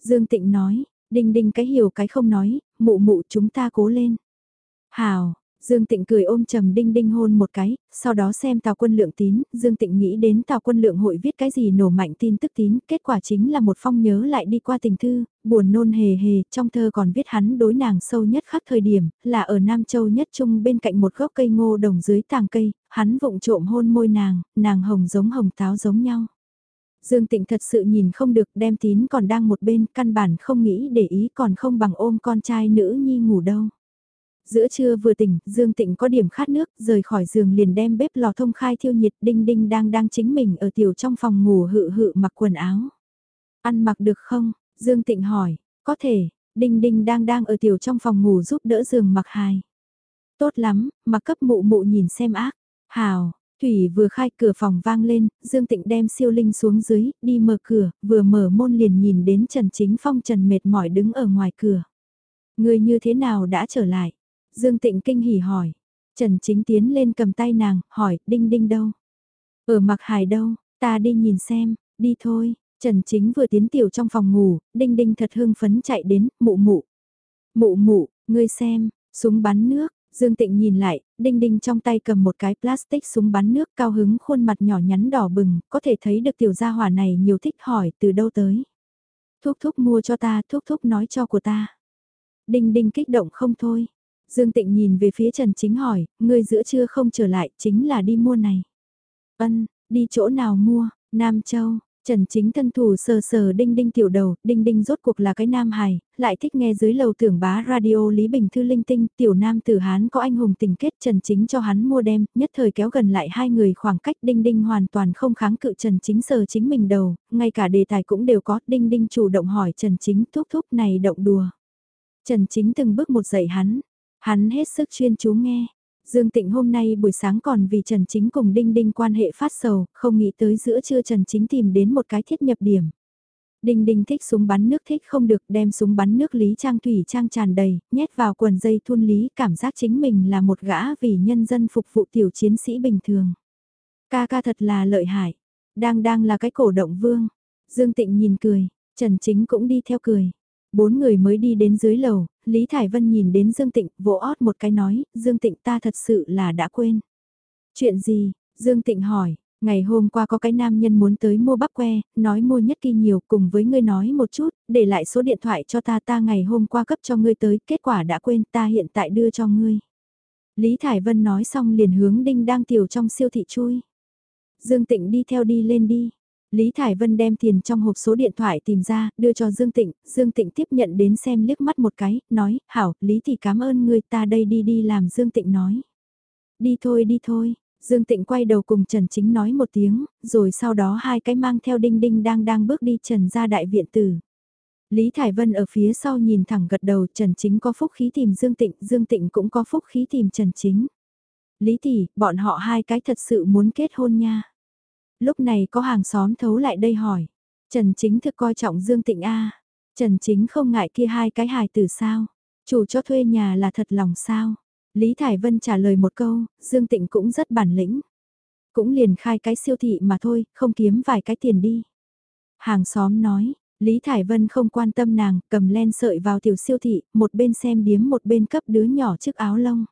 S1: Dương Tịnh nói, đinh đinh cái hiểu cái không nói, mụ mụ chúng ta cố lên. Hào, Dương Tịnh cười ôm trầm đinh đinh hôn một cái, sau đó xem Tào Quân Lượng tín, Dương Tịnh nghĩ đến Tào Quân Lượng hội viết cái gì nổ mạnh tin tức tín, kết quả chính là một phong nhớ lại đi qua tình thư, buồn nôn hề hề, trong thơ còn viết hắn đối nàng sâu nhất khắc thời điểm, là ở Nam Châu nhất trung bên cạnh một gốc cây ngô đồng dưới tàng cây, hắn vụng trộm hôn môi nàng, nàng hồng giống hồng táo giống nhau. Dương Tịnh thật sự nhìn không được đem tín còn đang một bên, căn bản không nghĩ để ý còn không bằng ôm con trai nữ nhi ngủ đâu. Giữa trưa vừa tỉnh, Dương Tịnh có điểm khát nước, rời khỏi giường liền đem bếp lò thông khai thiêu nhiệt đinh đinh đang đang chính mình ở tiểu trong phòng ngủ hự hự mặc quần áo. Ăn mặc được không? Dương Tịnh hỏi, có thể, đinh đinh đang đang ở tiểu trong phòng ngủ giúp đỡ giường mặc hài. Tốt lắm, mặc cấp mụ mụ nhìn xem ác. Hào, Thủy vừa khai cửa phòng vang lên, Dương Tịnh đem siêu linh xuống dưới, đi mở cửa, vừa mở môn liền nhìn đến Trần Chính Phong Trần mệt mỏi đứng ở ngoài cửa. Người như thế nào đã trở lại? Dương Tịnh kinh hỉ hỏi. Trần Chính tiến lên cầm tay nàng, hỏi, đinh đinh đâu? Ở mặc hải đâu, ta đi nhìn xem, đi thôi. Trần Chính vừa tiến tiểu trong phòng ngủ, đinh đinh thật hưng phấn chạy đến, mụ mụ. Mụ mụ, ngươi xem, súng bắn nước, Dương Tịnh nhìn lại, đinh đinh trong tay cầm một cái plastic súng bắn nước cao hứng khuôn mặt nhỏ nhắn đỏ bừng, có thể thấy được tiểu gia hỏa này nhiều thích hỏi từ đâu tới. Thúc thúc mua cho ta, thúc thúc nói cho của ta. Đinh đinh kích động không thôi. Dương Tịnh nhìn về phía Trần Chính hỏi, ngươi giữa trưa không trở lại, chính là đi mua này. Ân, đi chỗ nào mua, Nam Châu. Trần Chính thân thủ sờ sờ đinh đinh tiểu đầu, đinh đinh rốt cuộc là cái nam hài, lại thích nghe dưới lầu tưởng bá radio Lý Bình Thư linh tinh, tiểu nam tử Hán có anh hùng tình kết Trần Chính cho hắn mua đem, nhất thời kéo gần lại hai người khoảng cách đinh đinh hoàn toàn không kháng cự Trần Chính sờ chính mình đầu, ngay cả đề tài cũng đều có, đinh đinh chủ động hỏi Trần Chính thúc thúc này động đùa. Trần Chính từng bước một dạy hắn, Hắn hết sức chuyên chú nghe. Dương Tịnh hôm nay buổi sáng còn vì Trần Chính cùng Đinh Đinh quan hệ phát sầu, không nghĩ tới giữa trưa Trần Chính tìm đến một cái thiết nhập điểm. Đinh Đinh thích súng bắn nước thích không được đem súng bắn nước Lý Trang Thủy Trang tràn đầy, nhét vào quần dây thun Lý cảm giác chính mình là một gã vì nhân dân phục vụ tiểu chiến sĩ bình thường. Ca ca thật là lợi hại, đang đang là cái cổ động vương. Dương Tịnh nhìn cười, Trần Chính cũng đi theo cười. Bốn người mới đi đến dưới lầu, Lý Thải Vân nhìn đến Dương Tịnh, vỗ ót một cái nói, Dương Tịnh ta thật sự là đã quên. Chuyện gì? Dương Tịnh hỏi, ngày hôm qua có cái nam nhân muốn tới mua bắp que, nói mua nhất kỳ nhiều cùng với ngươi nói một chút, để lại số điện thoại cho ta ta ngày hôm qua cấp cho ngươi tới, kết quả đã quên ta hiện tại đưa cho ngươi. Lý Thải Vân nói xong liền hướng đinh đang tiểu trong siêu thị chui. Dương Tịnh đi theo đi lên đi, Lý Thải Vân đem tiền trong hộp số điện thoại tìm ra, đưa cho Dương Tịnh, Dương Tịnh tiếp nhận đến xem liếc mắt một cái, nói, hảo, Lý thì cảm ơn người ta đây đi đi làm Dương Tịnh nói. Đi thôi đi thôi, Dương Tịnh quay đầu cùng Trần Chính nói một tiếng, rồi sau đó hai cái mang theo đinh đinh đang đang bước đi Trần ra đại viện tử. Lý Thải Vân ở phía sau nhìn thẳng gật đầu Trần Chính có phúc khí tìm Dương Tịnh, Dương Tịnh cũng có phúc khí tìm Trần Chính. Lý tỷ, bọn họ hai cái thật sự muốn kết hôn nha. Lúc này có hàng xóm thấu lại đây hỏi. Trần Chính thực coi trọng Dương Tịnh A. Trần Chính không ngại kia hai cái hài từ sao. Chủ cho thuê nhà là thật lòng sao. Lý Thải Vân trả lời một câu, Dương Tịnh cũng rất bản lĩnh. Cũng liền khai cái siêu thị mà thôi, không kiếm vài cái tiền đi. Hàng xóm nói, Lý Thải Vân không quan tâm nàng, cầm len sợi vào tiểu siêu thị, một bên xem điếm một bên cấp đứa nhỏ chiếc áo lông.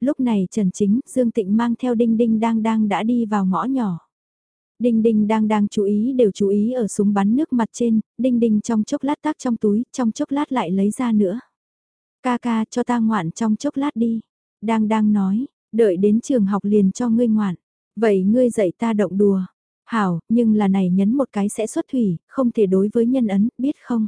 S1: Lúc này Trần Chính, Dương Tịnh mang theo Đinh Đinh đang đang đã đi vào ngõ nhỏ. Đinh Đinh đang đang chú ý đều chú ý ở súng bắn nước mặt trên, Đinh Đinh trong chốc lát tác trong túi, trong chốc lát lại lấy ra nữa. Ca ca cho ta ngoạn trong chốc lát đi. Đang đang nói, đợi đến trường học liền cho ngươi ngoạn. Vậy ngươi dạy ta động đùa. Hảo, nhưng là này nhấn một cái sẽ xuất thủy, không thể đối với nhân ấn, biết không?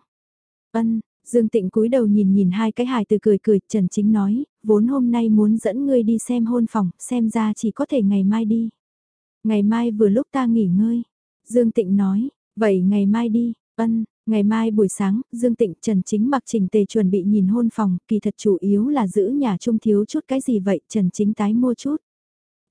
S1: Ân, Dương Tịnh cúi đầu nhìn nhìn hai cái hài từ cười cười, Trần Chính nói, vốn hôm nay muốn dẫn ngươi đi xem hôn phòng, xem ra chỉ có thể ngày mai đi. Ngày mai vừa lúc ta nghỉ ngơi. Dương Tịnh nói, vậy ngày mai đi, ân, ngày mai buổi sáng, Dương Tịnh Trần Chính mặc trình tề chuẩn bị nhìn hôn phòng, kỳ thật chủ yếu là giữ nhà trung thiếu chút cái gì vậy, Trần Chính tái mua chút.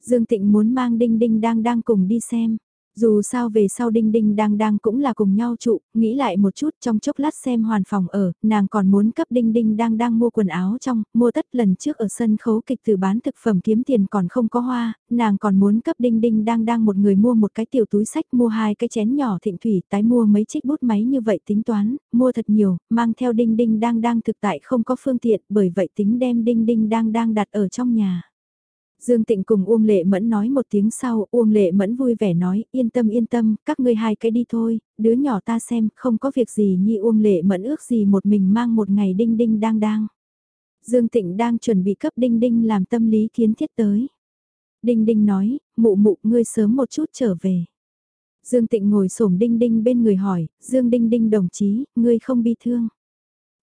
S1: Dương Tịnh muốn mang Đinh Đinh đang đang cùng đi xem. Dù sao về sau Đinh Đinh đang đang cũng là cùng nhau trụ, nghĩ lại một chút trong chốc lát xem hoàn phòng ở, nàng còn muốn cấp Đinh Đinh đang đang mua quần áo trong, mua tất lần trước ở sân khấu kịch từ bán thực phẩm kiếm tiền còn không có hoa, nàng còn muốn cấp Đinh Đinh đang đang một người mua một cái tiểu túi sách mua hai cái chén nhỏ thịnh thủy, tái mua mấy chiếc bút máy như vậy tính toán, mua thật nhiều, mang theo Đinh Đinh đang đang thực tại không có phương tiện, bởi vậy tính đem Đinh Đinh đang đang đặt ở trong nhà. Dương Tịnh cùng Uông Lệ Mẫn nói một tiếng sau, Uông Lệ Mẫn vui vẻ nói, yên tâm yên tâm, các ngươi hai cái đi thôi, đứa nhỏ ta xem, không có việc gì nhi Uông Lệ Mẫn ước gì một mình mang một ngày đinh đinh đang đang. Dương Tịnh đang chuẩn bị cấp đinh đinh làm tâm lý kiến thiết tới. Đinh đinh nói, mụ mụ ngươi sớm một chút trở về. Dương Tịnh ngồi xổm đinh đinh bên người hỏi, Dương đinh đinh đồng chí, ngươi không bi thương.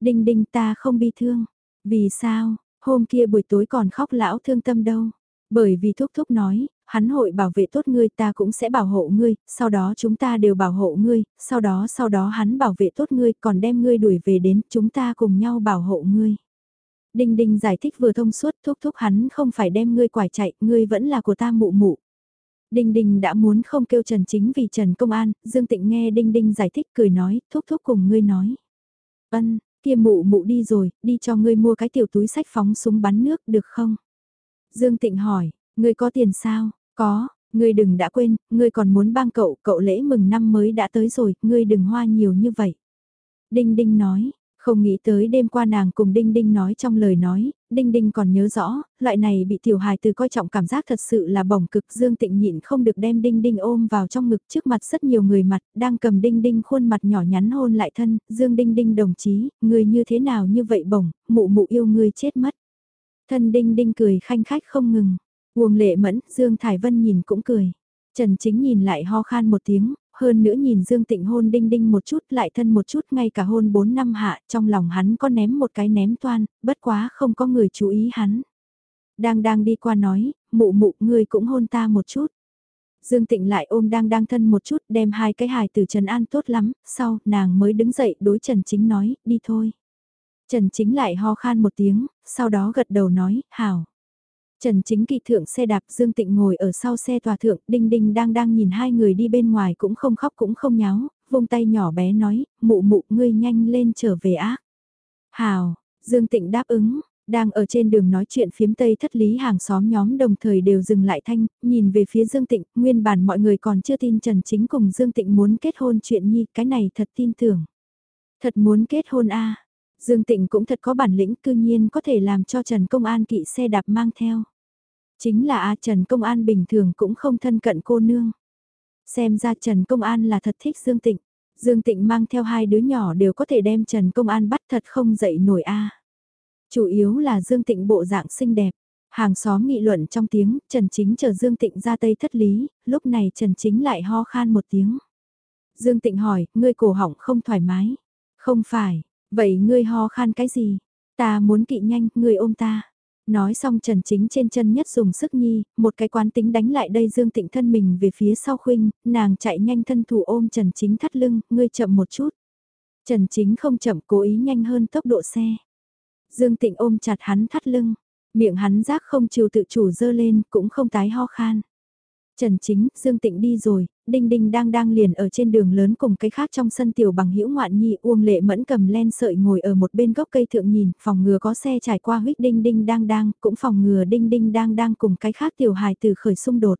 S1: Đinh đinh ta không bi thương. Vì sao, hôm kia buổi tối còn khóc lão thương tâm đâu. Bởi vì Thúc Thúc nói, hắn hội bảo vệ tốt ngươi ta cũng sẽ bảo hộ ngươi, sau đó chúng ta đều bảo hộ ngươi, sau đó sau đó hắn bảo vệ tốt ngươi còn đem ngươi đuổi về đến chúng ta cùng nhau bảo hộ ngươi. Đinh Đinh giải thích vừa thông suốt thúc thúc hắn không phải đem ngươi quải chạy, ngươi vẫn là của ta mụ mụ. Đinh Đinh đã muốn không kêu Trần Chính vì Trần Công An, Dương Tịnh nghe Đinh Đinh giải thích cười nói, thúc thúc cùng ngươi nói. Ân, kia mụ mụ đi rồi, đi cho ngươi mua cái tiểu túi sách phóng súng bắn nước được không? Dương Tịnh hỏi, ngươi có tiền sao? Có, ngươi đừng đã quên, ngươi còn muốn bang cậu, cậu lễ mừng năm mới đã tới rồi, ngươi đừng hoa nhiều như vậy. Đinh Đinh nói, không nghĩ tới đêm qua nàng cùng Đinh Đinh nói trong lời nói, Đinh Đinh còn nhớ rõ, loại này bị tiểu hài từ coi trọng cảm giác thật sự là bỏng cực Dương Tịnh nhịn không được đem Đinh Đinh ôm vào trong ngực trước mặt rất nhiều người mặt, đang cầm Đinh Đinh khuôn mặt nhỏ nhắn hôn lại thân, Dương Đinh Đinh đồng chí, người như thế nào như vậy bổng, mụ mụ yêu ngươi chết mất. Thân đinh đinh cười khanh khách không ngừng. Uông lệ mẫn, Dương Thải Vân nhìn cũng cười. Trần Chính nhìn lại ho khan một tiếng, hơn nữa nhìn Dương Tịnh hôn đinh đinh một chút lại thân một chút ngay cả hôn 4 năm hạ trong lòng hắn có ném một cái ném toan, bất quá không có người chú ý hắn. Đang đang đi qua nói, mụ mụ ngươi cũng hôn ta một chút. Dương Tịnh lại ôm đang đang thân một chút đem hai cái hài từ Trần An tốt lắm, sau nàng mới đứng dậy đối Trần Chính nói, đi thôi. Trần Chính lại ho khan một tiếng, sau đó gật đầu nói, hảo. Trần Chính kỳ thượng xe đạp Dương Tịnh ngồi ở sau xe tòa thượng, Đinh Đinh đang đang nhìn hai người đi bên ngoài cũng không khóc cũng không nháo, vung tay nhỏ bé nói, mụ mụ ngươi nhanh lên trở về ác. Hảo, Dương Tịnh đáp ứng, đang ở trên đường nói chuyện phiếm tây thất lý hàng xóm nhóm đồng thời đều dừng lại thanh, nhìn về phía Dương Tịnh, nguyên bản mọi người còn chưa tin Trần Chính cùng Dương Tịnh muốn kết hôn chuyện nhi, cái này thật tin tưởng. Thật muốn kết hôn a Dương Tịnh cũng thật có bản lĩnh cư nhiên có thể làm cho Trần Công An kỵ xe đạp mang theo. Chính là A Trần Công An bình thường cũng không thân cận cô nương. Xem ra Trần Công An là thật thích Dương Tịnh. Dương Tịnh mang theo hai đứa nhỏ đều có thể đem Trần Công An bắt thật không dậy nổi A. Chủ yếu là Dương Tịnh bộ dạng xinh đẹp. Hàng xóm nghị luận trong tiếng, Trần Chính chờ Dương Tịnh ra tây thất lý, lúc này Trần Chính lại ho khan một tiếng. Dương Tịnh hỏi, ngươi cổ họng không thoải mái. Không phải, Vậy ngươi ho khan cái gì? Ta muốn kỵ nhanh, ngươi ôm ta. Nói xong Trần Chính trên chân nhất dùng sức nhi, một cái quán tính đánh lại đây Dương Tịnh thân mình về phía sau khuynh, nàng chạy nhanh thân thủ ôm Trần Chính thắt lưng, ngươi chậm một chút. Trần Chính không chậm cố ý nhanh hơn tốc độ xe. Dương Tịnh ôm chặt hắn thắt lưng, miệng hắn giác không chịu tự chủ dơ lên, cũng không tái ho khan. Trần Chính, Dương Tịnh đi rồi, Đinh Đinh đang đang liền ở trên đường lớn cùng cái khác trong sân tiểu bằng hữu ngoạn nhi Uông Lệ Mẫn cầm len sợi ngồi ở một bên gốc cây thượng nhìn, phòng ngừa có xe trải qua huyết Đinh Đinh đang đang, cũng phòng ngừa Đinh Đinh đang đang cùng cái khác tiểu hài từ khởi xung đột.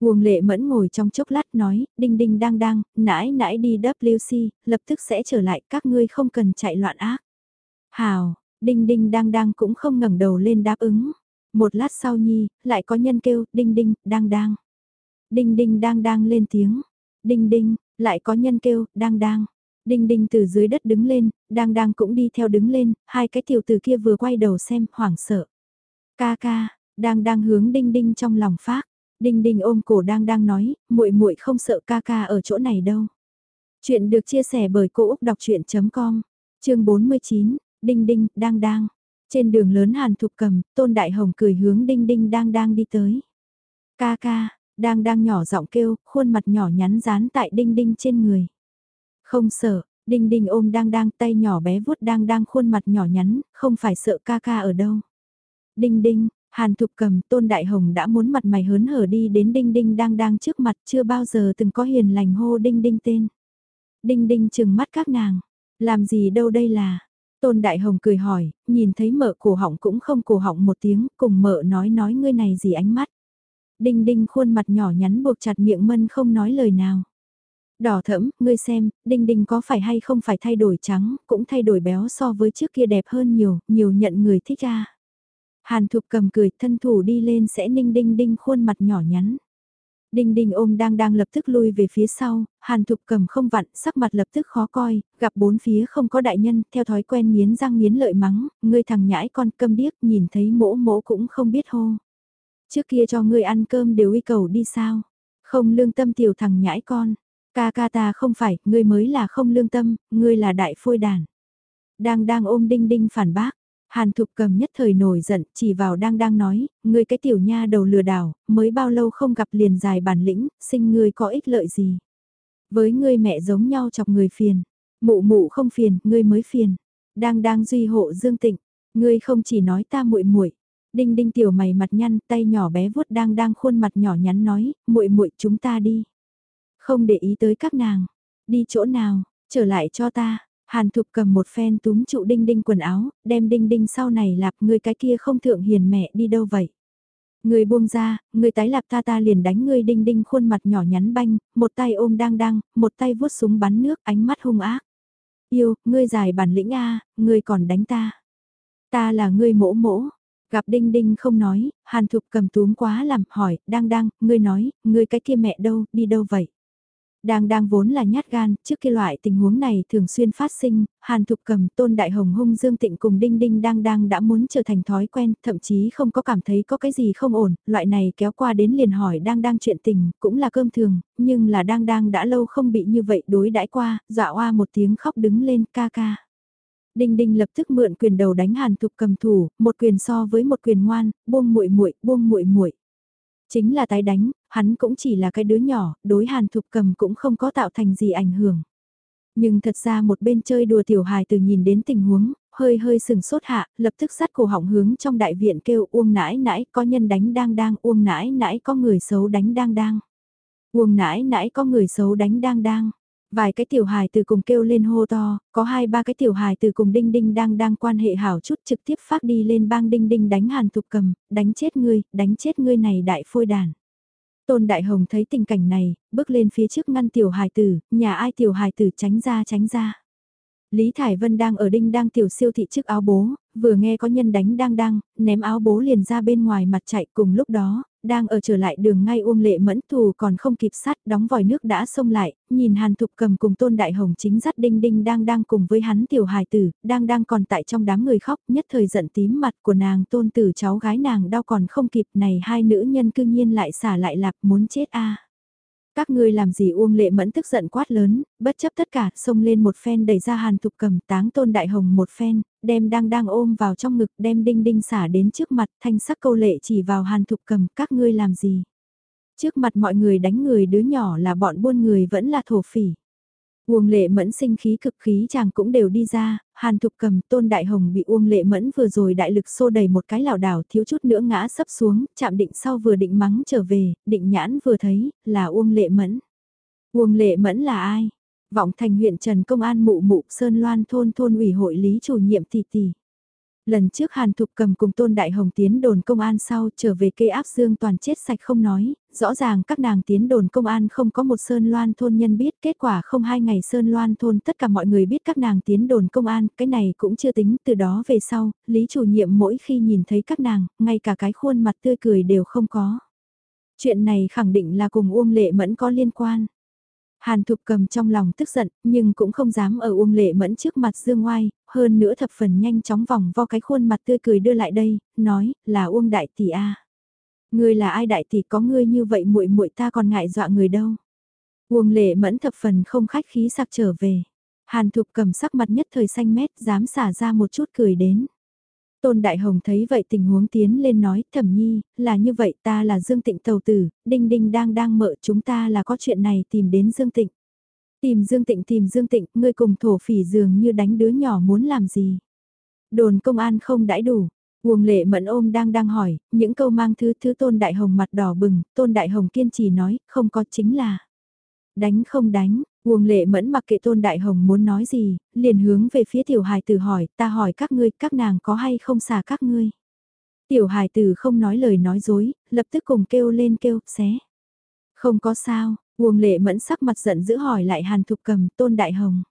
S1: Uông Lệ Mẫn ngồi trong chốc lát nói, Đinh Đinh đang đang, nãi nãi đi WC, lập tức sẽ trở lại, các ngươi không cần chạy loạn ác. Hào, Đinh Đinh đang đang cũng không ngẩng đầu lên đáp ứng. Một lát sau nhi, lại có nhân kêu, đinh đinh, đang đang. Đinh đinh đang đang lên tiếng. Đinh đinh, lại có nhân kêu, đang đang. Đinh đinh từ dưới đất đứng lên, đang đang cũng đi theo đứng lên, hai cái tiểu tử kia vừa quay đầu xem, hoảng sợ. Ca ca, đang đang hướng đinh đinh trong lòng phát. Đinh đinh ôm cổ đang đang nói, muội muội không sợ ca ca ở chỗ này đâu. Chuyện được chia sẻ bởi Cô Úc Đọc Chuyện.com, chương 49, Đinh Đinh, đang đang. Trên đường lớn Hàn Thục Cầm, Tôn Đại Hồng cười hướng Đinh Đinh đang đang đi tới. Ca ca, đang đang nhỏ giọng kêu, khuôn mặt nhỏ nhắn dán tại Đinh Đinh trên người. Không sợ, Đinh Đinh ôm đang đang tay nhỏ bé vuốt đang đang khuôn mặt nhỏ nhắn, không phải sợ ca ca ở đâu. Đinh Đinh, Hàn Thục Cầm, Tôn Đại Hồng đã muốn mặt mày hớn hở đi đến Đinh Đinh đang đang trước mặt chưa bao giờ từng có hiền lành hô Đinh Đinh tên. Đinh Đinh chừng mắt các nàng, làm gì đâu đây là, Tôn Đại Hồng cười hỏi, nhìn thấy mợ cổ họng cũng không cổ họng một tiếng, cùng mợ nói nói ngươi này gì ánh mắt. Đinh đinh khuôn mặt nhỏ nhắn buộc chặt miệng mân không nói lời nào. Đỏ thẫm, ngươi xem, đinh đinh có phải hay không phải thay đổi trắng, cũng thay đổi béo so với trước kia đẹp hơn nhiều, nhiều nhận người thích ra. Hàn thục cầm cười thân thủ đi lên sẽ ninh đinh đinh khuôn mặt nhỏ nhắn. Đinh đinh ôm đang đang lập tức lui về phía sau, hàn thục cầm không vặn, sắc mặt lập tức khó coi, gặp bốn phía không có đại nhân, theo thói quen miến răng miến lợi mắng, ngươi thằng nhãi con câm điếc, nhìn thấy mỗ mỗ cũng không biết hô. Trước kia cho ngươi ăn cơm đều uy cầu đi sao, không lương tâm tiểu thằng nhãi con, ca ca ta không phải, ngươi mới là không lương tâm, ngươi là đại phôi đàn. Đang đang ôm đinh đinh phản bác, Hàn Thục cầm nhất thời nổi giận, chỉ vào đang đang nói, ngươi cái tiểu nha đầu lừa đảo, mới bao lâu không gặp liền dài bản lĩnh, sinh ngươi có ích lợi gì. Với ngươi mẹ giống nhau chọc người phiền, mụ mụ không phiền, ngươi mới phiền. Đang đang duy hộ Dương Tịnh, ngươi không chỉ nói ta muội muội. Đinh đinh tiểu mày mặt nhăn, tay nhỏ bé vuốt đang đang khuôn mặt nhỏ nhắn nói, muội muội chúng ta đi. Không để ý tới các nàng, đi chỗ nào, trở lại cho ta, Hàn Thục cầm một phen túm trụ đinh đinh quần áo, đem đinh đinh sau này lạp người cái kia không thượng hiền mẹ đi đâu vậy. Người buông ra, người tái lạp ta ta liền đánh người đinh đinh khuôn mặt nhỏ nhắn banh, một tay ôm đang đang, một tay vuốt súng bắn nước ánh mắt hung ác. Yêu, ngươi giải bản lĩnh A, ngươi còn đánh ta. Ta là ngươi mỗ mỗ. Gặp đinh đinh không nói, hàn thục cầm túm quá làm hỏi, đang đang, ngươi nói, ngươi cái kia mẹ đâu, đi đâu vậy? Đang đang vốn là nhát gan, trước kia loại tình huống này thường xuyên phát sinh, Hàn Thục Cầm, Tôn Đại Hồng Hung Dương Tịnh cùng Đinh Đinh đang đang đã muốn trở thành thói quen, thậm chí không có cảm thấy có cái gì không ổn, loại này kéo qua đến liền hỏi đang đang chuyện tình, cũng là cơm thường, nhưng là đang đang đã lâu không bị như vậy đối đãi qua, dọa oa một tiếng khóc đứng lên ca ca. Đinh Đinh lập tức mượn quyền đầu đánh Hàn Thục Cầm thủ, một quyền so với một quyền ngoan, buông muội muội, buông muội muội. Chính là tái đánh, hắn cũng chỉ là cái đứa nhỏ, đối hàn thục cầm cũng không có tạo thành gì ảnh hưởng. Nhưng thật ra một bên chơi đùa tiểu hài từ nhìn đến tình huống, hơi hơi sừng sốt hạ, lập tức sát cổ họng hướng trong đại viện kêu uông nãi nãi có nhân đánh đang đang, uông nãi nãi có người xấu đánh đang đang. Uông nãi nãi có người xấu đánh đang đang. Vài cái tiểu hài từ cùng kêu lên hô to, có hai ba cái tiểu hài từ cùng đinh đinh đang đang quan hệ hảo chút trực tiếp phát đi lên bang đinh đinh đánh hàn thục cầm, đánh chết ngươi, đánh chết ngươi này đại phôi đàn. Tôn Đại Hồng thấy tình cảnh này, bước lên phía trước ngăn tiểu hài tử, nhà ai tiểu hài tử tránh ra tránh ra. Lý Thải Vân đang ở đinh đang tiểu siêu thị trước áo bố, vừa nghe có nhân đánh đang đang, ném áo bố liền ra bên ngoài mặt chạy cùng lúc đó, đang ở trở lại đường ngay Uông Lệ Mẫn Thù còn không kịp sát, đóng vòi nước đã xông lại, nhìn Hàn Thục cầm cùng Tôn Đại Hồng chính dắt Đinh Đinh đang đang cùng với hắn tiểu hài tử, đang đang còn tại trong đám người khóc, nhất thời giận tím mặt của nàng Tôn tử cháu gái nàng đau còn không kịp này hai nữ nhân cư nhiên lại xả lại lạp muốn chết a các ngươi làm gì Uông Lệ Mẫn tức giận quát lớn, bất chấp tất cả, xông lên một phen đẩy ra Hàn Thục cầm táng tôn đại hồng một phen, đem đang đang ôm vào trong ngực đem đinh đinh xả đến trước mặt thanh sắc câu lệ chỉ vào Hàn Thục cầm các ngươi làm gì. Trước mặt mọi người đánh người đứa nhỏ là bọn buôn người vẫn là thổ phỉ. Uông lệ mẫn sinh khí cực khí chàng cũng đều đi ra, hàn thục cầm tôn đại hồng bị uông lệ mẫn vừa rồi đại lực xô đầy một cái lảo đảo thiếu chút nữa ngã sấp xuống, chạm định sau vừa định mắng trở về, định nhãn vừa thấy, là uông lệ mẫn. Uông lệ mẫn là ai? Vọng thành huyện Trần Công an mụ mụ Sơn Loan thôn thôn ủy hội lý chủ nhiệm tỷ tỷ. Lần trước Hàn Thục cầm cùng Tôn Đại Hồng tiến đồn công an sau trở về cây áp dương toàn chết sạch không nói, rõ ràng các nàng tiến đồn công an không có một Sơn Loan thôn nhân biết, kết quả không hai ngày Sơn Loan thôn tất cả mọi người biết các nàng tiến đồn công an, cái này cũng chưa tính, từ đó về sau, Lý chủ nhiệm mỗi khi nhìn thấy các nàng, ngay cả cái khuôn mặt tươi cười đều không có. Chuyện này khẳng định là cùng Uông Lệ Mẫn có liên quan. Hàn Thục cầm trong lòng tức giận, nhưng cũng không dám ở Uông Lệ Mẫn trước mặt Dương Oai, hơn nữa thập phần nhanh chóng vòng vo cái khuôn mặt tươi cười đưa lại đây, nói, là Uông Đại Tỷ A. Ngươi là ai Đại Tỷ có ngươi như vậy muội muội ta còn ngại dọa người đâu. Uông Lệ Mẫn thập phần không khách khí sặc trở về. Hàn Thục cầm sắc mặt nhất thời xanh mét dám xả ra một chút cười đến. Tôn Đại Hồng thấy vậy tình huống tiến lên nói, thẩm nhi, là như vậy ta là Dương Tịnh tàu tử, đinh đinh đang đang mợ chúng ta là có chuyện này tìm đến Dương Tịnh. Tìm Dương Tịnh tìm Dương Tịnh, ngươi cùng thổ phỉ dường như đánh đứa nhỏ muốn làm gì. Đồn công an không đãi đủ. Uông lệ mẫn ôm đang đang hỏi, những câu mang thứ thứ Tôn Đại Hồng mặt đỏ bừng, Tôn Đại Hồng kiên trì nói, không có chính là. Đánh không đánh, Uông lệ mẫn mặc kệ tôn đại hồng muốn nói gì, liền hướng về phía tiểu hài tử hỏi, ta hỏi các ngươi, các nàng có hay không xả các ngươi. Tiểu hài tử không nói lời nói dối, lập tức cùng kêu lên kêu, xé. Không có sao, Uông lệ mẫn sắc mặt giận dữ hỏi lại Hàn Thục Cầm, tôn đại hồng.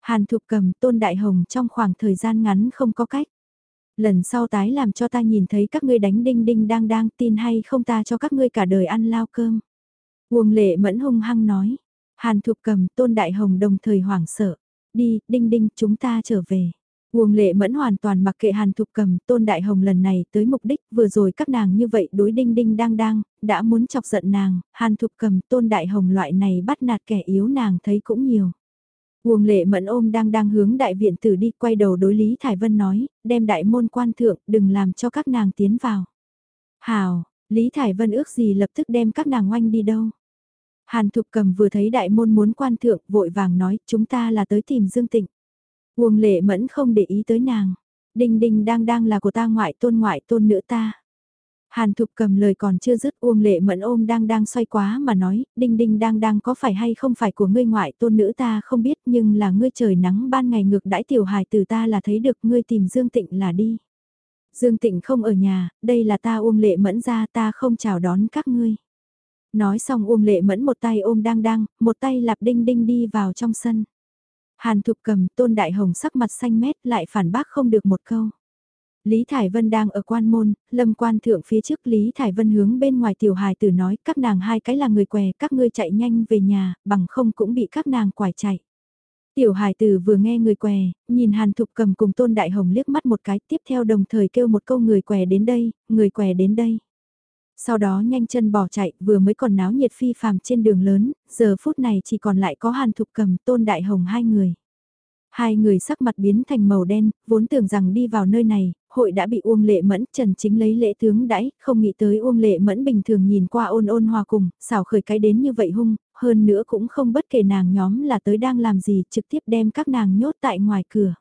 S1: Hàn Thục Cầm, tôn đại hồng trong khoảng thời gian ngắn không có cách. Lần sau tái làm cho ta nhìn thấy các ngươi đánh đinh đinh đang đang tin hay không ta cho các ngươi cả đời ăn lao cơm. Uông lệ mẫn hung hăng nói. Hàn Thục cầm Tôn Đại Hồng đồng thời hoảng sợ. Đi, đinh đinh, chúng ta trở về. Uông lệ mẫn hoàn toàn mặc kệ Hàn Thục cầm Tôn Đại Hồng lần này tới mục đích vừa rồi các nàng như vậy đối đinh đinh đang đang, đã muốn chọc giận nàng, Hàn Thục cầm Tôn Đại Hồng loại này bắt nạt kẻ yếu nàng thấy cũng nhiều. Uông lệ mẫn ôm đang đang hướng đại viện tử đi quay đầu đối Lý Thải Vân nói, đem đại môn quan thượng đừng làm cho các nàng tiến vào. Hào, Lý Thải Vân ước gì lập tức đem các nàng oanh đi đâu. Hàn Thục Cầm vừa thấy đại môn muốn quan thượng, vội vàng nói, chúng ta là tới tìm Dương Tịnh. Uông Lệ Mẫn không để ý tới nàng. Đinh đinh đang đang là của ta ngoại tôn ngoại tôn nữa ta. Hàn Thục cầm lời còn chưa dứt Uông Lệ Mẫn ôm đang đang xoay quá mà nói, đinh đinh đang đang có phải hay không phải của ngươi ngoại tôn nữ ta không biết nhưng là ngươi trời nắng ban ngày ngược đãi tiểu hài từ ta là thấy được ngươi tìm Dương Tịnh là đi. Dương Tịnh không ở nhà, đây là ta Uông Lệ Mẫn ra ta không chào đón các ngươi. Nói xong Uông Lệ Mẫn một tay ôm đang đang, một tay lạp đinh đinh đi vào trong sân. Hàn Thục cầm tôn đại hồng sắc mặt xanh mét lại phản bác không được một câu. Lý Thải Vân đang ở quan môn, lâm quan thượng phía trước Lý Thải Vân hướng bên ngoài tiểu hài tử nói các nàng hai cái là người què các ngươi chạy nhanh về nhà, bằng không cũng bị các nàng quải chạy. Tiểu hài tử vừa nghe người què, nhìn Hàn Thục cầm cùng Tôn Đại Hồng liếc mắt một cái tiếp theo đồng thời kêu một câu người què đến đây, người què đến đây. Sau đó nhanh chân bỏ chạy, vừa mới còn náo nhiệt phi phàm trên đường lớn, giờ phút này chỉ còn lại có Hàn Thục Cầm, Tôn Đại Hồng hai người. Hai người sắc mặt biến thành màu đen, vốn tưởng rằng đi vào nơi này, hội đã bị Uông Lệ Mẫn Trần Chính lấy lễ tướng đãi, không nghĩ tới Uông Lệ Mẫn bình thường nhìn qua ôn ôn hòa cùng, xảo khởi cái đến như vậy hung, hơn nữa cũng không bất kể nàng nhóm là tới đang làm gì, trực tiếp đem các nàng nhốt tại ngoài cửa.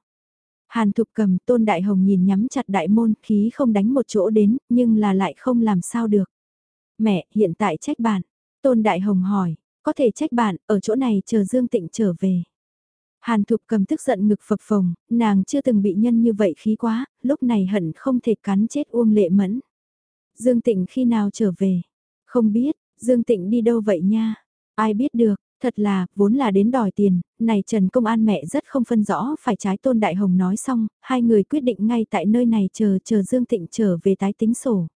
S1: Hàn Thục cầm Tôn Đại Hồng nhìn nhắm chặt đại môn khí không đánh một chỗ đến, nhưng là lại không làm sao được. Mẹ, hiện tại trách bạn. Tôn Đại Hồng hỏi, có thể trách bạn, ở chỗ này chờ Dương Tịnh trở về. Hàn Thục cầm tức giận ngực phập phồng, nàng chưa từng bị nhân như vậy khí quá, lúc này hận không thể cắn chết Uông Lệ Mẫn. Dương Tịnh khi nào trở về? Không biết, Dương Tịnh đi đâu vậy nha? Ai biết được, Thật là, vốn là đến đòi tiền, này Trần Công An mẹ rất không phân rõ phải trái Tôn Đại Hồng nói xong, hai người quyết định ngay tại nơi này chờ chờ Dương Tịnh trở về tái tính sổ.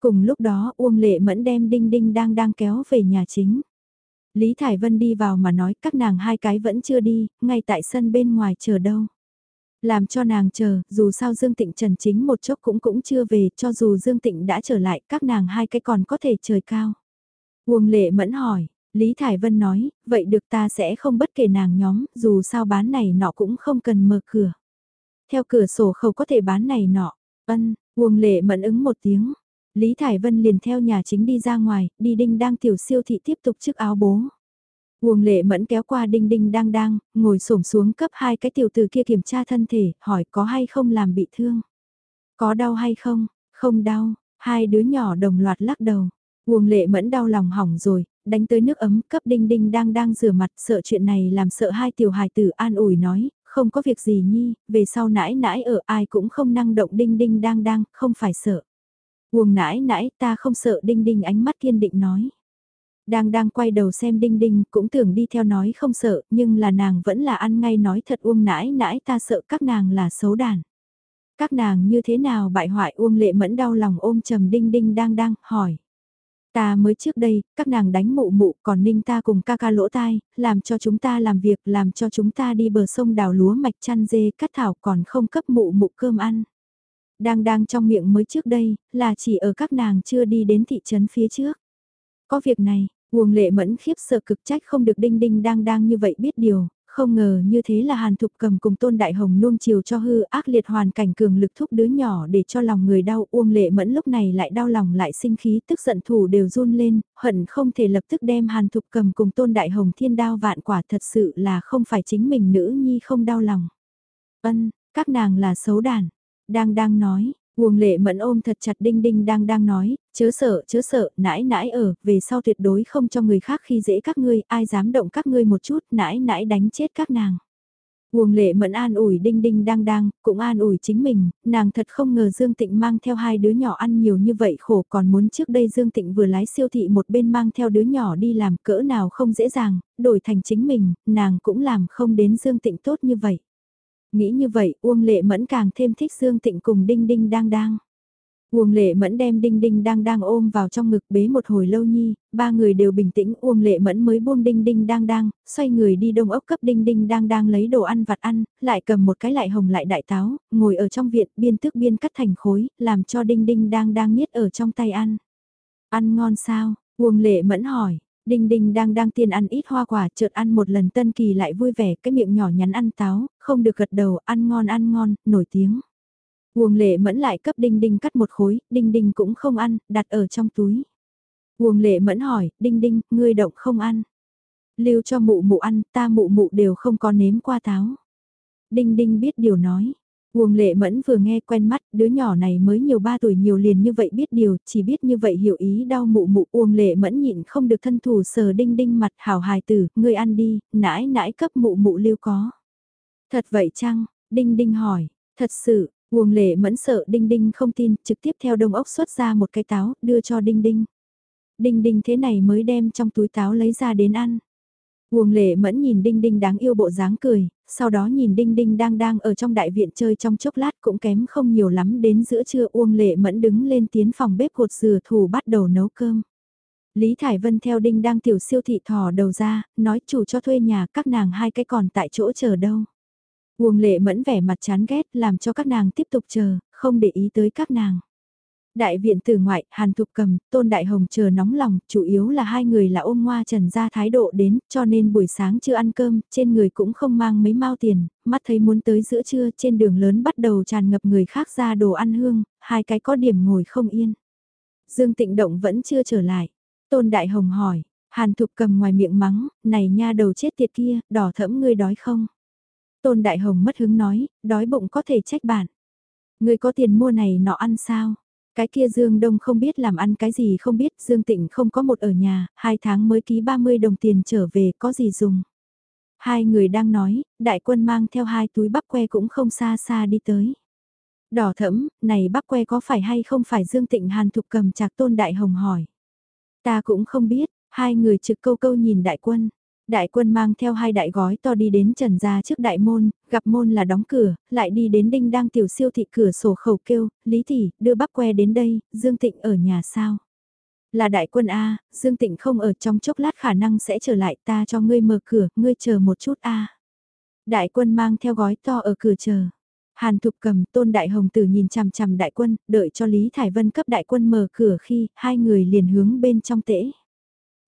S1: Cùng lúc đó Uông Lệ Mẫn đem Đinh Đinh đang đang kéo về nhà chính. Lý Thải Vân đi vào mà nói các nàng hai cái vẫn chưa đi, ngay tại sân bên ngoài chờ đâu. Làm cho nàng chờ, dù sao Dương Tịnh Trần chính một chốc cũng cũng chưa về, cho dù Dương Tịnh đã trở lại, các nàng hai cái còn có thể trời cao. Uông Lệ Mẫn hỏi, Lý Thải Vân nói, vậy được ta sẽ không bất kể nàng nhóm, dù sao bán này nọ cũng không cần mở cửa. Theo cửa sổ khẩu có thể bán này nọ, ân, Uông Lệ mẫn ứng một tiếng. Lý Thải Vân liền theo nhà chính đi ra ngoài, đi đinh đang tiểu siêu thị tiếp tục trước áo bố. Uông Lệ mẫn kéo qua đinh đinh đang đang, ngồi xổm xuống cấp hai cái tiểu từ kia kiểm tra thân thể, hỏi có hay không làm bị thương. Có đau hay không? Không đau, hai đứa nhỏ đồng loạt lắc đầu. Uông lệ mẫn đau lòng hỏng rồi, đánh tới nước ấm, cấp đinh đinh đang đang rửa mặt, sợ chuyện này làm sợ hai tiểu hài tử an ủi nói, không có việc gì nhi, về sau nãi nãi ở ai cũng không năng động đinh đinh đang đang, không phải sợ. Uông nãi nãi ta không sợ đinh đinh ánh mắt kiên định nói. Đang đang quay đầu xem đinh đinh cũng tưởng đi theo nói không sợ nhưng là nàng vẫn là ăn ngay nói thật uông nãi nãi ta sợ các nàng là xấu đàn. Các nàng như thế nào bại hoại uông lệ mẫn đau lòng ôm trầm đinh đinh đang đang hỏi. Ta mới trước đây, các nàng đánh mụ mụ còn ninh ta cùng ca ca lỗ tai, làm cho chúng ta làm việc, làm cho chúng ta đi bờ sông đào lúa mạch chăn dê cắt thảo còn không cấp mụ mụ cơm ăn. Đang đang trong miệng mới trước đây, là chỉ ở các nàng chưa đi đến thị trấn phía trước. Có việc này, Uông lệ mẫn khiếp sợ cực trách không được đinh đinh đang đang như vậy biết điều, không ngờ như thế là Hàn Thục cầm cùng Tôn Đại Hồng nuông chiều cho hư ác liệt hoàn cảnh cường lực thúc đứa nhỏ để cho lòng người đau Uông lệ mẫn lúc này lại đau lòng lại sinh khí tức giận thủ đều run lên, hận không thể lập tức đem Hàn Thục cầm cùng Tôn Đại Hồng thiên đao vạn quả thật sự là không phải chính mình nữ nhi không đau lòng. Ân, các nàng là xấu đàn. Đang đang nói, Uông lệ mẫn ôm thật chặt đinh đinh đang đang nói, chớ sợ, chớ sợ, nãi nãi ở, về sau tuyệt đối không cho người khác khi dễ các ngươi, ai dám động các ngươi một chút, nãi nãi đánh chết các nàng. Uông lệ mẫn an ủi đinh đinh đang đang, cũng an ủi chính mình, nàng thật không ngờ Dương Tịnh mang theo hai đứa nhỏ ăn nhiều như vậy khổ còn muốn trước đây Dương Tịnh vừa lái siêu thị một bên mang theo đứa nhỏ đi làm cỡ nào không dễ dàng, đổi thành chính mình, nàng cũng làm không đến Dương Tịnh tốt như vậy. Nghĩ như vậy, Uông Lệ Mẫn càng thêm thích Dương Tịnh cùng Đinh Đinh đang đang. Uông Lệ Mẫn đem Đinh Đinh đang đang ôm vào trong ngực bế một hồi lâu nhi, ba người đều bình tĩnh, Uông Lệ Mẫn mới buông Đinh Đinh đang đang, xoay người đi đông ốc cấp Đinh Đinh đang đang lấy đồ ăn vặt ăn, lại cầm một cái lại hồng lại đại táo, ngồi ở trong viện biên tức biên cắt thành khối, làm cho Đinh Đinh đang đang niết ở trong tay ăn. Ăn ngon sao? Uông Lệ Mẫn hỏi, Đinh Đinh đang đang tiên ăn ít hoa quả chợt ăn một lần Tân Kỳ lại vui vẻ cái miệng nhỏ nhắn ăn táo, không được gật đầu ăn ngon ăn ngon, nổi tiếng. Uông lệ mẫn lại cấp Đinh Đinh cắt một khối, Đinh Đinh cũng không ăn, đặt ở trong túi. Uông lệ mẫn hỏi, Đinh Đinh, ngươi động không ăn. Lưu cho mụ mụ ăn, ta mụ mụ đều không có nếm qua táo. Đinh Đinh biết điều nói, Uông lệ mẫn vừa nghe quen mắt, đứa nhỏ này mới nhiều ba tuổi nhiều liền như vậy biết điều, chỉ biết như vậy hiểu ý đau mụ mụ. Uông lệ mẫn nhịn không được thân thủ sờ đinh đinh mặt hảo hài tử, ngươi ăn đi, nãi nãi cấp mụ mụ lưu có. Thật vậy chăng? Đinh đinh hỏi, thật sự, Uông lệ mẫn sợ đinh đinh không tin, trực tiếp theo đông ốc xuất ra một cái táo, đưa cho đinh đinh. Đinh đinh thế này mới đem trong túi táo lấy ra đến ăn. Uông lệ mẫn nhìn đinh đinh đáng yêu bộ dáng cười, sau đó nhìn Đinh Đinh đang đang ở trong đại viện chơi trong chốc lát cũng kém không nhiều lắm đến giữa trưa Uông Lệ Mẫn đứng lên tiến phòng bếp hột dừa thủ bắt đầu nấu cơm. Lý Thải Vân theo Đinh đang tiểu siêu thị thò đầu ra, nói chủ cho thuê nhà các nàng hai cái còn tại chỗ chờ đâu. Uông Lệ Mẫn vẻ mặt chán ghét làm cho các nàng tiếp tục chờ, không để ý tới các nàng. Đại viện từ ngoại, Hàn Thục Cầm, Tôn Đại Hồng chờ nóng lòng, chủ yếu là hai người là ôm hoa trần ra thái độ đến, cho nên buổi sáng chưa ăn cơm, trên người cũng không mang mấy mao tiền, mắt thấy muốn tới giữa trưa trên đường lớn bắt đầu tràn ngập người khác ra đồ ăn hương, hai cái có điểm ngồi không yên. Dương Tịnh Động vẫn chưa trở lại. Tôn Đại Hồng hỏi, Hàn Thục Cầm ngoài miệng mắng, này nha đầu chết tiệt kia, đỏ thẫm ngươi đói không? Tôn Đại Hồng mất hứng nói, đói bụng có thể trách bạn. Ngươi có tiền mua này nọ ăn sao? Cái kia Dương Đông không biết làm ăn cái gì không biết, Dương Tịnh không có một ở nhà, hai tháng mới ký 30 đồng tiền trở về, có gì dùng. Hai người đang nói, đại quân mang theo hai túi bắp que cũng không xa xa đi tới. Đỏ thẫm, này bắp que có phải hay không phải Dương Tịnh Hàn Thục cầm chạc tôn đại hồng hỏi. Ta cũng không biết, hai người trực câu câu nhìn đại quân. Đại quân mang theo hai đại gói to đi đến trần gia trước đại môn, gặp môn là đóng cửa, lại đi đến đinh đang tiểu siêu thị cửa sổ khẩu kêu, Lý Thị, đưa bắp que đến đây, Dương Tịnh ở nhà sao? Là đại quân A, Dương Tịnh không ở trong chốc lát khả năng sẽ trở lại ta cho ngươi mở cửa, ngươi chờ một chút A. Đại quân mang theo gói to ở cửa chờ. Hàn Thục cầm tôn đại hồng tử nhìn chằm chằm đại quân, đợi cho Lý Thải Vân cấp đại quân mở cửa khi hai người liền hướng bên trong tễ.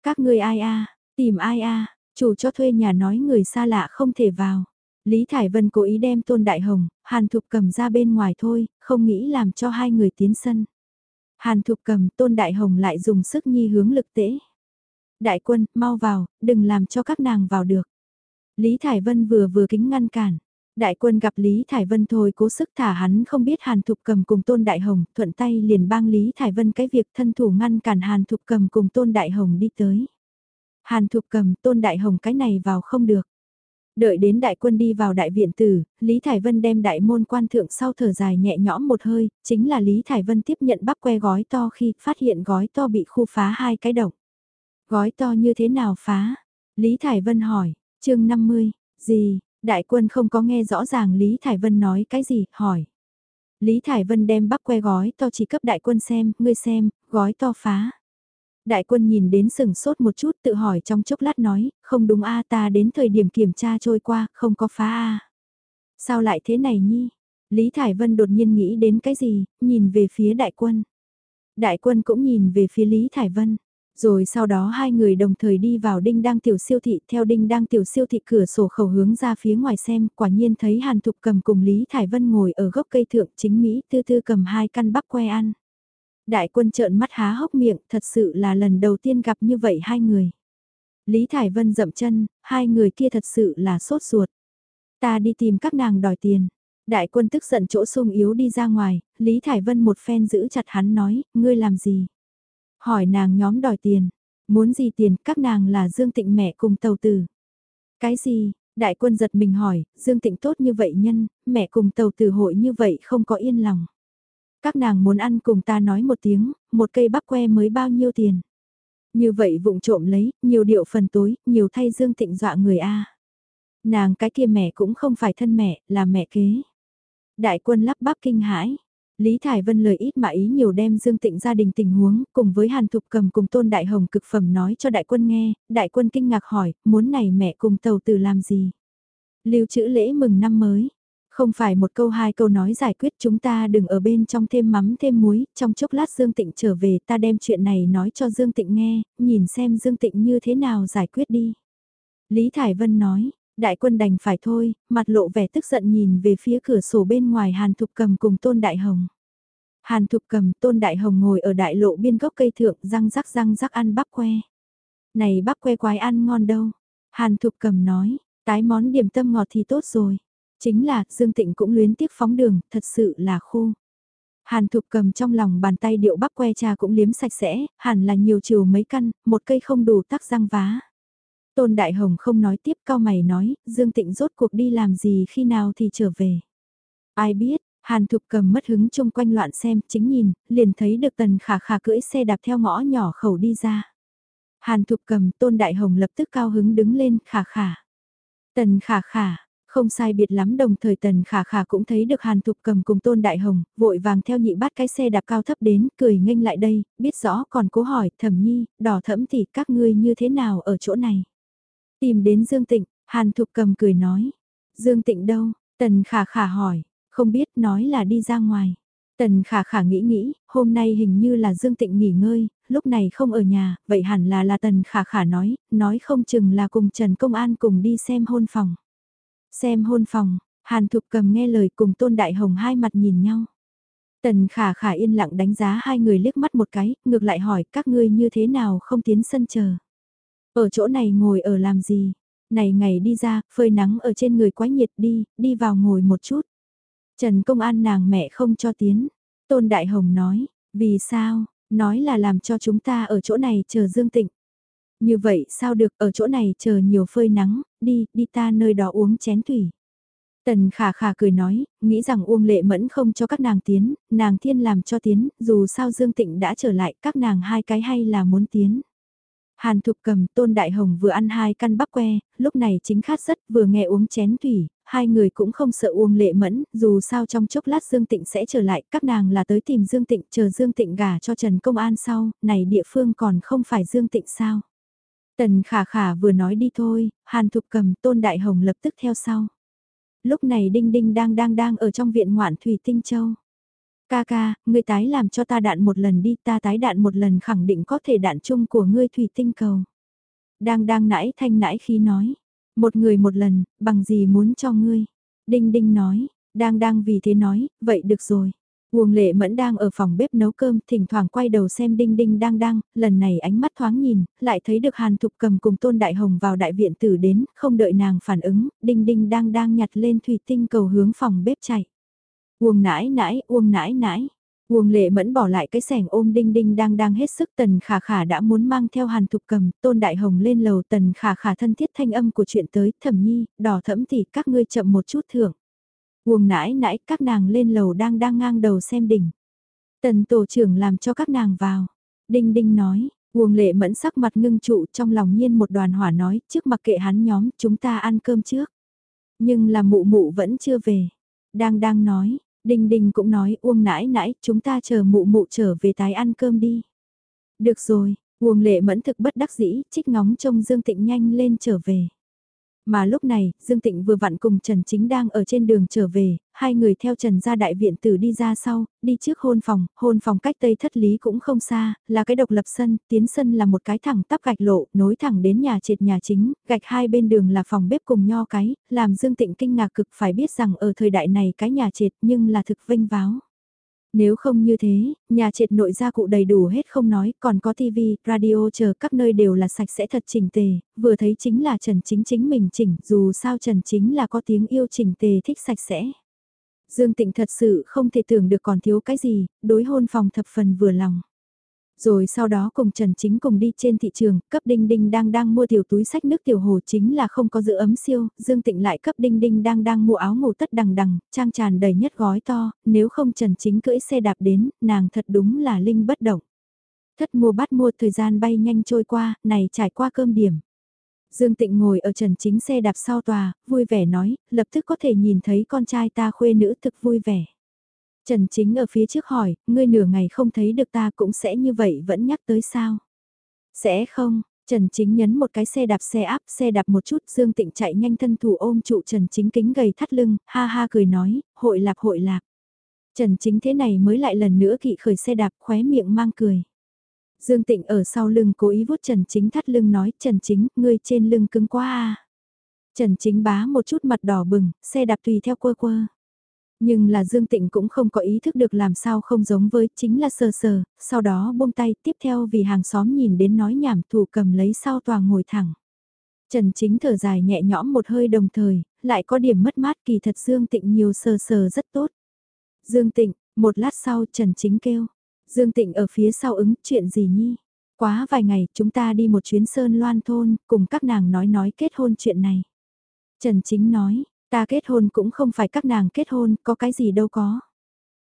S1: Các ngươi ai a tìm ai a Chủ cho thuê nhà nói người xa lạ không thể vào. Lý Thải Vân cố ý đem Tôn Đại Hồng, Hàn Thục cầm ra bên ngoài thôi, không nghĩ làm cho hai người tiến sân. Hàn Thục cầm, Tôn Đại Hồng lại dùng sức nhi hướng lực tễ. Đại quân, mau vào, đừng làm cho các nàng vào được. Lý Thải Vân vừa vừa kính ngăn cản. Đại quân gặp Lý Thải Vân thôi cố sức thả hắn không biết Hàn Thục cầm cùng Tôn Đại Hồng, thuận tay liền bang Lý Thải Vân cái việc thân thủ ngăn cản Hàn Thục cầm cùng Tôn Đại Hồng đi tới. Hàn Thục cầm tôn đại hồng cái này vào không được. Đợi đến đại quân đi vào đại viện tử, Lý Thải Vân đem đại môn quan thượng sau thở dài nhẹ nhõm một hơi, chính là Lý Thải Vân tiếp nhận bắp que gói to khi phát hiện gói to bị khu phá hai cái động. Gói to như thế nào phá? Lý Thải Vân hỏi, chương 50, gì, đại quân không có nghe rõ ràng Lý Thải Vân nói cái gì, hỏi. Lý Thải Vân đem bắp que gói to chỉ cấp đại quân xem, ngươi xem, gói to phá. Đại quân nhìn đến sừng sốt một chút tự hỏi trong chốc lát nói, không đúng a ta đến thời điểm kiểm tra trôi qua, không có phá a Sao lại thế này nhi? Lý Thải Vân đột nhiên nghĩ đến cái gì, nhìn về phía đại quân. Đại quân cũng nhìn về phía Lý Thải Vân. Rồi sau đó hai người đồng thời đi vào đinh đang tiểu siêu thị theo đinh đang tiểu siêu thị cửa sổ khẩu hướng ra phía ngoài xem, quả nhiên thấy Hàn Thục cầm cùng Lý Thải Vân ngồi ở gốc cây thượng chính Mỹ tư tư cầm hai căn bắp que ăn. Đại quân trợn mắt há hốc miệng, thật sự là lần đầu tiên gặp như vậy hai người. Lý Thải Vân dậm chân, hai người kia thật sự là sốt ruột. Ta đi tìm các nàng đòi tiền. Đại quân tức giận chỗ sung yếu đi ra ngoài, Lý Thải Vân một phen giữ chặt hắn nói, ngươi làm gì? Hỏi nàng nhóm đòi tiền, muốn gì tiền, các nàng là Dương Tịnh mẹ cùng tàu tử. Cái gì, đại quân giật mình hỏi, Dương Tịnh tốt như vậy nhân, mẹ cùng tàu tử hội như vậy không có yên lòng. Các nàng muốn ăn cùng ta nói một tiếng, một cây bắp que mới bao nhiêu tiền. Như vậy vụng trộm lấy, nhiều điệu phần tối, nhiều thay Dương Tịnh dọa người A. Nàng cái kia mẹ cũng không phải thân mẹ, là mẹ kế. Đại quân lắp bắp kinh hãi. Lý Thải Vân lời ít mà ý nhiều đem Dương Tịnh gia đình tình huống, cùng với Hàn Thục cầm cùng Tôn Đại Hồng cực phẩm nói cho đại quân nghe, đại quân kinh ngạc hỏi, muốn này mẹ cùng tàu từ làm gì? Lưu trữ lễ mừng năm mới, không phải một câu hai câu nói giải quyết chúng ta đừng ở bên trong thêm mắm thêm muối, trong chốc lát Dương Tịnh trở về ta đem chuyện này nói cho Dương Tịnh nghe, nhìn xem Dương Tịnh như thế nào giải quyết đi. Lý Thải Vân nói, đại quân đành phải thôi, mặt lộ vẻ tức giận nhìn về phía cửa sổ bên ngoài Hàn Thục Cầm cùng Tôn Đại Hồng. Hàn Thục Cầm, Tôn Đại Hồng ngồi ở đại lộ biên gốc cây thượng răng rắc răng rắc ăn bắp que. Này bắp que quái ăn ngon đâu. Hàn Thục Cầm nói, tái món điểm tâm ngọt thì tốt rồi. Chính là, Dương Tịnh cũng luyến tiếc phóng đường, thật sự là khu. Hàn Thục cầm trong lòng bàn tay điệu bắp que cha cũng liếm sạch sẽ, hẳn là nhiều chiều mấy căn, một cây không đủ tắc răng vá. Tôn Đại Hồng không nói tiếp cao mày nói, Dương Tịnh rốt cuộc đi làm gì khi nào thì trở về. Ai biết, Hàn Thục cầm mất hứng chung quanh loạn xem, chính nhìn, liền thấy được tần khả khả cưỡi xe đạp theo ngõ nhỏ khẩu đi ra. Hàn Thục cầm, Tôn Đại Hồng lập tức cao hứng đứng lên, khả khả. Tần khả khả, không sai biệt lắm đồng thời tần khả khả cũng thấy được hàn thục cầm cùng tôn đại hồng, vội vàng theo nhị bát cái xe đạp cao thấp đến, cười nghênh lại đây, biết rõ còn cố hỏi, thẩm nhi, đỏ thẫm thì các ngươi như thế nào ở chỗ này. Tìm đến Dương Tịnh, hàn thục cầm cười nói. Dương Tịnh đâu? Tần khả khả hỏi, không biết nói là đi ra ngoài. Tần khả khả nghĩ nghĩ, hôm nay hình như là Dương Tịnh nghỉ ngơi, lúc này không ở nhà, vậy hẳn là là tần khả khả nói, nói không chừng là cùng Trần Công An cùng đi xem hôn phòng. Xem hôn phòng, Hàn Thục cầm nghe lời cùng Tôn Đại Hồng hai mặt nhìn nhau. Tần khả khả yên lặng đánh giá hai người liếc mắt một cái, ngược lại hỏi các ngươi như thế nào không tiến sân chờ. Ở chỗ này ngồi ở làm gì? Này ngày đi ra, phơi nắng ở trên người quá nhiệt đi, đi vào ngồi một chút. Trần Công An nàng mẹ không cho tiến. Tôn Đại Hồng nói, vì sao, nói là làm cho chúng ta ở chỗ này chờ Dương Tịnh. Như vậy sao được ở chỗ này chờ nhiều phơi nắng, đi, đi ta nơi đó uống chén thủy. Tần khả khả cười nói, nghĩ rằng Uông Lệ Mẫn không cho các nàng tiến, nàng thiên làm cho tiến, dù sao Dương Tịnh đã trở lại, các nàng hai cái hay là muốn tiến. Hàn Thục cầm Tôn Đại Hồng vừa ăn hai căn bắp que, lúc này chính khát rất vừa nghe uống chén thủy, hai người cũng không sợ Uông Lệ Mẫn, dù sao trong chốc lát Dương Tịnh sẽ trở lại, các nàng là tới tìm Dương Tịnh, chờ Dương Tịnh gả cho Trần Công An sau, này địa phương còn không phải Dương Tịnh sao. Tần khả khả vừa nói đi thôi, Hàn Thục cầm Tôn Đại Hồng lập tức theo sau. Lúc này Đinh Đinh đang đang đang ở trong viện ngoạn Thủy Tinh Châu. Ca ca, ngươi tái làm cho ta đạn một lần đi, ta tái đạn một lần khẳng định có thể đạn chung của ngươi Thủy Tinh Cầu. Đang đang nãi thanh nãi khi nói, một người một lần, bằng gì muốn cho ngươi. Đinh Đinh nói, đang đang vì thế nói, vậy được rồi. Uông lệ mẫn đang ở phòng bếp nấu cơm, thỉnh thoảng quay đầu xem đinh đinh đang đang, lần này ánh mắt thoáng nhìn, lại thấy được hàn thục cầm cùng tôn đại hồng vào đại viện tử đến, không đợi nàng phản ứng, đinh đinh đang đang nhặt lên thủy tinh cầu hướng phòng bếp chạy. Uông nãi nãi, uông nãi nãi. Uông lệ mẫn bỏ lại cái sẻng ôm đinh đinh đang đang hết sức tần khả khả đã muốn mang theo hàn thục cầm, tôn đại hồng lên lầu tần khả khả thân thiết thanh âm của chuyện tới, thẩm nhi, đỏ thẫm thì các ngươi chậm một chút thưởng. Uông nãi nãi các nàng lên lầu đang đang ngang đầu xem đỉnh. Tần tổ trưởng làm cho các nàng vào. Đinh đinh nói, Uông lệ mẫn sắc mặt ngưng trụ trong lòng nhiên một đoàn hỏa nói, trước mặc kệ hắn nhóm, chúng ta ăn cơm trước. Nhưng là mụ mụ vẫn chưa về. Đang đang nói, Đinh Đinh cũng nói Uông nãi nãi, chúng ta chờ mụ mụ trở về tái ăn cơm đi. Được rồi, Uông lệ mẫn thực bất đắc dĩ, trích ngóng trông Dương Tịnh nhanh lên trở về. Mà lúc này, Dương Tịnh vừa vặn cùng Trần Chính đang ở trên đường trở về, hai người theo Trần ra đại viện tử đi ra sau, đi trước hôn phòng, hôn phòng cách Tây Thất Lý cũng không xa, là cái độc lập sân, tiến sân là một cái thẳng tắp gạch lộ, nối thẳng đến nhà trệt nhà chính, gạch hai bên đường là phòng bếp cùng nho cái, làm Dương Tịnh kinh ngạc cực phải biết rằng ở thời đại này cái nhà trệt nhưng là thực vinh váo. Nếu không như thế, nhà triệt nội gia cụ đầy đủ hết không nói, còn có tivi, radio chờ các nơi đều là sạch sẽ thật chỉnh tề, vừa thấy chính là Trần Chính chính mình chỉnh, dù sao Trần Chính là có tiếng yêu chỉnh tề thích sạch sẽ. Dương Tịnh thật sự không thể tưởng được còn thiếu cái gì, đối hôn phòng thập phần vừa lòng rồi sau đó cùng Trần Chính cùng đi trên thị trường, cấp Đinh Đinh đang đang mua tiểu túi sách nước tiểu hồ chính là không có giữ ấm siêu, Dương Tịnh lại cấp Đinh Đinh đang đang mua áo ngủ tất đằng đằng, trang tràn đầy nhất gói to, nếu không Trần Chính cưỡi xe đạp đến, nàng thật đúng là linh bất động. Thất mua bắt mua thời gian bay nhanh trôi qua, này trải qua cơm điểm. Dương Tịnh ngồi ở trần chính xe đạp sau tòa, vui vẻ nói, lập tức có thể nhìn thấy con trai ta khuê nữ thực vui vẻ. Trần Chính ở phía trước hỏi, ngươi nửa ngày không thấy được ta cũng sẽ như vậy vẫn nhắc tới sao? Sẽ không, Trần Chính nhấn một cái xe đạp xe áp, xe đạp một chút, Dương Tịnh chạy nhanh thân thủ ôm trụ Trần Chính kính gầy thắt lưng, ha ha cười nói, hội lạc hội lạc. Trần Chính thế này mới lại lần nữa kỵ khởi xe đạp khóe miệng mang cười. Dương Tịnh ở sau lưng cố ý vuốt Trần Chính thắt lưng nói, Trần Chính, ngươi trên lưng cứng quá à. Trần Chính bá một chút mặt đỏ bừng, xe đạp tùy theo quơ quơ. Nhưng là Dương Tịnh cũng không có ý thức được làm sao không giống với chính là sờ sờ, sau đó buông tay tiếp theo vì hàng xóm nhìn đến nói nhảm thủ cầm lấy sau tòa ngồi thẳng. Trần Chính thở dài nhẹ nhõm một hơi đồng thời, lại có điểm mất mát kỳ thật Dương Tịnh nhiều sờ sờ rất tốt. Dương Tịnh, một lát sau Trần Chính kêu. Dương Tịnh ở phía sau ứng chuyện gì nhi? Quá vài ngày chúng ta đi một chuyến sơn loan thôn cùng các nàng nói nói kết hôn chuyện này. Trần Chính nói, Ta kết hôn cũng không phải các nàng kết hôn, có cái gì đâu có.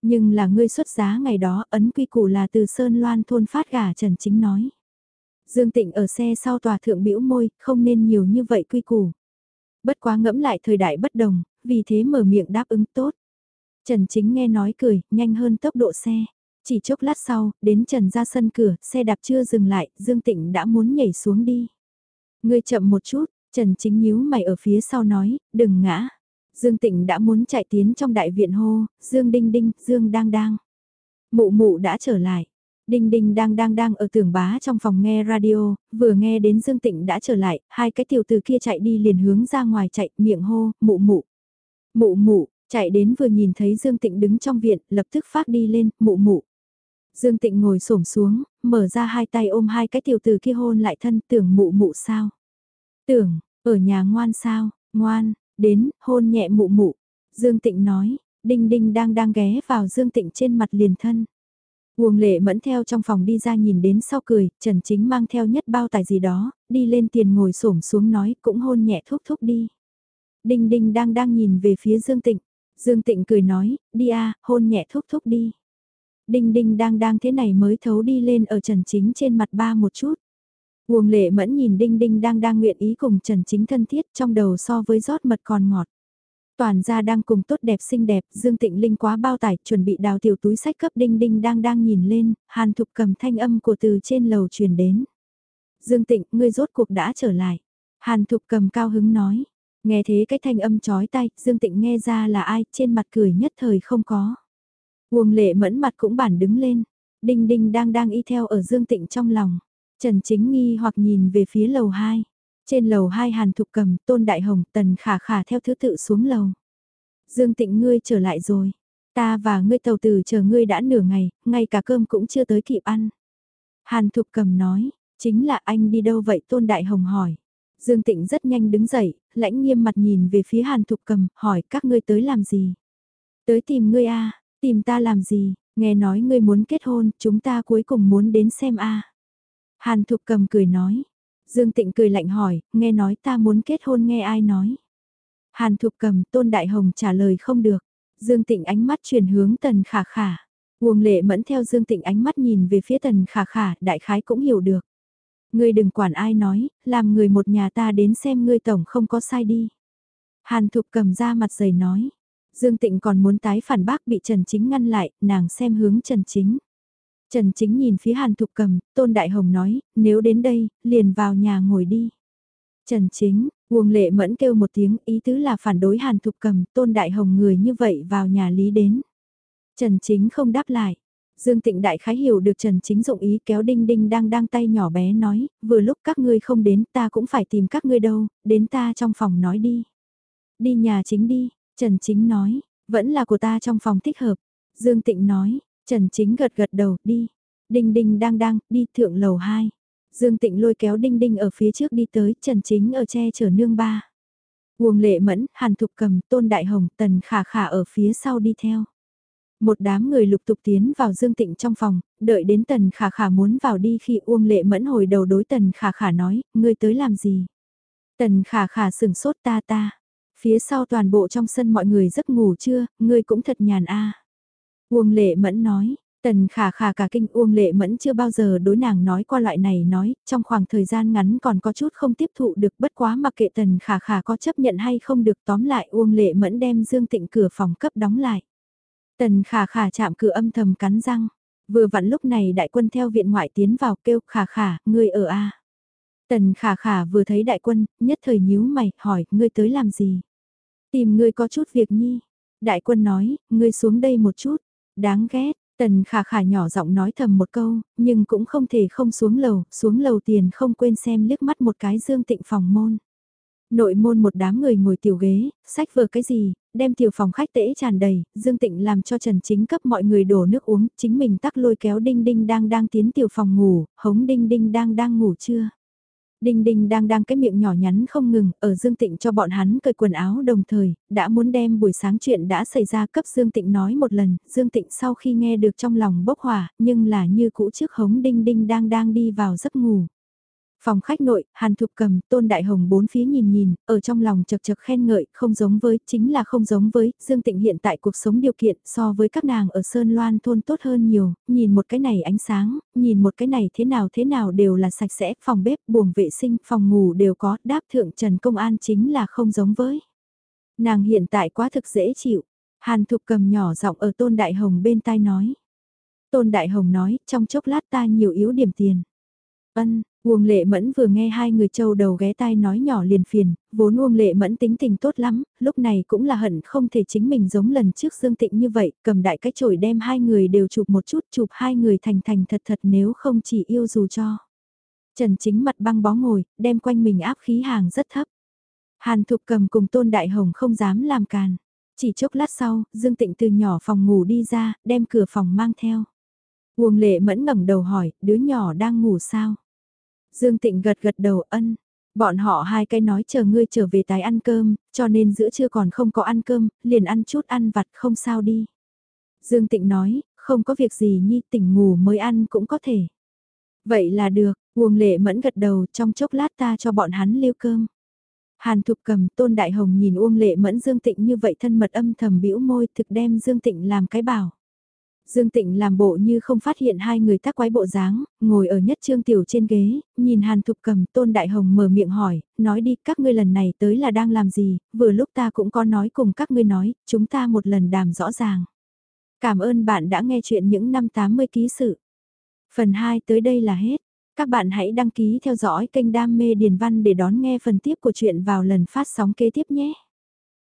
S1: Nhưng là ngươi xuất giá ngày đó, ấn quy củ là từ Sơn Loan thôn phát gả Trần Chính nói. Dương Tịnh ở xe sau tòa thượng bĩu môi, không nên nhiều như vậy quy củ. Bất quá ngẫm lại thời đại bất đồng, vì thế mở miệng đáp ứng tốt. Trần Chính nghe nói cười, nhanh hơn tốc độ xe. Chỉ chốc lát sau, đến Trần ra sân cửa, xe đạp chưa dừng lại, Dương Tịnh đã muốn nhảy xuống đi. Ngươi chậm một chút, Trần Chính nhíu mày ở phía sau nói, đừng ngã. Dương Tịnh đã muốn chạy tiến trong đại viện hô, Dương Đinh Đinh, Dương đang đang. Mụ mụ đã trở lại. Đinh Đinh đang đang đang ở tường bá trong phòng nghe radio, vừa nghe đến Dương Tịnh đã trở lại, hai cái tiểu từ kia chạy đi liền hướng ra ngoài chạy, miệng hô, mụ mụ. Mụ mụ, chạy đến vừa nhìn thấy Dương Tịnh đứng trong viện, lập tức phát đi lên, mụ mụ. Dương Tịnh ngồi xổm xuống, mở ra hai tay ôm hai cái tiểu từ kia hôn lại thân tưởng mụ mụ sao. Tưởng, ở nhà ngoan sao, ngoan, đến, hôn nhẹ mụ mụ. Dương Tịnh nói, Đinh Đinh đang đang ghé vào Dương Tịnh trên mặt liền thân. Uông lệ mẫn theo trong phòng đi ra nhìn đến sau cười, Trần Chính mang theo nhất bao tài gì đó, đi lên tiền ngồi xổm xuống nói cũng hôn nhẹ thúc thúc đi. Đinh Đinh đang đang nhìn về phía Dương Tịnh. Dương Tịnh cười nói, đi a hôn nhẹ thúc thúc đi. Đinh Đinh đang đang thế này mới thấu đi lên ở Trần Chính trên mặt ba một chút. Uông lệ mẫn nhìn Đinh Đinh đang đang nguyện ý cùng Trần Chính thân thiết trong đầu so với rót mật còn ngọt. Toàn gia đang cùng tốt đẹp xinh đẹp, Dương Tịnh Linh quá bao tải, chuẩn bị đào tiểu túi sách cấp Đinh Đinh đang đang nhìn lên, Hàn Thục cầm thanh âm của từ trên lầu truyền đến. Dương Tịnh, ngươi rốt cuộc đã trở lại. Hàn Thục cầm cao hứng nói. Nghe thế cái thanh âm chói tai, Dương Tịnh nghe ra là ai, trên mặt cười nhất thời không có. Uông lệ mẫn mặt cũng bản đứng lên. Đinh Đinh đang đang y theo ở Dương Tịnh trong lòng. Trần Chính nghi hoặc nhìn về phía lầu 2. Trên lầu 2 Hàn Thục Cầm, Tôn Đại Hồng, Tần Khả Khả theo thứ tự xuống lầu. Dương Tịnh ngươi trở lại rồi. Ta và ngươi tàu tử chờ ngươi đã nửa ngày, ngay cả cơm cũng chưa tới kịp ăn. Hàn Thục Cầm nói, chính là anh đi đâu vậy Tôn Đại Hồng hỏi. Dương Tịnh rất nhanh đứng dậy, lãnh nghiêm mặt nhìn về phía Hàn Thục Cầm, hỏi các ngươi tới làm gì? Tới tìm ngươi a tìm ta làm gì? Nghe nói ngươi muốn kết hôn, chúng ta cuối cùng muốn đến xem a. Hàn Thục Cầm cười nói. Dương Tịnh cười lạnh hỏi, nghe nói ta muốn kết hôn nghe ai nói. Hàn Thục Cầm, Tôn Đại Hồng trả lời không được. Dương Tịnh ánh mắt chuyển hướng Tần Khả Khả. Uông Lệ Mẫn theo Dương Tịnh ánh mắt nhìn về phía Tần Khả Khả, đại khái cũng hiểu được. Ngươi đừng quản ai nói, làm người một nhà ta đến xem ngươi tổng không có sai đi. Hàn Thục cầm ra mặt dày nói. Dương Tịnh còn muốn tái phản bác bị Trần Chính ngăn lại, nàng xem hướng Trần Chính. Trần Chính nhìn phía Hàn Thục cầm, Tôn Đại Hồng nói, nếu đến đây, liền vào nhà ngồi đi. Trần Chính, Uông Lệ Mẫn kêu một tiếng, ý tứ là phản đối Hàn Thục cầm, Tôn Đại Hồng người như vậy vào nhà lý đến. Trần Chính không đáp lại. Dương Tịnh Đại khái hiểu được Trần Chính dụng ý kéo Đinh Đinh đang đang tay nhỏ bé nói, vừa lúc các ngươi không đến ta cũng phải tìm các ngươi đâu, đến ta trong phòng nói đi. Đi nhà chính đi, Trần Chính nói, vẫn là của ta trong phòng thích hợp. Dương Tịnh nói, Trần Chính gật gật đầu, đi. Đinh Đinh đang đang, đi thượng lầu 2. Dương Tịnh lôi kéo Đinh Đinh ở phía trước đi tới, Trần Chính ở che chở nương ba. Uông Lệ Mẫn, Hàn Thục Cầm, Tôn Đại Hồng, Tần Khả Khả ở phía sau đi theo. Một đám người lục tục tiến vào Dương Tịnh trong phòng, đợi đến Tần Khả Khả muốn vào đi khi Uông Lệ Mẫn hồi đầu đối Tần Khả Khả nói, ngươi tới làm gì? Tần Khả Khả sừng sốt ta ta. Phía sau toàn bộ trong sân mọi người giấc ngủ chưa, ngươi cũng thật nhàn a. Uông Lệ Mẫn nói, Tần khả khả cả kinh Uông Lệ Mẫn chưa bao giờ đối nàng nói qua loại này nói, trong khoảng thời gian ngắn còn có chút không tiếp thụ được bất quá mặc kệ Tần khả khả có chấp nhận hay không được tóm lại Uông Lệ Mẫn đem Dương Tịnh cửa phòng cấp đóng lại. Tần khả khả chạm cửa âm thầm cắn răng, vừa vặn lúc này đại quân theo viện ngoại tiến vào kêu khả khả, ngươi ở a Tần khả khả vừa thấy đại quân, nhất thời nhíu mày, hỏi, ngươi tới làm gì? Tìm ngươi có chút việc nhi. Đại quân nói, ngươi xuống đây một chút. Đáng ghét, tần khả khả nhỏ giọng nói thầm một câu, nhưng cũng không thể không xuống lầu, xuống lầu tiền không quên xem liếc mắt một cái dương tịnh phòng môn. Nội môn một đám người ngồi tiểu ghế, sách vừa cái gì, đem tiểu phòng khách tễ tràn đầy, Dương Tịnh làm cho Trần Chính cấp mọi người đổ nước uống, chính mình tắc lôi kéo Đinh Đinh đang đang tiến tiểu phòng ngủ, hống Đinh Đinh đang đang ngủ chưa. Đinh Đinh đang đang cái miệng nhỏ nhắn không ngừng, ở Dương Tịnh cho bọn hắn cởi quần áo đồng thời, đã muốn đem buổi sáng chuyện đã xảy ra cấp Dương Tịnh nói một lần, Dương Tịnh sau khi nghe được trong lòng bốc hỏa, nhưng là như cũ trước hống Đinh Đinh đang đang đi vào giấc ngủ. Phòng khách nội, Hàn Thục cầm, Tôn Đại Hồng bốn phía nhìn nhìn, ở trong lòng chật chật khen ngợi, không giống với, chính là không giống với, Dương Tịnh hiện tại cuộc sống điều kiện so với các nàng ở Sơn Loan thôn tốt hơn nhiều, nhìn một cái này ánh sáng, nhìn một cái này thế nào thế nào đều là sạch sẽ, phòng bếp, buồng vệ sinh, phòng ngủ đều có, đáp thượng Trần Công An chính là không giống với. Nàng hiện tại quá thực dễ chịu, Hàn Thục cầm nhỏ giọng ở Tôn Đại Hồng bên tai nói. Tôn Đại Hồng nói, trong chốc lát ta nhiều yếu điểm tiền. Ân, Uông Lệ Mẫn vừa nghe hai người châu đầu ghé tai nói nhỏ liền phiền, vốn Uông Lệ Mẫn tính tình tốt lắm, lúc này cũng là hận không thể chính mình giống lần trước Dương Tịnh như vậy, cầm đại cái chổi đem hai người đều chụp một chút, chụp hai người thành thành thật thật nếu không chỉ yêu dù cho. Trần chính mặt băng bó ngồi, đem quanh mình áp khí hàng rất thấp. Hàn Thục cầm cùng Tôn Đại Hồng không dám làm càn. Chỉ chốc lát sau, Dương Tịnh từ nhỏ phòng ngủ đi ra, đem cửa phòng mang theo. Uông Lệ Mẫn ngẩng đầu hỏi, đứa nhỏ đang ngủ sao? Dương Tịnh gật gật đầu ân. Bọn họ hai cái nói chờ ngươi trở về tái ăn cơm, cho nên giữa trưa còn không có ăn cơm, liền ăn chút ăn vặt không sao đi. Dương Tịnh nói, không có việc gì nhi tỉnh ngủ mới ăn cũng có thể. Vậy là được, Uông Lệ Mẫn gật đầu trong chốc lát ta cho bọn hắn lưu cơm. Hàn Thục cầm Tôn Đại Hồng nhìn Uông Lệ Mẫn Dương Tịnh như vậy thân mật âm thầm bĩu môi thực đem Dương Tịnh làm cái bảo. Dương Tịnh làm bộ như không phát hiện hai người tác quái bộ dáng, ngồi ở nhất trương tiểu trên ghế, nhìn Hàn Thục cầm Tôn Đại Hồng mở miệng hỏi, nói đi các ngươi lần này tới là đang làm gì, vừa lúc ta cũng có nói cùng các ngươi nói, chúng ta một lần đàm rõ ràng. Cảm ơn bạn đã nghe chuyện những năm 80 ký sự. Phần 2 tới đây là hết. Các bạn hãy đăng ký theo dõi kênh Đam Mê Điền Văn để đón nghe phần tiếp của chuyện vào lần phát sóng kế tiếp nhé.